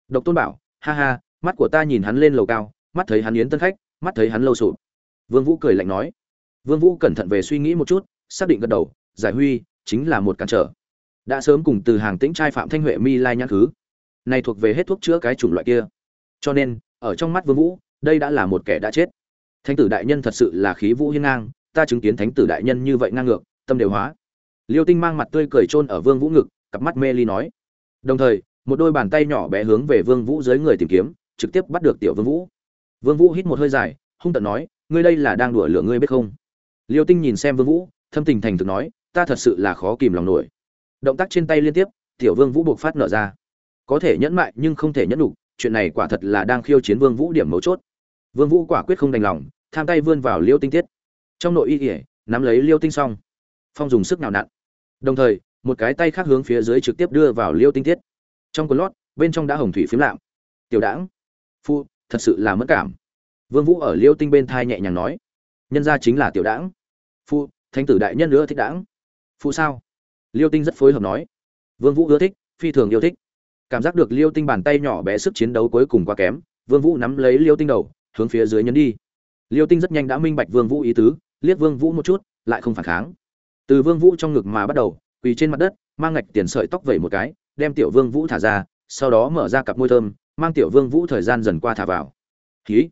Speaker 1: Độc tôn bảo, ha ha, mắt của ta nhìn hắn lên lầu cao mắt thấy hắn yến tân khách, mắt thấy hắn lâu sụp. Vương vũ cười lạnh nói. Vương vũ cẩn thận về suy nghĩ một chút, xác định gật đầu, giải huy, chính là một cản trở. Đã sớm cùng từ hàng tĩnh trai phạm thanh huệ mi lai nhãn thứ. Này thuộc về hết thuốc chữa cái chủng loại kia. Cho nên, ở trong mắt vương vũ, đây đã là một kẻ đã chết. Thánh tử đại nhân thật sự là khí vũ hiên ngang, ta chứng kiến thánh tử đại nhân như vậy ngang ngược, tâm đều hóa. Liêu tinh mang mặt tươi cười trôn ở vương vũ ngực, cặp mắt mê ly nói. Đồng thời, một đôi bàn tay nhỏ bé hướng về vương vũ dưới người tìm kiếm, trực tiếp bắt được tiểu vương vũ vương vũ hít một hơi dài, hung tợn nói, ngươi đây là đang đùa lửa ngươi biết không? Liêu tinh nhìn xem vương vũ, thâm tình thành thực nói, ta thật sự là khó kìm lòng nổi. Động tác trên tay liên tiếp, tiểu vương vũ buộc phát nở ra. Có thể nhẫn mại nhưng không thể nhẫn đủ chuyện này quả thật là đang khiêu chiến vương vũ điểm mấu chốt. Vương vũ quả quyết không đành lòng, tham tay vươn vào liêu tinh tiết. Trong nội y ỉa nắm lấy liêu tinh xong phong dùng sức nào nặn. Đồng thời, một cái tay khác hướng phía dưới trực tiếp đưa vào liêu tinh tiết. Trong quần lót, bên trong đã hồng thủy phiếm lạm. Tiểu đãng. Phu thật sự là mất cảm. Vương vũ ở liêu tinh bên thai nhẹ nhàng nói, nhân ra chính là tiểu đảng. Phu, thánh tử đại nhân nữa thích đảng. Phu sao? Liêu tinh rất phối hợp nói. Vương vũ ưa thích, phi thường yêu thích. Cảm giác được liêu tinh bàn tay nhỏ bé sức chiến đấu cuối cùng quá kém, vương vũ nắm lấy liêu tinh đầu, hướng phía dưới nhấn đi. Liêu tinh rất nhanh đã minh bạch vương vũ ý tứ, liếc vương vũ một chút, lại không phản kháng. Từ vương vũ trong ngực mà bắt đầu, quỳ trên mặt đất, mang ngạch tiền sợi tóc vẩy một cái, đem tiểu vương vũ thả ra, sau đó mở ra cặp môi thơm mang tiểu vương vũ thời gian dần qua thả vào. Khí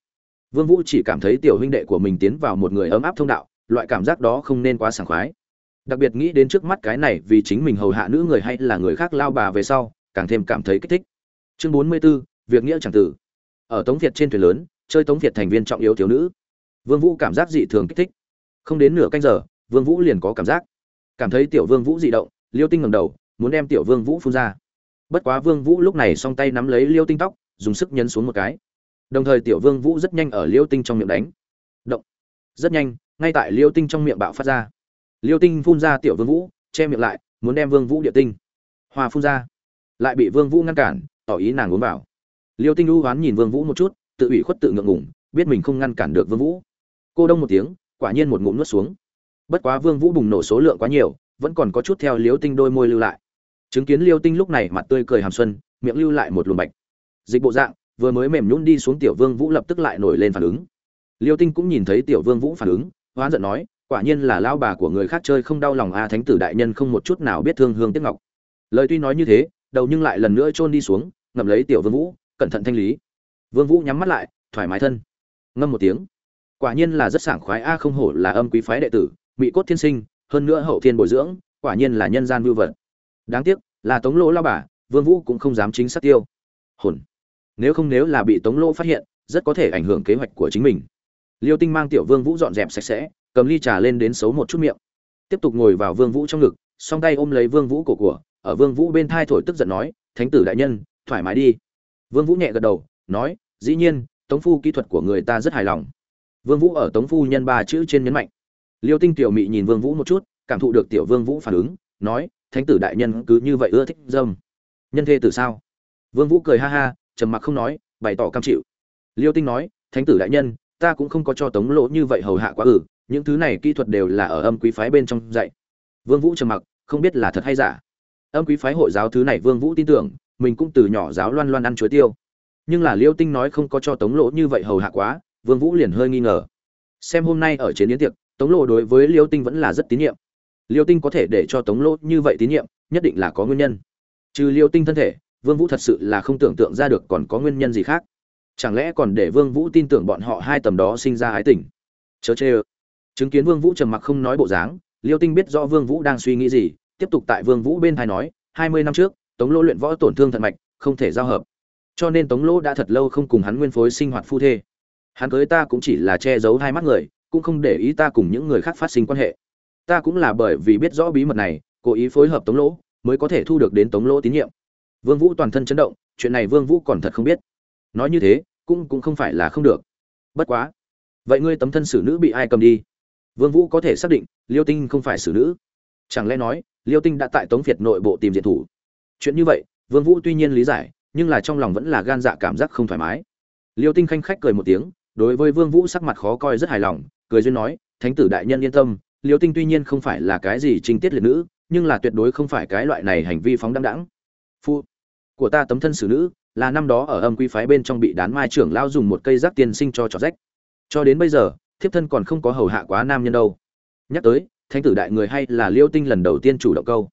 Speaker 1: vương vũ chỉ cảm thấy tiểu huynh đệ của mình tiến vào một người ấm áp thông đạo loại cảm giác đó không nên quá sảng khoái. Đặc biệt nghĩ đến trước mắt cái này vì chính mình hầu hạ nữ người hay là người khác lao bà về sau càng thêm cảm thấy kích thích. Chương 44, việc nghĩa chẳng tử. Ở tống việt trên thuyền lớn chơi tống việt thành viên trọng yếu thiếu nữ. Vương vũ cảm giác dị thường kích thích. Không đến nửa canh giờ vương vũ liền có cảm giác. Cảm thấy tiểu vương vũ dị động liêu tinh ngẩng đầu muốn đem tiểu vương vũ phun ra bất quá vương vũ lúc này song tay nắm lấy liêu tinh tóc, dùng sức nhấn xuống một cái. Đồng thời tiểu vương vũ rất nhanh ở liêu tinh trong miệng đánh. Động. Rất nhanh, ngay tại liêu tinh trong miệng bạo phát ra. Liêu tinh phun ra tiểu vương vũ, che miệng lại, muốn đem vương vũ địa tinh. Hoa phun ra. Lại bị vương vũ ngăn cản, tỏ ý nàng uống vào. Liêu tinh u hoán nhìn vương vũ một chút, tự ủy khuất tự ngượng ngùng, biết mình không ngăn cản được vương vũ. Cô đông một tiếng, quả nhiên một ngụm nuốt xuống. Bất quá vương vũ bùng nổ số lượng quá nhiều, vẫn còn có chút theo liêu tinh đôi môi lưu lại chứng kiến liêu tinh lúc này mặt tươi cười hàm xuân, miệng lưu lại một luồng bạch. Dịch bộ dạng, vừa mới mềm nhũn đi xuống tiểu vương vũ lập tức lại nổi lên phản ứng. Liêu tinh cũng nhìn thấy tiểu vương vũ phản ứng, hoán giận nói, quả nhiên là lao bà của người khác chơi không đau lòng a thánh tử đại nhân không một chút nào biết thương hương tiếc ngọc. Lời tuy nói như thế, đầu nhưng lại lần nữa chôn đi xuống, ngậm lấy tiểu vương vũ, cẩn thận thanh lý. Vương vũ nhắm mắt lại, thoải mái thân. Ngâm một tiếng. Quả nhiên là rất sảng khoái a không hổ là âm quý phái đệ tử mỹ cốt thiên sinh, hơn nữa hậu thiên bồi dưỡng, quả nhiên là nhân gian vưu vật đáng tiếc, là tống lỗ lao bà, vương vũ cũng không dám chính xác tiêu. Hồn. Nếu không nếu là bị tống lỗ phát hiện, rất có thể ảnh hưởng kế hoạch của chính mình. Liêu tinh mang tiểu vương vũ dọn dẹp sạch sẽ, cầm ly trà lên đến xấu một chút miệng. Tiếp tục ngồi vào vương vũ trong ngực, song tay ôm lấy vương vũ cổ của, ở vương vũ bên thai thổi tức giận nói, thánh tử đại nhân, thoải mái đi. Vương vũ nhẹ gật đầu, nói, dĩ nhiên, tống phu kỹ thuật của người ta rất hài lòng. Vương vũ ở tống phu nhân ba chữ trên nhấn mạnh. Liêu tinh tiểu mị nhìn vương vũ một chút, cảm thụ được tiểu vương vũ phản ứng, nói thánh tử đại nhân cứ như vậy ưa thích dâm. Nhân thê tử sao? Vương vũ cười ha ha, trầm mặc không nói, bày tỏ cam chịu. Liêu tinh nói, thánh tử đại nhân, ta cũng không có cho tống lỗ như vậy hầu hạ quá ử những thứ này kỹ thuật đều là ở âm quý phái bên trong dạy. Vương vũ trầm mặc, không biết là thật hay giả. Âm quý phái hội giáo thứ này vương vũ tin tưởng, mình cũng từ nhỏ giáo loan loan ăn chuối tiêu. Nhưng là liêu tinh nói không có cho tống lỗ như vậy hầu hạ quá, vương vũ liền hơi nghi ngờ. Xem hôm nay ở chiến yến tiệc, tống lỗ đối với liêu tinh vẫn là rất tín nhiệm liêu tinh có thể để cho tống lỗ như vậy tín nhiệm, nhất định là có nguyên nhân. Trừ liêu tinh thân thể, vương vũ thật sự là không tưởng tượng ra được còn có nguyên nhân gì khác. Chẳng lẽ còn để vương vũ tin tưởng bọn họ hai tầm đó sinh ra ái tình? Chớ chê chứng kiến vương vũ trầm mặc không nói bộ dáng, liêu tinh biết rõ vương vũ đang suy nghĩ gì, tiếp tục tại vương vũ bên thai nói, hai mươi năm trước, tống lỗ luyện võ tổn thương thận mạch, không thể giao hợp. Cho nên tống lỗ đã thật lâu không cùng hắn nguyên phối sinh hoạt phu thê. Hắn cưới ta cũng chỉ là che giấu hai mắt người, cũng không để ý ta cùng những người khác phát sinh quan hệ ta cũng là bởi vì biết rõ bí mật này, cố ý phối hợp tống lỗ, mới có thể thu được đến tống lỗ tín nhiệm. Vương vũ toàn thân chấn động, chuyện này vương vũ còn thật không biết. Nói như thế, cũng cũng không phải là không được. Bất quá. Vậy ngươi tấm thân xử nữ bị ai cầm đi? Vương vũ có thể xác định, liêu tinh không phải xử nữ. Chẳng lẽ nói, liêu tinh đã tại tống việt nội bộ tìm diện thủ? Chuyện như vậy, vương vũ tuy nhiên lý giải, nhưng là trong lòng vẫn là gan dạ cảm giác không thoải mái. Liêu tinh khanh khách cười một tiếng, đối với vương vũ sắc mặt khó coi rất hài lòng, cười duyên nói, thánh tử đại nhân yên tâm liêu tinh tuy nhiên không phải là cái gì trinh tiết liệt nữ, nhưng là tuyệt đối không phải cái loại này hành vi phóng đăng đẳng phu, của ta tấm thân xử nữ, là năm đó ở âm quy phái bên trong bị đán mai trưởng lao dùng một cây giác tiên sinh cho trọt rách. Cho đến bây giờ, thiếp thân còn không có hầu hạ quá nam nhân đâu. Nhắc tới, thánh tử đại người hay là liêu tinh lần đầu tiên chủ động câu.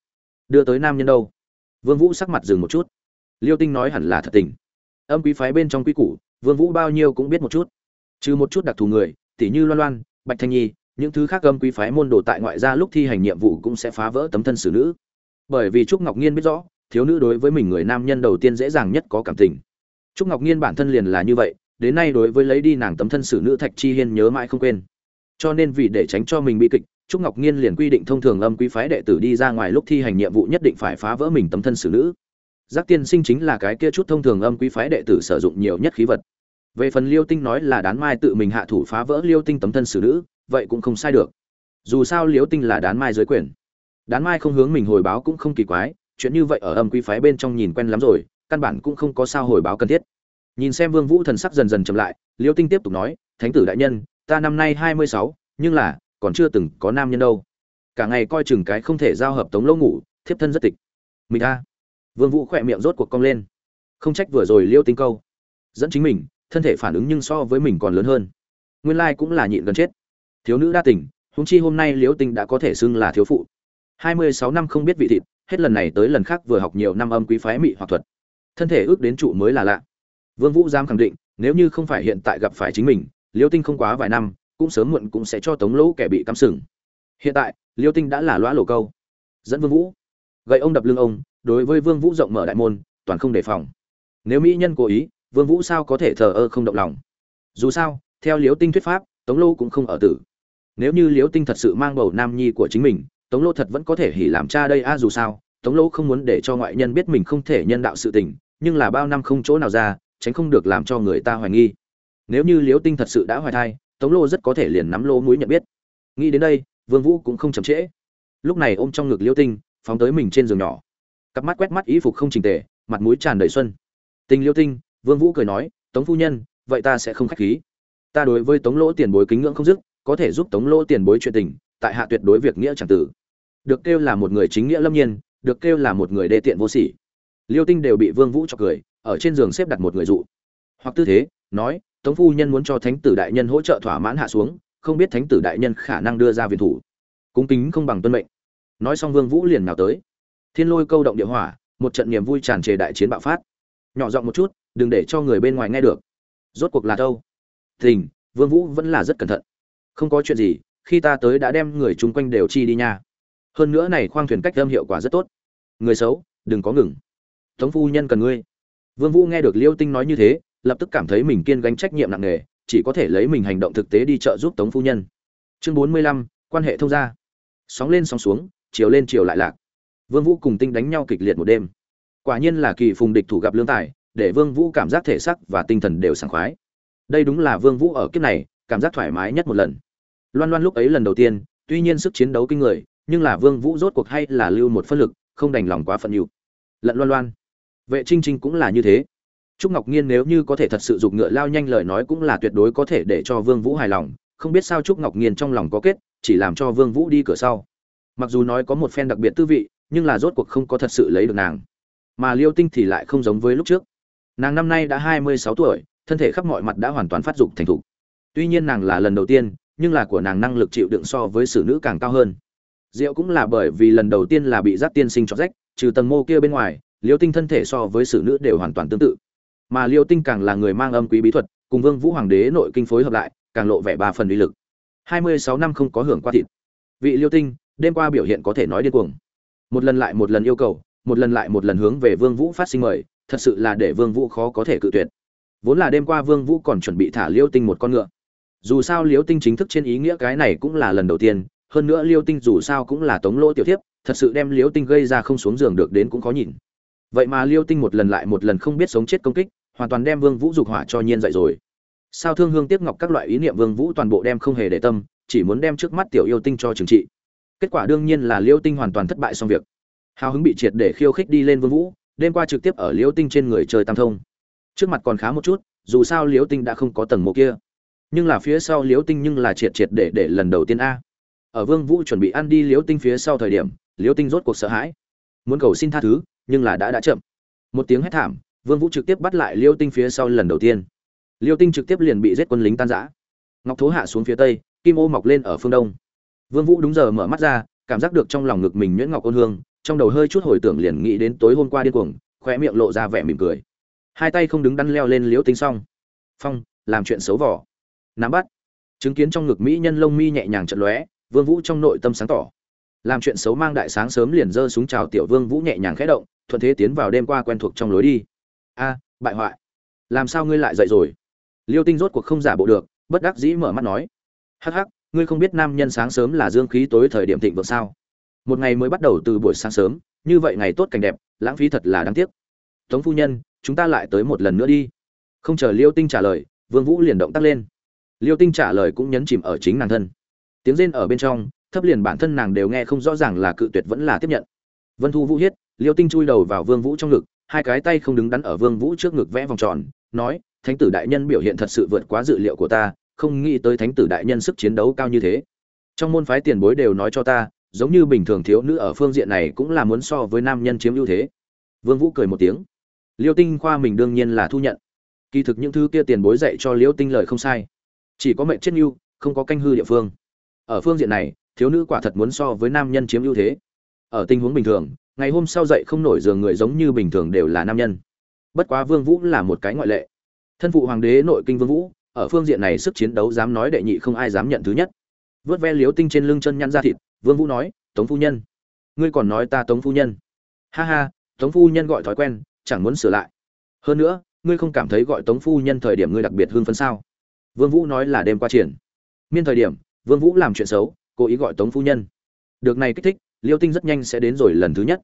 Speaker 1: Đưa tới nam nhân đâu? Vương vũ sắc mặt dừng một chút. Liêu tinh nói hẳn là thật tình. Âm quý phái bên trong quý củ, vương vũ bao nhiêu cũng biết một chút. Trừ một chút đặc thù người, tỉ như loan loan, bạch thanh nhi những thứ khác âm quý phái môn đồ tại ngoại gia lúc thi hành nhiệm vụ cũng sẽ phá vỡ tấm thân xử nữ. Bởi vì trúc ngọc nhiên biết rõ, thiếu nữ đối với mình người nam nhân đầu tiên dễ dàng nhất có cảm tình. Trúc ngọc nhiên bản thân liền là như vậy, đến nay đối với lấy đi nàng tấm thân xử nữ thạch chi hiên nhớ mãi không quên. Cho nên vì để tránh cho mình bị kịch, trúc ngọc nhiên liền quy định thông thường âm quý phái đệ tử đi ra ngoài lúc thi hành nhiệm vụ nhất định phải phá vỡ mình tấm thân xử nữ. Giác tiên sinh chính là cái kia chút thông thường âm quý phái đệ tử sử dụng nhiều nhất khí vật về phần liêu tinh nói là đán mai tự mình hạ thủ phá vỡ liêu tinh tấm thân xử nữ, vậy cũng không sai được. Dù sao liêu tinh là đán mai dưới quyền. Đán mai không hướng mình hồi báo cũng không kỳ quái, chuyện như vậy ở âm quý phái bên trong nhìn quen lắm rồi, căn bản cũng không có sao hồi báo cần thiết. Nhìn xem vương vũ thần sắc dần dần chậm lại, liêu tinh tiếp tục nói, thánh tử đại nhân, ta năm nay hai mươi sáu, nhưng là còn chưa từng có nam nhân đâu. Cả ngày coi chừng cái không thể giao hợp tống lâu ngủ, thiếp thân rất tịch. Mình ta vương vũ khỏe miệng rốt cuộc cong lên. Không trách vừa rồi liêu tinh câu. Dẫn chính mình thân thể phản ứng nhưng so với mình còn lớn hơn. Nguyên lai cũng là nhịn gần chết. Thiếu nữ đa tình húng chi hôm nay Liễu tinh đã có thể xưng là thiếu phụ. Hai mươi sáu năm không biết vị thịt, hết lần này tới lần khác vừa học nhiều năm âm quý phái mị hoặc thuật. Thân thể ước đến trụ mới là lạ. Vương vũ giam khẳng định, nếu như không phải hiện tại gặp phải chính mình, Liễu tinh không quá vài năm, cũng sớm muộn cũng sẽ cho tống lỗ kẻ bị cắm sừng. Hiện tại liêu tinh đã là lõa lổ câu. Dẫn vương vũ. Gậy ông đập lưng ông, đối với vương vũ rộng mở đại môn, toàn không đề phòng. Nếu mỹ nhân cố ý vương vũ sao có thể thờ ơ không động lòng? Dù sao, theo Liễu tinh thuyết pháp, tống Lô cũng không ở tử. Nếu như Liễu tinh thật sự mang bầu nam nhi của chính mình, tống lô thật vẫn có thể hỉ làm cha đây a, dù sao, tống lô không muốn để cho ngoại nhân biết mình không thể nhân đạo sự tình, nhưng là bao năm không chỗ nào ra, tránh không được làm cho người ta hoài nghi. Nếu như liễu tinh thật sự đã hoài thai, tống lô rất có thể liền nắm lô mũi nhận biết. Nghĩ đến đây, vương vũ cũng không chậm trễ. Lúc này ôm trong ngực liễu tinh, phóng tới mình trên giường nhỏ. Cặp mắt quét mắt ý phục không chỉnh tề, mặt mũi tràn đầy xuân. Tình liễu tinh vương vũ cười nói, tống phu nhân, vậy ta sẽ không khách khí. Ta đối với tống lỗ tiền bối kính ngưỡng không dứt, có thể giúp tống lỗ tiền bối chuyện tình, tại hạ tuyệt đối việc nghĩa chẳng tử. Được kêu là một người chính nghĩa lâm nhiên, được kêu là một người đê tiện vô sỉ. Liêu tinh đều bị vương vũ cho cười, ở trên giường xếp đặt một người dụ. Hoặc tư thế, nói, tống phu nhân muốn cho thánh tử đại nhân hỗ trợ thỏa mãn hạ xuống, không biết thánh tử đại nhân khả năng đưa ra viện thủ. Cung kính không bằng tuân mệnh. Nói xong vương vũ liền nào tới. Thiên lôi câu động địa hỏa, một trận niềm vui tràn trề đại chiến bạo phát nhỏ giọng một chút đừng để cho người bên ngoài nghe được. Rốt cuộc là đâu? Tình vương vũ vẫn là rất cẩn thận. Không có chuyện gì khi ta tới đã đem người chung quanh đều chi đi nha. Hơn nữa này khoang thuyền cách âm hiệu quả rất tốt. Người xấu đừng có ngừng. Tống phu nhân cần ngươi. Vương vũ nghe được liêu tinh nói như thế lập tức cảm thấy mình kiên gánh trách nhiệm nặng nề chỉ có thể lấy mình hành động thực tế đi trợ giúp tống phu nhân. Chương 45, quan hệ thông gia. Sóng lên sóng xuống chiều lên chiều lại lạc. Vương vũ cùng tinh đánh nhau kịch liệt một đêm quả nhiên là kỳ phùng địch thủ gặp lương tài, để vương vũ cảm giác thể xác và tinh thần đều sảng khoái. Đây đúng là vương vũ ở kiếp này, cảm giác thoải mái nhất một lần. Loan loan lúc ấy lần đầu tiên, tuy nhiên sức chiến đấu kinh người, nhưng là vương vũ rốt cuộc hay là lưu một phân lực, không đành lòng quá phận nhục lận loan loan, vệ trinh trinh cũng là như thế. Trúc ngọc nhiên nếu như có thể thật sự dùng ngựa lao nhanh lời nói cũng là tuyệt đối có thể để cho vương vũ hài lòng, không biết sao trúc ngọc nhiên trong lòng có kết, chỉ làm cho vương vũ đi cửa sau. Mặc dù nói có một phen đặc biệt tư vị, nhưng là rốt cuộc không có thật sự lấy được nàng mà liêu tinh thì lại không giống với lúc trước. Nàng năm nay đã hai mươi sáu tuổi, thân thể khắp mọi mặt đã hoàn toàn phát dục thành thục. Tuy nhiên nàng là lần đầu tiên, nhưng là của nàng năng lực chịu đựng so với xử nữ càng cao hơn. Diệu cũng là bởi vì lần đầu tiên là bị giác tiên sinh cho rách, trừ tầng mô kia bên ngoài, liêu tinh thân thể so với xử nữ đều hoàn toàn tương tự. Mà liêu tinh càng là người mang âm quý bí thuật, cùng vương vũ hoàng đế nội kinh phối hợp lại, càng lộ vẻ ba phần uy lực. hai mươi sáu năm không có hưởng qua thịt. Vị liêu tinh, đêm qua biểu hiện có thể nói điên cuồng. Một lần lại một lần yêu cầu một lần lại một lần hướng về vương vũ phát sinh mời, thật sự là để vương vũ khó có thể cự tuyệt. Vốn là đêm qua vương vũ còn chuẩn bị thả liêu tinh một con ngựa. Dù sao liêu tinh chính thức trên ý nghĩa cái này cũng là lần đầu tiên, hơn nữa liêu tinh dù sao cũng là tống lỗ tiểu thiếp, thật sự đem liêu tinh gây ra không xuống giường được đến cũng khó nhìn. Vậy mà liêu tinh một lần lại một lần không biết sống chết công kích, hoàn toàn đem vương vũ dục hỏa cho nhiên dậy rồi. Sao thương hương tiếc ngọc các loại ý niệm vương vũ toàn bộ đem không hề để tâm, chỉ muốn đem trước mắt tiểu yêu tinh cho trừng trị. Kết quả đương nhiên là liêu tinh hoàn toàn thất bại xong việc hào hứng bị triệt để khiêu khích đi lên vương vũ, đêm qua trực tiếp ở Liễu tinh trên người chơi tam thông. Trước mặt còn khá một chút, dù sao Liễu tinh đã không có tầng mộ kia. Nhưng là phía sau Liễu tinh nhưng là triệt triệt để để lần đầu tiên a. Ở vương vũ chuẩn bị ăn đi Liễu tinh phía sau thời điểm, Liễu tinh rốt cuộc sợ hãi. Muốn cầu xin tha thứ, nhưng là đã đã chậm. Một tiếng hét thảm, vương vũ trực tiếp bắt lại Liễu tinh phía sau lần đầu tiên. Liễu tinh trực tiếp liền bị giết quân lính tan rã. Ngọc thố hạ xuống phía tây, kim ô mọc lên ở phương đông. Vương vũ đúng giờ mở mắt ra, cảm giác được trong lòng ngực mình nhuyễn ngọc ôn hương trong đầu hơi chút hồi tưởng liền nghĩ đến tối hôm qua điên cuồng, khóe miệng lộ ra vẻ mỉm cười. Hai tay không đứng đắn leo lên liễu tinh xong phong, làm chuyện xấu vỏ. Nắm bắt. Chứng kiến trong ngực mỹ nhân lông mi nhẹ nhàng trận lóe, vương vũ trong nội tâm sáng tỏ. Làm chuyện xấu mang đại sáng sớm liền giơ súng chào tiểu vương vũ nhẹ nhàng khẽ động, thuận thế tiến vào đêm qua quen thuộc trong lối đi. A, bại hoại. Làm sao ngươi lại dậy rồi? Liêu tinh rốt cuộc không giả bộ được, bất đắc dĩ mở mắt nói. Hắc hắc, ngươi không biết nam nhân sáng sớm là dương khí tối thời điểm thịnh vượng sao? Một ngày mới bắt đầu từ buổi sáng sớm, như vậy ngày tốt cảnh đẹp, lãng phí thật là đáng tiếc. Tống phu nhân, chúng ta lại tới một lần nữa đi. Không chờ liêu tinh trả lời, vương vũ liền động tác lên. Liêu tinh trả lời cũng nhấn chìm ở chính nàng thân. Tiếng rên ở bên trong, thấp liền bản thân nàng đều nghe không rõ ràng là cự tuyệt vẫn là tiếp nhận. Vân thu vũ hiết liêu tinh chui đầu vào vương vũ trong ngực, hai cái tay không đứng đắn ở vương vũ trước ngực vẽ vòng tròn, nói, thánh tử đại nhân biểu hiện thật sự vượt quá dự liệu của ta, không nghĩ tới thánh tử đại nhân sức chiến đấu cao như thế. Trong môn phái tiền bối đều nói cho ta giống như bình thường thiếu nữ ở phương diện này cũng là muốn so với nam nhân chiếm ưu thế. Vương vũ cười một tiếng. Liêu tinh khoa mình đương nhiên là thu nhận. Kỳ thực những thứ kia tiền bối dạy cho liêu tinh lời không sai. Chỉ có mệnh chết ưu, không có canh hư địa phương. Ở phương diện này, thiếu nữ quả thật muốn so với nam nhân chiếm ưu thế. Ở tình huống bình thường, ngày hôm sau dậy không nổi giường người giống như bình thường đều là nam nhân. Bất quá vương vũ là một cái ngoại lệ. Thân phụ hoàng đế nội kinh vương vũ, ở phương diện này sức chiến đấu dám nói đệ nhị không ai dám nhận thứ nhất vớt ve liếu tinh trên lưng chân nhăn ra thịt, vương vũ nói, tống phu nhân, ngươi còn nói ta tống phu nhân. Ha ha, tống phu nhân gọi thói quen, chẳng muốn sửa lại. Hơn nữa, ngươi không cảm thấy gọi tống phu nhân thời điểm ngươi đặc biệt hưng phấn sao? Vương vũ nói là đêm qua triển. Miên thời điểm, vương vũ làm chuyện xấu, cố ý gọi tống phu nhân. Được này kích thích, liêu tinh rất nhanh sẽ đến rồi lần thứ nhất.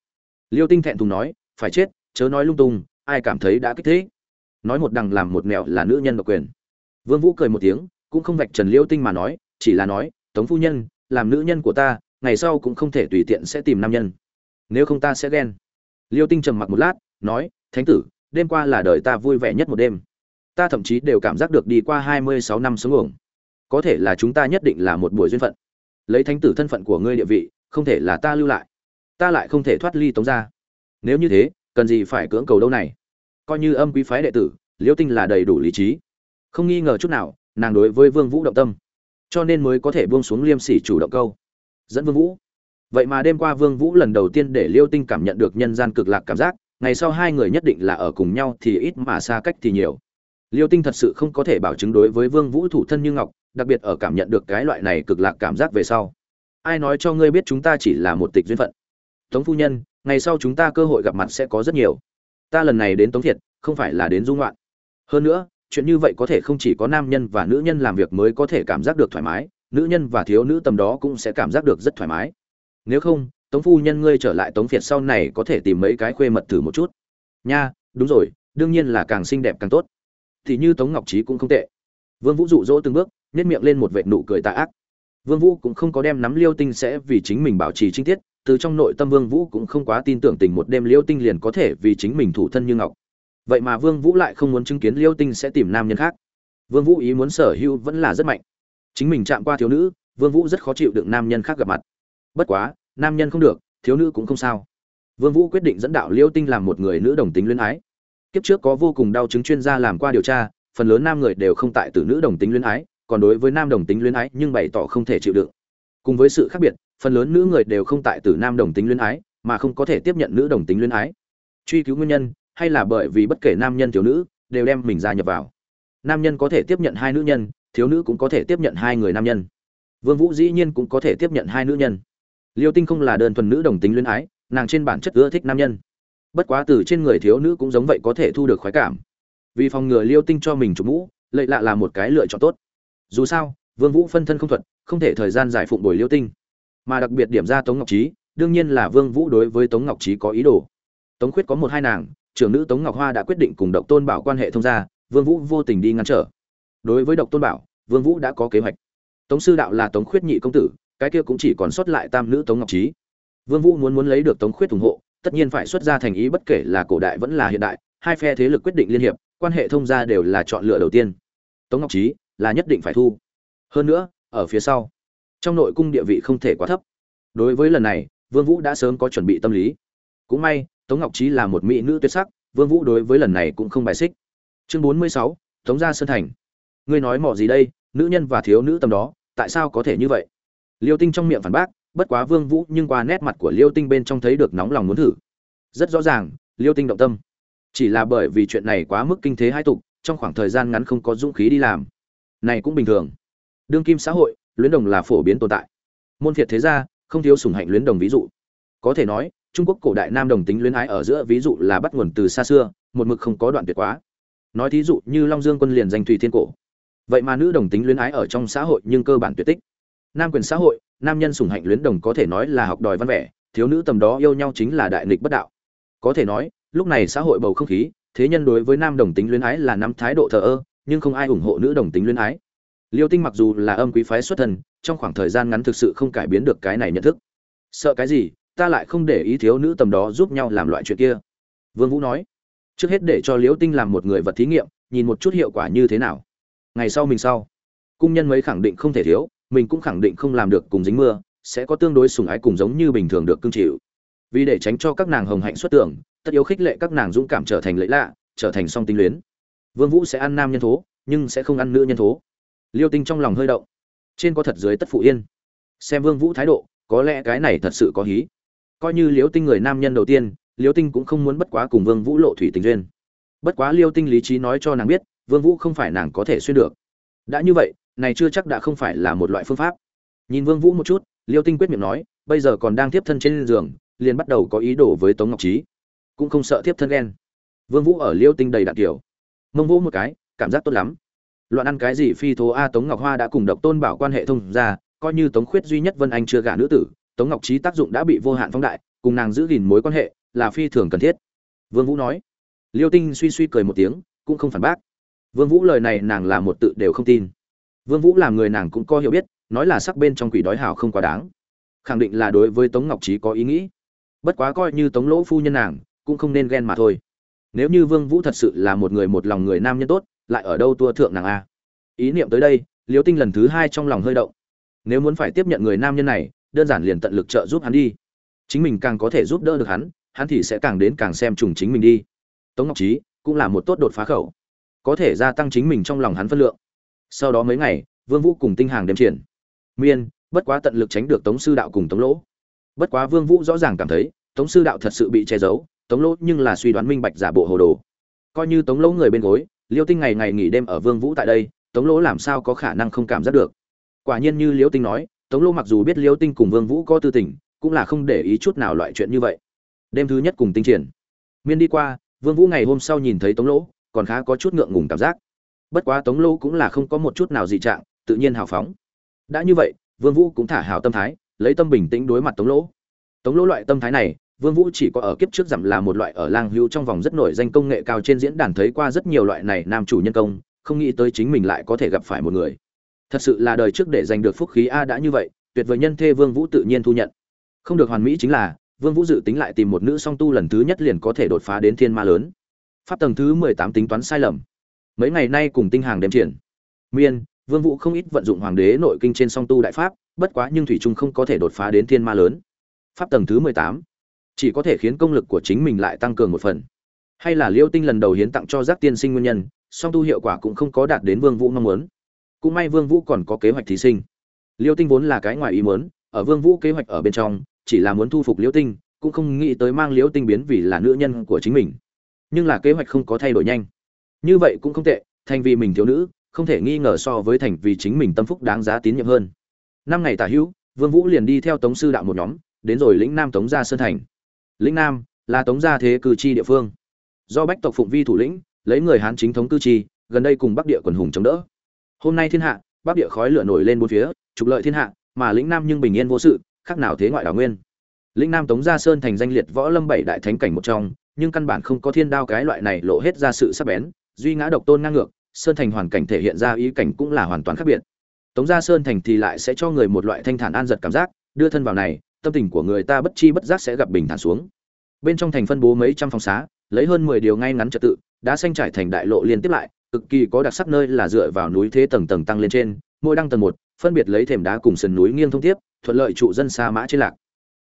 Speaker 1: Liêu tinh thẹn thùng nói, phải chết, chớ nói lung tung, ai cảm thấy đã kích thích? Nói một đằng làm một mẹo là nữ nhân độc quyền. Vương vũ cười một tiếng, cũng không vạch trần liêu tinh mà nói, chỉ là nói tống phu nhân, làm nữ nhân của ta, ngày sau cũng không thể tùy tiện sẽ tìm nam nhân. Nếu không ta sẽ ghen. Liêu tinh trầm mặc một lát, nói, thánh tử, đêm qua là đời ta vui vẻ nhất một đêm. Ta thậm chí đều cảm giác được đi qua hai mươi sáu năm sống uổng. Có thể là chúng ta nhất định là một buổi duyên phận. Lấy thánh tử thân phận của ngươi địa vị, không thể là ta lưu lại. Ta lại không thể thoát ly tống ra nếu như thế, cần gì phải cưỡng cầu đâu này? Coi như âm quý phái đệ tử, Liêu tinh là đầy đủ lý trí. Không nghi ngờ chút nào, nàng đối với vương vũ động tâm cho nên mới có thể buông xuống liêm sỉ chủ động câu. Dẫn vương vũ. Vậy mà đêm qua vương vũ lần đầu tiên để liêu tinh cảm nhận được nhân gian cực lạc cảm giác, ngày sau hai người nhất định là ở cùng nhau thì ít mà xa cách thì nhiều. Liêu tinh thật sự không có thể bảo chứng đối với vương vũ thủ thân như ngọc, đặc biệt ở cảm nhận được cái loại này cực lạc cảm giác về sau. Ai nói cho ngươi biết chúng ta chỉ là một tịch duyên phận? Tống phu nhân, ngày sau chúng ta cơ hội gặp mặt sẽ có rất nhiều. Ta lần này đến tống thiệt, không phải là đến dung loạn hơn nữa chuyện như vậy có thể không chỉ có nam nhân và nữ nhân làm việc mới có thể cảm giác được thoải mái, nữ nhân và thiếu nữ tầm đó cũng sẽ cảm giác được rất thoải mái. Nếu không, tống phu nhân ngươi trở lại tống việt sau này có thể tìm mấy cái khuê mật thử một chút. Nha, đúng rồi, đương nhiên là càng xinh đẹp càng tốt. Thì như tống ngọc trí cũng không tệ. Vương vũ dụ dỗ từng bước nhét miệng lên một vệt nụ cười tà ác. Vương vũ cũng không có đem nắm liêu tinh sẽ vì chính mình bảo trì chính tiết, từ trong nội tâm vương vũ cũng không quá tin tưởng tình một đêm liêu tinh liền có thể vì chính mình thủ thân như ngọc vậy mà vương vũ lại không muốn chứng kiến liêu tinh sẽ tìm nam nhân khác. Vương vũ ý muốn sở hữu vẫn là rất mạnh. Chính mình chạm qua thiếu nữ, vương vũ rất khó chịu đựng nam nhân khác gặp mặt. Bất quá, nam nhân không được, thiếu nữ cũng không sao. Vương vũ quyết định dẫn đạo liêu tinh làm một người nữ đồng tính luyến ái. Kiếp trước có vô cùng đau chứng chuyên gia làm qua điều tra, phần lớn nam người đều không tại từ nữ đồng tính luyến ái, còn đối với nam đồng tính luyến ái nhưng bày tỏ không thể chịu đựng. Cùng với sự khác biệt, phần lớn nữ người đều không tại từ nam đồng tính luyến ái, mà không có thể tiếp nhận nữ đồng tính luyến ái. Truy cứu nguyên nhân hay là bởi vì bất kể nam nhân thiếu nữ đều đem mình gia nhập vào. Nam nhân có thể tiếp nhận hai nữ nhân, thiếu nữ cũng có thể tiếp nhận hai người nam nhân. Vương vũ dĩ nhiên cũng có thể tiếp nhận hai nữ nhân. Liêu tinh không là đơn thuần nữ đồng tính luyến ái, nàng trên bản chất ưa thích nam nhân. Bất quá từ trên người thiếu nữ cũng giống vậy có thể thu được khoái cảm. Vì phòng ngừa liêu tinh cho mình chủ mũ lệ lạ là một cái lựa chọn tốt. Dù sao, vương vũ phân thân không thuật, không thể thời gian giải phụng bồi liêu tinh. Mà đặc biệt điểm ra tống ngọc trí, đương nhiên là vương vũ đối với tống ngọc trí có ý đồ. Tống khuyết có một hai nàng trưởng nữ tống ngọc hoa đã quyết định cùng độc tôn bảo quan hệ thông gia, vương vũ vô tình đi ngăn trở. Đối với độc tôn bảo, vương vũ đã có kế hoạch. Tống sư đạo là tống khuyết nhị công tử, cái kia cũng chỉ còn sót lại tam nữ tống ngọc trí vương vũ muốn muốn lấy được tống khuyết ủng hộ, tất nhiên phải xuất ra thành ý bất kể là cổ đại vẫn là hiện đại, hai phe thế lực quyết định liên hiệp, quan hệ thông gia đều là chọn lựa đầu tiên. Tống ngọc trí là nhất định phải thu. Hơn nữa, ở phía sau, trong nội cung địa vị không thể quá thấp. Đối với lần này, vương vũ đã sớm có chuẩn bị tâm lý. Cũng may tống ngọc trí là một mỹ nữ tuyệt sắc vương vũ đối với lần này cũng không bài xích. Chương 46, tống gia sơn thành. Ngươi nói mỏ gì đây nữ nhân và thiếu nữ tầm đó tại sao có thể như vậy? Liêu tinh trong miệng phản bác bất quá vương vũ nhưng qua nét mặt của liêu tinh bên trong thấy được nóng lòng muốn thử. Rất rõ ràng liêu tinh động tâm. Chỉ là bởi vì chuyện này quá mức kinh thế hai tục trong khoảng thời gian ngắn không có dũng khí đi làm. Này cũng bình thường. Đương kim xã hội luyến đồng là phổ biến tồn tại. Môn phiệt thế gia không thiếu sủng hạnh luyến đồng ví dụ. Có thể nói trung quốc cổ đại nam đồng tính luyến ái ở giữa, ví dụ là bắt nguồn từ xa xưa, một mực không có đoạn tuyệt quá. Nói thí dụ như long dương quân liền danh thủy thiên cổ. Vậy mà nữ đồng tính luyến ái ở trong xã hội nhưng cơ bản tuyệt tích. Nam quyền xã hội, nam nhân sủng hạnh luyến đồng có thể nói là học đòi văn vẻ, thiếu nữ tầm đó yêu nhau chính là đại nghịch bất đạo. Có thể nói, lúc này xã hội bầu không khí, thế nhân đối với nam đồng tính luyến ái là nắm thái độ thờ ơ, nhưng không ai ủng hộ nữ đồng tính luyến ái. Liêu tinh mặc dù là âm quý phái xuất thân, trong khoảng thời gian ngắn thực sự không cải biến được cái này nhận thức. Sợ cái gì? Ta lại không để ý thiếu nữ tầm đó giúp nhau làm loại chuyện kia. Vương vũ nói, trước hết để cho liễu tinh làm một người vật thí nghiệm, nhìn một chút hiệu quả như thế nào. Ngày sau mình sau. Cung nhân mấy khẳng định không thể thiếu, mình cũng khẳng định không làm được cùng dính mưa, sẽ có tương đối sủng ái cùng giống như bình thường được cương chịu. Vì để tránh cho các nàng hồng hạnh xuất tưởng, tất yếu khích lệ các nàng dũng cảm trở thành lễ lạ, trở thành song tinh luyến. Vương vũ sẽ ăn nam nhân thố, nhưng sẽ không ăn nữ nhân thố. Liêu tinh trong lòng hơi động. Trên có thật dưới tất phụ yên. Xem vương vũ thái độ, có lẽ cái này thật sự có hí coi như liêu tinh người nam nhân đầu tiên liêu tinh cũng không muốn bất quá cùng vương vũ lộ thủy tình duyên. Bất quá liêu tinh lý trí nói cho nàng biết vương vũ không phải nàng có thể xuyên được. Đã như vậy này chưa chắc đã không phải là một loại phương pháp. Nhìn vương vũ một chút liêu tinh quyết miệng nói bây giờ còn đang tiếp thân trên giường liền bắt đầu có ý đồ với tống ngọc trí. Cũng không sợ tiếp thân ghen. Vương vũ ở liêu tinh đầy đạn tiểu, mông vũ một cái cảm giác tốt lắm. Loạn ăn cái gì phi thố a tống ngọc hoa đã cùng độc tôn bảo quan hệ thông ra coi như tống khuyết duy nhất vân anh chưa gả nữ tử tống ngọc trí tác dụng đã bị vô hạn phóng đại, cùng nàng giữ gìn mối quan hệ là phi thường cần thiết. Vương vũ nói. Liêu tinh suy suy cười một tiếng, cũng không phản bác. Vương vũ lời này nàng là một tự đều không tin. Vương vũ làm người nàng cũng có hiểu biết, nói là sắc bên trong quỷ đói hảo không quá đáng. Khẳng định là đối với tống ngọc trí có ý nghĩ. Bất quá coi như tống lỗ phu nhân nàng, cũng không nên ghen mà thôi. Nếu như vương vũ thật sự là một người một lòng người nam nhân tốt, lại ở đâu tua thượng nàng a? Ý niệm tới đây, liêu tinh lần thứ hai trong lòng hơi động. Nếu muốn phải tiếp nhận người nam nhân này đơn giản liền tận lực trợ giúp hắn đi. Chính mình càng có thể giúp đỡ được hắn hắn thì sẽ càng đến càng xem trùng chính mình đi. Tống ngọc trí cũng là một tốt đột phá khẩu, có thể gia tăng chính mình trong lòng hắn phân lượng. Sau đó mấy ngày, vương vũ cùng tinh hàng đêm triển. Miên, bất quá tận lực tránh được tống sư đạo cùng tống lỗ. Bất quá vương vũ rõ ràng cảm thấy, tống sư đạo thật sự bị che giấu, tống lỗ nhưng là suy đoán minh bạch giả bộ hồ đồ. Coi như tống lỗ người bên gối, liêu tinh ngày ngày nghỉ đêm ở vương vũ tại đây, tống lỗ làm sao có khả năng không cảm giác được? Quả nhiên như liêu tinh nói tống lỗ mặc dù biết liêu tinh cùng vương vũ có tư tình, cũng là không để ý chút nào loại chuyện như vậy. Đêm thứ nhất cùng tinh triển. Miên đi qua, vương vũ ngày hôm sau nhìn thấy tống lỗ còn khá có chút ngượng ngùng cảm giác. Bất quá tống lỗ cũng là không có một chút nào dị trạng, tự nhiên hào phóng. Đã như vậy, vương vũ cũng thả hào tâm thái, lấy tâm bình tĩnh đối mặt tống lỗ tống lỗ loại tâm thái này, vương vũ chỉ có ở kiếp trước giảm là một loại ở lang Hưu trong vòng rất nổi danh công nghệ cao trên diễn đàn thấy qua rất nhiều loại này nam chủ nhân công, không nghĩ tới chính mình lại có thể gặp phải một người thật sự là đời trước để giành được phúc khí a đã như vậy, tuyệt vời nhân thê vương vũ tự nhiên thu nhận. Không được hoàn mỹ chính là, vương vũ dự tính lại tìm một nữ song tu lần thứ nhất liền có thể đột phá đến thiên ma lớn. Pháp tầng thứ mười tám tính toán sai lầm. Mấy ngày nay cùng tinh hàng đêm triển. Miên, vương vũ không ít vận dụng hoàng đế nội kinh trên song tu đại pháp, bất quá nhưng thủy trung không có thể đột phá đến thiên ma lớn. Pháp tầng thứ mười tám. Chỉ có thể khiến công lực của chính mình lại tăng cường một phần. Hay là liêu tinh lần đầu hiến tặng cho giác tiên sinh nguyên nhân, song tu hiệu quả cũng không có đạt đến vương vũ mong muốn cũng may vương vũ còn có kế hoạch thí sinh. Liêu tinh vốn là cái ngoài ý muốn, ở vương vũ kế hoạch ở bên trong, chỉ là muốn thu phục liêu tinh, cũng không nghĩ tới mang liêu tinh biến vì là nữ nhân của chính mình. Nhưng là kế hoạch không có thay đổi nhanh. Như vậy cũng không tệ, thành vì mình thiếu nữ, không thể nghi ngờ so với thành vì chính mình tâm phúc đáng giá tín nhiệm hơn. Năm ngày tả hữu, vương vũ liền đi theo tống sư đạo một nhóm, đến rồi lĩnh nam tống gia sơn thành. Lĩnh nam là tống gia thế cư chi địa phương. Do bách tộc phụng vi thủ lĩnh, lấy người hán chính thống cư chi gần đây cùng bắc địa quần hùng chống đỡ hôm nay thiên hạ, bắc địa khói lửa nổi lên bốn phía, trục lợi thiên hạ, mà lĩnh nam nhưng bình yên vô sự, khác nào thế ngoại đảo nguyên. Lĩnh nam tống gia sơn thành danh liệt võ lâm bảy đại thánh cảnh một trong, nhưng căn bản không có thiên đao cái loại này lộ hết ra sự sắc bén, duy ngã độc tôn ngang ngược, sơn thành hoàn cảnh thể hiện ra ý cảnh cũng là hoàn toàn khác biệt. Tống gia sơn thành thì lại sẽ cho người một loại thanh thản an giật cảm giác, đưa thân vào này, tâm tình của người ta bất chi bất giác sẽ gặp bình thản xuống. Bên trong thành phân bố mấy trăm phòng xá, lấy hơn mười điều ngay ngắn trật tự, đã xanh trải thành đại lộ liên tiếp lại cực kỳ có đặc sắc nơi là dựa vào núi thế tầng tầng tăng lên trên, mỗi đăng tầng một, phân biệt lấy thềm đá cùng sườn núi nghiêng thông tiếp, thuận lợi trụ dân xa mã trên lạc.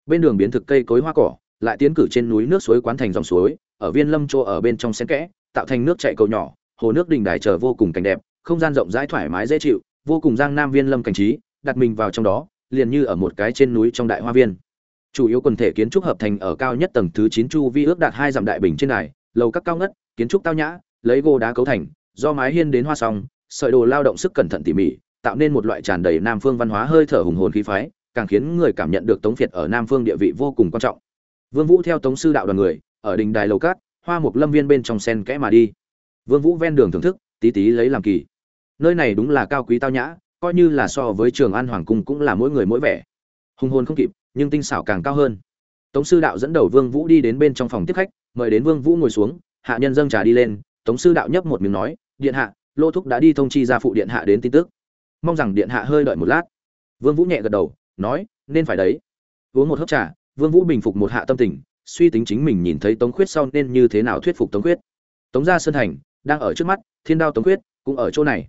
Speaker 1: Bên đường biến thực cây cối hoa cỏ, lại tiến cử trên núi nước suối quán thành dòng suối, ở viên lâm chỗ ở bên trong xen kẽ, tạo thành nước chảy cầu nhỏ, hồ nước đình đài trở vô cùng cảnh đẹp, không gian rộng rãi thoải mái dễ chịu, vô cùng giang nam viên lâm cảnh trí, đặt mình vào trong đó, liền như ở một cái trên núi trong đại hoa viên. Chủ yếu quần thể kiến trúc hợp thành ở cao nhất tầng thứ chín chu vi ước đạt hai dặm đại bình trên đài, lầu các cao ngất, kiến trúc tao nhã, lấy gỗ đá cấu thành do mái hiên đến hoa song, sợi đồ lao động sức cẩn thận tỉ mỉ, tạo nên một loại tràn đầy nam phương văn hóa hơi thở hùng hồn khí phái, càng khiến người cảm nhận được tống việt ở nam phương địa vị vô cùng quan trọng. Vương vũ theo tống sư đạo đoàn người, ở đình đài lầu cát, hoa mục lâm viên bên trong sen kẽ mà đi. Vương vũ ven đường thưởng thức, tí tí lấy làm kỳ. Nơi này đúng là cao quý tao nhã, coi như là so với trường an hoàng cung cũng là mỗi người mỗi vẻ. Hùng hồn không kịp, nhưng tinh xảo càng cao hơn. Tống sư đạo dẫn đầu vương vũ đi đến bên trong phòng tiếp khách, mời đến vương vũ ngồi xuống, hạ nhân dâng trà đi lên, tống sư đạo nhấp một miếng nói điện hạ, lô thúc đã đi thông chi ra phụ điện hạ đến tin tức. Mong rằng điện hạ hơi đợi một lát. Vương vũ nhẹ gật đầu, nói, nên phải đấy. Uống một hớp trà, vương vũ bình phục một hạ tâm tình, suy tính chính mình nhìn thấy tống khuyết sau nên như thế nào thuyết phục tống khuyết. Tống gia sơn thành, đang ở trước mắt, thiên đao tống khuyết, cũng ở chỗ này.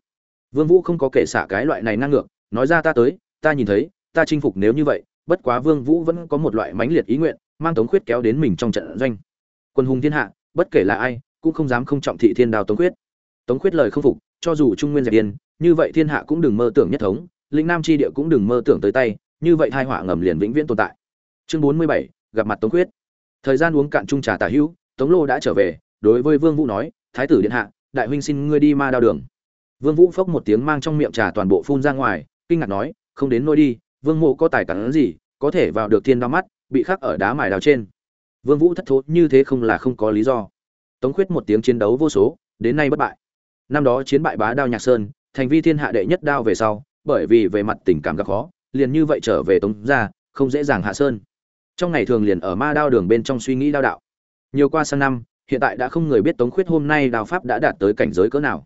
Speaker 1: Vương vũ không có kể xả cái loại này ngang ngược, nói ra ta tới, ta nhìn thấy, ta chinh phục nếu như vậy, bất quá vương vũ vẫn có một loại mãnh liệt ý nguyện, mang tống khuyết kéo đến mình trong trận doanh. Quân hùng thiên hạ, bất kể là ai, cũng không dám không trọng thị thiên đao tống khuyết tống khuyết lời không phục, cho dù trung nguyên dẹp yên, như vậy thiên hạ cũng đừng mơ tưởng nhất thống, lĩnh nam chi địa cũng đừng mơ tưởng tới tay, như vậy hai họa ngầm liền vĩnh viễn tồn tại. Chương bốn mươi bảy, gặp mặt tống khuyết. Thời gian uống cạn chung trà tả hữu, tống lô đã trở về, đối với vương vũ nói, thái tử điện hạ, đại huynh xin ngươi đi ma đao đường. Vương vũ phốc một tiếng mang trong miệng trà toàn bộ phun ra ngoài, kinh ngạc nói, không đến nôi đi, vương mộ có tài cản gì, có thể vào được thiên đao mắt, bị khắc ở đá mài đào trên. Vương vũ thất thố, như thế không là không có lý do. Tống khuyết một tiếng chiến đấu vô số, đến nay bất bại năm đó chiến bại bá đao nhạc sơn, thành vi thiên hạ đệ nhất đao về sau, bởi vì về mặt tình cảm gặp khó, liền như vậy trở về tống gia, không dễ dàng hạ sơn. Trong ngày thường liền ở ma đao đường bên trong suy nghĩ đao đạo. Nhiều qua sang năm, hiện tại đã không người biết tống khuyết hôm nay đao pháp đã đạt tới cảnh giới cỡ nào.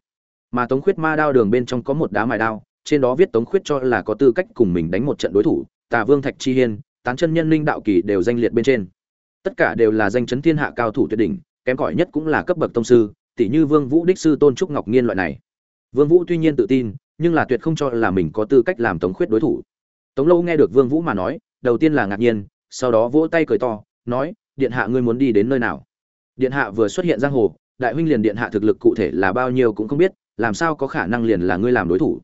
Speaker 1: Mà tống khuyết ma đao đường bên trong có một đá mài đao, trên đó viết tống khuyết cho là có tư cách cùng mình đánh một trận đối thủ, tà vương thạch chi hiên, tán chân nhân linh đạo kỳ đều danh liệt bên trên. Tất cả đều là danh chấn thiên hạ cao thủ tuyệt đỉnh, kém cỏi nhất cũng là cấp bậc tông sư tỷ như vương vũ đích sư tôn trúc ngọc nghiên loại này. Vương vũ tuy nhiên tự tin, nhưng là tuyệt không cho là mình có tư cách làm tống khuyết đối thủ. Tống lâu nghe được vương vũ mà nói, đầu tiên là ngạc nhiên, sau đó vỗ tay cười to, nói, điện hạ ngươi muốn đi đến nơi nào? Điện hạ vừa xuất hiện giang hồ, đại huynh liền điện hạ thực lực cụ thể là bao nhiêu cũng không biết, làm sao có khả năng liền là ngươi làm đối thủ?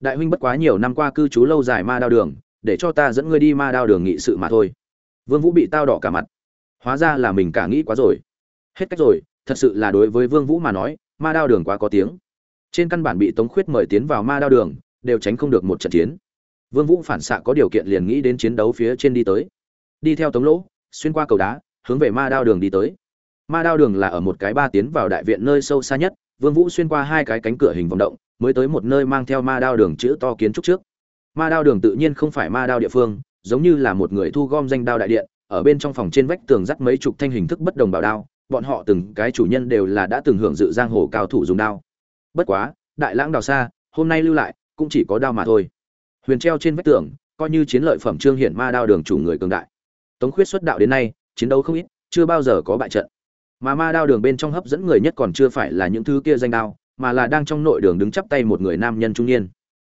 Speaker 1: Đại huynh bất quá nhiều năm qua cư trú lâu dài ma đao đường, để cho ta dẫn ngươi đi ma đao đường nghị sự mà thôi. Vương vũ bị tao đỏ cả mặt. Hóa ra là mình cả nghĩ quá rồi. Hết cách rồi thật sự là đối với vương vũ mà nói, ma đao đường quá có tiếng. Trên căn bản bị tống khuyết mời tiến vào ma đao đường, đều tránh không được một trận chiến. Vương vũ phản xạ có điều kiện liền nghĩ đến chiến đấu phía trên đi tới. Đi theo tống lỗ, xuyên qua cầu đá, hướng về ma đao đường đi tới. Ma đao đường là ở một cái ba tiến vào đại viện nơi sâu xa nhất, vương vũ xuyên qua hai cái cánh cửa hình vòng động, mới tới một nơi mang theo ma đao đường chữ to kiến trúc trước. Ma đao đường tự nhiên không phải ma đao địa phương, giống như là một người thu gom danh đao đại điện, ở bên trong phòng trên vách tường dắt mấy chục thanh hình thức bất đồng bảo đao bọn họ từng cái chủ nhân đều là đã từng hưởng dự giang hồ cao thủ dùng đao. Bất quá, đại lãng đào xa, hôm nay lưu lại, cũng chỉ có đao mà thôi. Huyền treo trên vách tường, coi như chiến lợi phẩm trương hiển ma đao đường chủ người cường đại. Tống khuyết xuất đạo đến nay, chiến đấu không ít, chưa bao giờ có bại trận. Mà ma đao đường bên trong hấp dẫn người nhất còn chưa phải là những thứ kia danh đao, mà là đang trong nội đường đứng chắp tay một người nam nhân trung niên.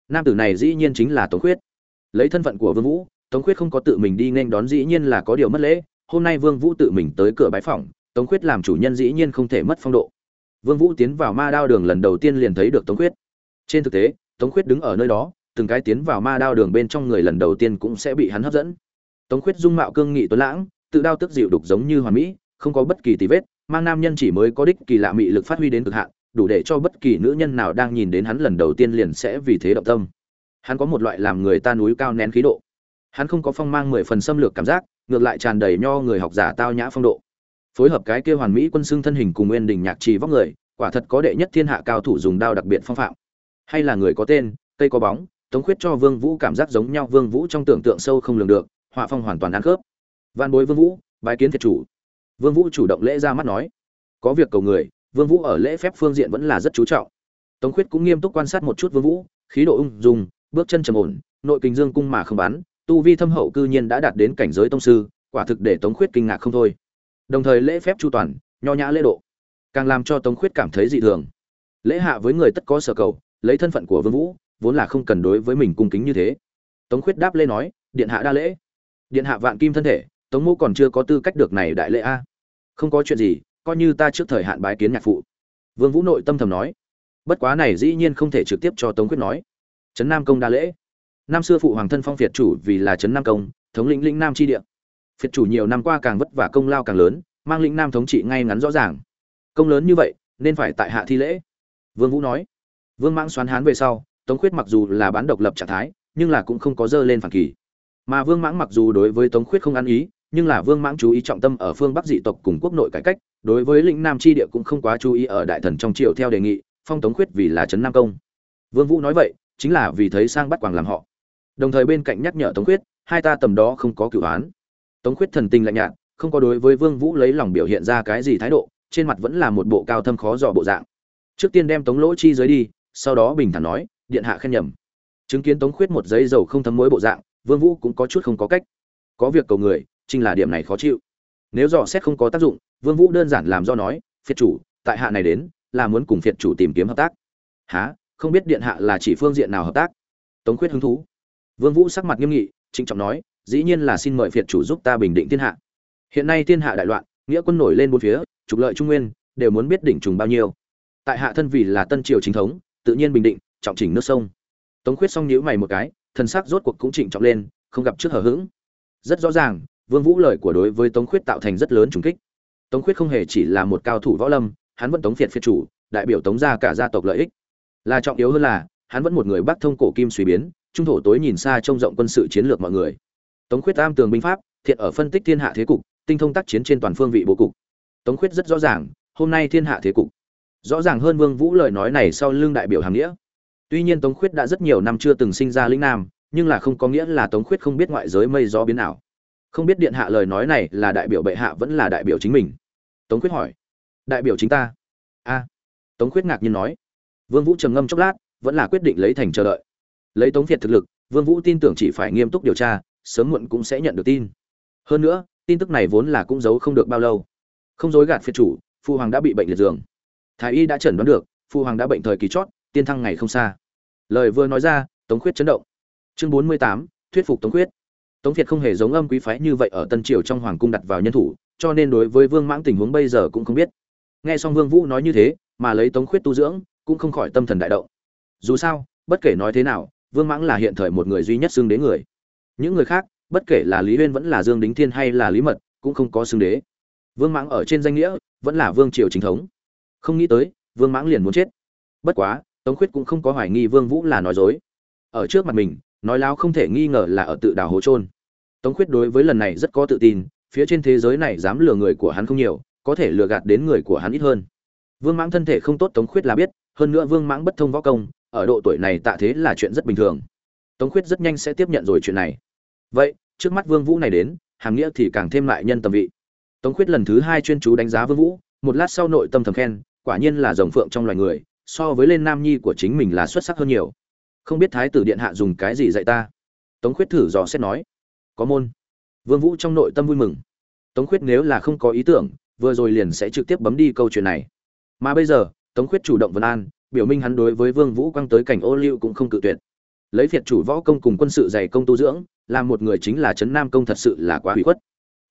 Speaker 1: Nam tử này dĩ nhiên chính là tống khuyết. Lấy thân phận của vương vũ, tống khuyết không có tự mình đi nên đón dĩ nhiên là có điều mất lễ. Hôm nay vương vũ tự mình tới cửa bái phòng tống khuyết làm chủ nhân dĩ nhiên không thể mất phong độ. Vương vũ tiến vào ma đao đường lần đầu tiên liền thấy được tống khuyết. Trên thực tế, tống khuyết đứng ở nơi đó, từng cái tiến vào ma đao đường bên trong người lần đầu tiên cũng sẽ bị hắn hấp dẫn. Tống khuyết dung mạo cương nghị tuấn lãng, tự đao tức dịu đục giống như hoàn mỹ, không có bất kỳ tì vết, mang nam nhân chỉ mới có đích kỳ lạ mị lực phát huy đến cực hạn, đủ để cho bất kỳ nữ nhân nào đang nhìn đến hắn lần đầu tiên liền sẽ vì thế động tâm. Hắn có một loại làm người ta núi cao nén khí độ. Hắn không có phong mang mười phần xâm lược cảm giác, ngược lại tràn đầy nho người học giả tao nhã phong độ phối hợp cái kia hoàn mỹ quân xương thân hình cùng nguyên đình nhạc trì vóc người, quả thật có đệ nhất thiên hạ cao thủ dùng đao đặc biệt phong phạm. Hay là người có tên, cây có bóng, tống khuyết cho vương vũ cảm giác giống nhau, vương vũ trong tưởng tượng sâu không lường được, họa phong hoàn toàn ăn khớp. Văn bối vương vũ, bái kiến thiệt chủ. Vương vũ chủ động lễ ra mắt nói, có việc cầu người, vương vũ ở lễ phép phương diện vẫn là rất chú trọng. Tống khuyết cũng nghiêm túc quan sát một chút vương vũ, khí độ ung dung, bước chân trầm ổn, nội kinh dương cung mà không bắn, tu vi thâm hậu cư nhiên đã đạt đến cảnh giới tông sư, quả thực để tống khuyết kinh ngạc không thôi đồng thời lễ phép chu toàn, nho nhã lễ độ, càng làm cho tống khuyết cảm thấy dị thường. Lễ hạ với người tất có sở cầu, lấy thân phận của vương vũ, vốn là không cần đối với mình cung kính như thế. Tống khuyết đáp lễ nói, điện hạ đa lễ. Điện hạ vạn kim thân thể, tống mô còn chưa có tư cách được này đại lễ a. Không có chuyện gì, coi như ta trước thời hạn bái kiến nhạc phụ. Vương vũ nội tâm thầm nói. Bất quá này dĩ nhiên không thể trực tiếp cho tống quyết nói. Trấn nam công đa lễ. Năm xưa phụ hoàng thân phong việt chủ vì là trấn nam công, thống lĩnh lĩnh nam chi địa phiệt chủ nhiều năm qua càng vất vả công lao càng lớn, mang lĩnh nam thống trị ngay ngắn rõ ràng. Công lớn như vậy, nên phải tại hạ thi lễ. Vương vũ nói. Vương mãng xoán hán về sau, tống khuyết mặc dù là bán độc lập trạng thái, nhưng là cũng không có dơ lên phản kỳ. Mà vương mãng mặc dù đối với tống khuyết không ăn ý, nhưng là vương mãng chú ý trọng tâm ở phương bắc dị tộc cùng quốc nội cải cách, đối với lĩnh nam chi địa cũng không quá chú ý ở đại thần trong triều theo đề nghị, phong tống khuyết vì là trấn nam công. Vương vũ nói vậy, chính là vì thấy sang bắt quảng làm họ. Đồng thời bên cạnh nhắc nhở tống khuyết, hai ta tầm đó không có cửu án tống khuyết thần tình lạnh nhạt, không có đối với vương vũ lấy lòng biểu hiện ra cái gì thái độ, trên mặt vẫn là một bộ cao thâm khó dò bộ dạng. Trước tiên đem tống lỗ chi dưới đi, sau đó bình thản nói, điện hạ khen nhầm. Chứng kiến tống khuyết một giấy dầu không thấm muối bộ dạng, vương vũ cũng có chút không có cách. Có việc cầu người, chính là điểm này khó chịu. Nếu dò xét không có tác dụng, vương vũ đơn giản làm do nói, phiệt chủ, tại hạ này đến, là muốn cùng phiệt chủ tìm kiếm hợp tác. Há không biết điện hạ là chỉ phương diện nào hợp tác? Tống khuyết hứng thú. Vương vũ sắc mặt nghiêm nghị, trịnh trọng nói dĩ nhiên là xin mời phiệt chủ giúp ta bình định thiên hạ. Hiện nay thiên hạ đại loạn, nghĩa quân nổi lên bốn phía, trục lợi trung nguyên, đều muốn biết đỉnh trùng bao nhiêu. Tại hạ thân vì là tân triều chính thống, tự nhiên bình định, trọng chỉnh nước sông. Tống khuyết xong nhíu mày một cái thần sắc rốt cuộc cũng chỉnh trọng lên, không gặp trước hở hững. Rất rõ ràng, vương vũ lời của đối với tống khuyết tạo thành rất lớn trùng kích. Tống khuyết không hề chỉ là một cao thủ võ lâm, hắn vẫn tống phiệt phiệt chủ, đại biểu tống gia cả gia tộc lợi ích. Là trọng yếu hơn là, hắn vẫn một người bắc thông cổ kim suy biến, trung thổ tối nhìn xa trông rộng quân sự chiến lược mọi người tống khuyết tam tường binh pháp, thiện ở phân tích thiên hạ thế cục, tinh thông tác chiến trên toàn phương vị bố cục. Tống khuyết rất rõ ràng, hôm nay thiên hạ thế cục. Rõ ràng hơn vương vũ lời nói này sau lưng đại biểu hàng nghĩa. Tuy nhiên tống khuyết đã rất nhiều năm chưa từng sinh ra lĩnh nam, nhưng là không có nghĩa là tống khuyết không biết ngoại giới mây gió biến ảo. Không biết điện hạ lời nói này là đại biểu bệ hạ vẫn là đại biểu chính mình. Tống khuyết hỏi. Đại biểu chính ta? A. Tống khuyết ngạc nhiên nói. Vương vũ trầm ngâm chốc lát, vẫn là quyết định lấy thành chờ đợi. Lấy tống việt thực lực, vương vũ tin tưởng chỉ phải nghiêm túc điều tra sớm muộn cũng sẽ nhận được tin. Hơn nữa, tin tức này vốn là cũng giấu không được bao lâu. Không dối gạt phiệt chủ, phu hoàng đã bị bệnh liệt giường. Thái y đã chẩn đoán được, phu hoàng đã bệnh thời kỳ chót, tiên thăng ngày không xa. Lời vừa nói ra, tống khuyết chấn động. Chương bốn mươi tám, thuyết phục tống khuyết. Tống việt không hề giống âm quý phái như vậy ở tân triều trong hoàng cung đặt vào nhân thủ, cho nên đối với vương mãng tình huống bây giờ cũng không biết. Nghe xong vương vũ nói như thế, mà lấy tống khuyết tu dưỡng, cũng không khỏi tâm thần đại động. Dù sao, bất kể nói thế nào, vương mãng là hiện thời một người duy nhất xưng đế người những người khác, bất kể là lý huyên vẫn là dương đính thiên hay là lý mật, cũng không có xưng đế. Vương mãng ở trên danh nghĩa, vẫn là vương triều chính thống. Không nghĩ tới, vương mãng liền muốn chết. Bất quá, tống khuyết cũng không có hoài nghi vương vũ là nói dối. Ở trước mặt mình, nói láo không thể nghi ngờ là ở tự đào hố trôn tống khuyết đối với lần này rất có tự tin, phía trên thế giới này dám lừa người của hắn không nhiều, có thể lừa gạt đến người của hắn ít hơn. Vương mãng thân thể không tốt tống khuyết là biết, hơn nữa vương mãng bất thông võ công, ở độ tuổi này tạ thế là chuyện rất bình thường tống khuyết rất nhanh sẽ tiếp nhận rồi chuyện này. Vậy, trước mắt vương vũ này đến hàng nghĩa thì càng thêm lại nhân tầm vị. Tống khuyết lần thứ hai chuyên chú đánh giá vương vũ, một lát sau nội tâm thầm khen, quả nhiên là rồng phượng trong loài người, so với lên nam nhi của chính mình là xuất sắc hơn nhiều. Không biết thái tử điện hạ dùng cái gì dạy ta? Tống khuyết thử dò xét nói. Có môn. Vương vũ trong nội tâm vui mừng. Tống khuyết nếu là không có ý tưởng, vừa rồi liền sẽ trực tiếp bấm đi câu chuyện này. Mà bây giờ, tống khuyết chủ động vân an, biểu minh hắn đối với vương vũ quang tới cảnh ô liu cũng không cự tuyệt lấy phiệt chủ võ công cùng quân sự dày công tu dưỡng, làm một người chính là trấn nam công thật sự là quá hủy khuất.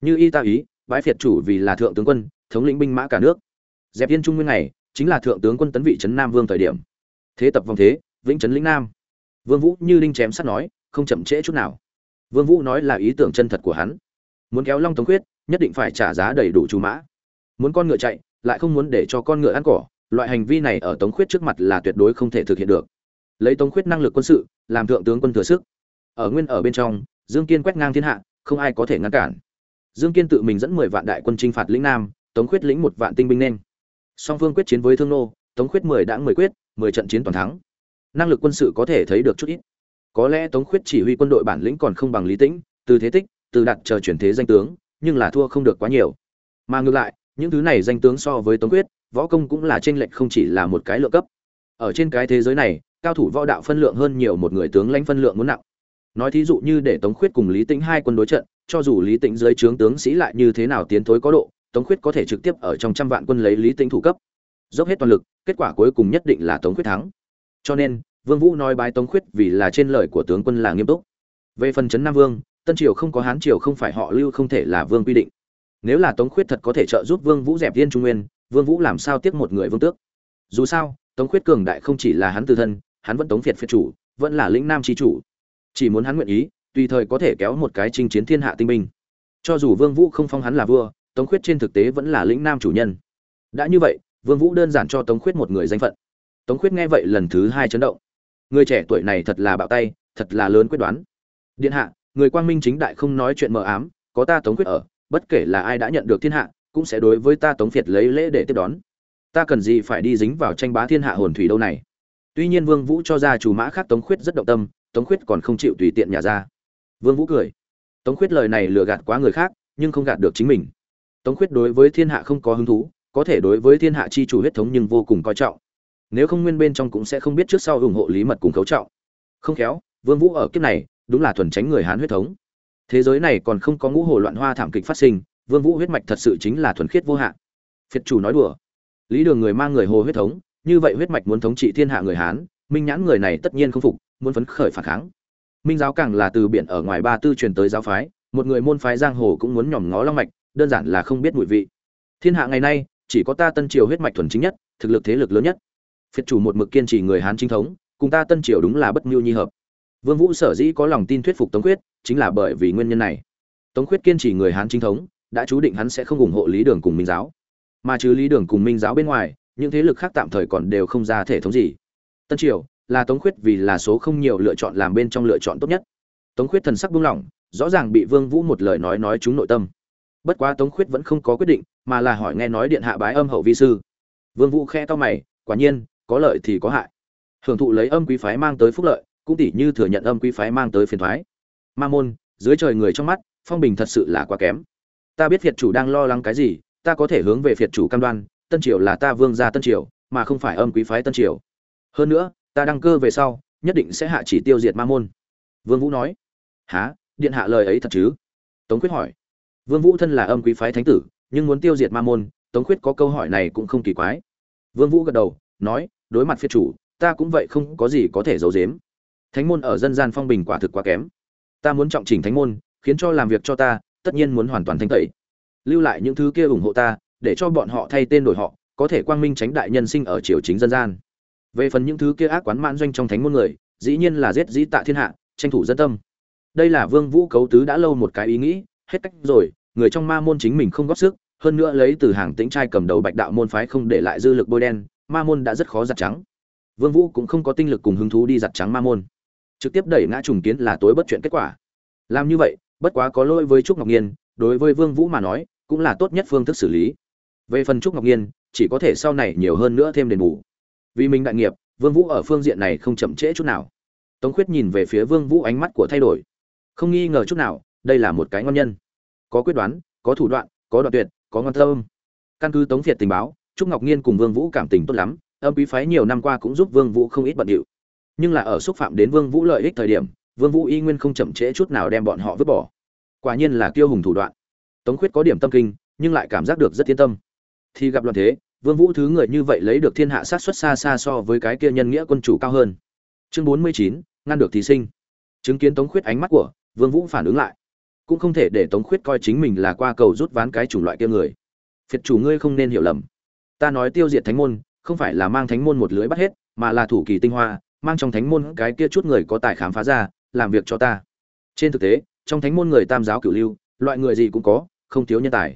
Speaker 1: Như y ta ý, bái phiệt chủ vì là thượng tướng quân, thống lĩnh binh mã cả nước. Dẹp yên trung nguyên này, chính là thượng tướng quân tấn vị trấn nam vương thời điểm. Thế tập vòng thế, vĩnh trấn lĩnh nam. Vương vũ như linh chém sắt nói, không chậm trễ chút nào. Vương vũ nói là ý tưởng chân thật của hắn. Muốn kéo long tống quyết nhất định phải trả giá đầy đủ chú mã. Muốn con ngựa chạy, lại không muốn để cho con ngựa ăn cỏ, loại hành vi này ở tống khuyết trước mặt là tuyệt đối không thể thực hiện được. Lấy tống khuyết năng lực quân sự làm thượng tướng quân thừa sức. Ở nguyên ở bên trong, dương kiên quét ngang thiên hạ, không ai có thể ngăn cản. Dương kiên tự mình dẫn mười vạn đại quân chinh phạt lĩnh nam, tống khuyết lĩnh một vạn tinh binh nên. Song phương quyết chiến với thương nô, tống khuyết mười đã mười quyết, mười trận chiến toàn thắng. Năng lực quân sự có thể thấy được chút ít. Có lẽ tống khuyết chỉ huy quân đội bản lĩnh còn không bằng lý tĩnh, từ thế tích, từ đặt chờ chuyển thế danh tướng, nhưng là thua không được quá nhiều. Mà ngược lại, những thứ này danh tướng so với tống quyết võ công cũng là tranh lệch không chỉ là một cái lựa cấp. Ở trên cái thế giới này cao thủ võ đạo phân lượng hơn nhiều một người tướng lãnh phân lượng muốn nặng. Nói thí dụ như để tống khuyết cùng lý tĩnh hai quân đối trận, cho dù lý tĩnh dưới trướng tướng sĩ lại như thế nào tiến thối có độ, tống khuyết có thể trực tiếp ở trong trăm vạn quân lấy lý tĩnh thủ cấp. Dốc hết toàn lực, kết quả cuối cùng nhất định là tống khuyết thắng. Cho nên, vương vũ nói bái tống khuyết vì là trên lời của tướng quân là nghiêm túc. Về phần trấn nam vương, tân triều không có hán triều không phải họ lưu không thể là vương quy định. Nếu là tống khuyết thật có thể trợ giúp vương vũ dẹp viên trung nguyên, vương vũ làm sao tiếc một người vương tước? Dù sao, tống khuyết cường đại không chỉ là hắn tự thân hắn vẫn tống phiệt phiệt chủ, vẫn là lĩnh nam chi chủ. Chỉ muốn hắn nguyện ý, tùy thời có thể kéo một cái chinh chiến thiên hạ tinh binh. Cho dù vương vũ không phong hắn là vua, tống khuyết trên thực tế vẫn là lĩnh nam chủ nhân. Đã như vậy, vương vũ đơn giản cho tống khuyết một người danh phận. Tống khuyết nghe vậy lần thứ hai chấn động. Người trẻ tuổi này thật là bạo tay, thật là lớn quyết đoán. Điện hạ, người quang minh chính đại không nói chuyện mờ ám, có ta tống khuyết ở, bất kể là ai đã nhận được thiên hạ, cũng sẽ đối với ta tống phiệt lấy lễ để tiếp đón. Ta cần gì phải đi dính vào tranh bá thiên hạ hồn thủy đâu này? Tuy nhiên vương vũ cho ra chủ mã khác tống khuyết rất động tâm, tống khuyết còn không chịu tùy tiện nhà ra. Vương vũ cười. Tống khuyết lời này lừa gạt quá người khác, nhưng không gạt được chính mình. Tống khuyết đối với thiên hạ không có hứng thú, có thể đối với thiên hạ chi chủ huyết thống nhưng vô cùng coi trọng. Nếu không nguyên bên trong cũng sẽ không biết trước sau ủng hộ lý mật cùng cấu trọng. Không khéo, vương vũ ở kiếp này, đúng là thuần tránh người hán huyết thống. Thế giới này còn không có ngũ hồ loạn hoa thảm kịch phát sinh, vương vũ huyết mạch thật sự chính là thuần khiết vô hạn. Phiệt chủ nói đùa. Lý đường người mang người hồ huyết thống như vậy huyết mạch muốn thống trị thiên hạ người hán, minh nhãn người này tất nhiên không phục, muốn phấn khởi phản kháng. Minh giáo càng là từ biển ở ngoài ba tư truyền tới giáo phái, một người môn phái giang hồ cũng muốn nhòm ngó long mạch, đơn giản là không biết mùi vị. Thiên hạ ngày nay, chỉ có ta tân triều huyết mạch thuần chính nhất, thực lực thế lực lớn nhất. Phiệt chủ một mực kiên trì người hán chính thống, cùng ta tân triều đúng là bất mưu nhi hợp. Vương vũ sở dĩ có lòng tin thuyết phục tống quyết chính là bởi vì nguyên nhân này. Tống quyết kiên trì người hán chính thống, đã chú định hắn sẽ không ủng hộ lý đường cùng minh giáo. Mà chứ lý đường cùng minh giáo bên ngoài những thế lực khác tạm thời còn đều không ra thể thống gì. Tân triều là tống khuyết vì là số không nhiều lựa chọn làm bên trong lựa chọn tốt nhất. Tống khuyết thần sắc buông lỏng, rõ ràng bị vương vũ một lời nói nói trúng nội tâm. Bất quá tống khuyết vẫn không có quyết định, mà là hỏi nghe nói điện hạ bái âm hậu vi sư. Vương vũ khe to mày, quả nhiên, có lợi thì có hại. Hưởng thụ lấy âm quý phái mang tới phúc lợi, cũng tỉ như thừa nhận âm quý phái mang tới phiền thoái. Ma môn, dưới trời người trong mắt, phong bình thật sự là quá kém. Ta biết việt chủ đang lo lắng cái gì, ta có thể hướng về việt chủ cam đoan tân triều là ta vương gia tân triều, mà không phải âm quý phái tân triều. Hơn nữa, ta đăng cơ về sau, nhất định sẽ hạ chỉ tiêu diệt ma môn. Vương vũ nói. Há điện hạ lời ấy thật chứ? Tống quyết hỏi. Vương vũ thân là âm quý phái thánh tử, nhưng muốn tiêu diệt ma môn, tống quyết có câu hỏi này cũng không kỳ quái. Vương vũ gật đầu, nói, đối mặt phiệt chủ, ta cũng vậy không có gì có thể giấu giếm. Thánh môn ở dân gian phong bình quả thực quá kém. Ta muốn trọng chỉnh thánh môn, khiến cho làm việc cho ta, tất nhiên muốn hoàn toàn thanh tẩy. Lưu lại những thứ kia ủng hộ ta để cho bọn họ thay tên đổi họ, có thể quang minh tránh đại nhân sinh ở triều chính dân gian. Về phần những thứ kia ác quán mãn doanh trong thánh môn người, dĩ nhiên là giết dĩ tạ thiên hạ, tranh thủ dân tâm. Đây là vương vũ cấu tứ đã lâu một cái ý nghĩ, hết cách rồi, người trong ma môn chính mình không góp sức, hơn nữa lấy từ hàng tĩnh trai cầm đầu bạch đạo môn phái không để lại dư lực bôi đen, ma môn đã rất khó giặt trắng. Vương vũ cũng không có tinh lực cùng hứng thú đi giặt trắng ma môn. Trực tiếp đẩy ngã trùng kiến là tối bất chuyện kết quả. Làm như vậy, bất quá có lỗi với trúc ngọc nhiên, đối với vương vũ mà nói, cũng là tốt nhất phương thức xử lý về phần trúc ngọc nhiên, chỉ có thể sau này nhiều hơn nữa thêm đền bù. Vì mình đại nghiệp, vương vũ ở phương diện này không chậm trễ chút nào. Tống khuyết nhìn về phía vương vũ ánh mắt của thay đổi. Không nghi ngờ chút nào, đây là một cái ngon nhân. Có quyết đoán, có thủ đoạn, có đoạn tuyệt, có ngon tâm căn cứ tống việt tình báo, trúc ngọc nhiên cùng vương vũ cảm tình tốt lắm, âm quý phái nhiều năm qua cũng giúp vương vũ không ít bận điệu. Nhưng là ở xúc phạm đến vương vũ lợi ích thời điểm, vương vũ y nguyên không chậm trễ chút nào đem bọn họ vứt bỏ. Quả nhiên là kiêu hùng thủ đoạn. Tống khuyết có điểm tâm kinh, nhưng lại cảm giác được rất yên tâm thì gặp loạn thế vương vũ thứ người như vậy lấy được thiên hạ sát xuất xa xa so với cái kia nhân nghĩa quân chủ cao hơn. Chương 49, ngăn được thí sinh. Chứng kiến tống khuyết ánh mắt của vương vũ phản ứng lại cũng không thể để tống khuyết coi chính mình là qua cầu rút ván cái chủng loại kia người. Phiệt chủ ngươi không nên hiểu lầm. Ta nói tiêu diệt thánh môn không phải là mang thánh môn một lưới bắt hết mà là thủ kỳ tinh hoa mang trong thánh môn cái kia chút người có tài khám phá ra làm việc cho ta. Trên thực tế trong thánh môn người tam giáo cửu lưu loại người gì cũng có không thiếu nhân tài.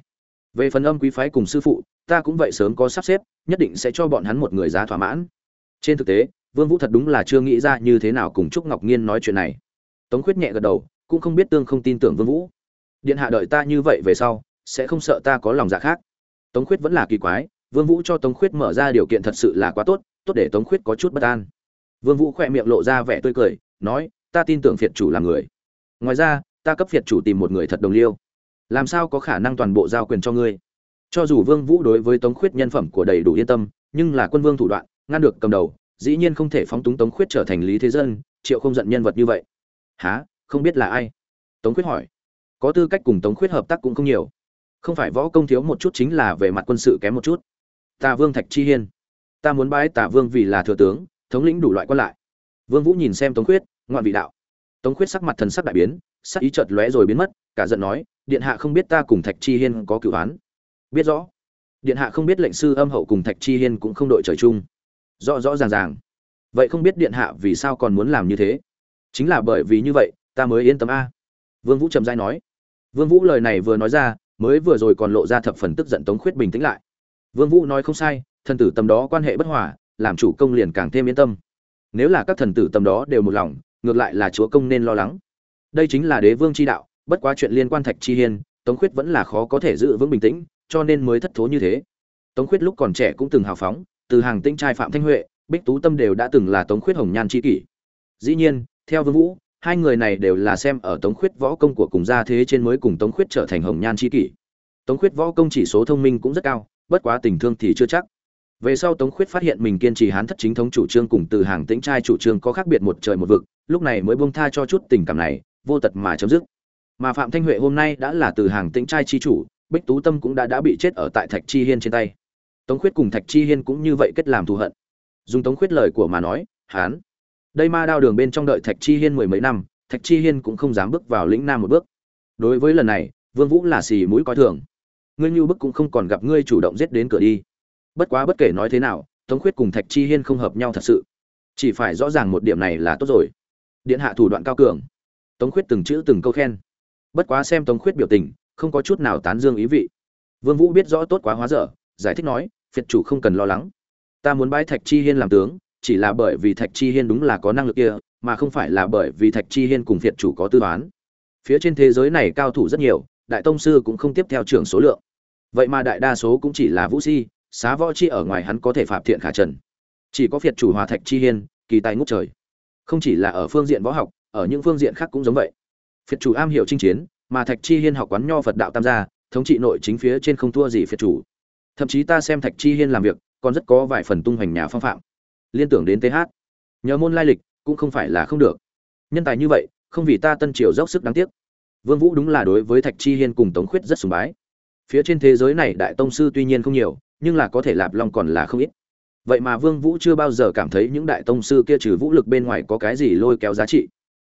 Speaker 1: Về phần âm quý phái cùng sư phụ ta cũng vậy sớm có sắp xếp, nhất định sẽ cho bọn hắn một người giá thỏa mãn. Trên thực tế, vương vũ thật đúng là chưa nghĩ ra như thế nào cùng trúc ngọc nghiên nói chuyện này. Tống khuyết nhẹ gật đầu, cũng không biết tương không tin tưởng vương vũ. Điện hạ đợi ta như vậy về sau, sẽ không sợ ta có lòng dạ khác. Tống khuyết vẫn là kỳ quái, vương vũ cho tống khuyết mở ra điều kiện thật sự là quá tốt tốt để tống khuyết có chút bất an. Vương vũ khỏe miệng lộ ra vẻ tươi cười, nói, ta tin tưởng phiệt chủ là người. Ngoài ra, ta cấp phiệt chủ tìm một người thật đồng liêu. Làm sao có khả năng toàn bộ giao quyền cho ngươi? Cho dù vương vũ đối với tống khuyết nhân phẩm của đầy đủ yên tâm, nhưng là quân vương thủ đoạn, ngăn được cầm đầu, dĩ nhiên không thể phóng túng tống khuyết trở thành lý thế dân, triệu không giận nhân vật như vậy. Há không biết là ai? Tống khuyết hỏi. Có tư cách cùng tống khuyết hợp tác cũng không nhiều. Không phải võ công thiếu một chút chính là về mặt quân sự kém một chút. Tà vương thạch chi hiên. Ta muốn bái tà vương vì là thừa tướng, thống lĩnh đủ loại quan lại. Vương vũ nhìn xem tống khuyết, ngoạn vị đạo. Tống khuyết sắc mặt thần sắc đại biến, sắc ý chợt lóe rồi biến mất, cả giận nói, điện hạ không biết ta cùng thạch chi hiên có cửu án biết rõ. Điện hạ không biết lệnh sư âm hậu cùng thạch chi hiên cũng không đội trời chung. Rõ rõ ràng ràng. Vậy không biết điện hạ vì sao còn muốn làm như thế? Chính là bởi vì như vậy, ta mới yên tâm a. Vương vũ trầm dai nói. Vương vũ lời này vừa nói ra, mới vừa rồi còn lộ ra thập phần tức giận tống khuyết bình tĩnh lại. Vương vũ nói không sai, thần tử tầm đó quan hệ bất hòa, làm chủ công liền càng thêm yên tâm. Nếu là các thần tử tầm đó đều một lòng, ngược lại là chúa công nên lo lắng. Đây chính là đế vương chi đạo, bất quá chuyện liên quan thạch chi hiên, tống khuyết vẫn là khó có thể giữ vững bình tĩnh cho nên mới thất thố như thế. Tống khuyết lúc còn trẻ cũng từng hào phóng, từ hàng tinh trai phạm thanh huệ, bích tú tâm đều đã từng là tống khuyết hồng nhan chi kỷ. Dĩ nhiên, theo vương vũ, hai người này đều là xem ở tống khuyết võ công của cùng gia thế trên mới cùng tống khuyết trở thành hồng nhan chi kỷ. Tống khuyết võ công chỉ số thông minh cũng rất cao, bất quá tình thương thì chưa chắc. Về sau tống khuyết phát hiện mình kiên trì hán thất chính thống chủ trương cùng từ hàng tĩnh trai chủ trương có khác biệt một trời một vực, lúc này mới buông tha cho chút tình cảm này, vô tật mà chấm dứt. Mà phạm thanh huệ hôm nay đã là từ hàng tĩnh trai chi chủ bích tú tâm cũng đã đã bị chết ở tại thạch chi hiên trên tay. Tống khuyết cùng thạch chi hiên cũng như vậy kết làm thù hận. Dùng tống khuyết lời của mà nói, hán, đây ma đao đường bên trong đợi thạch chi hiên mười mấy năm, thạch chi hiên cũng không dám bước vào lĩnh nam một bước. Đối với lần này, vương vũ là xì mũi coi thường. Ngươi như bức cũng không còn gặp ngươi chủ động giết đến cửa đi. Bất quá bất kể nói thế nào, tống khuyết cùng thạch chi hiên không hợp nhau thật sự. Chỉ phải rõ ràng một điểm này là tốt rồi. Điện hạ thủ đoạn cao cường. Tống khuyết từng chữ từng câu khen. Bất quá xem tống khuyết biểu tình không có chút nào tán dương ý vị. Vương vũ biết rõ tốt quá hóa dở, giải thích nói, phiệt chủ không cần lo lắng. Ta muốn bái thạch chi hiên làm tướng, chỉ là bởi vì thạch chi hiên đúng là có năng lực kia, mà không phải là bởi vì thạch chi hiên cùng phiệt chủ có tư toán. Phía trên thế giới này cao thủ rất nhiều, đại tông sư cũng không tiếp theo trưởng số lượng. Vậy mà đại đa số cũng chỉ là vũ si, xá võ chi ở ngoài hắn có thể phạm thiện khả trần. Chỉ có phiệt chủ hòa thạch chi hiên, kỳ tài ngút trời. Không chỉ là ở phương diện võ học, ở những phương diện khác cũng giống vậy. Phiệt chủ am hiểu chinh chiến mà thạch chi hiên học quán nho phật đạo tam gia, thống trị nội chính phía trên không thua gì phiệt chủ. Thậm chí ta xem thạch chi hiên làm việc, còn rất có vài phần tung hoành nhà phong phạm. Liên tưởng đến th nhờ môn lai lịch, cũng không phải là không được. Nhân tài như vậy, không vì ta tân triều dốc sức đáng tiếc. Vương vũ đúng là đối với thạch chi hiên cùng tống khuyết rất sùng bái. Phía trên thế giới này đại tông sư tuy nhiên không nhiều, nhưng là có thể lạp long còn là không ít. Vậy mà vương vũ chưa bao giờ cảm thấy những đại tông sư kia trừ vũ lực bên ngoài có cái gì lôi kéo giá trị.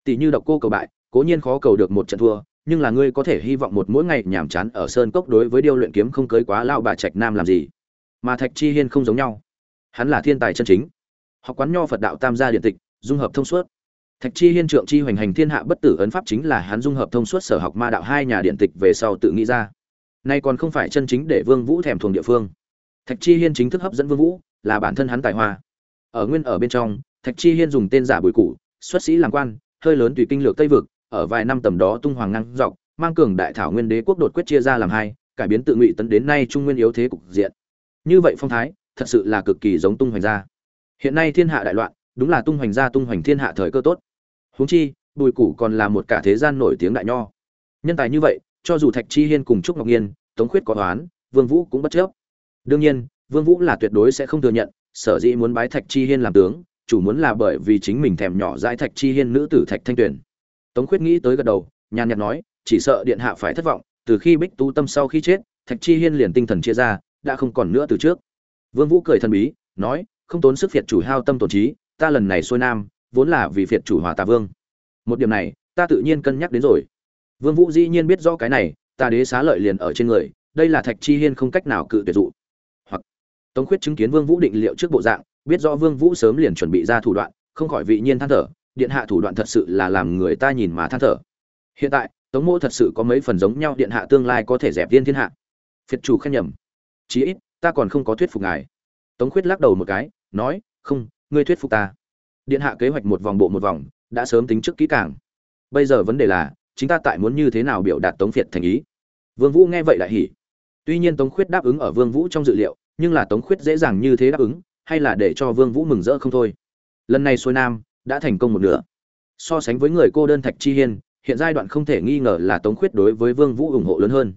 Speaker 1: Tỷ như độc cô cầu bại, cố nhiên khó cầu được một trận thua nhưng là ngươi có thể hy vọng một mỗi ngày nhàm chán ở sơn cốc đối với điêu luyện kiếm không cưới quá lao bà trạch nam làm gì? Mà thạch chi hiên không giống nhau. Hắn là thiên tài chân chính. Học quán nho phật đạo tam gia điện tịch, dung hợp thông suốt. Thạch chi hiên trượng chi hoành hành thiên hạ bất tử ấn pháp chính là hắn dung hợp thông suốt sở học ma đạo hai nhà điện tịch về sau tự nghĩ ra. Nay còn không phải chân chính để vương vũ thèm thuồng địa phương. Thạch chi hiên chính thức hấp dẫn vương vũ, là bản thân hắn tài hoa. Ở nguyên ở bên trong, thạch chi hiên dùng tên giả bùi cụ, xuất sĩ làm quan, hơi lớn tùy kinh lược tây vực ở vài năm tầm đó tung hoàng ngang dọc, mang cường đại thảo nguyên đế quốc đột quyết chia ra làm hai, cải biến tự ngụy tấn đến nay trung nguyên yếu thế cục diện. Như vậy phong thái, thật sự là cực kỳ giống tung hoành gia. Hiện nay thiên hạ đại loạn, đúng là tung hoành gia tung hoành thiên hạ thời cơ tốt. Huống chi, bùi củ còn là một cả thế gian nổi tiếng đại nho. Nhân tài như vậy, cho dù thạch chi hiên cùng trúc ngọc nghiên tống khuyết có đoán vương vũ cũng bất chấp. Đương nhiên, vương vũ là tuyệt đối sẽ không thừa nhận, sở dĩ muốn bái thạch chi hiên làm tướng, chủ muốn là bởi vì chính mình thèm nhỏ dãi thạch chi hiên nữ tử thạch thanh tuyển tống khuyết nghĩ tới gật đầu, nhàn nhạt nói, chỉ sợ điện hạ phải thất vọng, từ khi bích tu tâm sau khi chết, thạch chi hiên liền tinh thần chia ra, đã không còn nữa từ trước. Vương vũ cười thần bí, nói, không tốn sức phiệt chủ hao tâm tổn trí, ta lần này xuôi nam, vốn là vì phiệt chủ hòa tà vương. Một điểm này, ta tự nhiên cân nhắc đến rồi. Vương vũ dĩ nhiên biết rõ cái này, ta đế xá lợi liền ở trên người, đây là thạch chi hiên không cách nào cự tuyệt dụ. Hoặc, tống khuyết chứng kiến vương vũ định liệu trước bộ dạng, biết rõ vương vũ sớm liền chuẩn bị ra thủ đoạn, không khỏi vị nhiên than thở điện hạ thủ đoạn thật sự là làm người ta nhìn mà than thở. Hiện tại, tống mỗ thật sự có mấy phần giống nhau điện hạ tương lai có thể dẹp tiên thiên hạ. Phiệt chủ khen nhầm. Chí ít, ta còn không có thuyết phục ngài. Tống khuyết lắc đầu một cái, nói, không, ngươi thuyết phục ta. Điện hạ kế hoạch một vòng bộ một vòng, đã sớm tính trước kỹ càng. Bây giờ vấn đề là, chính ta tại muốn như thế nào biểu đạt tống phiệt thành ý? Vương vũ nghe vậy lại hỉ. Tuy nhiên tống khuyết đáp ứng ở vương vũ trong dự liệu, nhưng là tống khuyết dễ dàng như thế đáp ứng, hay là để cho vương vũ mừng rỡ không thôi. Lần này xuôi nam đã thành công một nửa. So sánh với người cô đơn thạch chi hiên, hiện giai đoạn không thể nghi ngờ là tống khuyết đối với vương vũ ủng hộ lớn hơn.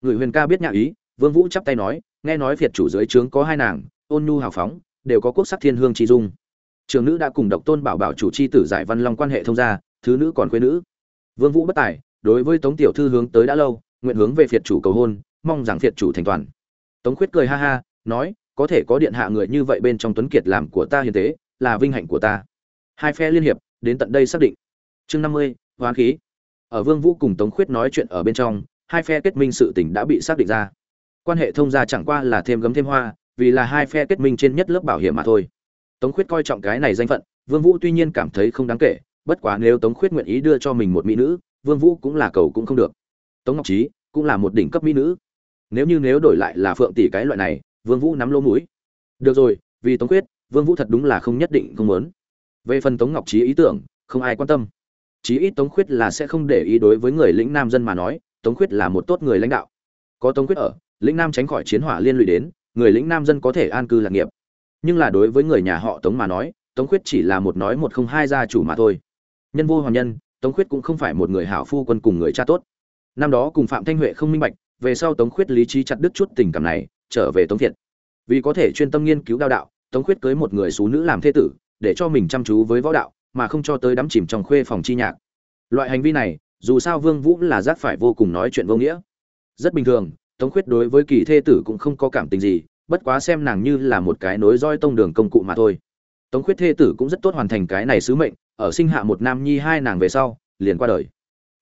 Speaker 1: Người huyền ca biết nhã ý, vương vũ chắp tay nói, nghe nói việt chủ dưới trướng có hai nàng, ôn nhu hào phóng, đều có quốc sắc thiên hương chi dung. Trường nữ đã cùng độc tôn bảo bảo chủ chi tử giải văn long quan hệ thông gia, thứ nữ còn quê nữ. Vương vũ bất tài, đối với tống tiểu thư hướng tới đã lâu, nguyện hướng về phiệt chủ cầu hôn, mong rằng phiệt chủ thành toàn. Tống khuyết cười ha ha, nói, có thể có điện hạ người như vậy bên trong tuấn kiệt làm của ta hiền tế, là vinh hạnh của ta hai phe liên hiệp, đến tận đây xác định. Chương năm mươi, hoán khí. Ở vương vũ cùng tống khuyết nói chuyện ở bên trong, hai phe kết minh sự tình đã bị xác định ra. Quan hệ thông gia chẳng qua là thêm gấm thêm hoa, vì là hai phe kết minh trên nhất lớp bảo hiểm mà thôi. Tống khuyết coi trọng cái này danh phận, vương vũ tuy nhiên cảm thấy không đáng kể, bất quá nếu tống khuyết nguyện ý đưa cho mình một mỹ nữ, vương vũ cũng là cầu cũng không được. Tống ngọc trí cũng là một đỉnh cấp mỹ nữ. Nếu như nếu đổi lại là phượng tỷ cái loại này, vương vũ nắm lỗ mũi. Được rồi, vì tống khuyết, vương vũ thật đúng là không nhất định không muốn về phần tống ngọc trí ý tưởng, không ai quan tâm. Chí ít tống khuyết là sẽ không để ý đối với người lĩnh nam dân mà nói, tống khuyết là một tốt người lãnh đạo. Có tống khuyết ở, lĩnh nam tránh khỏi chiến hỏa liên lụy đến, người lĩnh nam dân có thể an cư lạc nghiệp. Nhưng là đối với người nhà họ tống mà nói, tống khuyết chỉ là một nói một không hai gia chủ mà thôi. Nhân vô hoàng nhân, tống khuyết cũng không phải một người hảo phu quân cùng người cha tốt. Năm đó cùng phạm thanh huệ không minh bạch, về sau tống khuyết lý trí chặt đứt chút tình cảm này, trở về tống thiện. Vì có thể chuyên tâm nghiên cứu đao đạo, tống khuyết cưới một người xú nữ làm thế tử để cho mình chăm chú với võ đạo, mà không cho tới đắm chìm trong khuê phòng chi nhạc. Loại hành vi này, dù sao vương vũ là giác phải vô cùng nói chuyện vô nghĩa. Rất bình thường, tống khuyết đối với kỳ thê tử cũng không có cảm tình gì, bất quá xem nàng như là một cái nối roi tông đường công cụ mà thôi. Tống khuyết thê tử cũng rất tốt hoàn thành cái này sứ mệnh, ở sinh hạ một nam nhi hai nàng về sau, liền qua đời.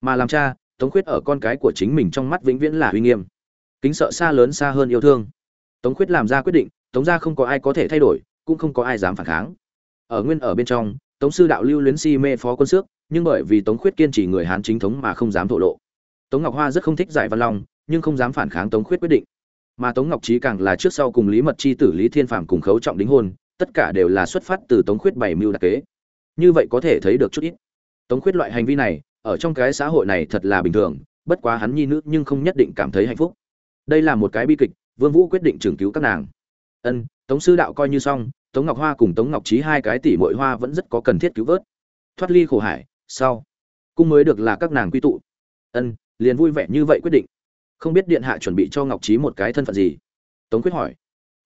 Speaker 1: Mà làm cha, tống khuyết ở con cái của chính mình trong mắt vĩnh viễn là uy nghiêm. Kính sợ xa lớn xa hơn yêu thương. Tống khuyết làm ra quyết định, tống gia không có ai có thể thay đổi, cũng không có ai dám phản kháng ở nguyên ở bên trong, tống sư đạo lưu luyến si mê phó quân xước, nhưng bởi vì tống khuyết kiên trì người hán chính thống mà không dám thổ lộ. Tống ngọc hoa rất không thích giải văn long, nhưng không dám phản kháng tống khuyết quyết định. Mà tống ngọc trí càng là trước sau cùng lý mật chi tử lý thiên phàm cùng khấu trọng đính hôn, tất cả đều là xuất phát từ tống khuyết bảy mưu đặc kế. Như vậy có thể thấy được chút ít. Tống khuyết loại hành vi này, ở trong cái xã hội này thật là bình thường, bất quá hắn nhi nữ nhưng không nhất định cảm thấy hạnh phúc. Đây là một cái bi kịch, vương vũ quyết định trừng cứu các nàng. Ân, tống sư đạo coi như xong tống ngọc hoa cùng tống ngọc trí hai cái tỷ mội hoa vẫn rất có cần thiết cứu vớt. Thoát ly khổ hải, sau. Cung mới được là các nàng quy tụ. Ân, liền vui vẻ như vậy quyết định. Không biết điện hạ chuẩn bị cho ngọc trí một cái thân phận gì? Tống quyết hỏi.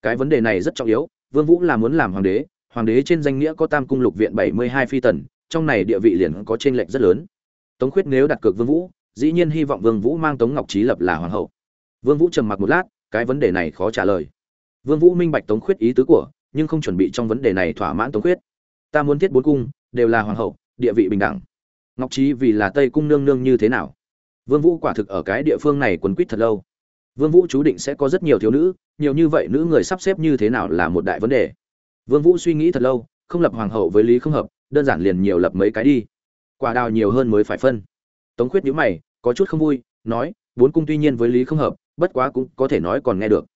Speaker 1: Cái vấn đề này rất trọng yếu, vương vũ là muốn làm hoàng đế hoàng đế trên danh nghĩa có tam cung lục viện bảy mươi hai phi tần, trong này địa vị liền có trên lệch rất lớn. Tống quyết nếu đặt cược vương vũ, dĩ nhiên hy vọng vương vũ mang tống ngọc trí lập là hoàng hậu. Vương vũ trầm mặc một lát, cái vấn đề này khó trả lời. Vương vũ minh bạch tống khuyết ý tứ của nhưng không chuẩn bị trong vấn đề này thỏa mãn tống khuyết. Ta muốn thiết bốn cung, đều là hoàng hậu, địa vị bình đẳng. Ngọc trí vì là tây cung nương nương như thế nào? Vương vũ quả thực ở cái địa phương này quấn quýt thật lâu. Vương vũ chú định sẽ có rất nhiều thiếu nữ, nhiều như vậy nữ người sắp xếp như thế nào là một đại vấn đề. Vương vũ suy nghĩ thật lâu, không lập hoàng hậu với lý không hợp, đơn giản liền nhiều lập mấy cái đi. Quả đào nhiều hơn mới phải phân. Tống khuyết nhíu mày, có chút không vui, nói, bốn cung tuy nhiên với lý không hợp, bất quá cũng có thể nói còn nghe được.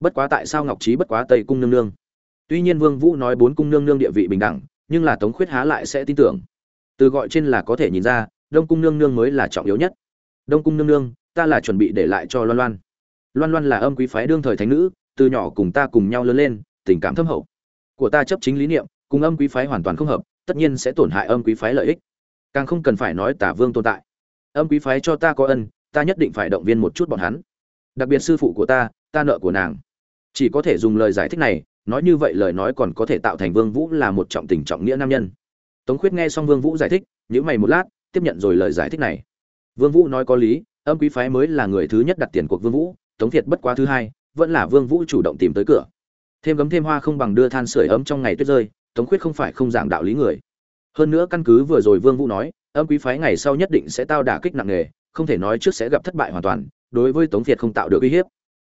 Speaker 1: Bất quá tại sao ngọc trí bất quá tây cung nương nương? Tuy nhiên vương vũ nói bốn cung nương nương địa vị bình đẳng, nhưng là tống khuyết há lại sẽ tin tưởng. Từ gọi trên là có thể nhìn ra, đông cung nương nương mới là trọng yếu nhất. Đông cung nương nương, ta là chuẩn bị để lại cho loan loan. Loan loan là âm quý phái đương thời thánh nữ, từ nhỏ cùng ta cùng nhau lớn lên, tình cảm thâm hậu. Của ta chấp chính lý niệm, cùng âm quý phái hoàn toàn không hợp, tất nhiên sẽ tổn hại âm quý phái lợi ích. Càng không cần phải nói tả vương tồn tại. Âm quý phái cho ta có ân, ta nhất định phải động viên một chút bọn hắn. Đặc biệt sư phụ của ta ta nợ của nàng. Chỉ có thể dùng lời giải thích này nói như vậy lời nói còn có thể tạo thành vương vũ là một trọng tình trọng nghĩa nam nhân. Tống khuyết nghe xong vương vũ giải thích, nhíu mày một lát, tiếp nhận rồi lời giải thích này. Vương vũ nói có lý, âm quý phái mới là người thứ nhất đặt tiền cuộc vương vũ, tống việt bất quá thứ hai, vẫn là vương vũ chủ động tìm tới cửa. Thêm gấm thêm hoa không bằng đưa than sưởi ấm trong ngày tuyết rơi, tống khuyết không phải không giảng đạo lý người. Hơn nữa căn cứ vừa rồi vương vũ nói, âm quý phái ngày sau nhất định sẽ tao đả kích nặng nề, không thể nói trước sẽ gặp thất bại hoàn toàn, đối với tống việt không tạo được uy hiếp.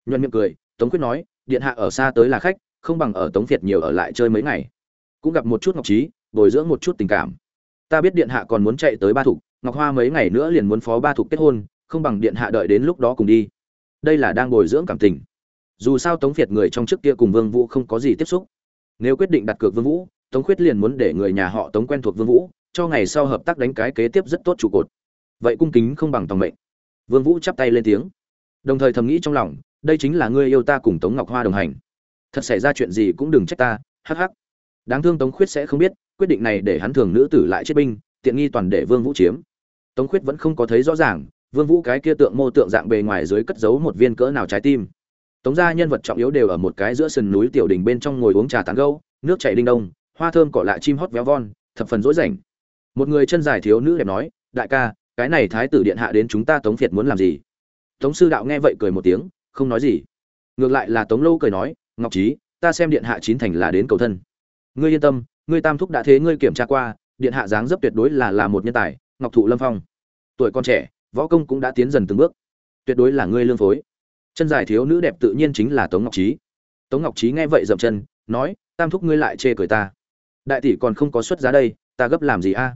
Speaker 1: Nhuận miệng cười, tống quyết nói, điện hạ ở xa tới là khách không bằng ở tống việt nhiều ở lại chơi mấy ngày. Cũng gặp một chút ngọc trí bồi dưỡng một chút tình cảm. Ta biết điện hạ còn muốn chạy tới ba thục, ngọc hoa mấy ngày nữa liền muốn phó ba thục kết hôn, không bằng điện hạ đợi đến lúc đó cùng đi. Đây là đang bồi dưỡng cảm tình. Dù sao tống việt người trong trước kia cùng vương vũ không có gì tiếp xúc. Nếu quyết định đặt cược vương vũ, tống khuyết liền muốn để người nhà họ tống quen thuộc vương vũ, cho ngày sau hợp tác đánh cái kế tiếp rất tốt trụ cột. Vậy cung kính không bằng tòng mệnh. Vương vũ chắp tay lên tiếng. Đồng thời thầm nghĩ trong lòng, đây chính là ngươi yêu ta cùng tống ngọc hoa đồng hành thật xảy ra chuyện gì cũng đừng trách ta, hắc hắc. Đáng thương tống khuyết sẽ không biết, quyết định này để hắn thường nữ tử lại chết binh, tiện nghi toàn để vương vũ chiếm. Tống khuyết vẫn không có thấy rõ ràng, vương vũ cái kia tượng mô tượng dạng bề ngoài dưới cất giấu một viên cỡ nào trái tim. Tống gia nhân vật trọng yếu đều ở một cái giữa sườn núi tiểu đình bên trong ngồi uống trà tán gâu nước chảy đinh đông, hoa thơm cỏ lạ chim hót véo von, thập phần dỗi rảnh. Một người chân dài thiếu nữ đẹp nói, đại ca, cái này thái tử điện hạ đến chúng ta tống việt muốn làm gì? Tống sư đạo nghe vậy cười một tiếng, không nói gì. Ngược lại là tống lâu cười nói ngọc trí ta xem điện hạ chín thành là đến cầu thân. Ngươi yên tâm, ngươi tam thúc đã thế ngươi kiểm tra qua, điện hạ dáng dấp tuyệt đối là là một nhân tài, ngọc thụ lâm phong. Tuổi con trẻ, võ công cũng đã tiến dần từng bước. Tuyệt đối là ngươi lương phối. Chân dài thiếu nữ đẹp tự nhiên chính là tống ngọc trí tống ngọc trí nghe vậy dậm chân, nói, tam thúc ngươi lại chê cười ta. Đại tỷ còn không có xuất giá đây, ta gấp làm gì a?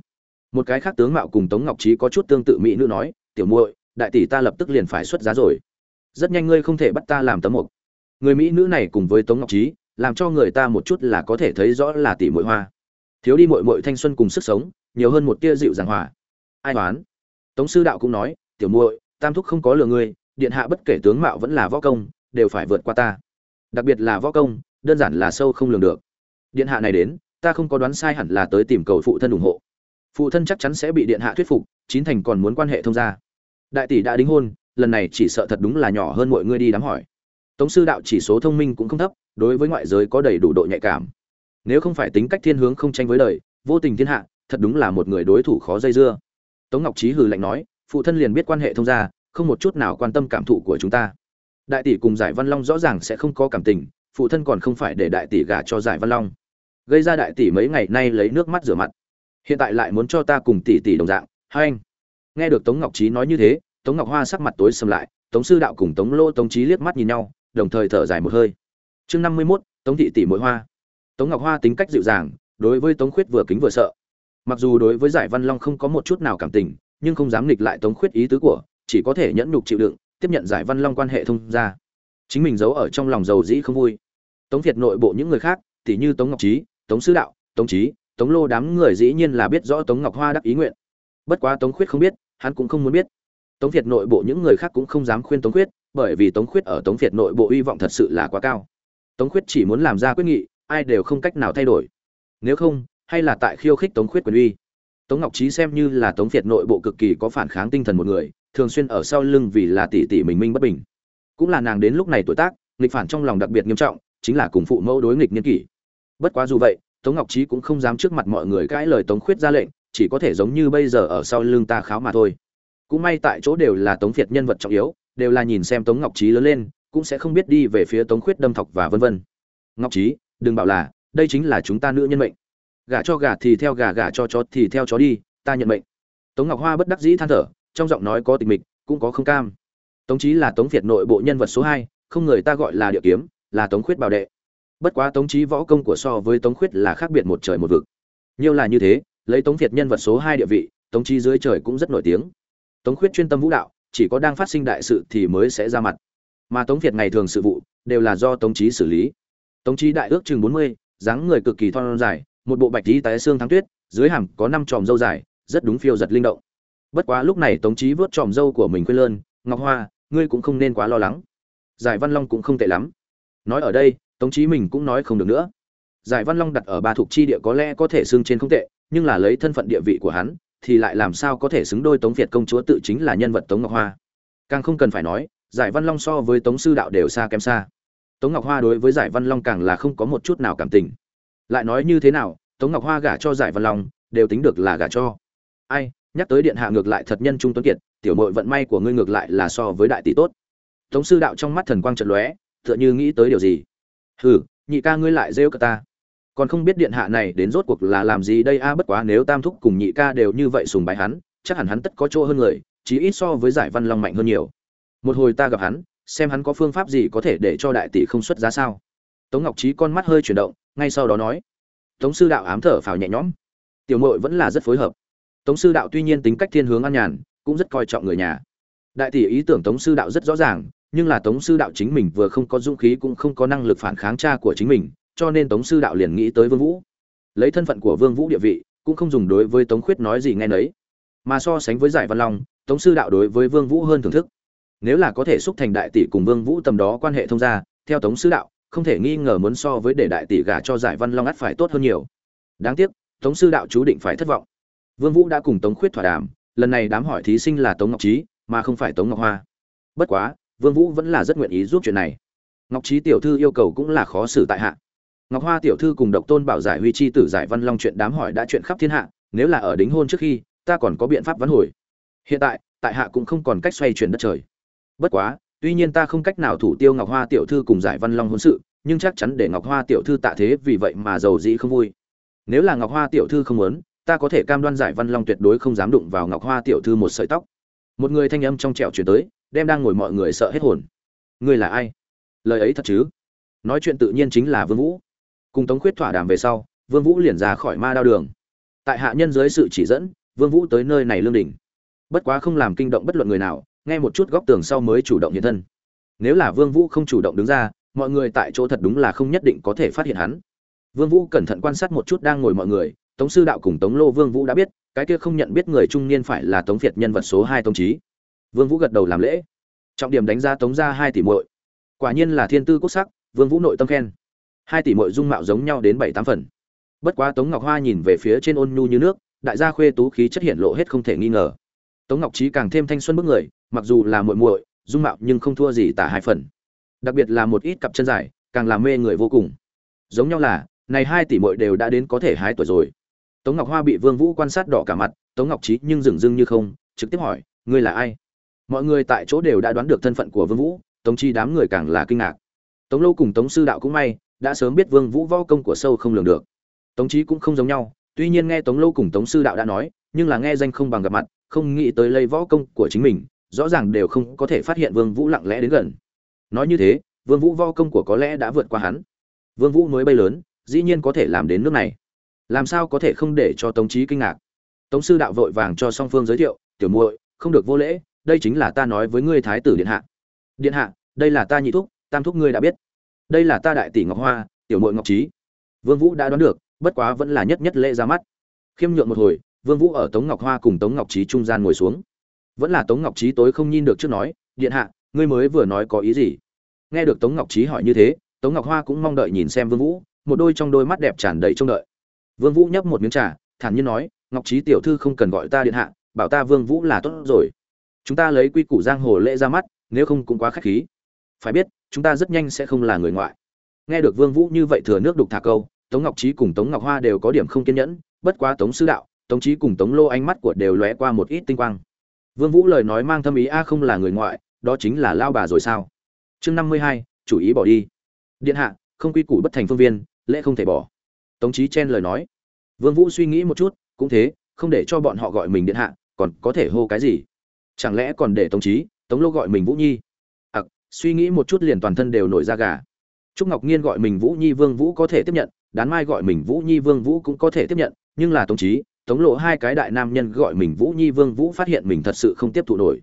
Speaker 1: Một cái khác tướng mạo cùng tống ngọc trí có chút tương tự mỹ nữ nói, tiểu muội, đại tỷ ta lập tức liền phải xuất giá rồi. Rất nhanh ngươi không thể bắt ta làm tấm mục người mỹ nữ này cùng với tống ngọc trí, làm cho người ta một chút là có thể thấy rõ là tỷ muội hoa. Thiếu đi muội muội thanh xuân cùng sức sống, nhiều hơn một tia dịu dàng hòa. Ai đoán? Tống sư đạo cũng nói, tiểu muội, tam thúc không có lừa ngươi, điện hạ bất kể tướng mạo vẫn là võ công, đều phải vượt qua ta. Đặc biệt là võ công, đơn giản là sâu không lường được. Điện hạ này đến, ta không có đoán sai hẳn là tới tìm cầu phụ thân ủng hộ. Phụ thân chắc chắn sẽ bị điện hạ thuyết phục, chín thành còn muốn quan hệ thông gia. Đại tỷ đã đính hôn, lần này chỉ sợ thật đúng là nhỏ hơn mọi người đi đám hỏi tống sư đạo chỉ số thông minh cũng không thấp, đối với ngoại giới có đầy đủ độ nhạy cảm. Nếu không phải tính cách thiên hướng không tranh với đời, vô tình thiên hạ, thật đúng là một người đối thủ khó dây dưa. Tống ngọc trí hừ lạnh nói, phụ thân liền biết quan hệ thông gia, không một chút nào quan tâm cảm thụ của chúng ta. Đại tỷ cùng giải văn long rõ ràng sẽ không có cảm tình, phụ thân còn không phải để đại tỷ gả cho giải văn long. Gây ra đại tỷ mấy ngày nay lấy nước mắt rửa mặt. Hiện tại lại muốn cho ta cùng tỷ tỷ đồng dạng, hai anh. Nghe được tống ngọc trí nói như thế, tống ngọc hoa sắc mặt tối sầm lại, tống sư đạo cùng tống lô tống trí liếc mắt nhìn nhau đồng thời thở dài một hơi. Chương năm mươi mốt, tống thị tỷ mỗi hoa. Tống ngọc hoa tính cách dịu dàng, đối với tống khuyết vừa kính vừa sợ. Mặc dù đối với giải văn long không có một chút nào cảm tình, nhưng không dám nghịch lại tống khuyết ý tứ của, chỉ có thể nhẫn nhục chịu đựng, tiếp nhận giải văn long quan hệ thông ra chính mình giấu ở trong lòng dầu dĩ không vui. Tống việt nội bộ những người khác tỷ như tống ngọc trí tống sư đạo, tống trí tống lô đám người dĩ nhiên là biết rõ tống ngọc hoa đắc ý nguyện. Bất quá tống khuyết không biết, hắn cũng không muốn biết. Tống việt nội bộ những người khác cũng không dám khuyên tống khuyết bởi vì tống khuyết ở tống việt nội bộ hy vọng thật sự là quá cao. Tống khuyết chỉ muốn làm ra quyết nghị, ai đều không cách nào thay đổi. Nếu không, hay là tại khiêu khích tống khuyết quyền uy. Tống ngọc trí xem như là tống việt nội bộ cực kỳ có phản kháng tinh thần một người, thường xuyên ở sau lưng vì là tỷ tỷ mình minh bất bình. Cũng là nàng đến lúc này tuổi tác, nghịch phản trong lòng đặc biệt nghiêm trọng, chính là cùng phụ mẫu đối nghịch niên kỷ. Bất quá dù vậy, tống ngọc trí cũng không dám trước mặt mọi người cãi lời tống khuyết ra lệnh, chỉ có thể giống như bây giờ ở sau lưng ta kháo mà thôi. Cũng may tại chỗ đều là tống việt nhân vật trọng yếu đều là nhìn xem tống ngọc trí lớn lên, cũng sẽ không biết đi về phía tống khuyết đâm thọc và vân vân. Ngọc trí đừng bảo là, đây chính là chúng ta nữ nhân mệnh. Gả cho gà thì theo gà gả cho chó thì theo chó đi, ta nhận mệnh. Tống ngọc hoa bất đắc dĩ than thở, trong giọng nói có tình mịch, cũng có không cam. Tống Chí là tống việt nội bộ nhân vật số hai, không người ta gọi là địa kiếm, là tống khuyết bảo đệ. Bất quá tống Chí võ công của so với tống khuyết là khác biệt một trời một vực. Nhiều là như thế, lấy tống việt nhân vật số hai địa vị, tống Chí dưới trời cũng rất nổi tiếng. Tống khuyết chuyên tâm vũ đạo chỉ có đang phát sinh đại sự thì mới sẽ ra mặt. Mà tống việt ngày thường sự vụ đều là do tống trí xử lý. Tống trí đại ước chừng bốn mươi, dáng người cực kỳ thon dài, một bộ bạch tí tái xương thắng tuyết, dưới hàm có năm tròm dâu dài, rất đúng phiêu giật linh động. Bất quá lúc này tống trí vớt tròm dâu của mình quên lơn, ngọc hoa, ngươi cũng không nên quá lo lắng. Giải văn long cũng không tệ lắm. Nói ở đây, tống trí mình cũng nói không được nữa. Giải văn long đặt ở ba thuộc chi địa có lẽ có thể xương trên không tệ, nhưng là lấy thân phận địa vị của hắn thì lại làm sao có thể xứng đôi tống việt công chúa tự chính là nhân vật tống ngọc hoa? Càng không cần phải nói, giải văn long so với tống sư đạo đều xa kém xa. Tống ngọc hoa đối với giải văn long càng là không có một chút nào cảm tình. Lại nói như thế nào, tống ngọc hoa gả cho giải văn long, đều tính được là gả cho. Ai, nhắc tới điện hạ ngược lại thật nhân trung tuấn kiệt, tiểu mội vận may của ngươi ngược lại là so với đại tỷ tốt. Tống sư đạo trong mắt thần quang trận lóe, tựa như nghĩ tới điều gì? Hừ, nhị ca ngươi lại rêu cả ta còn không biết điện hạ này đến rốt cuộc là làm gì đây? A, bất quá nếu tam thúc cùng nhị ca đều như vậy sùng bái hắn, chắc hẳn hắn tất có chỗ hơn người, chí ít so với giải văn long mạnh hơn nhiều. Một hồi ta gặp hắn, xem hắn có phương pháp gì có thể để cho đại tỷ không xuất giá sao? Tống ngọc trí con mắt hơi chuyển động, ngay sau đó nói, tống sư đạo ám thở phào nhẹ nhõm. Tiểu mội vẫn là rất phối hợp. Tống sư đạo tuy nhiên tính cách thiên hướng an nhàn, cũng rất coi trọng người nhà. Đại tỷ ý tưởng tống sư đạo rất rõ ràng, nhưng là tống sư đạo chính mình vừa không có dũng khí cũng không có năng lực phản kháng cha của chính mình cho nên tống sư đạo liền nghĩ tới vương vũ. Lấy thân phận của vương vũ địa vị, cũng không dùng đối với tống khuyết nói gì nghe nấy. Mà so sánh với giải văn long, tống sư đạo đối với vương vũ hơn thưởng thức. Nếu là có thể xúc thành đại tỷ cùng vương vũ tầm đó quan hệ thông gia, theo tống sư đạo, không thể nghi ngờ muốn so với để đại tỷ gả cho giải văn long ắt phải tốt hơn nhiều. Đáng tiếc, tống sư đạo chú định phải thất vọng. Vương vũ đã cùng tống khuyết thỏa đàm, lần này đám hỏi thí sinh là tống ngọc trí, mà không phải tống ngọc hoa. Bất quá, vương vũ vẫn là rất nguyện ý giúp chuyện này. Ngọc trí tiểu thư yêu cầu cũng là khó xử tại hạ ngọc hoa tiểu thư cùng độc tôn bảo giải huy chi tử giải văn long chuyện đám hỏi đã chuyện khắp thiên hạ, nếu là ở đính hôn trước khi, ta còn có biện pháp vắn hồi. Hiện tại tại hạ cũng không còn cách xoay chuyển đất trời. Bất quá, tuy nhiên ta không cách nào thủ tiêu ngọc hoa tiểu thư cùng giải văn long hôn sự, nhưng chắc chắn để ngọc hoa tiểu thư tạ thế vì vậy mà giàu dĩ không vui. Nếu là ngọc hoa tiểu thư không muốn, ta có thể cam đoan giải văn long tuyệt đối không dám đụng vào ngọc hoa tiểu thư một sợi tóc. Một người thanh âm trong trẻo chuyển tới, đem đang ngồi mọi người sợ hết hồn. Ngươi là ai? Lời ấy thật chứ? Nói chuyện tự nhiên chính là vương vũ cùng tống khuyết thỏa đàm về sau, vương vũ liền ra khỏi ma đao đường. Tại hạ nhân dưới sự chỉ dẫn, vương vũ tới nơi này lương đỉnh. Bất quá không làm kinh động bất luận người nào, nghe một chút góc tường sau mới chủ động hiện thân. Nếu là vương vũ không chủ động đứng ra, mọi người tại chỗ thật đúng là không nhất định có thể phát hiện hắn. Vương vũ cẩn thận quan sát một chút đang ngồi mọi người, tống sư đạo cùng tống lô vương vũ đã biết, cái kia không nhận biết người trung niên phải là tống việt nhân vật số hai tống trí vương vũ gật đầu làm lễ. Trọng điểm đánh giá tống ra hai tỷ muội. Quả nhiên là thiên tư quốc sắc, vương vũ nội tâm khen hai tỷ muội dung mạo giống nhau đến bảy tám phần. Bất quá tống ngọc hoa nhìn về phía trên ôn nhu như nước, đại gia khuê tú khí chất hiện lộ hết không thể nghi ngờ. Tống ngọc trí càng thêm thanh xuân bức người, mặc dù là muội muội, dung mạo nhưng không thua gì tả hai phần. Đặc biệt là một ít cặp chân dài, càng làm mê người vô cùng. Giống nhau là, này hai tỷ muội đều đã đến có thể hai tuổi rồi. Tống ngọc hoa bị vương vũ quan sát đỏ cả mặt, tống ngọc trí nhưng dừng dưng như không, trực tiếp hỏi, ngươi là ai? Mọi người tại chỗ đều đã đoán được thân phận của vương vũ, tống chi đám người càng là kinh ngạc. Tống lâu cùng tống sư đạo cũng may đã sớm biết vương vũ võ công của sâu không lường được. Tống trí cũng không giống nhau, tuy nhiên nghe tống lâu cùng tống sư đạo đã nói, nhưng là nghe danh không bằng gặp mặt, không nghĩ tới lây võ công của chính mình, rõ ràng đều không có thể phát hiện vương vũ lặng lẽ đến gần. Nói như thế, vương vũ võ công của có lẽ đã vượt qua hắn. Vương vũ mới bay lớn, dĩ nhiên có thể làm đến nước này. Làm sao có thể không để cho tống trí kinh ngạc? Tống sư đạo vội vàng cho song phương giới thiệu, tiểu muội, không được vô lễ, đây chính là ta nói với ngươi thái tử điện hạ. Điện hạ, đây là ta nhị thúc, tam thúc ngươi đã biết đây là ta đại tỷ ngọc hoa, tiểu muội ngọc trí vương vũ đã đoán được, bất quá vẫn là nhất nhất lễ ra mắt. Khiêm nhượng một hồi, vương vũ ở tống ngọc hoa cùng tống ngọc trí trung gian ngồi xuống. Vẫn là tống ngọc trí tối không nhìn được trước nói, điện hạ, ngươi mới vừa nói có ý gì? Nghe được tống ngọc trí hỏi như thế, tống ngọc hoa cũng mong đợi nhìn xem vương vũ, một đôi trong đôi mắt đẹp tràn đầy trông đợi. Vương vũ nhấp một miếng trà, thản nhiên nói, ngọc trí tiểu thư không cần gọi ta điện hạ, bảo ta vương vũ là tốt rồi. Chúng ta lấy quy củ giang hồ lễ ra mắt, nếu không cũng quá khách khí. Phải biết chúng ta rất nhanh sẽ không là người ngoại. Nghe được vương vũ như vậy thừa nước đục thả câu tống ngọc trí cùng tống ngọc hoa đều có điểm không kiên nhẫn bất quá tống sư đạo tống trí cùng tống lô ánh mắt của đều lóe qua một ít tinh quang. Vương vũ lời nói mang thâm ý a không là người ngoại đó chính là lao bà rồi sao? Chương năm mươi hai, chủ ý bỏ đi. Điện hạ không quy củ bất thành phương viên lễ không thể bỏ. Tống trí chen lời nói. Vương vũ suy nghĩ một chút cũng thế không để cho bọn họ gọi mình điện hạ còn có thể hô cái gì? Chẳng lẽ còn để tống trí tống lô gọi mình vũ nhi? Suy nghĩ một chút liền toàn thân đều nổi da gà. Trúc ngọc nhiên gọi mình vũ nhi vương vũ có thể tiếp nhận, đán mai gọi mình vũ nhi vương vũ cũng có thể tiếp nhận, nhưng là tống trí tống lộ hai cái đại nam nhân gọi mình vũ nhi vương vũ phát hiện mình thật sự không tiếp thụ nổi.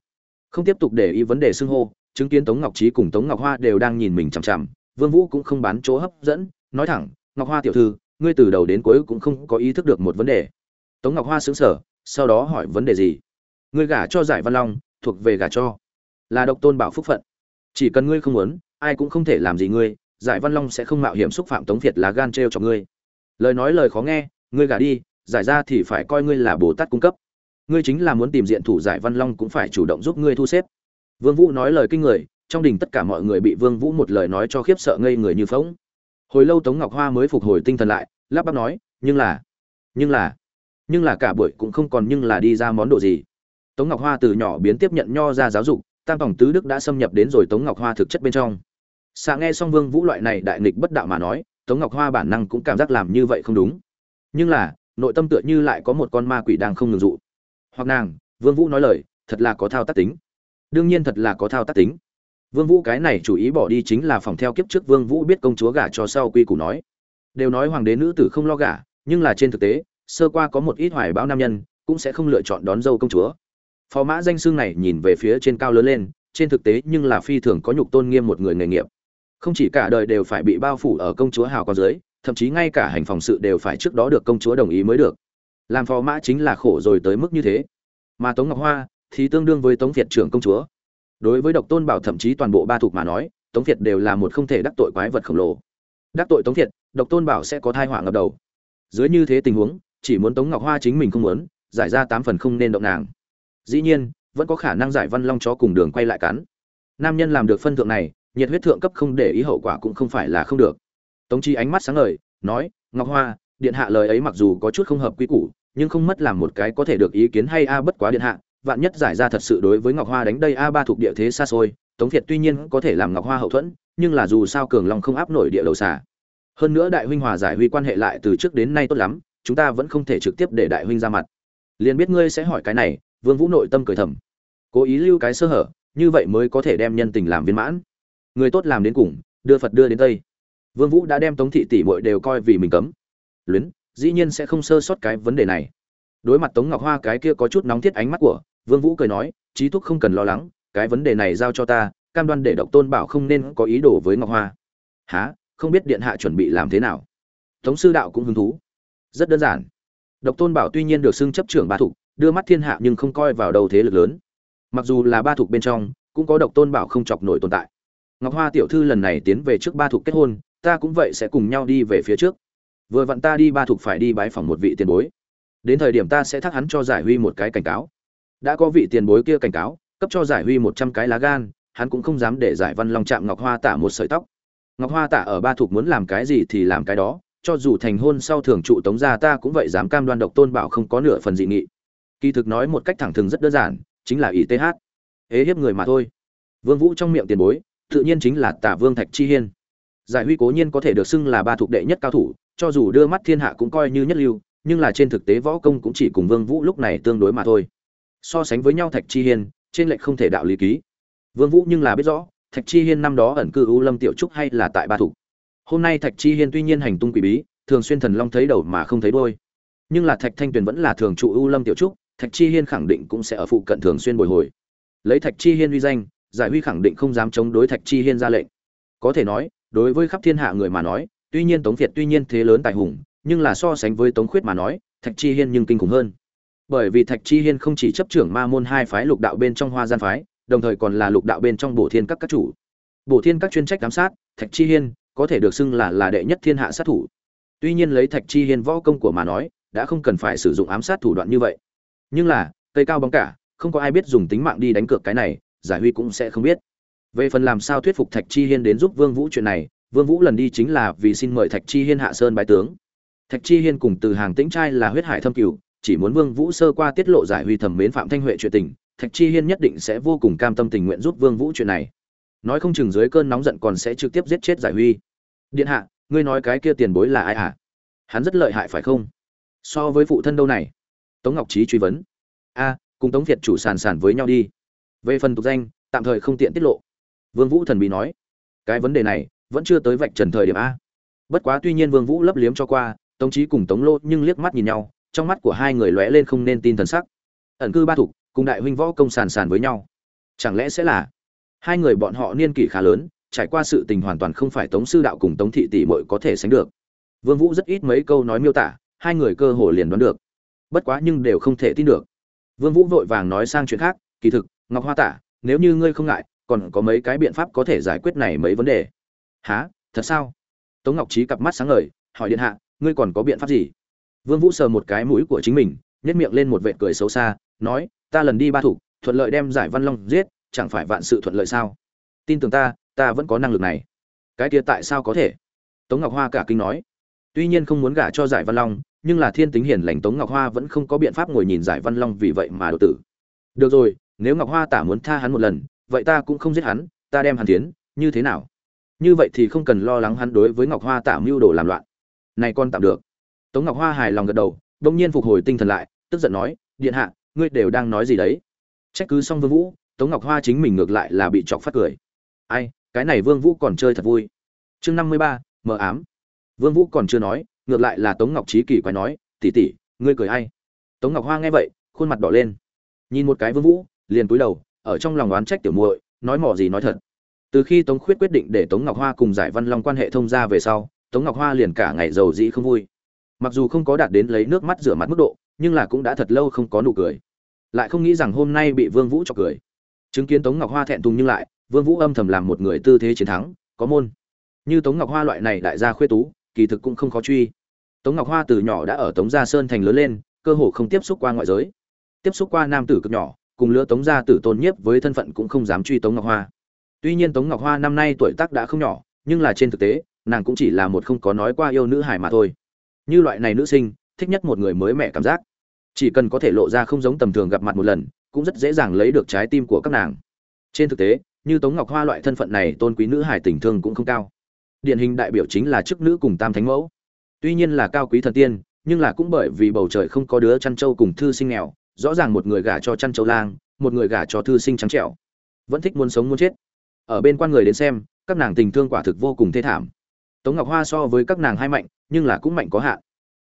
Speaker 1: Không tiếp tục để ý vấn đề xưng hô, chứng kiến tống ngọc trí cùng tống ngọc hoa đều đang nhìn mình chằm chằm, vương vũ cũng không bán chỗ hấp dẫn, nói thẳng, ngọc hoa tiểu thư, ngươi từ đầu đến cuối cũng không có ý thức được một vấn đề. Tống ngọc hoa sững sờ, sau đó hỏi, vấn đề gì? Ngươi gả cho giải văn long, thuộc về gả cho. Là độc tôn bảo phúc phận chỉ cần ngươi không muốn, ai cũng không thể làm gì ngươi, giải văn long sẽ không mạo hiểm xúc phạm tống việt là gan trêu cho ngươi. Lời nói lời khó nghe, ngươi gả đi, giải ra thì phải coi ngươi là bồ tát cung cấp. Ngươi chính là muốn tìm diện thủ giải văn long cũng phải chủ động giúp ngươi thu xếp. Vương vũ nói lời kinh người, trong đình tất cả mọi người bị vương vũ một lời nói cho khiếp sợ ngây người như phóng hồi lâu tống ngọc hoa mới phục hồi tinh thần lại, lắp bắp nói, nhưng là nhưng là nhưng là cả buổi cũng không còn nhưng là đi ra món đồ gì. Tống ngọc hoa từ nhỏ biến tiếp nhận nho ra giáo dục tam tổng tứ đức đã xâm nhập đến rồi tống ngọc hoa thực chất bên trong. Xạ nghe xong vương vũ loại này đại nghịch bất đạo mà nói, tống ngọc hoa bản năng cũng cảm giác làm như vậy không đúng. Nhưng là, nội tâm tựa như lại có một con ma quỷ đang không ngừng dụ. Hoặc nàng, vương vũ nói lời, thật là có thao tác tính. Đương nhiên thật là có thao tác tính. Vương vũ cái này chủ ý bỏ đi chính là phòng theo kiếp trước vương vũ biết công chúa gả cho sau quy củ nói. Đều nói hoàng đế nữ tử không lo gả, nhưng là trên thực tế, sơ qua có một ít hoài bão nam nhân, cũng sẽ không lựa chọn đón dâu công chúa phó mã danh xương này nhìn về phía trên cao lớn lên, trên thực tế nhưng là phi thường có nhục tôn nghiêm một người nghề nghiệp. Không chỉ cả đời đều phải bị bao phủ ở công chúa hào con dưới, thậm chí ngay cả hành phòng sự đều phải trước đó được công chúa đồng ý mới được. Làm phò mã chính là khổ rồi tới mức như thế. Mà tống ngọc hoa thì tương đương với tống việt trưởng công chúa. Đối với độc tôn bảo thậm chí toàn bộ ba thuộc mà nói, tống việt đều là một không thể đắc tội quái vật khổng lồ. Đắc tội tống việt, độc tôn bảo sẽ có thai họa ngập đầu. Dưới như thế tình huống, chỉ muốn tống ngọc hoa chính mình không muốn, giải ra tám phần không nên động nàng dĩ nhiên, vẫn có khả năng giải văn long chó cùng đường quay lại cắn. Nam nhân làm được phân thượng này, nhiệt huyết thượng cấp không để ý hậu quả cũng không phải là không được. Tống chi ánh mắt sáng ngời, nói, ngọc hoa, điện hạ lời ấy mặc dù có chút không hợp quy củ, nhưng không mất làm một cái có thể được ý kiến hay a bất quá điện hạ, vạn nhất giải ra thật sự đối với ngọc hoa đánh đây a ba thuộc địa thế xa xôi, tống việt tuy nhiên có thể làm ngọc hoa hậu thuẫn, nhưng là dù sao cường long không áp nổi địa đầu xả hơn nữa đại huynh hòa giải huy quan hệ lại từ trước đến nay tốt lắm, chúng ta vẫn không thể trực tiếp để đại huynh ra mặt. Liền biết ngươi sẽ hỏi cái này vương vũ nội tâm cười thầm. Cố ý lưu cái sơ hở, như vậy mới có thể đem nhân tình làm viên mãn. Người tốt làm đến cùng, đưa phật đưa đến tây. Vương vũ đã đem tống thị tỷ muội đều coi vì mình cấm. Luyến, dĩ nhiên sẽ không sơ sót cái vấn đề này. Đối mặt tống ngọc hoa cái kia có chút nóng thiết ánh mắt của, vương vũ cười nói trí thúc không cần lo lắng, cái vấn đề này giao cho ta, cam đoan để độc tôn bảo không nên có ý đồ với ngọc hoa. Hả? không biết điện hạ chuẩn bị làm thế nào? Tống sư đạo cũng hứng thú. Rất đơn giản. Độc tôn bảo tuy nhiên được xưng chấp trưởng ba thủ đưa mắt thiên hạ nhưng không coi vào đầu thế lực lớn. Mặc dù là ba thuộc bên trong, cũng có độc tôn bảo không chọc nổi tồn tại. Ngọc hoa tiểu thư lần này tiến về trước ba thuộc kết hôn, ta cũng vậy sẽ cùng nhau đi về phía trước. Vừa vặn ta đi ba thuộc phải đi bái phỏng một vị tiền bối. Đến thời điểm ta sẽ thắc hắn cho giải huy một cái cảnh cáo. Đã có vị tiền bối kia cảnh cáo, cấp cho giải huy một trăm cái lá gan, hắn cũng không dám để giải văn long chạm ngọc hoa tả một sợi tóc. Ngọc hoa tả ở ba thuộc muốn làm cái gì thì làm cái đó, cho dù thành hôn sau thường trụ tống gia ta cũng vậy dám cam đoan độc tôn bảo không có nửa phần dị nghị kỳ thực nói một cách thẳng thừng rất đơn giản, chính là ý th ế hiếp người mà thôi. Vương vũ trong miệng tiền bối, tự nhiên chính là tả vương thạch chi hiên. Giải huy cố nhiên có thể được xưng là ba thuộc đệ nhất cao thủ, cho dù đưa mắt thiên hạ cũng coi như nhất lưu, nhưng là trên thực tế võ công cũng chỉ cùng vương vũ lúc này tương đối mà thôi. So sánh với nhau thạch chi hiên, trên lệch không thể đạo lý ký. Vương vũ nhưng là biết rõ, thạch chi hiên năm đó ẩn cư u lâm tiểu trúc hay là tại ba thủ hôm nay thạch chi hiên tuy nhiên hành tung quỷ bí, thường xuyên thần long thấy đầu mà không thấy đuôi. Nhưng là thạch thanh tuyền vẫn là thường trụ u lâm tiểu trúc thạch chi hiên khẳng định cũng sẽ ở phụ cận thường xuyên bồi hồi. Lấy thạch chi hiên uy danh, giải huy khẳng định không dám chống đối thạch chi hiên ra lệnh. Có thể nói, đối với khắp thiên hạ người mà nói, tuy nhiên tống việt tuy nhiên thế lớn tài hùng, nhưng là so sánh với tống khuyết mà nói, thạch chi hiên nhưng kinh khủng hơn. Bởi vì thạch chi hiên không chỉ chấp trưởng ma môn hai phái lục đạo bên trong hoa gian phái, đồng thời còn là lục đạo bên trong bổ thiên các các chủ. Bổ thiên các chuyên trách giám sát, thạch chi hiên có thể được xưng là là đệ nhất thiên hạ sát thủ. Tuy nhiên lấy thạch chi hiên võ công của mà nói, đã không cần phải sử dụng ám sát thủ đoạn như vậy nhưng là, cây cao bóng cả, không có ai biết dùng tính mạng đi đánh cược cái này, giải huy cũng sẽ không biết. Về phần làm sao thuyết phục thạch chi hiên đến giúp vương vũ chuyện này, vương vũ lần đi chính là vì xin mời thạch chi hiên hạ sơn bái tướng. Thạch chi hiên cùng từ hàng tĩnh trai là huyết hải thâm cửu, chỉ muốn vương vũ sơ qua tiết lộ giải huy thẩm mến phạm thanh huệ chuyện tình, thạch chi hiên nhất định sẽ vô cùng cam tâm tình nguyện giúp vương vũ chuyện này. Nói không chừng dưới cơn nóng giận còn sẽ trực tiếp giết chết giải huy. Điện hạ, ngươi nói cái kia tiền bối là ai hả? Hắn rất lợi hại phải không? So với phụ thân đâu này? Tống ngọc trí truy vấn. A, cùng tống việt chủ sàn sàn với nhau đi. Về phần tục danh, tạm thời không tiện tiết lộ. Vương vũ thần bí nói, cái vấn đề này vẫn chưa tới vạch trần thời điểm a. Bất quá tuy nhiên vương vũ lấp liếm cho qua, tống trí cùng tống lô nhưng liếc mắt nhìn nhau, trong mắt của hai người lóe lên không nên tin thần sắc. Ẩn cư ba thục, cùng đại huynh võ công sàn sàn với nhau. Chẳng lẽ sẽ là hai người bọn họ niên kỷ khá lớn, trải qua sự tình hoàn toàn không phải tống sư đạo cùng tống thị tỷ muội có thể sánh được? Vương vũ rất ít mấy câu nói miêu tả, hai người cơ hồ liền đoán được bất quá nhưng đều không thể tin được. Vương vũ vội vàng nói sang chuyện khác, kỳ thực, ngọc hoa tả, nếu như ngươi không ngại, còn có mấy cái biện pháp có thể giải quyết này mấy vấn đề. Há thật sao? Tống ngọc trí cặp mắt sáng ngời, hỏi điện hạ, ngươi còn có biện pháp gì? Vương vũ sờ một cái mũi của chính mình, nhếch miệng lên một vệt cười xấu xa, nói, ta lần đi ba thủ, thuận lợi đem giải văn long giết, chẳng phải vạn sự thuận lợi sao? Tin tưởng ta ta vẫn có năng lực này. Cái kia tại sao có thể? Tống ngọc hoa cả kinh nói. Tuy nhiên không muốn gả cho giải văn long nhưng là thiên tính hiền lành tống ngọc hoa vẫn không có biện pháp ngồi nhìn giải văn long vì vậy mà đột tử. Được rồi, nếu ngọc hoa tả muốn tha hắn một lần, vậy ta cũng không giết hắn, ta đem hắn tiến, như thế nào? Như vậy thì không cần lo lắng hắn đối với ngọc hoa tả mưu đồ làm loạn. Này con tạm được. Tống ngọc hoa hài lòng gật đầu đông nhiên phục hồi tinh thần lại, tức giận nói, điện hạ, ngươi đều đang nói gì đấy? Trách cứ xong vương vũ, tống ngọc hoa chính mình ngược lại là bị chọc phát cười. Ai, cái này vương vũ còn chơi thật vui. Chương năm mươi ba, mờ ám. Vương vũ còn chưa nói ngược lại là tống ngọc trí kỳ quái nói, tỷ tỷ, ngươi cười ai? Tống ngọc hoa nghe vậy, khuôn mặt đỏ lên. Nhìn một cái vương vũ, liền cúi đầu, ở trong lòng oán trách tiểu muội, nói mỏ gì nói thật. Từ khi tống khuyết quyết định để tống ngọc hoa cùng giải văn long quan hệ thông ra về sau, tống ngọc hoa liền cả ngày giàu dĩ không vui. Mặc dù không có đạt đến lấy nước mắt rửa mặt mức độ, nhưng là cũng đã thật lâu không có nụ cười. Lại không nghĩ rằng hôm nay bị vương vũ cho cười. Chứng kiến tống ngọc hoa thẹn thùng nhưng lại, vương vũ âm thầm làm một người tư thế chiến thắng, có môn. Như tống ngọc hoa loại này đại gia khuê tú kỳ thực cũng không khó truy. Tống ngọc hoa từ nhỏ đã ở tống gia sơn thành lớn lên, cơ hồ không tiếp xúc qua ngoại giới. Tiếp xúc qua nam tử cực nhỏ, cùng lứa tống gia tử tôn nhiếp với thân phận cũng không dám truy tống ngọc hoa. Tuy nhiên tống ngọc hoa năm nay tuổi tác đã không nhỏ, nhưng là trên thực tế, nàng cũng chỉ là một không có nói qua yêu nữ hải mà thôi. Như loại này nữ sinh, thích nhất một người mới mẹ cảm giác. Chỉ cần có thể lộ ra không giống tầm thường gặp mặt một lần, cũng rất dễ dàng lấy được trái tim của các nàng. Trên thực tế, như tống ngọc hoa loại thân phận này tôn quý nữ hải tình thương cũng không cao điển hình đại biểu chính là chức nữ cùng tam thánh mẫu. Tuy nhiên là cao quý thần tiên, nhưng là cũng bởi vì bầu trời không có đứa chăn trâu cùng thư sinh nghèo, rõ ràng một người gả cho chăn trâu lang, một người gả cho thư sinh trắng trẻo. Vẫn thích muốn sống muốn chết. Ở bên quan người đến xem, các nàng tình thương quả thực vô cùng thê thảm. Tống ngọc hoa so với các nàng hai mạnh, nhưng là cũng mạnh có hạn.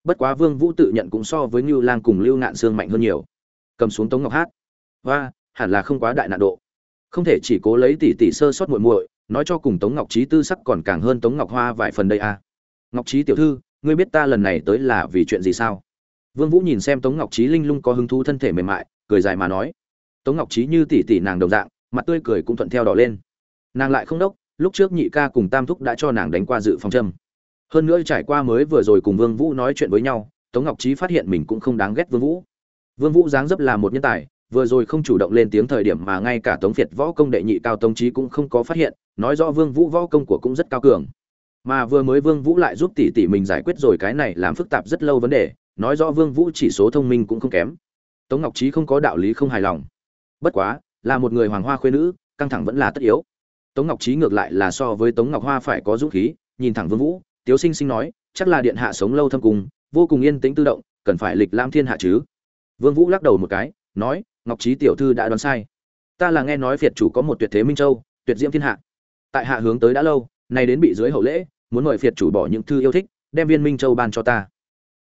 Speaker 1: Bất quá vương vũ tự nhận cũng so với như lang cùng lưu ngạn xương mạnh hơn nhiều. Cầm xuống tống ngọc hát hoa, hẳn là không quá đại nạn độ. Không thể chỉ cố lấy tỷ tỷ sơ sót muội muội nói cho cùng tống ngọc trí tư sắc còn càng hơn tống ngọc hoa vài phần đây à. ngọc trí tiểu thư, ngươi biết ta lần này tới là vì chuyện gì sao? Vương vũ nhìn xem tống ngọc trí linh lung có hứng thú thân thể mềm mại, cười dài mà nói. Tống ngọc trí như tỷ tỷ nàng đồng dạng, mặt tươi cười cũng thuận theo đỏ lên. Nàng lại không đốc, lúc trước nhị ca cùng tam thúc đã cho nàng đánh qua dự phòng châm. Hơn nữa trải qua mới vừa rồi cùng vương vũ nói chuyện với nhau, tống ngọc trí phát hiện mình cũng không đáng ghét vương vũ. Vương vũ dáng dấp là một nhân tài vừa rồi không chủ động lên tiếng thời điểm mà ngay cả tống việt võ công đệ nhị cao tống trí cũng không có phát hiện, nói rõ vương vũ võ công của cũng rất cao cường. Mà vừa mới vương vũ lại giúp tỷ tỷ mình giải quyết rồi cái này làm phức tạp rất lâu vấn đề, nói rõ vương vũ chỉ số thông minh cũng không kém. Tống ngọc trí không có đạo lý không hài lòng. Bất quá, là một người hoàng hoa khuê nữ, căng thẳng vẫn là tất yếu. Tống ngọc trí ngược lại là so với tống ngọc hoa phải có dũng khí, nhìn thẳng vương vũ, tiếu sinh sinh nói, chắc là điện hạ sống lâu thâm cùng, vô cùng yên tĩnh tự động, cần phải lịch lam thiên hạ chứ. Vương vũ lắc đầu một cái, nói ngọc trí tiểu thư đã đoán sai. Ta là nghe nói việt chủ có một tuyệt thế minh châu, tuyệt diễm thiên hạ. Tại hạ hướng tới đã lâu, nay đến bị dưới hậu lễ, muốn mời việt chủ bỏ những thư yêu thích, đem viên minh châu ban cho ta.